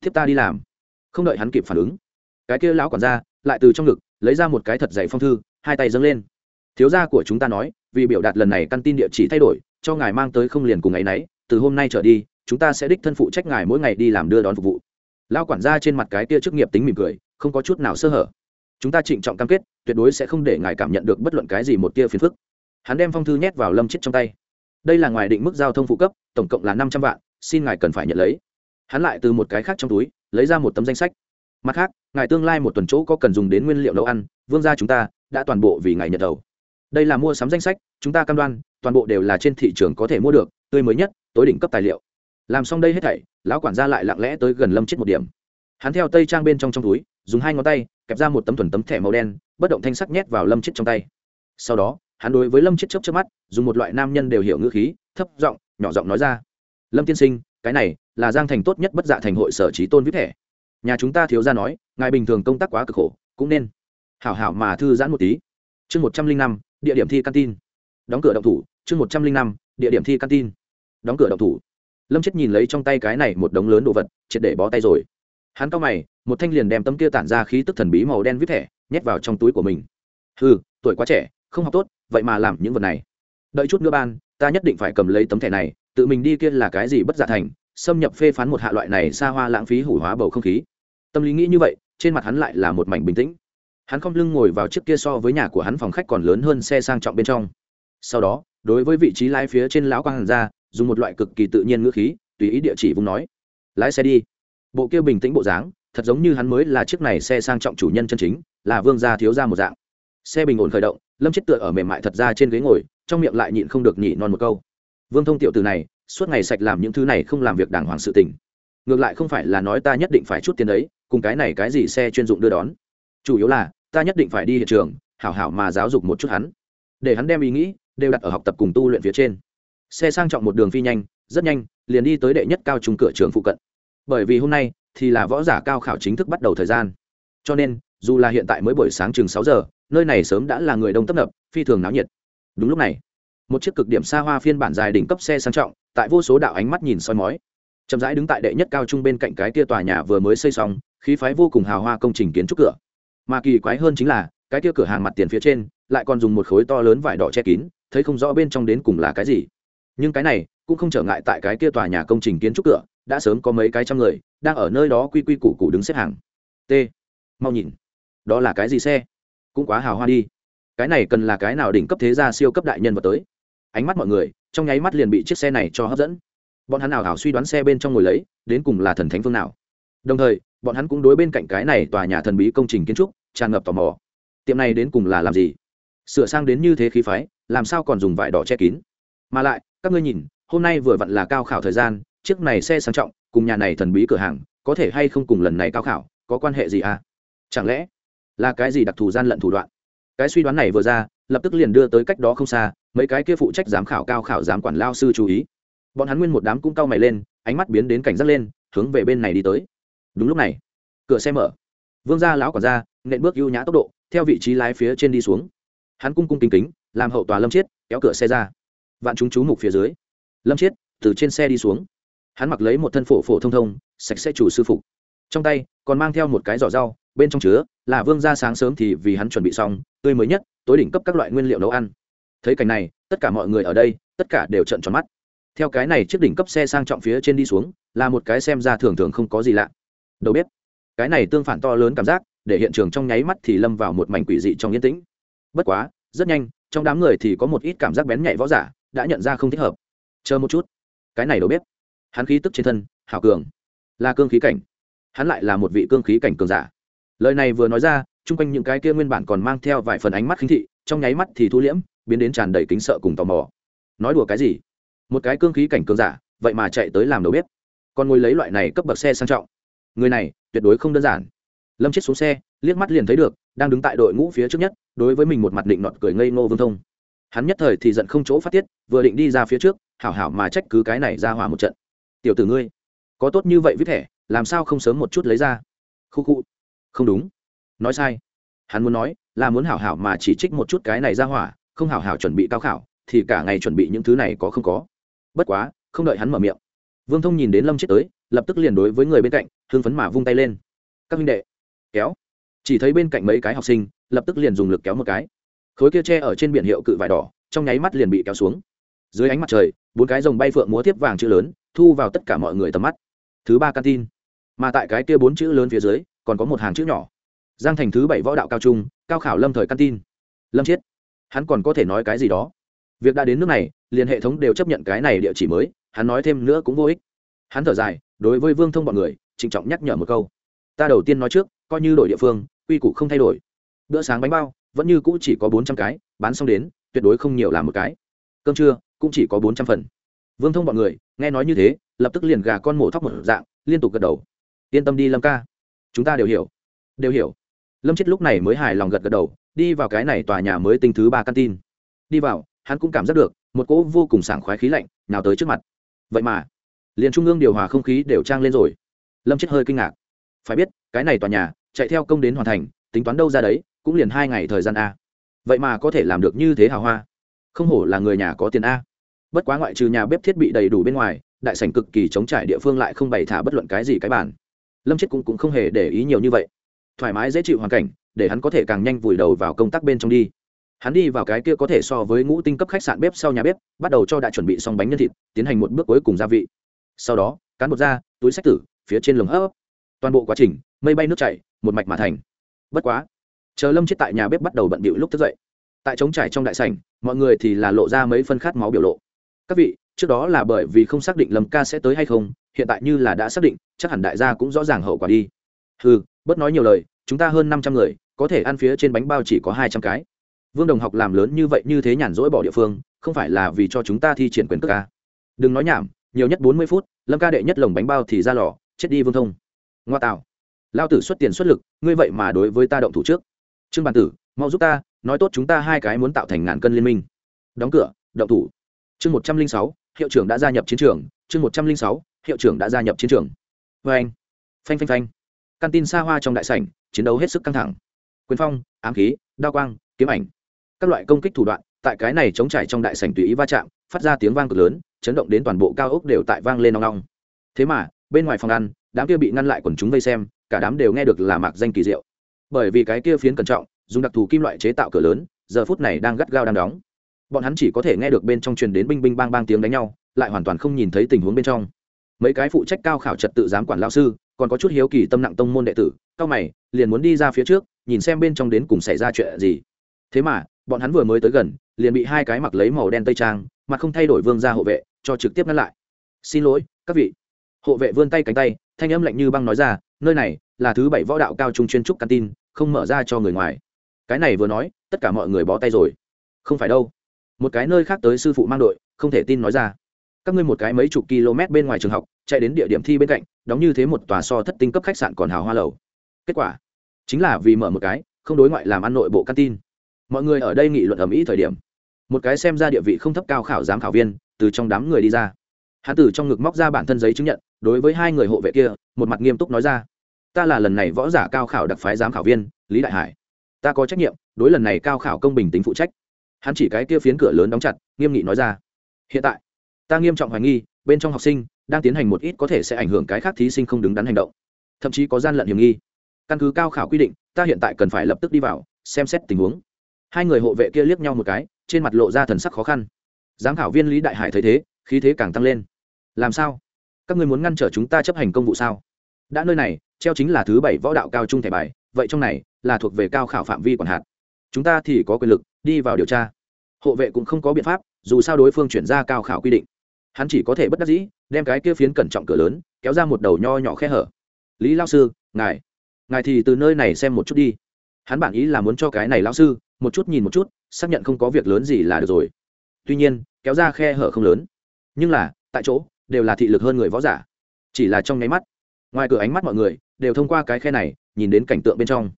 S1: thiếp ta đi làm. Không đợi hắn kịp phản ứng, cái kia lão quản gia lại từ trong ngực lấy ra một cái thật dày phong thư, hai tay dâng lên. Thiếu gia của chúng ta nói, vì biểu đạt lần này căn tin địa chỉ thay đổi, cho ngài mang tới không liền cùng ngày nấy, từ hôm nay trở đi chúng ta sẽ đích thân phụ trách ngài mỗi ngày đi làm đưa đón phục vụ. Lao quản gia trên mặt cái kia chức nghiệp tính mỉm cười, không có chút nào sơ hở. Chúng ta trịnh trọng cam kết, tuyệt đối sẽ không để ngài cảm nhận được bất luận cái gì một tia phiền phức. Hắn đem phong thư nhét vào lâm chết trong tay. Đây là ngoài định mức giao thông phụ cấp, tổng cộng là năm trăm vạn, xin ngài cần phải nhận lấy. Hắn lại từ một cái khác trong túi, lấy ra một tấm danh sách. Mặt khác, ngài tương lai một tuần chỗ có cần dùng đến nguyên liệu nấu ăn, vương gia chúng ta đã toàn bộ vì ngài nhận đầu. Đây là mua sắm danh sách, chúng ta cam đoan, toàn bộ đều là trên thị trường có thể mua được, tươi mới nhất, tối đỉnh cấp tài liệu làm xong đây hết thảy, lão quản gia lại lặng lẽ tới gần lâm chết một điểm. Hắn theo tây trang bên trong trong túi, dùng hai ngón tay, kẹp ra một tấm thuần tấm thẻ màu đen, bất động thanh sắc nhét vào lâm chết trong tay. Sau đó, hắn đối với lâm chết chớp chớp mắt, dùng một loại nam nhân đều hiểu ngữ khí, thấp giọng, nhỏ giọng nói ra. Lâm tiên sinh, cái này là giang thành tốt nhất bất dạ thành hội sở trí tôn viết thẻ. Nhà chúng ta thiếu ra nói, ngài bình thường công tác quá cực khổ, cũng nên hảo hảo mà thư giãn một tí. Chương một trăm linh năm, địa điểm thi căn tin. Đóng cửa động thủ, chương một trăm linh năm, địa điểm thi căn tin. Đóng cửa động thủ lâm chết nhìn lấy trong tay cái này một đống lớn đồ vật, triệt để bó tay rồi. Hắn cao mày, một thanh liền đem tấm kia tản ra khí tức thần bí màu đen viết thẻ, nhét vào trong túi của mình. Ừ tuổi quá trẻ, không học tốt, vậy mà làm những vật này. Đợi chút nữa ban, ta nhất định phải cầm lấy tấm thẻ này, tự mình đi kia là cái gì bất giả thành, xâm nhập phê phán một hạ loại này xa hoa lãng phí hủ hóa bầu không khí. Tâm lý nghĩ như vậy, trên mặt hắn lại là một mảnh bình tĩnh. Hắn không lưng ngồi vào chiếc kia so với nhà của hắn phòng khách còn lớn hơn xe sang trọng bên trong. Sau đó, đối với vị trí lái phía trên lão quang hàn ra dùng một loại cực kỳ tự nhiên ngữ khí, tùy ý địa chỉ vùng nói. Lái xe đi. Bộ kia bình tĩnh bộ dáng, thật giống như hắn mới là chiếc này xe sang trọng chủ nhân chân chính, là vương gia thiếu gia một dạng. Xe bình ổn khởi động, lâm chết tựa ở mềm mại thật ra trên ghế ngồi, trong miệng lại nhịn không được nhị non một câu. Vương thông tiểu từ này, suốt ngày sạch làm những thứ này không làm việc đàng hoàng sự tình. Ngược lại không phải là nói ta nhất định phải chút tiền đấy, cùng cái này cái gì xe chuyên dụng đưa đón. Chủ yếu là, ta nhất định phải đi hiện trường, hảo hảo mà giáo dục một chút hắn. Để hắn đem ý nghĩ, đều đặt ở học tập cùng tu luyện phía trên xe sang trọng một đường phi nhanh, rất nhanh, liền đi tới đệ nhất cao trung cửa trường phụ cận. Bởi vì hôm nay thì là võ giả cao khảo chính thức bắt đầu thời gian. Cho nên, dù là hiện tại mới buổi sáng chừng sáu giờ, nơi này sớm đã là người đông tấp nập, phi thường náo nhiệt. Đúng lúc này, một chiếc cực điểm xa hoa phiên bản dài đỉnh cấp xe sang trọng, tại vô số đạo ánh mắt nhìn soi mói. Chậm rãi đứng tại đệ nhất cao trung bên cạnh cái tia tòa nhà vừa mới xây xong, khí phái vô cùng hào hoa công trình kiến trúc cửa. Mà kỳ quái hơn chính là, cái tia cửa hàng mặt tiền phía trên lại còn dùng một khối to lớn vải đỏ che kín, thấy không rõ bên trong đến cùng là cái gì nhưng cái này cũng không trở ngại tại cái kia tòa nhà công trình kiến trúc cửa, đã sớm có mấy cái trăm người đang ở nơi đó quy quy củ củ đứng xếp hàng. T. Mau nhìn. Đó là cái gì xe? Cũng quá hào hoa đi. Cái này cần là cái nào đỉnh cấp thế gia siêu cấp đại nhân vật tới? Ánh mắt mọi người trong nháy mắt liền bị chiếc xe này cho hấp dẫn. Bọn hắn nào hảo suy đoán xe bên trong ngồi lấy, đến cùng là thần thánh phương nào. Đồng thời, bọn hắn cũng đối bên cạnh cái này tòa nhà thần bí công trình kiến trúc tràn ngập tò mò. Tiệm này đến cùng là làm gì? Sửa sang đến như thế khí phái, làm sao còn dùng vải đỏ che kín? Mà lại các ngươi nhìn, hôm nay vừa vặn là cao khảo thời gian, chiếc này xe sang trọng, cùng nhà này thần bí cửa hàng, có thể hay không cùng lần này cao khảo, có quan hệ gì à? Chẳng lẽ là cái gì đặc thù gian lận thủ đoạn? Cái suy đoán này vừa ra, lập tức liền đưa tới cách đó không xa, mấy cái kia phụ trách giám khảo cao khảo giám quản lao sư chú ý. Bọn hắn nguyên một đám cũng cau mày lên, ánh mắt biến đến cảnh giác lên, hướng về bên này đi tới. Đúng lúc này, cửa xe mở. Vương gia lão quản gia, nện bước ưu nhã tốc độ, theo vị trí lái phía trên đi xuống. Hắn cung cung kính kính, làm hậu tòa lâm chiết, kéo cửa xe ra vạn chúng chú mục phía dưới. Lâm chiết từ trên xe đi xuống. Hắn mặc lấy một thân phổ phổ thông thông, sạch sẽ chủ sư phục. Trong tay còn mang theo một cái giỏ rau, bên trong chứa là vương gia sáng sớm thì vì hắn chuẩn bị xong, tươi mới nhất, tối đỉnh cấp các loại nguyên liệu nấu ăn. Thấy cảnh này, tất cả mọi người ở đây, tất cả đều trận tròn mắt. Theo cái này chiếc đỉnh cấp xe sang trọng phía trên đi xuống, là một cái xem ra thường thường không có gì lạ. Đầu bếp, cái này tương phản to lớn cảm giác, để hiện trường trong nháy mắt thì lâm vào một mảnh quỷ dị trong yên tĩnh. Bất quá, rất nhanh, trong đám người thì có một ít cảm giác bén nhạy võ giả đã nhận ra không thích hợp. Chờ một chút. Cái này đầu bếp. Hắn khí tức trên thân, hảo cường. Là cương khí cảnh. Hắn lại là một vị cương khí cảnh cường giả. Lời này vừa nói ra, chung quanh những cái kia nguyên bản còn mang theo vài phần ánh mắt khinh thị, trong nháy mắt thì thu liễm, biến đến tràn đầy kính sợ cùng tò mò. Nói đùa cái gì? Một cái cương khí cảnh cường giả, vậy mà chạy tới làm đầu bếp. Còn ngồi lấy loại này cấp bậc xe sang trọng. Người này, tuyệt đối không đơn giản. Lâm chết xuống xe, liếc mắt liền thấy được, đang đứng tại đội ngũ phía trước nhất, đối với mình một mặt định nọt cười ngây ngô vương thông hắn nhất thời thì giận không chỗ phát tiết, vừa định đi ra phía trước, hảo hảo mà trách cứ cái này ra hỏa một trận. Tiểu tử ngươi, có tốt như vậy viết thẻ, làm sao không sớm một chút lấy ra? Khu khu. Không đúng. Nói sai. Hắn muốn nói là muốn hảo hảo mà chỉ trích một chút cái này ra hỏa, không hảo hảo chuẩn bị cao khảo, thì cả ngày chuẩn bị những thứ này có không có. Bất quá, không đợi hắn mở miệng, vương thông nhìn đến lâm chết tới, lập tức liền đối với người bên cạnh hưng phấn mà vung tay lên. Các minh đệ, kéo. Chỉ thấy bên cạnh mấy cái học sinh, lập tức liền dùng lực kéo một cái khối kia tre ở trên biển hiệu cự vải đỏ, trong nháy mắt liền bị kéo xuống. Dưới ánh mặt trời, bốn cái rồng bay phượng múa tiếp vàng chữ lớn, thu vào tất cả mọi người tầm mắt. Thứ ba tin. Mà tại cái kia bốn chữ lớn phía dưới, còn có một hàng chữ nhỏ. Giang thành thứ bảy võ đạo cao trung, cao khảo lâm thời tin. Lâm chiết. Hắn còn có thể nói cái gì đó? Việc đã đến nước này, liền hệ thống đều chấp nhận cái này địa chỉ mới, hắn nói thêm nữa cũng vô ích. Hắn thở dài, đối với vương thông b ọ n người, trịnh trọng nhắc nhở một câu. Ta đầu tiên nói trước, coi như đổi địa phương, quy củ không thay đổi. Bữa sáng bánh bao vẫn như cũ chỉ có bốn trăm cái, bán xong đến, tuyệt đối không nhiều là một cái. Cơm trưa, cũng chỉ có bốn trăm phần. Vương thông b ọ n người, nghe nói như thế, lập tức liền gà con mổ thóc một dạng, liên tục gật đầu. Yên tâm đi, lâm ca. Chúng ta đều hiểu. Đều hiểu. Lâm chết lúc này mới hài lòng gật gật đầu, đi vào cái này tòa nhà mới tinh thứ ba căn tin. Đi vào, hắn cũng cảm giác được, một cỗ vô cùng sảng khoái khí lạnh nào tới trước mặt. Vậy mà, liền trung ương điều hòa không khí đều trang lên rồi. Lâm chết hơi kinh ngạc. Phải biết, cái này tòa nhà, chạy theo công đến hoàn thành, tính toán đâu ra đấy cũng liền hai ngày thời gian a. Vậy mà có thể làm được như thế hào hoa. Không hổ là người nhà có tiền a. Bất quá ngoại trừ nhà bếp thiết bị đầy đủ bên ngoài đại sảnh cực kỳ chống trải địa phương lại không bày thả bất luận cái gì cái bản lâm chết cũng, cũng không hề để ý nhiều như vậy. Thoải mái dễ chịu hoàn cảnh để hắn có thể càng nhanh vùi đầu vào công tác bên trong đi. Hắn đi vào cái kia có thể so với ngũ tinh cấp khách sạn bếp sau nhà bếp bắt đầu cho đã chuẩn bị xong bánh nhân thịt tiến hành một bước cuối cùng gia vị. Sau đó cán bột ra túi sách tử phía trên lồng hấp toàn bộ quá trình mây bay nước chảy một mạch mà thành. Bất quá chờ lâm chết tại nhà bếp bắt đầu bận bịu lúc thức dậy tại trống trải trong đại sảnh mọi người thì là lộ ra mấy phân khát máu biểu lộ các vị trước đó là bởi vì không xác định lâm ca sẽ tới hay không hiện tại như là đã xác định chắc hẳn đại gia cũng rõ ràng hậu quả đi ừ bớt nói nhiều lời chúng ta hơn năm trăm người có thể ăn phía trên bánh bao chỉ có hai trăm cái vương đồng học làm lớn như vậy như thế nhàn rỗi bỏ địa phương không phải là vì cho chúng ta thi triển quyền cước ca đừng nói nhảm nhiều nhất bốn mươi phút lâm ca đệ nhất lồng bánh bao thì ra lò chết đi vương thông ngoa tạo lao tử xuất tiền xuất lực ngươi vậy mà đối với ta động thủ trước trương bản tử, mau giúp ta, nói tốt chúng ta hai cái muốn tạo thành ngàn cân liên minh. Đóng cửa, động thủ. Chương một trăm linh sáu, hiệu trưởng đã gia nhập chiến trường. Chương một trăm linh sáu, hiệu trưởng đã gia nhập chiến trường. Vê anh, phanh phanh phanh. Căn tin xa hoa trong đại sảnh, chiến đấu hết sức căng thẳng. Quyền phong, ám khí, đao quang, kiếm ảnh. Các loại công kích thủ đoạn, tại cái này chống trải trong đại sảnh tùy ý va chạm, phát ra tiếng vang cực lớn, chấn động đến toàn bộ cao ốc đều tại vang lên nong nong thế mà, bên ngoài phòng ăn, đám kia bị ngăn lại quần chúng vây xem, cả đám đều nghe được là mạc danh kỳ diệu bởi vì cái kia phiến cẩn trọng, dùng đặc thù kim loại chế tạo cửa lớn, giờ phút này đang gắt gao đang đóng. Bọn hắn chỉ có thể nghe được bên trong truyền đến binh binh bang bang tiếng đánh nhau, lại hoàn toàn không nhìn thấy tình huống bên trong. Mấy cái phụ trách cao khảo trật tự giám quản lao sư, còn có chút hiếu kỳ tâm nặng tông môn đệ tử, cao mày, liền muốn đi ra phía trước, nhìn xem bên trong đến cùng xảy ra chuyện gì. Thế mà, bọn hắn vừa mới tới gần, liền bị hai cái mặc lấy màu đen tây trang, mà không thay đổi vương ra hộ vệ, cho trực tiếp ngăn lại. Xin lỗi, các vị. Hộ vệ vươn tay cánh tay, thanh âm lạnh như băng nói ra, nơi này là thứ bảy võ đạo cao trung chuyên trúc căn tin không mở ra cho người ngoài. Cái này vừa nói, tất cả mọi người bó tay rồi. Không phải đâu. Một cái nơi khác tới sư phụ mang đội, không thể tin nói ra. Các ngươi một cái mấy chục km bên ngoài trường học, chạy đến địa điểm thi bên cạnh, đóng như thế một tòa so thất tinh cấp khách sạn còn hào hoa lầu. Kết quả, chính là vì mở một cái, không đối ngoại làm ăn nội bộ căn tin mọi người ở đây nghị luận ầm ĩ thời điểm. Một cái xem ra địa vị không thấp cao khảo giám khảo viên, từ trong đám người đi ra. Hắn từ trong ngực móc ra bản thân giấy chứng nhận, đối với hai người hộ vệ kia, một mặt nghiêm túc nói ra ta là lần này võ giả cao khảo đặc phái giám khảo viên, lý đại hải. Ta có trách nhiệm, đối lần này cao khảo công bình tính phụ trách. Hắn chỉ cái kia phiến cửa lớn đóng chặt, nghiêm nghị nói ra. Hiện tại, ta nghiêm trọng hoài nghi, bên trong học sinh đang tiến hành một ít có thể sẽ ảnh hưởng cái khác thí sinh không đứng đắn hành động. Thậm chí có gian lận hiểm nghi. Căn cứ cao khảo quy định, ta hiện tại cần phải lập tức đi vào, xem xét tình huống. Hai người hộ vệ kia liếc nhau một cái, trên mặt lộ ra thần sắc khó khăn. Giám khảo viên lý đại hải thấy thế, khí thế càng tăng lên. Làm sao? Các ngươi muốn ngăn trở chúng ta chấp hành công vụ sao? Đã nơi này, treo chính là thứ bảy võ đạo cao trung thẻ bài, vậy trong này là thuộc về cao khảo phạm vi quản hạt. Chúng ta thì có quyền lực, đi vào điều tra. Hộ vệ cũng không có biện pháp, dù sao đối phương chuyển ra cao khảo quy định. Hắn chỉ có thể bất đắc dĩ, đem cái kia phiến cẩn trọng cửa lớn, kéo ra một đầu nho nhỏ khe hở. Lý lao sư, ngài ngài thì từ nơi này xem một chút đi. Hắn bản ý là muốn cho cái này lao sư, một chút nhìn một chút, xác nhận không có việc lớn gì là được rồi. Tuy nhiên, kéo ra khe hở không lớn. Nhưng là, tại chỗ, đều là thị lực hơn người võ giả. Chỉ là trong nháy mắt ngoài cửa ánh mắt mọi người đều thông qua cái khe này nhìn đến cảnh tượng bên trong.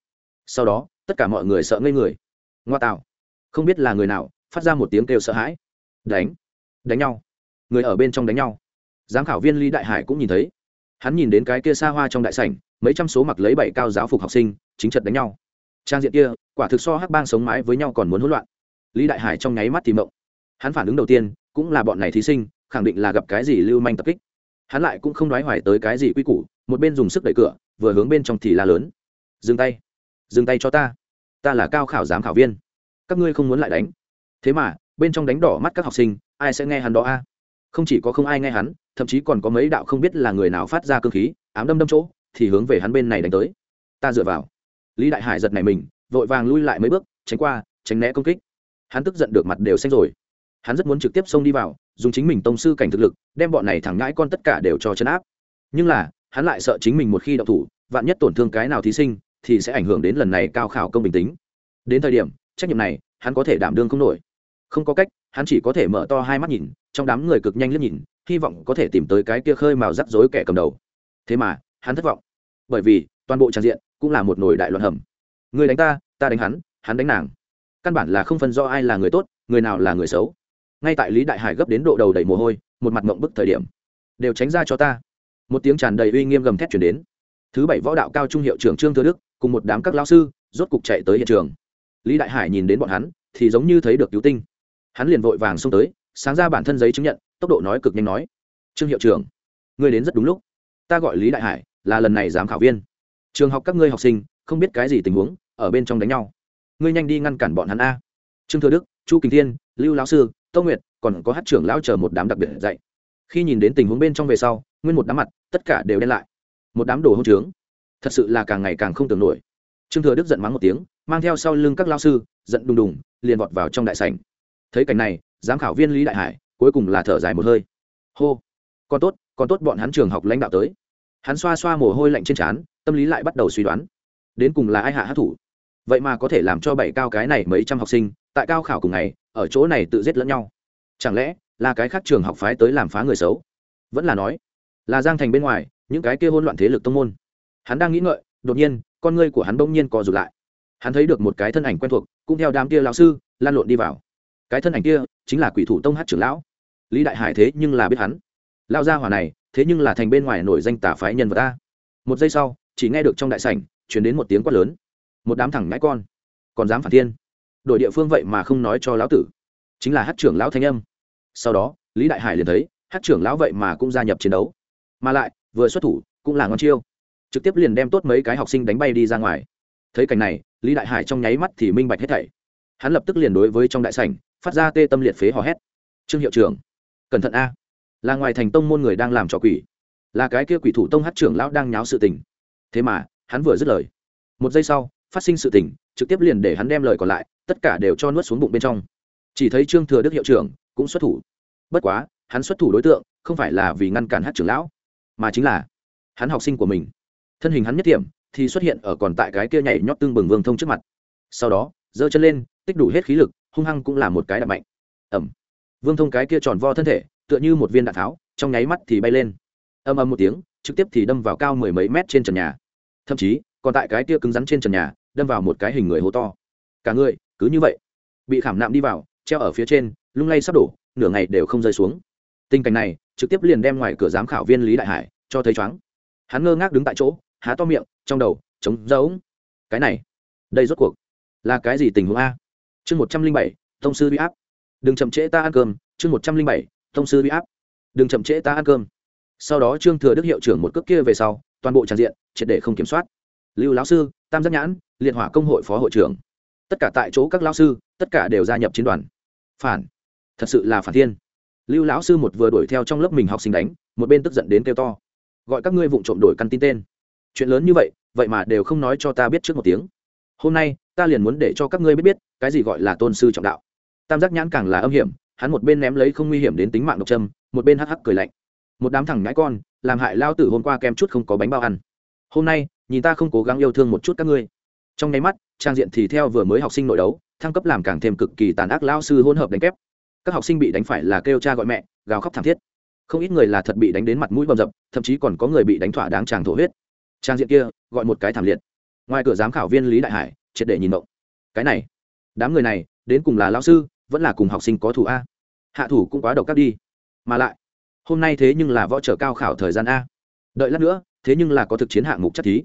S1: Sau đó, tất cả mọi người sợ ngây người. Ngoa tạo. Không biết là người nào phát ra một tiếng kêu sợ hãi. Đánh. Đánh nhau. Người ở bên trong đánh nhau. Giám khảo viên lý đại hải cũng nhìn thấy. Hắn nhìn đến cái kia xa hoa trong đại sảnh, mấy trăm số mặc lấy bảy cao giáo phục học sinh, chính trật đánh nhau. Trang diện kia, quả thực so hắc bang sống mái với nhau còn muốn hỗn loạn. Lý đại hải trong nháy mắt thì mộng. Hắn phản ứng đầu tiên cũng là bọn này thí sinh, khẳng định là gặp cái gì lưu manh tập kích hắn lại cũng không nói hoài tới cái gì quy củ, một bên dùng sức đẩy cửa, vừa hướng bên trong thì la lớn. Dừng tay dừng tay cho ta ta là cao khảo giám khảo viên. Các ngươi không muốn lại đánh. Thế mà, bên trong đánh đỏ mắt các học sinh, ai sẽ nghe hắn đó a? Không chỉ có không ai nghe hắn, thậm chí còn có mấy đạo không biết là người nào phát ra cơ khí, ám đâm đâm chỗ, thì hướng về hắn bên này đánh tới. Ta dựa vào. Lý đại hải giật này mình, vội vàng lui lại mấy bước, tránh qua, tránh né công kích. Hắn tức giận được mặt đều xanh rồi. Hắn rất muốn trực tiếp xông đi vào dùng chính mình tông sư cảnh thực lực, đem bọn này thẳng ngãi con tất cả đều cho chấn áp. Nhưng là, hắn lại sợ chính mình một khi đậu thủ, vạn nhất tổn thương cái nào thí sinh, thì sẽ ảnh hưởng đến lần này cao khảo công bình tính đến thời điểm, trách nhiệm này, hắn có thể đảm đương không nổi. Không có cách, hắn chỉ có thể mở to hai mắt nhìn, trong đám người cực nhanh liếc nhìn, hy vọng có thể tìm tới cái kia khơi mào rắc rối kẻ cầm đầu. Thế mà, hắn thất vọng. Bởi vì, toàn bộ tràn diện cũng là một nồi đại loạn hầm. Người đánh ta ta đánh hắn hắn đánh nàng. Căn bản là không phân do ai là người tốt, người nào là người xấu ngay tại lý đại hải gấp đến độ đầu đầy mồ hôi, một mặt mộng bức thời điểm. Đều tránh ra cho ta. Một tiếng tràn đầy uy nghiêm gầm thét chuyển đến. Thứ bảy võ đạo cao trung hiệu trưởng trương thừa đức, cùng một đám các lao sư, rốt cục chạy tới hiện trường. Lý đại hải nhìn đến bọn hắn, thì giống như thấy được cứu tinh. Hắn liền vội vàng xông tới, sáng ra bản thân giấy chứng nhận, tốc độ nói cực nhanh nói. Trương hiệu trưởng, ngươi đến rất đúng lúc. Ta gọi lý đại hải, là lần này giám khảo viên. Trường học các ngươi học sinh, không biết cái gì tình huống, ở bên trong đánh nhau. Ngươi nhanh đi ngăn cản bọn hắn a. Trương thừa đức, chu kình thiên, lưu lão sư tâu nguyệt, còn có hát trưởng lão chờ một đám đặc biệt dạy. Khi nhìn đến tình huống bên trong về sau, nguyên một đám mặt, tất cả đều đen lại. Một đám đồ hông trướng. Thật sự là càng ngày càng không tưởng nổi. Trương thừa đức giận mắng một tiếng, mang theo sau lưng các lao sư, giận đùng đùng, liền vọt vào trong đại sảnh. Thấy cảnh này, giám khảo viên lý đại hải, cuối cùng là thở dài một hơi. Hô! Còn tốt còn tốt bọn hắn trường học lãnh đạo tới. Hắn xoa xoa mồ hôi lạnh trên trán, tâm lý lại bắt đầu suy đoán. Đến cùng là ai hạ hát thủ? Vậy mà có thể làm cho bảy cao cái này mấy trăm học sinh, tại cao khảo cùng ngày ở chỗ này tự giết lẫn nhau. Chẳng lẽ là cái khác trường học phái tới làm phá người xấu? Vẫn là nói, là giang thành bên ngoài, những cái kia hôn loạn thế lực tông môn. Hắn đang nghĩ ngợi, đột nhiên, con ngươi của hắn bỗng nhiên co rụt lại. Hắn thấy được một cái thân ảnh quen thuộc, cũng theo đám kia lão sư, lan lộn đi vào. Cái thân ảnh kia chính là quỷ thủ tông hát trưởng lão. Lý đại hải thế nhưng là biết hắn. Lao gia hỏa này, thế nhưng là thành bên ngoài nổi danh tả phái nhân vật ta một giây sau, chỉ nghe được trong đại sảnh chuyển đến một tiếng quát lớn. Một đám thẳng ngãi con, còn dám phản thiên đội địa phương vậy mà không nói cho lão tử. Chính là hát trưởng lão thanh âm. Sau đó, lý đại hải liền thấy, hát trưởng lão vậy mà cũng gia nhập chiến đấu. Mà lại, vừa xuất thủ, cũng là ngon chiêu. Trực tiếp liền đem tốt mấy cái học sinh đánh bay đi ra ngoài. Thấy cảnh này, lý đại hải trong nháy mắt thì minh bạch hết thảy. Hắn lập tức liền đối với trong đại sảnh, phát ra tê tâm liệt phế hò hét. Trương hiệu trưởng, cẩn thận a. Là ngoài thành tông môn người đang làm trò quỷ. Là cái kia quỷ thủ tông hát trưởng lão đang nháo sự tình. Thế mà, hắn vừa dứt lời. Một giây sau, phát sinh sự tình, trực tiếp liền để hắn đem lời còn lại tất cả đều cho nuốt xuống bụng bên trong. Chỉ thấy trương thừa đức hiệu trưởng cũng xuất thủ. Bất quá, hắn xuất thủ đối tượng không phải là vì ngăn cản hát trưởng lão, mà chính là hắn học sinh của mình. Thân hình hắn nhất điểm thì xuất hiện ở còn tại cái kia nhảy nhót tương bừng vương thông trước mặt. Sau đó, giơ chân lên, tích đủ hết khí lực, hung hăng cũng là một cái đạn mạnh. Ẩm vương thông cái kia tròn vo thân thể, tựa như một viên đạn tháo, trong nháy mắt thì bay lên. Âm âm một tiếng, trực tiếp thì đâm vào cao mười mấy mét trên trần nhà. Thậm chí, còn tại cái kia cứng rắn trên trần nhà, đâm vào một cái hình người hố to. Cả người cứ như vậy. Bị khảm nạm đi vào, treo ở phía trên, lung lay sắp đổ, nửa ngày đều không rơi xuống. Tình cảnh này, trực tiếp liền đem ngoài cửa giám khảo viên lý đại hải cho thấy chóng hắn ngơ ngác đứng tại chỗ, há to miệng, trong đầu chống rỗng. Cái này, đây rốt cuộc là cái gì tình huống a? Chương một trăm linh bảy, thông sư bị áp. Đừng chậm trễ ta ăn cơm. Chương một trăm linh bảy, thông sư bị áp. Đừng chậm trễ ta ăn cơm. Sau đó trương thừa đức hiệu trưởng một cước kia về sau, toàn bộ tràn diện, triệt để không kiểm soát. Lưu lão sư, tam giác nhãn, liệt hỏa công hội phó hội trưởng tất cả tại chỗ các lao sư, tất cả đều gia nhập chiến đoàn. Phản. Thật sự là phản thiên. Lưu lão sư một vừa đuổi theo trong lớp mình học sinh đánh, một bên tức giận đến kêu to. Gọi các ngươi vụ trộm đổi căn tin tên. Chuyện lớn như vậy vậy mà đều không nói cho ta biết trước một tiếng. Hôm nay, ta liền muốn để cho các ngươi biết biết, cái gì gọi là tôn sư trọng đạo. Tam giác nhãn càng là âm hiểm, hắn một bên ném lấy không nguy hiểm đến tính mạng độc trâm, một bên hắc hắc cười lạnh. Một đám thằng ngãi con, làm hại lao tử hôm qua kem chút không có bánh bao ăn. Hôm nay, nhìn ta không cố gắng yêu thương một chút các ngươi. Trong nháy mắt trang diện thì theo vừa mới học sinh nội đấu, thăng cấp làm càng thêm cực kỳ tàn ác lao sư hỗn hợp đánh kép. Các học sinh bị đánh phải là kêu cha gọi mẹ, gào khóc thảm thiết. Không ít người là thật bị đánh đến mặt mũi bầm dập, thậm chí còn có người bị đánh thỏa đáng tràng thổ huyết. Trang diện kia, gọi một cái thảm liệt. Ngoài cửa giám khảo viên lý đại hải, triệt để nhìn động cái này, đám người này, đến cùng là lao sư, vẫn là cùng học sinh có thủ a. Hạ thủ cũng quá độc các đi. Mà lại, hôm nay thế nhưng là võ trở cao khảo thời gian a. Đợi lát nữa, thế nhưng là có thực chiến hạng mục chắc thí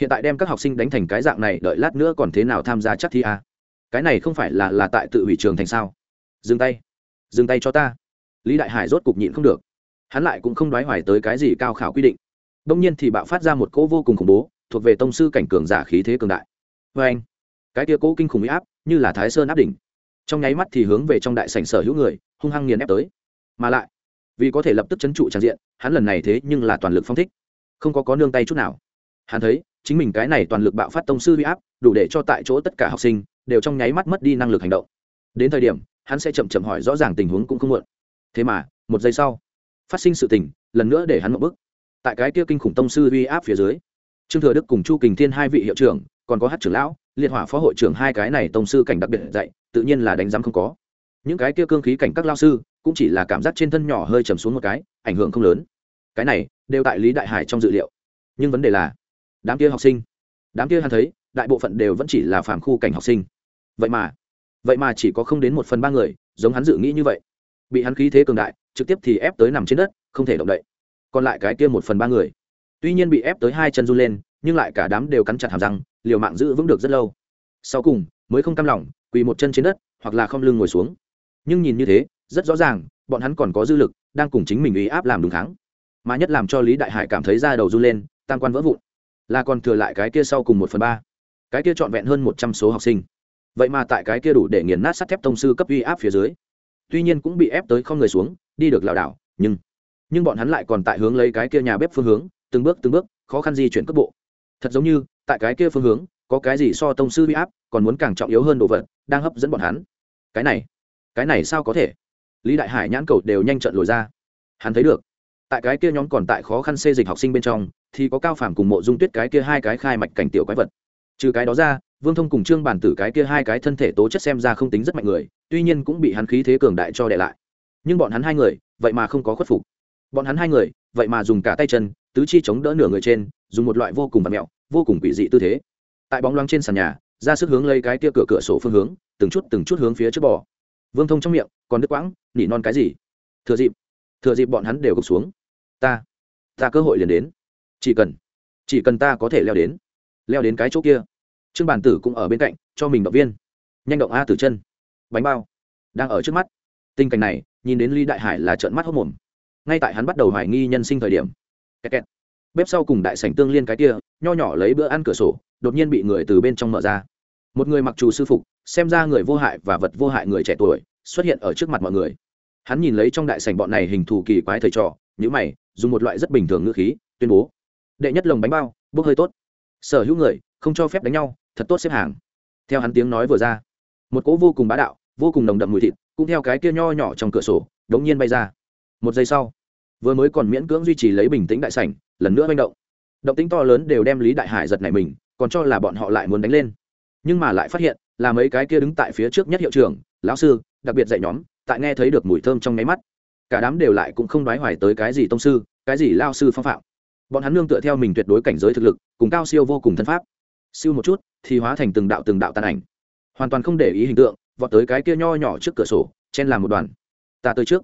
S1: hiện tại đem các học sinh đánh thành cái dạng này, đợi lát nữa còn thế nào tham gia chắc thi à? cái này không phải là là tại tự hủy trường thành sao? Dừng tay. Dừng tay cho ta. Lý đại hải rốt cục nhịn không được. Hắn lại cũng không đoái hoài tới cái gì cao khảo quy định. Đông nhiên thì bạo phát ra một cỗ vô cùng khủng bố, thuộc về tông sư cảnh cường giả khí thế cường đại. Vê anh, cái tia cỗ kinh khủng huy áp, như là thái sơn áp đỉnh. Trong nháy mắt thì hướng về trong đại sảnh sở hữu người, hung hăng nghiền ép tới. Mà lại, vì có thể lập tức chấn trụ tràn diện, hắn lần này thế nhưng là toàn lực phong thích. Không có có nương tay chút nào. Hắn thấy chính mình cái này toàn lực bạo phát tông sư huy áp, đủ để cho tại chỗ tất cả học sinh đều trong nháy mắt mất đi năng lực hành động. Đến thời điểm, hắn sẽ chậm chậm hỏi rõ ràng tình huống cũng không muộn. Thế mà, một giây sau, phát sinh sự tình, lần nữa để hắn một bức tại cái kia kinh khủng tông sư uy áp phía dưới, trương thừa đức cùng chu kình thiên hai vị hiệu trưởng, còn có hát trưởng lão liệt hỏa phó hội trưởng hai cái này tông sư cảnh đặc biệt dạy, tự nhiên là đánh giám không có. Những cái kia cương khí cảnh các lao sư, cũng chỉ là cảm giác trên thân nhỏ hơi trầm xuống một cái, ảnh hưởng không lớn. Cái này, đều tại lý đại hải trong dự liệu. Nhưng vấn đề là đám kia học sinh. Đám kia hắn thấy, đại bộ phận đều vẫn chỉ là phàm khu cảnh học sinh. Vậy mà vậy mà chỉ có không đến một phần ba người, giống hắn dự nghĩ như vậy. Bị hắn khí thế cường đại, trực tiếp thì ép tới nằm trên đất, không thể động đậy. Còn lại cái kia một phần ba người. Tuy nhiên bị ép tới hai chân run lên, nhưng lại cả đám đều cắn chặt hàm răng, liều mạng giữ vững được rất lâu. Sau cùng, mới không cam lòng, quỳ một chân trên đất, hoặc là không lưng ngồi xuống. Nhưng nhìn như thế, rất rõ ràng, bọn hắn còn có dư lực, đang cùng chính mình ý áp làm đúng thắng mà nhất làm cho lý đại hải cảm thấy da đầu run lên, tam quan vỡ vụn là còn thừa lại cái kia sau cùng một phần ba. Cái kia trọn vẹn hơn một trăm số học sinh. Vậy mà tại cái kia đủ để nghiền nát sắt thép tông sư cấp uy áp phía dưới, tuy nhiên cũng bị ép tới không người xuống, đi được lảo đảo, nhưng nhưng bọn hắn lại còn tại hướng lấy cái kia nhà bếp phương hướng, từng bước từng bước, khó khăn di chuyển cấp bộ. Thật giống như, tại cái kia phương hướng, có cái gì so tông sư uy áp, còn muốn càng trọng yếu hơn đồ vật, đang hấp dẫn bọn hắn. Cái này cái này sao có thể? Lý đại hải nhãn cầu đều nhanh trận lồi ra. Hắn thấy được, tại cái kia nhóm còn tại khó khăn xê dịch học sinh bên trong thì có cao phàm cùng mộ dung tuyết cái kia hai cái khai mạch cảnh tiểu quái vật. Trừ cái đó ra, vương thông cùng trương bản tử cái kia hai cái thân thể tố chất xem ra không tính rất mạnh người, tuy nhiên cũng bị hắn khí thế cường đại cho đệ lại. Nhưng bọn hắn hai người, vậy mà không có khuất phục. Bọn hắn hai người, vậy mà dùng cả tay chân, tứ chi chống đỡ nửa người trên, dùng một loại vô cùng vật mẹo, vô cùng quỷ dị tư thế. Tại bóng loáng trên sàn nhà, ra sức hướng lấy cái kia cửa cửa sổ phương hướng, từng chút từng chút hướng phía trước bò. Vương thông trong miệng, còn đứt quãng, nỉ non cái gì? Thừa dịp thừa dịp bọn hắn đều gục xuống. Ta ta cơ hội liền đến chỉ cần chỉ cần ta có thể leo đến leo đến cái chỗ kia. Trương bản tử cũng ở bên cạnh, cho mình động viên. Nhanh động a tử chân. Bánh bao. Đang ở trước mắt. Tình cảnh này, nhìn đến ly đại hải là trợn mắt hốc mồm. Ngay tại hắn bắt đầu hoài nghi nhân sinh thời điểm. Kẹt kẹt. bếp sau cùng đại sảnh tương liên cái kia, nho nhỏ lấy bữa ăn cửa sổ, đột nhiên bị người từ bên trong mở ra. Một người mặc trù sư phục, xem ra người vô hại và vật vô hại người trẻ tuổi, xuất hiện ở trước mặt mọi người. Hắn nhìn lấy trong đại sảnh bọn này hình thù kỳ quái thầy trò nhữ mày, dùng một loại rất bình thường ngữ khí, tuyên bố đệ nhất lồng bánh bao, bốc hơi tốt. Sở hữu người, không cho phép đánh nhau, thật tốt xếp hàng. Theo hắn tiếng nói vừa ra, một cỗ vô cùng bá đạo, vô cùng nồng đậm mùi thịt, cũng theo cái kia nho nhỏ trong cửa sổ, đống nhiên bay ra. Một giây sau, vừa mới còn miễn cưỡng duy trì lấy bình tĩnh đại sảnh, lần nữa manh động. Động tính to lớn đều đem lý đại hải giật này mình, còn cho là bọn họ lại muốn đánh lên. Nhưng mà lại phát hiện, là mấy cái kia đứng tại phía trước nhất hiệu trưởng, lão sư, đặc biệt dạy nhóm, tại nghe thấy được mùi thơm trong nháy mắt. Cả đám đều lại cũng không đoái hoài tới cái gì tông sư, cái gì lao sư phong phạm bọn hắn nương tựa theo mình tuyệt đối cảnh giới thực lực, cùng cao siêu vô cùng thân pháp. Siêu một chút, thì hóa thành từng đạo từng đạo tàn ảnh. Hoàn toàn không để ý hình tượng, vọt tới cái kia nho nhỏ trước cửa sổ, chen làm một đoàn. Ta tới trước.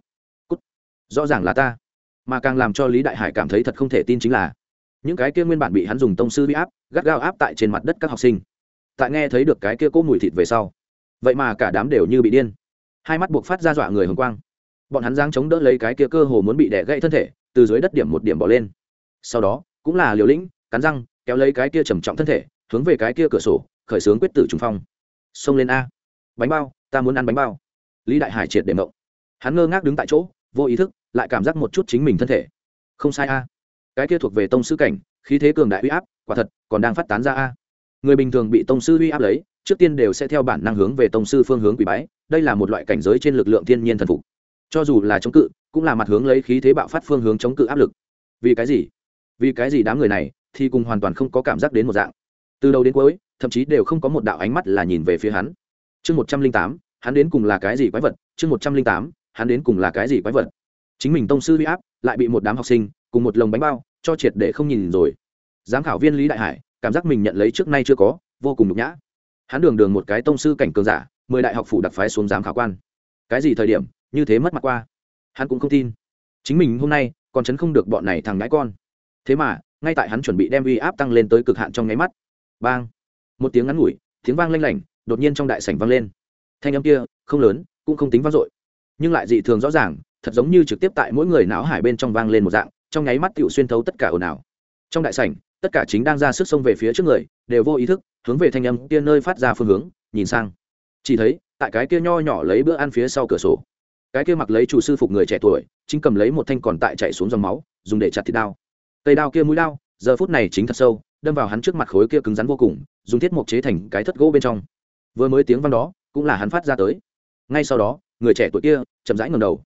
S1: Cút. rõ ràng là ta. Mà càng làm cho lý đại hải cảm thấy thật không thể tin chính là, những cái kia nguyên bản bị hắn dùng tông sư bị áp, gắt gao áp tại trên mặt đất các học sinh. Tại nghe thấy được cái kia cỗ mùi thịt về sau, vậy mà cả đám đều như bị điên. Hai mắt buộc phát ra dọa người hồng quang. Bọn hắn giang chống đỡ lấy cái kia cơ hồ muốn bị đẻ gãy thân thể, từ dưới đất điểm một điểm bỏ lên sau đó, cũng là liều lĩnh, cắn răng, kéo lấy cái kia trầm trọng thân thể, hướng về cái kia cửa sổ, khởi xướng quyết tử trùng phong. Xông lên a. Bánh bao, ta muốn ăn bánh bao. Lý đại hải triệt để mộng. Hắn ngơ ngác đứng tại chỗ, vô ý thức, lại cảm giác một chút chính mình thân thể. Không sai a. Cái kia thuộc về tông sư cảnh, khí thế cường đại uy áp, quả thật, còn đang phát tán ra a. Người bình thường bị tông sư uy áp lấy, trước tiên đều sẽ theo bản năng hướng về tông sư phương hướng quỷ bái, đây là một loại cảnh giới trên lực lượng thiên nhiên thần phục. Cho dù là chống cự, cũng là mặt hướng lấy khí thế bạo phát phương hướng chống cự áp lực. Vì cái gì? Vì cái gì đám người này thì cùng hoàn toàn không có cảm giác đến một dạng. Từ đầu đến cuối, thậm chí đều không có một đạo ánh mắt là nhìn về phía hắn. Chương một trăm linh tám, hắn đến cùng là cái gì quái vật? Chương một trăm linh tám, hắn đến cùng là cái gì quái vật? Chính mình tông sư huy áp, lại bị một đám học sinh cùng một lồng bánh bao cho triệt để không nhìn rồi. Giám khảo viên lý đại hải, cảm giác mình nhận lấy trước nay chưa có, vô cùng nhục nhã. Hắn đường đường một cái tông sư cảnh cường giả, mười đại học phủ đặc phái xuống giám khảo quan. Cái gì thời điểm, như thế mất mặt qua? Hắn cũng không tin. Chính mình hôm nay còn chấn không được bọn này thằng ngãi con thế mà, ngay tại hắn chuẩn bị đem uy áp tăng lên tới cực hạn trong nháy mắt. Bang! Một tiếng ngắn ngủi, tiếng vang lanh lảnh, đột nhiên trong đại sảnh vang lên. Thanh âm kia, không lớn, cũng không tính vang dội. Nhưng lại dị thường rõ ràng, thật giống như trực tiếp tại mỗi người não hải bên trong vang lên một dạng, trong nháy mắt tựu xuyên thấu tất cả ồn ào. Trong đại sảnh, tất cả chính đang ra sức xông về phía trước người, đều vô ý thức, hướng về thanh âm kia nơi phát ra phương hướng, nhìn sang. Chỉ thấy, tại cái kia nho nhỏ lấy bữa ăn phía sau cửa sổ. Cái kia mặc lấy chủ sư phục người trẻ tuổi, chính cầm lấy một thanh còn tại chạy xuống dòng máu, dùng để chặt thịt đao cây đao kia mũi đao giờ phút này chính thật sâu đâm vào hắn trước mặt khối kia cứng rắn vô cùng dùng thiết mộc chế thành cái thất gỗ bên trong. Vừa mới tiếng văn đó cũng là hắn phát ra tới. Ngay sau đó người trẻ tuổi kia chậm rãi ngầm đầu.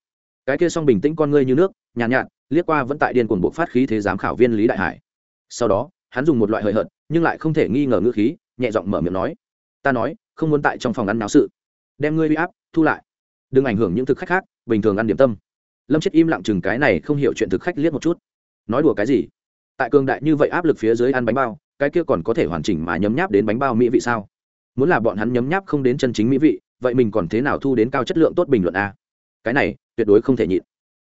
S1: Cái kia song bình tĩnh con ngươi như nước nhàn nhạt, nhạt liếc qua vẫn tại điên cuồng buộc phát khí thế giám khảo viên lý đại hải. Sau đó hắn dùng một loại hời hợt nhưng lại không thể nghi ngờ ngữ khí nhẹ giọng mở miệng nói ta nói không muốn tại trong phòng ăn náo sự. Đem ngươi bị áp thu lại. Đừng ảnh hưởng những thực khách khác bình thường ăn điểm tâm. Lâm chết im lặng chừng cái này không hiểu chuyện thực khách liếc một chút nói đùa cái gì? Tại cường đại như vậy áp lực phía dưới ăn bánh bao, cái kia còn có thể hoàn chỉnh mà nhấm nháp đến bánh bao mỹ vị sao? Muốn là bọn hắn nhấm nháp không đến chân chính mỹ vị, vậy mình còn thế nào thu đến cao chất lượng tốt bình luận a? Cái này, tuyệt đối không thể nhịn.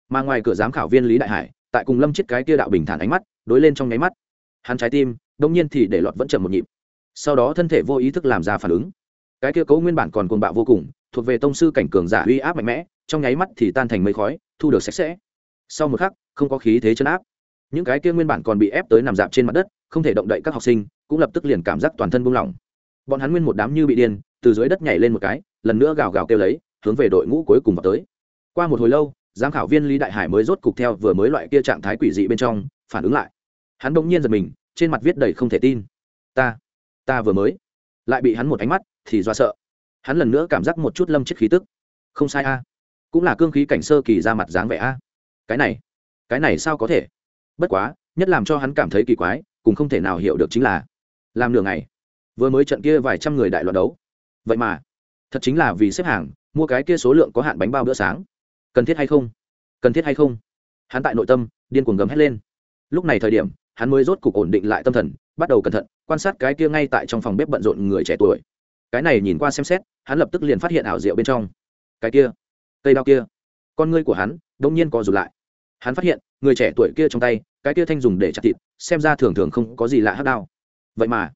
S1: Mà ngoài cửa giám khảo viên lý đại hải, tại cùng lâm chết cái kia đạo bình thản ánh mắt, đối lên trong nháy mắt. Hắn trái tim, đông nhiên thì để lọt vẫn chậm một nhịp. Sau đó thân thể vô ý thức làm ra phản ứng. Cái kia cấu nguyên bản còn cuồng bạo vô cùng, thuộc về tông sư cảnh cường giả uy áp mạnh mẽ, trong nháy mắt thì tan thành mây khói, thu được sạch sẽ. Sau một khắc, không có khí thế chấn áp những cái kia nguyên bản còn bị ép tới nằm dạp trên mặt đất, không thể động đậy các học sinh, cũng lập tức liền cảm giác toàn thân buông lỏng. Bọn hắn nguyên một đám như bị điên, từ dưới đất nhảy lên một cái, lần nữa gào gào kêu lấy, hướng về đội ngũ cuối cùng vào tới. Qua một hồi lâu, giám khảo viên lý đại hải mới rốt cục theo vừa mới loại kia trạng thái quỷ dị bên trong, phản ứng lại. Hắn bỗng nhiên giật mình, trên mặt viết đầy không thể tin. Ta ta vừa mới. Lại bị hắn một ánh mắt, thì do sợ. Hắn lần nữa cảm giác một chút lâm chiếc khí tức. Không sai a, cũng là cương khí cảnh sơ kỳ ra mặt dáng vẻ a. Cái này cái này sao có thể? Bất quá, nhất làm cho hắn cảm thấy kỳ quái, cùng không thể nào hiểu được chính là, làm nửa ngày, vừa mới trận kia vài trăm người đại loạn đấu. Vậy mà, thật chính là vì xếp hàng, mua cái kia số lượng có hạn bánh bao bữa sáng. Cần thiết hay không? Cần thiết hay không? Hắn tại nội tâm, điên cuồng gầm hét lên. Lúc này thời điểm, hắn mới rốt cục ổn định lại tâm thần, bắt đầu cẩn thận, quan sát cái kia ngay tại trong phòng bếp bận rộn người trẻ tuổi. Cái này nhìn qua xem xét, hắn lập tức liền phát hiện ảo diệu bên trong. Cái kia, cây đao kia. Con ngươi của hắn đông nhiên co rụt lại hắn phát hiện, người trẻ tuổi kia trong tay, cái kia thanh dùng để chặt thịt, xem ra thường thường không có gì lạ hát đao. Vậy mà,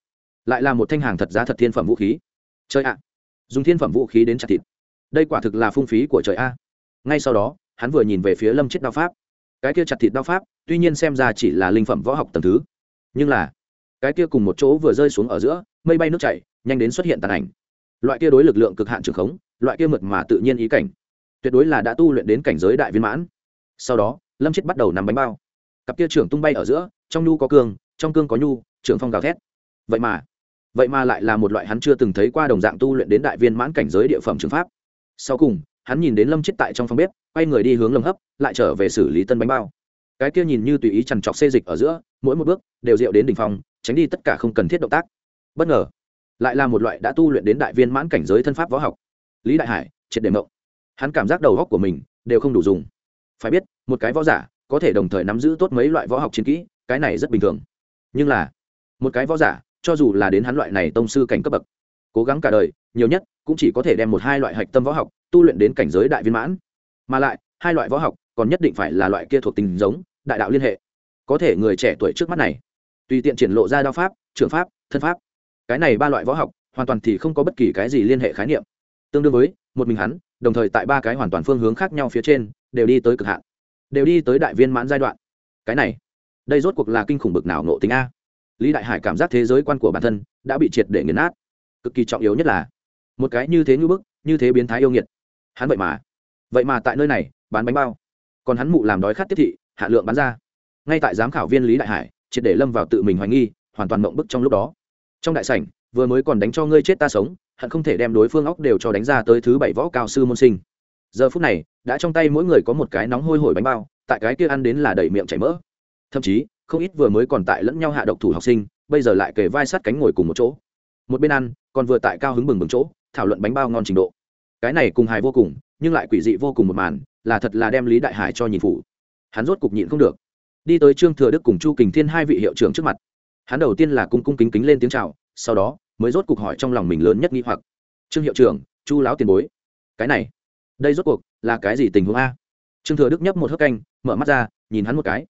S1: lại là một thanh hàng thật giá thật thiên phẩm vũ khí. Chơi ạ, dùng thiên phẩm vũ khí đến chặt thịt. Đây quả thực là phung phí của trời a. Ngay sau đó, hắn vừa nhìn về phía lâm chết đao pháp. Cái kia chặt thịt đao pháp, tuy nhiên xem ra chỉ là linh phẩm võ học tầm thứ, nhưng là, cái kia cùng một chỗ vừa rơi xuống ở giữa, mây bay nước chảy, nhanh đến xuất hiện tàn ảnh. Loại kia đối lực lượng cực hạn trường khống, loại kia mượt mà tự nhiên ý cảnh, tuyệt đối là đã tu luyện đến cảnh giới đại viên mãn. Sau đó lâm chết bắt đầu nắm bánh bao. Cặp kia trưởng tung bay ở giữa, trong nhu có cương, trong cương có nhu, trưởng phong gào thét. Vậy mà vậy mà lại là một loại hắn chưa từng thấy qua đồng dạng tu luyện đến đại viên mãn cảnh giới địa phẩm trường pháp. Sau cùng, hắn nhìn đến lâm chết tại trong phòng bếp, quay người đi hướng lâm hấp, lại trở về xử lý tân bánh bao. Cái kia nhìn như tùy ý chằn trọc xê dịch ở giữa, mỗi một bước đều rượu đến đ ỉ n h phòng, tránh đi tất cả không cần thiết động tác. Bất ngờ, lại là một loại đã tu luyện đến đại viên mãn cảnh giới thân pháp võ học. Lý đại hải, triệt đề mộng. Hắn cảm giác đầu góc của mình đều không đủ dùng phải biết, một cái võ giả có thể đồng thời nắm giữ tốt mấy loại võ học chiến kỹ, cái này rất bình thường. Nhưng là, một cái võ giả, cho dù là đến hắn loại này tông sư cảnh cấp bậc, cố gắng cả đời, nhiều nhất cũng chỉ có thể đem một hai loại hạch tâm võ học tu luyện đến cảnh giới đại viên mãn. Mà lại, hai loại võ học còn nhất định phải là loại kia thuộc tình giống, đại đạo liên hệ. Có thể người trẻ tuổi trước mắt này, tùy tiện triển lộ ra đao pháp, trường pháp, thân pháp. Cái này ba loại võ học hoàn toàn thì không có bất kỳ cái gì liên hệ khái niệm. Tương đương với, một mình hắn, đồng thời tại ba cái hoàn toàn phương hướng khác nhau phía trên đều đi tới cực hạn, đều đi tới đại viên mãn giai đoạn. Cái này, đây rốt cuộc là kinh khủng bực nào nộ tính a? Lý đại hải cảm giác thế giới quan của bản thân đã bị triệt để nghiền nát. Cực kỳ trọng yếu nhất là, một cái như thế ngưỡng bức, như thế biến thái yêu nghiệt. Hắn vậy mà vậy mà tại nơi này, bán bánh bao. Còn hắn mụ làm đói khát tiếp thị, hạ lượng bán ra. Ngay tại giám khảo viên lý đại hải, triệt để lâm vào tự mình hoài nghi, hoàn toàn mộng bức trong lúc đó. Trong đại sảnh, vừa mới còn đánh cho ngươi chết ta sống, hận không thể đem đối phương óc đều cho đánh ra tới thứ bảy võ cao sư môn sinh giờ phút này, đã trong tay mỗi người có một cái nóng hôi hổi bánh bao, tại cái kia ăn đến là đầy miệng chảy mỡ. Thậm chí, không ít vừa mới còn tại lẫn nhau hạ độc thủ học sinh, bây giờ lại kề vai sát cánh ngồi cùng một chỗ. Một bên ăn, còn vừa tại cao hứng bừng bừng chỗ, thảo luận bánh bao ngon trình độ. Cái này cùng hài vô cùng, nhưng lại quỷ dị vô cùng một màn, là thật là đem lý đại hải cho nhìn phủ. Hắn rốt cục nhịn không được. Đi tới trương thừa đức cùng chu kình thiên hai vị hiệu trưởng trước mặt. Hắn đầu tiên là cung cung kính kính lên tiếng chào, sau đó, mới rốt cục hỏi trong lòng mình lớn nhất nghi hoặc. Trương hiệu trưởng, chu láo tiền bối. Cái này đây rốt cuộc là cái gì tình huống a? Trương thừa đức nhấp một hớp canh, mở mắt ra, nhìn hắn một cái.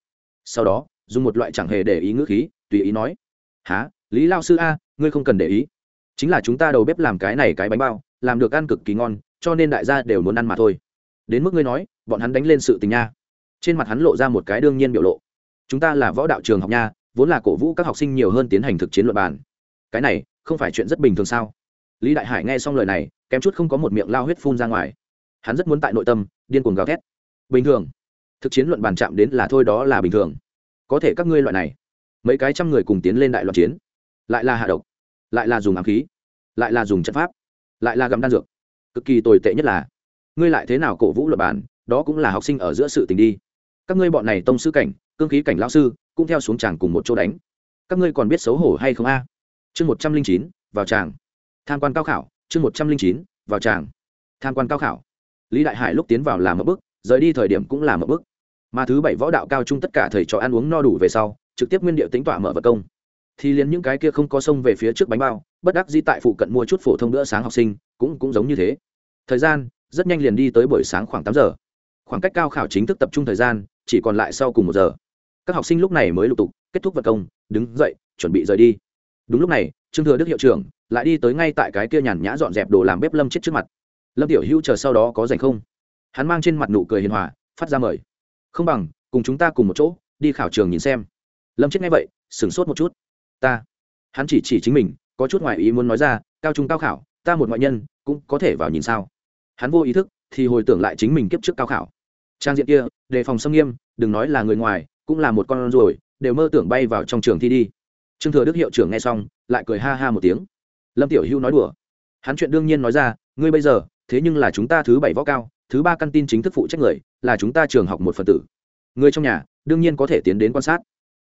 S1: Sau đó, dùng một loại chẳng hề để ý ngữ khí, tùy ý nói há lý lao sư a, ngươi không cần để ý. Chính là chúng ta đầu bếp làm cái này cái bánh bao, làm được ăn cực kỳ ngon, cho nên đại gia đều muốn ăn mà thôi. Đến mức ngươi nói, bọn hắn đánh lên sự tình nha. Trên mặt hắn lộ ra một cái đương nhiên biểu lộ. Chúng ta là võ đạo trường học nha, vốn là cổ vũ các học sinh nhiều hơn tiến hành thực chiến luật bàn. Cái này, không phải chuyện rất bình thường sao? Lý đại hải nghe xong lời này, kém chút không có một miệng lao huyết phun ra ngoài hắn rất muốn tại nội tâm, điên cuồng gào thét. Bình thường, thực chiến luận bàn chạm đến là thôi đó là bình thường. Có thể các ngươi loại này, mấy cái trăm người cùng tiến lên đại loạn chiến, lại là hạ độc, lại là dùng ám khí, lại là dùng chất pháp, lại là gặm đan dược, cực kỳ tồi tệ nhất là, ngươi lại thế nào cổ vũ luật bàn, đó cũng là học sinh ở giữa sự tình đi. Các ngươi bọn này tông sư cảnh, cương khí cảnh lão sư, cũng theo xuống tràng cùng một chỗ đánh. Các ngươi còn biết xấu hổ hay không a? Chương một trăm linh chín, vào tràng. Tham quan cao khảo, chương một trăm linh chín, vào tràng. Tham quan cao khảo lý đại hải lúc tiến vào làm một bước, rời đi thời điểm cũng làm một bước. Mà thứ bảy võ đạo cao trung tất cả thầy trò ăn uống no đủ về sau, trực tiếp nguyên điệu tính tỏa mở vật công. Thì liền những cái kia không có sông về phía trước bánh bao, bất đắc di tại phụ cận mua chút phổ thông bữa sáng học sinh, cũng cũng giống như thế. Thời gian, rất nhanh liền đi tới buổi sáng khoảng tám giờ. Khoảng cách cao khảo chính thức tập trung thời gian, chỉ còn lại sau cùng một giờ. Các học sinh lúc này mới lục tục, kết thúc vật công, đứng dậy, chuẩn bị rời đi. Đúng lúc này, trương thừa đức hiệu trưởng lại đi tới ngay tại cái kia nhàn nhã dọn dẹp đồ làm bếp lâm chết trước mặt lâm tiểu hữu chờ sau đó có dành không? Hắn mang trên mặt nụ cười hiền hòa, phát ra mời. Không bằng, cùng chúng ta cùng một chỗ, đi khảo trường nhìn xem. Lâm chết nghe vậy, sửng sốt một chút. Ta. Hắn chỉ chỉ chính mình, có chút ngoại ý muốn nói ra, cao trung cao khảo, ta một ngoại nhân, cũng có thể vào nhìn sao? Hắn vô ý thức, thì hồi tưởng lại chính mình kiếp trước cao khảo. Trang diện kia, đề phòng xâm nghiêm, đừng nói là người ngoài, cũng là một con ruồi, đều mơ tưởng bay vào trong trường thi đi. Trương thừa đức hiệu trưởng nghe xong, lại cười ha ha một tiếng. Lâm tiểu hưu nói đùa. Hắn chuyện đương nhiên nói ra, ngươi bây giờ thế nhưng là chúng ta thứ bảy võ cao, thứ ba căn tin chính thức phụ trách người, là chúng ta trường học một phần tử. Người trong nhà, đương nhiên có thể tiến đến quan sát.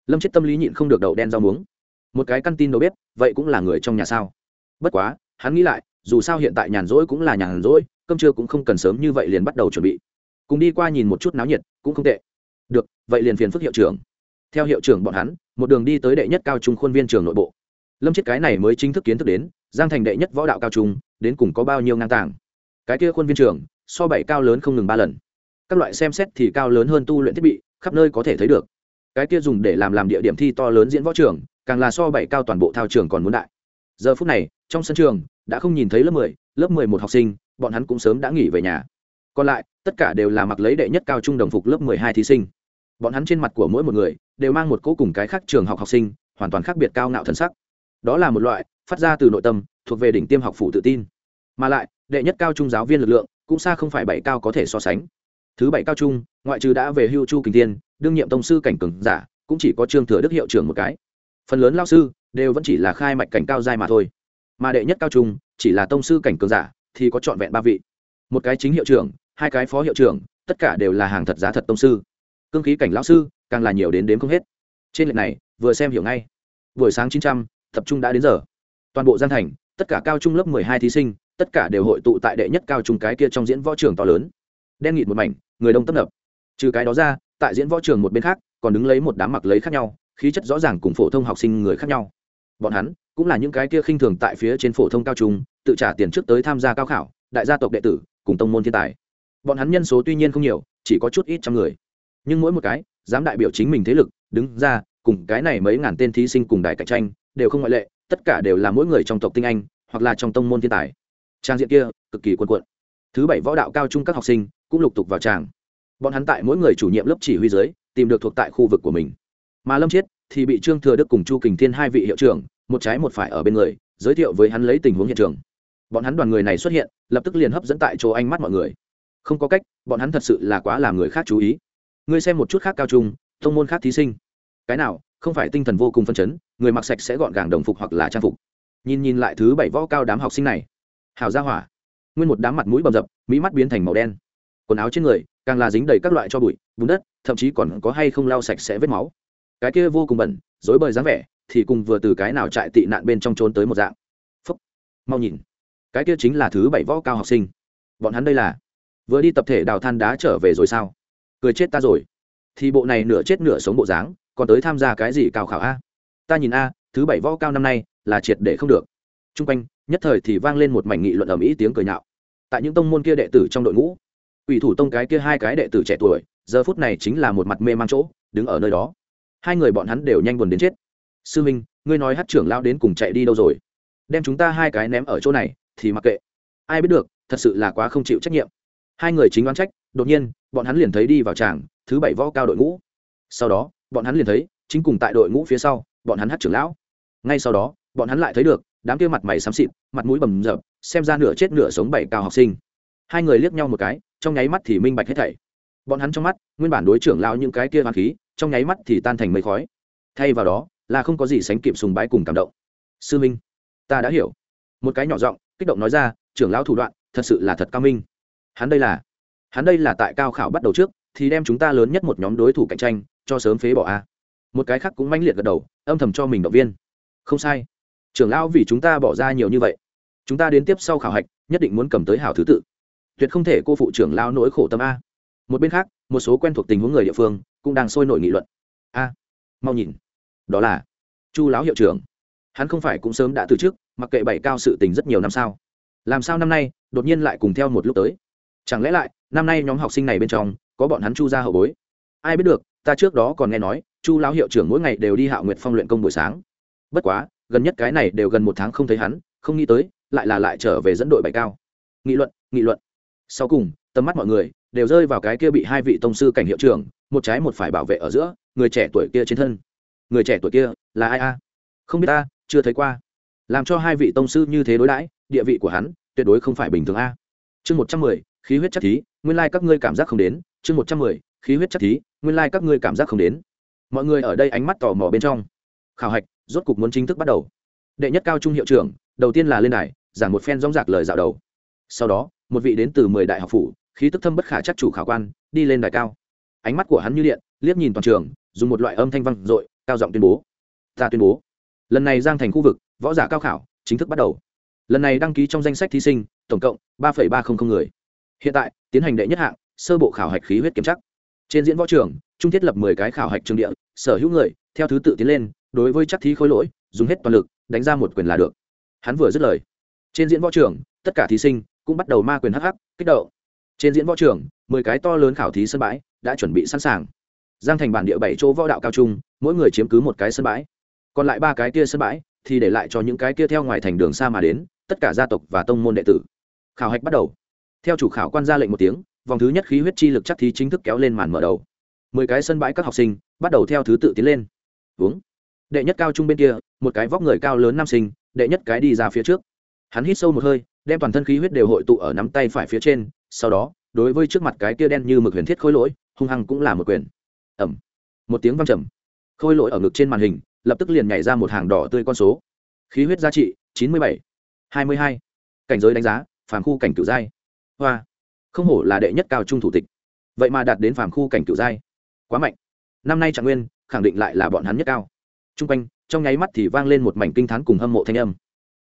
S1: Lâm chết tâm lý nhịn không được đậu đen rau muống. Một cái căn tin đâu biết vậy cũng là người trong nhà sao? Bất quá, hắn nghĩ lại, dù sao hiện tại nhàn rỗi cũng là nhàn rỗi, cơm trưa cũng không cần sớm như vậy liền bắt đầu chuẩn bị. Cùng đi qua nhìn một chút náo nhiệt, cũng không tệ. Được, vậy liền phiền phức hiệu trưởng. Theo hiệu trưởng bọn hắn, một đường đi tới đệ nhất cao trung khuôn viên trường nội bộ. Lâm chiết cái này mới chính thức kiến thức đến, giang thành đệ nhất võ đạo cao trung, đến cùng có bao nhiêu ngang tàng cái kia khuôn viên trường, so bảy cao lớn không ngừng ba lần. Các loại xem xét thì cao lớn hơn tu luyện thiết bị, khắp nơi có thể thấy được. Cái kia dùng để làm làm địa điểm thi to lớn diễn võ trường, càng là so bảy cao toàn bộ thao trường còn muốn đại. Giờ phút này, trong sân trường, đã không nhìn thấy lớp mười lớp mười một học sinh, bọn hắn cũng sớm đã nghỉ về nhà. Còn lại, tất cả đều là mặc lấy đệ nhất cao trung đồng phục lớp mười hai thí sinh. Bọn hắn trên mặt của mỗi một người, đều mang một cố cùng cái khác trường học học sinh, hoàn toàn khác biệt cao ngạo thần sắc. Đó là một loại phát ra từ nội tâm, thuộc về đỉnh tiêm học phủ tự tin. Mà lại đệ nhất cao trung giáo viên lực lượng, cũng xa không phải bảy cao có thể so sánh. Thứ bảy cao trung, ngoại trừ đã về hưu chu kình tiên đương nhiệm tông sư cảnh cường giả, cũng chỉ có trương thừa đức hiệu trưởng một cái. Phần lớn lao sư đều vẫn chỉ là khai mạch cảnh cao giai mà thôi. Mà đệ nhất cao trung chỉ là tông sư cảnh cường giả, thì có trọn vẹn ba vị. Một cái chính hiệu trưởng, hai cái phó hiệu trưởng, tất cả đều là hàng thật giá thật tông sư. Cương khí cảnh lão sư, càng là nhiều đến đếm không hết. Trên lệch này, vừa xem hiểu ngay. Buổi sáng chín trăm, tập trung đã đến giờ. Toàn bộ gian thành, tất cả cao trung lớp mười hai thí sinh tất cả đều hội tụ tại đệ nhất cao trung cái kia trong diễn võ trường to lớn. Đen nghịt một mảnh, người đông tấp nập. Trừ cái đó ra, tại diễn võ trường một bên khác, còn đứng lấy một đám mặc lấy khác nhau, khí chất rõ ràng cùng phổ thông học sinh người khác nhau. Bọn hắn cũng là những cái kia khinh thường tại phía trên phổ thông cao trung, tự trả tiền trước tới tham gia cao khảo, đại gia tộc đệ tử, cùng tông môn thiên tài. Bọn hắn nhân số tuy nhiên không nhiều, chỉ có chút ít trăm người. Nhưng mỗi một cái, dám đại biểu chính mình thế lực, đứng ra, cùng cái này mấy ngàn tên thí sinh cùng đài cạnh tranh, đều không ngoại lệ, tất cả đều là mỗi người trong tộc tinh anh, hoặc là trong tông môn thiên tài trang diện kia, cực kỳ quân quận thứ bảy võ đạo cao trung các học sinh cũng lục tục vào tràng. Bọn hắn tại mỗi người chủ nhiệm lớp chỉ huy dưới, tìm được thuộc tại khu vực của mình. Mà lâm chiết thì bị trương thừa đức cùng chu kình thiên hai vị hiệu trưởng, một trái một phải ở bên người, giới thiệu với hắn lấy tình huống hiện trường. Bọn hắn đoàn người này xuất hiện, lập tức liền hấp dẫn tại chỗ ánh mắt mọi người. Không có cách, bọn hắn thật sự là quá làm người khác chú ý. Ngươi xem một chút khác cao trung thông môn khác thí sinh. Cái nào, không phải tinh thần vô cùng phân chấn, người mặc sạch sẽ gọn gàng đồng phục hoặc là trang phục. Nhìn nhìn lại thứ bảy võ cao đám học sinh này hào ra hỏa. Nguyên một đám mặt mũi bầm dập, mỹ mắt biến thành màu đen. Quần áo trên người, càng là dính đầy các loại cho bụi, bùn đất, thậm chí còn có hay không lau sạch sẽ vết máu. Cái kia vô cùng bẩn dối bời dáng vẻ, thì cùng vừa từ cái nào trại tị nạn bên trong trốn tới một dạng. Phúc. Mau nhìn. Cái kia chính là thứ bảy võ cao học sinh. Bọn hắn đây là vừa đi tập thể đào than đá trở về rồi sao? Cười chết ta rồi. Thì bộ này nửa chết nửa sống bộ dáng, còn tới tham gia cái gì cao khảo a? Ta nhìn a, thứ bảy võ cao năm nay là triệt để không được. T r u n g quanh nhất thời thì vang lên một mảnh nghị luận ầm ĩ tiếng cười nhạo. Tại những tông môn kia đệ tử trong đội ngũ ủy thủ tông cái kia hai cái đệ tử trẻ tuổi, giờ phút này chính là một mặt mê mang chỗ, đứng ở nơi đó. Hai người bọn hắn đều nhanh buồn đến chết. Sư minh, ngươi nói hát trưởng lao đến cùng chạy đi đâu rồi? Đem chúng ta hai cái ném ở chỗ này, thì mặc kệ. Ai biết được, thật sự là quá không chịu trách nhiệm. Hai người chính đoán trách, đột nhiên, bọn hắn liền thấy đi vào tràng, thứ bảy võ cao đội ngũ. Sau đó, bọn hắn liền thấy, chính cùng tại đội ngũ phía sau, bọn hắn hát trưởng lão. Ngay sau đó, bọn hắn lại thấy được đám kia mặt mày xám xịt, mặt mũi bầm rợp xem ra nửa chết nửa sống bảy cao học sinh. Hai người liếc nhau một cái, trong nháy mắt thì minh bạch hết thảy. Bọn hắn trong mắt, nguyên bản đối trưởng lao những cái kia hoàng khí, trong nháy mắt thì tan thành mây khói. Thay vào đó, là không có gì sánh kịp sùng bái cùng cảm động. Sư minh, ta đã hiểu. Một cái nhỏ giọng, kích động nói ra, trưởng lão thủ đoạn, thật sự là thật cao minh. Hắn đây là, hắn đây là tại cao khảo bắt đầu trước, thì đem chúng ta lớn nhất một nhóm đối thủ cạnh tranh, cho sớm phế bỏ a. Một cái khác cũng manh liệt gật đầu, âm thầm cho mình động viên. Không sai trưởng lão vì chúng ta bỏ ra nhiều như vậy. Chúng ta đến tiếp sau khảo hạch nhất định muốn cầm tới hảo thứ tự. Tuyệt không thể cô phụ trưởng lão nỗi khổ tâm a. Một bên khác một số quen thuộc tình huống người địa phương cũng đang sôi nổi nghị luận. A mau nhìn. Đó là chu lão hiệu trưởng. Hắn không phải cũng sớm đã từ chức, mặc kệ bảy cao sự tình rất nhiều năm sao. Làm sao năm nay đột nhiên lại cùng theo một lúc tới? Chẳng lẽ lại năm nay nhóm học sinh này bên trong có bọn hắn chu ra hậu bối? Ai biết được ta trước đó còn nghe nói chu lão hiệu trưởng mỗi ngày đều đi hạo nguyệt phong luyện công buổi sáng. Bất quá gần nhất cái này đều gần một tháng không thấy hắn, không nghĩ tới, lại là lại trở về dẫn đội bảy cao. Nghị luận nghị luận. Sau cùng, tầm mắt mọi người đều rơi vào cái kia bị hai vị tông sư cảnh hiệu trưởng, một trái một phải bảo vệ ở giữa, người trẻ tuổi kia trên thân. Người trẻ tuổi kia là ai a? Không biết ta, chưa thấy qua. Làm cho hai vị tông sư như thế đối đãi, địa vị của hắn tuyệt đối không phải bình thường a. Chương một trăm mười, khí huyết chắc thí, nguyên lai các ngươi cảm giác không đến. Chương một trăm mười, khí huyết chắc thí, nguyên lai các ngươi cảm giác không đến. Mọi người ở đây ánh mắt tò mò bên trong. Khảo hạch rốt cục muốn chính thức bắt đầu. Đệ nhất cao trung hiệu trưởng, đầu tiên là lên đài, giảng một phen rong rạc lời dạo đầu. Sau đó, một vị đến từ mười đại học phủ, khí tức thâm bất khả chắc chủ khảo quan, đi lên đài cao. Ánh mắt của hắn như điện, liếc nhìn toàn trường, dùng một loại âm thanh vang dội, cao giọng tuyên bố. Ta tuyên bố. Lần này giang thành khu vực, võ giả cao khảo, chính thức bắt đầu. Lần này đăng ký trong danh sách thí sinh, tổng cộng ba ba trăm linh người. Hiện tại, tiến hành đệ nhất hạng, sơ bộ khảo hạch khí huyết kiểm chắc trên diễn võ trường, trung thiết lập mười cái khảo hạch trường địa, sở hữu người, theo thứ tự tiến lên đối với chắc thí khối lỗi, dùng hết toàn lực, đánh ra một quyền là được. Hắn vừa dứt lời, trên diễn võ trường, tất cả thí sinh cũng bắt đầu ma quyền hắc hắc, kích động. Trên diễn võ trường, mười cái to lớn khảo thí sân bãi đã chuẩn bị sẵn sàng. Giang thành bản địa bảy chỗ võ đạo cao trung, mỗi người chiếm cứ một cái sân bãi. Còn lại ba cái kia sân bãi thì để lại cho những cái kia theo ngoài thành đường xa mà đến, tất cả gia tộc và tông môn đệ tử. Khảo hạch bắt đầu. Theo chủ khảo quan ra lệnh một tiếng, vòng thứ nhất khí huyết chi lực chắc thí chính thức kéo lên màn mở đầu. Mười cái sân bãi các học sinh bắt đầu theo thứ tự tiến lên. Uống đệ nhất cao trung bên kia, một cái vóc người cao lớn nam sinh, đệ nhất cái đi ra phía trước. Hắn hít sâu một hơi, đem toàn thân khí huyết đều hội tụ ở nắm tay phải phía trên, sau đó, đối với trước mặt cái kia đen như mực huyền thiết khối lỗi, hung hăng cũng là một quyền. Ẩm một tiếng văng trầm. Khôi lỗi ở ngực trên màn hình, lập tức liền nhảy ra một hàng đỏ tươi con số. Khí huyết giá trị, chín mươi bảy, hai mươi hai. Cảnh giới đánh giá, phàm khu cảnh cửu giai. Hoa. Không hổ là đệ nhất cao trung thủ tịch. Vậy mà đạt đến phàm khu cảnh cửu giai. Quá mạnh. Năm nay trạng nguyên, khẳng định lại là bọn hắn nhất cao t r u n g quanh, trong nháy mắt thì vang lên một mảnh kinh t h á n cùng hâm mộ thanh âm.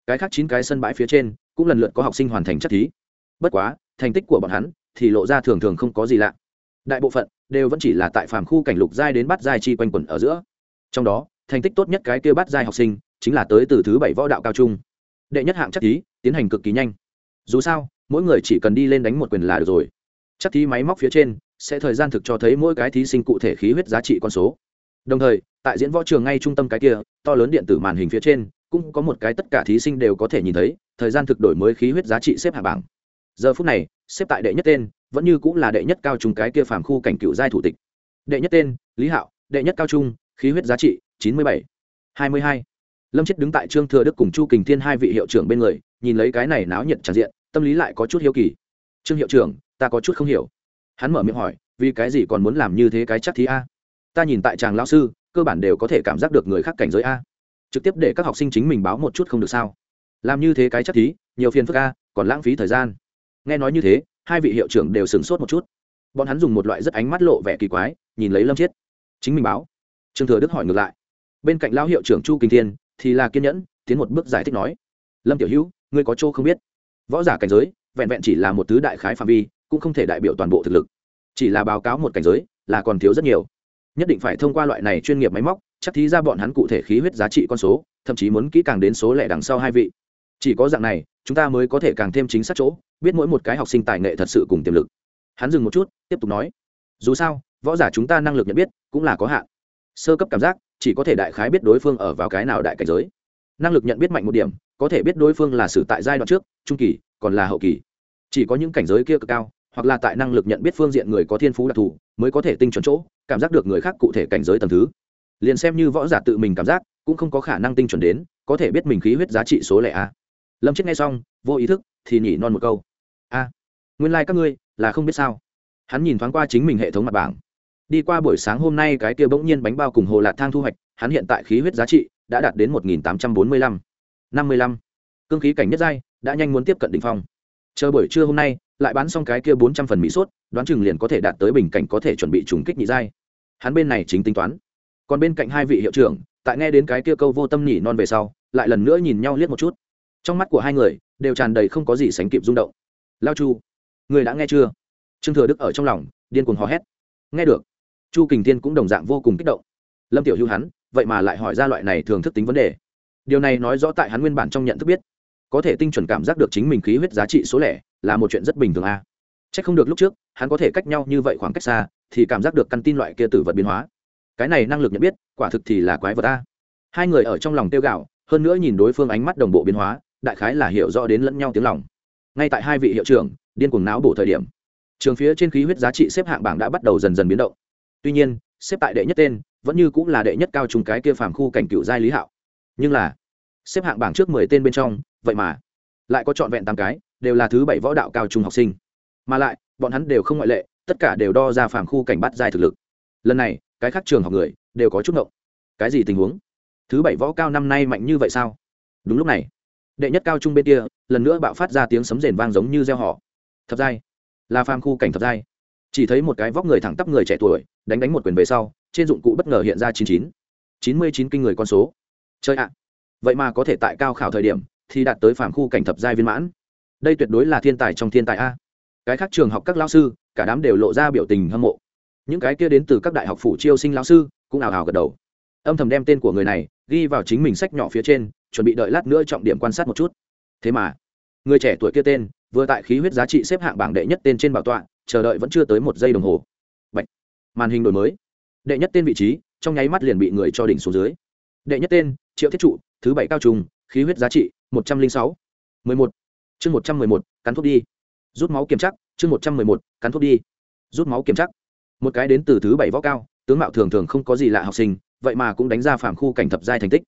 S1: Cái khác chín cái sân bãi phía trên, cũng lần lượt có học sinh hoàn thành chất thí. Bất quá, thành tích của bọn hắn thì lộ ra thường thường không có gì lạ. Đại bộ phận đều vẫn chỉ là tại phàm khu cảnh lục giai đến bắt giai chi quanh quẩn ở giữa. Trong đó, thành tích tốt nhất cái kia bắt giai học sinh chính là tới từ thứ bảy võ đạo cao trung. Đệ nhất hạng chất thí tiến hành cực kỳ nhanh. Dù sao, mỗi người chỉ cần đi lên đánh một quyền là được rồi. Chắc thí máy móc phía trên sẽ thời gian thực cho thấy mỗi cái thí sinh cụ thể khí huyết giá trị con số đồng thời, tại diễn võ trường ngay trung tâm cái kia, to lớn điện tử màn hình phía trên, cũng có một cái tất cả thí sinh đều có thể nhìn thấy, thời gian thực đổi mới khí huyết giá trị xếp hạng bảng. Giờ phút này, xếp tại đệ nhất tên, vẫn như cũng là đệ nhất cao trung cái kia phàm khu cảnh cựu giai thủ tịch. Đệ nhất tên, lý hạo, đệ nhất cao trung, khí huyết giá trị chín mươi bảy, hai mươi hai. Lâm chết đứng tại trương thừa đức cùng chu kình thiên hai vị hiệu trưởng bên người, nhìn lấy cái này náo nhiệt tràn diện, tâm lý lại có chút hiếu kỳ. Trương hiệu trưởng, ta có chút không hiểu. Hắn mở miệng hỏi, vì cái gì còn muốn làm như thế cái chắc thí a? Ta nhìn tại chàng lão sư, cơ bản đều có thể cảm giác được người khác cảnh giới a. Trực tiếp để các học sinh chính mình báo một chút không được sao? Làm như thế cái chắc thí, nhiều phiền phức a, còn lãng phí thời gian. Nghe nói như thế, hai vị hiệu trưởng đều sửng sốt một chút. Bọn hắn dùng một loại rất ánh mắt lộ vẻ kỳ quái, nhìn lấy lâm chiết. Chính mình báo. Trương thừa đức hỏi ngược lại. Bên cạnh lão hiệu trưởng chu kinh thiên, thì là kiên nhẫn, tiến một bước giải thích nói. Lâm tiểu hữu, ngươi có chỗ không biết. Võ giả cảnh giới, vẹn vẹn chỉ là một thứ đại khái phạm vi, cũng không thể đại biểu toàn bộ thực lực. Chỉ là báo cáo một cảnh giới, là còn thiếu rất nhiều nhất định phải thông qua loại này chuyên nghiệp máy móc, chắc thí ra bọn hắn cụ thể khí huyết giá trị con số, thậm chí muốn kỹ càng đến số lẻ đằng sau hai vị. Chỉ có dạng này, chúng ta mới có thể càng thêm chính xác chỗ, biết mỗi một cái học sinh tài nghệ thật sự cùng tiềm lực. Hắn dừng một chút, tiếp tục nói, dù sao, võ giả chúng ta năng lực nhận biết cũng là có hạn. Sơ cấp cảm giác, chỉ có thể đại khái biết đối phương ở vào cái nào đại cảnh giới. Năng lực nhận biết mạnh một điểm, có thể biết đối phương là xử tại giai đoạn trước, trung kỳ, còn là hậu kỳ. Chỉ có những cảnh giới kia cực cao hoặc là tại năng lực nhận biết phương diện người có thiên phú đặc thù, mới có thể tinh chuẩn chỗ, cảm giác được người khác cụ thể cảnh giới tầm thứ. Liền xem như võ giả tự mình cảm giác, cũng không có khả năng tinh chuẩn đến, có thể biết mình khí huyết giá trị số lẻ a. Lâm chết nghe xong, vô ý thức, thì nhỉ non một câu. A, nguyên lai、like、các ngươi là không biết sao. Hắn nhìn thoáng qua chính mình hệ thống mặt bảng. Đi qua buổi sáng hôm nay cái kia bỗng nhiên bánh bao cùng hồ lạt thang thu hoạch, hắn hiện tại khí huyết giá trị đã đạt đến một nghìn tám trăm bốn mươi lăm, năm mươi lăm. Cương khí cảnh nhất giai, đã nhanh muốn tiếp cận đ ỉ n h phong. Chờ buổi trưa hôm nay lại bán xong cái kia bốn trăm phần mỹ sốt, đoán chừng liền có thể đạt tới bình cảnh có thể chuẩn bị trùng kích nhị giai. Hắn bên này chính tính toán. Còn bên cạnh hai vị hiệu trưởng, tại nghe đến cái kia câu vô tâm nhỉ non về sau, lại lần nữa nhìn nhau liếc một chút. Trong mắt của hai người, đều tràn đầy không có gì sánh kịp rung động. Lao chu, người đã nghe chưa? Trương thừa đức ở trong lòng, điên cuồng hò hét. Nghe được. Chu kình thiên cũng đồng dạng vô cùng kích động. Lâm tiểu hữu hắn, vậy mà lại hỏi ra loại này thường thức tính vấn đề. Điều này nói rõ tại hắn nguyên bản trong nhận thức biết, có thể tinh chuẩn cảm giác được chính mình khí huyết giá trị số lẻ là một chuyện rất bình thường a. À. c h ắ c không được lúc trước, hắn có thể cách nhau như vậy khoảng cách xa, thì cảm giác được căn tin loại kia tử vật biến hóa. Cái này năng lực nhận biết, quả thực thì là quái vật a. Hai người ở trong lòng tiêu gạo, hơn nữa nhìn đối phương ánh mắt đồng bộ biến hóa, đại khái là hiểu rõ đến lẫn nhau tiếng lòng. Ngay tại hai vị hiệu trưởng, điên cuồng não bổ thời điểm, trường phía trên khí huyết giá trị xếp hạng bảng đã bắt đầu dần dần biến động. Tuy nhiên, xếp tại đệ nhất tên, vẫn như cũng là đệ nhất cao trùng cái kia phàm khu cảnh cựu giai lý hạo. Nhưng là, xếp hạng bảng trước mười tên bên trong, vậy mà lại có trọn vẹn tám cái đều là thứ bảy võ đạo cao trung học sinh. Mà lại, bọn hắn đều không ngoại lệ, tất cả đều đo ra phàm khu cảnh bắt giai thực lực. Lần này, cái khác trường học người đều có chút ngộng. Cái gì tình huống? Thứ bảy võ cao năm nay mạnh như vậy sao? Đúng lúc này, đệ nhất cao trung bên kia, lần nữa bạo phát ra tiếng sấm rền vang giống như gieo họ. Thập giai, là phàm khu cảnh thập giai. Chỉ thấy một cái vóc người thẳng tắp người trẻ tuổi, đánh đánh một quyền về sau, trên dụng cụ bất ngờ hiện ra chín chín. Chín mươi chín kinh người con số. Chơi ạ. Vậy mà có thể tại cao khảo thời điểm, thì đạt tới phạm khu cảnh thập giai viên mãn đây tuyệt đối là thiên tài trong thiên tài a. Cái khác trường học các lao sư, cả đám đều lộ ra biểu tình hâm mộ. Những cái kia đến từ các đại học phủ chiêu sinh lao sư cũng ảo ảo gật đầu. Âm thầm đem tên của người này ghi vào chính mình sách nhỏ phía trên, chuẩn bị đợi lát nữa trọng điểm quan sát một chút. Thế mà, người trẻ tuổi kia tên, vừa tại khí huyết giá trị xếp hạng bảng đệ nhất tên trên bảo tọa, chờ đợi vẫn chưa tới một giây đồng hồ. Bạch. màn hình đổi mới. Đệ nhất tên vị trí, trong nháy mắt liền bị người cho đỉnh xuống dưới. Đệ nhất tên, triệu thiết trụ, thứ bảy cao trùng, khí huyết giá trị một trăm linh sáu. mười một chương một trăm mười một, cắn thuốc đi. Rút máu kiểm chắc, chương một trăm mười một, cắn thuốc đi. Rút máu kiểm chắc. Một cái đến từ thứ bảy võ cao, tướng mạo thường thường không có gì lạ học sinh, vậy mà cũng đánh ra phạm khu cảnh thập giai thành tích.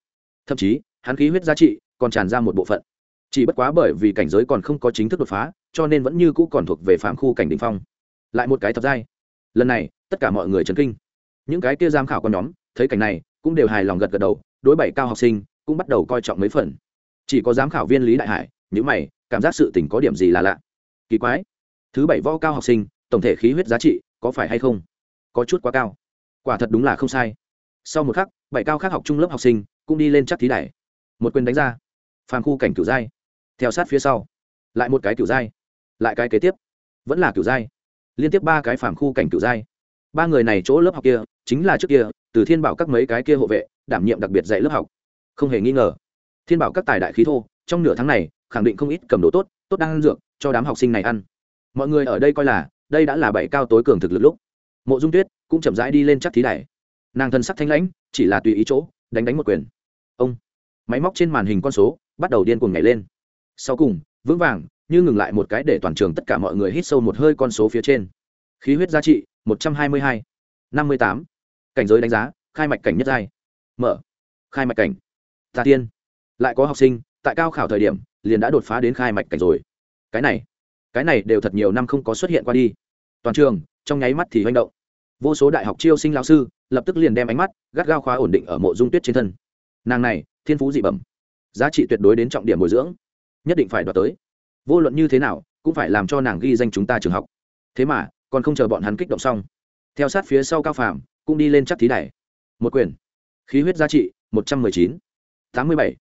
S1: Thậm chí, hắn khí huyết giá trị còn tràn ra một bộ phận. Chỉ bất quá bởi vì cảnh giới còn không có chính thức đột phá, cho nên vẫn như cũ còn thuộc về phạm khu cảnh đ ỉ n h phong. Lại một cái thập giai. Lần này, tất cả mọi người chấn kinh. Những cái kia giam khảo con nhóm, thấy cảnh này, cũng đều hài lòng gật gật đầu, đối bảy cao học sinh, cũng bắt đầu coi trọng mấy phần. Chỉ có giám khảo viên lý đại hải những mày cảm giác sự tình có điểm gì là lạ? Kỳ quái. Thứ bảy võ cao học sinh, tổng thể khí huyết giá trị có phải hay không? Có chút quá cao. Quả thật đúng là không sai. Sau một khắc, bảy cao khác học trung lớp học sinh cũng đi lên chắc thí đài. Một quyền đánh ra. Phàm khu cảnh cửu giai. Theo sát phía sau. Lại một cái cửu giai. Lại cái kế tiếp. Vẫn là cửu giai. Liên tiếp ba cái phàm khu cảnh cửu giai. Ba người này chỗ lớp học kia, chính là trước kia, từ thiên bảo các mấy cái kia hộ vệ, đảm nhiệm đặc biệt dạy lớp học. Không hề nghi ngờ. Thiên bảo các tài đại khí thô, trong nửa tháng này khẳng định không ít cầm đồ tốt tốt đang ăn dược, cho đám học sinh này ăn. Mọi người ở đây coi là, đây đã là bảy cao tối cường thực lực lúc. Mộ dung tuyết cũng chậm rãi đi lên chắc thí đài. Nàng thân sắc thanh lãnh, chỉ là tùy ý chỗ, đánh đánh một quyền. Ông. Máy móc trên màn hình con số bắt đầu điên cuồng nhảy lên. Sau cùng, vững vàng, như ngừng lại một cái để toàn trường tất cả mọi người hít sâu một hơi con số phía trên. Khí huyết giá trị, một trăm hai mươi hai. năm mươi tám. Cảnh giới đánh giá, khai mạch cảnh nhất giai. Mở. Khai mạch cảnh. Tà tiên. Lại có học sinh tại cao khảo thời điểm, liền đã đột phá đến khai mạch cảnh rồi. Cái này cái này đều thật nhiều năm không có xuất hiện qua đi. Toàn trường, trong nháy mắt thì manh động. Vô số đại học chiêu sinh lao sư, lập tức liền đem ánh mắt gắt gao khóa ổn định ở mộ dung tuyết trên thân. Nàng này, thiên phú dị bẩm. Giá trị tuyệt đối đến trọng điểm bồi dưỡng. Nhất định phải đoạt tới. Vô luận như thế nào, cũng phải làm cho nàng ghi danh chúng ta trường học. Thế mà, còn không chờ bọn hắn kích động xong. Theo sát phía sau cao phàm, cũng đi lên chắc thí này một quyền khí huyết giá trị, một trăm mười chín. Tám mươi bảy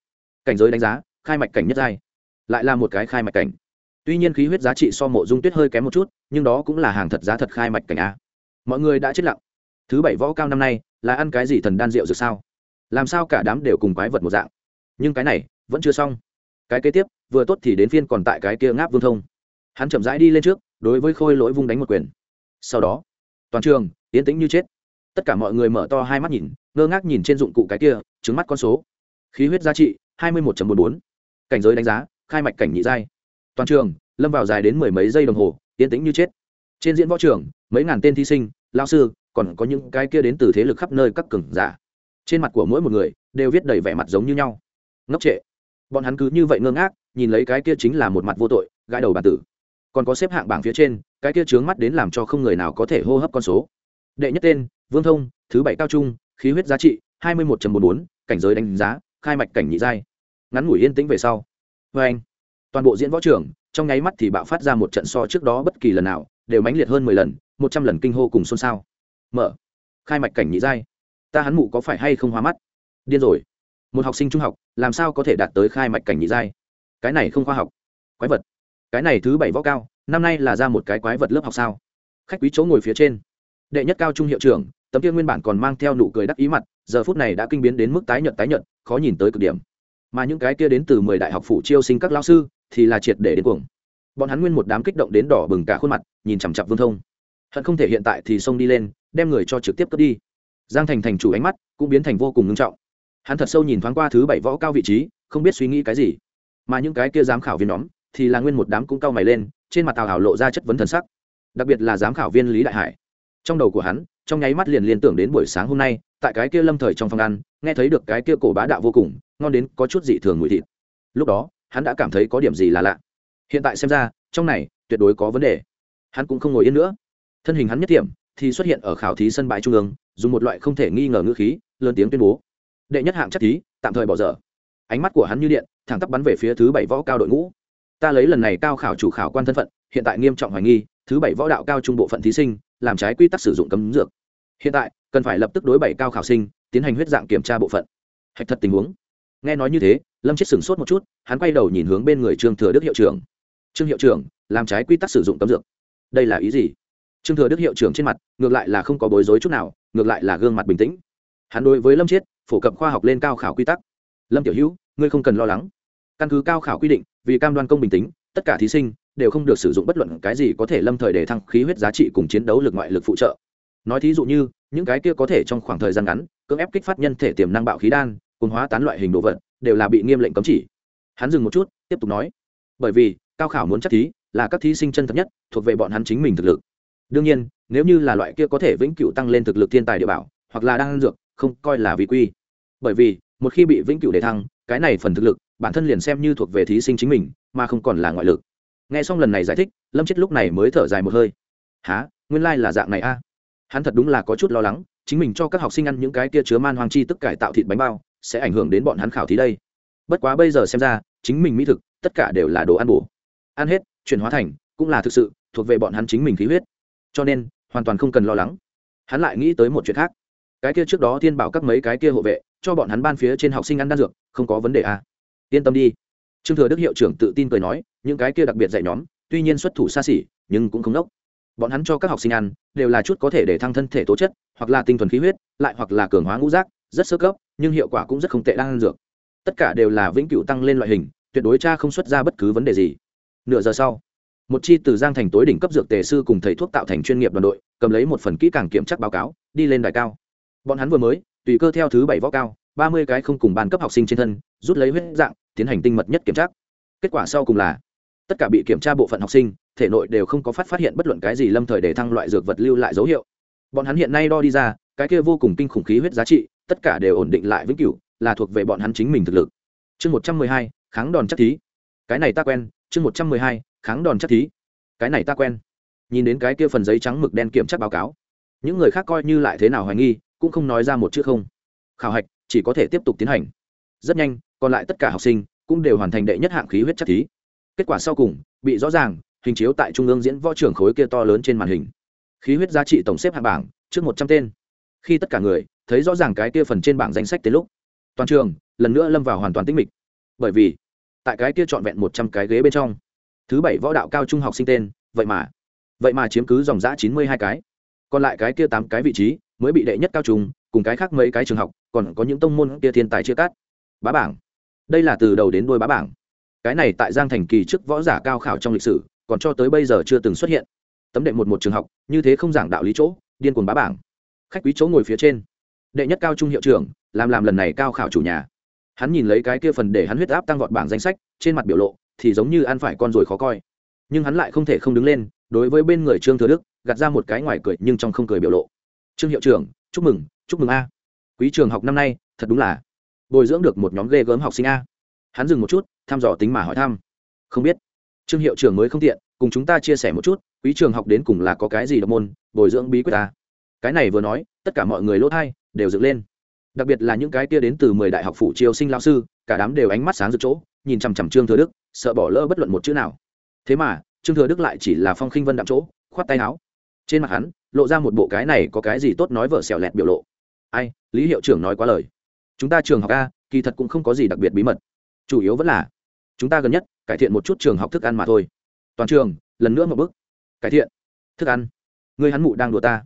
S1: cảnh giới đánh giá, khai mạch cảnh nhất giai. Lại là một cái khai mạch cảnh. Tuy nhiên khí huyết giá trị so mộ dung tuyết hơi kém một chút, nhưng đó cũng là hàng thật giá thật khai mạch cảnh a. Mọi người đã chết lặng. Thứ bảy võ cao năm nay, là ăn cái gì thần đan rượu dược sao? Làm sao cả đám đều cùng quái vật một dạng? Nhưng cái này, vẫn chưa xong. Cái kế tiếp, vừa tốt thì đến phiên còn tại cái kia ngáp vương thông. Hắn chậm rãi đi lên trước, đối với khôi lỗi vung đánh một quyền. Sau đó, toàn trường, yên tĩnh như chết. Tất cả mọi người mở to hai mắt nhìn, ngơ ngác nhìn trên dụng cụ cái kia, trứng mắt con số. Khí huyết giá trị hai mươi một bốn bốn. Cảnh giới đánh giá, khai mạch cảnh nhị giai. Toàn trường, lâm vào dài đến mười mấy giây đồng hồ, yên tĩnh như chết. Trên diễn võ trường, mấy ngàn tên thí sinh, lão sư, còn có những cái kia đến từ thế lực khắp nơi các cường giả. Trên mặt của mỗi một người, đều viết đầy vẻ mặt giống như nhau. Ngốc trệ. Bọn hắn cứ như vậy ngơ ngác, nhìn lấy cái kia chính là một mặt vô tội, gãi đầu bản tử. Còn có xếp hạng bảng phía trên, cái kia trướng mắt đến làm cho không người nào có thể hô hấp con số. Đệ nhất tên, vương thông, thứ bảy cao trung, khí huyết giá trị, hai mươi một bốn bốn, cảnh giới đánh giá khai mạch cảnh nhị giai. Ngắn ngủi yên tĩnh về sau. Vê anh, toàn bộ diễn võ trưởng, trong nháy mắt thì bạo phát ra một trận so trước đó bất kỳ lần nào, đều mãnh liệt hơn mười lần, một trăm lần kinh hô cùng xôn xao. Mở. Khai mạch cảnh nhị giai. Ta hắn mụ có phải hay không hóa mắt? Điên rồi. Một học sinh trung học, làm sao có thể đạt tới khai mạch cảnh nhị giai? Cái này không khoa học. Quái vật. Cái này thứ bảy võ cao, năm nay là ra một cái quái vật lớp học sao? Khách quý chỗ ngồi phía trên. Đệ nhất cao trung hiệu trưởng, tấm kia nguyên bản còn mang theo nụ cười đắc ý mặt giờ phút này đã kinh biến đến mức tái nhợt tái nhợt, khó nhìn tới cực điểm. Mà những cái kia đến từ mười đại học phủ chiêu sinh các lao sư thì là triệt để đến cuồng. Bọn hắn nguyên một đám kích động đến đỏ bừng cả khuôn mặt, nhìn chằm chặp vương thông. Hận không thể hiện tại thì xông đi lên, đem người cho trực tiếp cướp đi. Giang thành thành chủ ánh mắt cũng biến thành vô cùng ngưng trọng. Hắn thật sâu nhìn thoáng qua thứ bảy võ cao vị trí, không biết suy nghĩ cái gì. Mà những cái kia giám khảo viên nhóm thì là nguyên một đám cũng cao mày lên, trên mặt tào hảo lộ ra chất vấn thần sắc. Đặc biệt là giám khảo viên lý đại hải. Trong đầu của hắn, trong nháy mắt liền liên tưởng đến buổi sáng hôm nay tại cái kia lâm thời trong phòng ăn, nghe thấy được cái kia cổ bá đạo vô cùng, ngon đến có chút dị thường mùi thịt. Lúc đó, hắn đã cảm thấy có điểm gì là lạ. Hiện tại xem ra, trong này, tuyệt đối có vấn đề. Hắn cũng không ngồi yên nữa. Thân hình hắn nhất điểm thì xuất hiện ở khảo thí sân bãi trung ương, dùng một loại không thể nghi ngờ ngữ khí, lớn tiếng tuyên bố. Đệ nhất hạng chắc thí, tạm thời bỏ dở. Ánh mắt của hắn như điện, thẳng tắp bắn về phía thứ bảy võ cao đội ngũ. Ta lấy lần này cao khảo chủ khảo quan thân phận, hiện tại nghiêm trọng hoài nghi, thứ bảy võ đạo cao trung bộ phận thí sinh, làm trái quy tắc sử dụng cấm dược hiện tại, cần phải lập tức đối bảy cao khảo sinh, tiến hành huyết dạng kiểm tra bộ phận. Hạch thật tình huống. Nghe nói như thế, lâm chết sửng sốt một chút, hắn quay đầu nhìn hướng bên người trương thừa đức hiệu trưởng. Trương hiệu trưởng, làm trái quy tắc sử dụng cấm dược. Đây là ý gì? Trương thừa đức hiệu trưởng trên mặt, ngược lại là không có bối rối chút nào, ngược lại là gương mặt bình tĩnh. Hắn đối với lâm chết, phổ cập khoa học lên cao khảo quy tắc. Lâm tiểu hữu, ngươi không cần lo lắng. Căn cứ cao khảo quy định, vì cam đoan công bình tĩnh, tất cả thí sinh đều không được sử dụng bất luận cái gì có thể lâm thời để thăng khí huyết giá trị cùng chiến đấu lực ngoại lực phụ trợ nói thí dụ như, những cái kia có thể trong khoảng thời gian ngắn, cưỡng ép kích phát nhân thể tiềm năng bạo khí đan, cùng hóa tán loại hình đồ vật, đều là bị nghiêm lệnh cấm chỉ. Hắn dừng một chút, tiếp tục nói, bởi vì, cao khảo muốn chắc thí, là các thí sinh chân thật nhất, thuộc về bọn hắn chính mình thực lực. Đương nhiên, nếu như là loại kia có thể vĩnh cửu tăng lên thực lực thiên tài địa bảo, hoặc là đang dược, không coi là vi quy. Bởi vì, một khi bị vĩnh cửu đề thăng, cái này phần thực lực, bản thân liền xem như thuộc về thí sinh chính mình, mà không còn là ngoại lực. Nghe xong lần này giải thích, lâm chết lúc này mới thở dài một hơi. Há nguyên lai là dạng này a hắn thật đúng là có chút lo lắng, chính mình cho các học sinh ăn những cái kia chứa man hoàng chi tức cải tạo thịt bánh bao, sẽ ảnh hưởng đến bọn hắn khảo thí đây. Bất quá bây giờ xem ra, chính mình mỹ thực, tất cả đều là đồ ăn bổ. Ăn hết, chuyển hóa thành, cũng là thực sự, thuộc về bọn hắn chính mình khí huyết. Cho nên, hoàn toàn không cần lo lắng. Hắn lại nghĩ tới một chuyện khác. Cái kia trước đó thiên bảo các mấy cái kia hộ vệ, cho bọn hắn ban phía trên học sinh ăn đan dược, không có vấn đề à. yên tâm đi. Trương thừa đức hiệu trưởng tự tin cười nói, những cái kia đặc biệt dạy nhóm, tuy nhiên xuất thủ xa xỉ, nhưng cũng không đốc bọn hắn cho các học sinh ăn, đều là chút có thể để thăng thân thể tố chất, hoặc là tinh thuần khí huyết, lại hoặc là cường hóa ngũ rác rất sơ cấp, nhưng hiệu quả cũng rất không tệ đang ăn dược. Tất cả đều là vĩnh cửu tăng lên loại hình, tuyệt đối cha không xuất ra bất cứ vấn đề gì. Nửa giờ sau, một chi từ giang thành tối đỉnh cấp dược tề sư cùng thầy thuốc tạo thành chuyên nghiệp đoàn đội, cầm lấy một phần kỹ càng kiểm tra báo cáo, đi lên đài cao. Bọn hắn vừa mới, tùy cơ theo thứ bảy võ cao, ba mươi cái không cùng ban cấp học sinh trên thân, rút lấy huyết dạng, tiến hành tinh mật nhất kiểm tra. Kết quả sau cùng là, tất cả bị kiểm tra bộ phận học sinh thể nội đều không có phát phát hiện bất luận cái gì lâm thời để thăng loại dược vật lưu lại dấu hiệu. Bọn hắn hiện nay đo đi ra, cái kia vô cùng kinh khủng khí huyết giá trị, tất cả đều ổn định lại vĩnh cửu, là thuộc về bọn hắn chính mình thực lực. Chương một trăm mười hai, kháng đòn chắc thí. Cái này ta quen, chương một trăm mười hai, kháng đòn chắc thí. Cái này ta quen. Nhìn đến cái kia phần giấy trắng mực đen kiểm tra báo cáo, những người khác coi như lại thế nào hoài nghi, cũng không nói ra một chữ không. Khảo hạch, chỉ có thể tiếp tục tiến hành. Rất nhanh, còn lại tất cả học sinh cũng đều hoàn thành đệ nhất hạng khí huyết chắc thí. Kết quả sau cùng, bị rõ ràng hình chiếu tại trung ương diễn võ trưởng khối kia to lớn trên màn hình. Khí huyết giá trị tổng xếp hạng bảng, trước một trăm tên. Khi tất cả người, thấy rõ ràng cái kia phần trên bảng danh sách tới lúc, toàn trường lần nữa lâm vào hoàn toàn tĩnh mịch. Bởi vì, tại cái kia trọn vẹn một trăm cái ghế bên trong, thứ bảy võ đạo cao trung học sinh tên, vậy mà vậy mà chiếm cứ dòng giã chín mươi hai cái. Còn lại cái kia tám cái vị trí mới bị đệ nhất cao trung, cùng cái khác mấy cái trường học, còn có những tông môn kia thiên tài chia cắt. Bá bảng. Đây là từ đầu đến đuôi bá bảng. Cái này tại giang thành kỳ trước võ giả cao khảo trong lịch sử còn cho tới bây giờ chưa từng xuất hiện. Tấm đệ một một trường học, như thế không giảng đạo lý chỗ, điên cuồng bá bảng. Khách quý chỗ ngồi phía trên. Đệ nhất cao trung hiệu trưởng, làm làm lần này cao khảo chủ nhà. Hắn nhìn lấy cái kia phần để hắn huyết áp tăng vọt bảng danh sách, trên mặt biểu lộ thì giống như ăn phải con rồi khó coi. Nhưng hắn lại không thể không đứng lên, đối với bên người trương thừa đức, gạt ra một cái ngoài cười nhưng trong không cười biểu lộ. Trương hiệu trưởng, chúc mừng chúc mừng a. Quý trường học năm nay, thật đúng là bồi dưỡng được một nhóm ghê gớm học sinh a. Hắn dừng một chút, thăm dò tính mà hỏi thăm. Không biết trương hiệu trưởng mới không tiện, cùng chúng ta chia sẻ một chút, quý trường học đến cùng là có cái gì độc môn, bồi dưỡng bí quyết ta. Cái này vừa nói, tất cả mọi người lỗ thai, đều dựng lên. Đặc biệt là những cái kia đến từ mười đại học phủ triều sinh lao sư, cả đám đều ánh mắt sáng rực chỗ, nhìn chằm chằm trương thừa đức, sợ bỏ lỡ bất luận một chữ nào. Thế mà, trương thừa đức lại chỉ là phong khinh vân đạm chỗ, khoát tay áo. Trên mặt hắn, lộ ra một bộ cái này có cái gì tốt nói vợ xẻo lẹt biểu lộ. Ai, lý hiệu trưởng nói quá lời. Chúng ta trường học a, kỳ thật cũng không có gì đặc biệt bí mật. Chủ yếu vẫn là, chúng ta gần nhất cải thiện một chút trường học thức ăn mà thôi. Toàn trường, lần nữa một bước. Cải thiện. Thức ăn. Người hắn mụ đang đùa ta.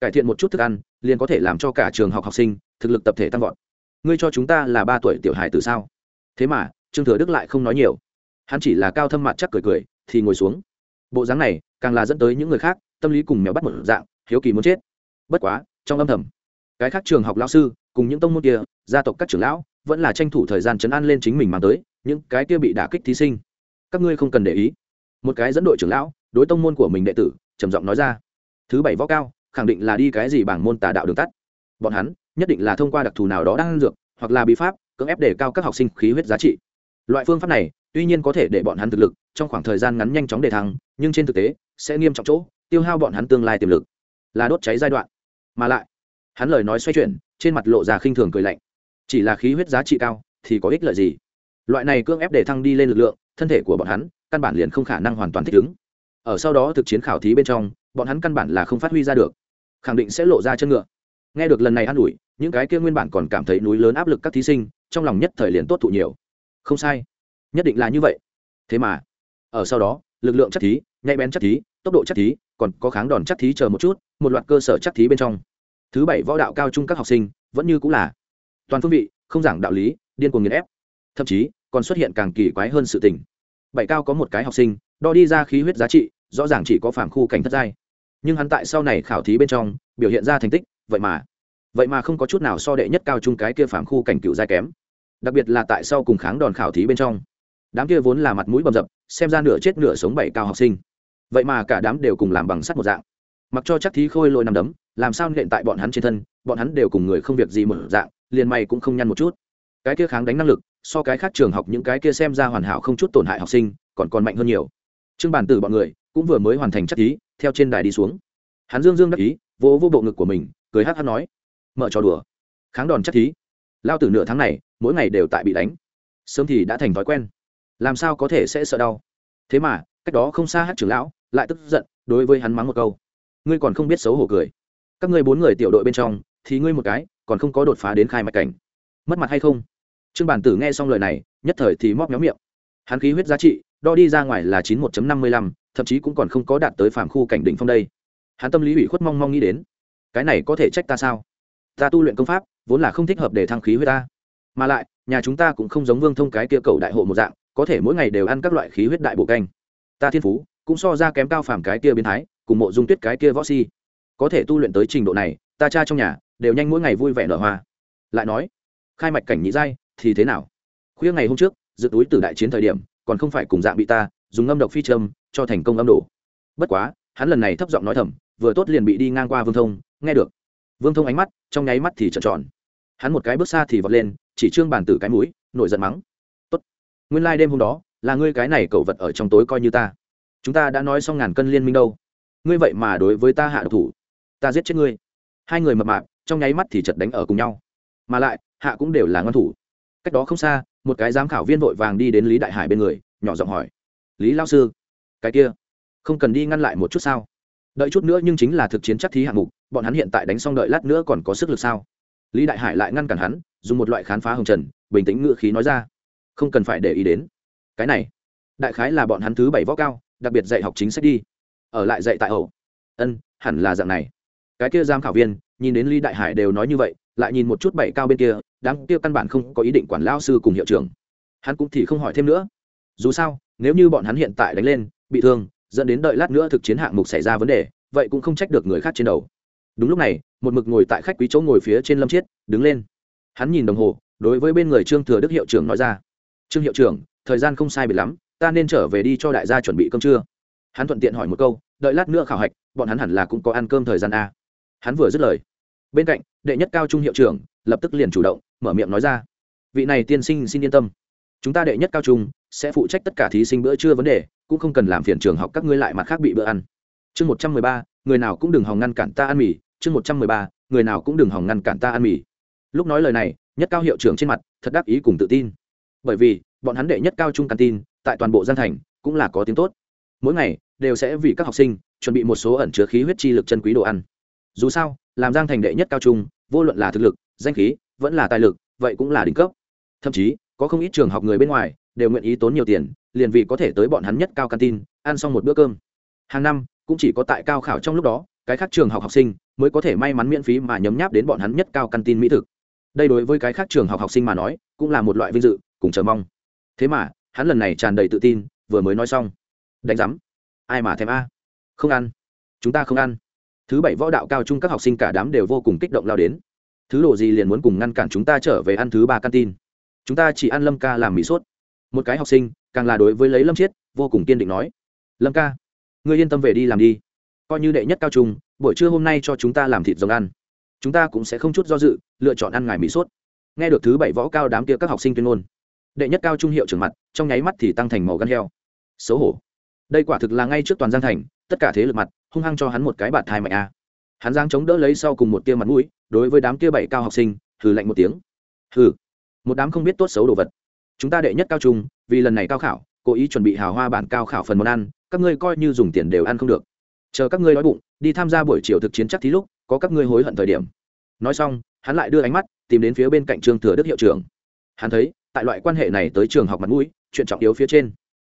S1: Cải thiện một chút thức ăn, liền có thể làm cho cả trường học học sinh, thực lực tập thể tăng vọt. Ngươi cho chúng ta là ba tuổi tiểu hài từ sao? Thế mà, trương thừa đức lại không nói nhiều. Hắn chỉ là cao thâm mặt chắc cười cười, thì ngồi xuống. Bộ dáng này, càng là dẫn tới những người khác, tâm lý cùng mèo bắt một dạng, hiếu kỳ muốn chết. Bất quá, trong âm thầm, cái khác trường học lao sư, cùng những tông môn kia, gia tộc các trưởng lão, vẫn là tranh thủ thời gian chấn an lên chính mình mang tới, những cái kia bị đả kích thí sinh các ngươi không cần để ý. Một cái dẫn đội trưởng lão, đối tông môn của mình đệ tử, trầm giọng nói ra. Thứ bảy võ cao, khẳng định là đi cái gì bảng môn tà đạo đường tắt. Bọn hắn, nhất định là thông qua đặc thù nào đó đang ăn dược, hoặc là bí pháp, cưỡng ép để cao các học sinh khí huyết giá trị. Loại phương pháp này, tuy nhiên có thể để bọn hắn thực lực, trong khoảng thời gian ngắn nhanh chóng đề thăng, nhưng trên thực tế, sẽ nghiêm trọng chỗ, tiêu hao bọn hắn tương lai tiềm lực. Là đốt cháy giai đoạn. Mà lại, hắn lời nói xoay chuyển, trên mặt lộ ra khinh thường cười lạnh. Chỉ là khí huyết giá trị cao, thì có ích lợi gì? Loại này cưỡng ép để thăng đi lên lực lượng thân thể của bọn hắn căn bản liền không khả năng hoàn toàn thích ứng. Ở sau đó thực chiến khảo thí bên trong, bọn hắn căn bản là không phát huy ra được. Khẳng định sẽ lộ ra chân ngựa. Nghe được lần này an ủi, những cái kia nguyên bản còn cảm thấy núi lớn áp lực các thí sinh, trong lòng nhất thời liền tốt thụ nhiều. Không sai. Nhất định là như vậy. Thế mà, ở sau đó, lực lượng chắc thí, nhạy bén chắc thí, tốc độ chắc thí, còn có kháng đòn chắc thí chờ một chút, một loạt cơ sở chắc thí bên trong. Thứ bảy võ đạo cao trung các học sinh, vẫn như cũng là toàn phương vị, không giảng đạo lý, điên cuồng nghiền ép. Thậm chí còn xuất hiện càng kỳ quái hơn sự tình. Bảy cao có một cái học sinh, đo đi ra khí huyết giá trị, rõ ràng chỉ có phản khu cảnh thất giai. Nhưng hắn tại sau này khảo thí bên trong, biểu hiện ra thành tích, vậy mà vậy mà không có chút nào so đệ nhất cao trung cái kia phản khu cảnh cựu giai kém. Đặc biệt là tại sau cùng kháng đòn khảo thí bên trong, đám kia vốn là mặt mũi bầm dập, xem ra nửa chết nửa sống bảy cao học sinh. Vậy mà cả đám đều cùng làm bằng sắt một dạng. Mặc cho chắc thí khôi lôi nằm đấm, làm sao nện tại bọn hắn trên thân, bọn hắn đều cùng người không việc gì một dạng, liền mày cũng không nhăn một chút. Cái kia kháng đánh năng lực so cái khác trường học những cái kia xem ra hoàn hảo không chút tổn hại học sinh, còn còn mạnh hơn nhiều. Trương bản tử bọn người cũng vừa mới hoàn thành chắc thí theo trên đài đi xuống. Hắn dương dương đắc ý, vỗ vô bộ ngực của mình, cười hát hát nói, mở trò đùa, kháng đòn chắc thí lao tử nửa tháng này, mỗi ngày đều tại bị đánh. Sớm thì đã thành thói quen. Làm sao có thể sẽ sợ đau? Thế mà, cách đó không xa hát trưởng lão lại tức giận, đối với hắn mắng một câu, ngươi còn không biết xấu hổ cười. Các ngươi bốn người tiểu đội bên trong, thì ngươi một cái, còn không có đột phá đến khai mạch cảnh. Mất mặt hay không? Trương bản tử nghe xong lời này, nhất thời thì móc nhóm miệng. Hắn khí huyết giá trị, đo đi ra ngoài là chín một năm mươi lăm, thậm chí cũng còn không có đạt tới phạm khu cảnh đỉnh phong đây. Hắn tâm lý ủy khuất mong mong nghĩ đến, cái này có thể trách ta sao? Ta tu luyện công pháp, vốn là không thích hợp để thăng khí huyết ta. Mà lại, nhà chúng ta cũng không giống vương thông cái kia cầu đại hộ một dạng, có thể mỗi ngày đều ăn các loại khí huyết đại bộ canh. Ta thiên phú, cũng so ra kém cao phàm cái kia biến thái, cùng mộ dung tuyết cái kia võ si. Có thể tu luyện tới trình độ này, ta cha trong nhà, đều nhanh mỗi ngày vui vẻ nở hoa. Lại nói, khai mạch cảnh nhị giai thì thế nào? Khuya ngày hôm trước, dự túi từ đại chiến thời điểm, còn không phải cùng dạng bị ta, dùng âm độc phi châm, cho thành công âm đổ. Bất quá, hắn lần này thấp giọng nói thầm, vừa tốt liền bị đi ngang qua vương thông, nghe được. Vương thông ánh mắt, trong nháy mắt thì trợn tròn. Hắn một cái bước xa thì vọt lên, chỉ trương bàn tử cái mũi, nổi giận mắng. Tốt. Nguyên lai、like、đêm hôm đó, là ngươi cái này cẩu vật ở trong tối coi như ta. Chúng ta đã nói xong ngàn cân liên minh đâu. Ngươi vậy mà đối với ta hạ độc thủ. Ta giết chết ngươi. Hai người mập mạp, trong nháy mắt thì chật đánh ở cùng nhau. Mà lại, hạ cũng đều là ngon thủ cách đó không xa, một cái giám khảo viên vội vàng đi đến lý đại hải bên người, nhỏ giọng hỏi, lý lao sư, cái kia, không cần đi ngăn lại một chút sao? Đợi chút nữa nhưng chính là thực chiến chắc thí hạng mục, bọn hắn hiện tại đánh xong đợi lát nữa còn có sức lực sao? Lý đại hải lại ngăn cản hắn, dùng một loại khán phá hồng trần, bình tĩnh ngựa khí nói ra, không cần phải để ý đến. Cái này, đại khái là bọn hắn thứ bảy võ cao, đặc biệt dạy học chính sách đi. Ở lại dạy tại ẩu. Ân, hẳn là dạng này. Cái kia giam khảo viên, nhìn đến lý đại hải đều nói như vậy, lại nhìn một chút bảy cao bên kia đáng kia căn bản không có ý định quản lao sư cùng hiệu trưởng. Hắn cũng thì không hỏi thêm nữa. Dù sao, nếu như bọn hắn hiện tại đánh lên, bị thương, dẫn đến đợi lát nữa thực chiến hạng mục xảy ra vấn đề, vậy cũng không trách được người khác trên đầu. Đúng lúc này, một mực ngồi tại khách quý chỗ ngồi phía trên lâm chiết, đứng lên. Hắn nhìn đồng hồ, đối với bên người trương thừa đức hiệu trưởng nói ra. Trương hiệu trưởng, thời gian không sai biệt lắm, ta nên trở về đi cho đại gia chuẩn bị cơm trưa. Hắn thuận tiện hỏi một câu, đợi lát nữa khảo hạch, bọn hắn hẳn là cũng có ăn cơm thời gian a. Hắn vừa dứt lời, bên cạnh, đệ nhất cao trung hiệu trưởng, lập tức liền chủ động mở miệng nói ra. Vị này tiên sinh xin yên tâm. Chúng ta đệ nhất cao trung sẽ phụ trách tất cả thí sinh bữa trưa vấn đề, cũng không cần làm phiền trường học các ngươi lại mặt khác bị bữa ăn. Chương một trăm mười ba, người nào cũng đừng hòng ngăn cản ta ăn mì. Chương một trăm mười ba, người nào cũng đừng hòng ngăn cản ta ăn mì. Lúc nói lời này, nhất cao hiệu trưởng trên mặt thật đáp ý cùng tự tin. Bởi vì, bọn hắn đệ nhất cao trung căn tin, tại toàn bộ gian thành cũng là có tiếng tốt. Mỗi ngày đều sẽ vì các học sinh chuẩn bị một số ẩn chứa khí huyết chi lực chân quý đồ ăn. Dù sao, làm giang thành đệ nhất cao trung, vô luận là thực lực, danh khí vẫn là tài lực, vậy cũng là đỉnh cấp. Thậm chí, có không ít trường học người bên ngoài đều nguyện ý tốn nhiều tiền, liền vì có thể tới bọn hắn nhất cao căn tin ăn xong một bữa cơm. Hàng năm, cũng chỉ có tại cao khảo trong lúc đó, cái khác trường học học sinh mới có thể may mắn miễn phí mà nhấm nháp đến bọn hắn nhất cao căn tin mỹ thực. Đây đối với cái khác trường học học sinh mà nói, cũng là một loại vinh dự, cùng chờ mong. Thế mà, hắn lần này tràn đầy tự tin, vừa mới nói xong. Đánh giám. Ai mà thèm a? Không ăn. Chúng ta không ăn. Thứ bảy võ đạo cao trung các học sinh cả đám đều vô cùng kích động lao đến thứ đồ gì liền muốn cùng ngăn cản chúng ta trở về ăn thứ ba căn tin? Chúng ta chỉ ăn lâm ca làm mỹ sốt. Một cái học sinh, càng là đối với lấy lâm chiết, vô cùng kiên định nói, lâm ca, ngươi yên tâm về đi làm đi. Coi như đệ nhất cao trung, buổi trưa hôm nay cho chúng ta làm thịt rồng ăn. Chúng ta cũng sẽ không chút do dự, lựa chọn ăn ngài mỹ sốt. Nghe được thứ bảy võ cao đám kia các học sinh tuyên ngôn, đệ nhất cao trung hiệu trưởng mặt, trong nháy mắt thì tăng thành màu gan heo. Xấu hổ. Đây quả thực là ngay trước toàn giang thành, tất cả thế lực mặt, hung hăng cho hắn một cái bạt thai mạnh a. Hắn giang chống đỡ lấy sau cùng một tia mặt mũi đối với đám kia bảy cao học sinh, hừ lạnh một tiếng. Hừ, một đám không biết tốt xấu đồ vật. Chúng ta đệ nhất cao trung, vì lần này cao khảo, cố ý chuẩn bị hào hoa bản cao khảo phần món ăn, các ngươi coi như dùng tiền đều ăn không được. Chờ các ngươi đói bụng, đi tham gia buổi chiều thực chiến chắc thí lúc, có các ngươi hối hận thời điểm. Nói xong, hắn lại đưa ánh mắt, tìm đến phía bên cạnh trương thừa đức hiệu trưởng. Hắn thấy, tại loại quan hệ này tới trường học mặt mũi, chuyện trọng yếu phía trên.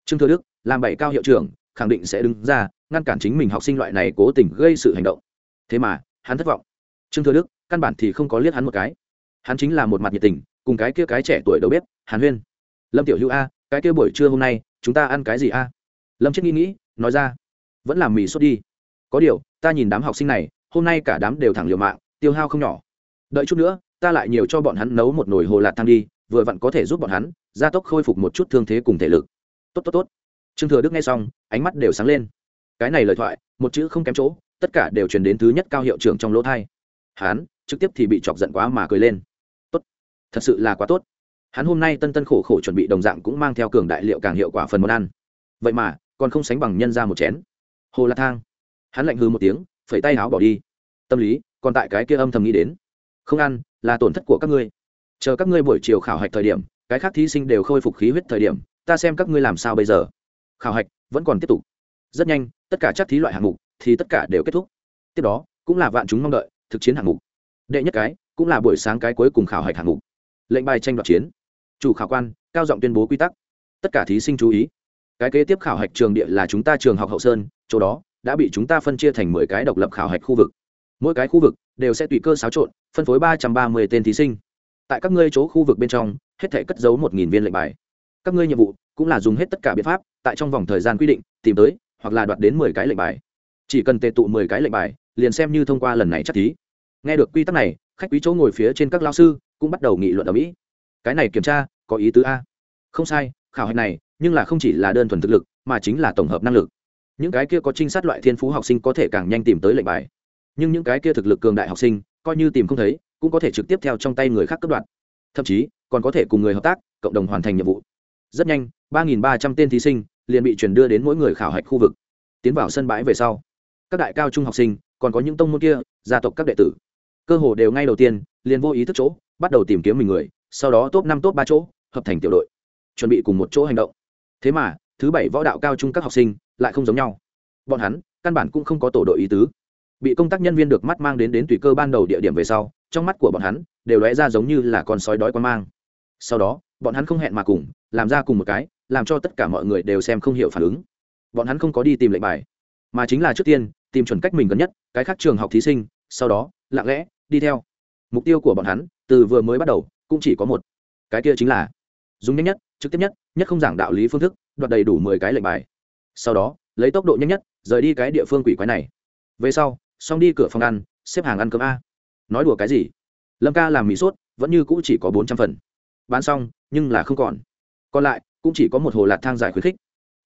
S1: Trương thừa đức, làm bảy cao hiệu trưởng, khẳng định sẽ đứng ra, ngăn cản chính mình học sinh loại này cố tình gây sự hành động. Thế mà, hắn thất vọng. Trương thừa đức căn bản thì không có liếc hắn một cái. Hắn chính là một mặt nhiệt tình, cùng cái kia cái trẻ tuổi đầu bếp, hàn huyên. Lâm tiểu hữu a, cái kia buổi trưa hôm nay, chúng ta ăn cái gì a? Lâm chết nghĩ nghĩ, nói ra. Vẫn làm mì sốt đi. Có điều, ta nhìn đám học sinh này, hôm nay cả đám đều thẳng liều mạng, tiêu hao không nhỏ. Đợi chút nữa, ta lại nhiều cho bọn hắn nấu một nồi hồ lạt thang đi, vừa vặn có thể giúp bọn hắn, gia tốc khôi phục một chút thương thế cùng thể lực. Tốt tốt tốt. Trương thừa đức nghe xong, ánh mắt đều sáng lên. Cái này lời thoại, một chữ không kém chỗ, tất cả đều truyền đến thứ nhất cao hiệu trưởng trong lỗ thai. Hắn trực tiếp thì bị chọc giận quá mà cười lên. Tốt, thật sự là quá tốt. Hắn hôm nay tân tân khổ khổ chuẩn bị đồng dạng cũng mang theo cường đại liệu càng hiệu quả phần món ăn. Vậy mà, còn không sánh bằng nhân ra một chén. Hồ la thang, hắn lạnh hư một tiếng, phẩy tay áo bỏ đi. Tâm lý, còn tại cái kia âm thầm nghĩ đến. Không ăn là tổn thất của các ngươi. Chờ các ngươi buổi chiều khảo hạch thời điểm, cái khác thí sinh đều khôi phục khí huyết thời điểm, ta xem các ngươi làm sao bây giờ. Khảo hạch vẫn còn tiếp tục. Rất nhanh, tất cả chắc thí loại hạng mục thì tất cả đều kết thúc. Tiếp đó, cũng là vạn chúng mong đợi, thực chiến hạng mục đệ nhất cái, cũng là buổi sáng cái cuối cùng khảo hạch hạng mục. Lệnh bài tranh đoạt chiến. Chủ khảo quan, cao giọng tuyên bố quy tắc. Tất cả thí sinh chú ý. Cái kế tiếp khảo hạch trường địa là chúng ta trường học hậu sơn, chỗ đó đã bị chúng ta phân chia thành mười cái độc lập khảo hạch khu vực. Mỗi cái khu vực đều sẽ tùy cơ xáo trộn, phân phối ba trăm ba mươi tên thí sinh. Tại các ngươi chỗ khu vực bên trong, hết thể cất giấu một nghìn viên lệnh bài. Các ngươi nhiệm vụ cũng là dùng hết tất cả biện pháp, tại trong vòng thời gian quy định, tìm tới hoặc là đoạt đến mười cái lệnh bài. Chỉ cần tệ tụ mười cái lệnh bài, liền xem như thông qua lần này chắc thí nghe được quy tắc này, khách quý chỗ ngồi phía trên các lao sư cũng bắt đầu nghị luận ở mỹ. Cái này kiểm tra có ý tứ a. Không sai, khảo hạch này nhưng là không chỉ là đơn thuần thực lực, mà chính là tổng hợp năng lực. Những cái kia có trinh sát loại thiên phú học sinh có thể càng nhanh tìm tới lệnh bài. Nhưng những cái kia thực lực cường đại học sinh, coi như tìm không thấy, cũng có thể trực tiếp theo trong tay người khác cấp đoạn thậm chí, còn có thể cùng người hợp tác, cộng đồng hoàn thành nhiệm vụ. Rất nhanh, ba nghìn ba trăm tên thí sinh liền bị chuyển đưa đến mỗi người khảo hạch khu vực. Tiến vào sân bãi về sau, các đại cao trung học sinh, còn có những tông môn kia, gia tộc các đệ tử cơ hồ đều ngay đầu tiên, liền vô ý thức chỗ, bắt đầu tìm kiếm mình người, sau đó top năm, top ba chỗ, hợp thành tiểu đội, chuẩn bị cùng một chỗ hành động. Thế mà, thứ bảy võ đạo cao trung các học sinh lại không giống nhau. Bọn hắn, căn bản cũng không có tổ đội ý tứ. Bị công tác nhân viên được mắt mang đến đến tùy cơ ban đầu địa điểm về sau, trong mắt của bọn hắn, đều lóe ra giống như là con sói đói con mang. Sau đó, bọn hắn không hẹn mà cùng, làm ra cùng một cái, làm cho tất cả mọi người đều xem không hiểu phản ứng. Bọn hắn không có đi tìm lệnh bài, mà chính là trước tiên, tìm chuẩn cách mình gần nhất, cái khác trường học thí sinh, sau đó, lặng lẽ đi theo. Mục tiêu của bọn hắn, từ vừa mới bắt đầu, cũng chỉ có một. Cái kia chính là, dùng nhanh nhất, trực tiếp nhất nhất không giảng đạo lý phương thức, đoạt đầy đủ mười cái lệnh bài. Sau đó, lấy tốc độ nhanh nhất, rời đi cái địa phương quỷ quái này. Về sau, xong đi cửa phòng ăn, xếp hàng ăn cơm a. Nói đùa cái gì? Lâm ca làm mì sốt, vẫn như cũ chỉ có bốn trăm phần. Bán xong, nhưng là không còn. Còn lại, cũng chỉ có một hồ lạt thang giải khuyến khích.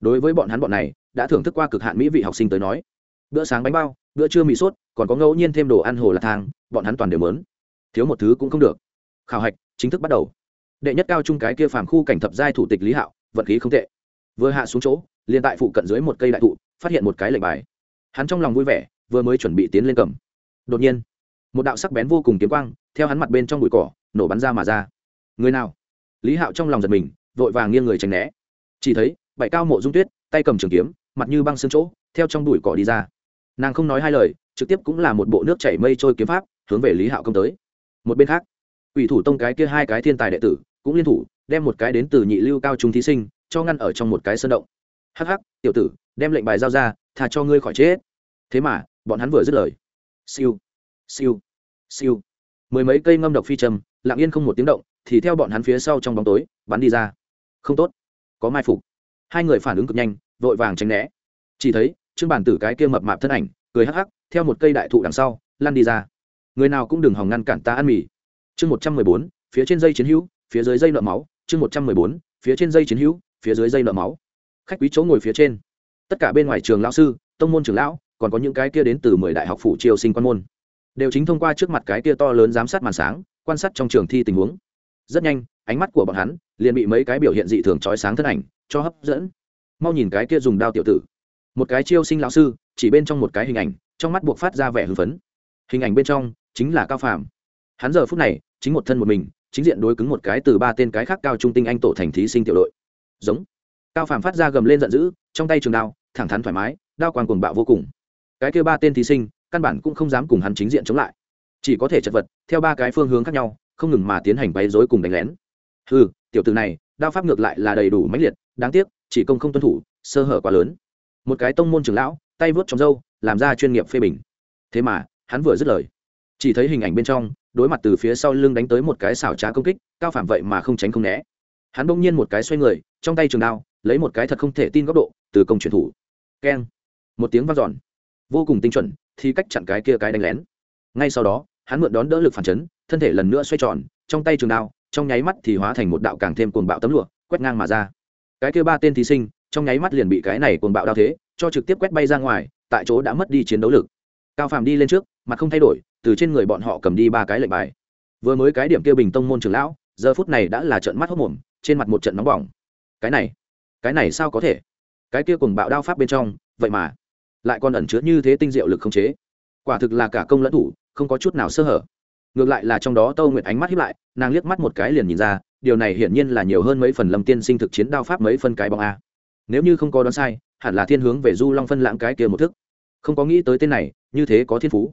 S1: Đối với bọn hắn bọn này, đã thưởng thức qua cực hạn mỹ vị học sinh tới nói. Bữa sáng bánh bao bữa trưa mì sốt, còn có ngẫu nhiên thêm đồ ăn hồ lạc thang, bọn hắn toàn đều mớn. Thiếu một thứ cũng không được. Khảo hạch, chính thức bắt đầu. Đệ nhất cao trung cái kia phàm khu cảnh thập giai thủ tịch lý hạo, vận khí không tệ. Vừa hạ xuống chỗ, liền tại phụ cận dưới một cây đại thụ, phát hiện một cái lệnh bài. Hắn trong lòng vui vẻ, vừa mới chuẩn bị tiến lên cầm. Đột nhiên, một đạo sắc bén vô cùng kiếm quang, theo hắn mặt bên trong bụi cỏ, nổ bắn ra mà ra. Người nào? Lý hạo trong lòng giật mình, vội vàng nghiêng người tránh né. Chỉ thấy, bảy cao mộ dung tuyết, tay cầm trường kiếm, mặt như băng xương chỗ, theo trong bụi cỏ đi ra nàng không nói hai lời, trực tiếp cũng là một bộ nước chảy mây trôi kiếm pháp, hướng về lý hạo công tới. Một bên khác ủy thủ tông cái kia hai cái thiên tài đệ tử, cũng liên thủ, đem một cái đến từ nhị lưu cao trung thí sinh, cho ngăn ở trong một cái sân động. Hắc hắc, tiểu tử, đem lệnh bài giao ra thà cho ngươi khỏi chết. Thế mà, bọn hắn vừa dứt lời. Siêu siêu siêu. Mười mấy cây ngâm độc phi trầm, lặng yên không một tiếng động, thì theo bọn hắn phía sau trong bóng tối, bắn đi ra. Không tốt, có mai phục. Hai người phản ứng cực nhanh, vội vàng tránh né. Chỉ thấy trương bản tử cái kia mập mạp thân ảnh, cười hắc hắc, theo một cây đại thụ đằng sau, lăn đi ra. Người nào cũng đừng hòng ngăn cản ta ăn mì. Chương một trăm mười bốn, phía trên dây chiến hữu, phía dưới dây nợ máu. Chương một trăm mười bốn, phía trên dây chiến hữu, phía dưới dây nợ máu. Khách quý chỗ ngồi phía trên. Tất cả bên ngoài trường lão sư, tông môn trường lão, còn có những cái kia đến từ mười đại học phủ triều sinh quan môn, đều chính thông qua trước mặt cái kia to lớn giám sát màn sáng, quan sát trong trường thi tình huống. Rất nhanh, ánh mắt của bọn hắn liền bị mấy cái biểu hiện dị thường trói sáng thân ảnh cho hấp dẫn. Mau nhìn cái kia dùng đao tiểu tử một cái chiêu sinh lão sư, chỉ bên trong một cái hình ảnh, trong mắt buộc phát ra vẻ hưng phấn. Hình ảnh bên trong chính là cao phàm. Hắn giờ phút này, chính một thân một mình, chính diện đối cứng một cái từ ba tên cái khác cao trung tinh anh tổ thành thí sinh tiểu đội. Giống. Cao phàm phát ra gầm lên giận dữ, trong tay trường đao, thẳng thắn thoải mái, đao quang cuồng bạo vô cùng. Cái kêu ba tên thí sinh, căn bản cũng không dám cùng hắn chính diện chống lại. Chỉ có thể chật vật, theo ba cái phương hướng khác nhau, không ngừng mà tiến hành bay dối cùng đánh lén. Ừ tiểu từ này, đao pháp ngược lại là đầy đủ mãnh liệt, đáng tiếc, chỉ công không tuân thủ, sơ hở quá lớn một cái tông môn trưởng lão, tay vớt trong râu, làm ra chuyên nghiệp phê bình. Thế mà, hắn vừa dứt lời. Chỉ thấy hình ảnh bên trong, đối mặt từ phía sau lưng đánh tới một cái xảo trá công kích, cao phạm vậy mà không tránh không né. Hắn bỗng nhiên một cái xoay người, trong tay trường đao, lấy một cái thật không thể tin góc độ, từ công truyền thủ. Keng. Một tiếng vang dọn. Vô cùng tinh chuẩn, thì cách chặn cái kia cái đánh lén. Ngay sau đó, hắn mượn đón đỡ lực phản chấn, thân thể lần nữa xoay tròn, trong tay trường đao, trong nháy mắt thì hóa thành một đạo càng thêm cuồng bạo tấm lụa, quét ngang mà ra. Cái kia ba tên thí sinh trong nháy mắt liền bị cái này cuồng bạo đao thế, cho trực tiếp quét bay ra ngoài, tại chỗ đã mất đi chiến đấu lực. Cao phàm đi lên trước, mặt không thay đổi, từ trên người bọn họ cầm đi ba cái lệnh bài. Vừa mới cái điểm kia bình tông môn trưởng lão, giờ phút này đã là trận mắt hốc mồm, trên mặt một trận nóng bỏng. Cái này cái này sao có thể? Cái kia cùng bạo đao pháp bên trong, vậy mà lại còn ẩn chứa như thế tinh diệu lực không chế. Quả thực là cả công lẫn thủ, không có chút nào sơ hở. Ngược lại là trong đó tâu nguyệt ánh mắt hiếp lại, nàng liếc mắt một cái liền nhìn ra, điều này hiển nhiên là nhiều hơn mấy phần lâm tiên sinh thực chiến đao pháp mấy phân cái bóng a nếu như không có đoán sai, hẳn là thiên hướng về du long phân lãng cái kia một thức. Không có nghĩ tới tên này, như thế có thiên phú.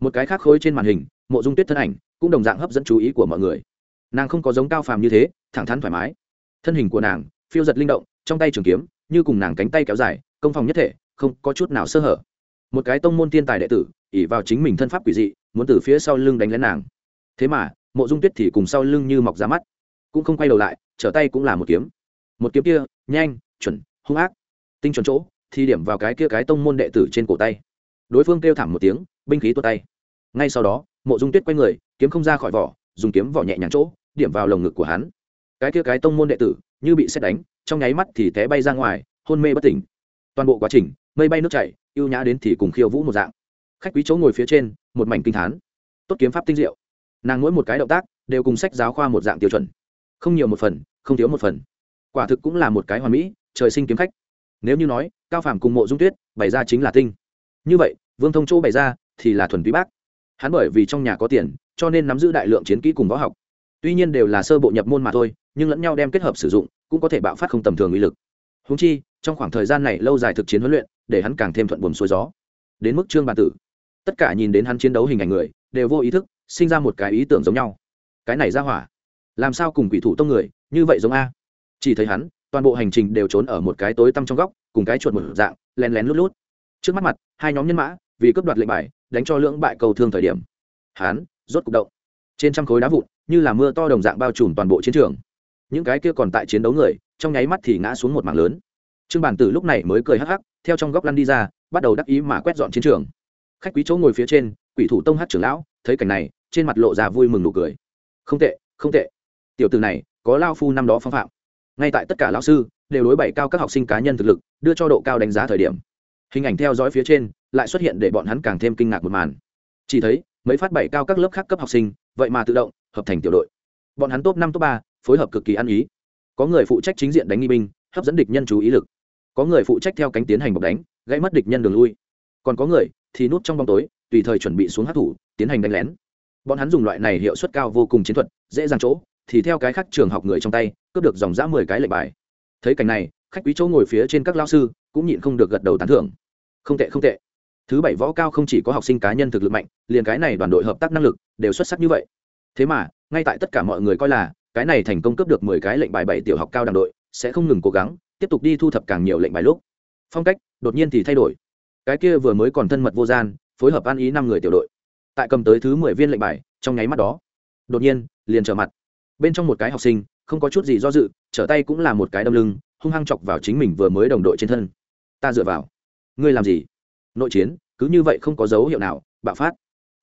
S1: Một cái khác khối trên màn hình, mộ dung tuyết thân ảnh, cũng đồng dạng hấp dẫn chú ý của mọi người. Nàng không có giống cao phàm như thế, thẳng thắn thoải mái. Thân hình của nàng, phiêu giật linh động, trong tay trường kiếm, như cùng nàng cánh tay kéo dài, công phòng nhất thể, không có chút nào sơ hở. Một cái tông môn tiên tài đệ tử ỉ vào chính mình thân pháp quỷ dị, muốn từ phía sau lưng đánh lén nàng. Thế mà, mộ dung tuyết thì cùng sau lưng như mọc ra mắt. Cũng không quay đầu lại, trở tay cũng là một kiếm. Một kiếm kia, nhanh, chuẩn hung ác. Tinh chuẩn chỗ thì điểm vào cái kia cái tông môn đệ tử trên cổ tay. Đối phương kêu thảm một tiếng, binh khí tuột tay. Ngay sau đó, mộ dung tuyết quay người, kiếm không ra khỏi vỏ, dùng kiếm vỏ nhẹ nhàng chỗ, điểm vào lồng ngực của hắn. Cái kia cái tông môn đệ tử, như bị xét đánh, trong nháy mắt thì té bay ra ngoài, hôn mê bất tỉnh. Toàn bộ quá trình, mây bay nước chảy, ưu nhã đến thì cùng khiêu vũ một dạng. Khách quý chỗ ngồi phía trên, một mảnh kinh thán. Tốt kiếm pháp tinh diệu. Nàng mỗi một cái động tác, đều cùng sách giáo khoa một dạng tiêu chuẩn. Không nhiều một phần, không thiếu một phần. Quả thực cũng là một cái hoàn mỹ trời sinh kiếm khách. Nếu như nói, cao phàm cùng mộ dung tuyết, bày ra chính là tinh. Như vậy, vương thông châu bày ra thì là thuần túy bác. Hắn bởi vì trong nhà có tiền, cho nên nắm giữ đại lượng chiến kỹ cùng võ học. Tuy nhiên đều là sơ bộ nhập môn mà thôi, nhưng lẫn nhau đem kết hợp sử dụng, cũng có thể bạo phát không tầm thường uy lực. Húng chi, trong khoảng thời gian này lâu dài thực chiến huấn luyện, để hắn càng thêm thuận buồm xuôi gió. Đến mức trương bản tử, tất cả nhìn đến hắn chiến đấu hình ảnh người, đều vô ý thức sinh ra một cái ý tưởng giống nhau. Cái này ra hỏa, làm sao cùng quỷ thủ tông người, như vậy giống a? Chỉ thấy hắn toàn bộ hành trình đều trốn ở một cái tối tăm trong góc, cùng cái chuột một dạng, lén lén lút lút. Trước mắt mặt, hai nhóm nhân mã, vì cướp đoạt lệnh bài, đánh cho lưỡng bại cầu thương thời điểm. Hắn rốt cục động. Trên trăm khối đá vụn, như là mưa to đồng dạng bao trùm toàn bộ chiến trường. Những cái kia còn tại chiến đấu người, trong nháy mắt thì ngã xuống một mảng lớn. Trương bản tử lúc này mới cười hắc hắc, theo trong góc lăn đi ra, bắt đầu đắc ý mà quét dọn chiến trường. Khách quý chỗ ngồi phía trên, quỷ thủ tông hát trưởng lão, thấy cảnh này, trên mặt lộ ra vui mừng nụ cười. Không tệ không tệ. Tiểu từ này, có lao phu năm đó phong phạm ngay tại tất cả lão sư đều đối bảy cao các học sinh cá nhân thực lực, đưa cho độ cao đánh giá thời điểm. Hình ảnh theo dõi phía trên lại xuất hiện để bọn hắn càng thêm kinh ngạc một màn. Chỉ thấy, mấy phát bảy cao các lớp khác cấp học sinh, vậy mà tự động hợp thành tiểu đội. Bọn hắn top năm, top ba, phối hợp cực kỳ ăn ý. Có người phụ trách chính diện đánh nghi binh, hấp dẫn địch nhân chú ý lực. Có người phụ trách theo cánh tiến hành bọc đánh gây mất địch nhân đường lui. Còn có người thì núp trong bóng tối, tùy thời chuẩn bị xuống hát thủ, tiến hành đánh lén. Bọn hắn dùng loại này hiệu suất cao vô cùng chiến thuật, dễ dàng chỗ thì theo cái khác trường học người trong tay, cướp được dòng dã mười cái lệnh bài. Thấy cảnh này, khách quý chỗ ngồi phía trên các lao sư cũng nhịn không được gật đầu tán thưởng. Không tệ không tệ. Thứ bảy võ cao không chỉ có học sinh cá nhân thực lực mạnh, liền cái này đoàn đội hợp tác năng lực đều xuất sắc như vậy. Thế mà, ngay tại tất cả mọi người coi là, cái này thành công cướp được mười cái lệnh bài bảy tiểu học cao đẳng đội, sẽ không ngừng cố gắng, tiếp tục đi thu thập càng nhiều lệnh bài lúc. Phong cách, đột nhiên thì thay đổi. Cái kia vừa mới còn thân mật vô gian, phối hợp an ý năm người tiểu đội. Tại cầm tới thứ mười viên lệnh bài, trong nháy mắt đó, đột nhiên, liền trở mặt bên trong một cái học sinh, không có chút gì do dự, trở tay cũng là một cái đâm lưng, hung hăng chọc vào chính mình vừa mới đồng đội trên thân. Ta dựa vào. Ngươi làm gì? Nội chiến, cứ như vậy không có dấu hiệu nào, bạo phát.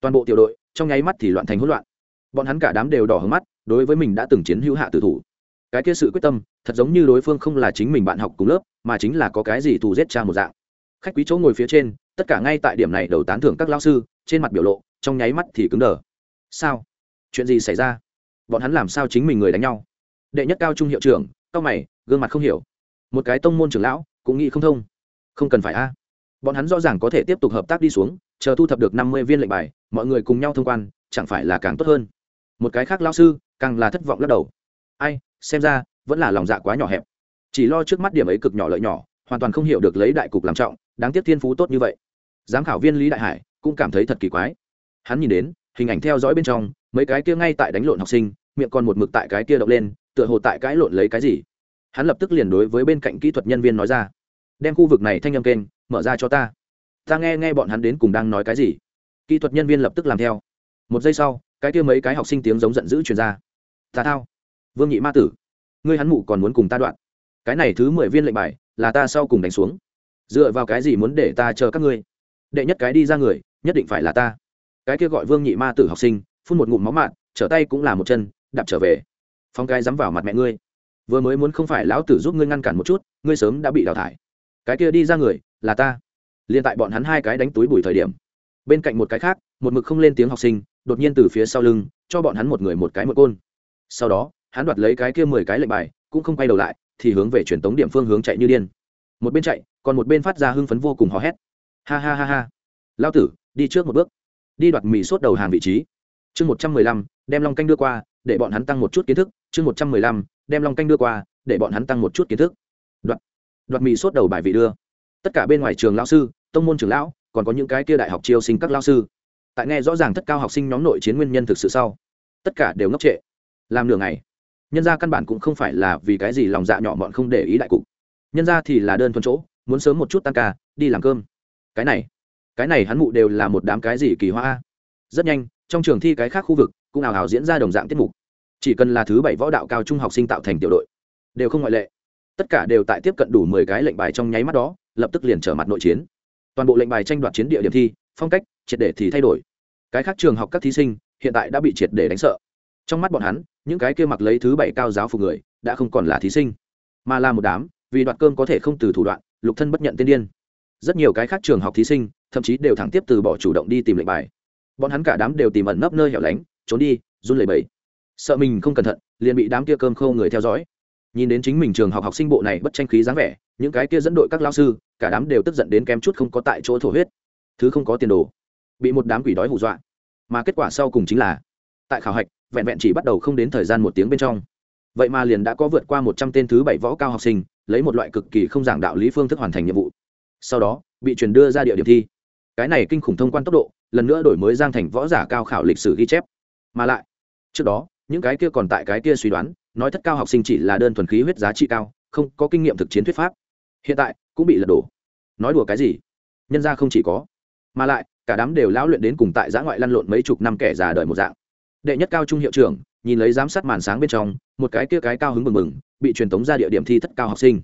S1: Toàn bộ tiểu đội, trong nháy mắt thì loạn thành hỗn loạn. Bọn hắn cả đám đều đỏ hướng mắt, đối với mình đã từng chiến hữu hạ tử thủ. Cái kia sự quyết tâm, thật giống như đối phương không là chính mình bạn học cùng lớp, mà chính là có cái gì thù giết cha một dạng. Khách quý chỗ ngồi phía trên, tất cả ngay tại điểm này đầu tán thưởng các lao sư, trên mặt biểu lộ, trong nháy mắt thì cứng đờ. Sao? Chuyện gì xảy ra? Bọn hắn làm sao chính mình người đánh nhau? Đệ nhất cao trung hiệu trưởng, cao mày, gương mặt không hiểu. Một cái tông môn trưởng lão, cũng nghĩ không thông. Không cần phải a. Bọn hắn rõ ràng có thể tiếp tục hợp tác đi xuống, chờ thu thập được năm mươi viên lệnh bài, mọi người cùng nhau thông quan, chẳng phải là càng tốt hơn? Một cái khác lao sư, càng là thất vọng lắc đầu. Ai, xem ra, vẫn là lòng dạ quá nhỏ hẹp. Chỉ lo trước mắt điểm ấy cực nhỏ lợi nhỏ, hoàn toàn không hiểu được lấy đại cục làm trọng, đáng tiếc thiên phú tốt như vậy. Giám khảo viên lý đại hải cũng cảm thấy thật kỳ quái. Hắn nhìn đến hình ảnh theo dõi bên trong, mấy cái kia ngay tại đánh lộn học sinh, miệng còn một mực tại cái kia động lên, tựa hồ tại cái lộn lấy cái gì. Hắn lập tức liền đối với bên cạnh kỹ thuật nhân viên nói ra, đem khu vực này thanh âm kênh, mở ra cho ta. Ta nghe nghe bọn hắn đến cùng đang nói cái gì. Kỹ thuật nhân viên lập tức làm theo. Một giây sau, cái kia mấy cái học sinh tiếng giống giận dữ truyền ra. Ta thao, vương nhị ma tử, ngươi hắn mụ còn muốn cùng ta đoạn. Cái này thứ mười viên lệnh bài, là ta sau cùng đánh xuống. Dựa vào cái gì muốn để ta chờ các ngươi? Đệ nhất cái đi ra người, nhất định phải là ta cái kia gọi vương nhị ma tử học sinh, phun một ngụm máu mạn, trở tay cũng là một chân, đạp trở về. Phong cái dám vào mặt mẹ ngươi. Vừa mới muốn không phải lão tử giúp ngươi ngăn cản một chút, ngươi sớm đã bị đào thải. Cái kia đi ra người, là ta. Liền tại bọn hắn hai cái đánh túi bùi thời điểm. Bên cạnh một cái khác, một mực không lên tiếng học sinh, đột nhiên từ phía sau lưng, cho bọn hắn một người một cái một côn. Sau đó, hắn đoạt lấy cái kia mười cái lệnh bài, cũng không quay đầu lại, thì hướng về truyền tống điểm phương hướng chạy như điên. Một bên chạy, còn một bên phát ra hưng phấn vô cùng hò hét. Ha ha ha ha. Lao tử, đi trước một bước đi đoạt mì sốt đầu hàng vị trí. Chương một trăm mười lăm, đem long canh đưa qua, để bọn hắn tăng một chút kiến thức. Chương một trăm mười lăm, đem long canh đưa qua, để bọn hắn tăng một chút kiến thức. Đoạt đoạt mì sốt đầu bài vị đưa. Tất cả bên ngoài trường lao sư, tông môn trường lão, còn có những cái kia đại học chiêu sinh các lao sư. Tại nghe rõ ràng tất cao học sinh nhóm nội chiến nguyên nhân thực sự sau, tất cả đều ngốc trệ. Làm nửa ngày, nhân ra căn bản cũng không phải là vì cái gì lòng dạ nhỏ mọn không để ý đại cục. Nhân ra thì là đơn thuần chỗ, muốn sớm một chút tan ca, đi làm cơm. Cái này cái này hắn mụ đều là một đám cái gì kỳ hoa rất nhanh, trong trường thi cái khác khu vực cũng ảo ảo diễn ra đồng dạng tiết mục. Chỉ cần là thứ bảy võ đạo cao trung học sinh tạo thành tiểu đội, đều không ngoại lệ. Tất cả đều tại tiếp cận đủ mười cái lệnh bài trong nháy mắt đó, lập tức liền trở mặt nội chiến. Toàn bộ lệnh bài tranh đoạt chiến địa điểm thi, phong cách, triệt để thì thay đổi. Cái khác trường học các thí sinh, hiện tại đã bị triệt để đánh sợ. Trong mắt bọn hắn, những cái kia mặc lấy thứ bảy cao giáo phục người, đã không còn là thí sinh, mà là một đám, vì đoạt cơm có thể không từ thủ đoạn, lục thân bất nhận tiên điên. Rất nhiều cái khác trường học thí sinh thậm chí đều thẳng tiếp từ bỏ chủ động đi tìm lệnh bài. Bọn hắn cả đám đều tìm ẩn nấp nơi hẻo lánh, trốn đi, run lẩy bẩy. Sợ mình không cẩn thận, liền bị đám kia cơm khâu người theo dõi. Nhìn đến chính mình trường học học sinh bộ này bất tranh khí dáng vẻ, những cái kia dẫn đội các lao sư, cả đám đều tức giận đến kém chút không có tại chỗ thổ huyết. Thứ không có tiền đồ. Bị một đám quỷ đói hù dọa. Mà kết quả sau cùng chính là, tại khảo hạch, vẹn vẹn chỉ bắt đầu không đến thời gian một tiếng bên trong. Vậy mà liền đã có vượt qua một trăm tên thứ bảy võ cao học sinh, lấy một loại cực kỳ không giảng đạo lý phương thức hoàn thành nhiệm vụ. Sau đó, bị truyền đưa ra địa điểm thi cái này kinh khủng thông quan tốc độ, lần nữa đổi mới giang thành võ giả cao khảo lịch sử ghi chép. Mà lại, trước đó, những cái kia còn tại cái kia suy đoán, nói thất cao học sinh chỉ là đơn thuần khí huyết giá trị cao, không có kinh nghiệm thực chiến thuyết pháp. Hiện tại, cũng bị lật đổ. Nói đùa cái gì? Nhân ra không chỉ có. Mà lại, cả đám đều lão luyện đến cùng tại giã ngoại lăn lộn mấy chục năm kẻ già đời một dạng. Đệ nhất cao trung hiệu trưởng, nhìn lấy giám sát màn sáng bên trong, một cái kia cái cao hứng mừng mừng, bị truyền tống ra địa điểm thi thất cao học sinh.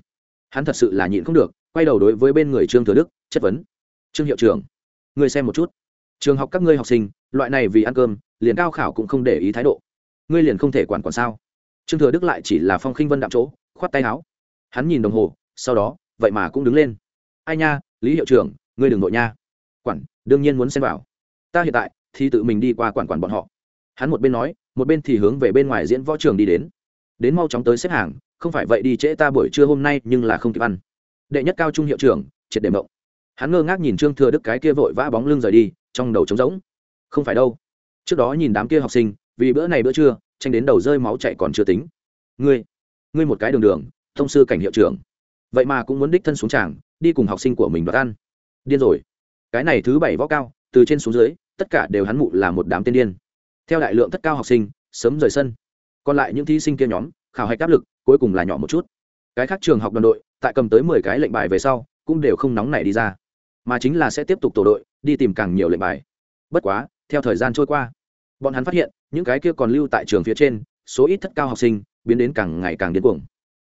S1: Hắn thật sự là nhịn không được, quay đầu đối với bên người trương thừa đức, chất vấn. Trương hiệu trưởng Ngươi xem một chút. Trường học các ngươi học sinh, loại này vì ăn cơm, liền cao khảo cũng không để ý thái độ. Ngươi liền không thể quản quản sao? Trương thừa đức lại chỉ là phong khinh vân đạm chỗ, khoát tay áo. Hắn nhìn đồng hồ, sau đó, vậy mà cũng đứng lên. Ai nha, lý hiệu trưởng, ngươi đừng nội nha. Quản, đương nhiên muốn xem vào. Ta hiện tại, thì tự mình đi qua quản quản bọn họ. Hắn một bên nói, một bên thì hướng về bên ngoài diễn võ trường đi đến. Đến mau chóng tới xếp hàng, không phải vậy đi trễ ta buổi trưa hôm nay, nhưng là không kịp ăn. Đệ nhất cao trung hiệu trưởng, triệt để mộng hắn ngơ ngác nhìn trương thừa đức cái kia vội vã bóng lưng rời đi, trong đầu trống rỗng. Không phải đâu. Trước đó nhìn đám kia học sinh, vì bữa này bữa trưa, tranh đến đầu rơi máu chạy còn chưa tính. Ngươi ngươi một cái đường đường, thông sư cảnh hiệu trưởng. Vậy mà cũng muốn đích thân xuống tràng, đi cùng học sinh của mình đoạt ăn. Điên rồi. Cái này thứ bảy võ cao, từ trên xuống dưới, tất cả đều hắn mụ là một đám tiên điên. Theo đại lượng thất cao học sinh, sớm rời sân. Còn lại những thí sinh kia nhóm, khảo hạch áp lực, cuối cùng là nhỏ một chút. Cái khác trường học đoàn đội, tại cầm tới mười cái lệnh bài về sau, cũng đều không nóng nảy đi ra mà chính là sẽ tiếp tục tổ đội, đi tìm càng nhiều lệnh bài. Bất quá, theo thời gian trôi qua, bọn hắn phát hiện, những cái kia còn lưu tại trường phía trên, số ít thất cao học sinh, biến đến càng ngày càng điên cuồng.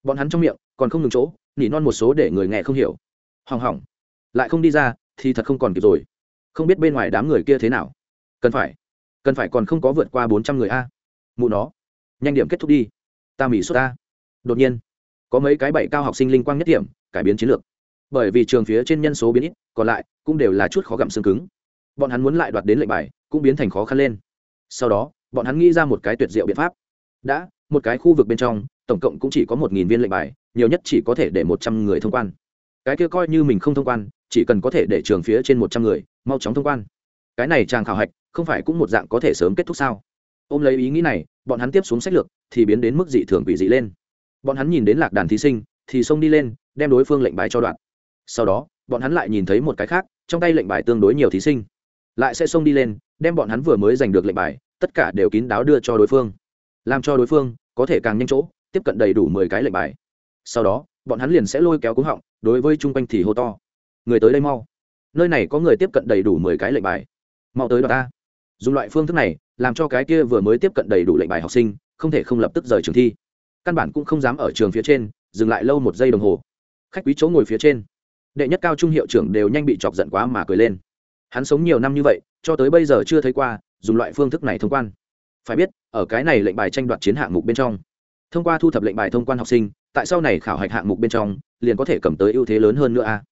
S1: Bọn hắn trong miệng, còn không ngừng chỗ, nỉ non một số để người nghe không hiểu. Hỏng hỏng. Lại không đi ra, thì thật không còn kịp rồi. Không biết bên ngoài đám người kia thế nào. Cần phải cần phải còn không có vượt qua bốn trăm người a. Mụ nó. Nhanh điểm kết thúc đi. Ta mỹ xuất ta đột nhiên, có mấy cái bảy cao học sinh linh quang nhất điểm, cải biến chiến lược bởi vì trường phía trên nhân số biến ít, còn lại cũng đều là chút khó gặm xương cứng. Bọn hắn muốn lại đoạt đến lệnh bài, cũng biến thành khó khăn lên. Sau đó, bọn hắn nghĩ ra một cái tuyệt diệu biện pháp. Đã, một cái khu vực bên trong, tổng cộng cũng chỉ có một nghìn viên lệnh bài, nhiều nhất chỉ có thể để một trăm người thông quan. Cái kia coi như mình không thông quan, chỉ cần có thể để trường phía trên một trăm người, mau chóng thông quan. Cái này chàng khảo hạch, không phải cũng một dạng có thể sớm kết thúc sao? Ôm lấy ý nghĩ này, bọn hắn tiếp xuống sách lược, thì biến đến mức dị thường quỷ dị lên. Bọn hắn nhìn đến lạc đàn thí sinh, thì xông đi lên, đem đối phương lệnh bài cho đoạn sau đó, bọn hắn lại nhìn thấy một cái khác, trong tay lệnh bài tương đối nhiều thí sinh. Lại sẽ xông đi lên, đem bọn hắn vừa mới giành được lệnh bài, tất cả đều kín đáo đưa cho đối phương. Làm cho đối phương có thể càng nhanh chỗ, tiếp cận đầy đủ mười cái lệnh bài. Sau đó, bọn hắn liền sẽ lôi kéo cúng họng, đối với chung quanh thì hô to. Người tới đây mau. Nơi này có người tiếp cận đầy đủ mười cái lệnh bài. Mau tới đoạt ta. Dùng loại phương thức này, làm cho cái kia vừa mới tiếp cận đầy đủ lệnh bài học sinh, không thể không lập tức rời trường thi. Căn bản cũng không dám ở trường phía trên, dừng lại lâu một giây đồng hồ. Khách quý chỗ ngồi phía trên đệ nhất cao trung hiệu trưởng đều nhanh bị chọc giận quá mà cười lên. Hắn sống nhiều năm như vậy, cho tới bây giờ chưa thấy qua, dùng loại phương thức này thông quan. Phải biết, ở cái này lệnh bài tranh đoạt chiến hạng mục bên trong, thông qua thu thập lệnh bài thông quan học sinh, tại sau này khảo hạch hạng mục bên trong, liền có thể cầm tới ưu thế lớn hơn nữa a.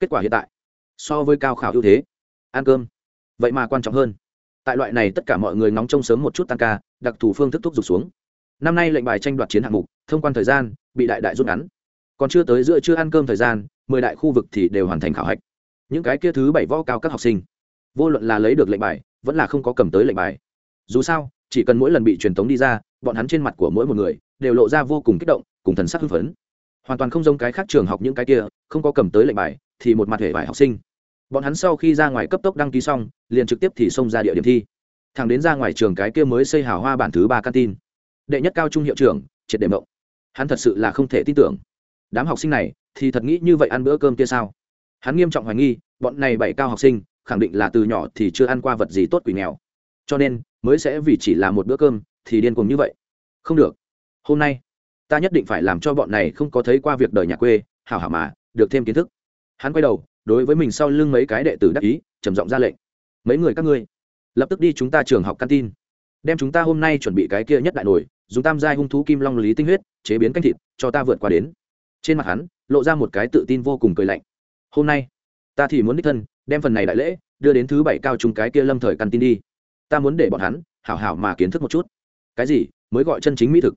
S1: Kết quả hiện tại, so với cao khảo ưu thế, ăn cơm. Vậy mà quan trọng hơn, tại loại này tất cả mọi người nóng trông sớm một chút tăng ca, đặc thù phương thức thúc giục xuống. Năm nay lệnh bài tranh đoạt chiến hạng mục, thông quan thời gian, bị đại đại rút ngắn còn chưa tới giữa chưa ăn cơm thời gian, mười đại khu vực thì đều hoàn thành khảo hạch. Những cái kia thứ bảy võ cao các học sinh, vô luận là lấy được lệnh bài, vẫn là không có cầm tới lệnh bài. Dù sao, chỉ cần mỗi lần bị truyền tống đi ra, bọn hắn trên mặt của mỗi một người đều lộ ra vô cùng kích động, cùng thần sắc hưng phấn. Hoàn toàn không giống cái khác trường học những cái kia, không có cầm tới lệnh bài thì một mặt hệ vải học sinh. Bọn hắn sau khi ra ngoài cấp tốc đăng ký xong, liền trực tiếp thì xông ra địa điểm thi. Thằng đến ra ngoài trường cái kia mới xây hào hoa bản thứ ba căn tin đệ nhất cao trung hiệu trưởng, triệt đệm động hắn thật sự là không thể tin tưởng đám học sinh này thì thật nghĩ như vậy ăn bữa cơm kia sao? Hắn nghiêm trọng hoài nghi, bọn này bảy cao học sinh khẳng định là từ nhỏ thì chưa ăn qua vật gì tốt quỷ nghèo. Cho nên mới sẽ vì chỉ là một bữa cơm thì điên cuồng như vậy. Không được. Hôm nay, ta nhất định phải làm cho bọn này không có thấy qua việc đời nhà quê, hảo hảo mà, được thêm kiến thức. Hắn quay đầu, đối với mình sau lưng mấy cái đệ tử đắc ý, trầm giọng ra lệnh. Mấy người các ngươi, lập tức đi chúng ta trường học căn tin đem chúng ta hôm nay chuẩn bị cái kia nhất đại nổi dùng tam giai hung thú kim long lý tinh huyết, chế biến canh thịt, cho ta vượt qua đến trên mặt hắn, lộ ra một cái tự tin vô cùng cười lạnh. Hôm nay, ta thì muốn đích thân đem phần này đại lễ đưa đến thứ bảy cao trung cái kia lâm thời căn tin đi. Ta muốn để bọn hắn hảo hảo mà kiến thức một chút. Cái gì? Mới gọi chân chính mỹ thực.